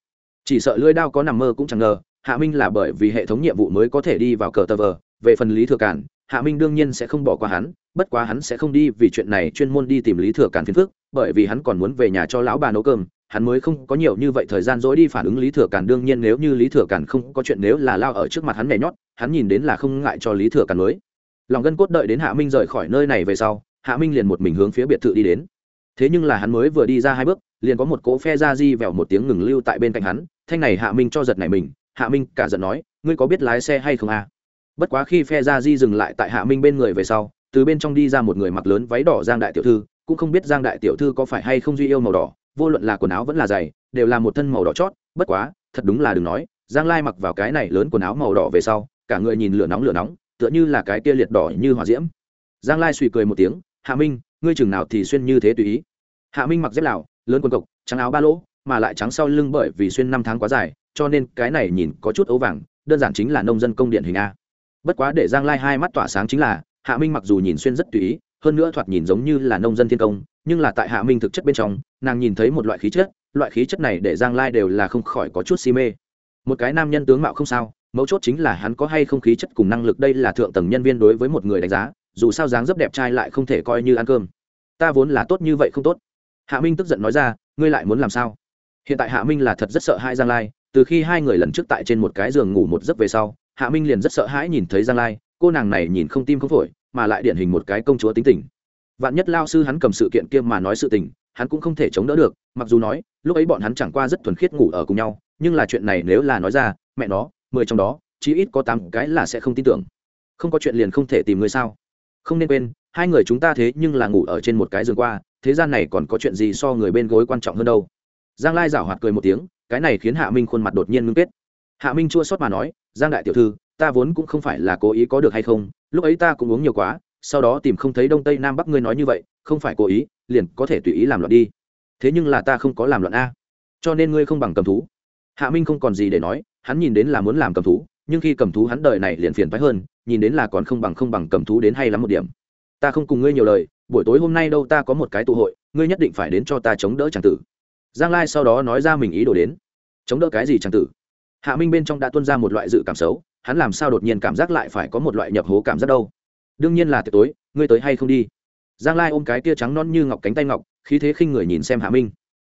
S1: Chỉ sợ lưỡi đao có nằm mơ cũng chẳng ngờ hạ minh là bởi vì hệ thống nhiệm vụ mới có thể đi vào cờ tờ vờ. Về phần lý thừa cản, hạ minh đương nhiên sẽ không bỏ qua hắn, bất quá hắn sẽ không đi vì chuyện này chuyên môn đi tìm lý thừa cản phiền phức, bởi vì hắn còn muốn về nhà cho lão bà nấu cơm, hắn mới không có nhiều như vậy thời gian dối đi phản ứng lý thừa cản. Đương nhiên nếu như lý thừa cản không có chuyện nếu là lao ở trước mặt hắn nhảy nhót, hắn nhìn đến là không ngại cho lý thừa cản mới. Lòng gân cốt đợi đến hạ minh rời khỏi nơi này về sau, hạ minh liền một mình hướng phía biệt thự đi đến. Thế nhưng là hắn mới vừa đi ra hai bước, liền có một cỗ phe ra di vẹo một tiếng ngừng lưu tại bên cạnh hắn, thanh này hạ minh cho giật này mình hạ minh cả giận nói, ngươi có biết lái xe hay không à? bất quá khi phe ra di dừng lại tại hạ minh bên người về sau, từ bên trong đi ra một người mặc lớn váy đỏ giang đại tiểu thư, cũng không biết giang đại tiểu thư có phải hay không duy yêu màu đỏ, vô luận là quần áo vẫn là giày, đều là một thân màu đỏ chót. Bất quá, thật đúng là đừng nói, giang lai mặc vào cái này lớn quần áo màu đỏ về sau, cả người nhìn lửa nóng lửa nóng, tựa như là cái kia liệt đỏ như hỏa diễm. Giang lai suy cười một tiếng, hạ minh, ngươi chừng nào thì xuyên như thế tùy ý. Hạ minh mặc dép lào, lớn quần cộc, trắng áo ba lỗ, mà lại trắng sau lưng bởi vì xuyên năm tháng quá dài cho nên cái này nhìn có chút ấu vàng, đơn giản chính là nông dân công điện hình a. Bất quá để giang lai hai mắt tỏa sáng chính là, hạ minh mặc dù nhìn xuyên rất tùy ý, hơn nữa thoạt nhìn giống như là nông dân thiên công, nhưng là tại hạ minh thực chất bên trong, nàng nhìn thấy một loại khí chất, loại khí chất này để giang lai đều là không khỏi có chút si mê. Một cái nam nhân tướng mạo không sao, mấu chốt chính là hắn có hay không khí chất cùng năng lực đây là thượng tầng nhân viên đối với một người đánh giá, dù sao dáng dấp đẹp trai lại không thể coi như ăn cơm. Ta vốn là tốt như vậy không tốt. Hạ minh tức giận nói ra, ngươi lại muốn làm sao? Hiện tại hạ minh là thật rất sợ hai giang lai từ khi hai người lần trước tại trên một cái giường ngủ một giấc về sau, hạ minh liền rất sợ hãi nhìn thấy giang lai, cô nàng này nhìn không tim không phổi, mà lại điển hình một cái công chúa tính tình. Vạn nhất lao sư hắn cầm sự kiện kia mà nói sự tình, hắn cũng không thể chống đỡ được, mặc dù nói, lúc ấy bọn hắn chẳng qua rất thuần khiết ngủ ở cùng nhau, nhưng là chuyện này nếu là nói ra, mẹ nó, mười trong đó, chí ít có tám cái là sẽ không tin tưởng. Không có chuyện liền không thể tìm người sao? Không nên quên, hai người chúng ta thế nhưng là ngủ ở trên một cái giường qua, thế gian này còn có chuyện gì so người bên gối quan trọng hơn đâu? Giang lai giảo hoạt cười một tiếng cái này khiến hạ minh khuôn mặt đột nhiên ngưng kết. Hạ minh chua sót mà nói, giang đại tiểu thư, ta vốn cũng không phải là cố ý có được hay không, lúc ấy ta cũng uống nhiều quá, sau đó tìm không thấy đông tây nam bắc ngươi nói như vậy, không phải cố ý, liền có thể tùy ý làm loạn đi. Thế nhưng là ta không có làm loạn a. Cho nên ngươi không bằng cầm thú. Hạ minh không còn gì để nói, hắn nhìn đến là muốn làm cầm thú, nhưng khi cầm thú hắn đời này liền phiền phái hơn, nhìn đến là còn không bằng không bằng cầm thú đến hay lắm một điểm. Ta không cùng ngươi nhiều lời, buổi tối hôm nay đâu ta có một cái tụ hội, ngươi nhất định phải đến cho ta chống đỡ tràng tử. Giang lai sau đó nói ra mình ý đồ đến chống đỡ cái gì chẳng tử. Hạ minh bên trong đã tuân ra một loại dự cảm xấu, hắn làm sao đột nhiên cảm giác lại phải có một loại nhập hố cảm giác đâu. Đương nhiên là tiệc tối, ngươi tới hay không đi? Giang lai ôm cái tia trắng non như ngọc cánh tay ngọc, khí thế khinh người nhìn xem hạ minh.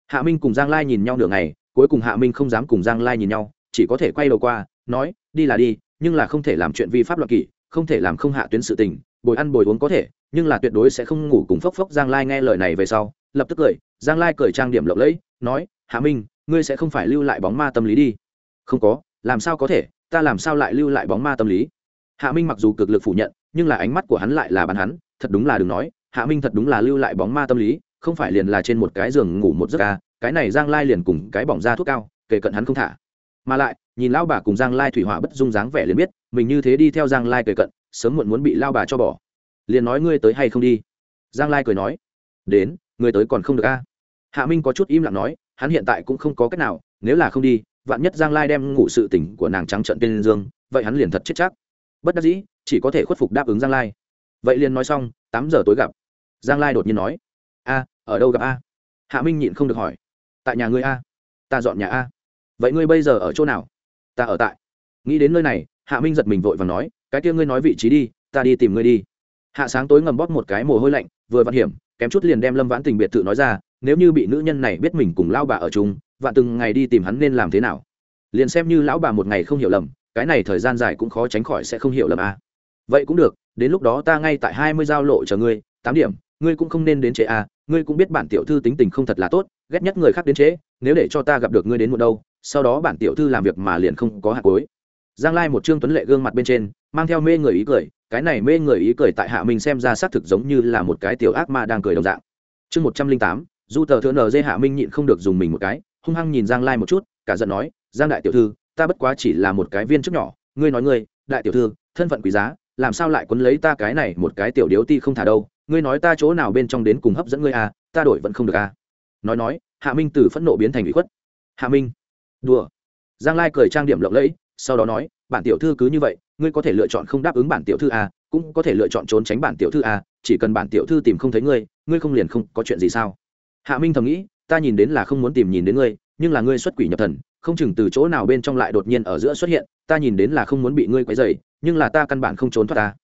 S1: Hạ minh cùng giang lai nhìn nhau nửa ngày, cuối cùng hạ minh không dám cùng giang lai nhìn nhau, chỉ có thể quay đầu qua, nói, đi là đi, nhưng là không thể làm chuyện vi pháp luật kỷ, không thể làm không hạ tuyến sự tình, bồi ăn bồi uống có thể, nhưng là tuyệt đối sẽ không ngủ cùng phốc phốc. Giang lai nghe lời này về sau, lập tức cười, giang lai cười trang điểm lộng lẫy, nói, hạ minh ngươi sẽ không phải lưu lại bóng ma tâm lý đi. Không có, làm sao có thể, ta làm sao lại lưu lại bóng ma tâm lý? Hạ minh mặc dù cực lực phủ nhận, nhưng là ánh mắt của hắn lại là bắn hắn, thật đúng là đừng nói, hạ minh thật đúng là lưu lại bóng ma tâm lý, không phải liền là trên một cái giường ngủ một giấc ca cái này giang lai liền cùng cái bỏng da thuốc cao, kể cận hắn không thả. Mà lại, nhìn lao bà cùng giang lai thủy hỏa bất dung dáng vẻ liền biết, mình như thế đi theo giang lai kể cận, sớm muộn muốn bị lao bà cho bỏ. Liền nói ngươi tới hay không đi? Giang lai cười nói, đến, ngươi tới còn không được a hạ minh có chút im lặng nói hắn hiện tại cũng không có cách nào, nếu là không đi, vạn nhất giang lai đem ngủ sự tỉnh của nàng trắng trận tên dương vậy hắn liền thật chết chắc. Bất đắc dĩ, chỉ có thể khuất phục đáp ứng giang lai. Vậy liền nói xong, tám giờ tối gặp. Giang lai đột nhiên nói, a, ở đâu gặp a? Hạ minh nhịn không được hỏi, tại nhà ngươi a? Ta dọn nhà a. Vậy ngươi bây giờ ở chỗ nào? Ta ở tại. Nghĩ đến nơi này, hạ minh giật mình vội và nói, cái kia ngươi nói vị trí đi, ta đi tìm ngươi đi. Hạ sáng tối ngầm bóp một cái mồ hôi lạnh, vừa vặn hiểm, kém chút liền đem lâm vãn tình biệt thự nói ra nếu như bị nữ nhân này biết mình cùng lao bà ở chung và từng ngày đi tìm hắn nên làm thế nào? Liền xem như lão bà một ngày không hiểu lầm, cái này thời gian dài cũng khó tránh khỏi sẽ không hiểu lầm a. Vậy cũng được, đến lúc đó ta ngay tại hai mươi giao lộ chờ ngươi, tám điểm, ngươi cũng không nên đến trễ a, ngươi cũng biết bản tiểu thư tính tình không thật là tốt, ghét nhất người khác đến trễ, nếu để cho ta gặp được ngươi đến một đâu, sau đó bản tiểu thư làm việc mà liền không có hạt cối giang lai một trương tuấn lệ gương mặt bên trên, mang theo mê người ý cười, cái này mê người ý cười tại hạ minh xem ra xác thực giống như là một cái tiểu ác ma đang cười đồng dạng. Chương một trăm linh tám du tờ thượng nờ dê hạ minh nhịn không được dùng mình một cái hung hăng nhìn giang lai một chút cả giận nói giang đại tiểu thư ta bất quá chỉ là một cái viên chức nhỏ ngươi nói ngươi đại tiểu thư thân phận quý giá làm sao lại quấn lấy ta cái này một cái tiểu điếu ti không thả đâu ngươi nói ta chỗ nào bên trong đến cùng hấp dẫn ngươi à ta đổi vẫn không được à. Nói nói hạ minh từ phẫn nộ biến thành bị khuất. Hạ minh đùa. Giang lai cười trang điểm lộng lẫy sau đó nói bản tiểu thư cứ như vậy ngươi có thể lựa chọn không đáp ứng bản tiểu thư à, cũng có thể lựa chọn trốn tránh bản tiểu thư à, chỉ cần bản tiểu thư tìm không thấy ngươi ngươi không liền không có chuyện gì sao? Hạ minh thầm nghĩ, ta nhìn đến là không muốn tìm nhìn đến ngươi, nhưng là ngươi xuất quỷ nhập thần, không chừng từ chỗ nào bên trong lại đột nhiên ở giữa xuất hiện, ta nhìn đến là không muốn bị ngươi quấy dày nhưng là ta căn bản không trốn thoát ta.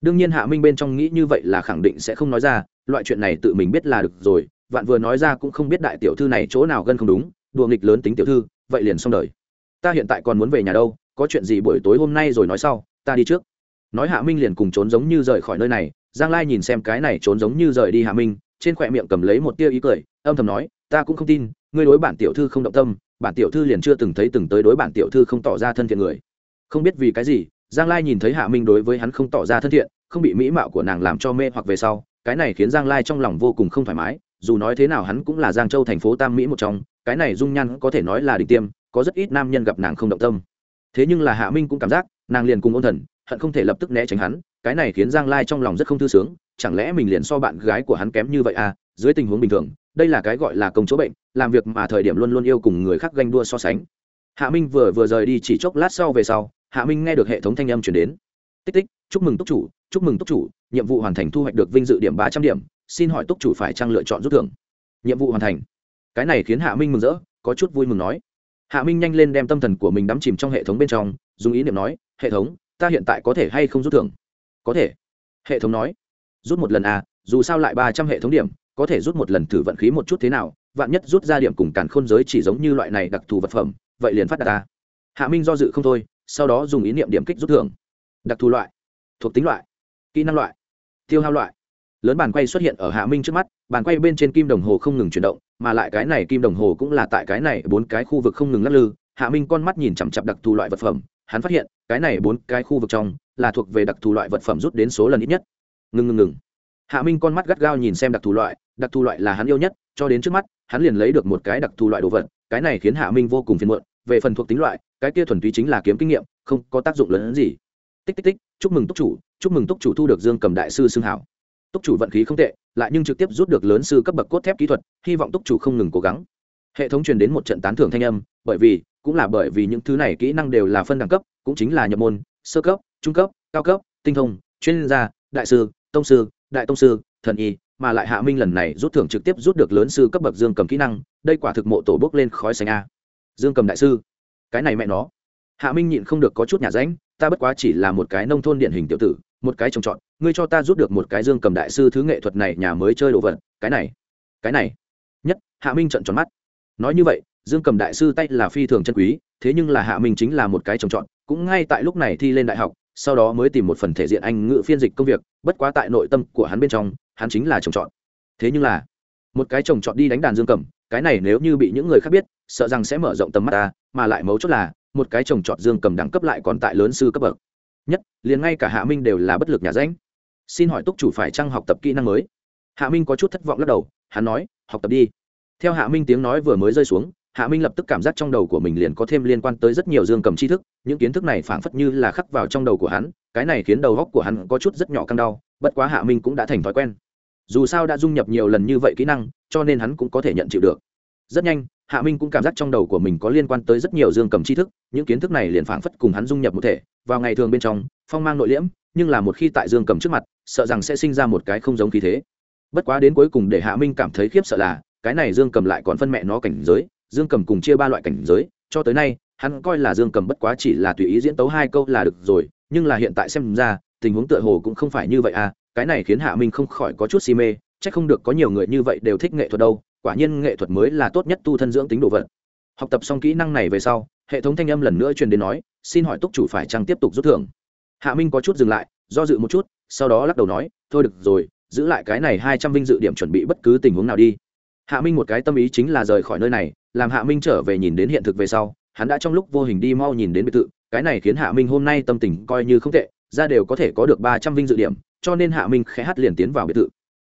S1: Đương nhiên hạ minh bên trong nghĩ như vậy là khẳng định sẽ không nói ra, loại chuyện này tự mình biết là được rồi, vạn vừa nói ra cũng không biết đại tiểu thư này chỗ nào gân không đúng, đùa nghịch lớn tính tiểu thư, vậy liền xong đời. Ta hiện tại còn muốn về nhà đâu, có chuyện gì buổi tối hôm nay rồi nói sau, ta đi trước. Nói hạ minh liền cùng trốn giống như rời khỏi nơi này, giang lai nhìn xem cái này trốn giống như rời đi hạ minh trên khỏe miệng cầm lấy một tia ý cười, âm thầm nói, ta cũng không tin, ngươi đối bản tiểu thư không động tâm, bản tiểu thư liền chưa từng thấy từng tới đối bản tiểu thư không tỏ ra thân thiện người. Không biết vì cái gì, giang lai nhìn thấy hạ minh đối với hắn không tỏ ra thân thiện, không bị mỹ mạo của nàng làm cho mê hoặc về sau, cái này khiến giang lai trong lòng vô cùng không thoải mái, dù nói thế nào hắn cũng là giang châu thành phố tam mỹ một trong, cái này dung nhan có thể nói là đỉnh tiêm, có rất ít nam nhân gặp nàng không động tâm. Thế nhưng là hạ minh cũng cảm giác, nàng liền cùng ôn thần, hận không thể lập tức né tránh hắn, cái này khiến giang lai trong lòng rất không thư sướng chẳng lẽ mình liền so bạn gái của hắn kém như vậy à? Dưới tình huống bình thường, đây là cái gọi là công chỗ bệnh, làm việc mà thời điểm luôn luôn yêu cùng người khác ganh đua so sánh. Hạ minh vừa vừa rời đi chỉ chốc lát sau về sau, hạ minh nghe được hệ thống thanh âm chuyển đến. Tích tích, chúc mừng túc chủ, chúc mừng túc chủ, nhiệm vụ hoàn thành thu hoạch được vinh dự điểm ba trăm điểm, xin hỏi túc chủ phải trang lựa chọn rút thưởng? Nhiệm vụ hoàn thành. Cái này khiến hạ minh mừng rỡ, có chút vui mừng nói. Hạ minh nhanh lên đem tâm thần của mình đắm chìm trong hệ thống bên trong, dùng ý niệm nói, hệ thống, ta hiện tại có thể hay không rút thưởng? Có thể. Hệ thống nói rút một lần à dù sao lại ba trăm hệ thống điểm, có thể rút một lần thử vận khí một chút thế nào, vạn nhất rút ra điểm cùng càn khôn giới chỉ giống như loại này đặc thù vật phẩm, vậy liền phát đạt ta. Hạ minh do dự không thôi, sau đó dùng ý niệm điểm kích rút thưởng. Đặc thù loại, thuộc tính loại, kỹ năng loại, tiêu hao loại. Lớn bàn quay xuất hiện ở hạ minh trước mắt, bàn quay bên trên kim đồng hồ không ngừng chuyển động, mà lại cái này kim đồng hồ cũng là tại cái này bốn cái khu vực không ngừng lắc lư. Hạ minh con mắt nhìn chằm chặp đặc thù loại vật phẩm, hắn phát hiện, cái này bốn cái khu vực trong là thuộc về đặc thù loại vật phẩm rút đến số lần ít nhất ngừng ngừng ngừng. Hạ minh con mắt gắt gao nhìn xem đặc thù loại, đặc thù loại là hắn yêu nhất, cho đến trước mắt, hắn liền lấy được một cái đặc thù loại đồ vật, cái này khiến hạ minh vô cùng phiền muộn, về phần thuộc tính loại, cái kia thuần túy chính là kiếm kinh nghiệm, không có tác dụng lớn hơn gì. Tích tích tích, chúc mừng túc chủ, chúc mừng túc chủ thu được dương cầm đại sư xương hảo túc chủ vận khí không tệ, lại nhưng trực tiếp rút được lớn sư cấp bậc cốt thép kỹ thuật, hy vọng túc chủ không ngừng cố gắng. Hệ thống truyền đến một trận tán thưởng thanh âm, bởi vì, cũng là bởi vì những thứ này kỹ năng đều là phân đẳng cấp, cũng chính là nhập môn, sơ cấp, trung cấp, cao cấp, tinh thông, chuyên gia đại sư, tông sư, đại tông sư, thần y, mà lại hạ minh lần này rút thưởng trực tiếp rút được lớn sư cấp bậc dương cầm kỹ năng, đây quả thực mộ tổ bốc lên khói xanh a. Dương cầm đại sư, cái này mẹ nó. Hạ minh nhịn không được có chút nhà ránh, ta bất quá chỉ là một cái nông thôn điển hình tiểu tử, một cái trồng trọt, ngươi cho ta rút được một cái dương cầm đại sư thứ nghệ thuật này nhà mới chơi đồ vật, cái này cái này. Nhất, hạ minh trận tròn mắt. Nói như vậy, dương cầm đại sư tay là phi thường chân quý, thế nhưng là hạ minh chính là một cái trồng trọt, cũng ngay tại lúc này thi lên đại học sau đó mới tìm một phần thể diện anh ngữ phiên dịch công việc, bất quá tại nội tâm của hắn bên trong, hắn chính là trồng trọt thế nhưng là, một cái trồng trọt đi đánh đàn dương cầm, cái này nếu như bị những người khác biết, sợ rằng sẽ mở rộng tầm mắt ta, mà lại mấu chốt là, một cái trồng trọt dương cầm đẳng cấp lại còn tại lớn sư cấp bậc. Nhất, liền ngay cả hạ minh đều là bất lực nhà danh xin hỏi túc chủ phải chăng học tập kỹ năng mới? Hạ minh có chút thất vọng lắc đầu, hắn nói, học tập đi. Theo hạ minh tiếng nói vừa mới rơi xuống hạ minh lập tức cảm giác trong đầu của mình liền có thêm liên quan tới rất nhiều dương cầm tri thức, những kiến thức này phảng phất như là khắc vào trong đầu của hắn, cái này khiến đầu góc của hắn có chút rất nhỏ căng đau, bất quá hạ minh cũng đã thành thói quen. Dù sao đã dung nhập nhiều lần như vậy kỹ năng, cho nên hắn cũng có thể nhận chịu được. Rất nhanh, hạ minh cũng cảm giác trong đầu của mình có liên quan tới rất nhiều dương cầm tri thức, những kiến thức này liền phảng phất cùng hắn dung nhập một thể, vào ngày thường bên trong, phong mang nội liễm, nhưng là một khi tại dương cầm trước mặt, sợ rằng sẽ sinh ra một cái không giống khí thế. Bất quá đến cuối cùng để hạ minh cảm thấy khiếp sợ là, cái này dương cầm lại còn phân mẹ nó cảnh giới dương cầm cùng chia ba loại cảnh giới, cho tới nay, hắn coi là dương cầm bất quá chỉ là tùy ý diễn tấu hai câu là được rồi, nhưng là hiện tại xem ra, tình huống tựa hồ cũng không phải như vậy à cái này khiến hạ minh không khỏi có chút si mê c h ắ c không được có nhiều người như vậy đều thích nghệ thuật đâu, quả nhiên nghệ thuật mới là tốt nhất tu thân dưỡng tính đồ vật. Học tập xong kỹ năng này về sau, hệ thống thanh âm lần nữa truyền đến nói, xin hỏi túc chủ phải chăng tiếp tục rút thưởng? Hạ minh có chút dừng lại, do dự một chút, sau đó lắc đầu nói, thôi được rồi, giữ lại cái này hai trăm vinh dự điểm chuẩn bị bất cứ tình huống nào đi hạ minh một cái tâm ý chính là rời khỏi nơi này, làm hạ minh trở về nhìn đến hiện thực về sau, hắn đã trong lúc vô hình đi mau nhìn đến biệt thự, cái này khiến hạ minh hôm nay tâm tình coi như không tệ, ra đều có thể có được ba trăm vinh dự điểm, cho nên hạ minh khẽ hát liền tiến vào biệt thự.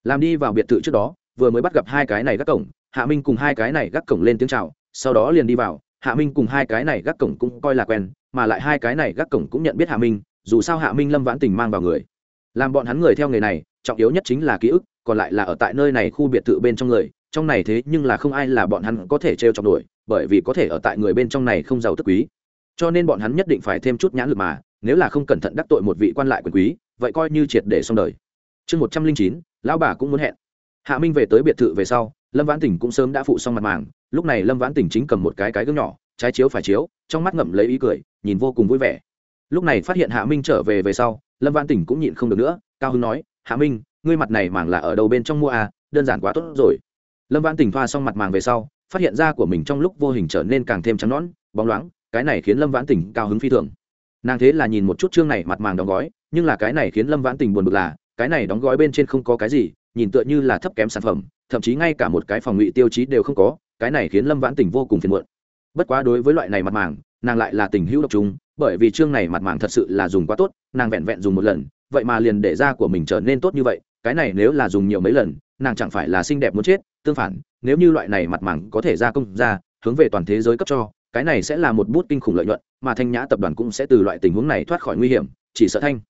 S1: Làm đi vào biệt thự trước đó, vừa mới bắt gặp hai cái này gác cổng, hạ minh cùng hai cái này gác cổng lên tiếng chào, sau đó liền đi vào, hạ minh cùng hai cái này gác cổng cũng coi là quen, mà lại hai cái này gác cổng cũng nhận biết hạ minh, dù sao hạ minh lâm vãn tình mang vào người. Làm bọn hắn người theo người này, trọng yếu nhất chính là ký ức, còn lại là ở tại nơi này khu biệt thự bên trong người trong này thế nhưng là không ai là bọn hắn có thể t r e o chọc đuổi bởi vì có thể ở tại người bên trong này không giàu tức quý. Cho nên bọn hắn nhất định phải thêm chút nhãn lực mà, nếu là không cẩn thận đắc tội một vị quan lại quyền quý, vậy coi như triệt để xong đời. Chương một trăm linh chín, lão bà cũng muốn hẹn. Hạ minh về tới biệt thự về sau, lâm vãn tỉnh cũng sớm đã phụ xong mặt màng, lúc này lâm vãn tỉnh chính cầm một cái cái gương nhỏ, trái chiếu phải chiếu, trong mắt ngậm lấy ý cười, nhìn vô cùng vui vẻ. Lúc này phát hiện hạ minh trở về về sau, lâm vãn tỉnh cũng nhịn không được nữa, cao hưng nói, hạ minh, ngươi mặt này màng là ở đâu bên trong mua à? Đơn giản quá tốt rồi lâm vãn tỉnh thoa xong mặt màng về sau phát hiện da của mình trong lúc vô hình trở nên càng thêm trắng nón, bóng loáng cái này khiến lâm vãn tỉnh cao hứng phi thường. Nàng thế là nhìn một chút chương này mặt màng đóng gói nhưng là cái này khiến lâm vãn tỉnh buồn bực là cái này đóng gói bên trên không có cái gì nhìn tựa như là thấp kém sản phẩm thậm chí ngay cả một cái phòng ngụy tiêu chí đều không có cái này khiến lâm vãn tỉnh vô cùng phiền muộn. Bất quá đối với loại này mặt màng nàng lại là tình hữu độc chúng bởi vì chương này mặt màng thật sự là dùng quá tốt nàng vẹn vẹn dùng một lần vậy mà liền để da của mình trở nên tốt như vậy cái này nếu là dùng nhiều mấy lần nàng chẳng phải là xinh đẹp muốn chết, tương phản, nếu như loại này mặt màng có thể gia công ra, hướng về toàn thế giới cấp cho, cái này sẽ là một bút kinh khủng lợi nhuận, mà thanh nhã tập đoàn cũng sẽ từ loại tình huống này thoát khỏi nguy hiểm, chỉ sợ thanh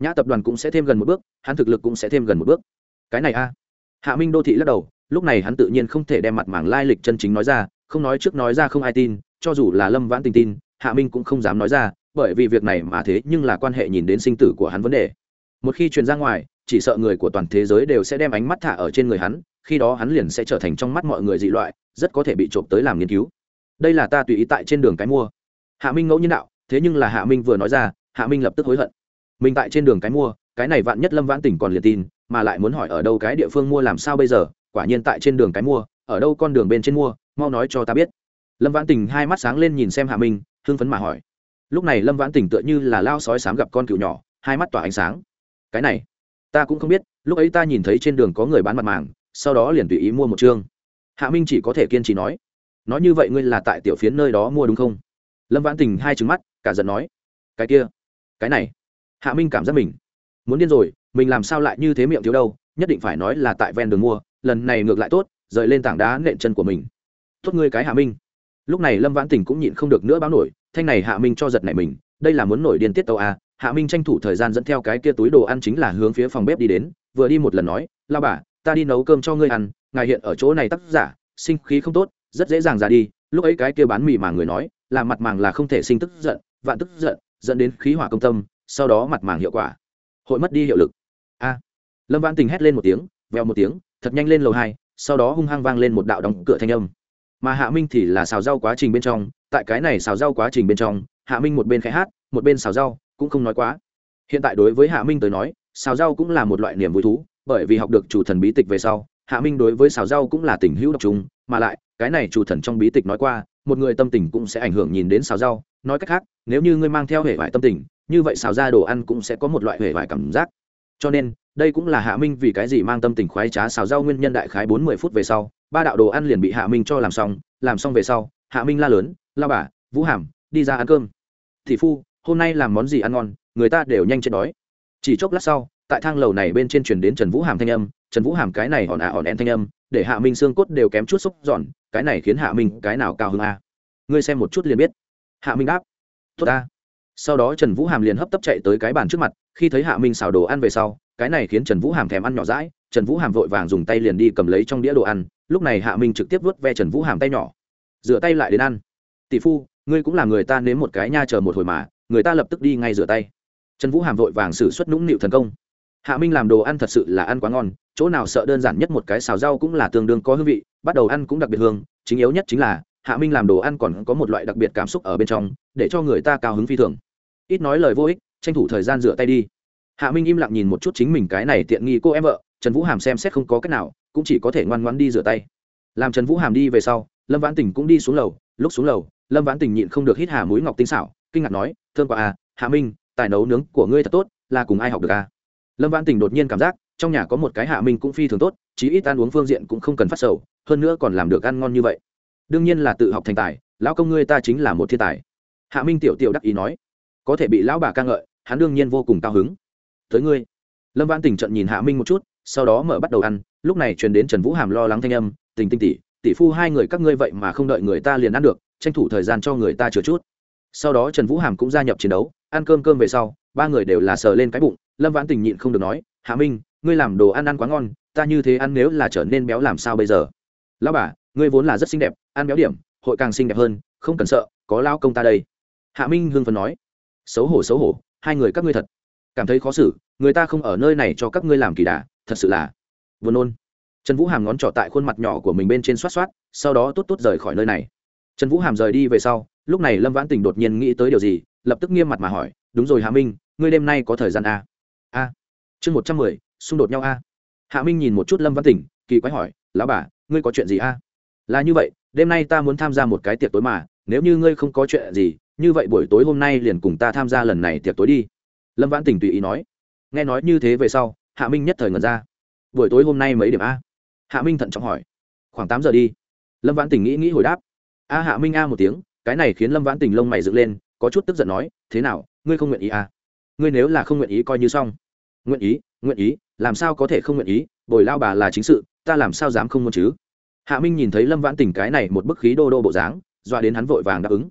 S1: nhã tập đoàn cũng sẽ thêm gần một bước, hắn thực lực cũng sẽ thêm gần một bước. Cái này a. Hạ minh đô thị lắc đầu, lúc này hắn tự nhiên không thể đem mặt màng lai lịch chân chính nói ra, không nói trước nói ra không ai tin, cho dù là lâm vãn tình tin, hạ minh cũng không dám nói ra, bởi vì việc này mà thế nhưng là quan hệ nhìn đến sinh tử của hắn vấn đề. Một khi truyền ra ngoài chỉ sợ người của toàn thế giới đều sẽ đem ánh mắt thả ở trên người hắn, khi đó hắn liền sẽ trở thành trong mắt mọi người dị loại, rất có thể bị trộm tới làm nghiên cứu. Đây là ta tùy ý tại trên đường cái mua. Hạ minh ngẫu nhiên đạo, thế nhưng là hạ minh vừa nói ra, hạ minh lập tức hối hận. Mình tại trên đường cái mua, cái này vạn nhất lâm vãn tỉnh còn liền tin, mà lại muốn hỏi ở đâu cái địa phương mua làm sao bây giờ, quả nhiên tại trên đường cái mua, ở đâu con đường bên trên mua, mau nói cho ta biết. Lâm vãn tỉnh hai mắt sáng lên nhìn xem hạ minh, hưng phấn mà hỏi. Lúc này lâm vãn tỉnh tựa như là lao sói sám gặp con cựu nhỏ, hai mắt tỏa ánh sáng. Cái này ta cũng không biết, lúc ấy ta nhìn thấy trên đường có người bán mặt màng, sau đó liền tùy ý mua một chương. Hạ minh chỉ có thể kiên trì nói nói như vậy ngươi là tại tiểu phiến nơi đó mua đúng không? Lâm vãn tình hai trứng mắt, cả giận nói, cái kia, cái này. Hạ minh cảm giác mình, muốn điên rồi, mình làm sao lại như thế miệng thiếu đâu, nhất định phải nói là tại ven đường mua, lần này ngược lại tốt, rời lên tảng đá nện chân của mình. Tốt ngươi cái hạ minh. Lúc này lâm vãn tình cũng nhịn không được nữa báo nổi, thanh này hạ minh cho giật này mình, đây là muốn nổi điên tiết tàu à hạ minh tranh thủ thời gian dẫn theo cái kia túi đồ ăn chính là hướng phía phòng bếp đi đến, vừa đi một lần nói, lao bà, ta đi nấu cơm cho ngươi ăn, ngài hiện ở chỗ này tác giả, sinh khí không tốt, rất dễ dàng ra đi. Lúc ấy cái kia bán mì mà người nói, là mặt màng là không thể sinh tức giận, vạn tức giận, dẫn đến khí hỏa công tâm, sau đó mặt màng hiệu quả, hội mất đi hiệu lực. A. Lâm vãn tình hét lên một tiếng, vèo một tiếng, thật nhanh lên lầu hai, sau đó hung hăng vang lên một đạo đóng cửa thanh âm. Mà hạ minh thì là xào rau quá trình bên trong, tại cái này xào rau quá trình bên trong, hạ minh một bên khai hát, một bên xào rau cũng không nói quá. Hiện tại đối với hạ minh tới nói, xào rau cũng là một loại niềm vui thú, bởi vì học được chủ thần bí tịch về sau, hạ minh đối với xào rau cũng là tình hữu độc trùng mà lại, cái này chủ thần trong bí tịch nói qua, một người tâm tình cũng sẽ ảnh hưởng nhìn đến xào rau. Nói cách khác, nếu như ngươi mang theo hệ vải tâm tình, như vậy xào ra đồ ăn cũng sẽ có một loại hệ vải cảm giác. Cho nên, đây cũng là hạ minh vì cái gì mang tâm tình khoái trá xào rau nguyên nhân đại khái bốn mươi phút về sau, ba đạo đồ ăn liền bị hạ minh cho làm xong làm xong về sau, hạ minh la lớn, la bà, vũ hàm, đi ra ăn cơm. Thị phu hôm nay làm món gì ăn ngon, người ta đều nhanh chết đói. Chỉ chốc lát sau, tại thang lầu này bên trên truyền đến trần vũ hàm thanh âm, trần vũ hàm cái này hòn ả à hòn en thanh âm, để hạ minh xương cốt đều kém chút xúc giòn, cái này khiến hạ minh cái nào cao hơn a à? ngươi xem một chút liền biết. Hạ minh đáp. Tốt ta. Sau đó trần vũ hàm liền hấp tấp chạy tới cái bàn trước mặt, khi thấy hạ minh xào đồ ăn về sau, cái này khiến trần vũ hàm thèm ăn nhỏ rãi trần vũ hàm vội vàng dùng tay liền đi cầm lấy trong đĩa đồ ăn, lúc này hạ minh trực tiếp vớt ve trần vũ hàm tay nhỏ. Rửa tay lại đến ăn. Tỷ phu, ngươi cũng là người ta nếm một cái nha chờ một hồi mà người ta lập tức đi ngay rửa tay. Trần vũ hàm vội vàng xử suất nũng nịu thần công. Hạ minh làm đồ ăn thật sự là ăn quá ngon, chỗ nào sợ đơn giản nhất một cái xào rau cũng là tương đương có hương vị, bắt đầu ăn cũng đặc biệt hương, chính yếu nhất chính là, hạ minh làm đồ ăn còn có một loại đặc biệt cảm xúc ở bên trong, để cho người ta cao hứng phi thường. Ít nói lời vô ích, tranh thủ thời gian rửa tay đi. Hạ minh im lặng nhìn một chút chính mình cái này tiện nghi cô em vợ, trần vũ hàm xem xét không có cách nào, cũng chỉ có thể ngoan ngoan đi rửa tay. Làm trần vũ hàm đi về sau, lâm vãn tình cũng đi xuống lầu, lúc xuống lầu, lâm vãn tình nhịn không được hít hà mũi ngọc tinh xảo, kinh ngạc nói thương quả à hạ minh, tài nấu nướng của ngươi thật tốt, là cùng ai học được à? Lâm vãn tình đột nhiên cảm giác, trong nhà có một cái hạ minh cũng phi thường tốt, chí ít ăn uống phương diện cũng không cần phát sầu, hơn nữa còn làm được ăn ngon như vậy. Đương nhiên là tự học thành tài, lão công ngươi ta chính là một thiên tài. Hạ minh tiểu tiểu đắc ý nói, có thể bị lão bà ca ngợi, hắn đương nhiên vô cùng cao hứng. Tới ngươi. Lâm vãn tình trận nhìn hạ minh một chút, sau đó mở bắt đầu ăn, lúc này truyền đến trần vũ hàm lo lắng thanh âm, tình tinh tỷ tỷ phu hai người các ngươi vậy mà không đợi người ta liền ăn được, tranh thủ thời gian cho người ta chừa chút sau đó trần vũ hàm cũng gia nhập chiến đấu, ăn cơm cơm về sau, ba người đều là sờ lên cái bụng, lâm vãn tình nhịn không được nói, hạ minh, ngươi làm đồ ăn ăn quá ngon, ta như thế ăn nếu là trở nên béo làm sao bây giờ? Lão bà, ngươi vốn là rất xinh đẹp, ăn béo điểm, hội càng xinh đẹp hơn, không cần sợ, có lao công ta đây. Hạ minh hương phần nói, xấu hổ xấu hổ, hai người các ngươi thật. Cảm thấy khó xử, người ta không ở nơi này cho các ngươi làm kỳ đà, thật sự là vừa nôn. Trần vũ hàm ngón trỏ tại khuôn mặt nhỏ của mình bên trên xoát xoát, sau đó tốt tốt rời khỏi nơi này. Trần vũ hàm rời đi về sau lúc này lâm vãn tình đột nhiên nghĩ tới điều gì, lập tức nghiêm mặt mà hỏi, đúng rồi hạ minh, ngươi đêm nay có thời gian a a. Chương một trăm mười, xung đột nhau a hạ minh nhìn một chút lâm văn tỉnh kỳ quái hỏi, lão bà, ngươi có chuyện gì a là như vậy, đêm nay ta muốn tham gia một cái tiệc tối mà, nếu như ngươi không có chuyện gì, như vậy buổi tối hôm nay liền cùng ta tham gia lần này tiệc tối đi. Lâm vãn tỉnh tùy ý nói. Nghe nói như thế về sau, hạ minh nhất thời ngần ra. Buổi tối hôm nay mấy điểm a hạ minh thận trọng hỏi. Khoảng tám giờ đi. Lâm vãn tỉnh nghĩ nghĩ hồi đáp. A hạ minh a một tiếng cái này khiến lâm vãn tỉnh lông mày dựng lên, có chút tức giận nói, thế nào, ngươi không nguyện ý à? ngươi nếu là không nguyện ý coi như xong. Nguyện ý nguyện ý, làm sao có thể không nguyện ý? Bồi lao bà là chính sự, ta làm sao dám không muốn chứ? Hạ minh nhìn thấy lâm vãn tình cái này một bức khí đô đô bộ dáng, doa đến hắn vội vàng đáp ứng.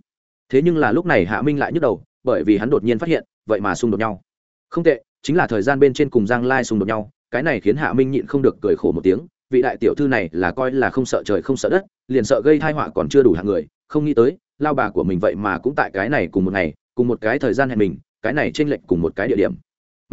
S1: Thế nhưng là lúc này hạ minh lại nhức đầu, bởi vì hắn đột nhiên phát hiện, vậy mà xung đột nhau. Không tệ, chính là thời gian bên trên cùng giang lai xung đột nhau, cái này khiến hạ minh nhịn không được cười khổ một tiếng, vị đại tiểu thư này là coi là không sợ trời không sợ đất, liền sợ gây thai họa còn chưa đủ hạng người, không nghĩ tới lao bà của mình vậy mà cũng tại cái này cùng một ngày, cùng một cái thời gian hẹn mình, cái này t r ê n lệch cùng một cái địa điểm.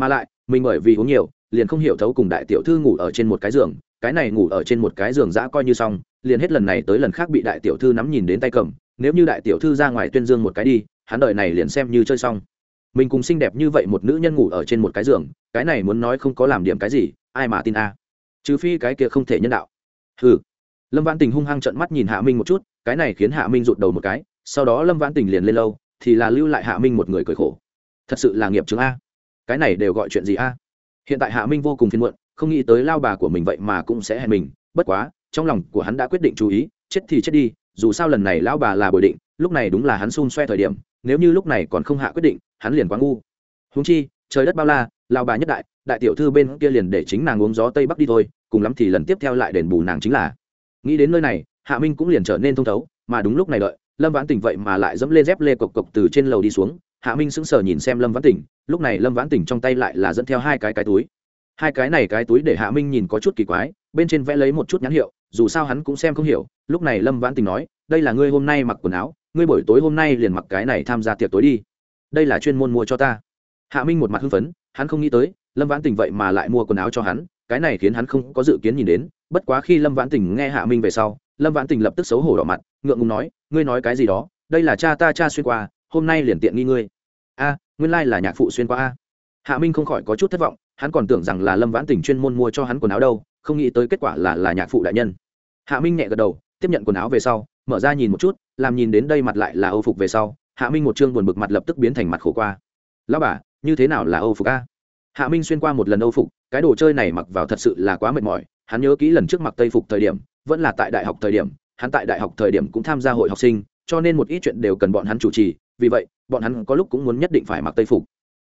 S1: Mà lại, mình bởi vì uống nhiều, liền không hiểu thấu cùng đại tiểu thư ngủ ở trên một cái giường, cái này ngủ ở trên một cái giường dã coi như xong, liền hết lần này tới lần khác bị đại tiểu thư nắm nhìn đến tay cầm, nếu như đại tiểu thư ra ngoài tuyên dương một cái đi, hắn đợi này liền xem như chơi xong. Mình cùng xinh đẹp như vậy một nữ nhân ngủ ở trên một cái giường, cái này muốn nói không có làm điểm cái gì, ai mà tin a? Trừ phi cái kia không thể nhân đạo. Hừ. Lâm văn tình hung hăng trận mắt nhìn hạ minh một chút, cái này khiến hạ minh rụt đầu một cái sau đó lâm vãn tình liền lên lâu, thì là lưu lại hạ minh một người cười khổ. Thật sự là nghiệp chứng a. Cái này đều gọi chuyện gì a? Hiện tại hạ minh vô cùng phiền muộn, không nghĩ tới lao bà của mình vậy mà cũng sẽ hẹn mình. Bất quá, trong lòng của hắn đã quyết định chú ý, chết thì chết đi, dù sao lần này lao bà là bồi định, lúc này đúng là hắn xun xoe thời điểm, nếu như lúc này còn không hạ quyết định, hắn liền quá ngu. Húng chi, trời đất bao la lao bà nhất đại đại tiểu thư bên kia liền để chính nàng uống gió tây bắc đi thôi, cùng lắm thì lần tiếp theo lại đền bù nàng chính là. Nghĩ đến nơi này, hạ minh cũng liền trở nên thông thấu, mà đúng lúc này đợi lâm vãn tỉnh vậy mà lại dẫm lên dép lê cộc cộc từ trên lầu đi xuống, hạ minh sững sờ nhìn xem lâm vãn tỉnh lúc này lâm vãn tỉnh trong tay lại là dẫn theo hai cái cái túi. Hai cái này cái túi để hạ minh nhìn có chút kỳ quái, bên trên vẽ lấy một chút nhãn hiệu, dù sao hắn cũng xem không hiểu, lúc này lâm vãn tỉnh nói, đây là ngươi hôm nay mặc quần áo, ngươi buổi tối hôm nay liền mặc cái này tham gia tiệc tối đi. Đây là chuyên môn mua cho ta. Hạ minh một mặt hưng phấn, hắn không nghĩ tới, lâm vãn tỉnh vậy mà lại mua quần áo cho hắn, cái này khiến hắn không có dự kiến nhìn đến, bất quá khi lâm vãn tỉnh nghe hạ minh về sau, lâm vãn tỉnh lập tức xấu hổ đỏ mặt ngượng ngùng nói, ngươi nói cái gì đó? Đây là cha ta cha xuyên qua, hôm nay liền tiện nghi ngươi. A, nguyên lai là nhạc phụ xuyên qua a. Hạ minh không khỏi có chút thất vọng, hắn còn tưởng rằng là lâm vãn tỉnh chuyên môn mua cho hắn quần áo đâu, không nghĩ tới kết quả là là nhạc phụ đại nhân. Hạ minh nhẹ gật đầu, tiếp nhận quần áo về sau, mở ra nhìn một chút, làm nhìn đến đây mặt lại là âu phục về sau, hạ minh một chương buồn bực mặt lập tức biến thành mặt khổ qua. Lão bà, như thế nào là âu phục a? Hạ minh xuyên qua một lần âu phục, cái đồ chơi này mặc vào thật sự là quá mệt mỏi, hắn nhớ kỹ lần trước mặc tây phục thời điểm, vẫn là tại đại học thời điểm hắn tại đại học thời điểm cũng tham gia hội học sinh, cho nên một ít chuyện đều cần bọn hắn chủ trì, vì vậy, bọn hắn có lúc cũng muốn nhất định phải mặc tây phục.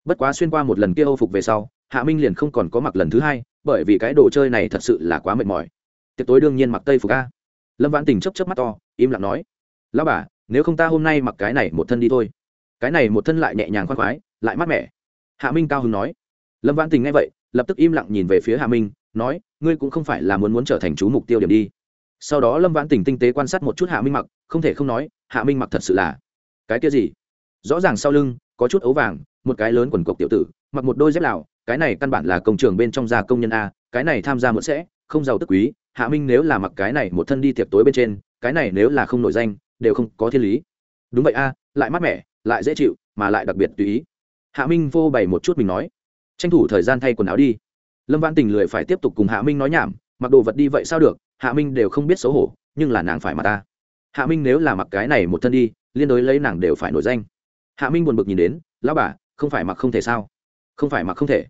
S1: Bất quá xuyên qua một lần kia âu phục về sau, hạ minh liền không còn có mặc lần thứ hai, bởi vì cái đồ chơi này thật sự là quá mệt mỏi. Tiệc tối đương nhiên mặc tây phục a. Lâm vãn tình chấp chấp mắt to, im lặng nói, lão bà, nếu không ta hôm nay mặc cái này một thân đi thôi. Cái này một thân lại nhẹ nhàng khoan khoái, lại mát mẻ. Hạ minh cao hứng nói. Lâm vãn tình nghe vậy, lập tức im lặng nhìn về phía hạ minh, nói, ngươi cũng không phải là muốn muốn trở thành chú mục tiêu điểm đi sau đó lâm vãn tỉnh tinh tế quan sát một chút hạ minh mặc, không thể không nói, hạ minh mặc thật sự là cái kia gì? Rõ ràng sau lưng, có chút ấu vàng, một cái lớn quần cộc tiểu tử, mặc một đôi dép lào, cái này căn bản là công trường bên trong gia công nhân a, cái này tham gia mượn sẽ, không giàu tức quý, hạ minh nếu là mặc cái này một thân đi tiệc tối bên trên, cái này nếu là không nổi danh, đều không có thiên lý. Đúng vậy a, lại mát mẻ, lại dễ chịu, mà lại đặc biệt tùy ý. Hạ minh vô bày một chút mình nói, tranh thủ thời gian thay quần áo đi. Lâm văn tình lười phải tiếp tục cùng hạ minh nói nhảm, mặc đồ vật đi vậy sao được hạ minh đều không biết xấu hổ, nhưng là nàng phải mà ta. Hạ minh nếu là mặc cái này một thân đi, liên đối lấy nàng đều phải nổi danh. Hạ minh buồn bực nhìn đến, lão bà, không phải mặc không thể sao? Không phải mặc không thể.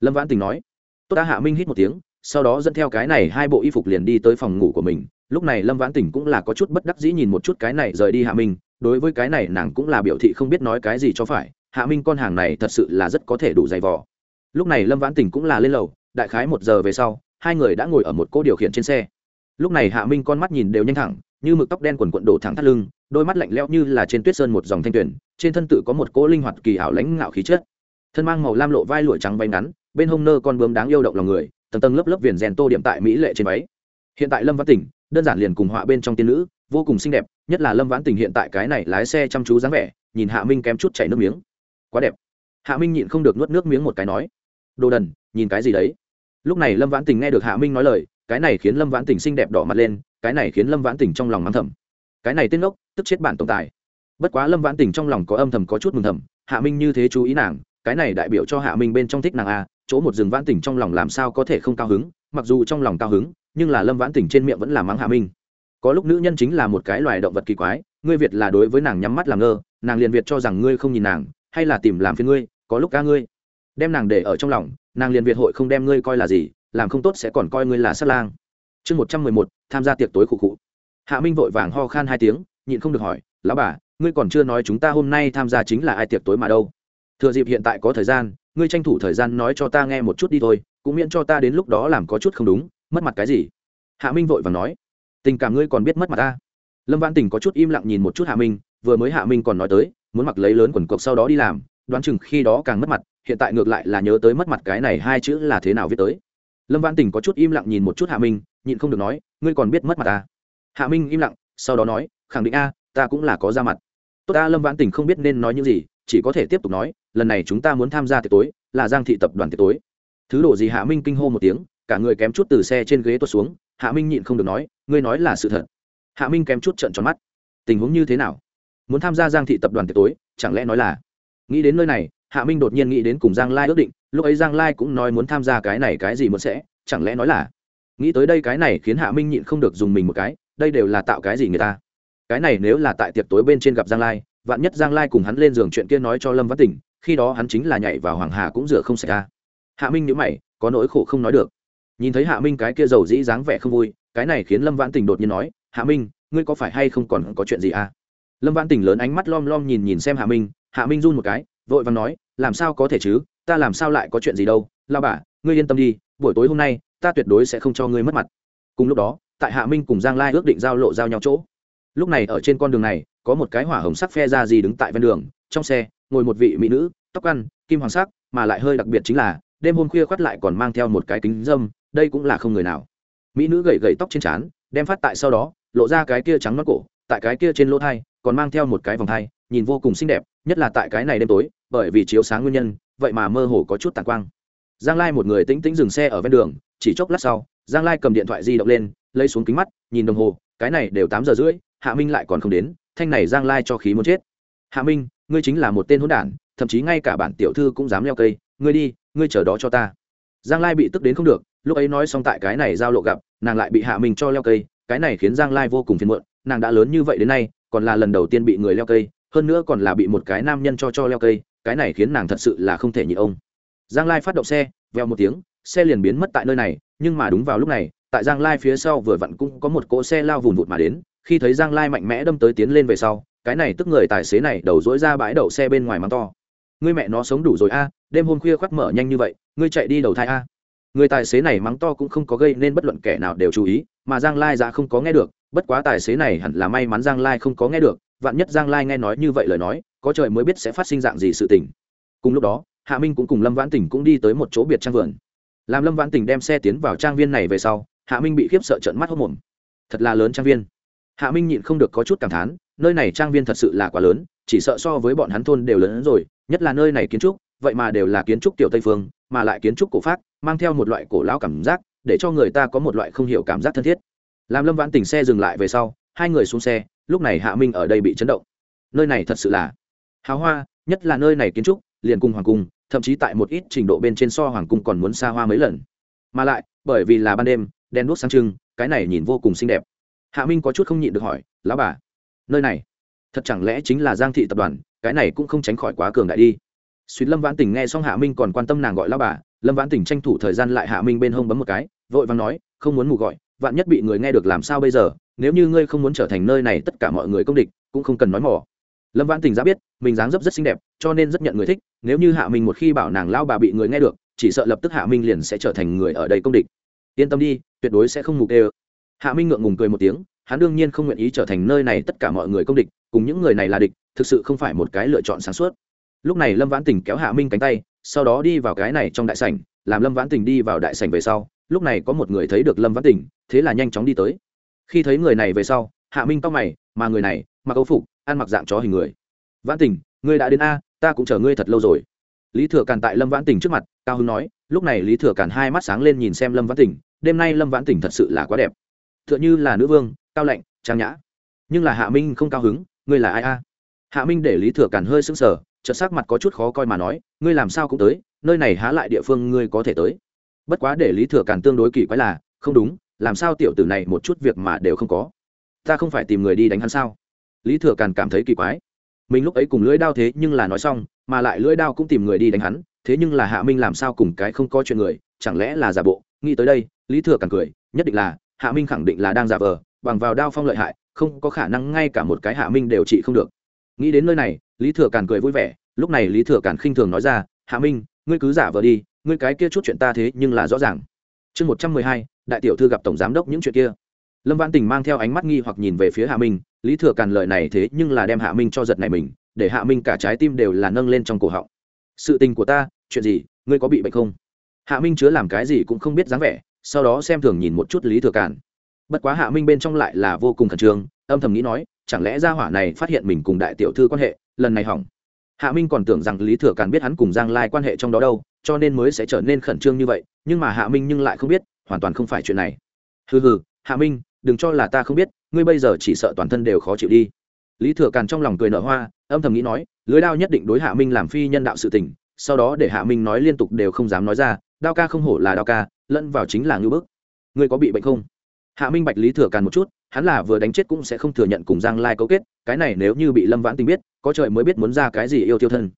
S1: Lâm vãn tình nói. Tốt đã hạ minh hít một tiếng, sau đó dẫn theo cái này hai bộ y phục liền đi tới phòng ngủ của mình. Lúc này lâm vãn tình cũng là có chút bất đắc dĩ nhìn một chút cái này rời đi hạ minh, đối với cái này nàng cũng là biểu thị không biết nói cái gì cho phải. Hạ minh con hàng này thật sự là rất có thể đủ dày vò. Lúc này lâm vãn tình cũng là lên lầu, đại khái một giờ về sau, hai người đã ngồi ở một cô điều khiển trên xe lúc này hạ minh con mắt nhìn đều nhanh thẳng, như mực tóc đen quần quận đổ thẳng thắt lưng, đôi mắt lạnh lẽo như là trên tuyết sơn một dòng thanh tuyển trên thân tự có một cỗ linh hoạt kỳ ảo lãnh ngạo khí chất. Thân mang màu lam lộ vai lụa trắng váy ngắn, bên hông nơ con bướm đáng yêu động lòng người, tầng tầng lớp lớp viền rèn tô điểm tại mỹ lệ trên váy. Hiện tại lâm văn tỉnh, đơn giản liền cùng họa bên trong tiên nữ, vô cùng xinh đẹp, nhất là lâm vãn tình hiện tại cái này lái xe chăm chú dáng vẻ, nhìn hạ minh kém chút chảy nước miếng. Quá đẹp. Hạ minh nhịn không được nuốt nước miếng một cái nói, đồ đần, nhìn cái gì đấy? Lúc này lâm vãn tình nghe được hạ minh nói lời cái này khiến lâm vãn tình xinh đẹp đỏ mặt lên, cái này khiến lâm vãn tình trong lòng mắng thầm. Cái này tên ngốc, tức chết bản tổng tài. Bất quá lâm vãn tình trong lòng có âm thầm có chút mừng thầm, hạ minh như thế chú ý nàng, cái này đại biểu cho hạ minh bên trong thích nàng a chỗ một rừng vãn tình trong lòng làm sao có thể không cao hứng, mặc dù trong lòng cao hứng, nhưng là lâm vãn tình trên miệng vẫn là mắng hạ minh. Có lúc nữ nhân chính là một cái loài động vật kỳ quái, ngươi việt là đối với nàng nhắm mắt làm ngơ, nàng liền việt cho rằng ngươi không nhìn nàng, hay là tìm làm phiền ngươi, có lúc ca ngươi. Đem nàng để ở trong lòng, nàng liền việt hội không đem ngươi coi là gì làm không tốt sẽ còn coi ngươi là sát lang. Chương một trăm mười một, tham gia tiệc tối khụ khụ. Hạ minh vội vàng ho khan hai tiếng, nhịn không được hỏi, lão bà, ngươi còn chưa nói chúng ta hôm nay tham gia chính là ai tiệc tối mà đâu? Thừa dịp hiện tại có thời gian, ngươi tranh thủ thời gian nói cho ta nghe một chút đi thôi, cũng miễn cho ta đến lúc đó làm có chút không đúng, mất mặt cái gì? Hạ minh vội vàng nói, tình cảm ngươi còn biết mất mặt ta? Lâm văn tình có chút im lặng nhìn một chút hạ minh, vừa mới hạ minh còn nói tới, muốn mặc lấy lớn quần cộc sau đó đi làm, đoán chừng khi đó càng mất mặt, hiện tại ngược lại là nhớ tới mất mặt cái này hai chữ là thế nào viết tới lâm văn tình có chút im lặng nhìn một chút hạ minh, nhịn không được nói, ngươi còn biết mất mặt ta hạ minh im lặng, sau đó nói, khẳng định a, ta cũng là có ra mặt. Tốt ta lâm văn tình không biết nên nói những gì, chỉ có thể tiếp tục nói, lần này chúng ta muốn tham gia tiệc tối, là giang thị tập đoàn tiệc tối. Thứ đồ gì hạ minh kinh hô một tiếng, cả người kém chút từ xe trên ghế tuột xuống, hạ minh nhịn không được nói, ngươi nói là sự thật. Hạ minh kém chút trận tròn mắt. Tình huống như thế nào? Muốn tham gia giang thị tập đoàn tiệc tối, chẳng lẽ nói là? Nghĩ đến nơi này hạ minh đột nhiên nghĩ đến cùng giang lai ước định, lúc ấy giang lai cũng nói muốn tham gia cái này cái gì muốn sẽ, chẳng lẽ nói là nghĩ tới đây cái này khiến hạ minh nhịn không được dùng mình một cái, đây đều là tạo cái gì người ta? Cái này nếu là tại tiệc tối bên trên gặp giang lai, vạn nhất giang lai cùng hắn lên giường chuyện kia nói cho lâm văn tỉnh, khi đó hắn chính là nhảy vào hoàng hà cũng rửa không xảy ra. Hạ minh nhữ mày, có nỗi khổ không nói được. Nhìn thấy hạ minh cái kia giàu dĩ dáng vẻ không vui, cái này khiến lâm vãn tình đột nhiên nói, hạ minh, ngươi có phải hay không còn có chuyện gì à? Lâm vãn tình lớn ánh mắt lom lom nhìn nhìn xem hạ minh hạ minh run một cái vội vàng nói, làm sao có thể chứ? Ta làm sao lại có chuyện gì đâu? Lao bà, ngươi yên tâm đi, buổi tối hôm nay, ta tuyệt đối sẽ không cho ngươi mất mặt. Cùng lúc đó, tại hạ minh cùng giang lai ước định giao lộ giao nhau chỗ. Lúc này ở trên con đường này, có một cái hỏa hồng sắc phe ra gì đứng tại ven đường, trong xe, ngồi một vị mỹ nữ, tóc ăn, kim hoàng sắc, mà lại hơi đặc biệt chính là, đêm hôm khuya khoắt lại còn mang theo một cái kính dâm, đây cũng là không người nào. Mỹ nữ gầy gầy tóc trên trán, đem phát tại sau đó, lộ ra cái kia trắng mắt cổ, tại cái kia trên lỗ thai, còn mang theo một cái vòng thai, nhìn vô cùng xinh đẹp nhất là tại cái này đêm tối, bởi vì chiếu sáng nguyên nhân, vậy mà mơ hồ có chút tàn quang. Giang lai một người tĩnh tĩnh dừng xe ở ven đường, chỉ chốc lát sau, giang lai cầm điện thoại di động lên, lấy xuống kính mắt, nhìn đồng hồ, cái này đều tám giờ rưỡi, hạ minh lại còn không đến, thanh này giang lai cho khí muốn chết. Hạ minh, ngươi chính là một tên hỗn đản, thậm chí ngay cả bản tiểu thư cũng dám leo cây, ngươi đi, ngươi chờ đó cho ta. Giang lai bị tức đến không được, lúc ấy nói xong tại cái này giao lộ gặp, nàng lại bị hạ minh cho leo cây, cái này khiến giang lai vô cùng phiền muộn, nàng đã lớn như vậy đến nay, còn là lần đầu tiên bị người leo cây hơn nữa còn là bị một cái nam nhân cho cho leo cây, cái này khiến nàng thật sự là không thể nhịn ông. Giang lai phát động xe veo một tiếng, xe liền biến mất tại nơi này, nhưng mà đúng vào lúc này, tại giang lai phía sau vừa vặn cũng có một cỗ xe lao vùn vụt mà đến, khi thấy giang lai mạnh mẽ đâm tới tiến lên về sau, cái này tức người tài xế này đầu dỗi ra bãi đậu xe bên ngoài mắng to. Ngươi mẹ nó sống đủ rồi a, đêm hôm khuya khoác mở nhanh như vậy, ngươi chạy đi đầu thai a. Người tài xế này mắng to cũng không có gây nên bất luận kẻ nào đều chú ý, mà giang lai ra không có nghe được, bất quá tài xế này hẳn là may mắn giang lai không có nghe được vạn nhất giang lai nghe nói như vậy lời nói, có trời mới biết sẽ phát sinh dạng gì sự tình. Cùng lúc đó, hạ minh cũng cùng lâm vãn tỉnh cũng đi tới một chỗ biệt trang vườn. Làm lâm vãn Tỉnh đem xe tiến vào trang viên này về sau, hạ minh bị khiếp sợ trận mắt hốc mồm. Thật là lớn trang viên. Hạ minh nhịn không được có chút cảm thán, nơi này trang viên thật sự là quá lớn, chỉ sợ so với bọn hắn thôn đều lớn hơn rồi, nhất là nơi này kiến trúc, vậy mà đều là kiến trúc tiểu tây phương, mà lại kiến trúc cổ pháp mang theo một loại cổ lão cảm giác, để cho người ta có một loại không hiểu cảm giác thân thiết. Làm lâm vãn Tỉnh xe dừng lại về sau, hai người xuống xe lúc này hạ minh ở đây bị chấn động. Nơi này thật sự là hào hoa, nhất là nơi này kiến trúc, liền cùng hoàng cung, thậm chí tại một ít trình độ bên trên so hoàng cung còn muốn xa hoa mấy lần. Mà lại, bởi vì là ban đêm đen đuốc sáng trưng, cái này nhìn vô cùng xinh đẹp. Hạ minh có chút không nhịn được hỏi, lão bà, nơi này thật chẳng lẽ chính là giang thị tập đoàn, cái này cũng không tránh khỏi quá cường đại đi. Suýt lâm vãn tình nghe xong hạ minh còn quan tâm nàng gọi lão bà lâm vãn tình tranh thủ thời gian lại hạ minh bên hông bấm một cái, vội vàng nói, không muốn mù gọi, vạn nhất bị người nghe được làm sao bây giờ? Nếu như ngươi không muốn trở thành nơi này, tất cả mọi người công địch cũng không cần nói mỏ. Lâm vãn tình giá biết, mình dáng dấp rất xinh đẹp, cho nên rất nhận người thích, nếu như hạ minh một khi bảo nàng lao bà bị người nghe được, chỉ sợ lập tức hạ minh liền sẽ trở thành người ở đây công địch. Yên tâm đi, tuyệt đối sẽ không mục đê hạ minh ngượng ngùng cười một tiếng, hắn đương nhiên không nguyện ý trở thành nơi này tất cả mọi người công địch, cùng những người này là địch, thực sự không phải một cái lựa chọn sáng suốt. Lúc này lâm vãn tình kéo hạ minh cánh tay, sau đó đi vào cái này trong đại sảnh, làm lâm vãn tình đi vào đại sảnh về sau, lúc này có một người thấy được lâm vãn tình, thế là nhanh chóng đi tới khi thấy người này về sau, hạ minh tóc mày, mà người này, mặc ấu phục, ăn mặc dạng chó hình người. Vãn tình, ngươi đã đến a, ta cũng chờ ngươi thật lâu rồi. Lý thừa càn tại lâm vãn tình trước mặt, cao hưng nói, lúc này lý thừa càn hai mắt sáng lên nhìn xem lâm vãn tình, đêm nay lâm vãn tình thật sự là quá đẹp. T h ư ợ n h ư là nữ vương, cao lạnh, trang nhã. Nhưng là hạ minh không cao hứng, ngươi là ai a? Hạ minh để lý thừa càn hơi sững sờ, chợt sắc mặt có chút khó coi mà nói, ngươi làm sao cũng tới, nơi này há lại địa phương ngươi có thể tới. Bất quá để lý thừa càn tương đối kỳ quái là, không đúng làm sao tiểu tử này một chút việc mà đều không có? Ta không phải tìm người đi đánh hắn sao? Lý thừa càn cảm thấy kỳ quái. Mình lúc ấy cùng lưỡi đao thế nhưng là nói xong, mà lại lưỡi đao cũng tìm người đi đánh hắn, thế nhưng là hạ minh làm sao cùng cái không có chuyện người, chẳng lẽ là giả bộ? Nghĩ tới đây, lý thừa càn cười, nhất định là, hạ minh khẳng định là đang giả vờ, bằng vào đao phong lợi hại, không có khả năng ngay cả một cái hạ minh đều trị không được. Nghĩ đến nơi này, lý thừa càn cười vui vẻ, lúc này lý thừa càn khinh thường nói ra, hạ minh, ngươi cứ giả vờ đi, ngươi cái kia chút chuyện ta thế nhưng là rõ ràng. Chương một trăm mười hai đại tiểu thư gặp tổng giám đốc những chuyện kia. Lâm văn tình mang theo ánh mắt nghi hoặc nhìn về phía hạ minh, lý thừa càn lời này thế nhưng là đem hạ minh cho giật này mình, để hạ minh cả trái tim đều là nâng lên trong cổ họng. Sự tình của ta, chuyện gì, ngươi có bị bệnh không? Hạ minh chứa làm cái gì cũng không biết dáng vẻ, sau đó xem thường nhìn một chút lý thừa càn. Bất quá hạ minh bên trong lại là vô cùng khẩn trương, âm thầm nghĩ nói, chẳng lẽ gia hỏa này phát hiện mình cùng đại tiểu thư quan hệ, lần này hỏng. Hạ minh còn tưởng rằng lý thừa càn biết hắn cùng giang lai quan hệ trong đó đâu, cho nên mới sẽ trở nên khẩn trương như vậy, nhưng mà hạ minh nhưng lại không biết hoàn toàn không phải chuyện này. Hừ hừ, hạ minh, đừng cho là ta không biết, ngươi bây giờ chỉ sợ toàn thân đều khó chịu đi. Lý thừa càn trong lòng cười nở hoa, âm thầm nghĩ nói, lưới đao nhất định đối hạ minh làm phi nhân đạo sự tình, sau đó để hạ minh nói liên tục đều không dám nói ra, đao ca không hổ là đao ca, lẫn vào chính là ngưu bức. Ngươi có bị bệnh không? Hạ minh bạch lý thừa càn một chút, hắn là vừa đánh chết cũng sẽ không thừa nhận cùng giang lai cấu kết, cái này nếu như bị lâm vãn tình biết, có trời mới biết muốn ra cái gì yêu tiêu thân.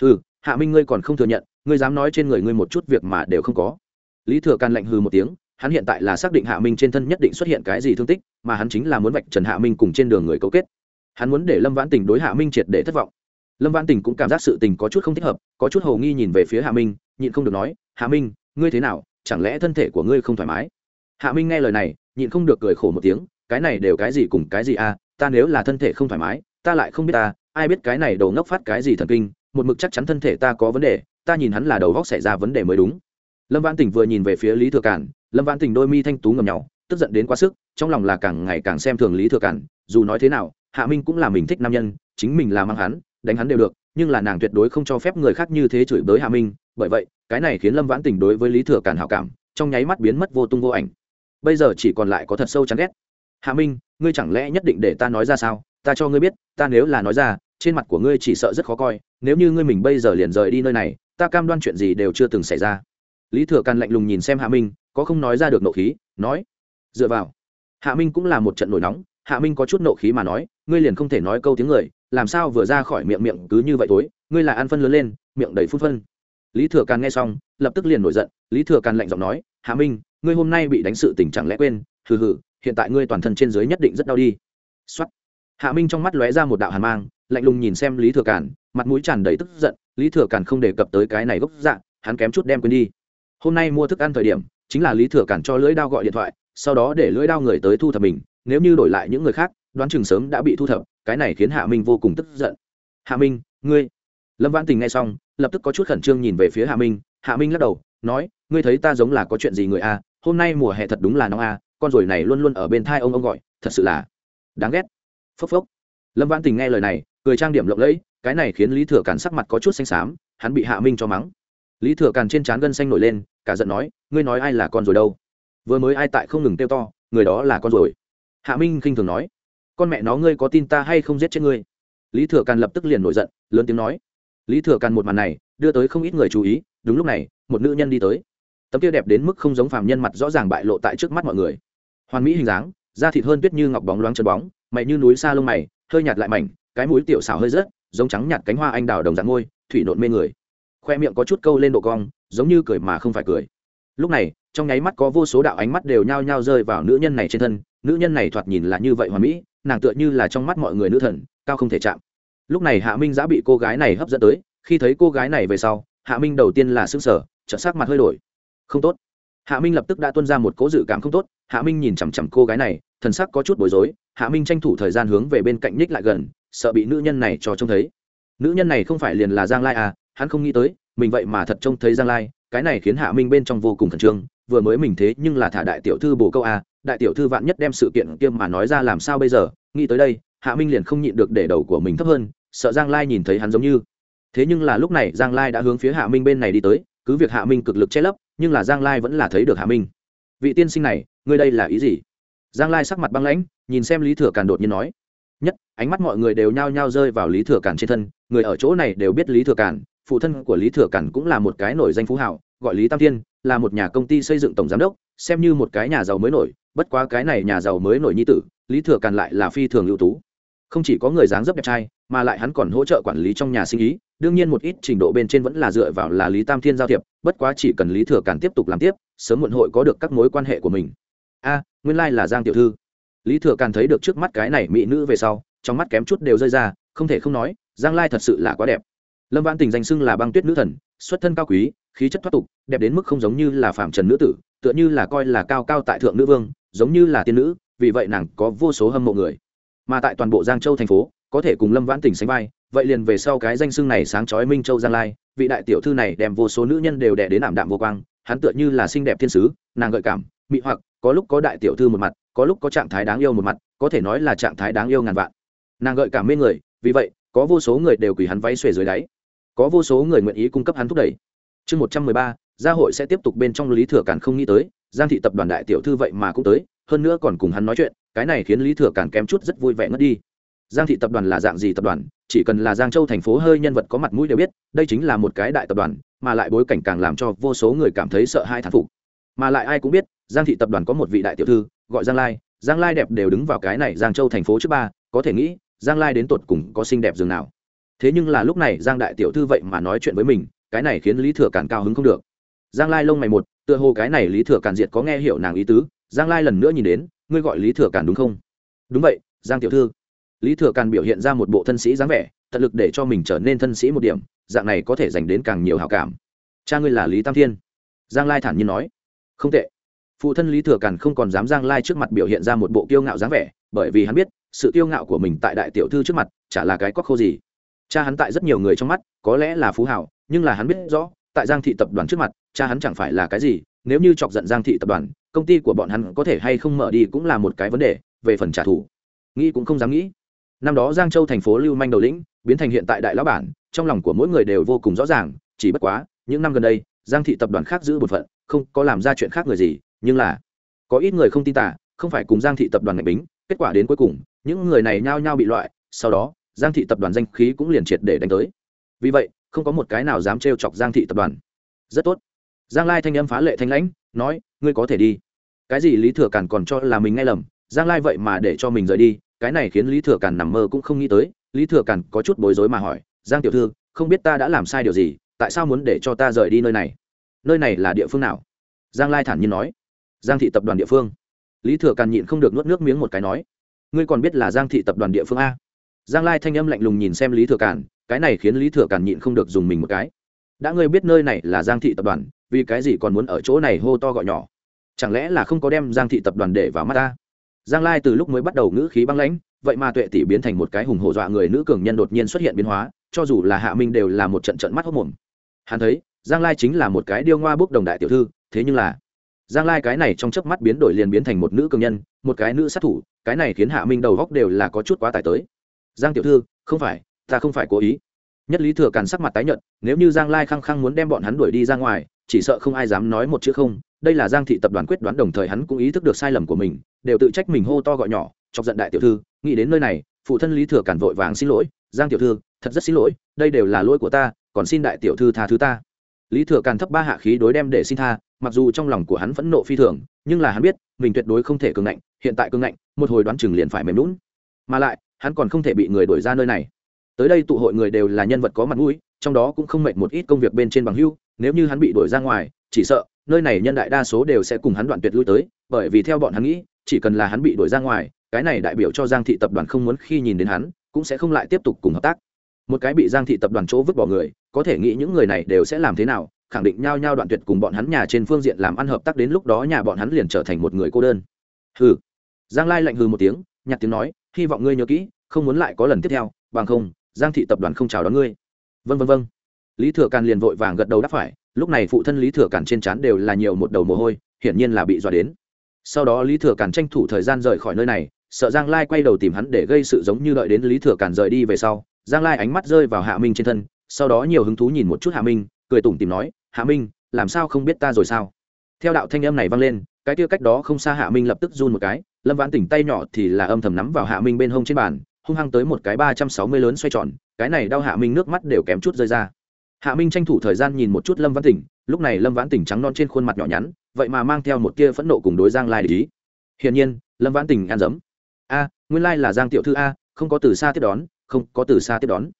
S1: Hừ, hạ minh ngươi còn không thừa nhận, ngươi dám nói trên người ngươi một chút việc mà đều không có lý thừa càn lạnh hừ một tiếng, hắn hiện tại là xác định hạ minh trên thân nhất định xuất hiện cái gì thương tích, mà hắn chính là muốn vạch trần hạ minh cùng trên đường người cấu kết. Hắn muốn để lâm vãn tình đối hạ minh triệt để thất vọng. Lâm vãn tình cũng cảm giác sự tình có chút không thích hợp, có chút hầu nghi nhìn về phía hạ minh, nhịn không được nói, hạ minh, ngươi thế nào? Chẳng lẽ thân thể của ngươi không thoải mái? Hạ minh nghe lời này, nhịn không được cười khổ một tiếng, cái này đều cái gì cùng cái gì à ta nếu là thân thể không thoải mái, ta lại không biết ta, ai biết cái này đầu ngốc phát cái gì thần kinh, một mực chắc chắn thân thể ta có vấn đề, ta nhìn hắn là đầu góc xảy ra vấn đề mới đúng lâm vãn Tỉnh vừa nhìn về phía lý thừa cản lâm vãn Tỉnh đôi mi thanh tú ngầm nhau tức giận đến quá sức, trong lòng là càng ngày càng xem thường lý thừa cản dù nói thế nào, hạ minh cũng là mình thích nam nhân, chính mình là mang hắn, đánh hắn đều được, nhưng là nàng tuyệt đối không cho phép người khác như thế chửi bới hạ minh, bởi vậy, cái này khiến lâm vãn Tỉnh đối với lý thừa cản hảo cảm, trong nháy mắt biến mất vô tung vô ảnh. Bây giờ chỉ còn lại có thật sâu chán ghét. Hạ minh, ngươi chẳng lẽ nhất định để ta nói ra sao? Ta cho ngươi biết, ta nếu là nói ra, trên mặt của ngươi chỉ sợ rất khó coi, nếu như ngươi mình bây giờ liền rời đi nơi này, ta cam đoan chuyện gì đều chưa từng xảy ra lý thừa càn lạnh lùng nhìn xem hạ minh, có không nói ra được nộ khí, nói, dựa vào. Hạ minh cũng là một trận nổi nóng, hạ minh có chút nộ khí mà nói, ngươi liền không thể nói câu tiếng người, làm sao vừa ra khỏi miệng miệng cứ như vậy tối, ngươi là ăn phân lớn lên, miệng đầy phun phân. Lý thừa càn nghe xong, lập tức liền nổi giận, lý thừa càn lạnh giọng nói, hạ minh, ngươi hôm nay bị đánh sự tình chẳng lẽ quên, hừ hừ, hiện tại ngươi toàn thân trên dưới nhất định rất đau đi. Xuất hạ minh trong mắt lóe ra một đạo hàn mang, lạnh lùng nhìn xem lý thừa càn, mặt mũi tràn đầy tức giận, lý thừa càn không đề cập tới cái này gốc dạng hắn kém chút đem quên đi hôm nay mua thức ăn thời điểm, chính là lý thừa cản cho lưỡi đao gọi điện thoại, sau đó để lưỡi đao người tới thu thập mình, nếu như đổi lại những người khác, đoán chừng sớm đã bị thu thập, cái này khiến hạ minh vô cùng tức giận. Hạ minh, ngươi lâm văn tình nghe xong, lập tức có chút khẩn trương nhìn về phía hạ minh hạ minh lắc đầu, nói, ngươi thấy ta giống là có chuyện gì người a? Hôm nay mùa hè thật đúng là nóng a, con ruồi này luôn luôn ở bên thai ông ông gọi, thật sự là đáng ghét. Phốc phốc. Lâm văn tình nghe lời này, cười trang điểm lộng lẫy, cái này khiến lý thừa Cản sắc mặt có chút xanh xám, hắn bị hạ minh cho mắng lý thừa càn trên trán gân xanh nổi lên, cả giận nói, ngươi nói ai là con rồi đâu? Vừa mới ai tại không ngừng tiêu to, người đó là con rồi. Hạ minh khinh thường nói, con mẹ nó, ngươi có tin ta hay không giết chết ngươi? Lý thừa càn lập tức liền nổi giận, lớn tiếng nói, lý thừa càn một màn này, đưa tới không ít người chú ý, đúng lúc này, một nữ nhân đi tới. Tấm kia đẹp đến mức không giống phàm nhân mặt rõ ràng bại lộ tại trước mắt mọi người. Hoàn mỹ hình dáng, da thịt hơn tuyết như ngọc bóng loáng chân bóng, mày như núi xa lông mày, hơi nhạt lại mảnh, cái mũi tiểu xảo hơi rớt, giống trắng nhạt cánh hoa anh đào đồng dạng ngôi, thủy nộn mê người khoe miệng có chút câu lên độ cong, giống như cười mà không phải cười. Lúc này, trong nháy mắt có vô số đạo ánh mắt đều nhao nhao rơi vào nữ nhân này trên thân, nữ nhân này thoạt nhìn là như vậy hoàn mỹ, nàng tựa như là trong mắt mọi người nữ thần, cao không thể chạm. Lúc này hạ minh giã bị cô gái này hấp dẫn tới, khi thấy cô gái này về sau, hạ minh đầu tiên là s ư n g sở trợ sắc mặt hơi đổi. Không tốt. Hạ minh lập tức đã tuân ra một cố dự cảm không tốt, hạ minh nhìn chằm chằm cô gái này, thần sắc có chút bối rối, hạ minh tranh thủ thời gian hướng về bên cạnh nhích lại gần, sợ bị nữ nhân này cho trông thấy. Nữ nhân này không phải liền là giang lai à hắn không nghĩ tới, mình vậy mà thật trông thấy giang lai, cái này khiến hạ minh bên trong vô cùng khẩn trương, vừa mới mình thế nhưng là thả đại tiểu thư bồ câu à đại tiểu thư vạn nhất đem sự kiện kia mà nói ra làm sao bây giờ, nghĩ tới đây, hạ minh liền không nhịn được để đầu của mình thấp hơn, sợ giang lai nhìn thấy hắn giống như. Thế nhưng là lúc này giang lai đã hướng phía hạ minh bên này đi tới, cứ việc hạ minh cực lực che lấp, nhưng là giang lai vẫn là thấy được hạ minh. Vị tiên sinh này, ngươi đây là ý gì? Giang lai sắc mặt băng lãnh, nhìn xem lý thừa càn đột nhiên nói. Nhất, ánh mắt mọi người đều nhao nhao rơi vào lý thừa càn trên thân, người ở chỗ này đều biết lý thừa càn phụ thân của lý thừa cản cũng là một cái nổi danh phú hảo gọi lý tam thiên, là một nhà công ty xây dựng tổng giám đốc, xem như một cái nhà giàu mới nổi, bất quá cái này nhà giàu mới nổi nhi tử, lý thừa cản lại là phi thường ưu tú. Không chỉ có người dáng dấp đẹp trai, mà lại hắn còn hỗ trợ quản lý trong nhà sinh ý, đương nhiên một ít trình độ bên trên vẫn là dựa vào là lý tam thiên giao thiệp, bất quá chỉ cần lý thừa càn tiếp tục làm tiếp, sớm muộn hội có được các mối quan hệ của mình. A, nguyên lai là giang tiểu thư. Lý thừa càn thấy được trước mắt cái này mỹ nữ về sau, trong mắt kém chút đều rơi ra, không thể không nói, giang lai thật sự là quá đẹp lâm Vãn tình danh xưng là băng tuyết nữ thần, xuất thân cao quý, khí chất thoát tục, đẹp đến mức không giống như là phạm trần nữ tử, tựa như là coi là cao cao tại thượng nữ vương, giống như là tiên nữ, vì vậy nàng có vô số hâm mộ người. Mà tại toàn bộ giang châu thành phố, có thể cùng lâm vãn tình sánh vai, vậy liền về sau cái danh xưng này sáng chói minh châu giang lai, vị đại tiểu thư này đem vô số nữ nhân đều đẻ đến ảm đạm vô quang, hắn tựa như là xinh đẹp thiên sứ, nàng gợi cảm, mị hoặc, có lúc có đại tiểu thư một mặt, có lúc có trạng thái đáng yêu một mặt, có thể nói là trạng thái đáng yêu ngàn vạn. Nàng gợi cảm mê người, vì vậy, có vô số người đều quỳ hắn váy xuề dưới đáy có vô số người nguyện ý cung cấp hắn thúc đẩy. Chương một trăm mười ba, gia hội sẽ tiếp tục bên trong lý thừa cản không nghĩ tới, giang thị tập đoàn đại tiểu thư vậy mà cũng tới, hơn nữa còn cùng hắn nói chuyện, cái này khiến lý thừa cản kém chút rất vui vẻ ngất đi. Giang thị tập đoàn là dạng gì tập đoàn? Chỉ cần là giang châu thành phố hơi nhân vật có mặt mũi đều biết, đây chính là một cái đại tập đoàn, mà lại bối cảnh càng làm cho vô số người cảm thấy sợ hai thán phục. Mà lại ai cũng biết, giang thị tập đoàn có một vị đại tiểu thư, gọi giang lai. Giang lai đẹp đều đứng vào cái này giang châu thành phố trước ba, có thể nghĩ, giang lai đến tột cùng có xinh đẹp dường nào thế nhưng là lúc này giang đại tiểu thư vậy mà nói chuyện với mình, cái này khiến lý thừa càn cao hứng không được. Giang lai lông mày một, tựa hồ cái này lý thừa càn diệt có nghe hiểu nàng ý tứ, giang lai lần nữa nhìn đến, ngươi gọi lý thừa càn đúng không? Đúng vậy, giang tiểu thư. Lý thừa càn biểu hiện ra một bộ thân sĩ dáng vẻ, tận lực để cho mình trở nên thân sĩ một điểm, dạng này có thể dành đến càng nhiều hào cảm. Cha ngươi là lý tam thiên. Giang lai thản nhiên nói. Không tệ. Phụ thân lý thừa càn không còn dám giang lai trước mặt biểu hiện ra một bộ kiêu ngạo dáng vẻ, bởi vì hắn biết, sự kiêu ngạo của mình tại đại tiểu thư trước mặt, chả là cái cóc khô gì cha hắn tại rất nhiều người trong mắt, có lẽ là phú hảo nhưng là hắn biết rõ, tại giang thị tập đoàn trước mặt, cha hắn chẳng phải là cái gì, nếu như chọc giận giang thị tập đoàn, công ty của bọn hắn có thể hay không mở đi cũng là một cái vấn đề, về phần trả thù. Nghĩ cũng không dám nghĩ. Năm đó giang châu thành phố lưu manh đầu lĩnh, biến thành hiện tại đại lão bản, trong lòng của mỗi người đều vô cùng rõ ràng, chỉ bất quá, những năm gần đây, giang thị tập đoàn khác giữ bột phận, không có làm ra chuyện khác người gì, nhưng là, có ít người không tin tả không phải cùng giang thị tập đoàn ngạch bính, kết quả đến cuối cùng, những người này nhao nhao bị loại, sau đó giang thị tập đoàn danh khí cũng liền triệt để đánh tới. Vì vậy, không có một cái nào dám trêu chọc giang thị tập đoàn. Rất tốt. Giang lai thanh âm phá lệ thanh lãnh, nói, ngươi có thể đi. Cái gì lý thừa càn còn cho là mình nghe lầm, giang lai vậy mà để cho mình rời đi, cái này khiến lý thừa càn nằm mơ cũng không nghĩ tới. Lý thừa càn có chút bối rối mà hỏi, giang tiểu thư, không biết ta đã làm sai điều gì, tại sao muốn để cho ta rời đi nơi này? Nơi này là địa phương nào? Giang lai thản nhiên nói, giang thị tập đoàn địa phương. Lý thừa càn nhịn không được nuốt nước miếng một cái nói, ngươi còn biết là giang thị tập đoàn địa phương a? Giang lai thanh âm lạnh lùng nhìn xem lý thừa Cản, cái này khiến lý thừa Cản nhịn không được dùng mình một cái. Đã ngươi biết nơi này là giang thị tập đoàn vì cái gì còn muốn ở chỗ này hô to gọi nhỏ? Chẳng lẽ là không có đem giang thị tập đoàn để vào mắt ta? Giang lai từ lúc mới bắt đầu ngữ khí băng lãnh vậy mà tuệ tỷ biến thành một cái hùng hổ dọa người nữ cường nhân đột nhiên xuất hiện biến hóa cho dù là hạ minh đều là một trận trận mắt hốc mồm. Hắn thấy giang lai chính là một cái điêu ngoa bốc đồng đại tiểu thư thế nhưng là giang lai cái này trong chớp mắt biến đổi liền biến thành một nữ cường nhân một cái nữ sát thủ cái này khiến hạ minh đầu góc đều là có chút quá tải tới giang tiểu thư, không phải, ta không phải cố ý. Nhất lý thừa càn sắc mặt tái nhợt, nếu như giang lai khăng khăng muốn đem bọn hắn đuổi đi ra ngoài, chỉ sợ không ai dám nói một chữ không. Đây là giang thị tập đoàn quyết đoán đồng thời hắn cũng ý thức được sai lầm của mình, đều tự trách mình hô to gọi nhỏ, chọc giận đại tiểu thư, nghĩ đến nơi này, phụ thân lý thừa càn vội vàng xin lỗi, giang tiểu thư, thật rất xin lỗi, đây đều là lỗi của ta, còn xin đại tiểu thư tha thứ ta. Lý thừa càn thấp ba hạ khí đối đem để xin tha, mặc dù trong lòng của hắn phẫn nộ phi thường, nhưng là hắn biết, mình tuyệt đối không thể cường ngạnh, hiện tại cường ngạnh, một hồi đoán chừng liền phải mềm lún mà lại hắn còn không thể bị người đuổi ra nơi này. Tới đây tụ hội người đều là nhân vật có mặt mũi, trong đó cũng không mệt một ít công việc bên trên bằng hưu, nếu như hắn bị đuổi ra ngoài, chỉ sợ nơi này nhân đại đa số đều sẽ cùng hắn đoạn tuyệt lui tới, bởi vì theo bọn hắn nghĩ, chỉ cần là hắn bị đuổi ra ngoài, cái này đại biểu cho giang thị tập đoàn không muốn khi nhìn đến hắn, cũng sẽ không lại tiếp tục cùng hợp tác. Một cái bị giang thị tập đoàn chỗ vứt bỏ người, có thể nghĩ những người này đều sẽ làm thế nào, khẳng định nhau nhau đoạn tuyệt cùng bọn hắn nhà trên phương diện làm ăn hợp tác đến lúc đó nhà bọn hắn liền trở thành một người cô đơn. Hừ. Giang lai lạnh hừ một tiếng, nhặt tiếng nói, hy vọng ngươi nhớ kỹ không muốn lại có lần tiếp theo, bằng không, giang thị tập đoàn không chào đón ngươi. Vân vân vân lý thừa càn liền vội vàng gật đầu đáp phải, lúc này phụ thân lý thừa càn trên trán đều là nhiều một đầu mồ hôi, hiển nhiên là bị dọa đến. Sau đó lý thừa càn tranh thủ thời gian rời khỏi nơi này, sợ giang lai quay đầu tìm hắn để gây sự giống như đợi đến lý thừa càn rời đi về sau, giang lai ánh mắt rơi vào hạ minh trên thân, sau đó nhiều hứng thú nhìn một chút hạ minh, cười tủm tìm nói, hạ minh, làm sao không biết ta rồi sao? Theo đạo thanh âm này vang lên, cái kia cách đó không xa hạ minh lập tức run một cái, lâm vãn tỉnh tay nhỏ thì là âm thầm nắm vào hạ minh bên hông trên bàn hung hăng tới một cái ba trăm sáu mươi lớn xoay tròn, cái này đau hạ minh nước mắt đều kém chút rơi ra. Hạ minh tranh thủ thời gian nhìn một chút lâm vãn tỉnh, lúc này lâm vãn tỉnh trắng non trên khuôn mặt nhỏ nhắn, vậy mà mang theo một tia phẫn nộ cùng đối giang lai để ý. Hiển nhiên, lâm vãn tỉnh ăn dấm. A, nguyên lai là giang tiểu thư a, không có từ xa tiếp đón, không có từ xa tiếp đón.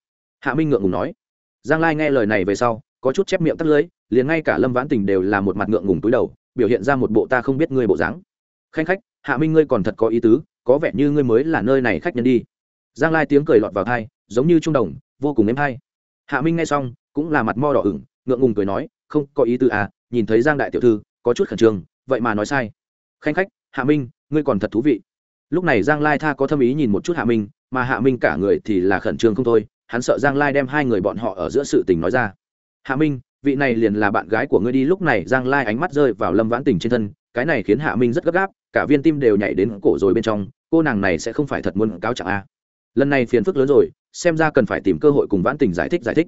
S1: Hạ minh ngượng ngùng nói. Giang lai nghe lời này về sau, có chút chép miệng tắt lưới liền ngay cả lâm vãn tình đều là một mặt ngượng ngùng túi đầu, biểu hiện ra một bộ ta không biết ngươi bộ dáng. Khanh khách, hạ minh ngươi còn thật có ý tứ, có vẻ như ngươi mới là nơi này khách nhân đi giang lai tiếng cười lọt vào thai giống như trung đồng, vô cùng êm hay hạ minh nghe xong, cũng là mặt mo đỏ ửng, ngượng ngùng cười nói, không, có ý tư à nhìn thấy giang đại tiểu thư, có chút khẩn trương, vậy mà nói sai. Khanh khách, hạ minh, ngươi còn thật thú vị. Lúc này giang lai tha có thâm ý nhìn một chút hạ minh, mà hạ minh cả người thì là khẩn trương không thôi, hắn sợ giang lai đem hai người bọn họ ở giữa sự tình nói ra. Hạ minh, vị này liền là bạn gái của ngươi đi. Lúc này giang lai ánh mắt rơi vào lâm vãn tình trên thân, cái này khiến hạ minh rất gấp gáp, cả viên tim đều nhảy đến cổ rồi bên trong, cô nàng này sẽ không phải thật muốn cáo trạng a lần này phiền phức lớn rồi, xem ra cần phải tìm cơ hội cùng vãn tình giải thích giải thích.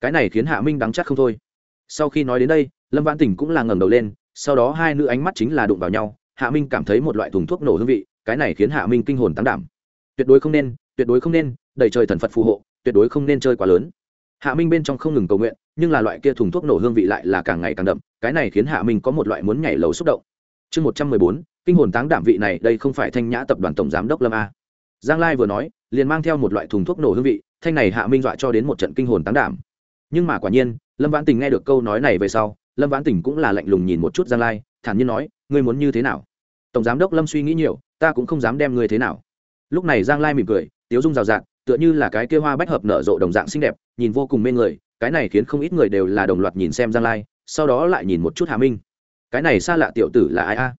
S1: Cái này khiến hạ minh đắng chắc không thôi. Sau khi nói đến đây, lâm vãn tình cũng là ngẩng đầu lên, sau đó hai nữ ánh mắt chính là đụng vào nhau, hạ minh cảm thấy một loại thùng thuốc nổ hương vị, cái này khiến hạ minh kinh hồn tăng đảm. Tuyệt đối không nên, tuyệt đối không nên đầy trời thần phật phù hộ, tuyệt đối không nên chơi quá lớn. Hạ minh bên trong không ngừng cầu nguyện, nhưng là loại kia thùng thuốc nổ hương vị lại là càng ngày càng đậm, cái này khiến hạ minh có một loại muốn nhảy lầu xúc động. Chương một trăm mười bốn, kinh hồn táng đảm vị này, đây không phải thanh nhã tập đoàn tổng giám đốc lâm a giang lai vừa nói, liền mang theo một loại thùng thuốc nổ hương vị, thanh này hạ minh dọa cho đến một trận kinh hồn tán đảm. Nhưng mà quả nhiên, lâm vãn tình nghe được câu nói này về sau, lâm vãn tình cũng là lạnh lùng nhìn một chút giang lai, thản nhiên nói, ngươi muốn như thế nào? Tổng giám đốc lâm suy nghĩ nhiều, ta cũng không dám đem ngươi thế nào. Lúc này giang lai mỉm cười, tiếu dung rào rạt, tựa như là cái kia hoa bách hợp nở rộ đồng dạng xinh đẹp, nhìn vô cùng mê người, cái này khiến không ít người đều là đồng loạt nhìn xem giang lai, sau đó lại nhìn một chút hà minh. Cái này xa lạ tiểu tử là ai a?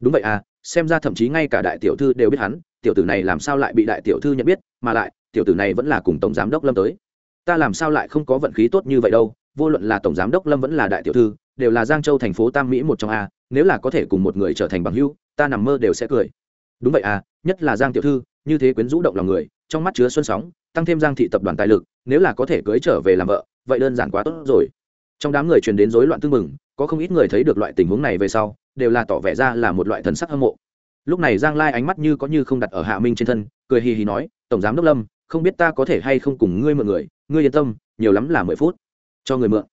S1: Đúng vậy à xem ra thậm chí ngay cả đại tiểu thư đều biết hắn tiểu tử này làm sao lại bị đại tiểu thư nhận biết, mà lại, tiểu tử này vẫn là cùng tổng giám đốc lâm tới. Ta làm sao lại không có vận khí tốt như vậy đâu, vô luận là tổng giám đốc lâm vẫn là đại tiểu thư, đều là giang châu thành phố tam mỹ một trong a, nếu là có thể cùng một người trở thành bằng hữu, ta nằm mơ đều sẽ cười. Đúng vậy à nhất là giang tiểu thư, như thế quyến rũ động lòng người, trong mắt chứa xuân sóng, tăng thêm giang thị tập đoàn tài lực, nếu là có thể cưới trở về làm vợ, vậy đơn giản quá tốt rồi. Trong đám người truyền đến rối loạn tương mừng có không ít người thấy được loại tình huống này về sau, đều là tỏ vẻ ra là một loại thần sắc hâm mộ lúc này giang lai ánh mắt như có như không đặt ở hạ minh trên thân, cười hì hì nói, tổng giám đốc lâm, không biết ta có thể hay không cùng ngươi mượn người, ngươi yên tâm, nhiều lắm là mười phút. Cho người mượn.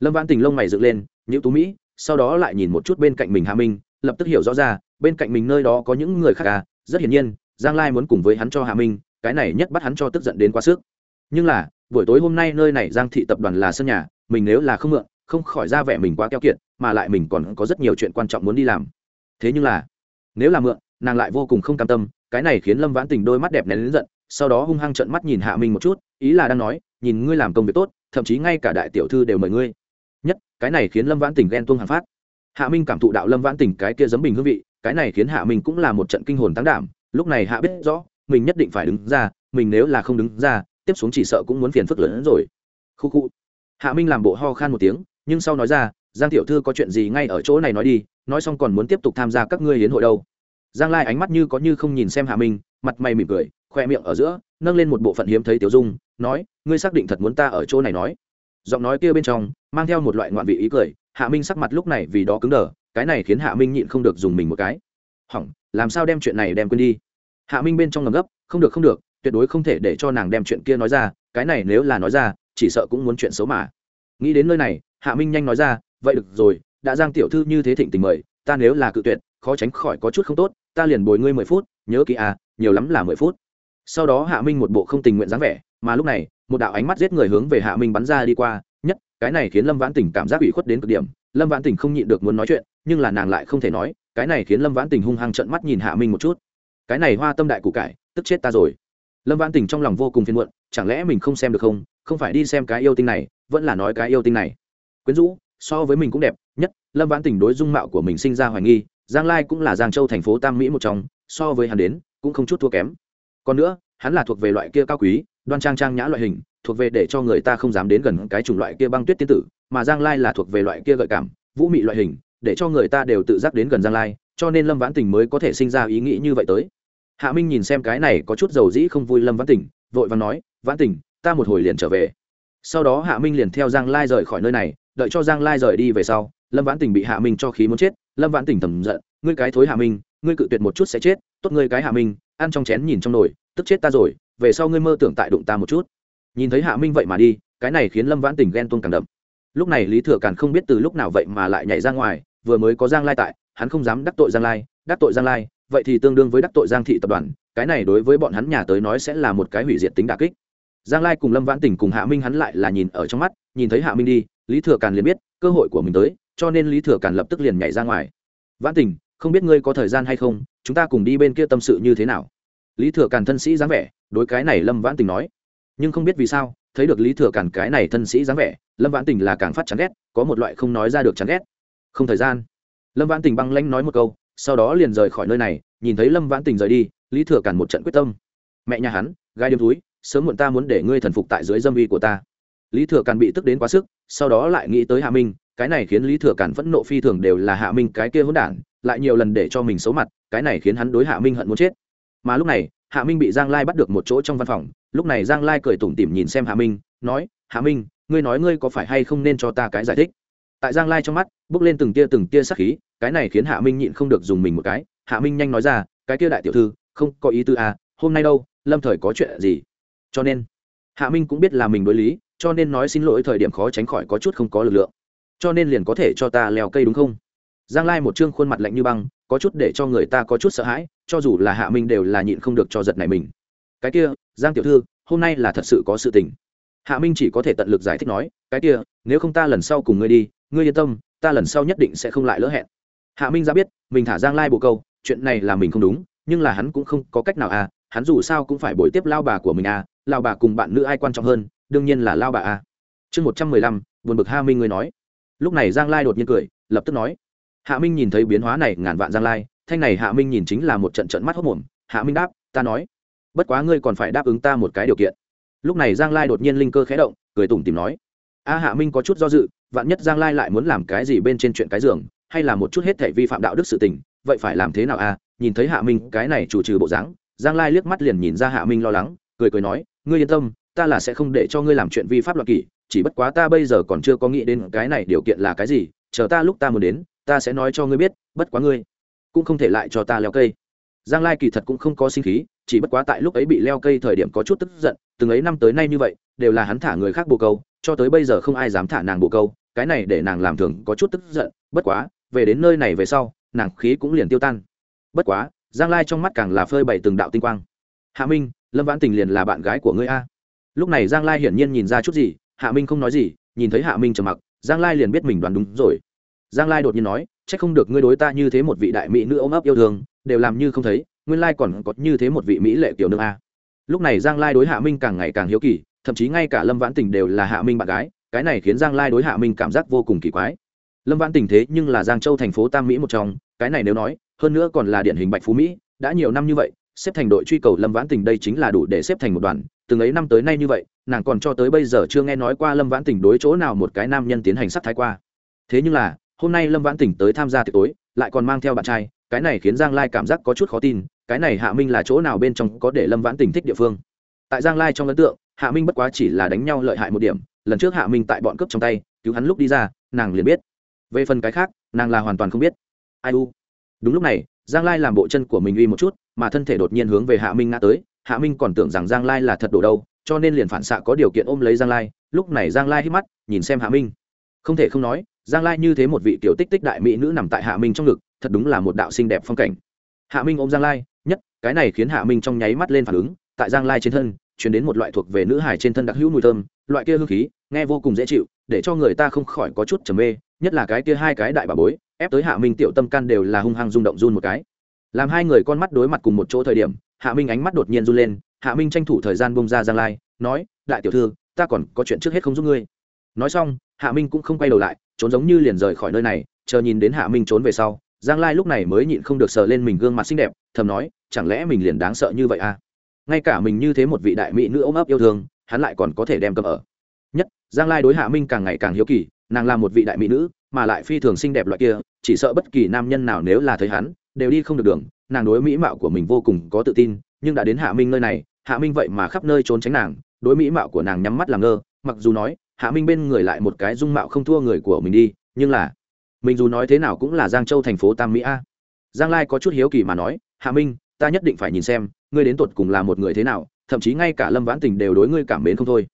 S1: Lâm vãn tình lông mày dựng lên nhữ tú mỹ, sau đó lại nhìn một chút bên cạnh mình hạ minh, lập tức hiểu rõ ra, bên cạnh mình nơi đó có những người khác à rất hiển nhiên, giang lai muốn cùng với hắn cho hạ minh, cái này nhất bắt hắn cho tức giận đến quá sức. Nhưng là, buổi tối hôm nay nơi này giang thị tập đoàn là sân nhà, mình nếu là không mượn, không khỏi ra vẻ mình quá keo kiệt, mà lại mình còn có rất nhiều chuyện quan trọng muốn đi làm. Thế nhưng là nếu là mượn, nàng lại vô cùng không cam tâm, cái này khiến lâm vãn tình đôi mắt đẹp nén đến giận, sau đó hung hăng trận mắt nhìn hạ minh một chút, ý là đang nói, nhìn ngươi làm công việc tốt, thậm chí ngay cả đại tiểu thư đều mời ngươi. Nhất, cái này khiến lâm vãn tình ghen tuông hàng phát. Hạ minh cảm thụ đạo lâm vãn tình cái kia giấm bình hương vị, cái này khiến hạ minh cũng là một trận kinh hồn tăng đảm, lúc này hạ biết rõ, mình nhất định phải đứng ra, mình nếu là không đứng ra, tiếp xuống chỉ sợ cũng muốn phiền phức lớn hơn rồi. Khu khu. Hạ minh làm bộ ho khan một tiếng, nhưng sau nói ra giang tiểu thư có chuyện gì ngay ở chỗ này nói đi, nói xong còn muốn tiếp tục tham gia các ngươi hiến hội đâu. Giang lai ánh mắt như có như không nhìn xem hạ minh, mặt mày mỉm cười, khoe miệng ở giữa, nâng lên một bộ phận hiếm thấy tiểu dung, nói, ngươi xác định thật muốn ta ở chỗ này nói. Giọng nói kia bên trong, mang theo một loại ngoạn vị ý cười, hạ minh sắc mặt lúc này vì đó cứng đờ, cái này khiến hạ minh nhịn không được dùng mình một cái. Hỏng, làm sao đem chuyện này đem quên đi? Hạ minh bên trong ngầm gấp, không được không được, tuyệt đối không thể để cho nàng đem chuyện kia nói ra, cái này nếu là nói ra, chỉ sợ cũng muốn chuyện xấu mà. Nghĩ đến nơi này, hạ minh nhanh nói ra vậy được rồi, đã giang tiểu thư như thế thịnh tình mời, ta nếu là cự tuyệt, khó tránh khỏi có chút không tốt, ta liền bồi ngươi mười phút, nhớ kỹ à nhiều lắm là mười phút. Sau đó hạ minh một bộ không tình nguyện dáng vẻ, mà lúc này, một đạo ánh mắt giết người hướng về hạ minh bắn ra đi qua, nhất, cái này khiến lâm vãn tình cảm giác bị khuất đến cực điểm, lâm vãn tình không nhịn được muốn nói chuyện, nhưng là nàng lại không thể nói, cái này khiến lâm vãn tình hung hăng trận mắt nhìn hạ minh một chút. Cái này hoa tâm đại củ cải, tức chết ta rồi. Lâm vãn tình trong lòng vô cùng phiền muộn, chẳng lẽ mình không xem được không không phải đi xem cái yêu tinh này, vẫn là nói cái yêu tinh này. Quyến rũ so với mình cũng đẹp, nhất, lâm vãn tình đối dung mạo của mình sinh ra hoài nghi, giang lai cũng là giang châu thành phố tam mỹ một trong, so với hắn đến, cũng không chút thua kém. Còn nữa, hắn là thuộc về loại kia cao quý, đoan trang trang nhã loại hình, thuộc về để cho người ta không dám đến gần cái chủng loại kia băng tuyết tiên tử, mà giang lai là thuộc về loại kia gợi cảm, vũ mị loại hình, để cho người ta đều tự giác đến gần giang lai, cho nên lâm vãn tình mới có thể sinh ra ý nghĩ như vậy tới. Hạ minh nhìn xem cái này có chút dầu dĩ không vui lâm vãn tình, vội và nói, vãn tình, ta một hồi liền trở về sau đó hạ minh liền theo giang lai rời khỏi nơi này, đợi cho giang lai rời đi về sau, lâm vãn Tỉnh bị hạ minh cho khí muốn chết. Lâm vãn Tỉnh thầm giận, ngươi cái thối hạ minh, ngươi cự tuyệt một chút sẽ chết, tốt ngươi cái hạ minh, ăn trong chén nhìn trong nồi, tức chết ta rồi, về sau ngươi mơ tưởng tại đụng ta một chút. Nhìn thấy hạ minh vậy mà đi, cái này khiến lâm vãn Tỉnh ghen tuông càng đậm. Lúc này lý thừa càn không biết từ lúc nào vậy mà lại nhảy ra ngoài, vừa mới có giang lai tại, hắn không dám đắc tội giang lai, đắc tội giang lai, vậy thì tương đương với đắc tội giang thị tập đoàn, cái này đối với bọn hắn nhà tới nói sẽ là một cái hủy diệt tính đà kích giang lai cùng lâm vãn tình cùng hạ minh hắn lại là nhìn ở trong mắt, nhìn thấy hạ minh đi, lý thừa càn liền biết, cơ hội của mình tới, cho nên lý thừa càn lập tức liền nhảy ra ngoài. Vãn tình, không biết ngươi có thời gian hay không, chúng ta cùng đi bên kia tâm sự như thế nào? Lý thừa càn thân sĩ dáng vẻ, đối cái này lâm vãn tình nói. Nhưng không biết vì sao, thấy được lý thừa càn cái này thân sĩ dáng vẻ, lâm vãn tình là càng phát chán ghét, có một loại không nói ra được chán ghét. Không thời gian. Lâm vãn tình băng lanh nói một câu, sau đó liền rời khỏi nơi này, nhìn thấy lâm vãn tình rời đi, lý thừa càn một trận quyết tâm. Mẹ nhà hắn gai đêm túi sớm muộn ta muốn để ngươi thần phục tại dưới dâm uy của ta. Lý thừa càn bị tức đến quá sức, sau đó lại nghĩ tới hạ minh, cái này khiến lý thừa càn phẫn nộ phi thường đều là hạ minh cái kia hỗn đản, lại nhiều lần để cho mình xấu mặt, cái này khiến hắn đối hạ minh hận muốn chết. Mà lúc này, hạ minh bị giang lai bắt được một chỗ trong văn phòng, lúc này giang lai cười tủm tỉm nhìn xem hạ minh, nói, hạ minh, ngươi nói ngươi có phải hay không nên cho ta cái giải thích? Tại giang lai trong mắt, bước lên từng tia từng tia sắc khí, cái này khiến hạ minh nhịn không được dùng mình một cái. Hạ minh nhanh nói ra, cái kia đại tiểu thư, không có ý tư à hôm nay đâu, lâm thời có chuyện gì? Cho nên, hạ minh cũng biết là mình đối lý, cho nên nói xin lỗi thời điểm khó tránh khỏi có chút không có lực lượng. Cho nên liền có thể cho ta leo cây đúng không? Giang lai một chương khuôn mặt lạnh như băng, có chút để cho người ta có chút sợ hãi, cho dù là hạ minh đều là nhịn không được cho giật này mình. Cái kia, giang tiểu thư, hôm nay là thật sự có sự tình. Hạ minh chỉ có thể tận lực giải thích nói, cái kia, nếu không ta lần sau cùng ngươi đi, ngươi yên tâm, ta lần sau nhất định sẽ không lại lỡ hẹn. Hạ minh ra biết, mình thả giang lai bồ câu, chuyện này là mình không đúng, nhưng là hắn cũng không có cách nào à hắn dù sao cũng phải bồi tiếp lao bà của mình à lao bà cùng bạn nữ ai quan trọng hơn, đương nhiên là lao bà à chương một trăm mười lăm, buồn bực hạ minh người nói. Lúc này giang lai đột nhiên cười, lập tức nói. Hạ minh nhìn thấy biến hóa này, ngàn vạn giang lai, thanh này hạ minh nhìn chính là một trận trận mắt hốc mồm. Hạ minh đáp, ta nói, bất quá ngươi còn phải đáp ứng ta một cái điều kiện. Lúc này giang lai đột nhiên linh cơ khé động, cười tủm tìm nói. A hạ minh có chút do dự, vạn nhất giang lai lại muốn làm cái gì bên trên chuyện cái giường, hay là một chút hết thể vi phạm đạo đức sự tình, vậy phải làm thế nào a? Nhìn thấy hạ minh cái này chủ trừ bộ dáng, giang lai liếc mắt liền nhìn ra hạ minh lo lắng cười cười nói, ngươi yên tâm, ta là sẽ không để cho ngươi làm chuyện vi pháp luật kỷ, chỉ bất quá ta bây giờ còn chưa có nghĩ đến cái này điều kiện là cái gì, chờ ta lúc ta muốn đến, ta sẽ nói cho ngươi biết, bất quá ngươi cũng không thể lại cho ta leo cây. Giang lai kỳ thật cũng không có sinh khí, chỉ bất quá tại lúc ấy bị leo cây thời điểm có chút tức giận, từng ấy năm tới nay như vậy, đều là hắn thả người khác bồ câu, cho tới bây giờ không ai dám thả nàng bồ câu, cái này để nàng làm thường có chút tức giận, bất quá, về đến nơi này về sau, nàng khí cũng liền tiêu tan. Bất quá, giang lai trong mắt càng là phơi bày từng đạo tinh quang. Hạ minh lâm vãn tình liền là bạn gái của ngươi a lúc này giang lai hiển nhiên nhìn ra chút gì hạ minh không nói gì nhìn thấy hạ minh trầm mặc giang lai liền biết mình đoán đúng rồi giang lai đột nhiên nói c h ắ c không được ngươi đối ta như thế một vị đại mỹ nữ ôm ấp yêu thương đều làm như không thấy nguyên lai còn có như thế một vị mỹ lệ tiểu nữ a lúc này giang lai đối hạ minh càng ngày càng hiếu kỳ thậm chí ngay cả lâm vãn tình đều là hạ minh bạn gái cái này khiến giang lai đối hạ minh cảm giác vô cùng kỳ quái lâm vãn tình thế nhưng là giang châu thành phố tam mỹ một trong cái này nếu nói hơn nữa còn là điển hình bạch phú mỹ đã nhiều năm như vậy xếp thành đội truy cầu lâm vãn tình đây chính là đủ để xếp thành một đoàn. Từng ấy năm tới nay như vậy, nàng còn cho tới bây giờ chưa nghe nói qua lâm vãn tình đối chỗ nào một cái nam nhân tiến hành sắc thái qua. Thế nhưng là, hôm nay lâm vãn tình tới tham gia tiệc tối, lại còn mang theo bạn trai, cái này khiến giang lai cảm giác có chút khó tin, cái này hạ minh là chỗ nào bên trong có để lâm vãn tình thích địa phương. Tại giang lai trong ấn tượng, hạ minh bất quá chỉ là đánh nhau lợi hại một điểm, lần trước hạ minh tại bọn cướp trong tay, cứu hắn lúc đi ra, nàng liền biết. Về phần cái khác, nàng là hoàn toàn không biết. Ai u? Đúng lúc này, giang lai làm bộ chân của mình uy một chút mà thân thể đột nhiên hướng về hạ minh ngã tới, hạ minh còn tưởng rằng giang lai là thật đổ đâu, cho nên liền phản xạ có điều kiện ôm lấy giang lai, lúc này giang lai hít mắt, nhìn xem hạ minh. Không thể không nói, giang lai như thế một vị tiểu tích tích đại mỹ nữ nằm tại hạ minh trong ngực, thật đúng là một đạo xinh đẹp phong cảnh. Hạ minh ôm giang lai, nhất, cái này khiến hạ minh trong nháy mắt lên phản ứng, tại giang lai trên thân chuyển đến một loại thuộc về nữ hải trên thân đặc hữu mùi thơm, loại kia hương khí, nghe vô cùng dễ chịu, để cho người ta không khỏi có chút trầm mê, nhất là cái kia hai cái đại bà bối, ép tới hạ minh tiểu tâm can đều là hung hăng rung động run một cái làm hai người con mắt đối mặt cùng một chỗ thời điểm, hạ minh ánh mắt đột nhiên run lên, hạ minh tranh thủ thời gian bông ra giang lai, nói, đại tiểu thư, ta còn có chuyện trước hết không giúp ngươi. Nói xong, hạ minh cũng không quay đầu lại, trốn giống như liền rời khỏi nơi này, chờ nhìn đến hạ minh trốn về sau, giang lai lúc này mới nhịn không được sờ lên mình gương mặt xinh đẹp, thầm nói, chẳng lẽ mình liền đáng sợ như vậy à? Ngay cả mình như thế một vị đại mỹ nữ ôm ấp yêu thương, hắn lại còn có thể đem cầm ở. Nhất, giang lai đối hạ minh càng ngày càng hiếu kỳ, nàng là một vị đại mỹ nữ, mà lại phi thường xinh đẹp loại kia, chỉ sợ bất kỳ nam nhân nào nếu là thấy hắn đều đi không được đường, nàng đối mỹ mạo của mình vô cùng có tự tin, nhưng đã đến hạ minh nơi này, hạ minh vậy mà khắp nơi trốn tránh nàng, đối mỹ mạo của nàng nhắm mắt làm ngơ, mặc dù nói, hạ minh bên người lại một cái dung mạo không thua người của mình đi, nhưng là, mình dù nói thế nào cũng là giang châu thành phố tam mỹ a. Giang lai có chút hiếu kỳ mà nói, hạ minh, ta nhất định phải nhìn xem, ngươi đến tột cùng là một người thế nào, thậm chí ngay cả lâm vãn tình đều đối ngươi cảm mến không thôi.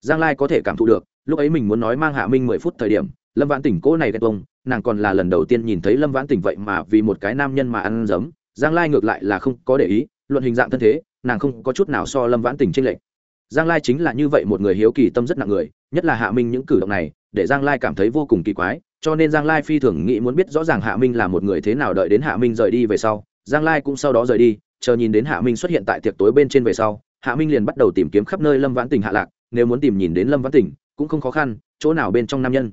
S1: Giang lai có thể cảm thụ được, lúc ấy mình muốn nói mang hạ minh mười phút thời điểm lâm vãn tỉnh cỗ này ghen tuông, nàng còn là lần đầu tiên nhìn thấy lâm vãn tỉnh vậy mà vì một cái nam nhân mà ăn giấm. Giang lai ngược lại là không có để ý, luận hình dạng thân thế, nàng không có chút nào so lâm vãn tỉnh tranh lệch. Giang lai chính là như vậy một người hiếu kỳ tâm rất nặng người, nhất là hạ minh những cử động này, để giang lai cảm thấy vô cùng kỳ quái, cho nên giang lai phi thường nghĩ muốn biết rõ ràng hạ minh là một người thế nào đợi đến hạ minh rời đi về sau. Giang lai cũng sau đó rời đi, chờ nhìn đến hạ minh xuất hiện tại tiệc tối bên trên về sau, hạ minh liền bắt đầu tìm kiếm khắp nơi lâm vãn Tỉnh hạ lạc, nếu muốn tìm nhìn đến lâm vãn Tỉnh, cũng không khó khăn, chỗ nào bên trong nam nhân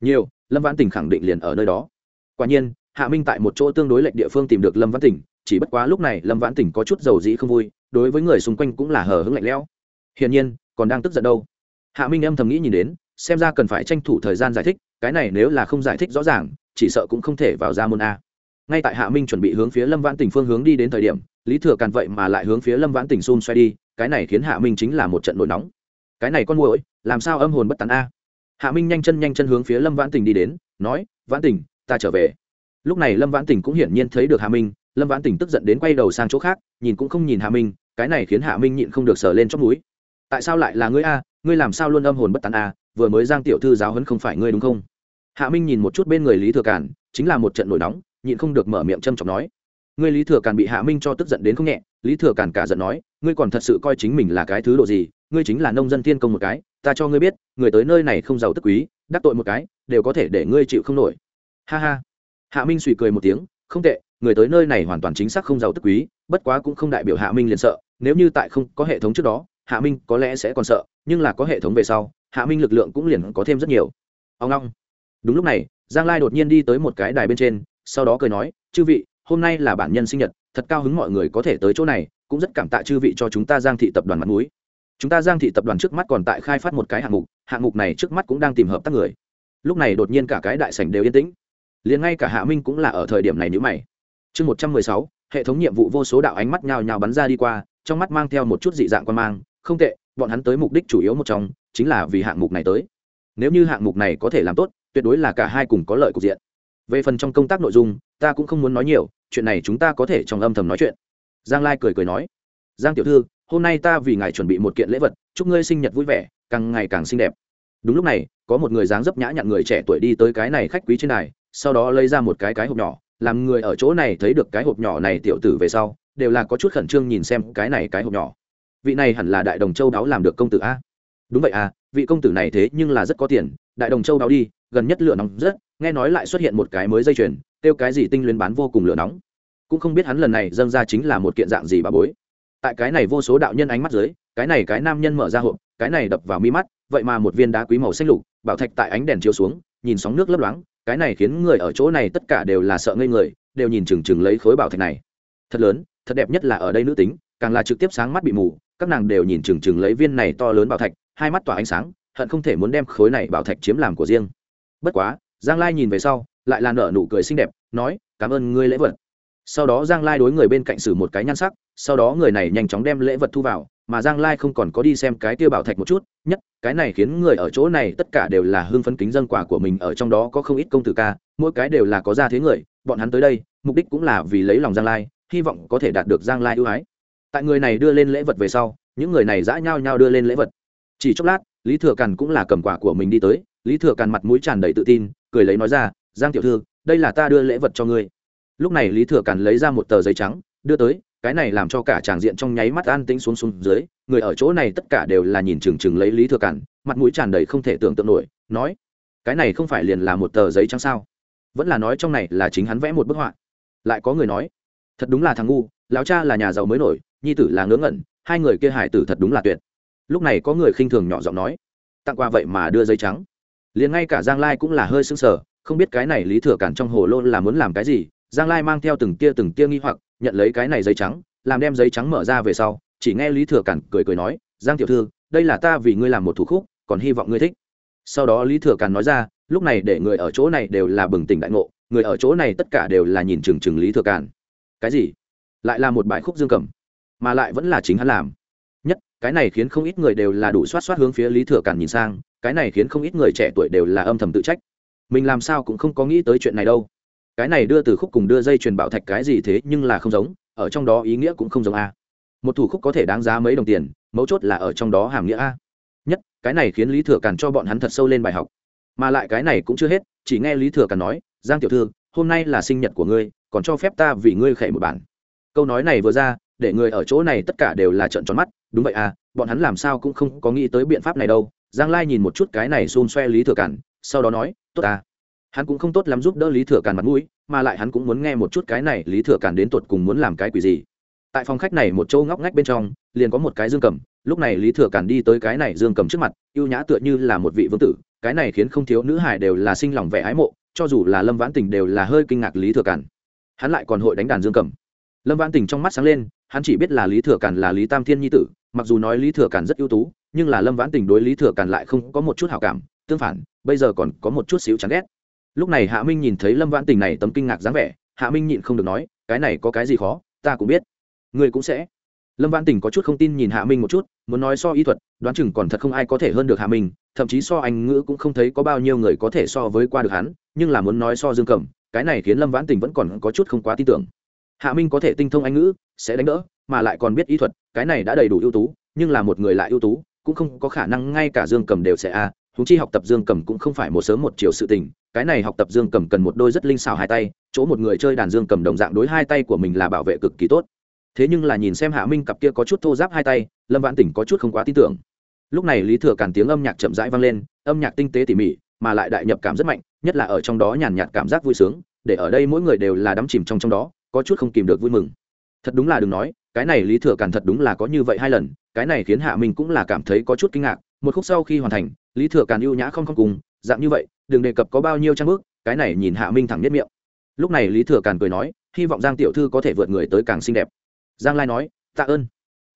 S1: nhiều lâm văn tỉnh khẳng định liền ở nơi đó. Quả nhiên hạ minh tại một chỗ tương đối lệch địa phương tìm được lâm văn tỉnh, chỉ bất quá lúc này lâm văn tỉnh có chút dầu dĩ không vui đối với người xung quanh cũng là hờ hững lạnh lẽo. Hiển nhiên còn đang tức giận đâu. Hạ minh âm thầm nghĩ nhìn đến xem ra cần phải tranh thủ thời gian giải thích cái này nếu là không giải thích rõ ràng chỉ sợ cũng không thể vào ra môn a. Ngay tại hạ minh chuẩn bị hướng phía lâm vãn tỉnh phương hướng đi đến thời điểm lý thừa càn vậy mà lại hướng phía lâm vãn tỉnh xôn xoay đi cái này khiến hạ minh chính là một trận nổi nóng. Cái này con muỗi làm sao âm hồn bất tán a? Hạ minh nhanh chân nhanh chân hướng phía lâm vãn tình đi đến, nói, vãn tình, ta trở về. Lúc này lâm vãn tình cũng hiển nhiên thấy được hạ minh, lâm vãn tình tức giận đến quay đầu sang chỗ khác, nhìn cũng không nhìn hạ minh, cái này khiến hạ minh nhịn không được sờ lên trong núi tại sao lại là ngươi a? Ngươi làm sao luôn âm hồn bất tán a? Vừa mới giang tiểu thư giáo hấn không phải ngươi đúng không? Hạ minh nhìn một chút bên người lý thừa cản chính là một trận nổi nóng, nhịn không được mở miệng châm chọc nói, ngươi lý thừa càn bị hạ minh cho tức giận đến không nhẹ. Lý thừa càn cả giận nói, ngươi còn thật sự coi chính mình là cái thứ độ gì? Ngươi chính là nông dân thiên công một cái, ta cho ngươi biết, người tới nơi này không giàu tức quý, đắc tội một cái, đều có thể để ngươi chịu không nổi. Ha ha. Hạ minh suy cười một tiếng, không tệ, người tới nơi này hoàn toàn chính xác không giàu tức quý, bất quá cũng không đại biểu hạ minh liền sợ, nếu như tại không có hệ thống trước đó, hạ minh có lẽ sẽ còn sợ, nhưng là có hệ thống về sau, hạ minh lực lượng cũng liền có thêm rất nhiều. Ông long đúng lúc này, giang lai đột nhiên đi tới một cái đài bên trên, sau đó cười nói, chư vị, hôm nay là bản nhân sinh nhật, thật cao hứng mọi người có thể tới chỗ này, cũng rất cảm tạ chư vị cho chúng ta giang thị tập đoàn mặt m ũ i chúng ta giang thị tập đoàn trước mắt còn tại khai phát một cái hạng mục hạng mục này trước mắt cũng đang tìm hợp tác người. Lúc này đột nhiên cả cái đại sảnh đều yên tĩnh. Liền ngay cả hạ minh cũng là ở thời điểm này nhữ mày. Chương một trăm mười sáu, hệ thống nhiệm vụ vô số đạo ánh mắt nhào nhào bắn ra đi qua, trong mắt mang theo một chút dị dạng quan mang. Không tệ, bọn hắn tới mục đích chủ yếu một trong, chính là vì hạng mục này tới. Nếu như hạng mục này có thể làm tốt, tuyệt đối là cả hai cùng có lợi cục diện. Về phần trong công tác nội dung, ta cũng không muốn nói nhiều, chuyện này chúng ta có thể trong âm thầm nói chuyện. Giang lai cười cười nói. Giang tiểu thư hôm nay ta vì ngài chuẩn bị một kiện lễ vật, chúc ngươi sinh nhật vui vẻ, càng ngày càng xinh đẹp. Đúng lúc này, có một người dáng dấp nhã nhặn người trẻ tuổi đi tới cái này khách quý trên này sau đó lấy ra một cái cái hộp nhỏ, làm người ở chỗ này thấy được cái hộp nhỏ này tiểu tử về sau, đều là có chút khẩn trương nhìn xem cái này cái hộp nhỏ. Vị này hẳn là đại đồng châu đáo làm được công tử a? Đúng vậy à vị công tử này thế nhưng là rất có tiền, đại đồng châu đáo đi, gần nhất lửa nóng rất, nghe nói lại xuất hiện một cái mới dây chuyền tiêu cái gì tinh luyến bán vô cùng lửa nóng. Cũng không biết hắn lần này dâng ra chính là một kiện dạng gì bà bối tại cái này vô số đạo nhân ánh mắt dưới, cái này cái nam nhân mở ra hộp, cái này đập vào mi mắt, vậy mà một viên đá quý màu xanh lục, bảo thạch tại ánh đèn chiếu xuống, nhìn sóng nước lấp loáng, cái này khiến người ở chỗ này tất cả đều là sợ ngây người, đều nhìn chừng chừng lấy khối bảo thạch này. Thật lớn, thật đẹp nhất là ở đây nữ tính, càng là trực tiếp sáng mắt bị mù, các nàng đều nhìn chừng chừng lấy viên này to lớn bảo thạch, hai mắt tỏa ánh sáng, hận không thể muốn đem khối này bảo thạch chiếm làm của riêng. Bất quá, giang lai nhìn về sau, lại là nở nụ cười xinh đẹp, nói, cảm ơn ngươi lễ vật sau đó giang lai đối người bên cạnh xử một cái nhan sắc, sau đó người này nhanh chóng đem lễ vật thu vào, mà giang lai không còn có đi xem cái tiêu bảo thạch một chút, nhất, cái này khiến người ở chỗ này tất cả đều là hưng phấn kính dân quả của mình, ở trong đó có không ít công tử ca, mỗi cái đều là có ra thế người, bọn hắn tới đây, mục đích cũng là vì lấy lòng giang lai, hy vọng có thể đạt được giang lai ưu ái. Tại người này đưa lên lễ vật về sau, những người này dã nhau nhau đưa lên lễ vật. Chỉ chốc lát, lý thừa càn cũng là cầm quả của mình đi tới, lý thừa càn mặt mũi tràn đầy tự tin, cười lấy nói ra, giang tiểu thư, đây là ta đưa lễ vật cho ngươi lúc này lý thừa càn lấy ra một tờ giấy trắng, đưa tới, cái này làm cho cả tràng diện trong nháy mắt an tĩnh xuống xuống dưới, người ở chỗ này tất cả đều là nhìn chừng chừng lấy lý thừa càn, mặt mũi tràn đầy không thể tưởng tượng nổi, nói, cái này không phải liền là một tờ giấy trắng sao? Vẫn là nói trong này là chính hắn vẽ một bức họa. Lại có người nói, thật đúng là thằng ngu, lão cha là nhà giàu mới nổi, nhi tử là ngớ ngẩn, hai người kia hải tử thật đúng là tuyệt. Lúc này có người khinh thường nhỏ giọng nói, tặng qua vậy mà đưa giấy trắng. Liền ngay cả giang lai cũng là hơi sưng sờ, không biết cái này lý thừa cản trong hồ lô là muốn làm cái gì giang lai mang theo từng tia từng tia nghi hoặc, nhận lấy cái này giấy trắng, làm đem giấy trắng mở ra về sau, chỉ nghe lý thừa cản cười cười nói, giang tiểu thư, đây là ta vì ngươi làm một thủ khúc, còn hy vọng ngươi thích. Sau đó lý thừa cản nói ra, lúc này để người ở chỗ này đều là bừng tỉnh đại ngộ, người ở chỗ này tất cả đều là nhìn chừng chừng lý thừa cản cái gì? Lại là một bài khúc dương cầm mà lại vẫn là chính hắn làm. Nhất, cái này khiến không ít người đều là đủ soát soát hướng phía lý thừa cản nhìn sang, cái này khiến không ít người trẻ tuổi đều là âm thầm tự trách. Mình làm sao cũng không có nghĩ tới chuyện này đâu cái này đưa từ khúc cùng đưa dây truyền bảo thạch cái gì thế nhưng là không giống, ở trong đó ý nghĩa cũng không giống a. Một thủ khúc có thể đáng giá mấy đồng tiền, mấu chốt là ở trong đó hàm nghĩa a. Nhất, cái này khiến lý thừa càn cho bọn hắn thật sâu lên bài học. Mà lại cái này cũng chưa hết, chỉ nghe lý thừa càn nói, giang tiểu thư, hôm nay là sinh nhật của ngươi, còn cho phép ta vì ngươi khệ một bản. Câu nói này vừa ra, để người ở chỗ này tất cả đều là trợn tròn mắt, đúng vậy à bọn hắn làm sao cũng không có nghĩ tới biện pháp này đâu. Giang lai nhìn một chút cái này xôn xoe lý thừa cản sau đó nói, tốt à hắn cũng không tốt lắm giúp đỡ lý thừa cản mặt mũi, mà lại hắn cũng muốn nghe một chút cái này lý thừa cản đến tột cùng muốn làm cái quỷ gì. Tại phòng khách này một châu ngóc ngách bên trong, liền có một cái dương cầm, lúc này lý thừa cản đi tới cái này dương cầm trước mặt, ưu nhã tựa như là một vị vương tử, cái này khiến không thiếu nữ hải đều là sinh lòng vẻ ái mộ, cho dù là lâm vãn tình đều là hơi kinh ngạc lý thừa cản hắn lại còn hội đánh đàn dương cầm. Lâm vãn tình trong mắt sáng lên, hắn chỉ biết là lý thừa cản là lý tam thiên nhi tử, mặc dù nói lý thừa cản rất ưu tú, nhưng là lâm vãn tình đối lý thừa cản lại không có một chút hảo cảm, tương phản, bây giờ còn có một chút xíu chán ghét lúc này hạ minh nhìn thấy lâm vãn tình này tấm kinh ngạc dáng vẻ, hạ minh nhịn không được nói, cái này có cái gì khó, ta cũng biết ngươi cũng sẽ lâm vãn tình có chút không tin nhìn hạ minh một chút, muốn nói so y thuật, đoán chừng còn thật không ai có thể hơn được hạ minh, thậm chí so anh ngữ cũng không thấy có bao nhiêu người có thể so với qua được hắn, nhưng là muốn nói so dương cầm cái này khiến lâm vãn tình vẫn còn có chút không quá tin tưởng hạ minh có thể tinh thông anh ngữ, sẽ đánh đỡ, mà lại còn biết y thuật, cái này đã đầy đủ ưu tú, nhưng là một người lại ưu tú, cũng không có khả năng ngay cả dương cầm đều sẽ a à thú chi học tập dương cầm cũng không phải một sớm một chiều sự tình, cái này học tập dương cầm cần một đôi rất linh xảo hai tay, chỗ một người chơi đàn dương cầm đồng dạng đối hai tay của mình là bảo vệ cực kỳ tốt. Thế nhưng là nhìn xem hạ minh cặp kia có chút thô giáp hai tay, lâm vãn tỉnh có chút không quá tin tưởng. Lúc này lý thừa càn tiếng âm nhạc chậm rãi vang lên, âm nhạc tinh tế tỉ mỉ, mà lại đại nhập cảm rất mạnh, nhất là ở trong đó nhàn nhạt cảm giác vui sướng, để ở đây mỗi người đều là đắm chìm trong trong đó, có chút không kìm được vui mừng. Thật đúng là đừng nói, cái này lý thừa càn thật đúng là có như vậy hai lần, cái này khiến hạ minh cũng là cảm thấy có chút kinh ngạc một khúc sau khi hoàn thành, lý thừa càn ưu nhã không không cùng, dạng như vậy, đừng đề cập có bao nhiêu trang bước cái này nhìn hạ minh thẳng nhất miệng. Lúc này lý thừa càn cười nói, hy vọng giang tiểu thư có thể vượt người tới càng xinh đẹp. Giang lai nói, tạ ơn.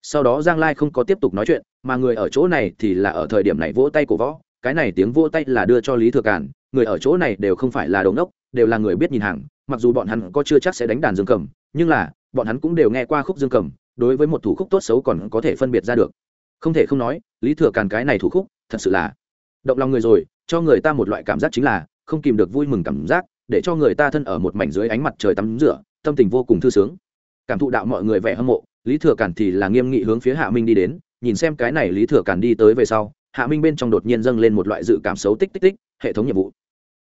S1: Sau đó giang lai không có tiếp tục nói chuyện, mà người ở chỗ này thì là ở thời điểm này vỗ tay cổ võ, cái này tiếng vỗ tay là đưa cho lý thừa càn, người ở chỗ này đều không phải là đống ốc đều là người biết nhìn hàng, mặc dù bọn hắn có chưa chắc sẽ đánh đàn dương cầm, nhưng là, bọn hắn cũng đều nghe qua khúc dương cầm, đối với một thủ khúc tốt xấu còn có thể phân biệt ra được không thể không nói, lý thừa càn cái này thủ khúc, thật sự là động lòng người rồi, cho người ta một loại cảm giác chính là không kìm được vui mừng cảm giác, để cho người ta thân ở một mảnh dưới ánh mặt trời tắm rửa, tâm tình vô cùng thư sướng. Cảm thụ đạo mọi người vẻ hâm mộ, lý thừa càn thì là nghiêm nghị hướng phía hạ minh đi đến, nhìn xem cái này lý thừa càn đi tới về sau, hạ minh bên trong đột nhiên dâng lên một loại dự cảm xấu tích tích tích, hệ thống nhiệm vụ.